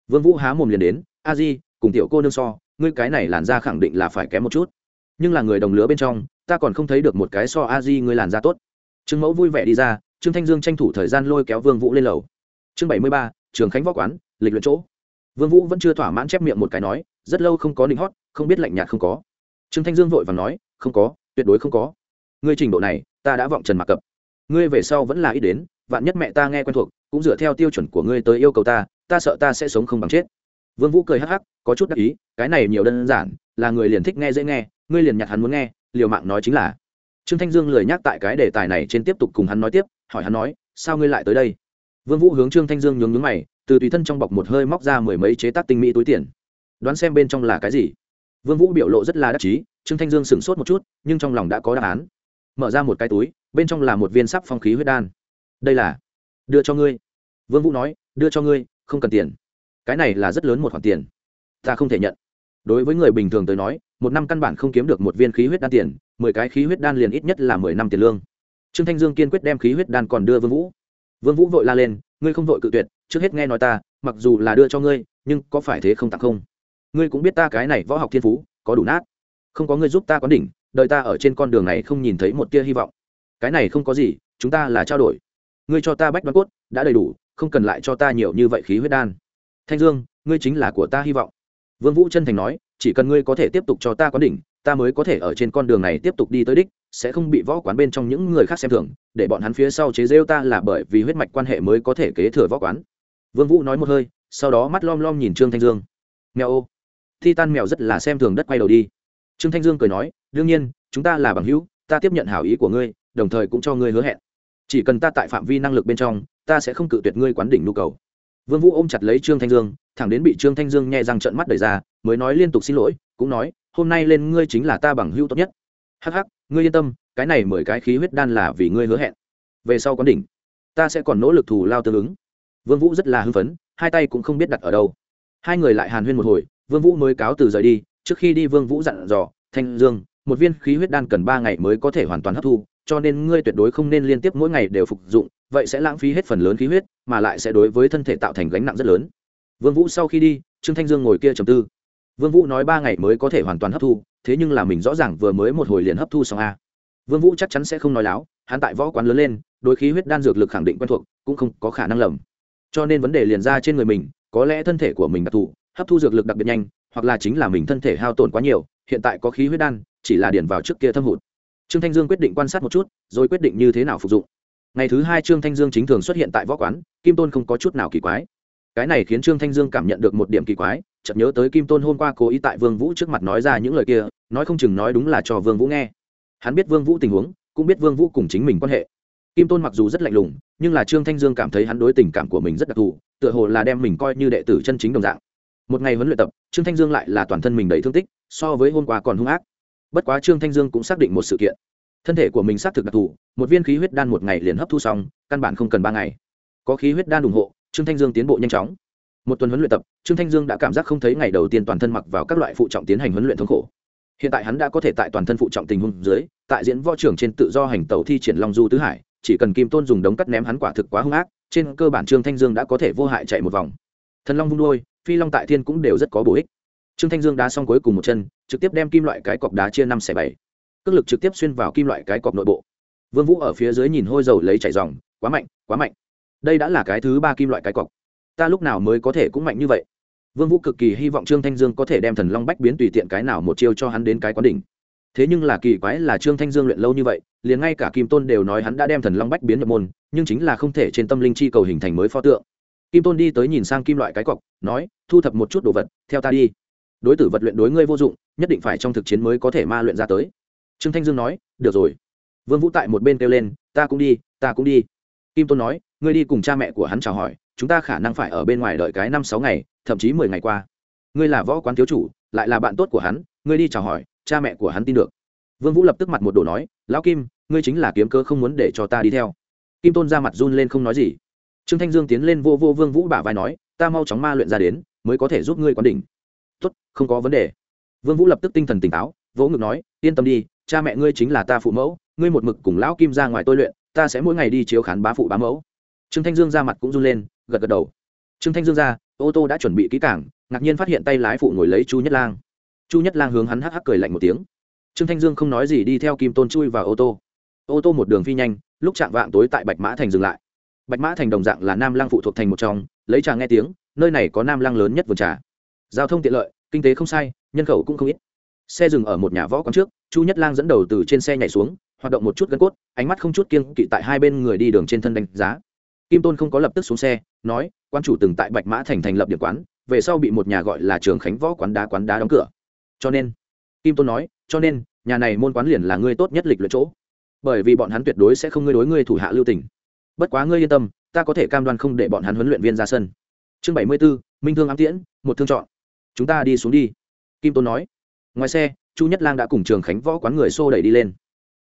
Vương vũ há mồm liền đến, a di, cùng tiểu cô nương so, ngươi cái này làn da khẳng định là phải kém một chút nhưng là người đồng lứa bên trong, ta còn không thấy được một cái so a di ngươi làn da tốt. Trương mẫu vui vẻ đi ra, trương thanh dương tranh thủ thời gian lôi kéo vương vũ lên lầu. Chương bảy mươi ba, trường khánh võ quán, lịch luyện chỗ. Vương vũ vẫn chưa thỏa mãn chép miệng một cái nói, rất lâu không có định hót, không biết lạnh nhạt không có. Trương thanh dương vội vàng nói, không có, tuyệt đối không có. Ngươi trình độ này, ta đã vọng trần mặc cập. Ngươi về sau vẫn là ít đến, vạn nhất mẹ ta nghe quen thuộc, cũng dựa theo tiêu chuẩn của ngươi tới yêu cầu ta ta sợ ta sẽ sống không bằng chết vương vũ cười hắc hắc, có chút đắc ý, cái này nhiều đơn giản, là người liền thích nghe dễ nghe, ngươi liền nhặt hắn muốn nghe, liều mạng nói chính là. Trương thanh dương lười nhắc tại cái đề tài này trên tiếp tục cùng hắn nói tiếp, hỏi hắn nói, sao ngươi lại tới đây? Vương vũ hướng trương thanh dương nhướng nhướng mày, từ tùy thân trong bọc một hơi móc ra mười mấy chế tác tinh mỹ túi tiền. Đoán xem bên trong là cái gì? Vương vũ biểu lộ rất là đắc chí, trương thanh dương sửng sốt một chút, nhưng trong lòng đã có đáp án. Mở ra một cái túi, bên trong là một viên sắp phong khí huyết đan. Đây là, đưa cho ngươi. Vương vũ nói, đưa cho ngươi, không cần tiền cái này là rất lớn một khoản tiền. Ta không thể nhận. Đối với người bình thường tới nói, một năm căn bản không kiếm được một viên khí huyết đan tiền, mười cái khí huyết đan liền ít nhất là mười năm tiền lương. Trương thanh dương kiên quyết đem khí huyết đan còn đưa vương vũ. Vương vũ vội la lên, ngươi không vội cự tuyệt, trước hết nghe nói ta, mặc dù là đưa cho ngươi, nhưng có phải thế không tặng không? Ngươi cũng biết ta cái này võ học thiên phú, có đủ nát. Không có ngươi giúp ta có đỉnh, đợi ta ở trên con đường này không nhìn thấy một tia hy vọng. Cái này không có gì, chúng ta là trao đổi. Ngươi cho ta bách đoán cốt, đã đầy đủ, không cần lại cho ta nhiều như vậy khí huyết đan thanh dương, ngươi chính là của ta hy vọng. Vương vũ chân thành nói, chỉ cần ngươi có thể tiếp tục cho ta có đỉnh, ta mới có thể ở trên con đường này tiếp tục đi tới đích, sẽ không bị võ quán bên trong những người khác xem thường, để bọn hắn phía sau chế rêu ta là bởi vì huyết mạch quan hệ mới có thể kế thừa võ quán. Vương vũ nói một hơi, sau đó mắt lom lom nhìn trương thanh dương. Mèo ô. Thi tan mèo rất là xem thường đất quay đầu đi. Trương thanh dương cười nói, đương nhiên, chúng ta là bằng hữu, ta tiếp nhận hảo ý của ngươi, đồng thời cũng cho ngươi hứa hẹn. Chỉ cần ta tại phạm vi năng lực bên trong, ta sẽ không cự tuyệt ngươi quán đỉnh nhu cầu vương vũ ôm chặt lấy trương thanh dương, thẳng đến bị trương thanh dương nhẹ răng trợn mắt đẩy ra, mới nói liên tục xin lỗi, cũng nói, hôm nay lên ngươi chính là ta bằng hữu tốt nhất. Hắc hắc, ngươi yên tâm, cái này mười cái khí huyết đan là vì ngươi hứa hẹn. Về sau quán đỉnh, ta sẽ còn nỗ lực thù lao tương ứng. Vương vũ rất là hưng phấn, hai tay cũng không biết đặt ở đâu. Hai người lại hàn huyên một hồi, vương vũ mới cáo từ rời đi, trước khi đi vương vũ dặn dò, thanh dương, một viên khí huyết đan cần ba ngày mới có thể hoàn toàn hấp thu, cho nên ngươi tuyệt đối không nên liên tiếp mỗi ngày đều phục dụng vậy sẽ lãng phí hết phần lớn khí huyết, mà lại sẽ đối với thân thể tạo thành gánh nặng rất lớn. Vương vũ sau khi đi, trương thanh dương ngồi kia trầm tư. Vương vũ nói ba ngày mới có thể hoàn toàn hấp thu, thế nhưng là mình rõ ràng vừa mới một hồi liền hấp thu xong a. Vương vũ chắc chắn sẽ không nói láo, hắn tại võ quán lớn lên, đối khí huyết đan dược lực khẳng định quen thuộc, cũng không có khả năng lầm. Cho nên vấn đề liền ra trên người mình, có lẽ thân thể của mình đặc thù, hấp thu dược lực đặc biệt nhanh, hoặc là chính là mình thân thể hao tổn quá nhiều, hiện tại có khí huyết đan, chỉ là điển vào trước kia thâm hụt. Trương thanh dương quyết định quan sát một chút, rồi quyết định như thế nào phục dụng ngày thứ hai trương thanh dương chính thường xuất hiện tại võ quán, kim tôn không có chút nào kỳ quái. Cái này khiến trương thanh dương cảm nhận được một điểm kỳ quái, chợt nhớ tới kim tôn hôm qua cố ý tại vương vũ trước mặt nói ra những lời kia, nói không chừng nói đúng là cho vương vũ nghe. Hắn biết vương vũ tình huống, cũng biết vương vũ cùng chính mình quan hệ. Kim tôn mặc dù rất lạnh lùng, nhưng là trương thanh dương cảm thấy hắn đối tình cảm của mình rất đặc thù, tựa hồ là đem mình coi như đệ tử chân chính đồng dạng. Một ngày huấn luyện tập, trương thanh dương lại là toàn thân mình đầy thương tích, so với hôm qua còn hung ác. Bất quá trương thanh dương cũng xác định một sự kiện thân thể của mình xác thực đặc thù, một viên khí huyết đan một ngày liền hấp thu xong, căn bản không cần ba ngày. Có khí huyết đan ủng hộ, trương thanh dương tiến bộ nhanh chóng. Một tuần huấn luyện tập, trương thanh dương đã cảm giác không thấy ngày đầu tiên toàn thân mặc vào các loại phụ trọng tiến hành huấn luyện thống khổ. Hiện tại hắn đã có thể tại toàn thân phụ trọng tình huống dưới, tại diễn võ trưởng trên tự do hành tàu thi triển long du tứ hải, chỉ cần kim tôn dùng đống cắt ném hắn quả thực quá hung ác, trên cơ bản trương thanh dương đã có thể vô hại chạy một vòng. Thần long vung đôi phi long tại thiên cũng đều rất có bổ ích. Trương thanh dương đá xong cuối cùng một chân, trực tiếp đem kim loại cái cọc đá chia năm xẻ bảy cước lực trực tiếp xuyên vào kim loại cái cọc nội bộ. Vương vũ ở phía dưới nhìn hôi dầu lấy chảy dòng, quá mạnh quá mạnh. Đây đã là cái thứ ba kim loại cái cọc. Ta lúc nào mới có thể cũng mạnh như vậy? Vương vũ cực kỳ hy vọng trương thanh dương có thể đem thần long bách biến tùy tiện cái nào một chiêu cho hắn đến cái quán đỉnh. Thế nhưng là kỳ quái là trương thanh dương luyện lâu như vậy, liền ngay cả kim tôn đều nói hắn đã đem thần long bách biến nhập môn, nhưng chính là không thể trên tâm linh chi cầu hình thành mới pho tượng. Kim tôn đi tới nhìn sang kim loại cái cọc, nói, thu thập một chút đồ vật, theo ta đi. Đối tử vật luyện đối ngươi vô dụng, nhất định phải trong thực chiến mới có thể ma luyện ra tới trương thanh dương nói, được rồi. Vương vũ tại một bên kêu lên, ta cũng đi, ta cũng đi. Kim tôn nói, ngươi đi cùng cha mẹ của hắn chào hỏi, chúng ta khả năng phải ở bên ngoài đợi cái năm sáu ngày, thậm chí mười ngày qua. Ngươi là võ quán thiếu chủ, lại là bạn tốt của hắn, ngươi đi chào hỏi, cha mẹ của hắn tin được. Vương vũ lập tức mặt một đồ nói, lão kim, ngươi chính là kiếm cơ không muốn để cho ta đi theo. Kim tôn ra mặt run lên không nói gì. Trương thanh dương tiến lên vô vô vương vũ bả vai nói, ta mau chóng ma luyện ra đến, mới có thể giúp ngươi quán đỉnh. Tốt, không có vấn đề. Vương vũ lập tức tinh thần tỉnh táo, vỗ ngực nói, yên tâm đi cha mẹ ngươi chính là ta phụ mẫu, ngươi một mực cùng lão kim ra ngoài tôi luyện, ta sẽ mỗi ngày đi chiếu khán bá phụ bá mẫu. Trương thanh dương ra mặt cũng run lên, gật gật đầu. Trương thanh dương ra, ô tô đã chuẩn bị kỹ cảng ngạc nhiên phát hiện tay lái phụ ngồi lấy chu nhất lang. Chu nhất lang hướng hắn hắc hắc cười lạnh một tiếng. Trương thanh dương không nói gì đi theo kim tôn chui vào ô tô. Ô tô một đường phi nhanh, lúc chạm vạng tối tại bạch mã thành dừng lại. Bạch mã thành đồng dạng là nam lang phụ thuộc thành một trong, lấy trà nghe tiếng, nơi này có nam lang lớn nhất vườn trà. Giao thông tiện lợi, kinh tế không sai, nhân khẩu cũng không ít. Xe dừng ở một nhà võ quán trước chu nhất lang dẫn đầu từ trên xe nhảy xuống, hoạt động một chút gân cốt, ánh mắt không chút kiêng kỵ tại hai bên người đi đường trên thân đánh giá. Kim tôn không có lập tức xuống xe, nói, quan chủ từng tại bạch mã thành thành lập điểm quán, về sau bị một nhà gọi là trường khánh võ quán đá quán đá đóng cửa. Cho nên, kim tôn nói, cho nên, nhà này môn quán liền là ngươi tốt nhất lịch luyện chỗ. Bởi vì bọn hắn tuyệt đối sẽ không ngươi đối ngươi thủ hạ lưu tình. Bất quá ngươi yên tâm, ta có thể cam đoan không để bọn hắn huấn luyện viên ra sân. Chương bảy mươi b ố minh thương ám tiễn, một thương chọn. Chúng ta đi xuống đi. Kim tôn nói. Ngoài xe chu nhất lang đã cùng trường khánh võ quán người xô đẩy đi lên.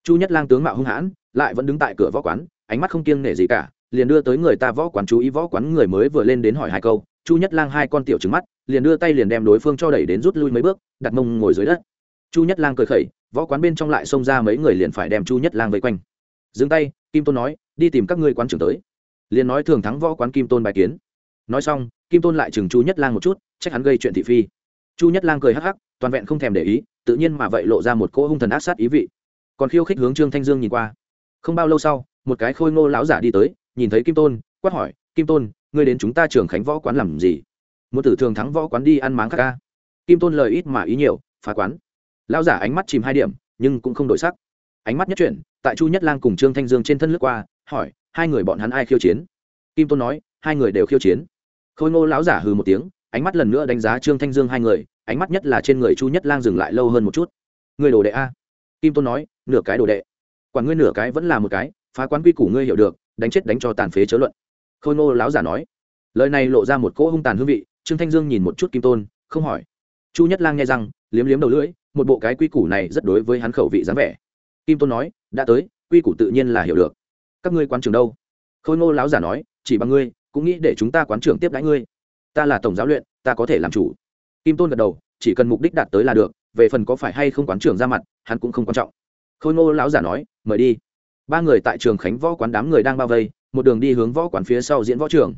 Chu nhất lang tướng mạo hung hãn, lại vẫn đứng tại cửa võ quán, ánh mắt không kiêng nể gì cả, liền đưa tới người ta võ quán chú ý võ quán người mới vừa lên đến hỏi hai câu, chu nhất lang hai con tiểu trứng mắt, liền đưa tay liền đem đối phương cho đẩy đến rút lui mấy bước, đặt mông ngồi dưới đất. Chu nhất lang cười khẩy, võ quán bên trong lại xông ra mấy người liền phải đem chu nhất lang vây quanh. Dừng tay, kim tôn nói, đi tìm các ngươi quán trưởng tới. Liền nói thường thắng võ quán kim tôn bài kiến. Nói xong, kim tôn lại chừng chu nhất lang một chút, trách hắn gây chuyện thị phi. Chu nhất lang cười hắc hắc toàn vẹn không thèm để ý, tự nhiên mà vậy lộ ra một cỗ hung thần ác sát ý vị. Còn khiêu khích hướng trương thanh dương nhìn qua. Không bao lâu sau, một cái khôi ngô lão giả đi tới, nhìn thấy kim tôn, quát hỏi, kim tôn, ngươi đến chúng ta trường khánh võ quán làm gì? Một tử thường thắng võ quán đi ăn máng khắc ca. Kim tôn lời ít mà ý nhiều, phá quán. Lão giả ánh mắt chìm hai điểm, nhưng cũng không đổi sắc. Ánh mắt nhất chuyển, tại chu nhất lang cùng trương thanh dương trên thân lướt qua, hỏi, hai người bọn hắn ai khiêu chiến? Kim tôn nói, hai người đều khiêu chiến. Khôi ngô lão giả hừ một tiếng, ánh mắt lần nữa đánh giá trương thanh dương hai người ánh mắt nhất là trên người chu nhất lang dừng lại lâu hơn một chút. Người đồ đệ a? Kim tôn nói, nửa cái đồ đệ. Quản ngươi nửa cái vẫn là một cái, phá quán quy củ ngươi hiểu được, đánh chết đánh cho tàn phế chớ luận. Khôi ngô láo giả nói. Lời này lộ ra một cỗ hung tàn hương vị, trương thanh dương nhìn một chút kim tôn, không hỏi. Chu nhất lang nghe rằng, liếm liếm đầu lưỡi, một bộ cái quy củ này rất đối với hắn khẩu vị dáng vẻ. Kim tôn nói, đã tới, quy củ tự nhiên là hiểu được. Các ngươi quán trường đâu? Khôi ngô láo giả nói, chỉ bằng ngươi, cũng nghĩ để chúng ta quán trưởng tiếp đãi ngươi. Ta là tổng giáo luyện, ta có thể làm chủ kim tôn gật đầu, chỉ cần mục đích đạt tới là được, về phần có phải hay không quán trưởng ra mặt, hắn cũng không quan trọng. Khôi ngô lão giả nói, mời đi. Ba người tại trường khánh võ quán đám người đang bao vây, một đường đi hướng võ quán phía sau diễn võ trường.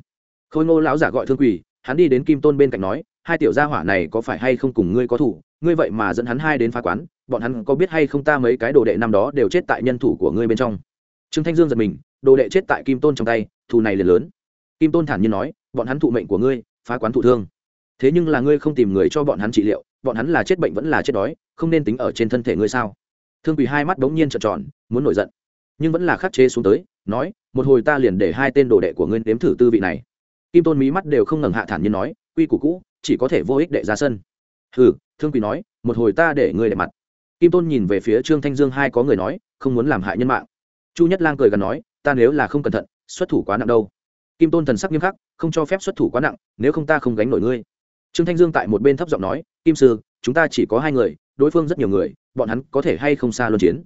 Khôi ngô lão giả gọi thương quỷ hắn đi đến kim tôn bên cạnh nói, hai tiểu gia hỏa này có phải hay không cùng ngươi có thủ? Ngươi vậy mà dẫn hắn hai đến phá quán, bọn hắn có biết hay không ta mấy cái đồ đệ năm đó đều chết tại nhân thủ của ngươi bên trong? Trương thanh dương giật mình, đồ đệ chết tại kim tôn trong tay, thù này liền lớn. Kim tôn thản nhiên nói, bọn hắn thụ mệnh của ngươi, phá quán thụ thương thế nhưng là ngươi không tìm người cho bọn hắn trị liệu, bọn hắn là chết bệnh vẫn là chết đói, không nên tính ở trên thân thể ngươi sao? Thương quỳ hai mắt bỗng nhiên trợn tròn, muốn nổi giận. Nhưng vẫn là khắc chế xuống tới, nói, một hồi ta liền để hai tên đồ đệ của ngươi nếm thử tư vị này. Kim tôn mí mắt đều không ngẩng hạ thản nhiên nói, quy củ cũ, chỉ có thể vô ích đệ ra sân. Hừ, thương quỳ nói, một hồi ta để ngươi để mặt. Kim tôn nhìn về phía trương thanh dương hai có người nói, không muốn làm hại nhân mạng. Chu nhất lang cười gần nói, ta nếu là không cẩn thận, xuất thủ quá nặng đâu. Kim tôn thần sắc nghiêm khắc, không cho phép xuất thủ quá nặng, nếu không ta không gánh nổi ngươi trương thanh dương tại một bên thấp giọng nói, kim sư, chúng ta chỉ có hai người, đối phương rất nhiều người, bọn hắn có thể hay không xa luân chiến?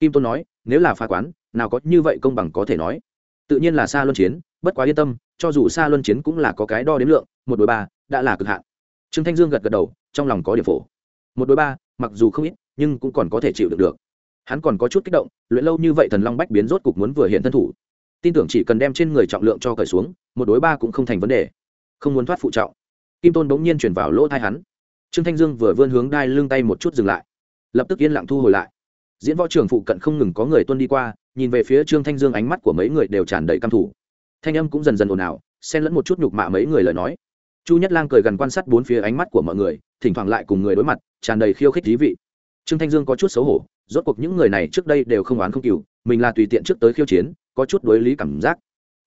Kim tôn nói, nếu là phá quán, nào có như vậy công bằng có thể nói. Tự nhiên là xa luân chiến, bất quá yên tâm, cho dù xa luân chiến cũng là có cái đo đến lượng, một đối ba đã là cực hạn. Trương thanh dương gật gật đầu, trong lòng có điểm phổ. Một đối ba, mặc dù không ít, nhưng cũng còn có thể chịu được được. Hắn còn có chút kích động, luyện lâu như vậy thần long bách biến rốt cục muốn vừa hiện thân thủ. Tin tưởng chỉ cần đem trên người trọng lượng cho cởi xuống, một đối ba cũng không thành vấn đề. Không muốn thoát phụ trọng kim tôn bỗng nhiên chuyển vào lỗ thai hắn. Trương thanh dương vừa vươn hướng đai lưng tay một chút dừng lại. Lập tức yên lặng thu hồi lại. Diễn võ trường phụ cận không ngừng có người tuân đi qua, nhìn về phía trương thanh dương ánh mắt của mấy người đều tràn đầy căm thủ thanh âm cũng dần dần ồn ào, xen lẫn một chút nhục mạ mấy người lời nói. Chu nhất lang cười gần quan sát bốn phía ánh mắt của mọi người, thỉnh thoảng lại cùng người đối mặt, tràn đầy khiêu khích thí vị. Trương thanh dương có chút xấu hổ, rốt cuộc những người này trước đây đều không oán không cừu mình là tùy tiện trước tới khiêu chiến, có chút đối lý cảm giác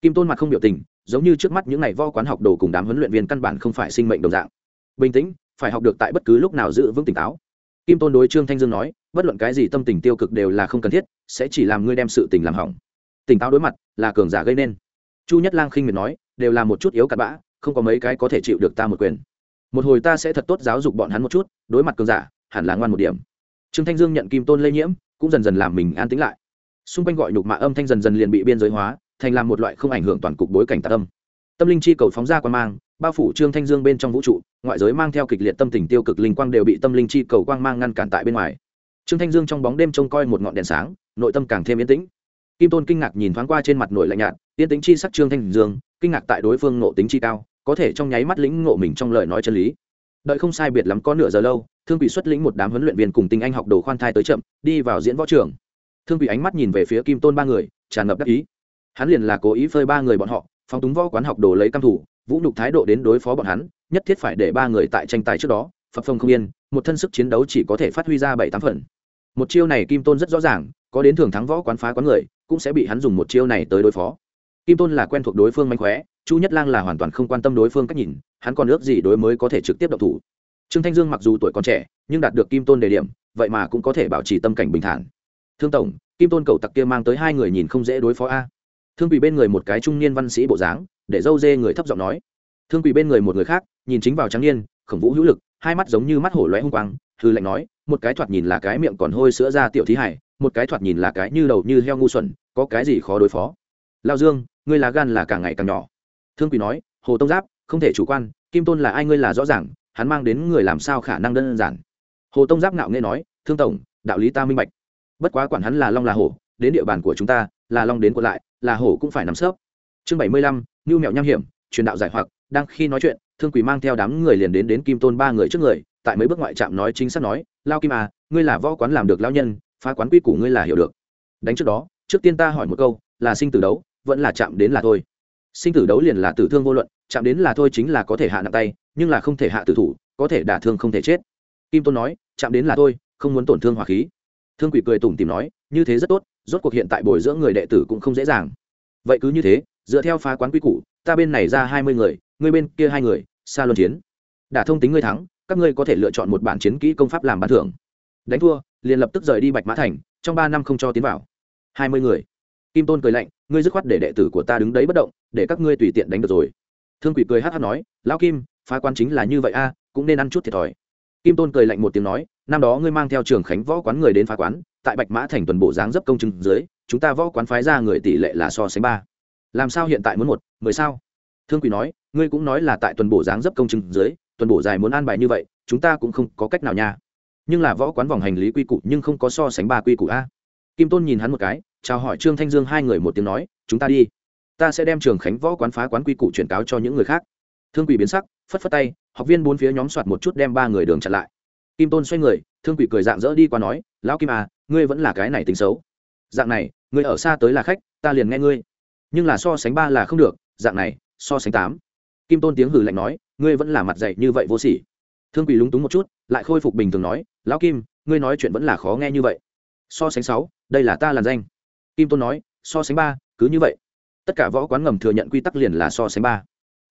kim tôn mặt không biểu tình, giống như trước mắt những ngày vo quán học đồ cùng đám huấn luyện viên căn bản không phải sinh mệnh đồng dạng. Bình tĩnh, phải học được tại bất cứ lúc nào giữ vững tỉnh táo. Kim tôn đối trương thanh dương nói, bất luận cái gì tâm tình tiêu cực đều là không cần thiết, sẽ chỉ làm ngươi đem sự tình làm hỏng. Tỉnh táo đối mặt, là cường giả gây nên. Chu nhất lang khinh miệt nói, đều là một chút yếu cặn bã, không có mấy cái có thể chịu được ta một quyền. Một hồi ta sẽ thật tốt giáo dục bọn hắn một chút, đối mặt cường giả, hẳn là ngoan một điểm. Trương thanh dương nhận kim tôn lây nhiễm, cũng dần dần làm mình an tĩnh lại. Xung quanh gọi nhục mạ âm thanh dần dần liền bị biên giới hóa thành làm một loại không ảnh hưởng toàn cục bối cảnh tạc âm tâm linh chi cầu phóng ra quan mang, bao phủ trương thanh dương bên trong vũ trụ, ngoại giới mang theo kịch liệt tâm tình tiêu cực linh quang đều bị tâm linh chi cầu quang mang ngăn cản tại bên ngoài. Trương thanh dương trong bóng đêm trông coi một ngọn đèn sáng, nội tâm càng thêm yên tĩnh. Kim tôn kinh ngạc nhìn thoáng qua trên mặt nội lạnh nhạt, yên tĩnh chi sắc trương thanh dương, kinh ngạc tại đối phương nộ tính chi cao, có thể trong nháy mắt lĩnh ngộ mình trong lời nói chân lý. Đợi không sai biệt lắm có nửa giờ lâu, thương quỷ xuất lĩnh một đám huấn luyện viên cùng tinh anh học đồ khoan thai tới chậm, đi vào diễn võ trường. Thương quỷ ánh mắt nhìn về phía kim tôn ba người, tràn ngập đắc ý hắn liền là cố ý phơi ba người bọn họ, phóng túng võ quán học đồ lấy căm thủ, vũ nhục thái độ đến đối phó bọn hắn, nhất thiết phải để ba người tại tranh tài trước đó phật phong không yên, một thân sức chiến đấu chỉ có thể phát huy ra bảy tám phần. Một chiêu này kim tôn rất rõ ràng, có đến thường thắng võ quán phá quán người, cũng sẽ bị hắn dùng một chiêu này tới đối phó. Kim tôn là quen thuộc đối phương manh khóe, chu nhất lang là hoàn toàn không quan tâm đối phương cách nhìn, hắn còn ước gì đối mới có thể trực tiếp độc thủ. Trương thanh dương mặc dù tuổi còn trẻ, nhưng đạt được kim tôn đề điểm, vậy mà cũng có thể bảo trì tâm cảnh bình thản. Thương tổng, kim tôn cầu tặc kia mang tới hai người nhìn không dễ đối phó a thương quỷ bên người một cái trung niên văn sĩ bộ dáng, để dâu dê người thấp giọng nói. Thương quỷ bên người một người khác, nhìn chính vào trắng niên, khổng vũ hữu lực, hai mắt giống như mắt hổ lóe hung quang, hư lệnh nói, một cái thoạt nhìn là cái miệng còn hôi sữa ra tiểu thí hải, một cái thoạt nhìn là cái như đầu như heo ngu xuẩn, có cái gì khó đối phó? Lao dương, ngươi là gan là càng ngày càng nhỏ. Thương quỷ nói, hồ tông giáp, không thể chủ quan, kim tôn là ai ngươi là rõ ràng, hắn mang đến người làm sao khả năng đơn giản? Hồ tông giáp ngạo nghe nói, thương tổng, đạo lý ta minh bạch. Bất quá quản hắn là long là hổ, đến địa bàn của chúng ta, là long đến của lại là hổ cũng phải nắm sớp chương bảy mươi lăm ngưu mẹo nham hiểm, truyền đạo giải hoặc, đang khi nói chuyện, thương quỷ mang theo đám người liền đến đến kim tôn ba người trước người, tại mấy bước ngoại trạm nói chính xác nói, lao kim à ngươi là võ quán làm được lao nhân, phá quán quy củ ngươi là hiểu được. Đánh trước đó, trước tiên ta hỏi một câu, là sinh tử đấu, vẫn là chạm đến là thôi? Sinh tử đấu liền là tử thương vô luận, chạm đến là thôi chính là có thể hạ nặng tay, nhưng là không thể hạ tử thủ, có thể đả thương không thể chết. Kim tôn nói, chạm đến là thôi, không muốn tổn thương hỏa khí thương quỷ cười tủm tìm nói, như thế rất tốt, rốt cuộc hiện tại bồi dưỡng người đệ tử cũng không dễ dàng. Vậy cứ như thế, dựa theo phá quán quy củ, ta bên này ra hai mươi người, ngươi bên kia hai người xa luân chiến. Đả thông tính ngươi thắng, các ngươi có thể lựa chọn một bản chiến kỹ công pháp làm ban thưởng. Đánh thua, liền lập tức rời đi bạch mã thành, trong ba năm không cho tiến vào. hai mươi người. Kim tôn cười lạnh, ngươi dứt khoát để đệ tử của ta đứng đấy bất động, để các ngươi tùy tiện đánh được rồi. Thương quỷ cười hát hát nói, lão kim, phá quan chính là như vậy a, cũng nên ăn chút thiệt thòi. Kim tôn cười lạnh một tiếng nói năm đó ngươi mang theo trường khánh võ quán người đến phá quán, tại bạch mã thành tuần bộ dáng dấp công chứng dưới, chúng ta võ quán phái ra người tỷ lệ là so sánh ba. Làm sao hiện tại muốn một, mười sao? Thương quỷ nói, ngươi cũng nói là tại tuần bổ dáng dấp công chứng dưới, tuần bổ dài muốn an bài như vậy, chúng ta cũng không có cách nào nha. Nhưng là võ quán vòng hành lý quy củ nhưng không có so sánh ba quy củ a. Kim tôn nhìn hắn một cái, chào hỏi trương thanh dương hai người một tiếng nói, chúng ta đi. Ta sẽ đem trường khánh võ quán phá quán quy củ chuyển cáo cho những người khác. Thương quỷ biến sắc, phất phất tay, học viên bốn phía nhóm soạt một chút đem ba người đường chặn lại kim tôn xoay người, thương quỷ cười dạng dỡ đi qua nói, lão kim à ngươi vẫn là cái này tính xấu. Dạng này, ngươi ở xa tới là khách, ta liền nghe ngươi. Nhưng là so sánh ba là không được, dạng này, so sánh tám. Kim tôn tiếng hử lạnh nói, ngươi vẫn là mặt dạy như vậy vô sỉ. Thương quỷ lúng túng một chút, lại khôi phục bình thường nói, lão kim, ngươi nói chuyện vẫn là khó nghe như vậy. So sánh sáu, đây là ta làn danh. Kim tôn nói, so sánh ba, cứ như vậy. Tất cả võ quán ngầm thừa nhận quy tắc liền là so sánh ba.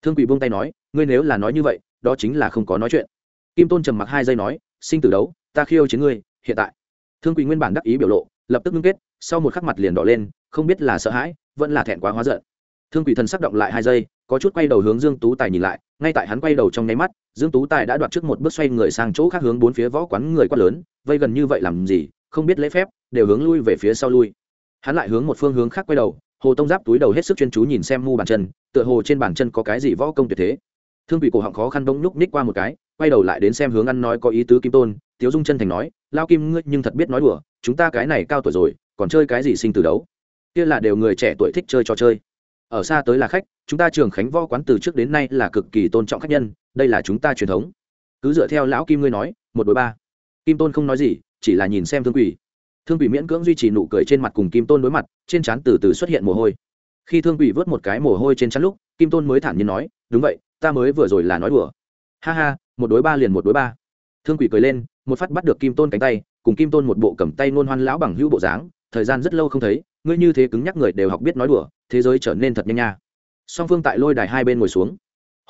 Thương quỷ buông tay nói, ngươi nếu là nói như vậy, đó chính là không có nói chuyện kim tôn trầm mặc hai giây nói, sinh tử đấu, ta khiêu chiến ngươi, hiện tại. Thương quỳ nguyên bản đắc ý biểu lộ, lập tức ngưng kết, sau một khắc mặt liền đỏ lên, không biết là sợ hãi, vẫn là thẹn quá hóa giận. Thương quỷ thần sắc động lại hai giây, có chút quay đầu hướng dương tú tài nhìn lại, ngay tại hắn quay đầu trong nháy mắt, dương tú tài đã đoạt trước một bước xoay người sang chỗ khác hướng bốn phía võ quán người quát lớn, vây gần như vậy làm gì, không biết lễ phép, đều hướng lui về phía sau lui. Hắn lại hướng một phương hướng khác quay đầu, hồ tông giáp túi đầu hết sức chuyên chú nhìn xem mu bàn chân, tựa hồ trên bàn chân có cái gì võ công tuyệt thế. Thương quỷ cổ họng khó khăn bỗng nhúc nhích qua một cái quay đầu lại đến xem hướng ăn nói có ý tứ kim tôn, tiếu dung chân thành nói, lao kim, ngươi nhưng thật biết nói đùa, chúng ta cái này cao tuổi rồi, còn chơi cái gì sinh từ đấu? Kia là đều người trẻ tuổi thích chơi trò chơi. Ở xa tới là khách, chúng ta trường khánh võ quán từ trước đến nay là cực kỳ tôn trọng khách nhân, đây là chúng ta truyền thống. Cứ dựa theo lão kim ngươi nói, một đối ba. Kim tôn không nói gì, chỉ là nhìn xem thương quỷ. Thương quỷ miễn cưỡng duy trì nụ cười trên mặt cùng kim tôn đối mặt, trên trán từ từ xuất hiện mồ hôi. Khi thương quỷ vớt một cái mồ hôi trên trán lúc, kim tôn mới thản nhiên nói, đúng vậy, ta mới vừa rồi là nói đùa. Ha ha một đối ba liền một đối ba. Thương quỷ cười lên, một phát bắt được kim tôn cánh tay, cùng kim tôn một bộ cầm tay nôn hoan lão bằng hữu bộ dáng, thời gian rất lâu không thấy, ngươi như thế cứng nhắc người đều học biết nói đùa, thế giới trở nên thật nhanh nha. Song phương tại lôi đài hai bên ngồi xuống.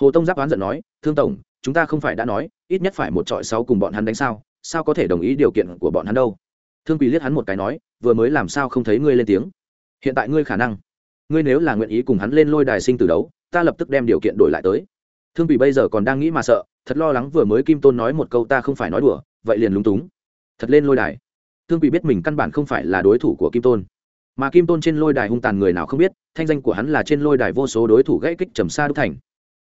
Hồ tông giáp oán giận nói, thương tổng, chúng ta không phải đã nói, ít nhất phải một trọi sáu cùng bọn hắn đánh sao sao có thể đồng ý điều kiện của bọn hắn đâu? Thương quỷ liếc hắn một cái nói, vừa mới làm sao không thấy ngươi lên tiếng? Hiện tại ngươi khả năng. Ngươi nếu là nguyện ý cùng hắn lên lôi đài sinh từ đấu, ta lập tức đem điều kiện đổi lại tới thương quỷ bây giờ còn đang nghĩ mà sợ, thật lo lắng vừa mới kim tôn nói một câu ta không phải nói đùa, vậy liền lúng túng. Thật lên lôi đài. Thương quỷ biết mình căn bản không phải là đối thủ của kim tôn. Mà kim tôn trên lôi đài hung tàn người nào không biết, thanh danh của hắn là trên lôi đài vô số đối thủ gãy kích trầm xa đúc thành.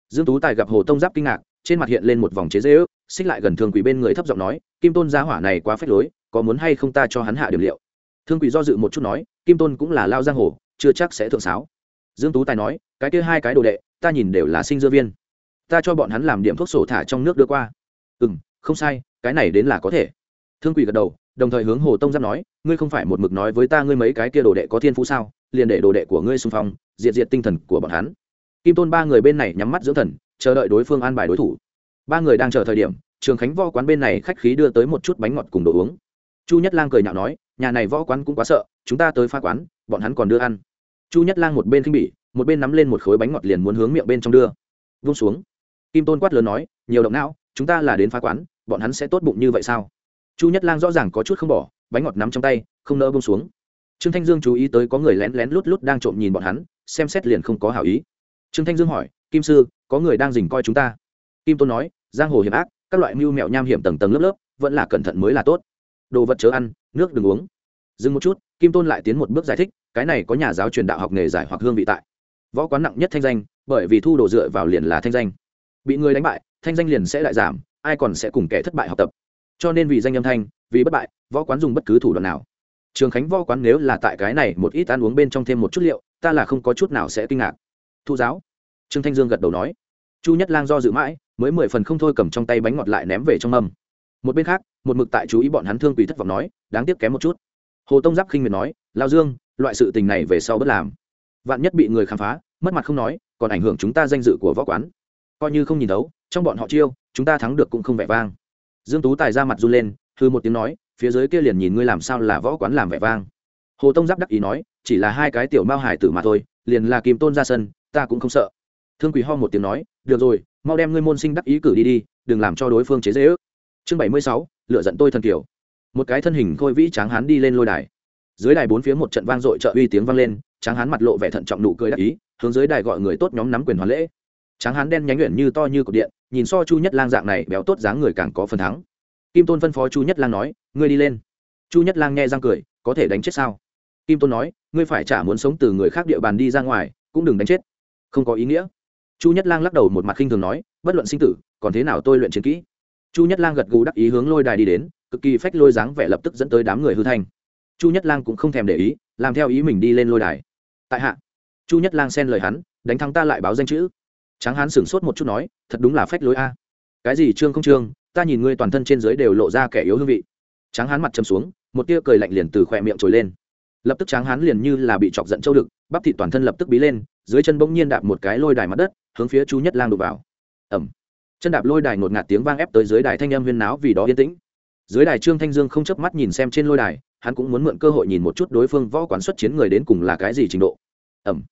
Dương tú tài gặp hồ tông giáp kinh ngạc, trên mặt hiện lên một vòng chế dễ ước xích lại gần thương quỷ bên người thấp giọng nói, kim tôn giá hỏa này quá phép lối, có muốn hay không ta cho hắn hạ điểm liệu? Thương quỷ do dự một chút nói, kim tôn cũng là lao giang hồ, chưa chắc sẽ thượng sáo. Dương tú tài nói, cái kia hai cái đồ đệ, ta nhìn đều là sinh dư viên ta cho bọn hắn làm điểm thuốc sổ thả trong nước đưa qua. Ừ m không sai, cái này đến là có thể. Thương quỷ gật đầu, đồng thời hướng hồ tông giáp nói, ngươi không phải một mực nói với ta ngươi mấy cái kia đồ đệ có thiên phú sao, liền để đồ đệ của ngươi xung phong, diệt diệt tinh thần của bọn hắn. Kim tôn ba người bên này nhắm mắt dưỡng thần, chờ đợi đối phương an bài đối thủ. Ba người đang chờ thời điểm, trường khánh võ quán bên này khách khí đưa tới một chút bánh ngọt cùng đồ uống. Chu nhất lang cười nhạo nói, nhà này võ quán cũng quá sợ, chúng ta tới pha quán, bọn hắn còn đưa ăn. Chu nhất lang một bên khinh bỉ, một bên nắm lên một khối bánh ngọt liền muốn hướng miệng bên trong đưa. Vung xuống kim tôn quát lớn nói, nhiều động não, chúng ta là đến phá quán, bọn hắn sẽ tốt bụng như vậy sao? Chu nhất lang rõ ràng có chút không bỏ, bánh ngọt nắm trong tay, không nỡ bông xuống. Trương thanh dương chú ý tới có người lén lén lút lút đang trộm nhìn bọn hắn, xem xét liền không có hảo ý. Trương thanh dương hỏi, kim sư, có người đang dình coi chúng ta? Kim tôn nói, giang hồ hiểm ác, các loại mưu mẹo nham hiểm tầng tầng lớp lớp, vẫn là cẩn thận mới là tốt. Đồ vật chớ ăn, nước đừng uống. Dừng một chút, kim tôn lại tiến một bước giải thích, cái này có nhà giáo truyền đạo học nghề giải hoặc hương vị tại. Võ quán nặng nhất thanh danh, bởi vì thu đồ dựa vào liền là thanh danh bị người đánh bại, thanh danh liền sẽ lại giảm, ai còn sẽ cùng kẻ thất bại học tập. Cho nên vì danh âm thanh, vì bất bại, võ quán dùng bất cứ thủ đoạn nào. Trường khánh võ quán nếu là tại cái này một ít ăn uống bên trong thêm một chút liệu, ta là không có chút nào sẽ kinh ngạc. Thu giáo. Trương thanh dương gật đầu nói. Chu nhất lang do dự mãi, mới mười phần không thôi cầm trong tay bánh ngọt lại ném về trong âm. một bên khác, một mực tại chú ý bọn hắn thương quỷ thất vọng nói, đáng tiếc kém một chút. Hồ tông giáp khinh miệt nói, lao dương, loại sự tình này về sau bất làm. Vạn nhất bị người khám phá, mất mặt không nói, còn ảnh hưởng chúng ta danh dự của võ quán coi như không nhìn thấu, trong bọn họ chiêu, chúng ta thắng được cũng không vẻ vang. Dương tú tài ra mặt run lên, hư một tiếng nói, phía dưới kia liền nhìn ngươi làm sao là võ quán làm vẻ vang. Hồ tông giáp đắc ý nói, chỉ là hai cái tiểu mao hải tử mà thôi, liền là kìm tôn ra sân, ta cũng không sợ. Thương quỷ ho một tiếng nói, được rồi, mau đem ngươi môn sinh đắc ý cử đi đi, đừng làm cho đối phương chế dễ ước. Chương bảy mươi sáu, lựa giận tôi thần kiểu một cái thân hình khôi vĩ tráng hán đi lên lôi đài. Dưới đài bốn phía một trận vang dội trợ uy tiếng vang lên, tráng hán mặt lộ vẻ thận trọng nụ cười đắc ý, hướng dưới đài gọi người tốt nhóm nắm quyền hoàn lễ tráng hán đen nhánh luyện như to như cột điện, nhìn so chu nhất lang dạng này béo tốt dáng người càng có phần thắng. Kim tôn phân phó chu nhất lang nói, ngươi đi lên. Chu nhất lang nghe răng cười, có thể đánh chết sao? Kim tôn nói, ngươi phải trả muốn sống từ người khác địa bàn đi ra ngoài, cũng đừng đánh chết. Không có ý nghĩa. Chu nhất lang lắc đầu một mặt khinh thường nói, bất luận sinh tử, còn thế nào tôi luyện chiến kỹ? Chu nhất lang gật gù đắc ý hướng lôi đài đi đến, cực kỳ phách lôi dáng vẻ lập tức dẫn tới đám người hư thanh chu nhất lang cũng không thèm để ý, làm theo ý mình đi lên lôi đài. Tại hạ. Chu nhất lang xen lời hắn, đánh thắng ta lại báo danh chữ tráng hán sửng sốt một chút nói, thật đúng là phách lối a. Cái gì trương không trương? Ta nhìn ngươi toàn thân trên dưới đều lộ ra kẻ yếu hương vị. Tráng hán mặt châm xuống, một tia cười lạnh liền từ khỏe miệng trồi lên. Lập tức tráng hán liền như là bị chọc giận châu đực, bắp thịt toàn thân lập tức bí lên, dưới chân bỗng nhiên đạp một cái lôi đài mặt đất, hướng phía chu nhất lang đục vào. Ẩm chân đạp lôi đài ngột ngạt tiếng vang ép tới dưới đài thanh âm huyên náo vì đó yên tĩnh. Dưới đài trương thanh dương không chớp mắt nhìn xem trên lôi đài, hắn cũng muốn mượn cơ hội nhìn một chút đối phương võ quán xuất chiến người đến cùng là cái gì trình độ. Ẩm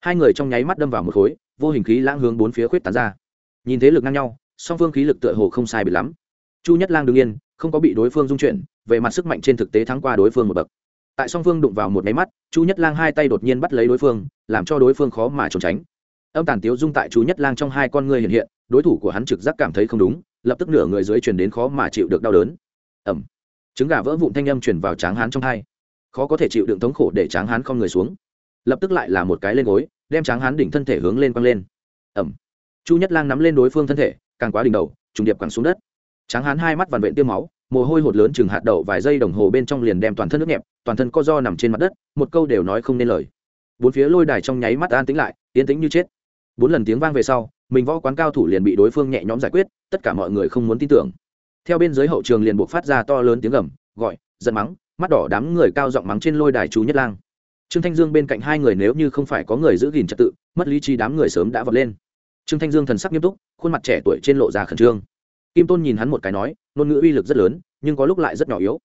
hai người trong nháy mắt đâm vào một khối vô hình khí lãng hướng bốn phía khuyết tán ra. Nhìn thế lực ngang nhau, song phương khí lực tựa hồ không sai bị lắm. Chu nhất lang đương yên, không có bị đối phương dung chuyển, về mặt sức mạnh trên thực tế thắng qua đối phương một bậc. Tại song phương đụng vào một máy mắt, chu nhất lang hai tay đột nhiên bắt lấy đối phương, làm cho đối phương khó mà trốn tránh. Âm tàn tiếu dung tại chu nhất lang trong hai con ngươi hiện hiện, đối thủ của hắn trực giác cảm thấy không đúng, lập tức nửa người dưới truyền đến khó mà chịu được đau đớn. Ẩm trứng gà vỡ vụn thanh âm chuyển vào tráng hán trong hai. Khó có thể chịu đựng thống khổ để tráng hán không người xuống. Lập tức lại là một cái lên gối đem tráng hán đỉnh thân thể hướng lên quăng lên. Ẩm. Chu nhất lang nắm lên đối phương thân thể, càng quá đỉnh đầu, trùng điệp quẳng xuống đất. Tráng hán hai mắt vằn vện tiêu máu, mồ hôi hột lớn chừng hạt đậu vài giây đồng hồ bên trong liền đem toàn thân nước nhẹp, toàn thân co do nằm trên mặt đất, một câu đều nói không nên lời. Bốn phía lôi đài trong nháy mắt an tĩnh lại, yên tĩnh như chết. Bốn lần tiếng vang về sau, mình võ quán cao thủ liền bị đối phương nhẹ nhõm giải quyết, tất cả mọi người không muốn tin tưởng. Theo bên dưới hậu trường liền buộc phát ra to lớn tiếng gầm, gọi, giận mắng, mắt đỏ đám người cao giọng mắng trên lôi đài chú nhất lang trương thanh dương bên cạnh hai người nếu như không phải có người giữ gìn trật tự, mất lý trí đám người sớm đã vọt lên. Trương thanh dương thần sắc nghiêm túc, khuôn mặt trẻ tuổi trên lộ ra khẩn trương. Kim tôn nhìn hắn một cái nói, ngôn ngữ uy lực rất lớn, nhưng có lúc lại rất nhỏ yếu.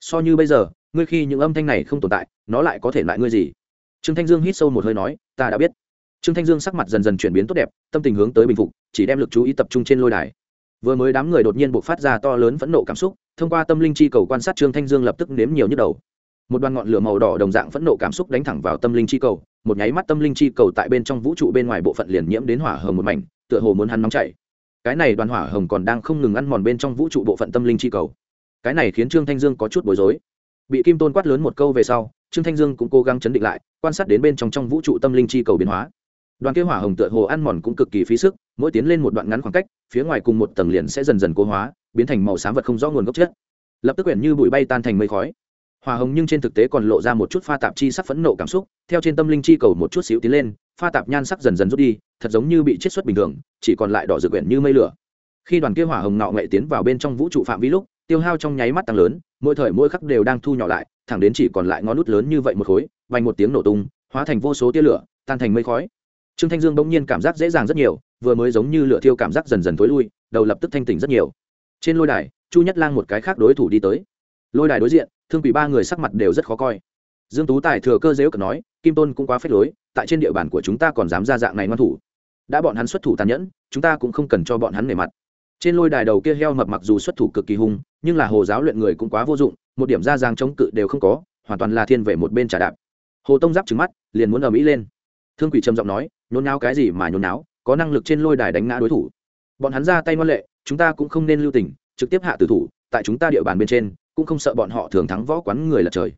So như bây giờ, ngươi khi những âm thanh này không tồn tại, nó lại có thể lại ngươi gì? Trương thanh dương hít sâu một hơi nói, ta đã biết. Trương thanh dương sắc mặt dần dần chuyển biến tốt đẹp, tâm tình hướng tới bình phục, chỉ đem lực chú ý tập trung trên lôi đài. Vừa mới đám người đột nhiên buộc phát ra to lớn phẫn nộ cảm xúc, thông qua tâm linh chi cầu quan sát trương thanh dương lập tức nếm nhiều nhức đầu một đoàn ngọn lửa màu đỏ đồng dạng phẫn nộ cảm xúc đánh thẳng vào tâm linh chi cầu, một nháy mắt tâm linh chi cầu tại bên trong vũ trụ bên ngoài bộ phận liền nhiễm đến hỏa hồng một mảnh, tựa hồ muốn hắn nóng chảy. Cái này đoàn hỏa hồng còn đang không ngừng ăn mòn bên trong vũ trụ bộ phận tâm linh chi cầu. Cái này khiến trương thanh dương có chút bối rối. Bị kim tôn quát lớn một câu về sau, trương thanh dương cũng cố gắng chấn định lại, quan sát đến bên trong trong vũ trụ tâm linh chi cầu biến hóa. Đoàn kia hỏa hồng tựa hồ ăn mòn cũng cực kỳ phí sức, mỗi tiến lên một đoạn ngắn khoảng cách, phía ngoài cùng một tầng liền sẽ dần dần cố hóa, biến thành màu xám vật không rõ nguồn gốc chất. Lập tức quyển như bụi bay tan thành mây khói. Hòa hồng nhưng trên thực tế còn lộ ra một chút pha tạp chi sắc phẫn nộ cảm xúc, theo trên tâm linh chi cầu một chút xíu tiến lên, pha tạp nhan sắc dần dần rút đi, thật giống như bị chiết xuất bình thường, chỉ còn lại đỏ rực quyển như mây lửa. Khi đoàn kia hỏa hồng nọ nghệ tiến vào bên trong vũ trụ phạm vi lúc, tiêu hao trong nháy mắt tăng lớn, mỗi thời mỗi khắc đều đang thu nhỏ lại, thẳng đến chỉ còn lại ngón nút lớn như vậy một khối, vành một tiếng nổ tung, hóa thành vô số tia lửa, tan thành mây khói. Trương thanh dương bỗng nhiên cảm giác dễ dàng rất nhiều, vừa mới giống như lửa thiêu cảm giác dần dần tối lui, đầu lập tức thanh tỉnh rất nhiều. Trên lôi đài, chu nhất lang một cái khác đối thủ đi tới lôi đài đối diện, thương quỷ ba người sắc mặt đều rất khó coi. Dương tú tài thừa cơ dễu cờ nói, kim tôn cũng quá phết lối, tại trên địa bàn của chúng ta còn dám ra dạng này ngoan thủ. Đã bọn hắn xuất thủ tàn nhẫn, chúng ta cũng không cần cho bọn hắn nề mặt. Trên lôi đài đầu kia heo mập mặc dù xuất thủ cực kỳ hung, nhưng là hồ giáo luyện người cũng quá vô dụng, một điểm ra giang chống cự đều không có, hoàn toàn là thiên về một bên trả đạp. Hồ tông giáp trứng mắt, liền muốn ở mỹ lên. Thương quỷ trầm giọng nói, nhốn náo cái gì mà nhốn náo có năng lực trên lôi đài đánh ngã đối thủ. Bọn hắn ra tay ngoan lệ, chúng ta cũng không nên lưu tình, trực tiếp hạ tử thủ, tại chúng ta địa bàn bên trên cũng không sợ bọn họ thường thắng võ quán người lật trời.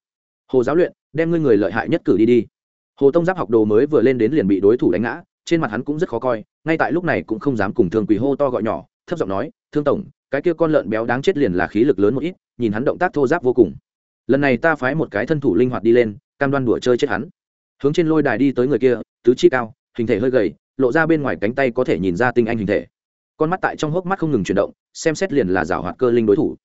Hồ giáo luyện, đem ngươi người lợi hại nhất cử đi đi. Hồ tông giáp học đồ mới vừa lên đến liền bị đối thủ đánh ngã, trên mặt hắn cũng rất khó coi, ngay tại lúc này cũng không dám cùng thương quỳ hô to gọi nhỏ, thấp giọng nói, thương tổng, cái kia con lợn béo đáng chết liền là khí lực lớn một ít, nhìn hắn động tác thô giáp vô cùng. Lần này ta phái một cái thân thủ linh hoạt đi lên, cam đoan đùa chơi chết hắn. Hướng trên lôi đài đi tới người kia, tứ chi cao, hình thể hơi gầy, lộ ra bên ngoài cánh tay có thể nhìn ra tinh anh hình thể. Con mắt tại trong hốc mắt không ngừng chuyển động, xem xét liền là giảo hoạt cơ linh đối thủ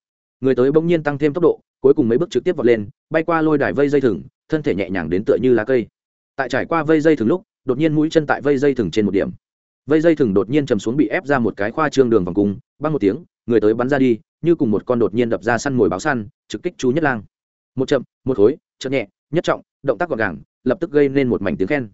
người tới bỗng nhiên tăng thêm tốc độ, cuối cùng mấy bước trực tiếp vọt lên, bay qua lôi đài vây dây thừng, thân thể nhẹ nhàng đến tựa như lá cây. Tại trải qua vây dây thừng lúc, đột nhiên mũi chân tại vây dây thừng trên một điểm. Vây dây thừng đột nhiên chầm xuống bị ép ra một cái khoa trương đường vòng cung, băng một tiếng, người tới bắn ra đi, như cùng một con đột nhiên đập ra săn mồi báo săn, trực kích chú nhất lang. Một chậm, một khối chậm nhẹ, nhất trọng, động tác gọn gàng, lập tức gây nên một mảnh tiếng khen.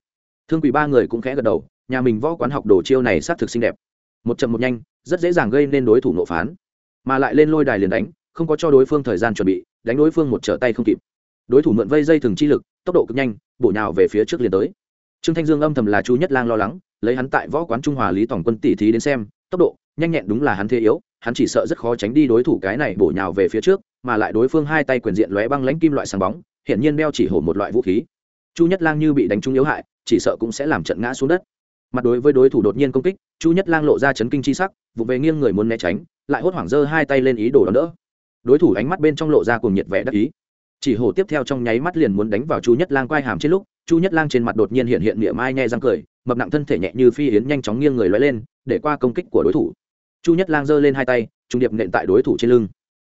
Thương quỷ ba người cũng khẽ gật đầu, nhà mình võ quán học đồ chiêu này xác thực xinh đẹp. Một chậm, một nhanh, rất dễ dàng gây nên đối thủ nộ phán. Mà lại lên lôi đài liền đánh không có cho đối phương thời gian chuẩn bị, đánh đối phương một trở tay không kịp. Đối thủ mượn vây dây thường chi lực, tốc độ cực nhanh, bổ nhào về phía trước liền tới. Trương thanh dương âm thầm là chu nhất lang lo lắng, lấy hắn tại võ quán trung hòa lý tổng quân tỷ thí đến xem, tốc độ, nhanh nhẹn đúng là hắn thế yếu, hắn chỉ sợ rất khó tránh đi đối thủ cái này bổ nhào về phía trước, mà lại đối phương hai tay quyền diện lóe băng lãnh kim loại sáng bóng, hiển nhiên đeo chỉ hổ một loại vũ khí. Chu nhất lang như bị đánh trúng yếu hại, chỉ sợ cũng sẽ làm trận ngã xuống đất. Mặt đối với đối thủ đột nhiên công kích, chu nhất lang lộ ra chấn kinh chi sắc, vụ về nghiêng người muốn né tránh, lại hốt hoảng giơ hai tay lên ý đồ đón đỡ đối thủ ánh mắt bên trong lộ ra cùng nhiệt vẻ đắc ý. Chỉ hổ tiếp theo trong nháy mắt liền muốn đánh vào chu nhất lang quai hàm trên lúc, chu nhất lang trên mặt đột nhiên hiện hiện miệng mai nhẹ răng cười, mập nặng thân thể nhẹ như phi yến nhanh chóng nghiêng người lóe lên, để qua công kích của đối thủ. Chu nhất lang giơ lên hai tay, trung điệp nện tại đối thủ trên lưng.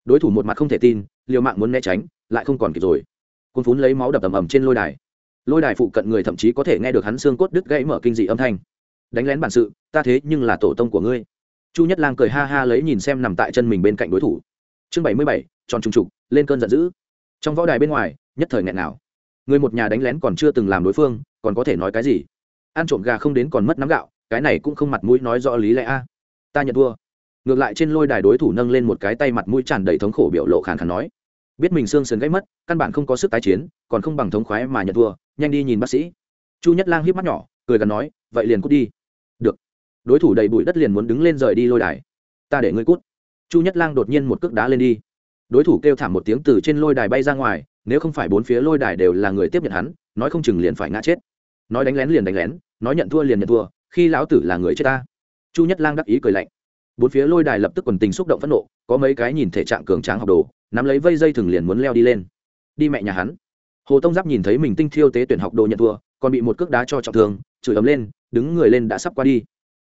Đối thủ một mặt không thể tin, liều mạng muốn né tránh, lại không còn kịp rồi. Cuốn phún lấy máu đập ầm ầm trên lôi đài. Lôi đài phụ cận người thậm chí có thể nghe được hắn xương cốt đứt gãy mở kinh dị âm thanh. Đánh lén bản sự, ta thế nhưng là tổ tông của ngươi. Chu nhất lang cười ha ha lấy nhìn xem nằm tại chân mình bên cạnh đối thủ chương bảy mươi bảy, tròn trùng trục, lên cơn giận dữ. Trong võ đài bên ngoài, nhất thời nghẹn nào người một nhà đánh lén còn chưa từng làm đối phương, còn có thể nói cái gì? Ăn trộm gà không đến còn mất nắm gạo, cái này cũng không mặt mũi nói rõ lý lẽ a. Ta nhận thua. Ngược lại trên lôi đài đối thủ nâng lên một cái tay mặt mũi tràn đầy thống khổ biểu lộ khàn khàn nói. Biết mình xương sườn gãy mất, căn bản không có sức tái chiến, còn không bằng thống khoái mà nhận thua, nhanh đi nhìn bác sĩ. Chu nhất lang hiếp mắt nhỏ, cười gần nói, vậy liền cút đi. Được. Đối thủ đầy bụi đất liền muốn đứng lên rời đi lôi đài. Ta để ngươi cút chu nhất lang đột nhiên một cước đá lên đi. Đối thủ kêu thảm một tiếng từ trên lôi đài bay ra ngoài, nếu không phải bốn phía lôi đài đều là người tiếp nhận hắn, nói không chừng liền phải ngã chết. Nói đánh lén liền đánh lén, nói nhận thua liền nhận thua, khi lão tử là người chết ta. Chu nhất lang đắc ý cười lạnh. Bốn phía lôi đài lập tức quần tình xúc động phẫn nộ, có mấy cái nhìn thể trạng cường tráng học đồ, nắm lấy vây dây thừng liền muốn leo đi lên. Đi mẹ nhà hắn. Hồ tông giáp nhìn thấy mình tinh thiêu tế tuyển học đồ nhận thua, còn bị một cước đá cho trọng thương, chửi ấm lên, đứng người lên đã sắp qua đi.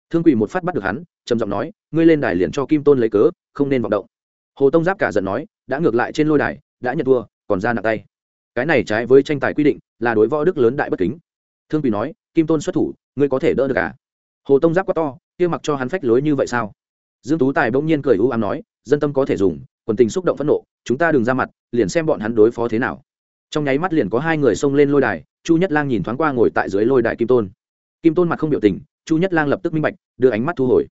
Thương quỷ một phát bắt được hắn, trầm giọng nói, ngươi lên đài liền cho kim tôn lấy cớ không nên vọng động. Hồ tông giáp cả giận nói, đã ngược lại trên lôi đài, đã nhận thua, còn ra nặng tay. Cái này trái với tranh tài quy định, là đối võ đức lớn đại bất kính. Thương quỳ nói, kim tôn xuất thủ, ngươi có thể đỡ được à? Hồ tông giáp quá to, kia mặc cho hắn phách lối như vậy sao? Dương tú tài bỗng nhiên cười u ám nói, dân tâm có thể dùng, quần tình xúc động phẫn nộ, chúng ta đừng ra mặt, liền xem bọn hắn đối phó thế nào. Trong nháy mắt liền có hai người xông lên lôi đài, chu nhất lang nhìn thoáng qua ngồi tại dưới lôi đài kim tôn. Kim tôn mặt không biểu tình, chu nhất lang lập tức minh bạch, đưa ánh mắt thu hồi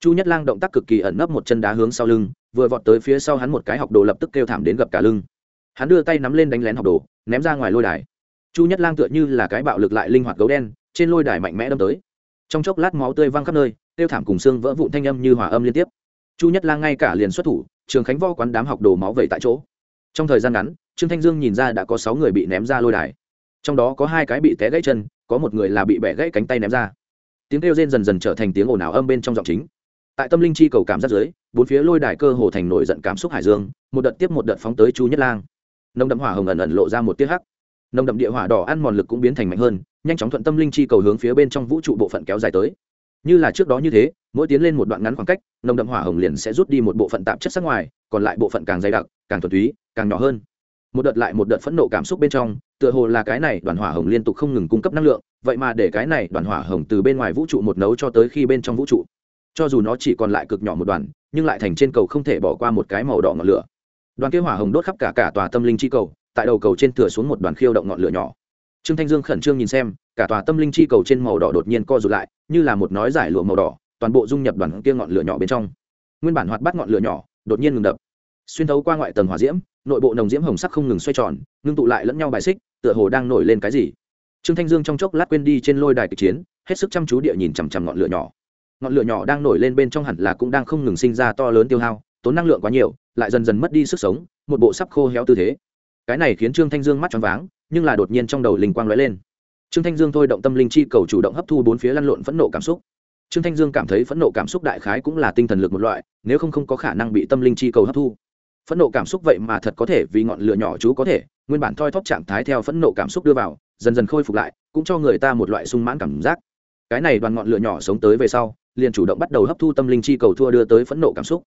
chu nhất lang động tác cực kỳ ẩn nấp một chân đá hướng sau lưng, vừa vọt tới phía sau hắn một cái học đồ lập tức kêu thảm đến gập cả lưng. Hắn đưa tay nắm lên đánh lén học đồ, ném ra ngoài lôi đài. Chu nhất lang tựa như là cái bạo lực lại linh hoạt gấu đen, trên lôi đài mạnh mẽ đâm tới. Trong chốc lát máu tươi văng khắp nơi, kêu thảm cùng xương vỡ vụn thanh âm như hòa âm liên tiếp. Chu nhất lang ngay cả liền xuất thủ, trường khánh vo quán đám học đồ máu vẩy tại chỗ. Trong thời gian ngắn, trương thanh dương nhìn ra đã có sáu người bị ném ra lôi đài. Trong đó có hai cái bị té gãy chân, có một người là bị bẻ gãy cánh tay ném ra. Tiếng kêu rên dần dần trở thành tiếng ồn ào âm bên trong giọng chính tại tâm linh chi cầu cảm giác dưới, bốn phía lôi đài cơ hồ thành nổi giận cảm xúc hải dương, một đợt tiếp một đợt phóng tới chu nhất lang. Nông đậm hỏa hồng ẩn ẩn lộ ra một tiết hắc. Nông đậm địa hỏa đỏ ăn mòn lực cũng biến thành mạnh hơn, nhanh chóng thuận tâm linh chi cầu hướng phía bên trong vũ trụ bộ phận kéo dài tới. Như là trước đó như thế, mỗi tiến lên một đoạn ngắn khoảng cách, nồng đậm hỏa hồng liền sẽ rút đi một bộ phận tạp chất sắc ngoài, còn lại bộ phận càng dày đặc, càng thuần túy, càng nhỏ hơn. Một đợt lại một đợt phẫn nộ cảm xúc bên trong, tựa hồ là cái này đoàn hỏa hồng liên tục không ngừng cung cấp năng lượng, vậy mà để cái này đoàn hỏa hồng từ bên ngoài vũ trụ một nấu cho tới khi bên trong vũ trụ cho dù nó chỉ còn lại cực nhỏ một đoàn, nhưng lại thành trên cầu không thể bỏ qua một cái màu đỏ ngọn lửa. Đoàn kia hỏa hồng đốt khắp cả cả tòa tâm linh chi cầu, tại đầu cầu trên thừa xuống một đoàn khiêu động ngọn lửa nhỏ. Trương thanh dương khẩn trương nhìn xem, cả tòa tâm linh chi cầu trên màu đỏ đột nhiên co rụt lại, như là một nói giải lụa màu đỏ, toàn bộ dung nhập đoàn kia ngọn lửa nhỏ bên trong. Nguyên bản hoạt bắt ngọn lửa nhỏ, đột nhiên ngừng đập. Xuyên thấu qua ngoại tầng hỏa diễm, nội bộ nồng diễm hồng sắc không ngừng xoay tròn, ngưng tụ lại lẫn nhau bài xích, tựa hồ đang nổi lên cái gì. Trương thanh dương trong chốc lát quên đi trên lôi đài kịch chiến, hết sức chăm chú địa nhìn chằm chằm ngọn lửa nhỏ ngọn lửa nhỏ đang nổi lên bên trong hẳn là cũng đang không ngừng sinh ra to lớn tiêu hao, tốn năng lượng quá nhiều, lại dần dần mất đi sức sống, một bộ sắp khô héo tư thế. Cái này khiến trương thanh dương mắt choáng váng, nhưng là đột nhiên trong đầu linh quang lóe lên. Trương thanh dương thôi động tâm linh chi cầu chủ động hấp thu bốn phía lăn lộn phẫn nộ cảm xúc. Trương thanh dương cảm thấy phẫn nộ cảm xúc đại khái cũng là tinh thần lực một loại, nếu không không có khả năng bị tâm linh chi cầu hấp thu. Phẫn nộ cảm xúc vậy mà thật có thể, vì ngọn lửa nhỏ chú có thể, nguyên bản thoi thóp trạng thái theo phẫn nộ cảm xúc đưa vào, dần dần khôi phục lại, cũng cho người ta một loại sung mãn cảm giác. Cái này đoàn ngọn lửa nhỏ sống tới về sau liền chủ động bắt đầu hấp thu tâm linh chi cầu thua đưa tới phẫn nộ cảm xúc.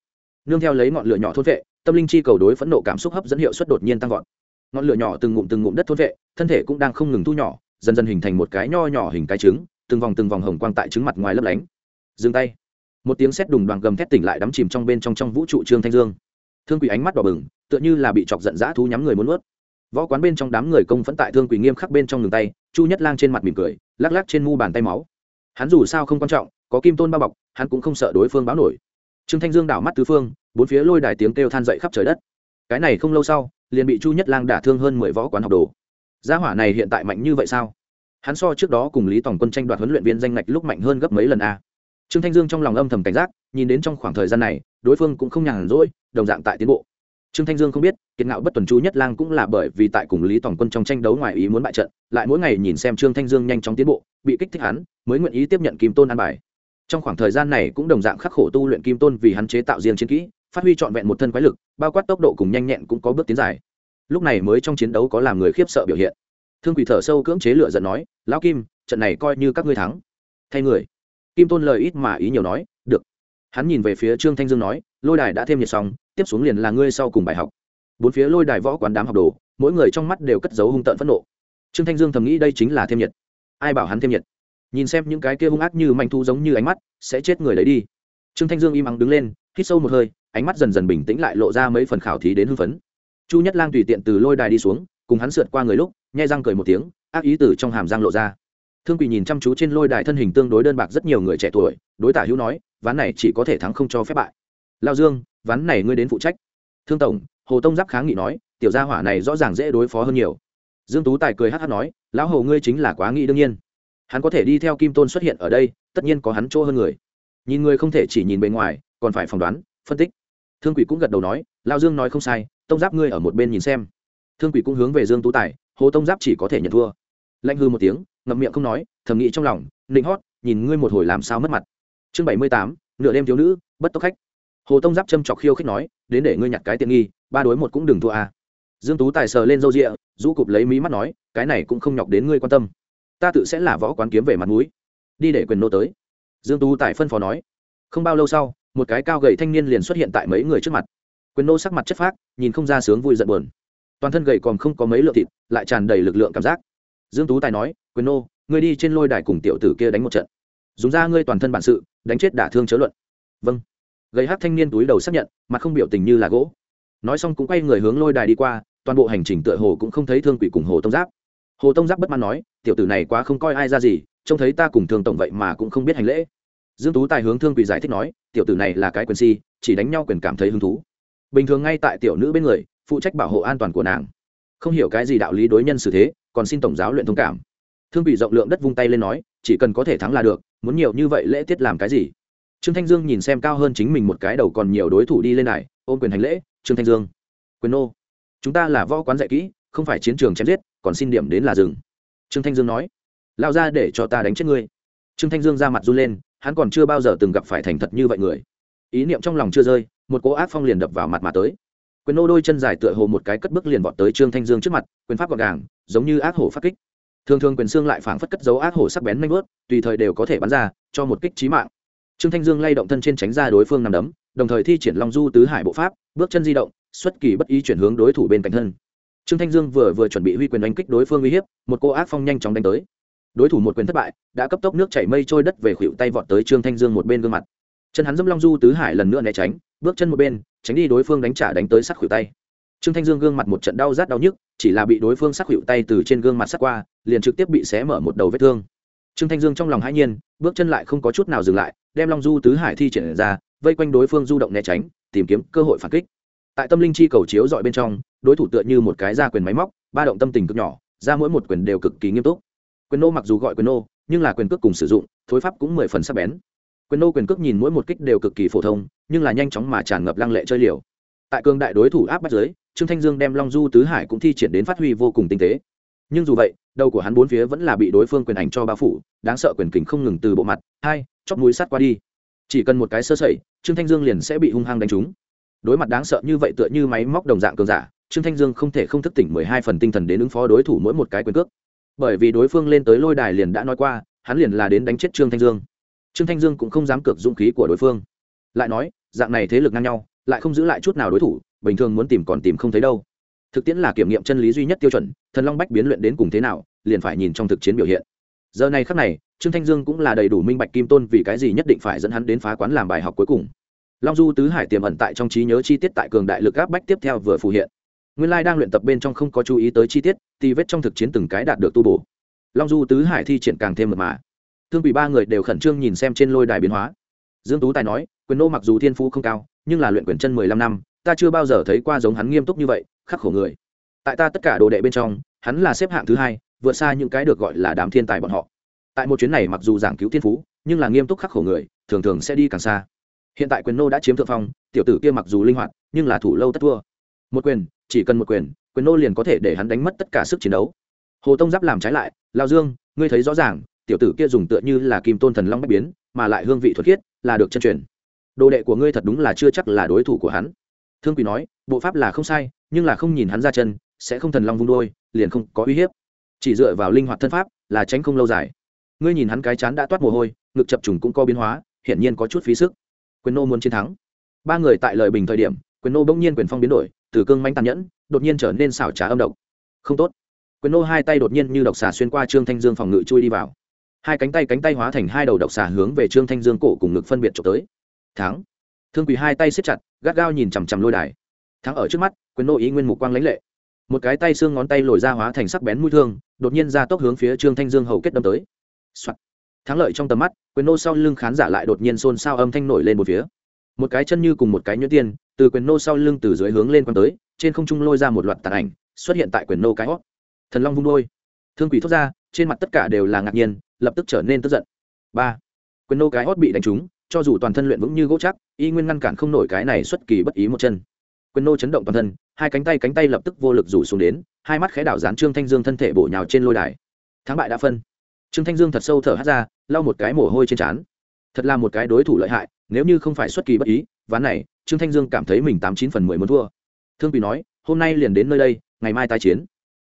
Nương theo lấy ngọn lửa nhỏ thôn vệ, tâm linh chi cầu đối phẫn nộ cảm xúc hấp dẫn hiệu suất đột nhiên tăng vọt. Ngọn lửa nhỏ từng ngụm từng ngụm đất thôn vệ, thân thể cũng đang không ngừng thu nhỏ, dần dần hình thành một cái nho nhỏ hình cái trứng, từng vòng từng vòng hồng quang tại trứng mặt ngoài lấp lánh. Dừng tay. Một tiếng sét đùng đoàn gầm thét tỉnh lại đắm chìm trong bên trong trong vũ trụ trương thanh dương. Thương quỷ ánh mắt đỏ bừng, tựa như là bị chọc giận dã thú nhắm người muốn ướt võ quán bên trong đám người công phẫn tại thương quỷ nghiêm khắc bên trong ngừng tay, chu nhất lang trên mặt mỉm cười, lắc lắc trên mu bàn tay máu. Hắn dù sao không quan trọng có kim tôn bao bọc, hắn cũng không sợ đối phương báo nổi. Trương thanh dương đảo mắt tứ phương, bốn phía lôi đài tiếng kêu than dậy khắp trời đất. Cái này không lâu sau, liền bị chu nhất lang đả thương hơn mười võ quán học đồ. Gia hỏa này hiện tại mạnh như vậy sao? Hắn so trước đó cùng lý tổng quân tranh đoạt huấn luyện viên danh ngạch lúc mạnh hơn gấp mấy lần a. Trương thanh dương trong lòng âm thầm cảnh giác, nhìn đến trong khoảng thời gian này, đối phương cũng không nhàn rỗi, đồng dạng tại tiến bộ. Trương thanh dương không biết, kiệt ngạo bất tuần chu nhất lang cũng là bởi vì tại cùng lý tổng quân trong tranh đấu ngoài ý muốn bại trận, lại mỗi ngày nhìn xem trương thanh dương nhanh chóng tiến bộ, bị kích thích hắn, mới nguyện ý tiếp nhận kim tôn an bài trong khoảng thời gian này cũng đồng dạng khắc khổ tu luyện kim tôn vì hắn chế tạo riêng chiến kỹ, phát huy trọn vẹn một thân quái lực, bao quát tốc độ cùng nhanh nhẹn cũng có bước tiến dài. Lúc này mới trong chiến đấu có làm người khiếp sợ biểu hiện. Thương quỷ thở sâu cưỡng chế lựa giận nói, lão kim, trận này coi như các ngươi thắng. Thay người. Kim tôn lời ít mà ý nhiều nói, được. Hắn nhìn về phía trương thanh dương nói, lôi đài đã thêm nhiệt xong, tiếp xuống liền là ngươi sau cùng bài học. Bốn phía lôi đài võ quán đám học đồ, mỗi người trong mắt đều cất dấu hung tợn phẫn nộ. Trương thanh dương thầm nghĩ đây chính là thêm nhiệt. Ai bảo hắn thêm nhiệt? Nhìn xem những cái kia hung ác như manh thu giống như ánh mắt, sẽ chết người đấy đi. Trương thanh dương im ắng đứng lên, hít sâu một hơi, ánh mắt dần dần bình tĩnh lại lộ ra mấy phần khảo thí đến hưng phấn. Chu nhất lang tùy tiện từ lôi đài đi xuống, cùng hắn sượt qua người lúc, nhai răng cười một tiếng, ác ý từ trong hàm răng lộ ra. Thương quỳ nhìn chăm chú trên lôi đài thân hình tương đối đơn bạc rất nhiều người trẻ tuổi, đối tả hữu nói, ván này chỉ có thể thắng không cho phép bại. Lao dương, ván này ngươi đến phụ trách. Thương tổng, hồ tông giáp kháng nghị nói, tiểu gia hỏa này rõ ràng dễ đối phó hơn nhiều. Dương tú tài cười hát hát nói, lão hồ ngươi chính là quá nghĩ đương nhiên hắn có thể đi theo kim tôn xuất hiện ở đây, tất nhiên có hắn chỗ hơn người. Nhìn người không thể chỉ nhìn bề ngoài, còn phải phỏng đoán, phân tích. Thương quỷ cũng gật đầu nói, lao dương nói không sai, tông giáp ngươi ở một bên nhìn xem. Thương quỷ cũng hướng về dương tú tài, hồ tông giáp chỉ có thể nhận thua. Lạnh hư một tiếng, ngậm miệng không nói, thầm nghĩ trong lòng, nịnh hót, nhìn ngươi một hồi làm sao mất mặt. Chương bảy mươi tám, nửa đêm thiếu nữ, bất tốc khách. Hồ tông giáp châm chọc khiêu khích nói, đến để ngươi nhặt cái tiện nghi, ba đối một cũng đừng thua à. dương tú tài sờ lên râu rịa, rũ cụp lấy mí mắt nói, cái này cũng không nhọc đến ngươi quan tâm ta tự sẽ là võ quán kiếm về mặt núi đi để quyền nô tới. Dương tú tài phân phó nói. Không bao lâu sau, một cái cao gầy thanh niên liền xuất hiện tại mấy người trước mặt. Quyền nô sắc mặt chất phác, nhìn không ra sướng vui giận buồn. Toàn thân gầy còn không có mấy lượng thịt, lại tràn đầy lực lượng cảm giác. Dương tú tài nói, quyền nô, ngươi đi trên lôi đài cùng tiểu tử kia đánh một trận. Dùng ra ngươi toàn thân bản sự, đánh chết đả thương chớ luận. Vâng. Gầy hát thanh niên túi đầu xác nhận, mặt không biểu tình như là gỗ. Nói xong cũng quay người hướng lôi đài đi qua, toàn bộ hành trình tựa hồ cũng không thấy thương quỷ cùng hồ tông giáp hồ tông giáp bất mãn nói, tiểu tử này quá không coi ai ra gì, trông thấy ta cùng thường tổng vậy mà cũng không biết hành lễ. Dương tú tài hướng thương quỷ giải thích nói, tiểu tử này là cái quyền si, chỉ đánh nhau quyền cảm thấy hứng thú. Bình thường ngay tại tiểu nữ bên người, phụ trách bảo hộ an toàn của nàng. Không hiểu cái gì đạo lý đối nhân xử thế, còn xin tổng giáo luyện thông cảm. Thương bị rộng lượng đất vung tay lên nói, chỉ cần có thể thắng là được, muốn nhiều như vậy lễ tiết làm cái gì? Trương thanh dương nhìn xem cao hơn chính mình một cái đầu còn nhiều đối thủ đi lên này, ôm quyền hành lễ, trương thanh dương, quyền nô, chúng ta là võ quán dạy kỹ, không phải chiến trường chém giết còn xin điểm đến là rừng trương thanh dương nói lao ra để cho ta đánh chết ngươi. Trương thanh dương ra mặt run lên, hắn còn chưa bao giờ từng gặp phải thành thật như vậy người. Ý niệm trong lòng chưa rơi, một cỗ ác phong liền đập vào mặt mà tới. Quyền nô đôi chân dài tựa hồ một cái cất bước liền vọt tới trương thanh dương trước mặt, quyền pháp gọn gàng, giống như ác hổ phát kích. Thường thường quyền xương lại phảng phất cất dấu ác hổ sắc bén nanh bớt tùy thời đều có thể bắn ra, cho một kích trí mạng. Trương thanh dương lay động thân trên tránh ra đối phương nằm đấm, đồng thời thi triển long du tứ hải bộ pháp, bước chân di động, xuất kỳ bất ý chuyển hướng đối thủ bên cạnh thân trương thanh dương vừa vừa chuẩn bị huy quyền đánh kích đối phương uy hiếp, một cô ác phong nhanh chóng đánh tới. Đối thủ một quyền thất bại, đã cấp tốc nước chảy mây trôi đất về khuỷu tay vọt tới trương thanh dương một bên gương mặt. Chân hắn dẫm long du tứ hải lần nữa né tránh, bước chân một bên, tránh đi đối phương đánh trả đánh tới sát khuỷu tay. Trương thanh dương gương mặt một trận đau rát đau nhức, chỉ là bị đối phương sát khuỷu tay từ trên gương mặt sát qua, liền trực tiếp bị xé mở một đầu vết thương. Trương thanh dương trong lòng hãi nhiên, bước chân lại không có chút nào dừng lại, đem long du tứ hải thi triển ra, vây quanh đối phương du động né tránh, tìm kiếm cơ hội phản kích. Tại tâm linh chi cầu chiếu dọi bên trong đối thủ tựa như một cái ra quyền máy móc, ba động tâm tình cực nhỏ, ra mỗi một quyền đều cực kỳ nghiêm túc. Quyền nô mặc dù gọi quyền nô, nhưng là quyền cước cùng sử dụng, thối pháp cũng mười phần sắc bén. Quyền nô quyền cước nhìn mỗi một kích đều cực kỳ phổ thông, nhưng là nhanh chóng mà tràn ngập lăng lệ chơi liều. Tại cường đại đối thủ áp bắt giới trương thanh dương đem long du tứ hải cũng thi triển đến phát huy vô cùng tinh tế. Nhưng dù vậy, đầu của hắn bốn phía vẫn là bị đối phương quyền ảnh cho bao phủ, đáng sợ quyền kình không ngừng từ bộ mặt, hai, chóp mũi sát qua đi. Chỉ cần một cái sơ sẩy, trương thanh dương liền sẽ bị hung hăng đánh trúng. Đối mặt đáng sợ như vậy tựa như máy móc đồng dạng cường giả trương thanh dương không thể không thức tỉnh mười hai phần tinh thần đến ứng phó đối thủ mỗi một cái quyền cước. Bởi vì đối phương lên tới lôi đài liền đã nói qua, hắn liền là đến đánh chết trương thanh dương. Trương thanh dương cũng không dám cược dũng khí của đối phương. Lại nói, dạng này thế lực ngang nhau, lại không giữ lại chút nào đối thủ, bình thường muốn tìm còn tìm không thấy đâu. Thực tiễn là kiểm nghiệm chân lý duy nhất tiêu chuẩn, thần long bách biến luyện đến cùng thế nào, liền phải nhìn trong thực chiến biểu hiện. Giờ này khắc này, trương thanh dương cũng là đầy đủ minh bạch kim tôn vì cái gì nhất định phải dẫn hắn đến phá quán làm bài học cuối cùng. Long du tứ hải tiềm ẩn tại trong trí nhớ chi tiết tại cường đại lực áp bách tiếp theo vừa phù hiện nguyên lai đang luyện tập bên trong không có chú ý tới chi tiết thì vết trong thực chiến từng cái đạt được tu bổ. Long du tứ hải thi triển càng thêm mật mà. Thương bị ba người đều khẩn trương nhìn xem trên lôi đài biến hóa. Dương tú tài nói, quyền nô mặc dù thiên phú không cao, nhưng là luyện quyền chân mười lăm năm, ta chưa bao giờ thấy qua giống hắn nghiêm túc như vậy, khắc khổ người. Tại ta tất cả đồ đệ bên trong, hắn là xếp hạng thứ hai, vượt xa những cái được gọi là đám thiên tài bọn họ. Tại một chuyến này mặc dù giảng cứu thiên phú, nhưng là nghiêm túc khắc khổ người, thường thường sẽ đi càng xa. Hiện tại quyền nô đã chiếm thượng phong, tiểu tử kia mặc dù linh hoạt, nhưng là thủ lâu tất thua. Một quyền chỉ cần một quyền quyền nô liền có thể để hắn đánh mất tất cả sức chiến đấu. Hồ tông giáp làm trái lại, lao dương, ngươi thấy rõ ràng, tiểu tử kia dùng tựa như là kim tôn thần long bách biến, mà lại hương vị thuật khiết, là được chân truyền. Đồ đệ của ngươi thật đúng là chưa chắc là đối thủ của hắn. Thương quỷ nói, bộ pháp là không sai, nhưng là không nhìn hắn ra chân, sẽ không thần long vung đôi, liền không có uy hiếp. Chỉ dựa vào linh hoạt thân pháp là tránh không lâu dài. Ngươi nhìn hắn cái chán đã toát mồ hôi, ngực chập trùng cũng có biến hóa, hiển nhiên có chút phí sức. Quyền nô muốn chiến thắng. Ba người tại lời bình thời điểm, quyền nô bỗng nhiên quyền phong biến đổi từ cương mánh tàn nhẫn, đột nhiên trở nên xảo trá âm độc. Không tốt. Quyền nô hai tay đột nhiên như độc xà xuyên qua trương thanh dương phòng ngự chui đi vào. Hai cánh tay cánh tay hóa thành hai đầu độc xà hướng về trương thanh dương cổ cùng ngực phân biệt trộm tới. Thắng. Thương quỳ hai tay xếp chặt, gắt gao nhìn chằm chằm lôi đài. Thắng ở trước mắt, quyền nô ý nguyên mục quang lãnh lệ. Một cái tay xương ngón tay lồi ra hóa thành sắc bén mũi thương, đột nhiên ra tốc hướng phía trương thanh dương hầu kết đâm tới、Soạn. thắng lợi trong tầm mắt, quyền nô sau lưng khán giả lại đột nhiên xôn xao âm thanh nổi lên một phía. Một cái chân như cùng một cái nhuyễn tiên từ quyền nô sau lưng từ dưới hướng lên quăng tới, trên không trung lôi ra một loạt tàn ảnh, xuất hiện tại quyền nô cái hót. Thần long vung đôi. Thương quỷ thốt ra, trên mặt tất cả đều là ngạc nhiên, lập tức trở nên tức giận. Ba. Quyền nô cái hót bị đánh trúng, cho dù toàn thân luyện vững như gỗ chắc, y nguyên ngăn cản không nổi cái này xuất kỳ bất ý một chân. Quyền nô chấn động toàn thân, hai cánh tay cánh tay lập tức vô lực rủ xuống đến, hai mắt khẽ đảo dán trương thanh dương thân thể bổ nhào trên lôi đài. Thắng bại đã phân. Trương thanh dương thật sâu thở hát ra, lau một cái mồ hôi trên trán. Thật là một cái đối thủ lợi hại, nếu như không phải xuất kỳ bất ý ván này, trương thanh dương cảm thấy mình tám chín phần mười muốn thua. Thương quỷ nói, hôm nay liền đến nơi đây, ngày mai tái chiến.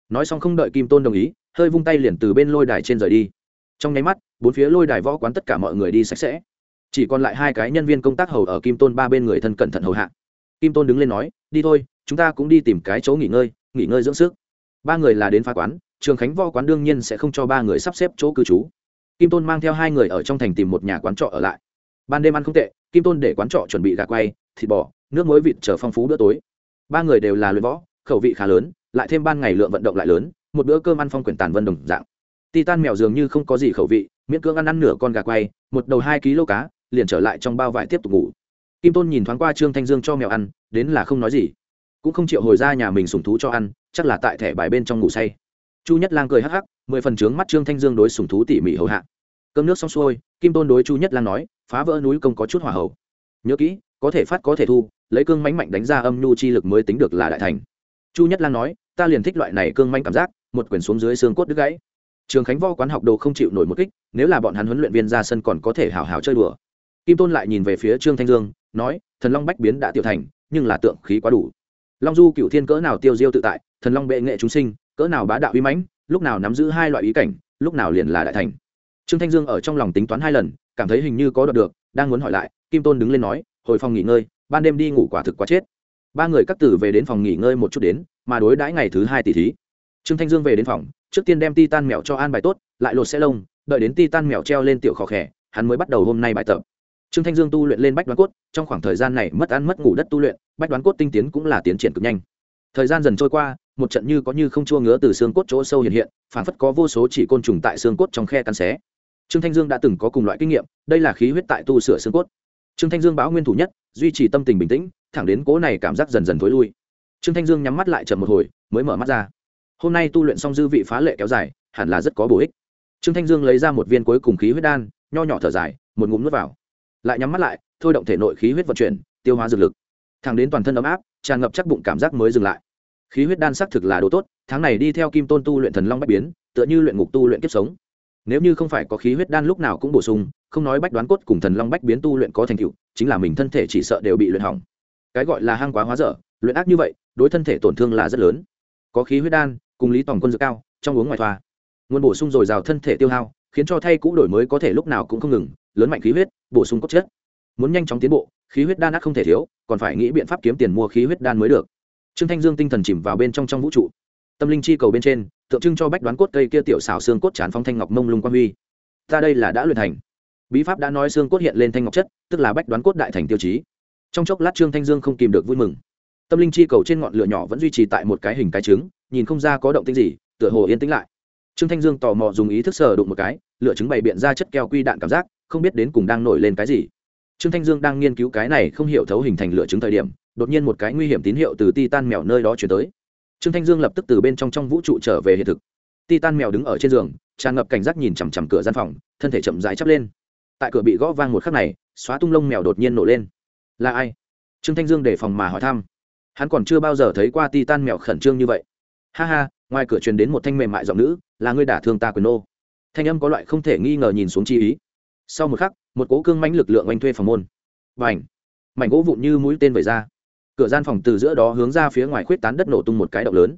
Nói xong không đợi kim tôn đồng ý, hơi vung tay liền từ bên lôi đài trên rời đi. Trong nháy mắt, bốn phía lôi đài võ quán tất cả mọi người đi sạch sẽ. Chỉ còn lại hai cái nhân viên công tác hầu ở kim tôn ba bên người thân cẩn thận hầu hạ. Kim tôn đứng lên nói, đi thôi, chúng ta cũng đi tìm cái chỗ nghỉ ngơi nghỉ ngơi dưỡng sức. Ba người là đến phá quán, trường khánh võ quán đương nhiên sẽ không cho ba người sắp xếp chỗ cư trú. Kim tôn mang theo hai người ở trong thành tìm một nhà quán trọ ở lại. Ban đêm ăn không tệ kim tôn để quán trọ chuẩn bị gà quay, thịt bò, nước muối vịt chờ phong phú bữa tối. Ba người đều là luyện võ, khẩu vị khá lớn, lại thêm ban ngày lượng vận động lại lớn, một bữa cơm ăn phong quyển tàn vân đồng dạng. Titan mèo dường như không có gì khẩu vị, miễn cưỡng ăn ăn nửa con gà quay, một đầu hai kg cá, liền trở lại trong bao vải tiếp tục ngủ. Kim tôn nhìn thoáng qua trương thanh dương cho mèo ăn, đến là không nói gì. Cũng không chịu hồi ra nhà mình sùng thú cho ăn, chắc là tại thẻ bài bên trong ngủ say. Chu nhất lang cười hắc hắc, mười phần trướng mắt trương thanh dương đối sùng thú tỉ mỉ hầu hạ. Cơm nước xong xuôi, kim tôn đối chu nhất lang nói phá vỡ núi công có chút hỏa hậu. Nhớ kỹ, có thể phát có thể thu, lấy cương mánh mạnh đánh ra âm nhu chi lực mới tính được là đại thành. Chu nhất lang nói, ta liền thích loại này cương manh cảm giác, một quyển xuống dưới xương cốt đứt gãy. Trường khánh vo quán học đồ không chịu nổi một kích, nếu là bọn hắn huấn luyện viên ra sân còn có thể hào hào chơi đùa. Kim tôn lại nhìn về phía trương thanh dương, nói, thần long bách biến đã tiểu thành, nhưng là tượng khí quá đủ. Long du cựu thiên cỡ nào tiêu diêu tự tại, thần long bệ nghệ chúng sinh, cỡ nào bá đạo uy mãnh, lúc nào nắm giữ hai loại ý cảnh, lúc nào liền là đại thành. Trương thanh dương ở trong lòng tính toán hai lần cảm thấy hình như có đoạt được, đang muốn hỏi lại, kim tôn đứng lên nói, hồi phòng nghỉ ngơi, ban đêm đi ngủ quả thực quá chết. Ba người cắt tử về đến phòng nghỉ ngơi một chút đến, mà đối đãi ngày thứ hai tỷ thí. Trương thanh dương về đến phòng, trước tiên đem ti tan mèo cho an bài tốt, lại lột xe lông, đợi đến ti tan mèo treo lên tiểu khó khẽ hắn mới bắt đầu hôm nay bài tập. Trương thanh dương tu luyện lên bách đoán cốt, trong khoảng thời gian này mất ăn mất ngủ đất tu luyện, bách đoán cốt tinh tiến cũng là tiến triển cực nhanh. Thời gian dần trôi qua, một trận như có như không chua ngứa từ xương cốt chỗ sâu hiện hiện phản phất có vô số chỉ côn trùng tại xương cốt trong khe cắn xé trương thanh dương đã từng có cùng loại kinh nghiệm, đây là khí huyết tại tu sửa xương cốt. Trương thanh dương báo nguyên thủ nhất, duy trì tâm tình bình tĩnh, thẳng đến cố này cảm giác dần dần thối lui. Trương thanh dương nhắm mắt lại chậm một hồi, mới mở mắt ra. Hôm nay tu luyện xong dư vị phá lệ kéo dài, hẳn là rất có bổ ích. Trương thanh dương lấy ra một viên cuối cùng khí huyết đan, nho nhỏ thở dài, một ngụm nuốt vào. Lại nhắm mắt lại, thôi động thể nội khí huyết vận chuyển, tiêu hóa dược lực. Thẳng đến toàn thân ấm áp, tràn ngập chắc bụng cảm giác mới dừng lại. Khí huyết đan xác thực là đồ tốt, tháng này đi theo kim tôn tu luyện thần long bách biến, tựa như luyện ngục tu luyện kiếp sống nếu như không phải có khí huyết đan lúc nào cũng bổ sung, không nói bách đoán cốt cùng thần long bách biến tu luyện có thành tựu, chính là mình thân thể chỉ sợ đều bị luyện hỏng. Cái gọi là hang quá hóa dở, luyện ác như vậy, đối thân thể tổn thương là rất lớn. Có khí huyết đan, cùng lý toàn quân dược cao, trong uống ngoài thoa. Nguồn bổ sung dồi dào thân thể tiêu hao, khiến cho thay cũ đổi mới có thể lúc nào cũng không ngừng, lớn mạnh khí huyết, bổ sung cốt chất. Muốn nhanh chóng tiến bộ, khí huyết đan ác không thể thiếu, còn phải nghĩ biện pháp kiếm tiền mua khí huyết đan mới được. Trương thanh dương tinh thần chìm vào bên trong trong vũ trụ tâm linh chi cầu bên trên, tượng trưng cho bách đoán cốt cây kia tiểu xào xương cốt chán phong thanh ngọc mông lung quang huy. Ta đây là đã luyện thành. Bí pháp đã nói xương cốt hiện lên thanh ngọc chất, tức là bách đoán cốt đại thành tiêu chí. Trong chốc lát trương thanh dương không kìm được vui mừng. Tâm linh chi cầu trên ngọn lửa nhỏ vẫn duy trì tại một cái hình cái trứng, nhìn không ra có động tĩnh gì, tựa hồ yên tĩnh lại. Trương thanh dương tò mò dùng ý thức sờ đụng một cái, lựa trứng bày biện ra chất keo quy đạn cảm giác, không biết đến cùng đang nổi lên cái gì. Trương thanh dương đang nghiên cứu cái này không hiểu thấu hình thành lửa trứng thời điểm, đột nhiên một cái nguy hiểm tín hiệu từ titan mèo nơi đó chuyển tới trương thanh dương lập tức từ bên trong trong vũ trụ trở về hiện thực. Titan mèo đứng ở trên giường, tràn ngập cảnh giác nhìn chằm chằm cửa gian phòng, thân thể chậm rãi chắp lên. Tại cửa bị gõ vang một khắc này, xóa tung lông mèo đột nhiên nổ lên. Là ai? Trương thanh dương để phòng mà hỏi thăm. Hắn còn chưa bao giờ thấy qua titan mèo khẩn trương như vậy. Ha ha, ngoài cửa truyền đến một thanh mềm mại giọng nữ, là ngươi đả thương ta quyền nô. Thanh âm có loại không thể nghi ngờ nhìn xuống chi ý. Sau một khắc, một cố cương mãnh lực lượng oanh thuê phòng môn. Và ảnh mảnh gỗ vụn như mũi tên vẩy ra cửa gian phòng từ giữa đó hướng ra phía ngoài khuyết tán đất nổ tung một cái động lớn.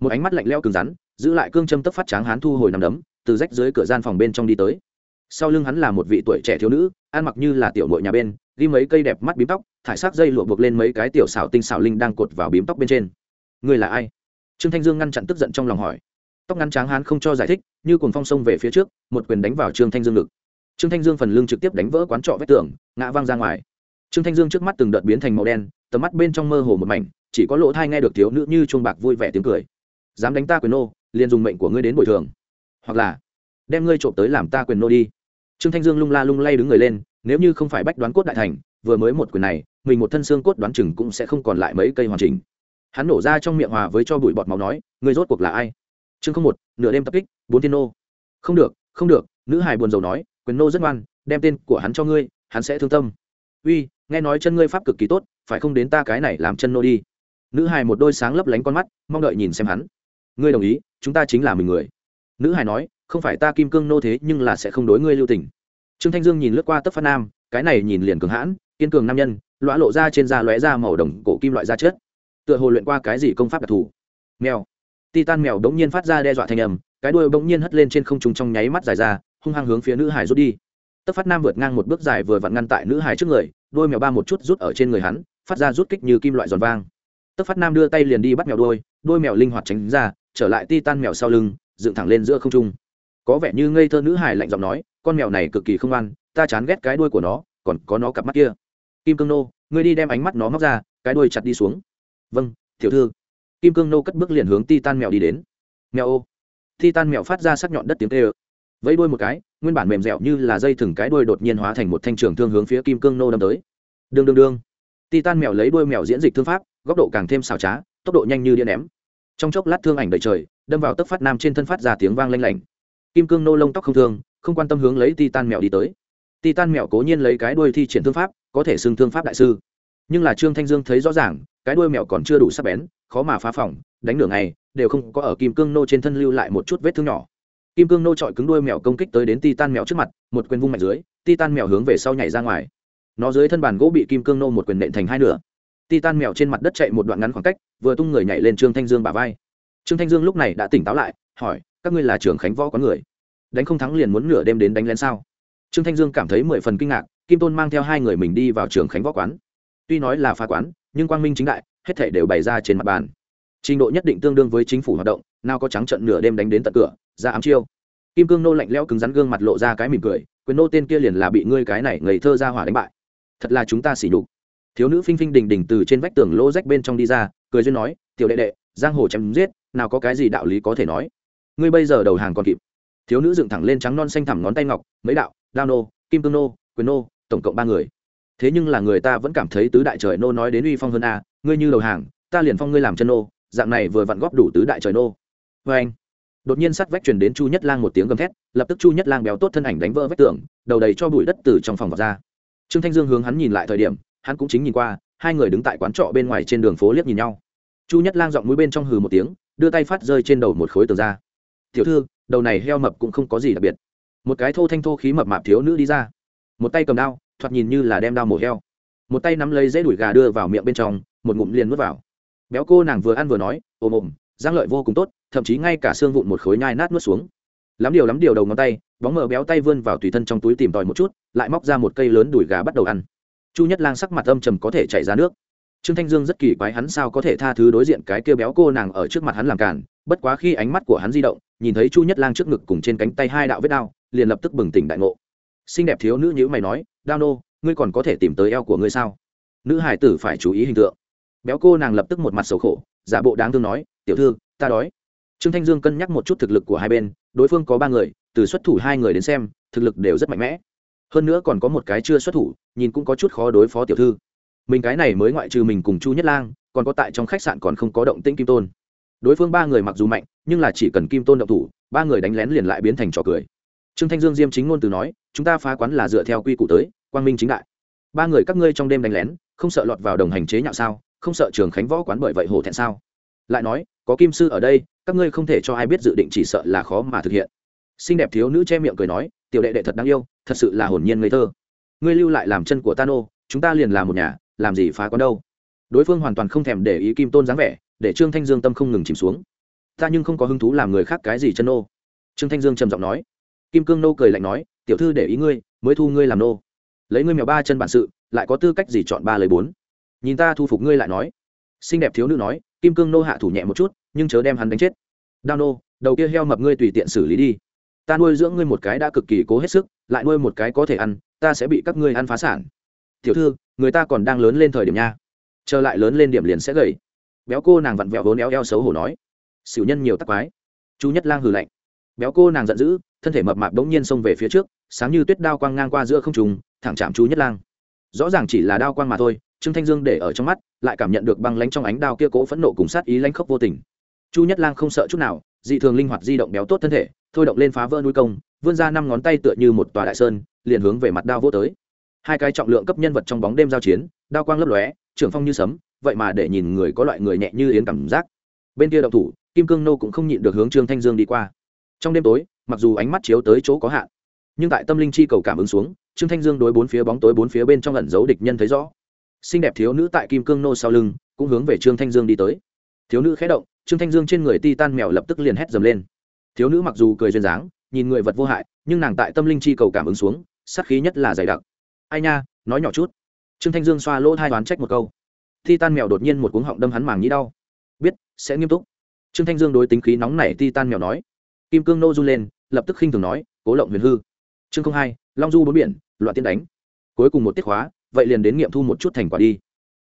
Một ánh mắt lạnh leo cứng rắn, giữ lại cương châm tấp phát tráng hán thu hồi nằm đấm, từ rách dưới cửa gian phòng bên trong đi tới. Sau lưng hắn là một vị tuổi trẻ thiếu nữ, ăn mặc như là tiểu mội nhà bên, ghi mấy cây đẹp mắt bím tóc, thải sắc dây lụa buộc lên mấy cái tiểu xảo tinh xảo linh đang cột vào bím tóc bên trên. Người là ai? Trương thanh dương ngăn chặn tức giận trong lòng hỏi. Tóc ngắn tráng hán không cho giải thích, như cùng phong sông về phía trước, một quyền đánh vào trương thanh dương ngực. Trương thanh dương phần lưng trực tiếp đánh vỡ quán trọ vách tường, ngã văng ra ngoài. Trương thanh dương trước mắt từng đợt biến thành màu đen tầm mắt bên trong mơ hồ một mảnh, chỉ có lỗ thai nghe được thiếu nữ như chuông bạc vui vẻ tiếng cười. Dám đánh ta quyền nô, liền dùng mệnh của ngươi đến bồi thường. Hoặc là, đem ngươi trộm tới làm ta quyền nô đi. Trương thanh dương lung la lung lay đứng người lên, nếu như không phải bách đoán cốt đại thành, vừa mới một quyền này, mình một thân xương cốt đoán chừng cũng sẽ không còn lại mấy cây hoàn chỉnh. Hắn nổ ra trong miệng hòa với cho bụi bọt máu nói, ngươi rốt cuộc là ai? Chương không một, nửa đêm tập kích, bốn thiên nô. Không được không được, nữ hài buồn rầu nói, quyền nô rất ngoan, đem tên của hắn cho ngươi, hắn sẽ thương tâm. Uy, nghe nói chân ngươi pháp cực kỳ tốt phải không đến ta cái này làm chân nô đi. Nữ hài một đôi sáng lấp lánh con mắt, mong đợi nhìn xem hắn. Ngươi đồng ý, chúng ta chính là mình người. Nữ hài nói, không phải ta kim cương nô thế nhưng là sẽ không đối ngươi lưu tình. Trương thanh dương nhìn lướt qua tấp phát nam, cái này nhìn liền cường hãn, kiên cường nam nhân lõa lộ ra trên da lóe da màu đồng cổ kim loại da chết tựa hồ luyện qua cái gì công pháp đặc thù. Mèo. Titan mèo đống nhiên phát ra đe dọa thanh âm, cái đuôi bỗng nhiên hất lên trên không trung trong nháy mắt dài ra, hung hăng hướng phía nữ hải rút đi. Tất phát nam vượt ngang một bước dài vừa vặn ngăn tại nữ hải trước người, đuôi mèo ba một chút rút ở trên người hắn phát ra rút kích như kim loại giòn vang. Tức phát nam đưa tay liền đi bắt mèo đuôi đuôi mèo linh hoạt tránh ra, trở lại titan mèo sau lưng, dựng thẳng lên giữa không trung. Có vẻ như ngây thơ nữ hải lạnh giọng nói, con mèo này cực kỳ không ăn ta chán ghét cái đuôi của nó, còn có nó cặp mắt kia. Kim cương nô, ngươi đi đem ánh mắt nó móc ra, cái đuôi chặt đi xuống. Vâng tiểu thư. Kim cương nô cất bước liền hướng titan mèo đi đến. Mèo ô. Titan mèo phát ra sắc nhọn đất tiếng tê ơ vẫy đuôi một cái, nguyên bản mềm dẻo như là dây thừng cái đuôi đột nhiên hóa thành một thanh trường thương hướng phía kim cương nô đâm tới. Đương đương đương titan mèo lấy đuôi mèo diễn dịch thương pháp, góc độ càng thêm xảo trá, tốc độ nhanh như điện ném. Trong chốc lát thương ảnh đầy trời, đâm vào tấc phát nam trên thân phát ra tiếng vang lanh lảnh. Kim cương nô lông tóc không thương, không quan tâm hướng lấy titan mèo đi tới. Titan mèo cố nhiên lấy cái đuôi thi triển thương pháp, có thể xưng thương pháp đại sư. Nhưng là trương thanh dương thấy rõ ràng, cái đuôi mèo còn chưa đủ sắc bén, khó mà phá phỏng đánh nửa ngày, đều không có ở kim cương nô trên thân lưu lại một chút vết thương nhỏ. Kim cương nô trọi cứng đuôi mèo công kích tới đến titan mèo trước mặt, một quyền vung mạnh dưới, titan mèo hướng về sau nhảy ra ngoài nó dưới thân bàn gỗ bị kim cương nô một quyền nện thành hai nửa. Titan mèo trên mặt đất chạy một đoạn ngắn khoảng cách, vừa tung người nhảy lên trương thanh dương bả vai. Trương thanh dương lúc này đã tỉnh táo lại, hỏi, các ngươi là trưởng khánh võ có người? Đánh không thắng liền muốn nửa đêm đến đánh lén sao? Trương thanh dương cảm thấy mười phần kinh ngạc, kim tôn mang theo hai người mình đi vào trường khánh võ quán. Tuy nói là phá quán, nhưng quang minh chính đại, hết thể đều bày ra trên mặt bàn. Trình độ nhất định tương đương với chính phủ hoạt động, nào có trắng trận nửa đêm đánh đến tận cửa, ra ám chiêu. Kim cương nô lạnh lẽo cứng rắn gương mặt lộ ra cái mỉm cười, quyền nô tên kia liền là bị ngươi cái này ngây thơ ra hỏa đánh bại thật là chúng ta xỉ nhục. Thiếu nữ phinh phinh đình đình từ trên vách tường lỗ rách bên trong đi ra, cười duyên nói, tiểu đệ đệ, giang hồ chém giết, nào có cái gì đạo lý có thể nói? Ngươi bây giờ đầu hàng còn kịp. Thiếu nữ dựng thẳng lên trắng non xanh thẳm ngón tay ngọc, mấy đạo, đao nô, kim cương nô, quyền nô, tổng cộng ba người. Thế nhưng là người ta vẫn cảm thấy tứ đại trời nô nói đến uy phong hơn a, ngươi như đầu hàng, ta liền phong ngươi làm chân nô, dạng này vừa vặn góp đủ tứ đại trời nô. Vê anh. Đột nhiên sắt vách truyền đến chu nhất lang một tiếng gầm thét, lập tức chu nhất lang béo tốt thân ảnh đánh vỡ vách tường, đầu đầy cho bụi đất từ trong phòng vào ra trương thanh dương hướng hắn nhìn lại thời điểm, hắn cũng chính nhìn qua, hai người đứng tại quán trọ bên ngoài trên đường phố liếc nhìn nhau. Chu nhất lang giọng mũi bên trong hừ một tiếng, đưa tay phát rơi trên đầu một khối tường ra. Tiểu thư, đầu này heo mập cũng không có gì đặc biệt. Một cái thô thanh thô khí mập mạp thiếu nữ đi ra. Một tay cầm đao, thoạt nhìn như là đem đao mổ heo. Một tay nắm lấy dễ đuổi gà đưa vào miệng bên trong, một ngụm liền nuốt vào. Béo cô nàng vừa ăn vừa nói ồm ồm giang lợi vô cùng tốt, thậm chí ngay cả xương vụn một khối nhai nát nuốt xuống lắm điều lắm điều đầu ngón tay, bóng mờ béo tay vươn vào tùy thân trong túi tìm tòi một chút, lại móc ra một cây lớn đùi gà bắt đầu ăn. Chu nhất lang sắc mặt âm trầm có thể chảy ra nước. Trương thanh dương rất kỳ quái hắn sao có thể tha thứ đối diện cái kia béo cô nàng ở trước mặt hắn làm cản bất quá khi ánh mắt của hắn di động, nhìn thấy chu nhất lang trước ngực cùng trên cánh tay hai đạo vết đao, liền lập tức bừng tỉnh đại ngộ. Xinh đẹp thiếu nữ nhữ mày nói, đao nô, ngươi còn có thể tìm tới eo của ngươi sao? Nữ hải tử phải chú ý hình tượng. Béo cô nàng lập tức một mặt sầu khổ, giả bộ đáng thương nói, tiểu thư, ta đói. Trương thanh dương cân nhắc một chút thực lực của hai bên đối phương có ba người, từ xuất thủ hai người đến xem, thực lực đều rất mạnh mẽ. Hơn nữa còn có một cái chưa xuất thủ, nhìn cũng có chút khó đối phó tiểu thư. Mình cái này mới ngoại trừ mình cùng chu nhất lang, còn có tại trong khách sạn còn không có động tĩnh kim tôn. Đối phương ba người mặc dù mạnh, nhưng là chỉ cần kim tôn động thủ, ba người đánh lén liền lại biến thành trò cười. Trương thanh dương diêm chính ngôn từ nói, chúng ta phá quán là dựa theo quy củ tới, quang minh chính đại. Ba người các ngươi trong đêm đánh lén, không sợ lọt vào đồng hành chế nhạo sao? Không sợ trường khánh võ quán bởi vậy hổ thẹn sao? Lại nói, có kim sư ở đây, các ngươi không thể cho ai biết dự định chỉ sợ là khó mà thực hiện. Xinh đẹp thiếu nữ che miệng cười nói, tiểu đệ đệ thật đáng yêu, thật sự là hồn nhiên ngây thơ. Ngươi lưu lại làm chân của ta nô, chúng ta liền làm một nhà, làm gì phá con đâu. Đối phương hoàn toàn không thèm để ý kim tôn dáng vẻ, để trương thanh dương tâm không ngừng chìm xuống. Ta nhưng không có hứng thú làm người khác cái gì chân nô. Trương thanh dương trầm giọng nói. Kim cương nô cười lạnh nói, tiểu thư để ý ngươi, mới thu ngươi làm nô. Lấy ngươi mèo ba chân bản sự, lại có tư cách gì chọn ba lời bốn? Nhìn ta thu phục ngươi lại nói. Xinh đẹp thiếu nữ nói kim cương nô hạ thủ nhẹ một chút, nhưng chớ đem hắn đánh chết. Đao nô, đầu kia heo mập ngươi tùy tiện xử lý đi. Ta nuôi dưỡng ngươi một cái đã cực kỳ cố hết sức, lại nuôi một cái có thể ăn, ta sẽ bị các ngươi ăn phá sản. Tiểu thư, người ta còn đang lớn lên thời điểm nha. Trở lại lớn lên điểm liền sẽ gầy. Béo cô nàng vặn vẹo vốn éo eo xấu hổ nói. Xỉu nhân nhiều tắc quái. Chú nhất lang hừ lạnh. Béo cô nàng giận dữ, thân thể mập mạp đống nhiên xông về phía trước, sáng như tuyết đao quang ngang qua giữa không trùng thẳng chạm chú nhất lang. Rõ ràng chỉ là đao quang mà thôi trương thanh dương để ở trong mắt, lại cảm nhận được băng lánh trong ánh đao kia cố phẫn nộ cùng sát ý lánh khốc vô tình. Chu nhất lang không sợ chút nào, dị thường linh hoạt di động béo tốt thân thể, thôi động lên phá vỡ núi công, vươn ra năm ngón tay tựa như một tòa đại sơn, liền hướng về mặt đao vô tới. Hai cái trọng lượng cấp nhân vật trong bóng đêm giao chiến, đao quang lấp lóe trưởng phong như sấm, vậy mà để nhìn người có loại người nhẹ như yến cảm giác. Bên kia động thủ, kim cương nô cũng không nhịn được hướng trương thanh dương đi qua. Trong đêm tối, mặc dù ánh mắt chiếu tới chỗ có hạn, nhưng tại tâm linh chi cầu cảm ứng xuống, trương thanh dương đối bốn phía bóng tối bốn phía bên trong lẩn giấu địch nhân thấy rõ xinh đẹp thiếu nữ tại kim cương nô sau lưng, cũng hướng về trương thanh dương đi tới. Thiếu nữ khé động, trương thanh dương trên người ti tan mèo lập tức liền hét dầm lên. Thiếu nữ mặc dù cười duyên dáng, nhìn người vật vô hại, nhưng nàng tại tâm linh chi cầu cảm ứng xuống, sát khí nhất là dày đặc. Ai nha, nói nhỏ chút. Trương thanh dương xoa lỗ thai đoán trách một câu. Ti tan mèo đột nhiên một cuống họng đâm hắn màng nhĩ đau. Biết, sẽ nghiêm túc. Trương thanh dương đối tính khí nóng nảy ti tan mèo nói. Kim cương nô run lên, lập tức khinh thường nói, cố lộng huyền hư. Chương không hai, long du bốn biển, loạn tiên đánh. Cuối cùng một tiết khóa vậy liền đến nghiệm thu một chút thành quả đi.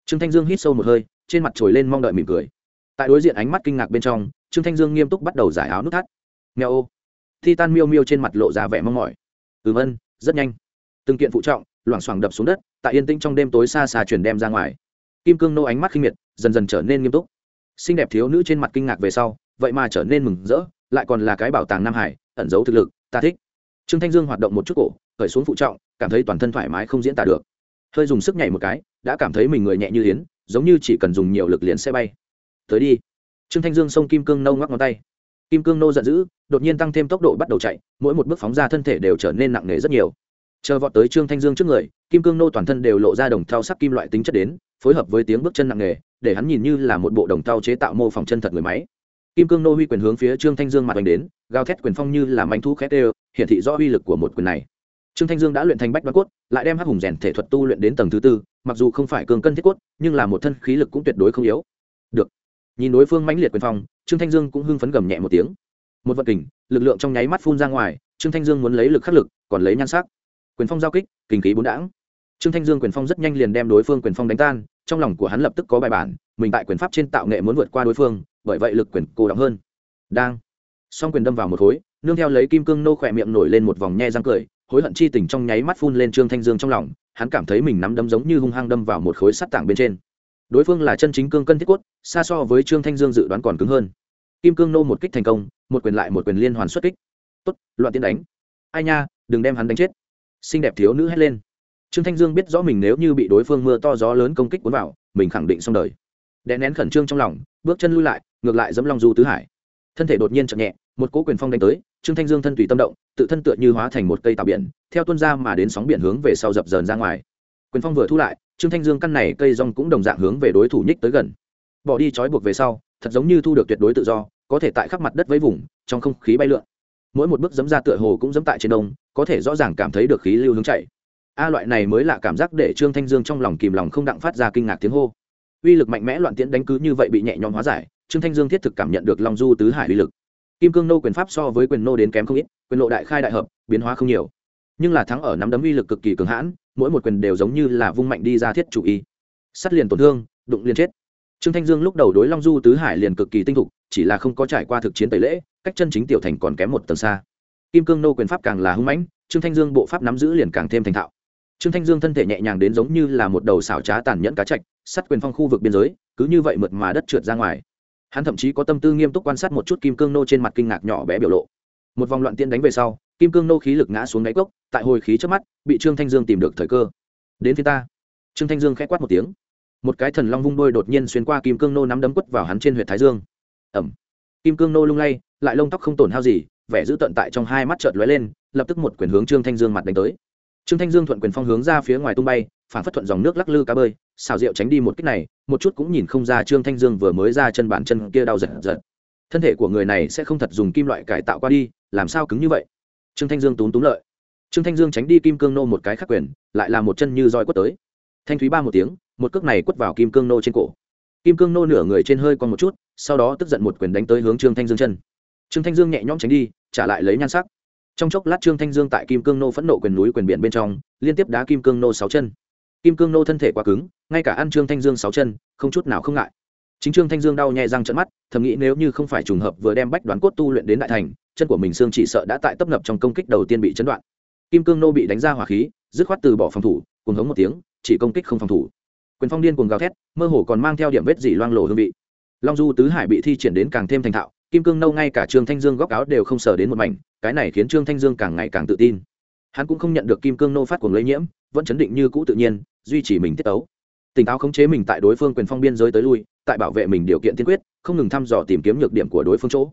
Trương thanh dương hít sâu một hơi, trên mặt trồi lên mong đợi mỉm cười. Tại đối diện ánh mắt kinh ngạc bên trong, trương thanh dương nghiêm túc bắt đầu giải áo nút thắt. Nghèo ô. Thi tan miêu miêu trên mặt lộ ra vẻ mong mỏi. Ừm ân, rất nhanh. Từng kiện phụ trọng, loảng xoảng đập xuống đất, tại yên tĩnh trong đêm tối xa xa chuyển đem ra ngoài. Kim cương nô ánh mắt khinh miệt, dần dần trở nên nghiêm túc. Xinh đẹp thiếu nữ trên mặt kinh ngạc về sau, vậy mà trở nên mừng rỡ, lại còn là cái bảo tàng nam hải, ẩn giấu thực lực, ta thích. Trương thanh dương hoạt động một chút cổ, khởi xuống phụ trọng, cảm thấy toàn thân thoải mái không diễn tả được hơi dùng sức nhảy một cái, đã cảm thấy mình người nhẹ như yến, giống như chỉ cần dùng nhiều lực liền sẽ bay. Tới đi. Trương thanh dương xông kim cương nâu ngoắc ngón tay. Kim cương nô giận dữ, đột nhiên tăng thêm tốc độ bắt đầu chạy, mỗi một bước phóng ra thân thể đều trở nên nặng nề rất nhiều. Chờ vọt tới trương thanh dương trước người, kim cương nô toàn thân đều lộ ra đồng thau sắc kim loại tính chất đến, phối hợp với tiếng bước chân nặng nề, để hắn nhìn như là một bộ đồng thau chế tạo mô phỏng chân thật người máy. Kim cương nô huy quyền hướng phía trương thanh dương mặt đánh đến, gào thét quyền phong như làm manh thu khét đều, hiển thị rõ uy lực của một quyền này trương thanh dương đã luyện thành bách đoán cốt, lại đem hắc hùng rèn thể thuật tu luyện đến tầng thứ tư, mặc dù không phải cường cân thiết cốt, nhưng là một thân khí lực cũng tuyệt đối không yếu. Được. Nhìn đối phương mãnh liệt quyền phong, trương thanh dương cũng hưng phấn gầm nhẹ một tiếng. Một vật kình, lực lượng trong nháy mắt phun ra ngoài, trương thanh dương muốn lấy lực khắc lực, còn lấy nhan sắc. Quyền phong giao kích kinh khí bốn đãng. Trương thanh dương quyền phong rất nhanh liền đem đối phương quyền phong đánh tan, trong lòng của hắn lập tức có bài bản, mình tại quyền pháp trên tạo nghệ muốn vượt qua đối phương, bởi vậy lực quyền cô đọng hơn. Đang. Song quyền đâm vào một khối, nương theo lấy kim cương nô khỏe miệng nổi lên một vòng nhe răng cười hối hận chi tình trong nháy mắt phun lên trương thanh dương trong lòng, hắn cảm thấy mình nắm đấm giống như hung hăng đâm vào một khối sắt tảng bên trên. Đối phương là chân chính cương cân thiết quất xa so với trương thanh dương dự đoán còn cứng hơn. Kim cương nô một kích thành công, một quyền lại một quyền liên hoàn xuất kích. Tốt, loạn tiến đánh. Ai nha, đừng đem hắn đánh chết. Xinh đẹp thiếu nữ hét lên. Trương thanh dương biết rõ mình nếu như bị đối phương mưa to gió lớn công kích cuốn vào, mình khẳng định xong đời. Đè nén khẩn trương trong lòng, bước chân lui lại, ngược lại dẫm long du tứ hải thân thể đột nhiên chậm nhẹ, một cỗ quyền phong đánh tới, trương thanh dương thân tùy tâm động, tự thân tựa như hóa thành một cây tạo biển, theo tuân ra mà đến sóng biển hướng về sau dập dờn ra ngoài. Quyền phong vừa thu lại, trương thanh dương căn này cây rong cũng đồng dạng hướng về đối thủ nhích tới gần. Bỏ đi trói buộc về sau, thật giống như thu được tuyệt đối tự do, có thể tại khắp mặt đất với vùng, trong không khí bay lượn. Mỗi một bước dấm ra tựa hồ cũng dấm tại trên đông, có thể rõ ràng cảm thấy được khí lưu hướng chạy. A loại này mới là cảm giác để trương thanh dương trong lòng kìm lòng không đặng phát ra kinh ngạc tiếng hô. Uy lực mạnh mẽ loạn tiễn đánh cứ như vậy bị nhẹ nhõm hóa giải trương thanh dương thiết thực cảm nhận được long du tứ hải uy lực. Kim cương nô quyền pháp so với quyền nô đến kém không ít, quyền lộ đại khai đại hợp, biến hóa không nhiều. Nhưng là thắng ở nắm đấm uy lực cực kỳ cường hãn, mỗi một quyền đều giống như là vung mạnh đi ra thiết chủ y. Sắt liền tổn thương, đụng liền chết. Trương thanh dương lúc đầu đối long du tứ hải liền cực kỳ tinh thục, chỉ là không có trải qua thực chiến tẩy lễ, cách chân chính tiểu thành còn kém một tầng xa. Kim cương nô quyền pháp càng là hung mãnh, trương thanh dương bộ pháp nắm giữ liền càng thêm thành thạo. Trương thanh dương thân thể nhẹ nhàng đến giống như là một đầu xảo trá tàn nhẫn cá chạch, sắt quyền phong khu vực biên giới, cứ như vậy mượt mà đất trượt ra ngoài hắn thậm chí có tâm tư nghiêm túc quan sát một chút kim cương nô trên mặt kinh ngạc nhỏ bé biểu lộ. Một vòng loạn tiên đánh về sau, kim cương nô khí lực ngã xuống đáy cốc, tại hồi khí trước mắt, bị trương thanh dương tìm được thời cơ. Đến phía ta. Trương thanh dương k h ẽ quát một tiếng. Một cái thần long vung đôi đột nhiên xuyên qua kim cương nô nắm đấm quất vào hắn trên huyện thái dương. Ẩm. Kim cương nô lung lay, lại lông tóc không tổn hao gì, vẻ giữ tận tại trong hai mắt trợt lóe lên, lập tức một quyền hướng trương thanh dương mặt đánh tới trương thanh dương thuận quyền phong hướng ra phía ngoài tung bay, phản phất thuận dòng nước lắc lư cá bơi, xào rượu tránh đi một cách này, một chút cũng nhìn không ra trương thanh dương vừa mới ra chân bản chân kia đau giật giật. Thân thể của người này sẽ không thật dùng kim loại cải tạo qua đi, làm sao cứng như vậy? Trương thanh dương túm túm lợi. Trương thanh dương tránh đi kim cương nô một cái khắc quyền, lại là một chân như roi quất tới. Thanh thúy ba một tiếng, một cước này quất vào kim cương nô trên cổ. Kim cương nô nửa người trên hơi còn một chút, sau đó tức giận một quyền đánh tới hướng trương thanh dương chân. Trương thanh dương nhẹ nhõm tránh đi, trả lại lấy nhan sắc trong chốc lát trương thanh dương tại kim cương nô phẫn nộ quyền núi quyền biển bên trong, liên tiếp đá kim cương nô sáu chân. Kim cương nô thân thể quá cứng, ngay cả ăn trương thanh dương sáu chân, không chút nào không ngại. Chính trương thanh dương đau nhẹ răng trận mắt, thầm nghĩ nếu như không phải trùng hợp vừa đem bách đoán cốt tu luyện đến đại thành, chân của mình xương chỉ sợ đã tại tấp nập trong công kích đầu tiên bị chấn đoạn. Kim cương nô bị đánh ra hỏa khí, dứt khoát từ bỏ phòng thủ cùng hống một tiếng, chỉ công kích không phòng thủ. Quyền phong điên cuồng gào thét, mơ hồ còn mang theo điểm vết dỉ loang lổ hương vị. Long du tứ hải bị thi triển đến càng thêm thành thạo kim cương nâu ngay cả trương thanh dương góc áo đều không sờ đến một mảnh, cái này khiến trương thanh dương càng ngày càng tự tin. Hắn cũng không nhận được kim cương nô phát cuồng lây nhiễm, vẫn chấn định như cũ tự nhiên, duy trì mình tiết tấu. Tỉnh táo khống chế mình tại đối phương quyền phong biên giới tới lui, tại bảo vệ mình điều kiện tiên quyết, không ngừng thăm dò tìm kiếm nhược điểm của đối phương chỗ.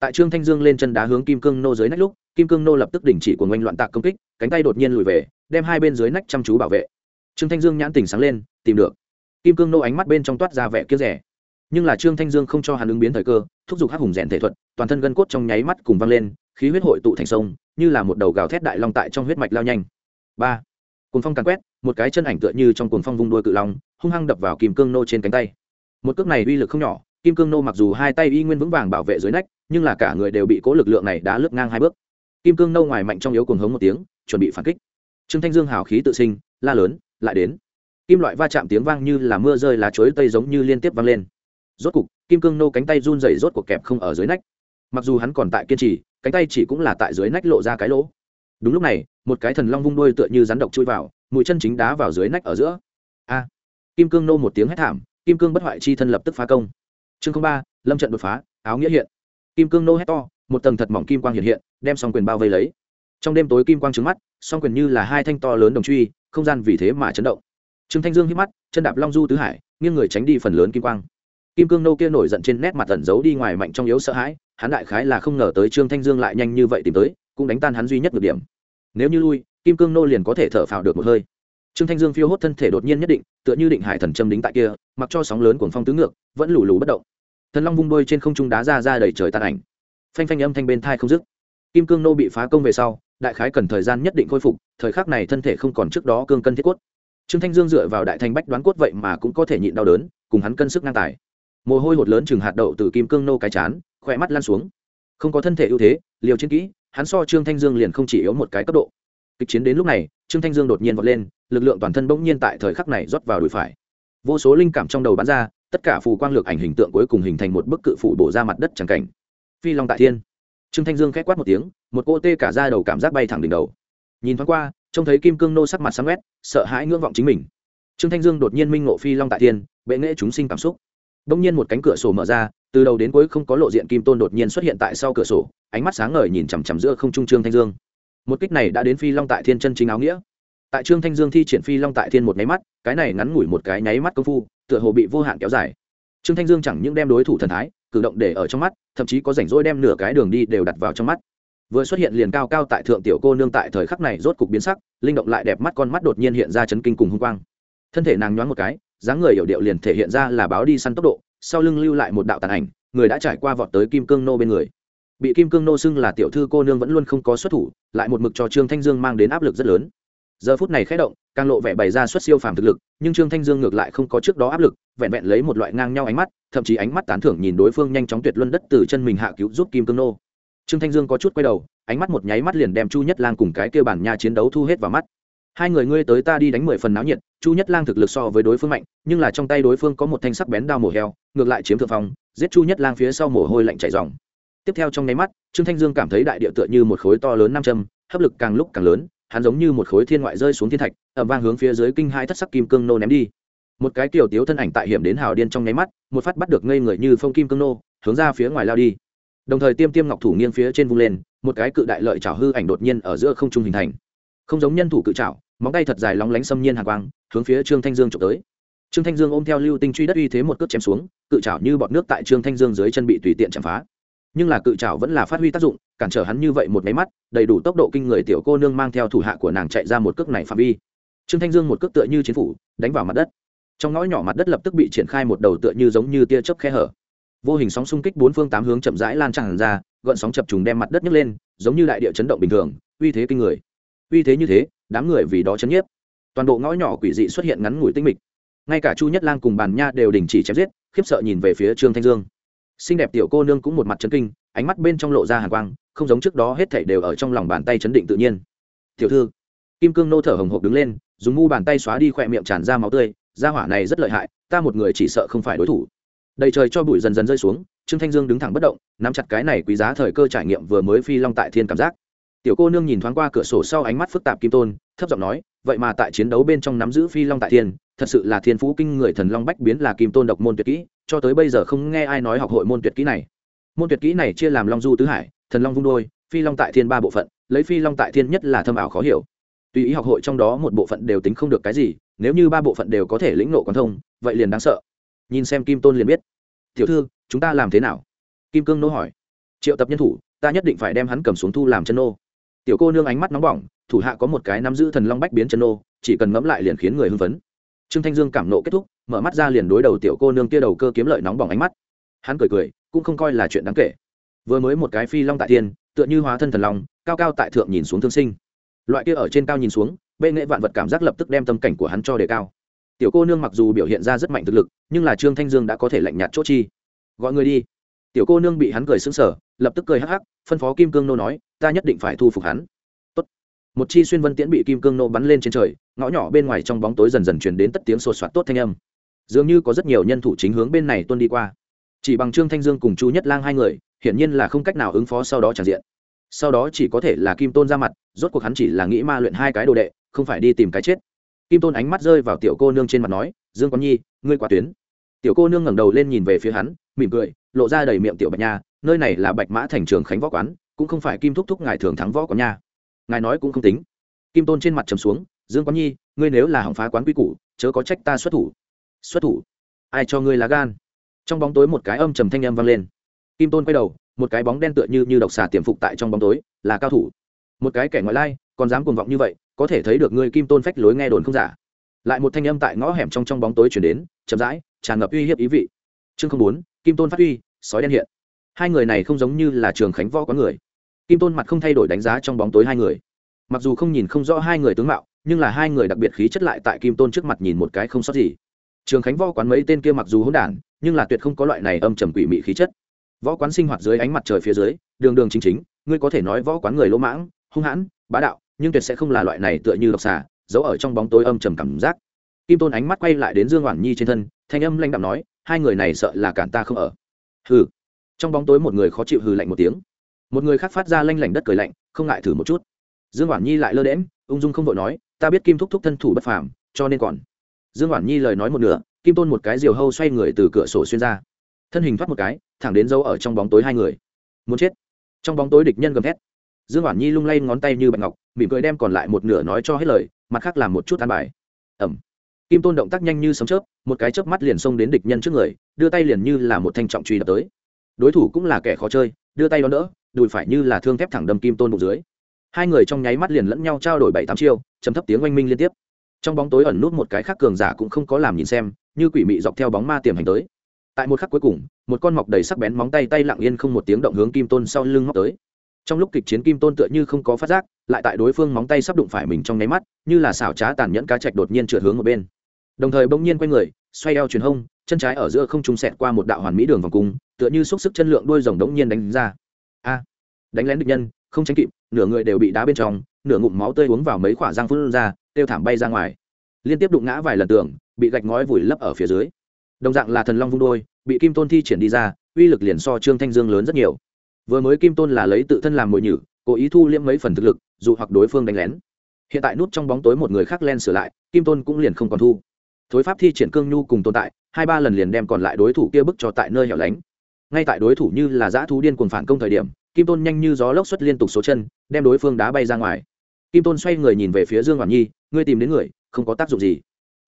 Tại trương thanh dương lên chân đá hướng kim cương nô dưới nách lúc, kim cương nô lập tức đình chỉ của ngoanh loạn tạc công kích, cánh tay đột nhiên lùi về, đem hai bên dưới nách chăm chú bảo vệ. Trương thanh dương nhãn tỉnh sáng lên, tìm được. Kim cương nô ánh mắt bên trong toát ra vẻ kia rẻ nhưng là trương thanh dương không cho hắn ứng biến thời cơ thúc giục hắc hùng rèn thể thuật, toàn thân gân cốt trong nháy mắt cùng văng lên, khí huyết hội tụ thành sông, như là một đầu gào thét đại long tại trong huyết mạch lao nhanh. Ba, cuồng phong càn quét, một cái chân ảnh tựa như trong cuồng phong vung đuôi cự long, hung hăng đập vào kim cương nô trên cánh tay. Một cước này uy lực không nhỏ, kim cương nô mặc dù hai tay y nguyên vững vàng bảo vệ dưới nách, nhưng là cả người đều bị cố lực lượng này đã lướt ngang hai bước. Kim cương nô ngoài mạnh trong yếu cuồng hống một tiếng, chuẩn bị phản kích. Trương thanh dương hào khí tự sinh, la lớn, lại đến. Kim loại va chạm tiếng vang như là mưa rơi lá chuối tây giống như liên tiếp vang lên rốt cục, kim cương nô cánh tay run rẩy rốt cuộc kẹp không ở dưới nách. Mặc dù hắn còn tại kiên trì, cánh tay chỉ cũng là tại dưới nách lộ ra cái lỗ. Đúng lúc này, một cái thần long vung đuôi tựa như rắn độc chui vào, mũi chân chính đá vào dưới nách ở giữa. A! Kim cương nô một tiếng hét thảm, kim cương bất hoại chi thân lập tức phá công. Chương ba, lâm trận đột phá, áo nghĩa hiện. Kim cương nô hét to, một tầng thật mỏng kim quang hiện hiện, đem song quyền bao vây lấy. Trong đêm tối kim quang trứng mắt, song quyền như là hai thanh to lớn đồng truy, không gian vì thế mà chấn động. Trương thanh dương hít mắt, chân đạp long du tứ hải, nghiêng người tránh đi phần lớn kim quang kim cương nô kia nổi giận trên nét mặt tẩn giấu đi ngoài mạnh trong yếu sợ hãi, hắn đại khái là không ngờ tới trương thanh dương lại nhanh như vậy tìm tới, cũng đánh tan hắn duy nhất được điểm. Nếu như lui, kim cương nô liền có thể thở phào được một hơi. Trương thanh dương phiêu hốt thân thể đột nhiên nhất định, tựa như định hải thần châm đính tại kia, mặc cho sóng lớn cuồng phong tứ ngược, vẫn lù lù bất động. Thần long vung đôi trên không trung đá ra ra đầy trời tàn ảnh. Phanh phanh âm thanh bên thai không dứt. Kim cương nô bị phá công về sau, đại khái cần thời gian nhất định khôi phục, thời khắc này thân thể không còn trước đó cương cân thiết cốt trương thanh dương dựa vào đại thanh bách đoán cốt vậy mà cũng có thể nhịn đau đớn, cùng hắn cân sức ngang tài mồ hôi hột lớn chừng hạt đậu từ kim cương nô cái chán khỏe mắt lan xuống. Không có thân thể ưu thế liều chiến kỹ, hắn so trương thanh dương liền không chỉ yếu một cái cấp độ. Kịch chiến đến lúc này, trương thanh dương đột nhiên vọt lên, lực lượng toàn thân bỗng nhiên tại thời khắc này rót vào đùi phải. Vô số linh cảm trong đầu bắn ra, tất cả phù quang lược ảnh hình tượng cuối cùng hình thành một bức cự phủ bổ ra mặt đất trắng cảnh. Phi long tại thiên. Trương thanh dương k h é quát một tiếng, một cô tê cả ra đầu cảm giác bay thẳng đỉnh đầu. Nhìn thoáng qua, trông thấy kim cương nô sắc mặt sáng quét sợ hãi ngưỡng vọng chính mình. Trương thanh dương đột nhiên minh ngộ phi long tại thiên, bệ nghệ chúng sinh cảm xúc đông nhiên một cánh cửa sổ mở ra, từ đầu đến cuối không có lộ diện kim tôn đột nhiên xuất hiện tại sau cửa sổ, ánh mắt sáng ngời nhìn chằm chằm giữa không trung trương thanh dương. Một kích này đã đến phi long tại thiên chân chính áo nghĩa. Tại trương thanh dương thi triển phi long tại thiên một nháy mắt, cái này ngắn ngủi một cái nháy mắt công phu, tựa hồ bị vô hạn kéo dài. Trương thanh dương chẳng những đem đối thủ thần thái, cử động để ở trong mắt, thậm chí có rảnh rỗi đem nửa cái đường đi đều đặt vào trong mắt. Vừa xuất hiện liền cao cao tại thượng tiểu cô nương tại thời khắc này rốt cục biến sắc, linh động lại đẹp mắt con mắt đột nhiên hiện ra chấn kinh cùng hung quang. Thân thể nàng nhoáng một cái dáng người hiểu điệu liền thể hiện ra là báo đi săn tốc độ, sau lưng lưu lại một đạo tàn ảnh, người đã trải qua vọt tới kim cương nô bên người. Bị kim cương nô xưng là tiểu thư cô nương vẫn luôn không có xuất thủ, lại một mực cho trương thanh dương mang đến áp lực rất lớn. Giờ phút này khé động, càng lộ vẻ bày ra xuất siêu phàm thực lực, nhưng trương thanh dương ngược lại không có trước đó áp lực, vẹn vẹn lấy một loại ngang nhau ánh mắt, thậm chí ánh mắt tán thưởng nhìn đối phương nhanh chóng tuyệt luân đất từ chân mình hạ cứu giúp kim cương nô. Trương thanh dương có chút quay đầu, ánh mắt một nháy mắt liền đem chu nhất lang cùng cái kêu bản nha chiến đấu thu hết vào mắt hai người ngươi tới ta đi đánh mười phần náo nhiệt, chu nhất lang thực lực so với đối phương mạnh, nhưng là trong tay đối phương có một thanh sắc bén đao mổ heo, ngược lại chiếm thượng phong, giết chu nhất lang phía sau mồ hôi lạnh chảy dòng tiếp theo trong nháy mắt, trương thanh dương cảm thấy đại địa tựa như một khối to lớn nam châm, hấp lực càng lúc càng lớn, hắn giống như một khối thiên ngoại rơi xuống thiên thạch ẩm vang hướng phía dưới kinh hai thất sắc kim cương nô ném đi. Một cái kiểu tiếu thân ảnh tại hiểm đến hào điên trong nháy mắt, một phát bắt được ngây người như phong kim cương nô, hướng ra phía ngoài lao đi. Đồng thời tiêm tiêm ngọc thủ nghiêng phía trên vung lên, một cái cự đại lợi trào hư ảnh đột nhiên ở giữa không trung hình thành không giống nhân thủ cự trảo, móng tay thật dài lóng lánh xâm nhiên hàng quang, hướng phía trương thanh dương trộm tới. Trương thanh dương ôm theo lưu tinh truy đất uy thế một cước chém xuống, cự trảo như bọt nước tại trương thanh dương dưới chân bị tùy tiện chạm phá. Nhưng là cự trảo vẫn là phát huy tác dụng, cản trở hắn như vậy một máy mắt, đầy đủ tốc độ kinh người tiểu cô nương mang theo thủ hạ của nàng chạy ra một cước này phạm vi. Trương thanh dương một cước tựa như chiến phủ, đánh vào mặt đất. Trong ngõ nhỏ mặt đất lập tức bị triển khai một đầu tựa như giống như tia chớp khe hở. Vô hình sóng xung kích bốn phương tám hướng chậm rãi lan tràn ra, gợn sóng chập trùng đem mặt đất nhấc lên, giống như đại địa chấn động bình thường, uy thế kinh người uy thế như thế, đám người vì đó chấn nhiếp. Toàn bộ ngõ nhỏ quỷ dị xuất hiện ngắn ngủi tinh mịch. Ngay cả chu nhất lang cùng bàn nha đều đình chỉ chém giết, khiếp sợ nhìn về phía trương thanh dương. Xinh đẹp tiểu cô nương cũng một mặt chấn kinh, ánh mắt bên trong lộ ra hàn quang, không giống trước đó hết thảy đều ở trong lòng bàn tay chấn định tự nhiên. Tiểu thư. Kim cương nô thở hồng hộc đứng lên, dùng mu bàn tay xóa đi khỏe miệng tràn ra máu tươi ra hỏa này rất lợi hại, ta một người chỉ sợ không phải đối thủ. Đầy trời cho bụi dần dần rơi xuống, trương thanh dương đứng thẳng bất động, nắm chặt cái này quý giá thời cơ trải nghiệm vừa mới phi long tại thiên cảm giác tiểu cô nương nhìn thoáng qua cửa sổ sau ánh mắt phức tạp kim tôn, thấp giọng nói, vậy mà tại chiến đấu bên trong nắm giữ phi long tại thiên, thật sự là thiên phú kinh người thần long bách biến là kim tôn độc môn tuyệt kỹ, cho tới bây giờ không nghe ai nói học hội môn tuyệt kỹ này. Môn tuyệt kỹ này chia làm long du tứ hải, thần long vung đôi, phi long tại thiên ba bộ phận, lấy phi long tại thiên nhất là thâm ảo khó hiểu. Tùy ý học hội trong đó một bộ phận đều tính không được cái gì, nếu như ba bộ phận đều có thể lĩnh nộ quan thông, vậy liền đáng sợ. Nhìn xem kim tôn liền biết. Tiểu thư, chúng ta làm thế nào? Kim cương nô hỏi. Triệu tập nhân thủ, ta nhất định phải đem hắn cầm xuống thu làm chân nô tiểu cô nương ánh mắt nóng bỏng, thủ hạ có một cái nắm giữ thần long bách biến chân nô, chỉ cần ngẫm lại liền khiến người hưng phấn. Trương thanh dương cảm nộ kết thúc, mở mắt ra liền đối đầu tiểu cô nương kia đầu cơ kiếm lợi nóng bỏng ánh mắt. Hắn cười cười, cũng không coi là chuyện đáng kể. Vừa mới một cái phi long tại thiên, tựa như hóa thân thần long, cao cao tại thượng nhìn xuống thương sinh. Loại kia ở trên cao nhìn xuống, bệ nghệ vạn vật cảm giác lập tức đem tâm cảnh của hắn cho đề cao. Tiểu cô nương mặc dù biểu hiện ra rất mạnh thực lực, nhưng là trương thanh dương đã có thể lạnh nhạt chốt chi. Gọi người đi. Tiểu cô nương bị hắn cười xứng sở lập tức cười hắc hắc, phân phó kim cương nô nói ta nhất định phải thu phục hắn. Tốt. một chi xuyên vân tiễn bị kim cương nô bắn lên trên trời, ngõ nhỏ bên ngoài trong bóng tối dần dần chuyển đến tất tiếng sột soạt tốt thanh âm. Dường như có rất nhiều nhân thủ chính hướng bên này tuân đi qua. Chỉ bằng trương thanh dương cùng chu nhất lang hai người, hiển nhiên là không cách nào ứng phó sau đó tràn diện. Sau đó chỉ có thể là kim tôn ra mặt, rốt cuộc hắn chỉ là nghĩ ma luyện hai cái đồ đệ, không phải đi tìm cái chết. Kim tôn ánh mắt rơi vào tiểu cô nương trên mặt nói, dương quán nhi, ngươi quá tuyến. Tiểu cô nương ngẩng đầu lên nhìn về phía hắn, mỉm cười, lộ ra đầy miệng tiểu bạch nha, nơi này là bạch mã thành trường khánh võ quán cũng không phải kim thúc thúc ngài thường thắng võ quán nha. Ngài nói cũng không tính. Kim tôn trên mặt trầm xuống, dương quán nhi, ngươi nếu là hỏng phá quán quy củ, chớ có trách ta xuất thủ. Xuất thủ? Ai cho ngươi lá gan? Trong bóng tối một cái âm trầm thanh âm vang lên. Kim tôn quay đầu, một cái bóng đen tựa như như độc xà tiềm phục tại trong bóng tối, là cao thủ. Một cái kẻ ngoại lai, còn dám cuồng vọng như vậy, có thể thấy được ngươi kim tôn phách lối nghe đồn không giả. Lại một thanh âm tại ngõ hẻm trong trong bóng tối chuyển đến, chậm rãi, tràn ngập uy hiếp ý vị. Chương không bốn, kim tôn phát uy sói đen hiện. Hai người này không giống như là trường khánh võ có người kim tôn mặt không thay đổi đánh giá trong bóng tối hai người. Mặc dù không nhìn không rõ hai người tướng mạo, nhưng là hai người đặc biệt khí chất lại tại kim tôn trước mặt nhìn một cái không sót gì. Trường khánh võ quán mấy tên kia mặc dù hỗn đản, nhưng là tuyệt không có loại này âm trầm quỷ mị khí chất. Võ quán sinh hoạt dưới ánh mặt trời phía dưới, đường đường chính chính, ngươi có thể nói võ quán người lỗ mãng, hung hãn, bá đạo, nhưng tuyệt sẽ không là loại này tựa như độc xà, giấu ở trong bóng tối âm trầm cảm giác. Kim tôn ánh mắt quay lại đến dương hoàn nhi trên thân, thanh âm lanh đạm nói, hai người này sợ là cản ta không ở. Hừ. Trong bóng tối một người khó chịu hừ lạnh một tiếng một người khác phát ra lanh lảnh đất cười lạnh, không ngại thử một chút. Dương oản nhi lại lơ đễm ung dung không vội nói, ta biết kim thúc thúc thân thủ bất phàm, cho nên còn. Dương oản nhi lời nói một nửa, kim tôn một cái diều hâu xoay người từ cửa sổ xuyên ra. Thân hình thoát một cái, thẳng đến dấu ở trong bóng tối hai người. Muốn chết. Trong bóng tối địch nhân gầm thét. Dương oản nhi lung lay ngón tay như bạch ngọc, mỉm cười đem còn lại một nửa nói cho hết lời, mặt khác làm một chút an bài. Ẩm. Kim tôn động tác nhanh như sấm chớp, một cái chớp mắt liền xông đến địch nhân trước người, đưa tay liền như là một thanh trọng truy đập tới. Đối thủ cũng là kẻ khó chơi, đưa tay đón đỡ đùi phải như là thương thép thẳng đâm kim tôn bụng dưới. Hai người trong nháy mắt liền lẫn nhau trao đổi bảy tám chiêu, chấm thấp tiếng oanh minh liên tiếp. Trong bóng tối ẩn nút một cái khác cường giả cũng không có làm nhìn xem, như quỷ mị dọc theo bóng ma tiềm hành tới. Tại một khắc cuối cùng, một con mọc đầy sắc bén móng tay tay lặng yên không một tiếng động hướng kim tôn sau lưng móc tới. Trong lúc kịch chiến kim tôn tựa như không có phát giác, lại tại đối phương móng tay sắp đụng phải mình trong nháy mắt, như là xảo trá tàn nhẫn cá chạch đột nhiên trượt hướng một bên. Đồng thời bỗng nhiên quay người, xoay eo truyền hông, chân trái ở giữa không trung sẹt qua một đạo hoàn mỹ đường vòng cung, tựa như xúc sức chân lượng đôi rồng đống nhiên đánh ra đánh lén địch nhân, không tránh kịp, nửa người đều bị đá bên trong, nửa ngụm máu tươi uống vào mấy khoả răng phun ra, tiêu thảm bay ra ngoài. Liên tiếp đụng ngã vài lần tường, bị gạch ngói vùi lấp ở phía dưới. Đồng dạng là thần long vung đôi, bị kim tôn thi triển đi ra, uy lực liền so trương thanh dương lớn rất nhiều. Vừa mới kim tôn là lấy tự thân làm mồi nhử, cố ý thu liễm mấy phần thực lực, dù hoặc đối phương đánh lén. Hiện tại nút trong bóng tối một người khác len sửa lại, kim tôn cũng liền không còn thu. Thối pháp thi triển cương nhu cùng tồn tại, hai ba lần liền đem còn lại đối thủ kia bức cho tại nơi hẻo lánh. Ngay tại đối thủ như là giã thú điên cuồng phản công thời điểm kim tôn nhanh như gió lốc xuất liên tục số chân, đem đối phương đá bay ra ngoài. Kim tôn xoay người nhìn về phía dương hoàn nhi, ngươi tìm đến người, không có tác dụng gì.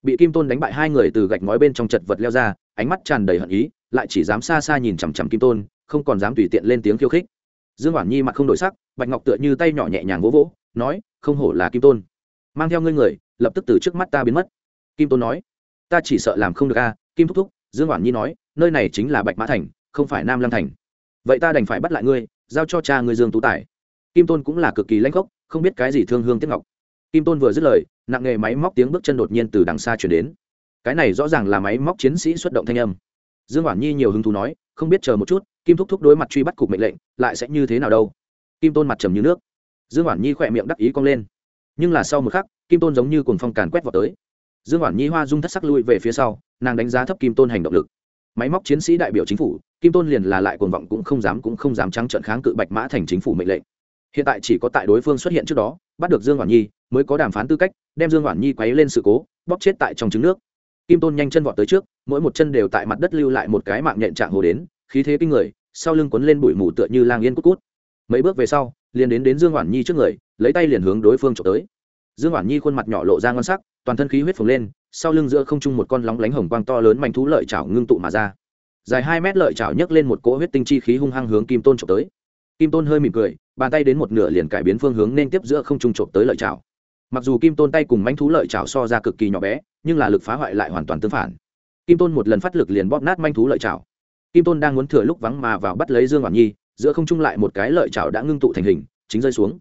Bị kim tôn đánh bại hai người từ gạch ngói bên trong chật vật leo ra, ánh mắt tràn đầy hận ý, lại chỉ dám xa xa nhìn chằm chằm kim tôn, không còn dám tùy tiện lên tiếng khiêu khích. Dương hoàn nhi mặt không đổi sắc, bạch ngọc tựa như tay nhỏ nhẹ nhàng vỗ vỗ, nói, không hổ là kim tôn. Mang theo ngươi người, lập tức từ trước mắt ta biến mất. Kim tôn nói, ta chỉ sợ làm không được a. Kim thúc thúc, dương hoàn nhi nói, nơi này chính là bạch mã thành, không phải nam Lăng thành. Vậy ta đành phải bắt lại ngươi giao cho cha người dương tú tài. Kim tôn cũng là cực kỳ lãnh gốc không biết cái gì thương hương tiếc ngọc. Kim tôn vừa dứt lời, nặng nghề máy móc tiếng bước chân đột nhiên từ đằng xa chuyển đến. Cái này rõ ràng là máy móc chiến sĩ xuất động thanh âm. Dương Hoản nhi nhiều hứng thú nói, không biết chờ một chút, kim thúc thúc đối mặt truy bắt cục mệnh lệnh, lại sẽ như thế nào đâu. Kim tôn mặt trầm như nước. Dương Hoản nhi khỏe miệng đắc ý cong lên. Nhưng là sau một khắc, kim tôn giống như cuồng phong càn quét vào tới. Dương Hoản nhi hoa dung thất sắc lui về phía sau, nàng đánh giá thấp kim tôn hành động lực máy móc chiến sĩ đại biểu chính phủ, kim tôn liền là lại cuồng vọng cũng không dám cũng không dám trắng trợn kháng cự bạch mã thành chính phủ mệnh lệnh. Hiện tại chỉ có tại đối phương xuất hiện trước đó, bắt được dương hoàn nhi, mới có đàm phán tư cách, đem dương hoàn nhi quấy lên sự cố, bóp chết tại trong trứng nước. Kim tôn nhanh chân vọt tới trước, mỗi một chân đều tại mặt đất lưu lại một cái mạng nhện trạng hồ đến, khí thế kinh người, sau lưng quấn lên bụi mù tựa như lang yên cút cút. Mấy bước về sau, liền đến đến dương hoàn nhi trước người, lấy tay liền hướng đối phương trộm tới. Dương hoàn nhi khuôn mặt nhỏ lộ ra ngon sắc, toàn thân khí huyết phồng lên sau lưng giữa không trung một con lóng lánh hồng quang to lớn manh thú lợi chảo ngưng tụ mà ra. Dài hai mét lợi chảo nhấc lên một cỗ huyết tinh chi khí hung hăng hướng kim tôn trộm tới. Kim tôn hơi mỉm cười, bàn tay đến một nửa liền cải biến phương hướng nên tiếp giữa không trung trộm tới lợi chảo. Mặc dù kim tôn tay cùng manh thú lợi chảo so ra cực kỳ nhỏ bé, nhưng là lực phá hoại lại hoàn toàn tương phản. Kim tôn một lần phát lực liền bóp nát manh thú lợi chảo. Kim tôn đang muốn thừa lúc vắng mà vào bắt lấy dương hoàn nhi, giữa không trung lại một cái lợi chảo đã ngưng tụ thành hình, chính rơi xuống.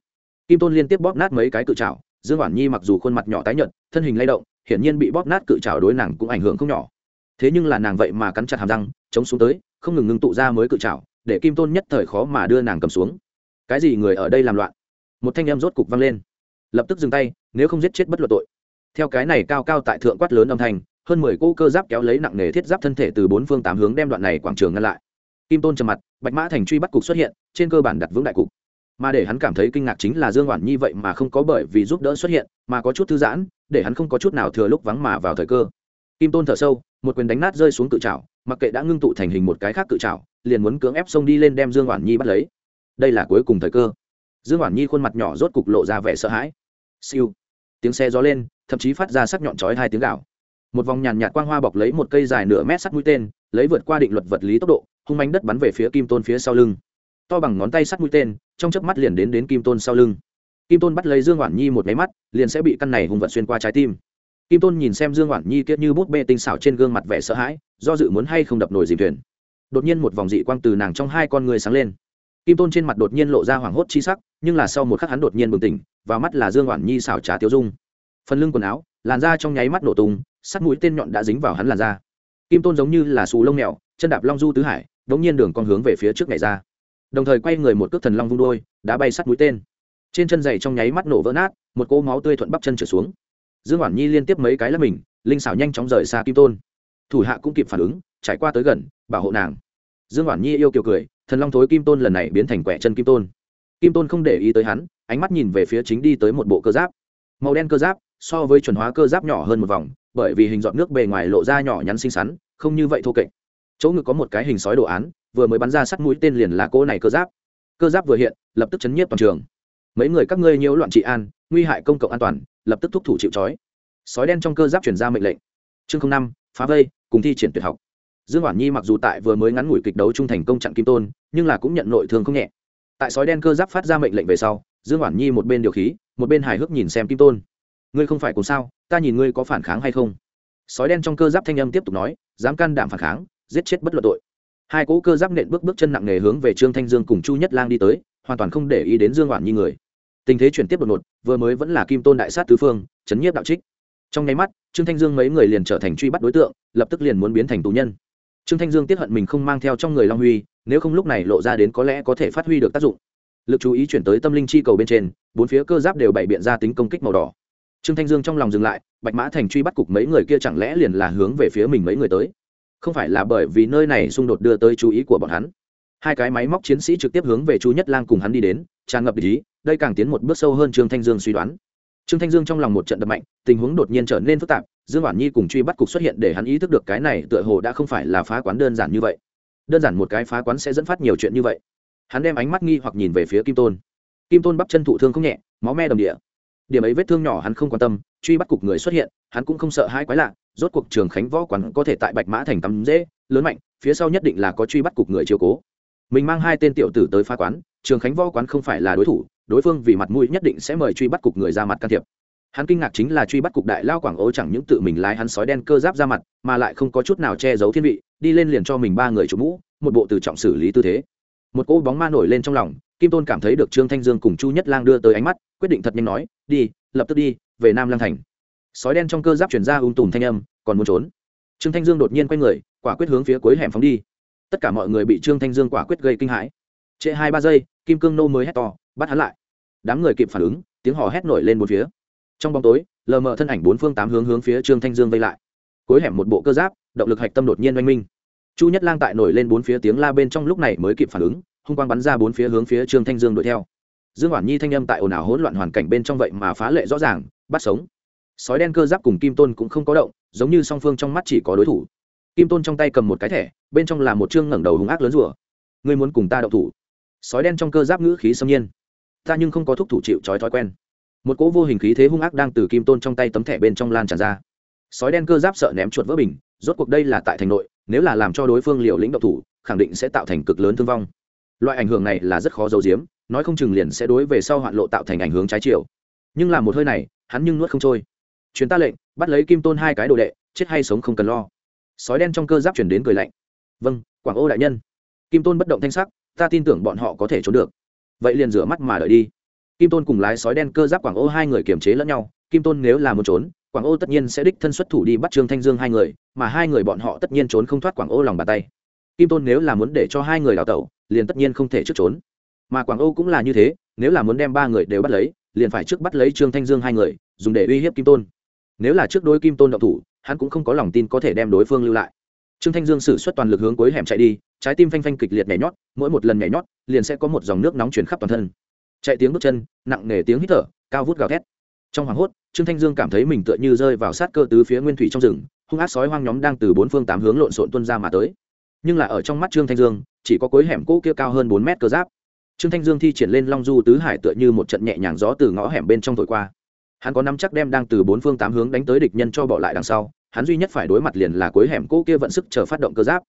Kim tôn liên tiếp bóp nát mấy cái cự chảo. Dương hoàn nhi mặc dù khuôn mặt nhỏ tái nhợt, thân hình lay động hiển nhiên bị bóp nát cự chảo đối nàng cũng ảnh hưởng không nhỏ. Thế nhưng là nàng vậy mà cắn chặt hàm răng, chống xuống tới, không ngừng ngưng tụ ra mới cự chảo để kim tôn nhất thời khó mà đưa nàng cầm xuống. Cái gì người ở đây làm loạn? Một thanh em rốt cục vang lên. Lập tức dừng tay, nếu không giết chết bất luận tội. Theo cái này cao cao tại thượng quát lớn âm thanh, hơn mười cô cơ giáp kéo lấy nặng nề thiết giáp thân thể từ bốn phương tám hướng đem đoạn này quảng trường ngăn lại. Kim tôn trầm mặt, bạch mã thành truy bắt cục xuất hiện, trên cơ bản đặt vững đại cục mà để hắn cảm thấy kinh ngạc chính là dương Hoản nhi vậy mà không có bởi vì giúp đỡ xuất hiện, mà có chút thư giãn, để hắn không có chút nào thừa lúc vắng mà vào thời cơ. Kim tôn thở sâu, một quyền đánh nát rơi xuống cự trào mặc kệ đã ngưng tụ thành hình một cái khác cự trào liền muốn cưỡng ép xông đi lên đem dương Hoản nhi bắt lấy. Đây là cuối cùng thời cơ. Dương Hoản nhi khuôn mặt nhỏ rốt cục lộ ra vẻ sợ hãi. Siêu. Tiếng xe gió lên, thậm chí phát ra sắc nhọn chói hai tiếng gạo một vòng nhàn nhạt quang hoa bọc lấy một cây dài nửa mét sắt mũi tên, lấy vượt qua định luật vật lý tốc độ, hung mánh đất bắn về phía kim tôn phía sau lưng. To bằng ngón tay sắt mũi tên trong chớp mắt liền đến đến kim tôn sau lưng. Kim tôn bắt lấy dương hoản nhi một máy mắt, liền sẽ bị căn này hung vật xuyên qua trái tim. Kim tôn nhìn xem dương hoản nhi kiết như bút bê tinh xảo trên gương mặt vẻ sợ hãi, do dự muốn hay không đập nổi dìm thuyền. Đột nhiên một vòng dị quang từ nàng trong hai con người sáng lên. Kim tôn trên mặt đột nhiên lộ ra hoảng hốt chi sắc, nhưng là sau một khắc hắn đột nhiên bừng tỉnh, vào mắt là dương hoản nhi xảo trá tiêu dung. Phần lưng quần áo, làn da trong nháy mắt nổ tung, sắt mũi tên nhọn đã dính vào hắn làn da. Kim tôn giống như là xù lông mèo, chân đạp long du tứ hải, đống nhiên đường con hướng về phía trước nhảy ra đồng thời quay người một cước thần long vung đôi đã bay sắt mũi tên. Trên chân giày trong nháy mắt nổ vỡ nát, một cỗ máu tươi thuận bắp chân trở xuống. Dương hoản nhi liên tiếp mấy cái là mình, linh xảo nhanh chóng rời xa kim tôn. Thủ hạ cũng kịp phản ứng, trải qua tới gần, bảo hộ nàng. Dương hoản nhi yêu kiều cười, thần long thối kim tôn lần này biến thành quẻ chân kim tôn. Kim tôn không để ý tới hắn, ánh mắt nhìn về phía chính đi tới một bộ cơ giáp. Màu đen cơ giáp, so với chuẩn hóa cơ giáp nhỏ hơn một vòng, bởi vì hình dọn nước bề ngoài lộ ra nhỏ nhắn xinh xắn, không như vậy thô kệch chỗ ngực có một cái hình sói đồ án, vừa mới bắn ra sắt mũi tên liền là cô này cơ giáp. Cơ giáp vừa hiện, lập tức chấn nhiếp toàn trường. Mấy người các ngươi nhiễu loạn trị an, nguy hại công cộng an toàn, lập tức thúc thủ chịu trói. Sói đen trong cơ giáp chuyển ra mệnh lệnh. Chương năm, phá vây, cùng thi triển tuyệt học. Dương hoản nhi mặc dù tại vừa mới ngắn ngủi kịch đấu trung thành công chặn kim tôn, nhưng là cũng nhận nội thương không nhẹ. Tại sói đen cơ giáp phát ra mệnh lệnh về sau, dương hoản nhi một bên điều khí, một bên hài hước nhìn xem kim tôn. Ngươi không phải cùng sao? Ta nhìn ngươi có phản kháng hay không? Sói đen trong cơ giáp thanh âm tiếp tục nói, dám can đảm phản kháng giết chết bất luận tội. Hai cỗ cơ giáp nện bước bước chân nặng nề hướng về trương thanh dương cùng chu nhất lang đi tới, hoàn toàn không để ý đến dương oản nhi người. Tình thế chuyển tiếp đột ngột, vừa mới vẫn là kim tôn đại sát tứ phương, chấn nhiếp đạo trích. Trong nháy mắt, trương thanh dương mấy người liền trở thành truy bắt đối tượng, lập tức liền muốn biến thành tù nhân. Trương thanh dương tiếp hận mình không mang theo trong người long huy, nếu không lúc này lộ ra đến có lẽ có thể phát huy được tác dụng. Lực chú ý chuyển tới tâm linh chi cầu bên trên, bốn phía cơ giáp đều bày biện ra tính công kích màu đỏ. Trương thanh dương trong lòng dừng lại, bạch mã thành truy bắt cục mấy người kia chẳng lẽ liền là hướng về phía mình mấy người tới? Không phải là bởi vì nơi này xung đột đưa tới chú ý của bọn hắn. Hai cái máy móc chiến sĩ trực tiếp hướng về chu nhất lang cùng hắn đi đến, tràn ngập ý, đây càng tiến một bước sâu hơn trương thanh dương suy đoán. Trương thanh dương trong lòng một trận đập mạnh, tình huống đột nhiên trở nên phức tạp, dương hoàn nhi cùng truy bắt cục xuất hiện để hắn ý thức được cái này tựa hồ đã không phải là phá quán đơn giản như vậy. Đơn giản một cái phá quán sẽ dẫn phát nhiều chuyện như vậy. Hắn đem ánh mắt nghi hoặc nhìn về phía kim tôn. Kim tôn bắp chân thụ thương không nhẹ, máu me đầm địa. Điểm ấy vết thương nhỏ hắn không quan tâm truy bắt cục người xuất hiện, hắn cũng không sợ hai quái lạ, rốt cuộc trường khánh võ quán có thể tại bạch mã thành tắm dễ lớn mạnh, phía sau nhất định là có truy bắt cục người chiều cố. Mình mang hai tên tiểu tử tới phá quán, trường khánh võ quán không phải là đối thủ, đối phương vì mặt mũi nhất định sẽ mời truy bắt cục người ra mặt can thiệp. Hắn kinh ngạc chính là truy bắt cục đại lao quảng ô chẳng những tự mình lái hắn sói đen cơ giáp ra mặt, mà lại không có chút nào che giấu thiên vị, đi lên liền cho mình ba người chủ mũ, một bộ từ trọng xử lý tư thế. Một cỗ bóng ma nổi lên trong lòng, kim tôn cảm thấy được trương thanh dương cùng chu nhất lang đưa tới ánh mắt, quyết định thật nhanh nói, đi lập tức đi, về nam lang thành. Sói đen trong cơ giáp chuyển ra ung tùm thanh âm, còn muốn trốn. Trương thanh dương đột nhiên quay người, quả quyết hướng phía cuối hẻm phóng đi. Tất cả mọi người bị trương thanh dương quả quyết gây kinh hãi. Trễ hai ba giây, kim cương nô mới hét to, bắt hắn lại. Đám người kịp phản ứng, tiếng hò hét nổi lên một phía. Trong bóng tối, lờ mờ thân ảnh bốn phương tám hướng hướng phía trương thanh dương vây lại. Cuối hẻm một bộ cơ giáp, động lực hạch tâm đột nhiên oanh minh. Chu nhất lang tại nổi lên bốn phía tiếng la bên trong lúc này mới kịp phản ứng, hung quang bắn ra bốn phía hướng phía trương thanh dương đuổi theo dương hoàn nhi thanh âm tại ồn ào hỗn loạn hoàn cảnh bên trong vậy mà phá lệ rõ ràng, bắt sống. Sói đen cơ giáp cùng kim tôn cũng không có động, giống như song phương trong mắt chỉ có đối thủ. Kim tôn trong tay cầm một cái thẻ, bên trong là một chương ngẩng đầu hung ác lớn rùa. Ngươi muốn cùng ta đậu thủ? Sói đen trong cơ giáp ngữ khí xâm nhiên. Ta nhưng không có thúc thủ chịu trói thói quen. Một cỗ vô hình khí thế hung ác đang từ kim tôn trong tay tấm thẻ bên trong lan tràn ra. Sói đen cơ giáp sợ ném chuột vỡ bình, rốt cuộc đây là tại thành nội, nếu là làm cho đối phương liều lĩnh đậu thủ, khẳng định sẽ tạo thành cực lớn thương vong. Loại ảnh hưởng này là rất khó giấu giếm nói không chừng liền sẽ đối về sau hoạn lộ tạo thành ảnh hướng trái chiều. Nhưng làm một hơi này, hắn nhưng nuốt không trôi. Chuyến ta lệnh, bắt lấy kim tôn hai cái đồ đệ, chết hay sống không cần lo. Sói đen trong cơ giáp chuyển đến cười lạnh. Vâng quảng ô đại nhân. Kim tôn bất động thanh sắc, ta tin tưởng bọn họ có thể trốn được. Vậy liền rửa mắt mà đợi đi. Kim tôn cùng lái sói đen cơ giáp quảng ô hai người kiềm chế lẫn nhau. Kim tôn nếu là muốn trốn, quảng ô tất nhiên sẽ đích thân xuất thủ đi bắt trương thanh dương hai người, mà hai người bọn họ tất nhiên trốn không thoát quảng ô lòng bàn tay. Kim tôn nếu là muốn để cho hai người đào tẩu, liền tất nhiên không thể trước trốn mà quảng âu cũng là như thế, nếu là muốn đem ba người đều bắt lấy, liền phải trước bắt lấy trương thanh dương hai người, dùng để uy hiếp kim tôn. Nếu là trước đối kim tôn động thủ, hắn cũng không có lòng tin có thể đem đối phương lưu lại. Trương thanh dương sử xuất toàn lực hướng cuối hẻm chạy đi, trái tim phanh phanh kịch liệt nhảy nhót, mỗi một lần nhảy nhót, liền sẽ có một dòng nước nóng chuyển khắp toàn thân. Chạy tiếng bước chân, nặng nề tiếng hít thở, cao vút gào thét. Trong hoảng hốt, trương thanh dương cảm thấy mình tựa như rơi vào sát cơ tứ phía nguyên thủy trong rừng, hung ác sói hoang nhóm đang từ bốn phương tám hướng lộn xộn tuân ra mà tới. Nhưng là ở trong mắt trương thanh dương, chỉ có cuối hẻm cỗ kia cao hơn bốn mét cơ giáp trương thanh dương thi triển lên long du tứ hải tựa như một trận nhẹ nhàng gió từ ngõ hẻm bên trong thổi qua. Hắn có năm chắc đem đang từ bốn phương tám hướng đánh tới địch nhân cho bỏ lại đằng sau, hắn duy nhất phải đối mặt liền là cuối hẻm cỗ kia vận sức chờ phát động cơ giáp.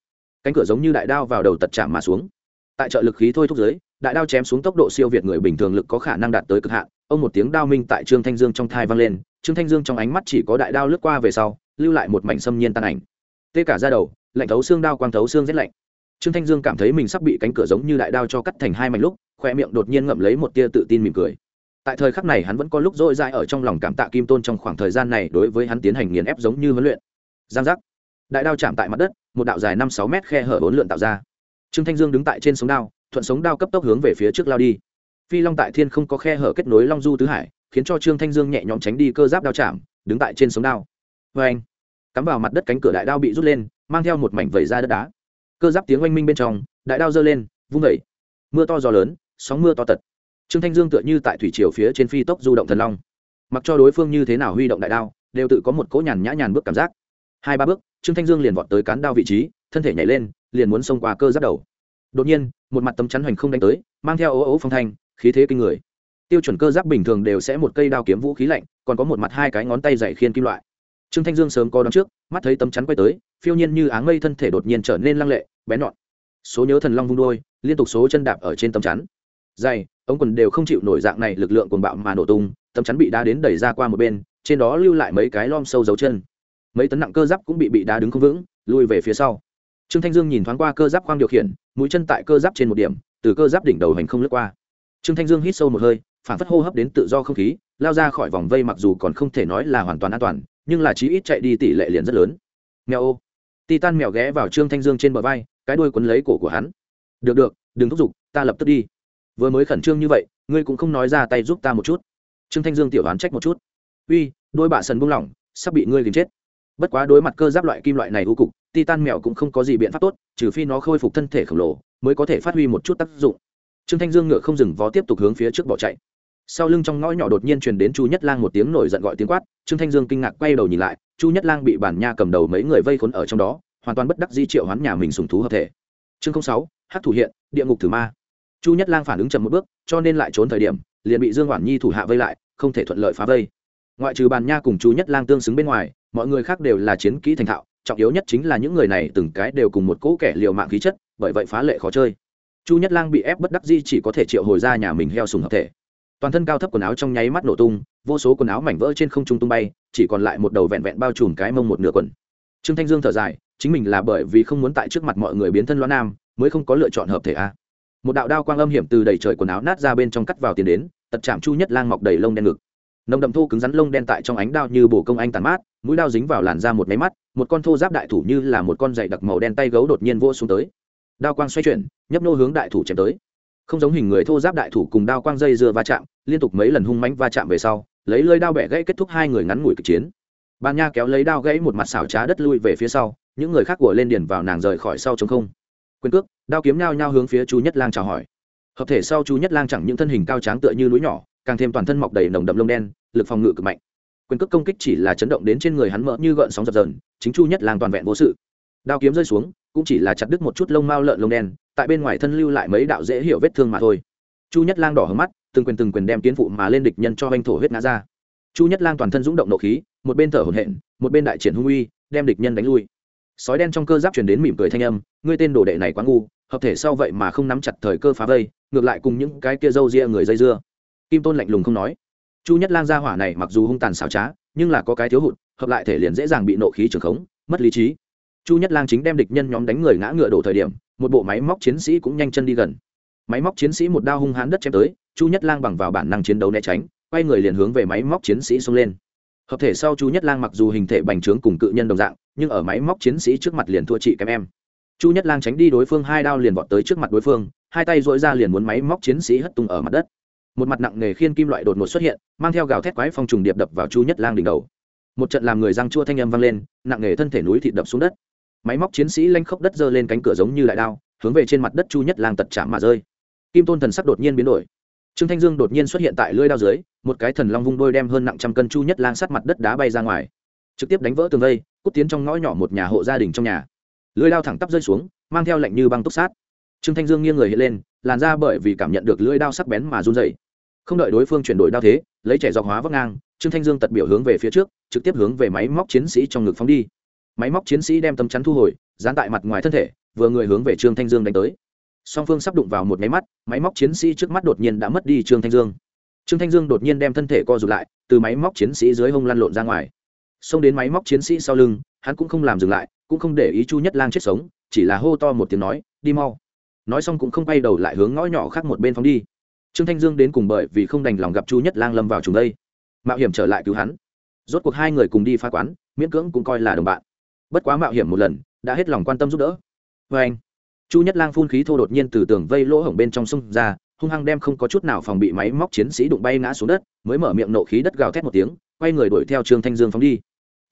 Cánh cửa giống như đại đao vào đầu tật chạm mà xuống. Tại trợ lực khí thôi thúc giới đại đao chém xuống tốc độ siêu việt người bình thường lực có khả năng đạt tới cực hạn. Ông một tiếng đao minh tại trương thanh dương trong thai vang lên, trương thanh dương trong ánh mắt chỉ có đại đao lướt qua về sau, lưu lại một mảnh xâm nhiên tan ảnh. Tê cả ra đầu, lạnh thấu xương đao quang thấu xương rét lạnh trương thanh dương cảm thấy mình sắp bị cánh cửa giống như đại đao cho cắt thành hai mảnh lúc khoe miệng đột nhiên ngậm lấy một tia tự tin mỉm cười. Tại thời khắc này hắn vẫn có lúc dỗi dãi ở trong lòng cảm tạ kim tôn trong khoảng thời gian này đối với hắn tiến hành nghiền ép giống như huấn luyện. Giang giác. Đại đao chạm tại mặt đất, một đạo dài năm sáu mét khe hở bốn lượn tạo ra. Trương thanh dương đứng tại trên sống đao, thuận sống đao cấp tốc hướng về phía trước lao đi. Phi long tại thiên không có khe hở kết nối long du tứ hải, khiến cho trương thanh dương nhẹ nhõm tránh đi cơ giáp đao chạm, đứng tại trên sống đao. Vê anh cắm vào mặt đất cánh cửa đại đao bị rút lên, mang theo một mảnh vẩy ra đất đá cơ giáp tiếng oanh minh bên trong, đại đao giơ lên, vung vẩy. Mưa to gió lớn, sóng mưa to tật. Trương thanh dương tựa như tại thủy triều phía trên phi tốc du động thần long. Mặc cho đối phương như thế nào huy động đại đao, đều tự có một cỗ nhàn nhã nhàn bước cảm giác. Hai ba bước, trương thanh dương liền vọt tới cán đao vị trí, thân thể nhảy lên, liền muốn xông qua cơ giáp đầu. Đột nhiên, một mặt tấm chắn hoành không đánh tới, mang theo ố ố phong thanh, khí thế kinh người. Tiêu chuẩn cơ giáp bình thường đều sẽ một cây đao kiếm vũ khí lạnh, còn có một mặt hai cái ngón tay dày khiên kim loại. Trương thanh dương sớm có đón trước, mắt thấy tấm chắn quay tới, phiêu nhiên như áng mây thân thể đột nhiên trở nên lăng lệ bén nhọn. Số nhớ thần long vung đôi liên tục số chân đạp ở trên tấm chắn. Dày, ống quần đều không chịu nổi dạng này lực lượng cuồng bạo mà nổ tung, tấm chắn bị đá đến đẩy ra qua một bên, trên đó lưu lại mấy cái lom sâu dấu chân. Mấy tấn nặng cơ giáp cũng bị bị đá đứng không vững, lui về phía sau. Trương thanh dương nhìn thoáng qua cơ giáp khoang điều khiển, mũi chân tại cơ giáp trên một điểm, từ cơ giáp đỉnh đầu hành không lướt qua. Trương thanh dương hít sâu một hơi, phản phất hô hấp đến tự do không khí, lao ra khỏi vòng vây mặc dù còn không thể nói là hoàn toàn an toàn, nhưng là chí ít chạy đi tỷ lệ liền rất lớn. Mèo ô. Titan mèo ghé vào trương thanh dương trên bờ vai cái đuôi quấn lấy cổ của hắn. Được được, đừng thúc giục, ta lập tức đi. Vừa mới khẩn trương như vậy, ngươi cũng không nói ra tay giúp ta một chút. Trương thanh dương tiểu đoán trách một chút. Uy, đôi bạ sần buông lỏng, sắp bị ngươi tìm chết. Bất quá đối mặt cơ giáp loại kim loại này u cục, titan mèo cũng không có gì biện pháp tốt, trừ phi nó khôi phục thân thể khổng lồ, mới có thể phát huy một chút tác dụng. Trương thanh dương ngựa không dừng vó tiếp tục hướng phía trước bỏ chạy. Sau lưng trong ngõ nhỏ đột nhiên truyền đến chu nhất lang một tiếng nổi giận gọi tiếng quát, trương thanh dương kinh ngạc quay đầu nhìn lại, chu nhất lang bị bản nha cầm đầu mấy người vây khốn ở trong đó hoàn toàn bất đắc di triệu hoán nhà mình sùng thú hợp thể. Chương sáu hát thủ hiện, địa ngục thử ma. Chu nhất lang phản ứng chậm một bước, cho nên lại trốn thời điểm, liền bị dương hoàn nhi thủ hạ vây lại, không thể thuận lợi phá vây. Ngoại trừ bàn nha cùng chu nhất lang tương xứng bên ngoài, mọi người khác đều là chiến kỹ thành thạo, trọng yếu nhất chính là những người này từng cái đều cùng một cỗ kẻ liều mạng khí chất, bởi vậy phá lệ khó chơi. Chu nhất lang bị ép bất đắc di chỉ có thể triệu hồi ra nhà mình heo sùng hợp thể. Toàn thân cao thấp quần áo trong nháy mắt nổ tung, vô số quần áo mảnh vỡ trên không trung tung bay, chỉ còn lại một đầu vẹn vẹn bao trùm cái mông một nửa quần. Trương thanh dương thở dài chính mình là bởi vì không muốn tại trước mặt mọi người biến thân loa nam, mới không có lựa chọn hợp thể a. Một đạo đao quang âm hiểm từ đầy trời quần áo nát ra bên trong cắt vào tiền đến, tật chạm chu nhất lang mọc đầy lông đen ngực. Nồng đậm thô cứng rắn lông đen tại trong ánh đao như bổ công anh tàn mát, mũi đao dính vào làn da một máy mắt, một con thô giáp đại thủ như là một con dày đặc màu đen tay gấu đột nhiên vô xuống tới. Đao quang xoay chuyển, nhấp nô hướng đại thủ chém tới. Không giống hình người thô giáp đại thủ cùng đao quang dây dưa va chạm, liên tục mấy lần hung mánh va chạm về sau, lấy lơi đao bẻ gãy kết thúc hai người ngắn ngủi kịch chiến. Ban nha kéo lấy đao gãy một mặt xảo trá đất lui về phía sau những người khác của lên điền vào nàng rời khỏi sau chống không. Quyền cước, đao kiếm nhao nhao hướng phía chu nhất lang chào hỏi. Hợp thể sau chu nhất lang chẳng những thân hình cao tráng tựa như núi nhỏ, càng thêm toàn thân mọc đầy nồng đậm lông đen, lực phòng ngự cực mạnh. Quyền cước công kích chỉ là chấn động đến trên người hắn mỡ như gợn sóng dập dờn, chính chu nhất lang toàn vẹn vô sự. Đao kiếm rơi xuống, cũng chỉ là chặt đứt một chút lông mao lợn lông đen, tại bên ngoài thân lưu lại mấy đạo dễ hiểu vết thương mà thôi. Chu nhất lang đỏ hứng mắt, từng quyền từng quyền đem tiến phụ mà lên địch nhân cho anh thổ huyết ngã ra. Chu nhất lang toàn thân rúng động nộ khí, một bên thở hổn hển, một bên đại triển hung uy, đem địch nhân đánh lui sói đen trong cơ giáp truyền đến mỉm cười thanh âm, ngươi tên đồ đệ này quá ngu, hợp thể sau vậy mà không nắm chặt thời cơ phá vây, ngược lại cùng những cái kia râu ria người dây dưa. Kim tôn lạnh lùng không nói. Chu nhất lang gia hỏa này mặc dù hung tàn xảo trá, nhưng là có cái thiếu hụt, hợp lại thể liền dễ dàng bị nộ khí trường khống, mất lý trí. Chu nhất lang chính đem địch nhân nhóm đánh người ngã ngựa đổ thời điểm, một bộ máy móc chiến sĩ cũng nhanh chân đi gần. Máy móc chiến sĩ một đao hung hãn đất chém tới, chu nhất lang bằng vào bản năng chiến đấu né tránh, quay người liền hướng về máy móc chiến sĩ xông lên. Hợp thể sau chu nhất lang mặc dù hình thể bành trướng cùng cự nhân đồng dạng nhưng ở máy móc chiến sĩ trước mặt liền thua chị kém em. Chu nhất lang tránh đi đối phương hai đao liền vọt tới trước mặt đối phương, hai tay dội ra liền muốn máy móc chiến sĩ hất tung ở mặt đất. Một mặt nặng nghề khiên kim loại đột ngột xuất hiện, mang theo gào thét quái phong trùng điệp đập vào chu nhất lang đỉnh đầu. Một trận làm người răng chua thanh âm vang lên, nặng nghề thân thể núi thịt đập xuống đất. Máy móc chiến sĩ lanh khốc đất giơ lên cánh cửa giống như đại đao, hướng về trên mặt đất chu nhất lang tật chạm mà rơi. Kim tôn thần sắc đột nhiên biến đổi. Trương thanh dương đột nhiên xuất hiện tại lưỡi đao dưới, một cái thần long vung đôi đem hơn nặng trăm cân chu nhất lang sát mặt đất đá bay ra ngoài. Trực tiếp đánh vỡ tường vây cút tiến trong ngõ nhỏ một nhà hộ gia đình trong nhà. Lưỡi đao thẳng tắp rơi xuống, mang theo lệnh như băng túc sát. Trương thanh dương nghiêng người hiện lên, làn ra bởi vì cảm nhận được lưỡi đao sắc bén mà run dày không đợi đối phương chuyển đổi đao thế, lấy trẻ dọc hóa vấp ngang, trương thanh dương tật biểu hướng về phía trước, trực tiếp hướng về máy móc chiến sĩ trong ngực phóng đi. Máy móc chiến sĩ đem tấm chắn thu hồi, dán tại mặt ngoài thân thể, vừa người hướng về trương thanh dương đánh tới. Song phương sắp đụng vào một máy mắt, máy móc chiến sĩ trước mắt đột nhiên đã mất đi trương thanh dương. Trương thanh dương đột nhiên đem thân thể co rụt lại, từ máy móc chiến sĩ dưới hông lăn lộn ra ngoài xông đến máy móc chiến sĩ sau lưng, hắn cũng không làm dừng lại, cũng không để ý chu nhất lang chết sống, chỉ là hô to một tiếng nói, đi mau. Nói xong cũng không quay đầu lại hướng ngõ nhỏ khác một bên phóng đi. Trương thanh dương đến cùng bởi vì không đành lòng gặp chu nhất lang lâm vào trùng đây. Mạo hiểm trở lại cứu hắn. Rốt cuộc hai người cùng đi phá quán, miễn cưỡng cũng coi là đồng bạn. Bất quá mạo hiểm một lần, đã hết lòng quan tâm giúp đỡ. Vê anh, chu nhất lang phun khí thô đột nhiên từ tường vây lỗ hổng bên trong sông ra, hung hăng đem không có chút nào phòng bị máy móc chiến sĩ đụng bay ngã xuống đất, mới mở miệng nộ khí đất gào thét một tiếng, quay người đuổi theo trương thanh dương phóng đi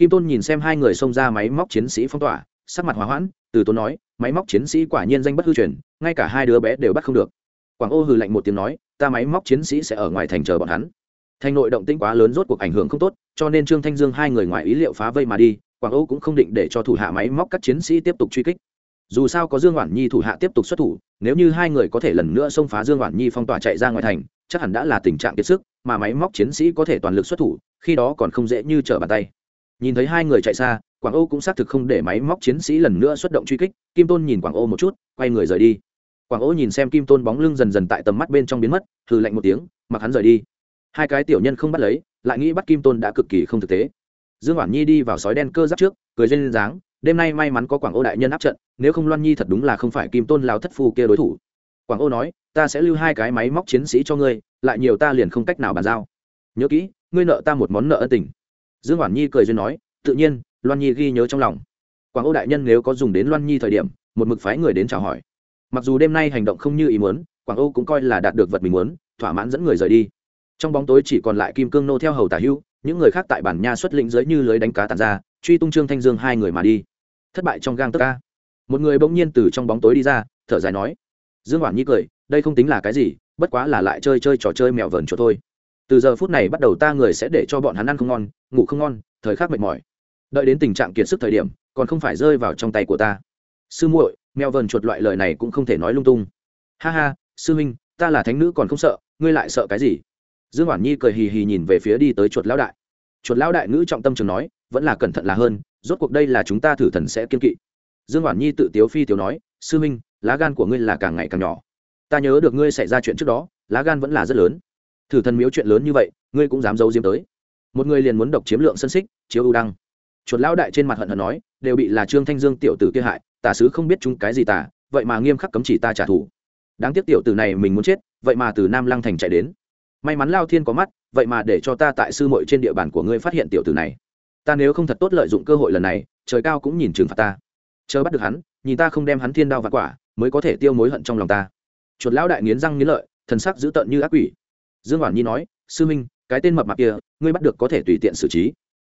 kim tôn nhìn xem hai người xông ra máy móc chiến sĩ phong tỏa, sắc mặt hòa hoãn, từ tôn nói, máy móc chiến sĩ quả nhiên danh bất hư truyền, ngay cả hai đứa bé đều bắt không được. Quảng ô hừ lạnh một tiếng nói, ta máy móc chiến sĩ sẽ ở ngoài thành chờ bọn hắn. Thành nội động tĩnh quá lớn rốt cuộc ảnh hưởng không tốt, cho nên trương thanh dương hai người ngoài ý liệu phá vây mà đi, quảng ô cũng không định để cho thủ hạ máy móc các chiến sĩ tiếp tục truy kích. Dù sao có dương oản nhi thủ hạ tiếp tục xuất thủ, nếu như hai người có thể lần nữa xông phá dương oản nhi phong tỏa chạy ra ngoài thành, chắc hẳn đã là tình trạng kiệt sức, mà máy móc chiến sĩ có thể toàn lực xuất thủ, khi đó còn không dễ như trở bàn tay nhìn thấy hai người chạy xa, quảng ô cũng xác thực không để máy móc chiến sĩ lần nữa xuất động truy kích, kim tôn nhìn quảng ô một chút, quay người rời đi. Quảng ô nhìn xem kim tôn bóng lưng dần dần tại tầm mắt bên trong biến mất, hừ lạnh một tiếng, mặc hắn rời đi. Hai cái tiểu nhân không bắt lấy, lại nghĩ bắt kim tôn đã cực kỳ không thực tế. Dương hoản nhi đi vào sói đen cơ giáp trước, cười lên dáng, đêm nay may mắn có quảng ô đại nhân áp trận, nếu không loan nhi thật đúng là không phải kim tôn lao thất phu kia đối thủ. Quảng ô nói, ta sẽ lưu hai cái máy móc chiến sĩ cho ngươi, lại nhiều ta liền không cách nào bàn giao. Nhớ kỹ, ngươi nợ ta một món nợ ân tình dương oản nhi cười duyên nói, tự nhiên, loan nhi ghi nhớ trong lòng. Quảng ô đại nhân nếu có dùng đến loan nhi thời điểm, một mực phái người đến chào hỏi. Mặc dù đêm nay hành động không như ý muốn, quảng ô cũng coi là đạt được vật mình muốn, thỏa mãn dẫn người rời đi. Trong bóng tối chỉ còn lại kim cương nô theo hầu tả hưu những người khác tại bản nha xuất lĩnh dưới như lưới đánh cá tàn ra, truy tung trương thanh dương hai người mà đi. Thất bại trong gang tất ca một người bỗng nhiên từ trong bóng tối đi ra, thở dài nói. Dương hoản nhi cười, đây không tính là cái gì, bất quá là lại chơi chơi trò chơi mèo vờn chỗ thôi từ giờ phút này bắt đầu ta người sẽ để cho bọn hắn ăn không ngon, ngủ không ngon, thời khắc mệt mỏi. Đợi đến tình trạng kiệt sức thời điểm, còn không phải rơi vào trong tay của ta. Sư muội, mèo vờn chuột loại lời này cũng không thể nói lung tung. Ha ha, sư huynh, ta là thánh nữ còn không sợ, ngươi lại sợ cái gì? Dương Hoản nhi cười hì hì nhìn về phía đi tới chuột lão đại. Chuột lão đại ngữ trọng tâm trường nói, vẫn là cẩn thận là hơn, rốt cuộc đây là chúng ta thử thần sẽ kiên kỵ. Dương Hoản nhi tự tiếu phi tiếu nói, sư huynh, lá gan của ngươi là càng ngày càng nhỏ. Ta nhớ được ngươi xảy ra chuyện trước đó, lá gan vẫn là rất lớn thử thần miếu chuyện lớn như vậy ngươi cũng dám giấu diếm tới. Một người liền muốn độc chiếm lượng sân xích chiếu ưu đăng. Chuột lão đại trên mặt hận hận nói đều bị là trương thanh dương tiểu tử kia hại tả sứ không biết chúng cái gì tả, vậy mà nghiêm khắc cấm chỉ ta trả thù. Đáng tiếc tiểu tử này mình muốn chết vậy mà từ nam lăng thành chạy đến. May mắn lao thiên có mắt vậy mà để cho ta tại sư muội trên địa bàn của ngươi phát hiện tiểu tử này. Ta nếu không thật tốt lợi dụng cơ hội lần này trời cao cũng nhìn trừng phạt ta. Chờ bắt được hắn nhìn ta không đem hắn thiên đao và quả mới có thể tiêu mối hận trong lòng ta. Chuột lão đại nghiến răng nghiến lợi thần sắc dữ tợn như ác quỷ dương hoàn nhi nói, sư minh, cái tên mập mạp kia, ngươi bắt được có thể tùy tiện xử trí.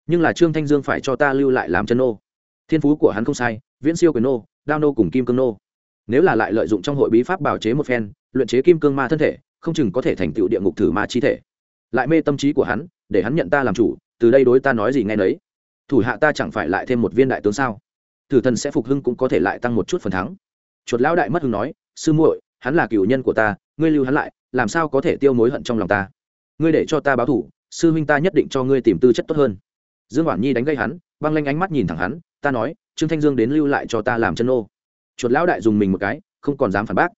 Nhưng là trương thanh dương phải cho ta lưu lại làm chân nô. Thiên phú của hắn không sai, viễn siêu quyền nô, đao nô cùng kim cương nô. Nếu là lại lợi dụng trong hội bí pháp bào chế một phen, luyện chế kim cương ma thân thể, không chừng có thể thành tựu địa ngục thử ma chi thể. Lại mê tâm trí của hắn, để hắn nhận ta làm chủ, từ đây đối ta nói gì nghe nấy. Thủ hạ ta chẳng phải lại thêm một viên đại tướng sao? Thử thần sẽ phục hưng cũng có thể lại tăng một chút phần thắng. Chuột lão đại mất hưng nói, sư muội, hắn là cựu nhân của ta, ngươi lưu hắn lại làm sao có thể tiêu mối hận trong lòng ta? Ngươi để cho ta báo thủ sư huynh ta nhất định cho ngươi tìm tư chất tốt hơn. Dương hoàn nhi đánh gây hắn, băng lanh ánh mắt nhìn thẳng hắn, ta nói, trương thanh dương đến lưu lại cho ta làm chân ô chuột lão đại dùng mình một cái, không còn dám phản bác.